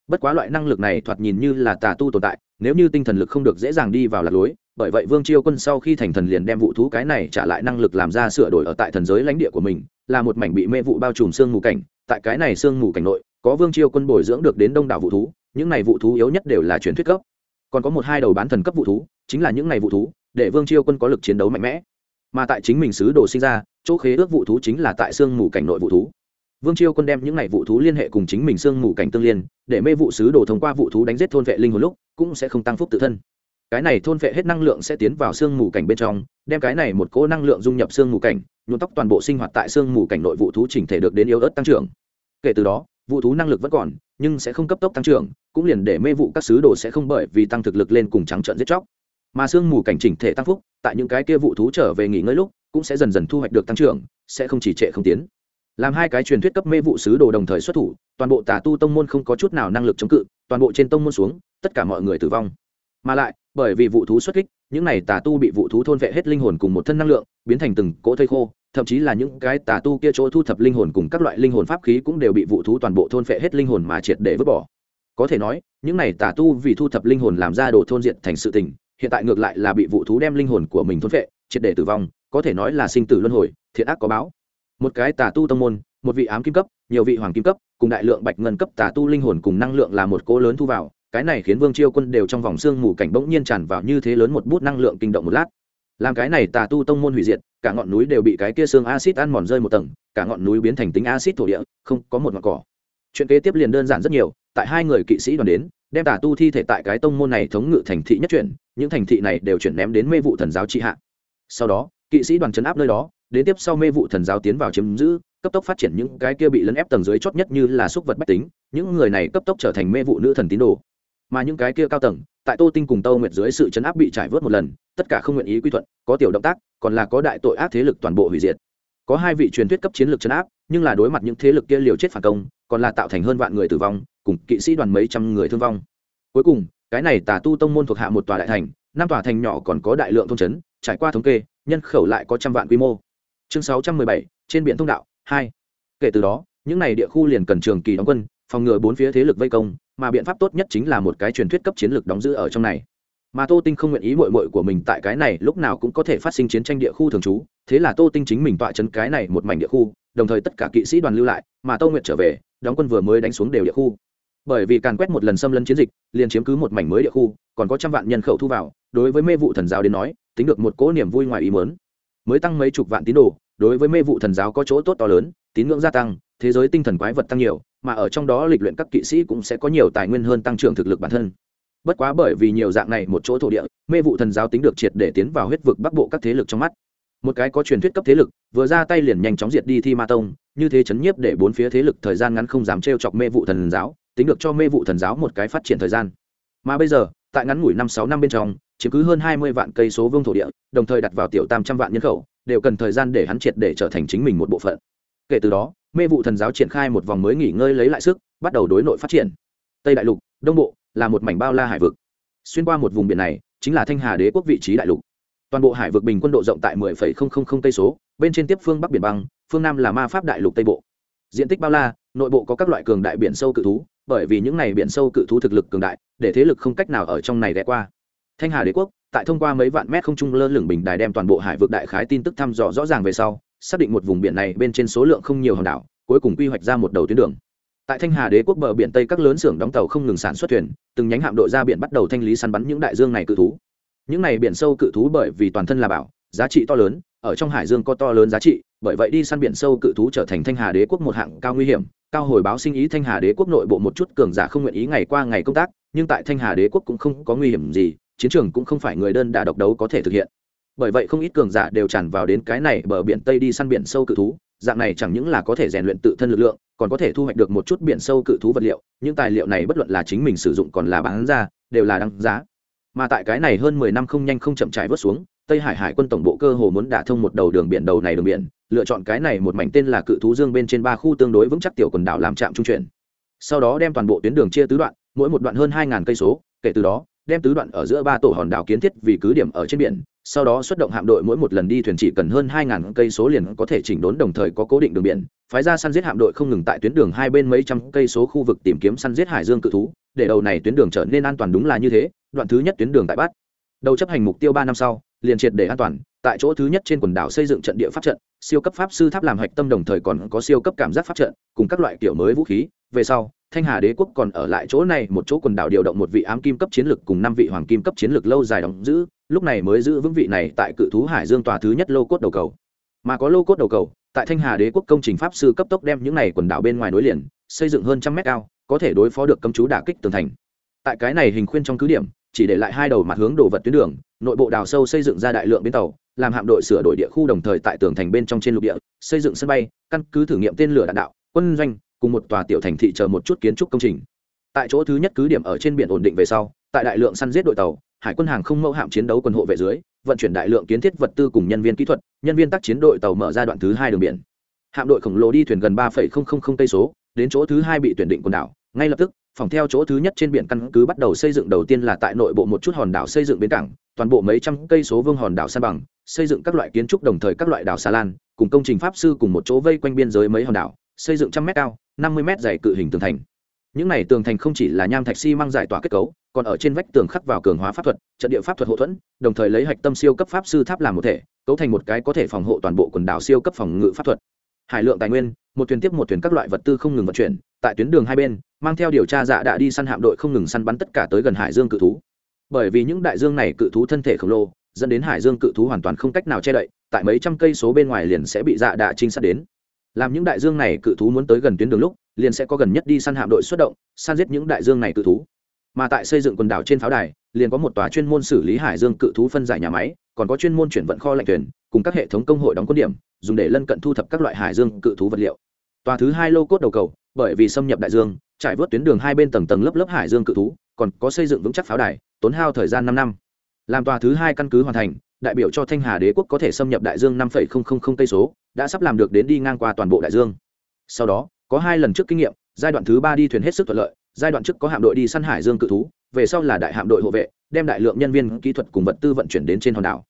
Bất quá loại năng lực này thoạt nhìn như là tà tu tồn tại, nếu như tinh thần lực không được dễ dàng đi vào lạc lối, bởi vậy vương chiêu quân sau khi thành thần liền đem vụ thú cái này trả lại năng lực làm ra sửa đổi ở tại thần giới lãnh địa của mình, là một mảnh bị mê vụ bao trùm sương mù cảnh. Tại cái này sương mù cảnh nội, có vương chiêu quân bồi dưỡng được đến đông đảo vụ thú, những này vụ thú yếu nhất đều là truyền thuyết cấp. Còn có một hai đầu bán thần cấp vụ thú, chính là những này vụ thú, để vương chiêu quân có lực chiến đấu mạnh mẽ mà tại chính mình sứ đồ sinh ra, chỗ khế ước vụ thú chính là tại sương mù cảnh nội vụ thú. Vương chiêu quân đem những n à y vụ thú liên hệ cùng chính mình sương mù cảnh tương liên, để mê vụ sứ đồ thông qua vụ thú đánh giết thôn vệ linh hồn lúc, cũng sẽ không tăng phúc tự thân. Cái này thôn vệ hết năng lượng sẽ tiến vào sương mù cảnh bên trong, đem cái này một cỗ năng lượng dung nhập sương mù cảnh, nhuộm tóc toàn bộ sinh hoạt tại sương mù cảnh nội vụ thú chỉnh thể được đến yếu ớt tăng trưởng. Kể từ đó, vụ thú năng lực vẫn còn, nhưng sẽ không cấp tốc tăng trưởng, cũng liền để mê vụ các sứ đồ sẽ không bởi vì tăng thực lực lên cùng trắng trợn giết chóc mà sương mù cảnh chỉnh thể tăng phúc, tại những cái kia vụ thú trở về nghỉ ngơi lúc, cũng sẽ dần dần thu hoạch được tăng trưởng, sẽ không chỉ trệ không tiến. Làm hai cái truyền thuyết cấp mê vụ sứ đồ đồng thời xuất thủ, toàn bộ tà tu tông môn không có chút nào năng lực chống cự, toàn bộ trên tông môn xuống, tất cả mọi người tử vong. Mà lại, bởi vì vụ thú xuất kích, những này tà tu bị vụ thú thôn vệ hết linh hồn cùng một thân năng lượng, biến thành từng cỗ thây khô, thậm chí là những cái tà tu kia chỗ thu thập linh hồn cùng các loại linh hồn pháp khí cũng đều bị vụ thú toàn bộ thôn vệ hết linh hồn mà triệt để vứt bỏ. Có thể nói, những này tà tu vì thu thập linh hồn làm ra đồ thôn diện thành sự tình hiện tại ngược lại là bị vụ thú đem linh hồn của mình thôn vệ triệt để tử vong, có thể nói là sinh tử luân hồi, thiện ác có báo. Một cái tà tu tông môn, một vị ám kim cấp, nhiều vị hoàng kim cấp, cùng đại lượng bạch ngân cấp tà tu linh hồn cùng năng lượng là một cỗ lớn thu vào, cái này khiến vương chiêu quân đều trong vòng xương mù cảnh bỗng nhiên tràn vào như thế lớn một bút năng lượng kinh động một lát. Làm cái này tà tu tông môn hủy diệt, cả ngọn núi đều bị cái kia xương acid ăn mòn rơi một tầng, cả ngọn núi biến thành tính acid thổ địa, không có một ngọn cỏ. Chuyện kế tiếp liền đơn giản rất nhiều, tại hai người kỵ sĩ đoàn đến đem tà tu thi thể tại cái tông môn này thống ngự thành thị nhất chuyển, những thành thị này đều chuyển ném đến mê vụ thần giáo trị hạ. Sau đó, kỵ sĩ đoàn chấn áp nơi đó, đến tiếp sau mê vụ thần giáo tiến vào chiếm giữ, cấp tốc phát triển những cái kia bị lấn ép tầng dưới chót nhất như là xúc vật bách tính, những người này cấp tốc trở thành mê vụ nữ thần tín đồ. Mà những cái kia cao tầng, tại tô tinh cùng tâu nguyệt dưới sự chấn áp bị trải vớt một lần, tất cả không nguyện ý quy thuận, có tiểu động tác, còn là có đại tội ác thế lực toàn bộ hủy diệt. Có hai vị truyền thuyết cấp chiến lược chấn áp, nhưng là đối mặt những thế lực kia liều chết phản công, còn là tạo thành hơn vạn người tử vong cùng kỵ sĩ đoàn mấy trăm người thương vong. Cuối cùng, cái này tà tu tông môn thuộc hạ một tòa đại thành, năm tòa thành nhỏ còn có đại lượng thôn trấn, trải qua thống kê, nhân khẩu lại có trăm vạn quy mô. Chương sáu trăm mười bảy, trên biển thông đạo, hai. Kể từ đó, những n à y địa khu liền cần trường kỳ đóng quân, phòng ngừa bốn phía thế lực vây công, mà biện pháp tốt nhất chính là một cái truyền thuyết cấp chiến lược đóng giữ ở trong này. Mà tô tinh không nguyện ý mội mội của mình tại cái này lúc nào cũng có thể phát sinh chiến tranh địa khu thường trú, thế là tô tinh chính mình tọa chấn cái này một mảnh địa khu, đồng thời tất cả kỵ sĩ đoàn lưu lại, mà tô nguyệt trở về, đóng quân vừa mới đánh xuống đều địa khu bởi vì càn quét một lần xâm lấn chiến dịch, liền chiếm cứ một mảnh mới địa khu, còn có trăm vạn nhân khẩu thu vào, đối với mê vụ thần giáo đến nói, tính được một cỗ niềm vui ngoài ý mớn mới tăng mấy chục vạn tín đồ, đối với mê vụ thần giáo có chỗ tốt to lớn, tín ngưỡng gia tăng, thế giới tinh thần quái vật tăng nhiều, mà ở trong đó lịch luyện các kỵ sĩ cũng sẽ có nhiều tài nguyên hơn tăng trưởng thực lực bản thân. Bất quá bởi vì nhiều dạng này một chỗ thổ địa, mê vụ thần giáo tính được triệt để tiến vào huyết vực bắc bộ các thế lực trong mắt. Một cái có truyền thuyết cấp thế lực, vừa ra tay liền nhanh chóng diệt đi thi ma tông, như thế chấn nhiếp để bốn phía thế lực thời gian ngắn không dám t chọc mê vụ thần giáo tính được cho mê vụ thần giáo một cái phát triển thời gian. Mà bây giờ tại ngắn ngủi năm sáu năm bên trong chiếm cứ hơn hai mươi vạn cây số vương thổ địa đồng thời đặt vào tiểu tam trăm vạn nhân khẩu đều cần thời gian để hắn triệt để trở thành chính mình một bộ phận. Kể từ đó mê vụ thần giáo triển khai một vòng mới nghỉ ngơi lấy lại sức bắt đầu đối nội phát triển. Tây đại lục đông bộ là một mảnh bao la hải vực. Xuyên qua một vùng biển này chính là thanh hà đế quốc vị trí đại lục. Toàn bộ hải vực bình quân độ rộng tại 10,000 cây số bên trên tiếp phương bắc biển băng phương nam là ma pháp đại lục tây bộ. Diện tích bao la nội bộ có các loại cường đại biển sâu cự thú bởi vì những này biển sâu cự thú thực lực cường đại, để thế lực không cách nào ở trong này ghé qua. Thanh hà đế quốc, tại thông qua mấy vạn mét không trung lơ lửng bình đài đem toàn bộ hải vực đại khái tin tức thăm dò rõ ràng về sau, xác định một vùng biển này bên trên số lượng không nhiều hòn đảo, cuối cùng quy hoạch ra một đầu tuyến đường. Tại thanh hà đế quốc bờ biển tây các lớn xưởng đóng tàu không ngừng sản xuất thuyền, từng nhánh hạm đội ra biển bắt đầu thanh lý săn bắn những đại dương này cự thú. Những này biển sâu cự thú bởi vì toàn thân là bảo, giá trị to lớn, ở trong hải dương có to lớn giá trị, bởi vậy đi săn biển sâu cự thú trở thành thanh hà đế quốc một hạng cao nguy hiểm cao hồi báo sinh ý thanh hà đế quốc nội bộ một chút cường giả không nguyện ý ngày qua ngày công tác, nhưng tại thanh hà đế quốc cũng không có nguy hiểm gì, chiến trường cũng không phải người đơn đà độc đấu có thể thực hiện. Bởi vậy không ít cường giả đều tràn vào đến cái này bờ biển tây đi săn biển sâu cự thú, dạng này chẳng những là có thể rèn luyện tự thân lực lượng, còn có thể thu hoạch được một chút biển sâu cự thú vật liệu, những tài liệu này bất luận là chính mình sử dụng còn là bán ra, đều là đăng giá. Mà tại cái này hơn mười năm không nhanh không chậm trải vớt xuống, tây hải hải quân tổng bộ cơ hồ muốn đả thông một đầu đường biển, đầu này đường biển lựa chọn cái này một mảnh tên là cự thú dương bên trên ba khu tương đối vững chắc tiểu quần đảo làm trạm trung chuyển. Sau đó đem toàn bộ tuyến đường chia tứ đoạn, mỗi một đoạn hơn hai cây số, kể từ đó, đem tứ đoạn ở giữa ba tổ hòn đảo kiến thiết vì cứ điểm ở trên biển, sau đó xuất động hạm đội mỗi một lần đi thuyền chỉ cần hơn hai ngàn cây số liền có thể chỉnh đốn đồng thời có cố định đường biển, phái ra săn giết hạm đội không ngừng tại tuyến đường hai bên mấy trăm cây số khu vực tìm kiếm săn giết hải dương cự thú, để đầu này tuyến đường trở nên an toàn đúng là như thế, đoạn thứ nhất tuyến đường tại bát. Đầu chấp hành mục tiêu ba năm sau, liền triệt để an toàn tại chỗ thứ nhất trên quần đảo xây dựng trận địa pháp trận, siêu cấp pháp sư tháp làm hạch tâm đồng thời còn có siêu cấp cảm giác pháp trận, cùng các loại kiểu mới vũ khí. Về sau, thanh hà đế quốc còn ở lại chỗ này, một chỗ quần đảo điều động một vị ám kim cấp chiến lược cùng năm vị hoàng kim cấp chiến lược lâu dài đóng giữ, lúc này mới giữ vững vị này tại cự thú hải dương tòa thứ nhất lô cốt đầu cầu. Mà có lô cốt đầu cầu, tại thanh hà đế quốc công trình pháp sư cấp tốc đem những này quần đảo bên ngoài nối liền, xây dựng hơn trăm mét cao, có thể đối phó được cấm chú đả kích tường thành. Tại cái này hình khuyên trong cứ điểm chỉ để lại hai đầu mặt hướng đồ vật tuyến đường, nội bộ đào sâu xây dựng ra đại lượng bến tàu, làm hạm đội sửa đổi địa khu đồng thời tại tường thành bên trong trên lục địa, xây dựng sân bay, căn cứ thử nghiệm tên lửa đạn đạo, quân doanh, cùng một tòa tiểu thành thị chờ một chút kiến trúc công trình. Tại chỗ thứ nhất cứ điểm ở trên biển ổn định về sau, tại đại lượng săn giết đội tàu, hải quân hàng không mẫu hạm chiến đấu quân hộ vệ dưới, vận chuyển đại lượng kiến thiết vật tư cùng nhân viên kỹ thuật, nhân viên tác chiến đội tàu mở ra đoạn thứ hai đường biển. Hạm đội khổng lồ đi thuyền gần ba cây số, đến chỗ thứ hai bị tuyển định quần đảo, ngay lập tức phòng theo chỗ thứ nhất trên biển căn cứ bắt đầu xây dựng đầu tiên là tại nội bộ một chút hòn đảo xây dựng bến cảng, toàn bộ mấy trăm cây số vương hòn đảo san bằng, xây dựng các loại kiến trúc đồng thời các loại đảo xà lan, cùng công trình pháp sư cùng một chỗ vây quanh biên giới mấy hòn đảo, xây dựng trăm mét cao, năm mươi mét dày cự hình tường thành. Những này tường thành không chỉ là nham thạch xi mang giải tỏa kết cấu, còn ở trên vách tường khắc vào cường hóa pháp thuật, trận địa pháp thuật hậu thuẫn, đồng thời lấy hạch tâm siêu cấp pháp sư tháp làm một thể, cấu thành một cái có thể phòng hộ toàn bộ quần đảo siêu cấp phòng ngự pháp thuật. Hải lượng tài nguyên một thuyền tiếp một thuyền các loại vật tư không ngừng vận chuyển, tại tuyến đường hai bên, mang theo điều tra dạ đã đi săn hạm đội không ngừng săn bắn tất cả tới gần hải dương cự thú. Bởi vì những đại dương này cự thú thân thể khổng lồ, dẫn đến hải dương cự thú hoàn toàn không cách nào che đậy, tại mấy trăm cây số bên ngoài liền sẽ bị dạ đạ trinh sát đến. Làm những đại dương này cự thú muốn tới gần tuyến đường lúc, liền sẽ có gần nhất đi săn hạm đội xuất động, săn giết những đại dương này cự thú. Mà tại xây dựng quần đảo trên pháo đài, liền có một tòa chuyên môn xử lý hải dương cự thú phân giải nhà máy, còn có chuyên môn chuyển vận kho lạnh thuyền, cùng các hệ thống công hội đóng quân điểm, dùng để lân cận thu thập các loại hải dương cự thú vật liệu tòa thứ hai lô cốt đầu cầu, bởi vì xâm nhập đại dương, trải vớt tuyến đường hai bên tầng tầng lớp lớp hải dương cự thú, còn có xây dựng vững chắc pháo đài, tốn hao thời gian năm năm. Làm tòa thứ hai căn cứ hoàn thành, đại biểu cho thanh hà đế quốc có thể xâm nhập đại dương năm cây số, đã sắp làm được đến đi ngang qua toàn bộ đại dương. Sau đó, có hai lần trước kinh nghiệm, giai đoạn thứ ba đi thuyền hết sức thuận lợi, giai đoạn trước có hạm đội đi săn hải dương cự thú, về sau là đại hạm đội hộ vệ, đem đại lượng nhân viên kỹ thuật cùng vật tư vận chuyển đến trên hòn đảo.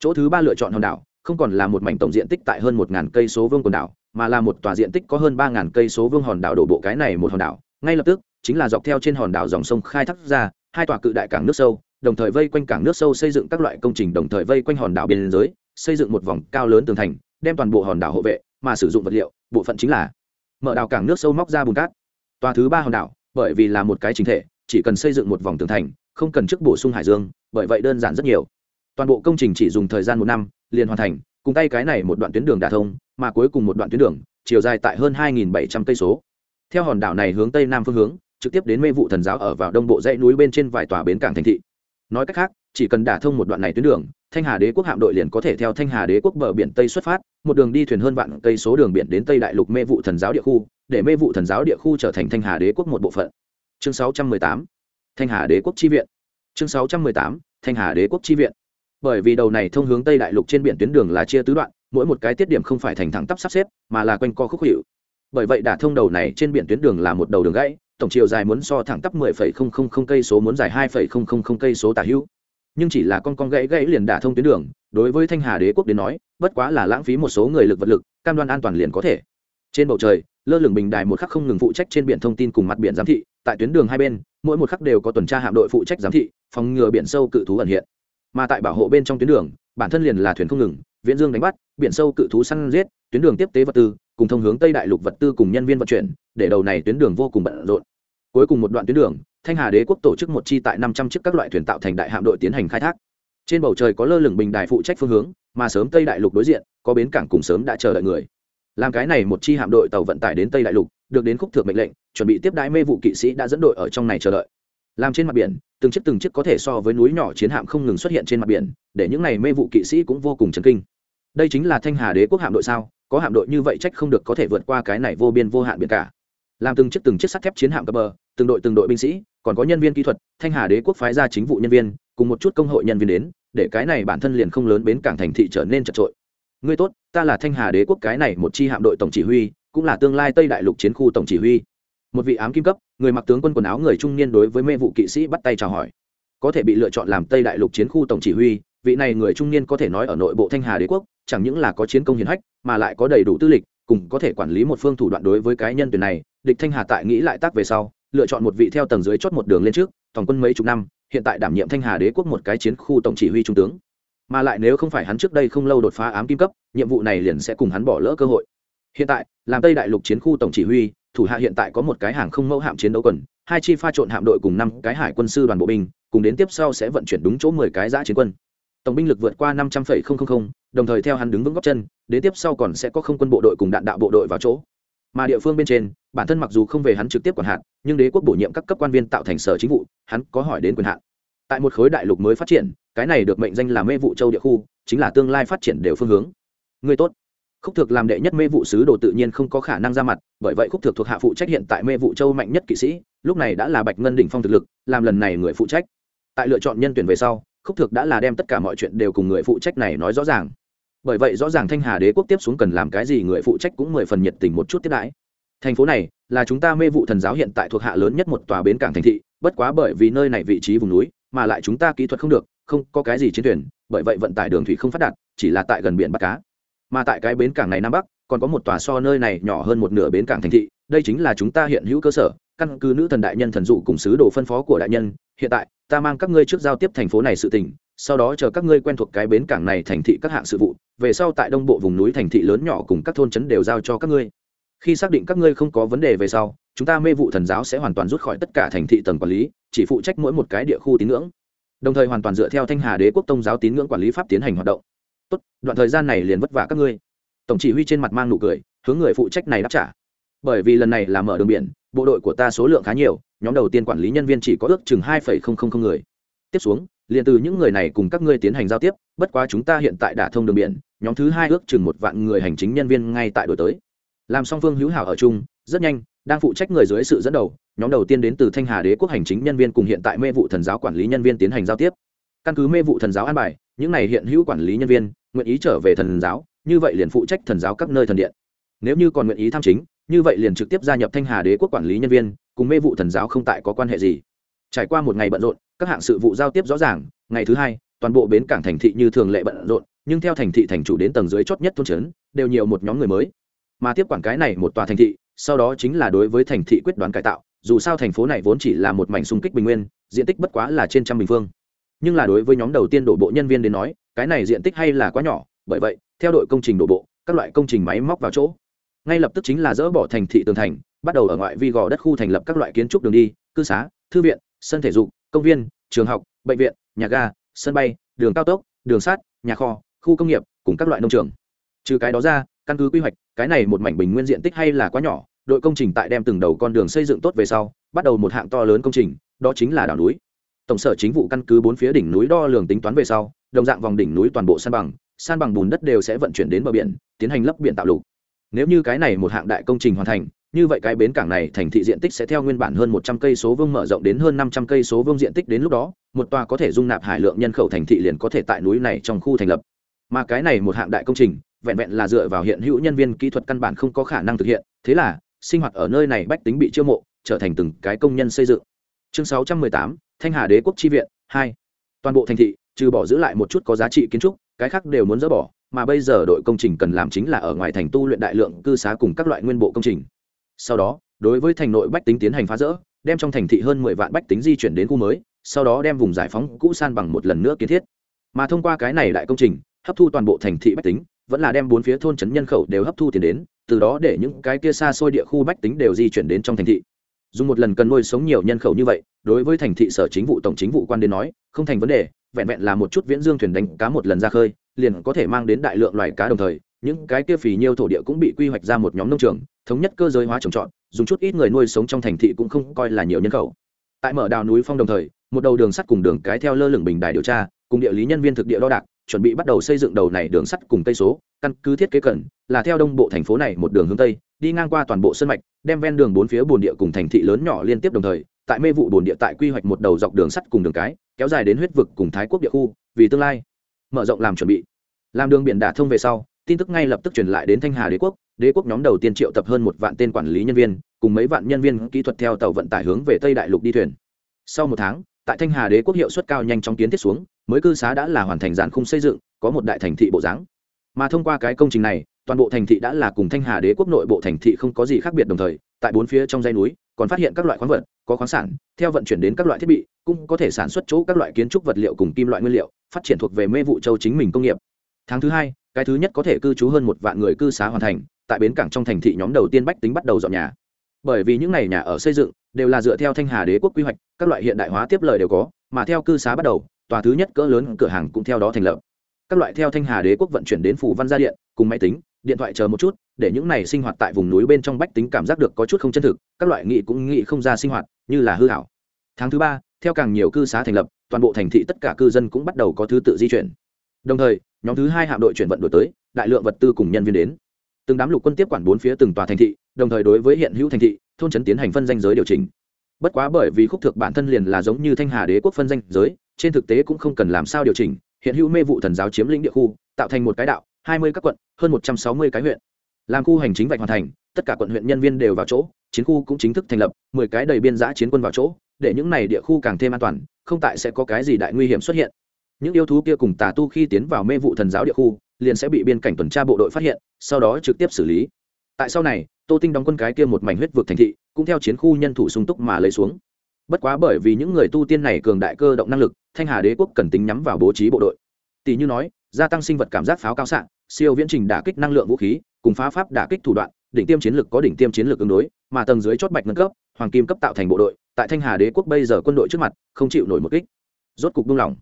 Chỗ thứ ba lựa chọn hòn đảo không còn là một mảnh tổng diện tích tại hơn một ngàn cây số vương quần đảo, mà là một tòa diện tích có hơn ba ngàn cây số vương hòn đảo đổ bộ cái này một hòn đảo. Ngay lập tức, chính là dọc theo trên hòn đảo dòng sông khai thác ra, hai tòa cự đại cảng nước sâu, đồng thời vây quanh cảng nước sâu xây dựng các loại công trình đồng thời vây quanh hòn đảo biên giới, xây dựng một vòng cao lớn tường thành, đem toàn bộ hòn đảo hộ vệ, mà sử dụng vật liệu, bộ phận chính là mở đào cảng nước sâu móc ra bùn cát. Tòa thứ ba hòn đảo, bởi vì là một cái chính thể, chỉ cần xây dựng một vòng tường thành, không cần trước bổ sung hải dương, bởi vậy đơn giản rất nhiều toàn bộ công trình chỉ dùng thời gian một năm, liền hoàn thành, cùng tay cái này một đoạn tuyến đường đà thông, mà cuối cùng một đoạn tuyến đường, chiều dài tại hơn 2.700 cây số. Theo hòn đảo này hướng tây nam phương hướng, trực tiếp đến mê vụ thần giáo ở vào đông bộ dãy núi bên trên vài tòa bến cảng thành thị. Nói cách khác, chỉ cần đả thông một đoạn này tuyến đường, thanh hà đế quốc hạm đội liền có thể theo thanh hà đế quốc bờ biển tây xuất phát, một đường đi thuyền hơn vạn cây số đường biển đến tây đại lục mê vụ thần giáo địa khu, để mê vụ thần giáo địa khu trở thành thanh hà đế quốc một bộ phận. Chương 618 thanh hà đế quốc chi viện. Chương 618 thanh hà đế quốc chi viện bởi vì đầu này thông hướng tây đại lục trên biển tuyến đường là chia tứ đoạn mỗi một cái tiết điểm không phải thành thẳng tắp sắp xếp mà là quanh co khúc hiệu bởi vậy đả thông đầu này trên biển tuyến đường là một đầu đường gãy tổng chiều dài muốn so thẳng tắp 10,000 cây số muốn dài 2,000 cây số tả hữu. Nhưng chỉ là con con gãy gãy liền đả thông tuyến đường đối với thanh hà đế quốc đến nói bất quá là lãng phí một số người lực vật lực cam đoan an toàn liền có thể. Trên bầu trời lơ lửng bình đài một khắc không ngừng phụ trách trên biển thông tin cùng mặt biển giám thị tại tuyến đường hai bên mỗi một khắc đều có tuần tra hạm đội phụ trách giám thị phòng ngừa biển sâu cự thú ẩn hiện mà tại bảo hộ bên trong tuyến đường, bản thân liền là thuyền không ngừng, viễn dương đánh bắt, biển sâu cự thú săn giết, tuyến đường tiếp tế vật tư, cùng thông hướng tây đại lục vật tư cùng nhân viên vận chuyển, để đầu này tuyến đường vô cùng bận rộn. Cuối cùng một đoạn tuyến đường, thanh hà đế quốc tổ chức một chi tại năm trăm chiếc các loại thuyền tạo thành đại hạm đội tiến hành khai thác. Trên bầu trời có lơ lửng bình đài phụ trách phương hướng, mà sớm tây đại lục đối diện, có bến cảng cùng sớm đã chờ đợi người. Làm cái này một chi hạm đội tàu vận tải đến tây đại lục, được đến khúc thượng mệnh lệnh, chuẩn bị tiếp đái mê vụ kỵ sĩ đã dẫn đội ở trong này chờ đợi. Làm trên mặt biển từng chiếc từng chiếc có thể so với núi nhỏ chiến hạm không ngừng xuất hiện trên mặt biển, để những này mê vụ kỵ sĩ cũng vô cùng chấn kinh. Đây chính là thanh hà đế quốc hạm đội sao? Có hạm đội như vậy trách không được có thể vượt qua cái này vô biên vô hạn biển cả. Làm từng chiếc từng chiếc sắt thép chiến hạm cập bờ, từng đội từng đội binh sĩ, còn có nhân viên kỹ thuật, thanh hà đế quốc phái ra chính vụ nhân viên, cùng một chút công hội nhân viên đến, để cái này bản thân liền không lớn bến cảng thành thị trở nên chật trội. Ngươi tốt, ta là thanh hà đế quốc cái này một chi hạm đội tổng chỉ huy, cũng là tương lai tây đại lục chiến khu tổng chỉ huy một vị ám kim cấp, người mặc tướng quân quần áo người trung niên đối với mê vụ kỵ sĩ bắt tay chào hỏi. Có thể bị lựa chọn làm tây đại lục chiến khu tổng chỉ huy, vị này người trung niên có thể nói ở nội bộ thanh hà đế quốc, chẳng những là có chiến công hiển hách, mà lại có đầy đủ tư lịch, cùng có thể quản lý một phương thủ đoạn đối với cái nhân tuyển này, địch thanh hà tại nghĩ lại tác về sau, lựa chọn một vị theo tầng dưới chót một đường lên trước toàn quân mấy chục năm, hiện tại đảm nhiệm thanh hà đế quốc một cái chiến khu tổng chỉ huy trung tướng. Mà lại nếu không phải hắn trước đây không lâu đột phá ám kim cấp, nhiệm vụ này liền sẽ cùng hắn bỏ lỡ cơ hội. Hiện tại, làm tây đại lục chiến khu tổng chỉ huy thủ hạ hiện tại có một cái hàng không mẫu hạm chiến đấu quần, hai chi pha trộn hạm đội cùng năm cái hải quân sư đoàn bộ binh, cùng đến tiếp sau sẽ vận chuyển đúng chỗ mười cái giã chiến quân. Tổng binh lực vượt qua năm trăm linh đồng thời theo hắn đứng vững góc chân, đến tiếp sau còn sẽ có không quân bộ đội cùng đạn đạo bộ đội vào chỗ. Mà địa phương bên trên, bản thân mặc dù không về hắn trực tiếp quản hạn nhưng đế quốc bổ nhiệm các cấp quan viên tạo thành sở chính vụ, hắn có hỏi đến quyền hạn. Tại một khối đại lục mới phát triển, cái này được mệnh danh là mê vụ châu địa khu, chính là tương lai phát triển đều phương hướng. Người tốt khúc thực làm đệ nhất mê vụ sứ đồ tự nhiên không có khả năng ra mặt, bởi vậy khúc thực thuộc hạ phụ trách hiện tại mê vụ châu mạnh nhất kỵ sĩ, lúc này đã là bạch ngân đỉnh phong thực lực, làm lần này người phụ trách. Tại lựa chọn nhân tuyển về sau, khúc thực đã là đem tất cả mọi chuyện đều cùng người phụ trách này nói rõ ràng. Bởi vậy rõ ràng thanh hà đế quốc tiếp xuống cần làm cái gì người phụ trách cũng mười phần nhiệt tình một chút tiếp đãi. Thành phố này là chúng ta mê vụ thần giáo hiện tại thuộc hạ lớn nhất một tòa bến cảng thành thị, bất quá bởi vì nơi này vị trí vùng núi, mà lại chúng ta kỹ thuật không được, không có cái gì chiến thuyền bởi vậy vận tải đường thủy không phát đạt, chỉ là tại gần biển bắt cá mà tại cái bến cảng này nam bắc, còn có một tòa so nơi này nhỏ hơn một nửa bến cảng thành thị, đây chính là chúng ta hiện hữu cơ sở, căn cứ nữ thần đại nhân thần dụ cùng sứ đồ phân phó của đại nhân, hiện tại, ta mang các ngươi trước giao tiếp thành phố này sự tình, sau đó chờ các ngươi quen thuộc cái bến cảng này thành thị các hạng sự vụ, về sau tại đông bộ vùng núi thành thị lớn nhỏ cùng các thôn trấn đều giao cho các ngươi. Khi xác định các ngươi không có vấn đề về sau, chúng ta mê vụ thần giáo sẽ hoàn toàn rút khỏi tất cả thành thị tầng quản lý, chỉ phụ trách mỗi một cái địa khu tín ngưỡng. Đồng thời hoàn toàn dựa theo thanh hà đế quốc tông giáo tín ngưỡng quản lý pháp tiến hành hoạt động tốt, đoạn thời gian này liền vất vả các ngươi. Tổng chỉ huy trên mặt mang nụ cười, hướng người phụ trách này đáp trả. Bởi vì lần này là mở đường biển, bộ đội của ta số lượng khá nhiều, nhóm đầu tiên quản lý nhân viên chỉ có ước chừng hai người. Tiếp xuống, liền từ những người này cùng các ngươi tiến hành giao tiếp, bất quá chúng ta hiện tại đã thông đường biển, nhóm thứ hai ước chừng một vạn người hành chính nhân viên ngay tại đổi tới. Làm song phương hữu hảo ở chung, rất nhanh, đang phụ trách người dưới sự dẫn đầu, nhóm đầu tiên đến từ thanh hà đế quốc hành chính nhân viên cùng hiện tại mê vụ thần giáo quản lý nhân viên tiến hành giao tiếp. Căn cứ mê vụ thần giáo an bài những này hiện hữu quản lý nhân viên, nguyện ý trở về thần giáo, như vậy liền phụ trách thần giáo các nơi thần điện. Nếu như còn nguyện ý tham chính, như vậy liền trực tiếp gia nhập thanh hà đế quốc quản lý nhân viên, cùng mê vụ thần giáo không tại có quan hệ gì. Trải qua một ngày bận rộn, các hạng sự vụ giao tiếp rõ ràng, ngày thứ hai, toàn bộ bến cảng thành thị như thường lệ bận rộn, nhưng theo thành thị thành chủ đến tầng dưới chót nhất thôn trấn, đều nhiều một nhóm người mới. Mà tiếp quản cái này một tòa thành thị, sau đó chính là đối với thành thị quyết đoán cải tạo, dù sao thành phố này vốn chỉ là một mảnh xung kích bình nguyên, diện tích bất quá là trên trăm bình phương nhưng là đối với nhóm đầu tiên đổ bộ nhân viên đến nói, cái này diện tích hay là quá nhỏ, bởi vậy, theo đội công trình đổ bộ, các loại công trình máy móc vào chỗ. Ngay lập tức chính là dỡ bỏ thành thị tường thành, bắt đầu ở ngoại vi gò đất khu thành lập các loại kiến trúc đường đi, cư xá, thư viện, sân thể dục, công viên, trường học, bệnh viện, nhà ga, sân bay, đường cao tốc, đường sát nhà kho, khu công nghiệp, cùng các loại nông trường. Trừ cái đó ra, căn cứ quy hoạch, cái này một mảnh bình nguyên diện tích hay là quá nhỏ, đội công trình tại đem từng đầu con đường xây dựng tốt về sau, bắt đầu một hạng to lớn công trình, đó chính là đảo núi tổng sở chính vụ căn cứ bốn phía đỉnh núi đo lường tính toán về sau, đồng dạng vòng đỉnh núi toàn bộ san bằng san bằng bùn đất đều sẽ vận chuyển đến bờ biển, tiến hành lấp biển tạo lục. Nếu như cái này một hạng đại công trình hoàn thành, như vậy cái bến cảng này thành thị diện tích sẽ theo nguyên bản hơn một trăm cây số vương mở rộng đến hơn năm trăm cây số vương diện tích đến lúc đó, một tòa có thể dung nạp hải lượng nhân khẩu thành thị liền có thể tại núi này trong khu thành lập. Mà cái này một hạng đại công trình, vẹn vẹn là dựa vào hiện hữu nhân viên kỹ thuật căn bản không có khả năng thực hiện, thế là, sinh hoạt ở nơi này bách tính bị chiêu mộ, trở thành từng cái công nhân xây dựng. Chương sáu trăm mười tám thanh hà đế quốc tri viện, hai. Toàn bộ thành thị, trừ bỏ giữ lại một chút có giá trị kiến trúc, cái khác đều muốn dỡ bỏ, mà bây giờ đội công trình cần làm chính là ở ngoài thành tu luyện đại lượng cư xá cùng các loại nguyên bộ công trình. Sau đó, đối với thành nội bách tính tiến hành phá rỡ, đem trong thành thị hơn mười vạn bách tính di chuyển đến khu mới, sau đó đem vùng giải phóng cũ san bằng một lần nữa kiến thiết. Mà thông qua cái này đại công trình, hấp thu toàn bộ thành thị bách tính, vẫn là đem bốn phía thôn trấn nhân khẩu đều hấp thu tiền đến, từ đó để những cái kia xa xôi địa khu bách tính đều di chuyển đến trong thành thị dùng một lần cần nuôi sống nhiều nhân khẩu như vậy, đối với thành thị sở chính vụ tổng chính vụ quan đến nói, không thành vấn đề, vẹn vẹn là một chút viễn dương thuyền đánh cá một lần ra khơi, liền có thể mang đến đại lượng loài cá đồng thời, những cái kia phì nhiêu thổ địa cũng bị quy hoạch ra một nhóm nông trường, thống nhất cơ giới hóa trồng trọt, dùng chút ít người nuôi sống trong thành thị cũng không coi là nhiều nhân khẩu. Tại mở đào núi phong đồng thời, một đầu đường sắt cùng đường cái theo lơ lửng bình đài điều tra, cùng địa lý nhân viên thực địa đo đạc, chuẩn bị bắt đầu xây dựng đầu này đường sắt cùng cây số căn cứ thiết kế cần, là theo đông bộ thành phố này một đường hướng tây, đi ngang qua toàn bộ sân mạch, đem ven đường bốn phía bồn địa cùng thành thị lớn nhỏ liên tiếp đồng thời, tại mê vụ bồn địa tại quy hoạch một đầu dọc đường sắt cùng đường cái, kéo dài đến huyết vực cùng thái quốc địa khu, vì tương lai. Mở rộng làm chuẩn bị. Làm đường biển đả thông về sau, tin tức ngay lập tức truyền lại đến thanh hà đế quốc đế quốc nhóm đầu tiên triệu tập hơn một vạn tên quản lý nhân viên, cùng mấy vạn nhân viên kỹ thuật theo tàu vận tải hướng về tây đại lục đi thuyền. Sau một tháng, tại thanh hà đế quốc hiệu suất cao nhanh chóng kiến thiết xuống, mới cư xá đã là hoàn thành giàn khung xây dựng, có một đại thành thị bộ dáng mà thông qua cái công trình này, toàn bộ thành thị đã là cùng thanh hà đế quốc nội bộ thành thị không có gì khác biệt đồng thời, tại bốn phía trong dãy núi, còn phát hiện các loại khoáng vật, có khoáng sản, theo vận chuyển đến các loại thiết bị, cũng có thể sản xuất chỗ các loại kiến trúc vật liệu cùng kim loại nguyên liệu, phát triển thuộc về mê vụ châu chính mình công nghiệp. Tháng thứ hai, cái thứ nhất có thể cư trú hơn một vạn người cư xá hoàn thành, tại bến cảng trong thành thị nhóm đầu tiên bách tính bắt đầu dọn nhà. Bởi vì những n à y nhà ở xây dựng đều là dựa theo thanh hà đế quốc quy hoạch, các loại hiện đại hóa tiếp lời đều có, mà theo cư xá bắt đầu, tòa thứ nhất cỡ lớn cửa hàng cũng theo đó thành lập các loại theo thanh hà đế quốc vận chuyển đến phủ văn gia điện, cùng máy tính, điện thoại chờ một chút, để những này sinh hoạt tại vùng núi bên trong bách tính cảm giác được có chút không chân thực, các loại nghị cũng nghị không ra sinh hoạt, như là hư hảo tháng thứ ba, theo càng nhiều cư xá thành lập, toàn bộ thành thị tất cả cư dân cũng bắt đầu có thứ tự di chuyển. Đồng thời, nhóm thứ hai hạm đội chuyển vận đổi tới, đại lượng vật tư cùng nhân viên đến. Từng đám lục quân tiếp quản bốn phía từng tòa thành thị, đồng thời đối với hiện hữu thành thị, thôn trấn tiến hành phân danh giới điều chỉnh. Bất quá bởi vì khúc thực bản thân liền là giống như thanh hà đế quốc phân danh giới, trên thực tế cũng không cần làm sao điều chỉnh hiện hữu mê vụ thần giáo chiếm lĩnh địa khu, tạo thành một cái đạo, hai mươi các quận, hơn một trăm sáu mươi cái huyện. Làm khu hành chính vạch hoàn thành, tất cả quận huyện nhân viên đều vào chỗ, chiến khu cũng chính thức thành lập, mười cái đầy biên giã chiến quân vào chỗ, để những này địa khu càng thêm an toàn, không tại sẽ có cái gì đại nguy hiểm xuất hiện. Những yêu thú kia cùng tà tu khi tiến vào mê vụ thần giáo địa khu, liền sẽ bị biên cảnh tuần tra bộ đội phát hiện, sau đó trực tiếp xử lý. Tại sau này, tô tinh đóng quân cái kia một mảnh huyết vực thành thị, cũng theo chiến khu nhân thủ sung túc mà lấy xuống. Bất quá bởi vì những người tu tiên này cường đại cơ động năng lực thanh hà đế quốc cần tính nhắm vào bố trí bộ đội. Tỷ như nói, gia tăng sinh vật cảm giác pháo cao xạ, siêu viễn trình đả kích năng lượng vũ khí, cùng phá pháp đả kích thủ đoạn, đỉnh tiêm chiến lược có đỉnh tiêm chiến lược ứng đối, mà tầng dưới chót bạch ngân cấp, hoàng kim cấp tạo thành bộ đội, tại thanh hà đế quốc bây giờ quân đội trước mặt, không chịu nổi một kích. Rốt cục buông lỏng.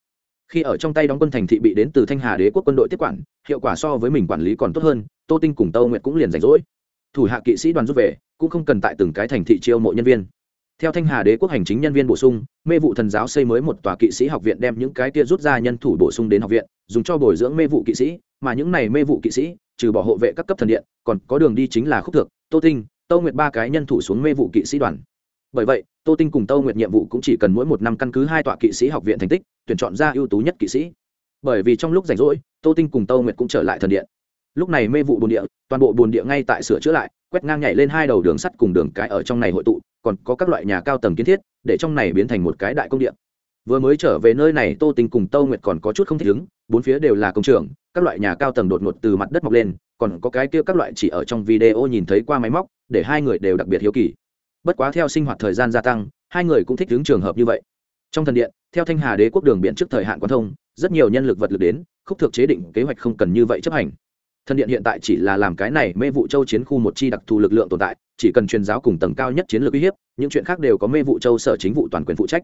Khi ở trong tay đóng quân thành thị bị đến từ thanh hà đế quốc quân đội tiếp quản, hiệu quả so với mình quản lý còn tốt hơn, tô tinh cùng tâu nguyệt cũng liền rảnh rỗi. Thủ hạ kỵ sĩ đoàn rút về, cũng không cần tại từng cái thành thị chiêu mộ nhân viên theo thanh hà đế quốc hành chính nhân viên bổ sung, mê vụ thần giáo xây mới một tòa kỵ sĩ học viện đem những cái kia rút ra nhân thủ bổ sung đến học viện, dùng cho bồi dưỡng mê vụ kỵ sĩ, mà những này mê vụ kỵ sĩ, trừ bỏ hộ vệ các cấp thần điện, còn có đường đi chính là khúc thực. tô tinh, tâu nguyệt ba cái nhân thủ xuống mê vụ kỵ sĩ đoàn. Bởi vậy, tô tinh cùng tâu nguyệt nhiệm vụ cũng chỉ cần mỗi một năm căn cứ hai tọa kỵ sĩ học viện thành tích, tuyển chọn ra ưu tú nhất kỵ sĩ. Bởi vì trong lúc rảnh rỗi, tô tinh cùng tâu nguyệt cũng trở lại thần điện. Lúc này mê vụ bồn địa, toàn bộ bồn địa ngay tại sửa chữa lại, quét ngang nhảy lên hai đầu đường sắt cùng đường cái ở trong này hội tụ còn có các loại nhà cao tầng kiến thiết, để trong này biến thành một cái đại công điện. Vừa mới trở về nơi này, tô tình cùng tâu nguyệt còn có chút không thích ứng, bốn phía đều là công trường, các loại nhà cao tầng đột ngột từ mặt đất mọc lên, còn có cái kia các loại chỉ ở trong video nhìn thấy qua máy móc, để hai người đều đặc biệt hiếu kỳ. Bất quá theo sinh hoạt thời gian gia tăng, hai người cũng thích ứng trường hợp như vậy. Trong thần điện, theo thanh hà đế quốc đường biển trước thời hạn quan thông, rất nhiều nhân lực vật lực đến, khúc thực chế định kế hoạch không cần như vậy chấp hành. Thần điện hiện tại chỉ là làm cái này mê vụ châu chiến khu một chi đặc thù lực lượng tồn tại chỉ cần truyền giáo cùng tầng cao nhất chiến lược uy hiếp, những chuyện khác đều có mê vụ châu sở chính vụ toàn quyền phụ trách.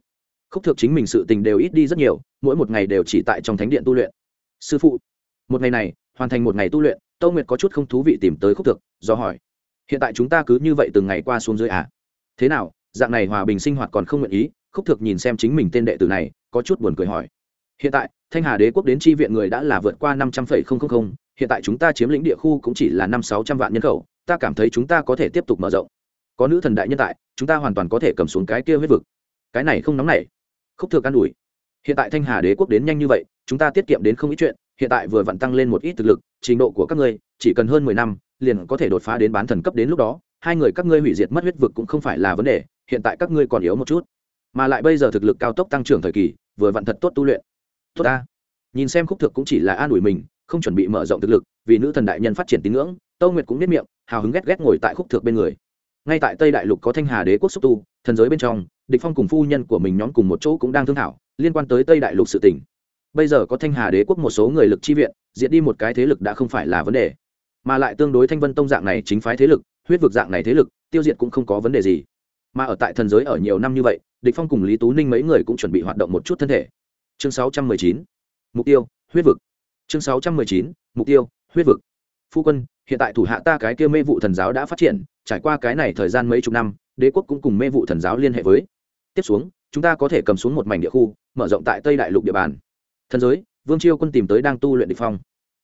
Khúc thực chính mình sự tình đều ít đi rất nhiều, mỗi một ngày đều chỉ tại trong thánh điện tu luyện. Sư phụ, một ngày này, hoàn thành một ngày tu luyện, tâu nguyệt có chút không thú vị tìm tới khúc thực do hỏi, hiện tại chúng ta cứ như vậy từng ngày qua xuống dưới à? Thế nào, dạng này hòa bình sinh hoạt còn không nguyện ý? Khúc thực nhìn xem chính mình tên đệ tử này, có chút buồn cười hỏi, hiện tại, thanh hà đế quốc đến tri viện người đã là vượt qua năm trăm linh hiện tại chúng ta chiếm lĩnh địa khu cũng chỉ là năm sáu trăm vạn nhân khẩu ta cảm thấy chúng ta có thể tiếp tục mở rộng. Có nữ thần đại nhân tại, chúng ta hoàn toàn có thể cầm xuống cái kia huyết vực. Cái này không nóng nảy. Khúc thừa can đủi hiện tại thanh hà đế quốc đến nhanh như vậy, chúng ta tiết kiệm đến không ít chuyện, hiện tại vừa vặn tăng lên một ít thực lực, trình độ của các ngươi, chỉ cần hơn mười năm, liền có thể đột phá đến bán thần cấp đến lúc đó, hai người các ngươi hủy diệt mất huyết vực cũng không phải là vấn đề, hiện tại các ngươi còn yếu một chút. Mà lại bây giờ thực lực cao tốc tăng trưởng thời kỳ, vừa vặn thật tốt tu luyện. Tốt ta. Nhìn xem khúc thực cũng chỉ là an ủi mình, không chuẩn bị mở rộng thực lực, vì nữ thần đại nhân phát triển tín ngưỡng, tâu nguyệt cũng biết miệng hào hứng ghét ghét ngồi tại khúc thượng bên người. Ngay tại tây đại lục có thanh hà đế quốc xúc tu, thần giới bên trong, địch phong cùng phu nhân của mình nhóm cùng một chỗ cũng đang thương thảo, liên quan tới tây đại lục sự tình. Bây giờ có thanh hà đế quốc một số người lực chi viện, diệt đi một cái thế lực đã không phải là vấn đề. Mà lại tương đối thanh vân tông dạng này chính phái thế lực, huyết vực dạng này thế lực, tiêu diệt cũng không có vấn đề gì. Mà ở tại thần giới ở nhiều năm như vậy, địch phong cùng lý tú ninh mấy người cũng chuẩn bị hoạt động một chút thân thể. Chương 619 mục tiêu, huyết vực. Chương 619 mục tiêu, huyết vực. Phu quân hiện tại thủ hạ ta cái kia mê vụ thần giáo đã phát triển, trải qua cái này thời gian mấy chục năm, đế quốc cũng cùng mê vụ thần giáo liên hệ với. Tiếp xuống, chúng ta có thể cầm xuống một mảnh địa khu, mở rộng tại tây đại lục địa bàn. Thần giới, vương chiêu quân tìm tới đang tu luyện địch phong.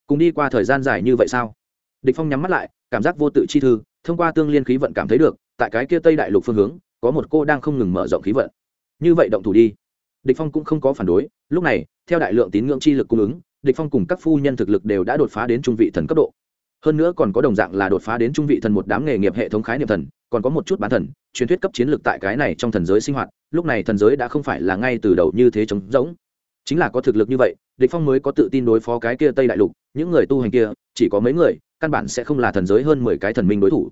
Cùng đi qua thời gian dài như vậy sao? Địch phong nhắm mắt lại, cảm giác vô tự chi thư, thông qua tương liên khí vận cảm thấy được, tại cái kia tây đại lục phương hướng, có một cô đang không ngừng mở rộng khí vận. Như vậy động thủ đi. Địch phong cũng không có phản đối, lúc này, theo đại lượng tín ngưỡng chi lực cung ứng, địch phong cùng các phu nhân thực lực đều đã đột phá đến trung vị thần cấp độ hơn nữa còn có đồng dạng là đột phá đến trung vị thần một đám nghề nghiệp hệ thống khái niệm thần, còn có một chút bán thần, truyền thuyết cấp chiến lược tại cái này trong thần giới sinh hoạt, lúc này thần giới đã không phải là ngay từ đầu như thế trống rỗng. Chính là có thực lực như vậy, địch phong mới có tự tin đối phó cái kia tây đại lục, những người tu hành kia, chỉ có mấy người, căn bản sẽ không là thần giới hơn mười cái thần minh đối thủ.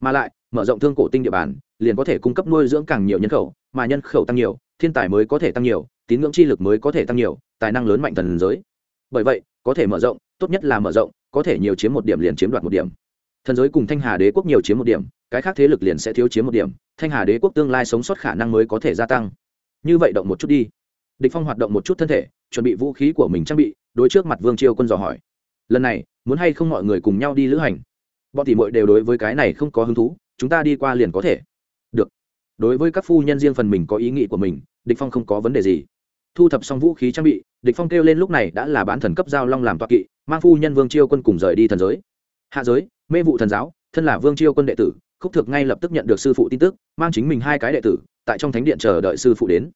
Mà lại, mở rộng thương cổ tinh địa bàn, liền có thể cung cấp nuôi dưỡng càng nhiều nhân khẩu, mà nhân khẩu tăng nhiều, thiên tài mới có thể tăng nhiều, tín ngưỡng chi lực mới có thể tăng nhiều, tài năng lớn mạnh thần giới. Bởi vậy, có thể mở rộng, tốt nhất là mở rộng có thể nhiều chiếm một điểm liền chiếm đoạt một điểm. Thần giới cùng thanh hà đế quốc nhiều chiếm một điểm, cái khác thế lực liền sẽ thiếu chiếm một điểm, thanh hà đế quốc tương lai sống sót khả năng mới có thể gia tăng. Như vậy động một chút đi. Địch phong hoạt động một chút thân thể, chuẩn bị vũ khí của mình trang bị, đối trước mặt vương triều quân dò hỏi. Lần này, muốn hay không mọi người cùng nhau đi lữ hành? Bọn tỷ muội đều đối với cái này không có hứng thú, chúng ta đi qua liền có thể. Được. Đối với các phu nhân riêng phần mình có ý nghĩ của mình, địch phong không có vấn đề gì thu thập xong vũ khí trang bị, địch phong kêu lên lúc này đã là bán thần cấp giao long làm toa kỵ, mang phu nhân vương chiêu quân cùng rời đi thần giới. Hạ giới, mê vụ thần giáo, thân là vương chiêu quân đệ tử, khúc thực ngay lập tức nhận được sư phụ tin tức, mang chính mình hai cái đệ tử, tại trong thánh điện chờ đợi sư phụ đến.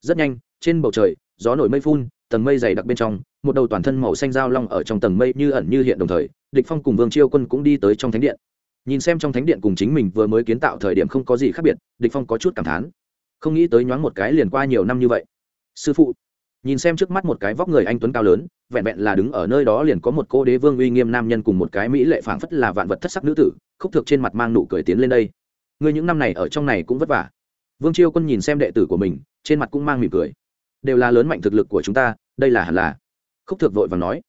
Rất nhanh, trên bầu trời, gió nổi mây phun, tầng mây dày đặc bên trong, một đầu toàn thân màu xanh giao long ở trong tầng mây như ẩn như hiện đồng thời, địch phong cùng vương chiêu quân cũng đi tới trong thánh điện. Nhìn xem trong thánh điện cùng chính mình vừa mới kiến tạo thời điểm không có gì khác biệt, địch phong có chút cảm thán. Không nghĩ tới nhoáng một cái liền qua nhiều năm như vậy sư phụ. Nhìn xem trước mắt một cái vóc người anh tuấn cao lớn, vẹn vẹn là đứng ở nơi đó liền có một cô đế vương uy nghiêm nam nhân cùng một cái mỹ lệ phảng phất là vạn vật thất sắc nữ tử, khúc thực trên mặt mang nụ cười tiến lên đây. Người những năm này ở trong này cũng vất vả. Vương chiêu quân nhìn xem đệ tử của mình, trên mặt cũng mang mỉm cười. Đều là lớn mạnh thực lực của chúng ta, đây là hẳn là. Khúc thực vội và nói.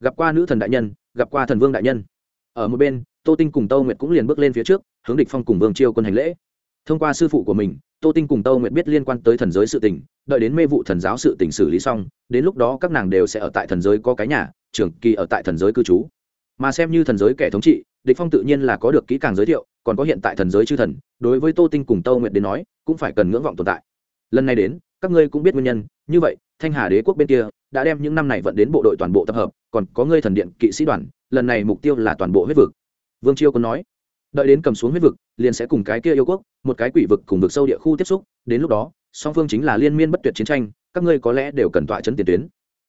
Gặp qua nữ thần đại nhân, gặp qua thần vương đại nhân. Ở một bên, tô tinh cùng tâu nguyệt cũng liền bước lên phía trước, hướng địch phong cùng vương chiêu quân hành lễ. Thông qua sư phụ của mình, tô tinh cùng tâu nguyệt biết liên quan tới thần giới sự tình đợi đến mê vụ thần giáo sự tình xử lý xong, đến lúc đó các nàng đều sẽ ở tại thần giới có cái nhà, trưởng kỳ ở tại thần giới cư trú. Mà xem như thần giới kẻ thống trị, địch phong tự nhiên là có được kỹ càng giới thiệu, còn có hiện tại thần giới chư thần, đối với tô tinh cùng tâu nguyệt đến nói, cũng phải cần ngưỡng vọng tồn tại. Lần này đến, các ngươi cũng biết nguyên nhân, như vậy, thanh hà đế quốc bên kia đã đem những năm này vận đến bộ đội toàn bộ tập hợp, còn có ngươi thần điện kỵ sĩ đoàn, lần này mục tiêu là toàn bộ huyết vực. Vương chiêu có nói, đợi đến cầm xuống huyết vực, liền sẽ cùng cái kia yêu quốc, một cái quỷ vực cùng vực sâu địa khu tiếp xúc, đến lúc đó song phương chính là liên miên bất tuyệt chiến tranh, các ngươi có lẽ đều cần tọa chấn tiền tuyến.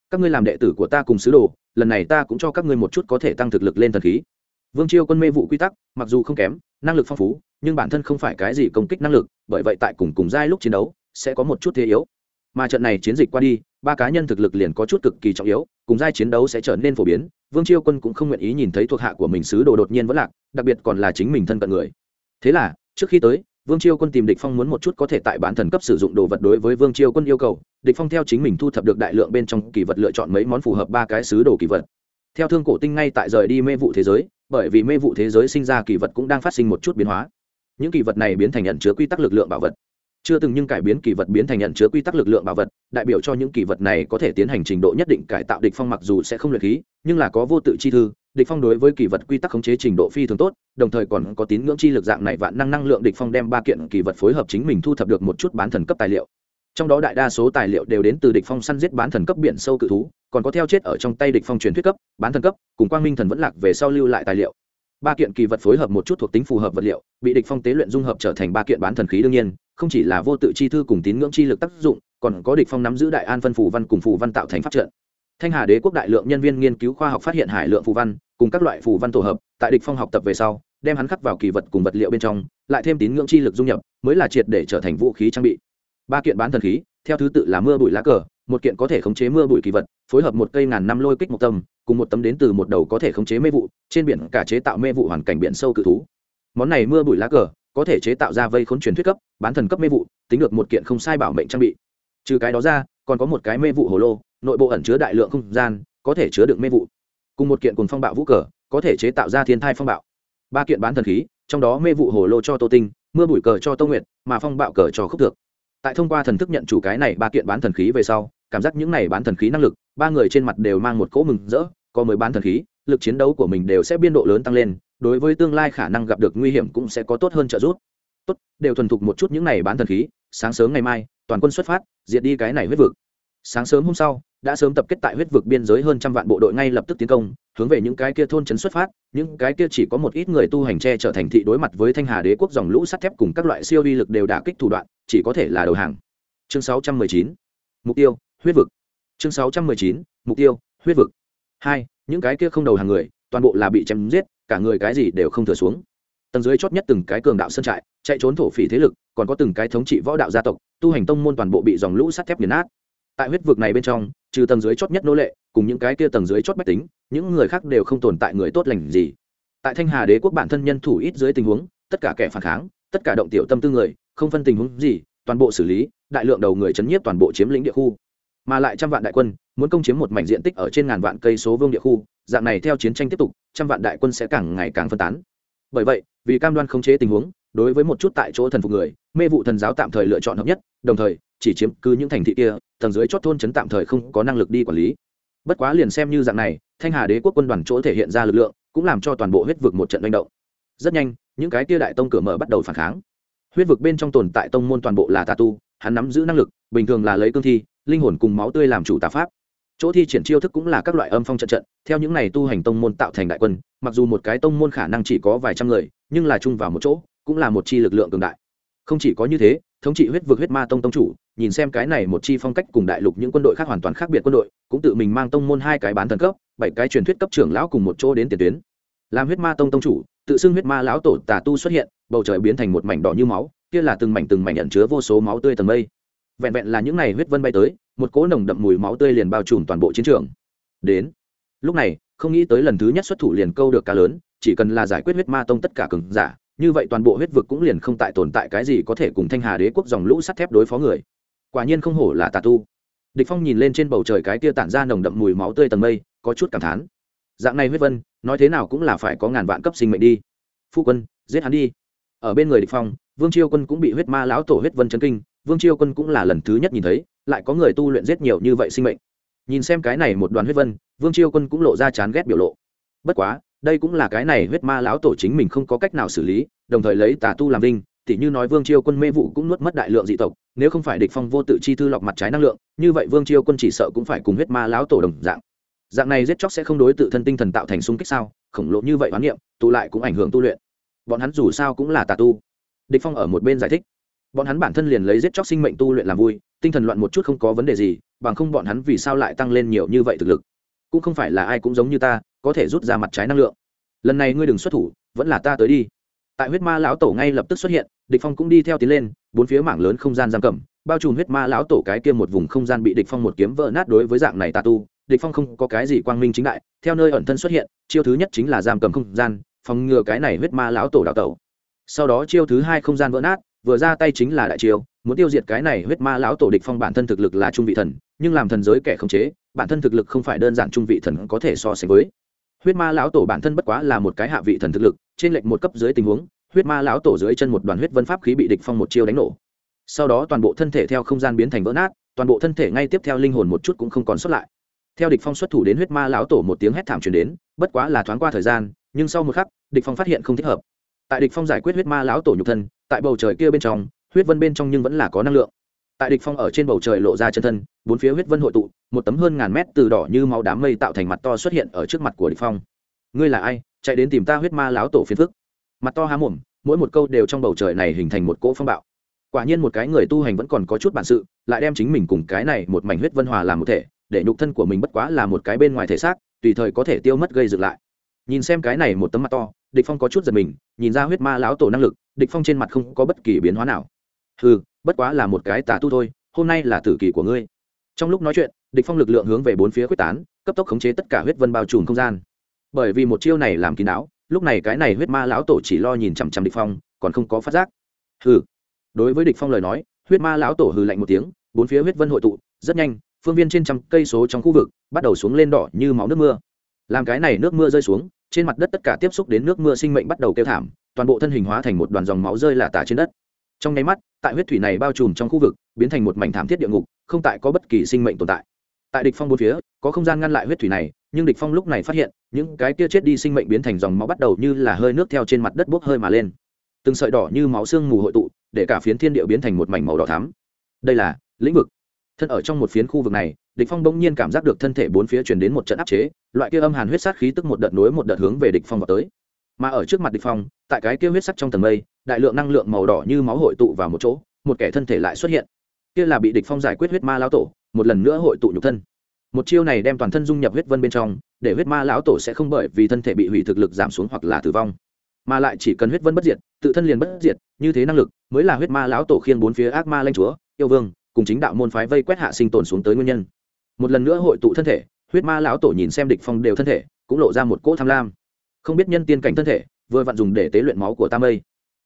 Các ngươi làm đệ tử của ta cùng sứ đồ, lần này ta cũng cho các ngươi một chút có thể tăng thực lực lên thần khí. Vương chiêu quân mê vụ quy tắc, mặc dù không kém, năng lực phong phú, nhưng bản thân không phải cái gì công kích năng lực, bởi vậy tại cùng cùng giai lúc chiến đấu, sẽ có một chút thế yếu. Mà trận này chiến dịch qua đi, ba cá nhân thực lực liền có chút cực kỳ trọng yếu, cùng giai chiến đấu sẽ trở nên phổ biến. Vương chiêu quân cũng không nguyện ý nhìn thấy thuộc hạ của mình sứ đồ đột nhiên vẫn lạc, đặc biệt còn là chính mình thân cận người. Thế là, trước khi tới vương chiêu quân tìm địch phong muốn một chút có thể tại bản thần cấp sử dụng đồ vật đối với vương chiêu quân yêu cầu. Địch phong theo chính mình thu thập được đại lượng bên trong kỳ vật lựa chọn mấy món phù hợp ba cái sứ đồ kỳ vật. Theo thương cổ tinh ngay tại rời đi mê vụ thế giới, bởi vì mê vụ thế giới sinh ra kỳ vật cũng đang phát sinh một chút biến hóa. Những kỳ vật này biến thành nhận chứa quy tắc lực lượng bảo vật. Chưa từng nhưng cải biến kỳ vật biến thành nhận chứa quy tắc lực lượng bảo vật, đại biểu cho những kỳ vật này có thể tiến hành trình độ nhất định cải tạo địch phong mặc dù sẽ không luyện khí, nhưng là có vô tự chi thư địch phong đối với kỳ vật quy tắc khống chế trình độ phi thường tốt, đồng thời còn có tín ngưỡng chi lực dạng này vạn năng năng lượng địch phong đem ba kiện kỳ vật phối hợp chính mình thu thập được một chút bán thần cấp tài liệu. Trong đó đại đa số tài liệu đều đến từ địch phong săn giết bán thần cấp biển sâu cự thú, còn có theo chết ở trong tay địch phong truyền thuyết cấp, bán thần cấp, cùng quang minh thần vẫn lạc về sau lưu lại tài liệu. Ba kiện kỳ vật phối hợp một chút thuộc tính phù hợp vật liệu, bị địch phong tế luyện dung hợp trở thành ba kiện bán thần khí đương nhiên, không chỉ là vô tự chi thư cùng tín ngưỡng chi lực tác dụng, còn có địch phong nắm giữ đại an phân phù văn cùng phù văn tạo thành pháp trận. Thanh hà đế quốc đại lượng nhân viên nghiên cứu khoa học phát hiện hải lượng phù văn cùng các loại phù văn tổ hợp, tại địch phong học tập về sau, đem hắn khắc vào kỳ vật cùng vật liệu bên trong, lại thêm tín ngưỡng chi lực dung nhập, mới là triệt để trở thành vũ khí trang bị. Ba kiện bán thần khí, theo thứ tự là mưa bụi lá cờ, một kiện có thể khống chế mưa bụi kỳ vật, phối hợp một cây ngàn năm lôi kích một tâm, cùng một tấm đến từ một đầu có thể khống chế mê vụ, trên biển cả chế tạo mê vụ hoàn cảnh biển sâu cự thú. Món này mưa bụi lá cờ, có thể chế tạo ra vây khốn truyền thuyết cấp, bán thần cấp mê vụ, tính được một kiện không sai bảo mệnh trang bị. Trừ cái đó ra, còn có một cái mê vụ hồ lô, nội bộ ẩn chứa đại lượng không gian, có thể chứa đựng mê vụ cùng một kiện cùng phong bạo vũ cờ, có thể chế tạo ra thiên thai phong bạo. Ba kiện bán thần khí, trong đó mê vụ hồ lô cho tô tinh, mưa bụi cờ cho tô nguyệt, mà phong bạo cờ cho khúc thược. Tại thông qua thần thức nhận chủ cái này ba kiện bán thần khí về sau, cảm giác những này bán thần khí năng lực, ba người trên mặt đều mang một cỗ mừng rỡ, có mới bán thần khí, lực chiến đấu của mình đều sẽ biên độ lớn tăng lên, đối với tương lai khả năng gặp được nguy hiểm cũng sẽ có tốt hơn trợ giúp. Tốt, đều thuần thục một chút những này bán thần khí, sáng sớm ngày mai, toàn quân xuất phát, diệt đi cái này huyết vực. Sáng sớm hôm sau đã sớm tập kết tại huyết vực biên giới hơn trăm vạn bộ đội ngay lập tức tiến công, hướng về những cái kia thôn trấn xuất phát, những cái kia chỉ có một ít người tu hành tre trở thành thị đối mặt với thanh hà đế quốc dòng lũ sắt thép cùng các loại siêu vi lực đều đả kích thủ đoạn, chỉ có thể là đầu hàng. Chương 619 mục tiêu, huyết vực. Chương 619 mục tiêu, huyết vực. Hai, những cái kia không đầu hàng người, toàn bộ là bị chém giết, cả người cái gì đều không thừa xuống. Tầng dưới chót nhất từng cái cường đạo sơn trại, chạy trốn thổ phỉ thế lực, còn có từng cái thống trị võ đạo gia tộc, tu hành tông môn toàn bộ bị dòng lũ sắt thép nghiền nát tại huyết vực này bên trong, trừ tầng dưới chót nhất nô lệ, cùng những cái kia tầng dưới chót bách tính, những người khác đều không tồn tại người tốt lành gì. Tại thanh hà đế quốc bản thân nhân thủ ít dưới tình huống, tất cả kẻ phản kháng, tất cả động tiểu tâm tư người, không phân tình huống gì, toàn bộ xử lý, đại lượng đầu người chấn nhiếp toàn bộ chiếm lĩnh địa khu. Mà lại trăm vạn đại quân, muốn công chiếm một mảnh diện tích ở trên ngàn vạn cây số vương địa khu, dạng này theo chiến tranh tiếp tục, trăm vạn đại quân sẽ càng ngày càng phân tán. Bởi vậy, vì cam đoan khống chế tình huống, đối với một chút tại chỗ thần phục người, mê vụ thần giáo tạm thời lựa chọn hợp nhất, đồng thời chỉ chiếm cứ những thành thị kia, tầng dưới chót thôn chấn tạm thời không có năng lực đi quản lý. Bất quá liền xem như dạng này, thanh hà đế quốc quân đoàn chỗ thể hiện ra lực lượng, cũng làm cho toàn bộ huyết vực một trận manh động. Rất nhanh, những cái kia đại tông cửa mở bắt đầu phản kháng. Huyết vực bên trong tồn tại tông môn toàn bộ là tà tu, hắn nắm giữ năng lực, bình thường là lấy cương thi, linh hồn cùng máu tươi làm chủ tà pháp. Chỗ thi triển chiêu thức cũng là các loại âm phong trận trận, theo những này tu hành tông môn tạo thành đại quân, mặc dù một cái tông môn khả năng chỉ có vài trăm người, nhưng là chung vào một chỗ, cũng là một chi lực lượng cường đại. Không chỉ có như thế, thống trị huyết vực huyết ma tông tông chủ nhìn xem cái này một chi phong cách cùng đại lục những quân đội khác hoàn toàn khác biệt quân đội, cũng tự mình mang tông môn hai cái bán thần cấp, bảy cái truyền thuyết cấp trưởng lão cùng một chỗ đến tiền tuyến. Làm huyết ma tông tông chủ, tự xưng huyết ma lão tổ tà tu xuất hiện, bầu trời biến thành một mảnh đỏ như máu, kia là từng mảnh từng mảnh ẩn chứa vô số máu tươi tầng mây. Vẹn vẹn là những này huyết vân bay tới, một cỗ nồng đậm mùi máu tươi liền bao trùm toàn bộ chiến trường. Đến. Lúc này, không nghĩ tới lần thứ nhất xuất thủ liền câu được cá lớn, chỉ cần là giải quyết huyết ma tông tất cả cường giả, như vậy toàn bộ huyết vực cũng liền không tại tồn tại cái gì có thể cùng thanh hà đế quốc dòng lũ sắt thép đối phó người quả nhiên không hổ là tà tu. Địch phong nhìn lên trên bầu trời cái tia tản ra nồng đậm mùi máu tươi tầng mây có chút cảm thán. Dạng này huyết vân nói thế nào cũng là phải có ngàn vạn cấp sinh mệnh đi. Phu quân giết hắn đi. Ở bên người địch phong vương chiêu quân cũng bị huyết ma lão tổ huyết vân chấn kinh. Vương chiêu quân cũng là lần thứ nhất nhìn thấy lại có người tu luyện giết nhiều như vậy sinh mệnh. Nhìn xem cái này một đoàn huyết vân vương chiêu quân cũng lộ ra chán ghét biểu lộ. Bất quá đây cũng là cái này huyết ma lão tổ chính mình không có cách nào xử lý đồng thời lấy tà tu làm đinh, tỉ như nói vương chiêu quân mê vụ cũng nuốt mất đại lượng dị tộc nếu không phải địch phong vô tự chi thư lọc mặt trái năng lượng, như vậy vương chiêu quân chỉ sợ cũng phải cùng huyết ma lão tổ đồng dạng. Dạng này giết chóc sẽ không đối tự thân tinh thần tạo thành xung kích sao? Khổng lồ như vậy hoán niệm, tụ lại cũng ảnh hưởng tu luyện. Bọn hắn dù sao cũng là tà tu. Địch phong ở một bên giải thích. Bọn hắn bản thân liền lấy giết chóc sinh mệnh tu luyện làm vui, tinh thần loạn một chút không có vấn đề gì, bằng không bọn hắn vì sao lại tăng lên nhiều như vậy thực lực? Cũng không phải là ai cũng giống như ta, có thể rút ra mặt trái năng lượng. Lần này ngươi đừng xuất thủ, vẫn là ta tới đi. Tại huyết ma lão tổ ngay lập tức xuất hiện, địch phong cũng đi theo tiến lên bốn phía mảng lớn không gian giam cầm, bao trùm huyết ma lão tổ cái kia một vùng không gian bị địch phong một kiếm vỡ nát đối với dạng này tà tu, địch phong không có cái gì quang minh chính đại, theo nơi ẩn thân xuất hiện, chiêu thứ nhất chính là giam cầm không gian, phòng ngừa cái này huyết ma lão tổ đào tẩu. Sau đó chiêu thứ hai không gian vỡ nát, vừa ra tay chính là đại chiêu, muốn tiêu diệt cái này huyết ma lão tổ địch phong bản thân thực lực là trung vị thần, nhưng làm thần giới kẻ không chế, bản thân thực lực không phải đơn giản trung vị thần có thể so sánh với. Huyết ma lão tổ bản thân bất quá là một cái hạ vị thần thực lực, trên lệnh một cấp dưới tình huống huyết ma lão tổ dưới chân một đoàn huyết vân pháp khí bị địch phong một chiêu đánh nổ. Sau đó toàn bộ thân thể theo không gian biến thành vỡ nát, toàn bộ thân thể ngay tiếp theo linh hồn một chút cũng không còn xuất lại. Theo địch phong xuất thủ đến huyết ma lão tổ một tiếng hét thảm truyền đến, bất quá là thoáng qua thời gian, nhưng sau một khắc, địch phong phát hiện không thích hợp. Tại địch phong giải quyết huyết ma lão tổ nhục thân, tại bầu trời kia bên trong, huyết vân bên trong nhưng vẫn là có năng lượng. Tại địch phong ở trên bầu trời lộ ra chân thân, bốn phía huyết vân hội tụ, một tấm hơn ngàn mét từ đỏ như máu đám mây tạo thành mặt to xuất hiện ở trước mặt của địch phong. Ngươi là ai? Chạy đến tìm ta huyết ma lão tổ phiền phức mặt to há mồm, mỗi một câu đều trong bầu trời này hình thành một cỗ phong bạo. Quả nhiên một cái người tu hành vẫn còn có chút bản sự, lại đem chính mình cùng cái này một mảnh huyết vân hòa làm một thể, để nhục thân của mình bất quá là một cái bên ngoài thể xác, tùy thời có thể tiêu mất gây dựng lại. Nhìn xem cái này một tấm mặt to, địch phong có chút giật mình, nhìn ra huyết ma lão tổ năng lực, địch phong trên mặt không có bất kỳ biến hóa nào. Hừ, bất quá là một cái tà tu thôi, hôm nay là tử kỳ của ngươi. Trong lúc nói chuyện, địch phong lực lượng hướng về bốn phía quyết tán, cấp tốc khống chế tất cả huyết vân bao trùm không gian. Bởi vì một chiêu này làm kín đáo lúc này cái này huyết ma lão tổ chỉ lo nhìn chằm chằm địch phong, còn không có phát giác. Hừ. Đối với địch phong lời nói, huyết ma lão tổ hừ lạnh một tiếng, bốn phía huyết vân hội tụ, rất nhanh, phương viên trên trăm cây số trong khu vực bắt đầu xuống lên đỏ như máu nước mưa. Làm cái này nước mưa rơi xuống, trên mặt đất tất cả tiếp xúc đến nước mưa sinh mệnh bắt đầu kêu thảm, toàn bộ thân hình hóa thành một đoàn dòng máu rơi lả tả trên đất. Trong nháy mắt, tại huyết thủy này bao trùm trong khu vực, biến thành một mảnh thảm thiết địa ngục, không tại có bất kỳ sinh mệnh tồn tại. Tại địch phong bốn phía, có không gian ngăn lại huyết thủy này, nhưng địch phong lúc này phát hiện những cái kia chết đi sinh mệnh biến thành dòng máu bắt đầu như là hơi nước theo trên mặt đất bốc hơi mà lên. Từng sợi đỏ như máu xương mù hội tụ, để cả phiến thiên địa biến thành một mảnh màu đỏ thắm. Đây là lĩnh vực. Thân ở trong một phiến khu vực này, địch phong bỗng nhiên cảm giác được thân thể bốn phía truyền đến một trận áp chế, loại kia âm hàn huyết sát khí tức một đợt núi một đợt hướng về địch phong vào tới. Mà ở trước mặt địch phong, tại cái kia huyết sắc trong tầng mây, đại lượng năng lượng màu đỏ như máu hội tụ vào một chỗ, một kẻ thân thể lại xuất hiện. Kia là bị địch phong giải quyết huyết ma lão tổ, một lần nữa hội tụ nhục thân một chiêu này đem toàn thân dung nhập huyết vân bên trong, để huyết ma lão tổ sẽ không bởi vì thân thể bị hủy thực lực giảm xuống hoặc là tử vong, mà lại chỉ cần huyết vân bất diệt, tự thân liền bất diệt, như thế năng lực mới là huyết ma lão tổ khiên bốn phía ác ma lanh chúa, yêu vương, cùng chính đạo môn phái vây quét hạ sinh tồn xuống tới nguyên nhân. Một lần nữa hội tụ thân thể, huyết ma lão tổ nhìn xem địch phong đều thân thể, cũng lộ ra một cỗ tham lam. Không biết nhân tiên cảnh thân thể, vừa vặn dùng để tế luyện máu của tam mây.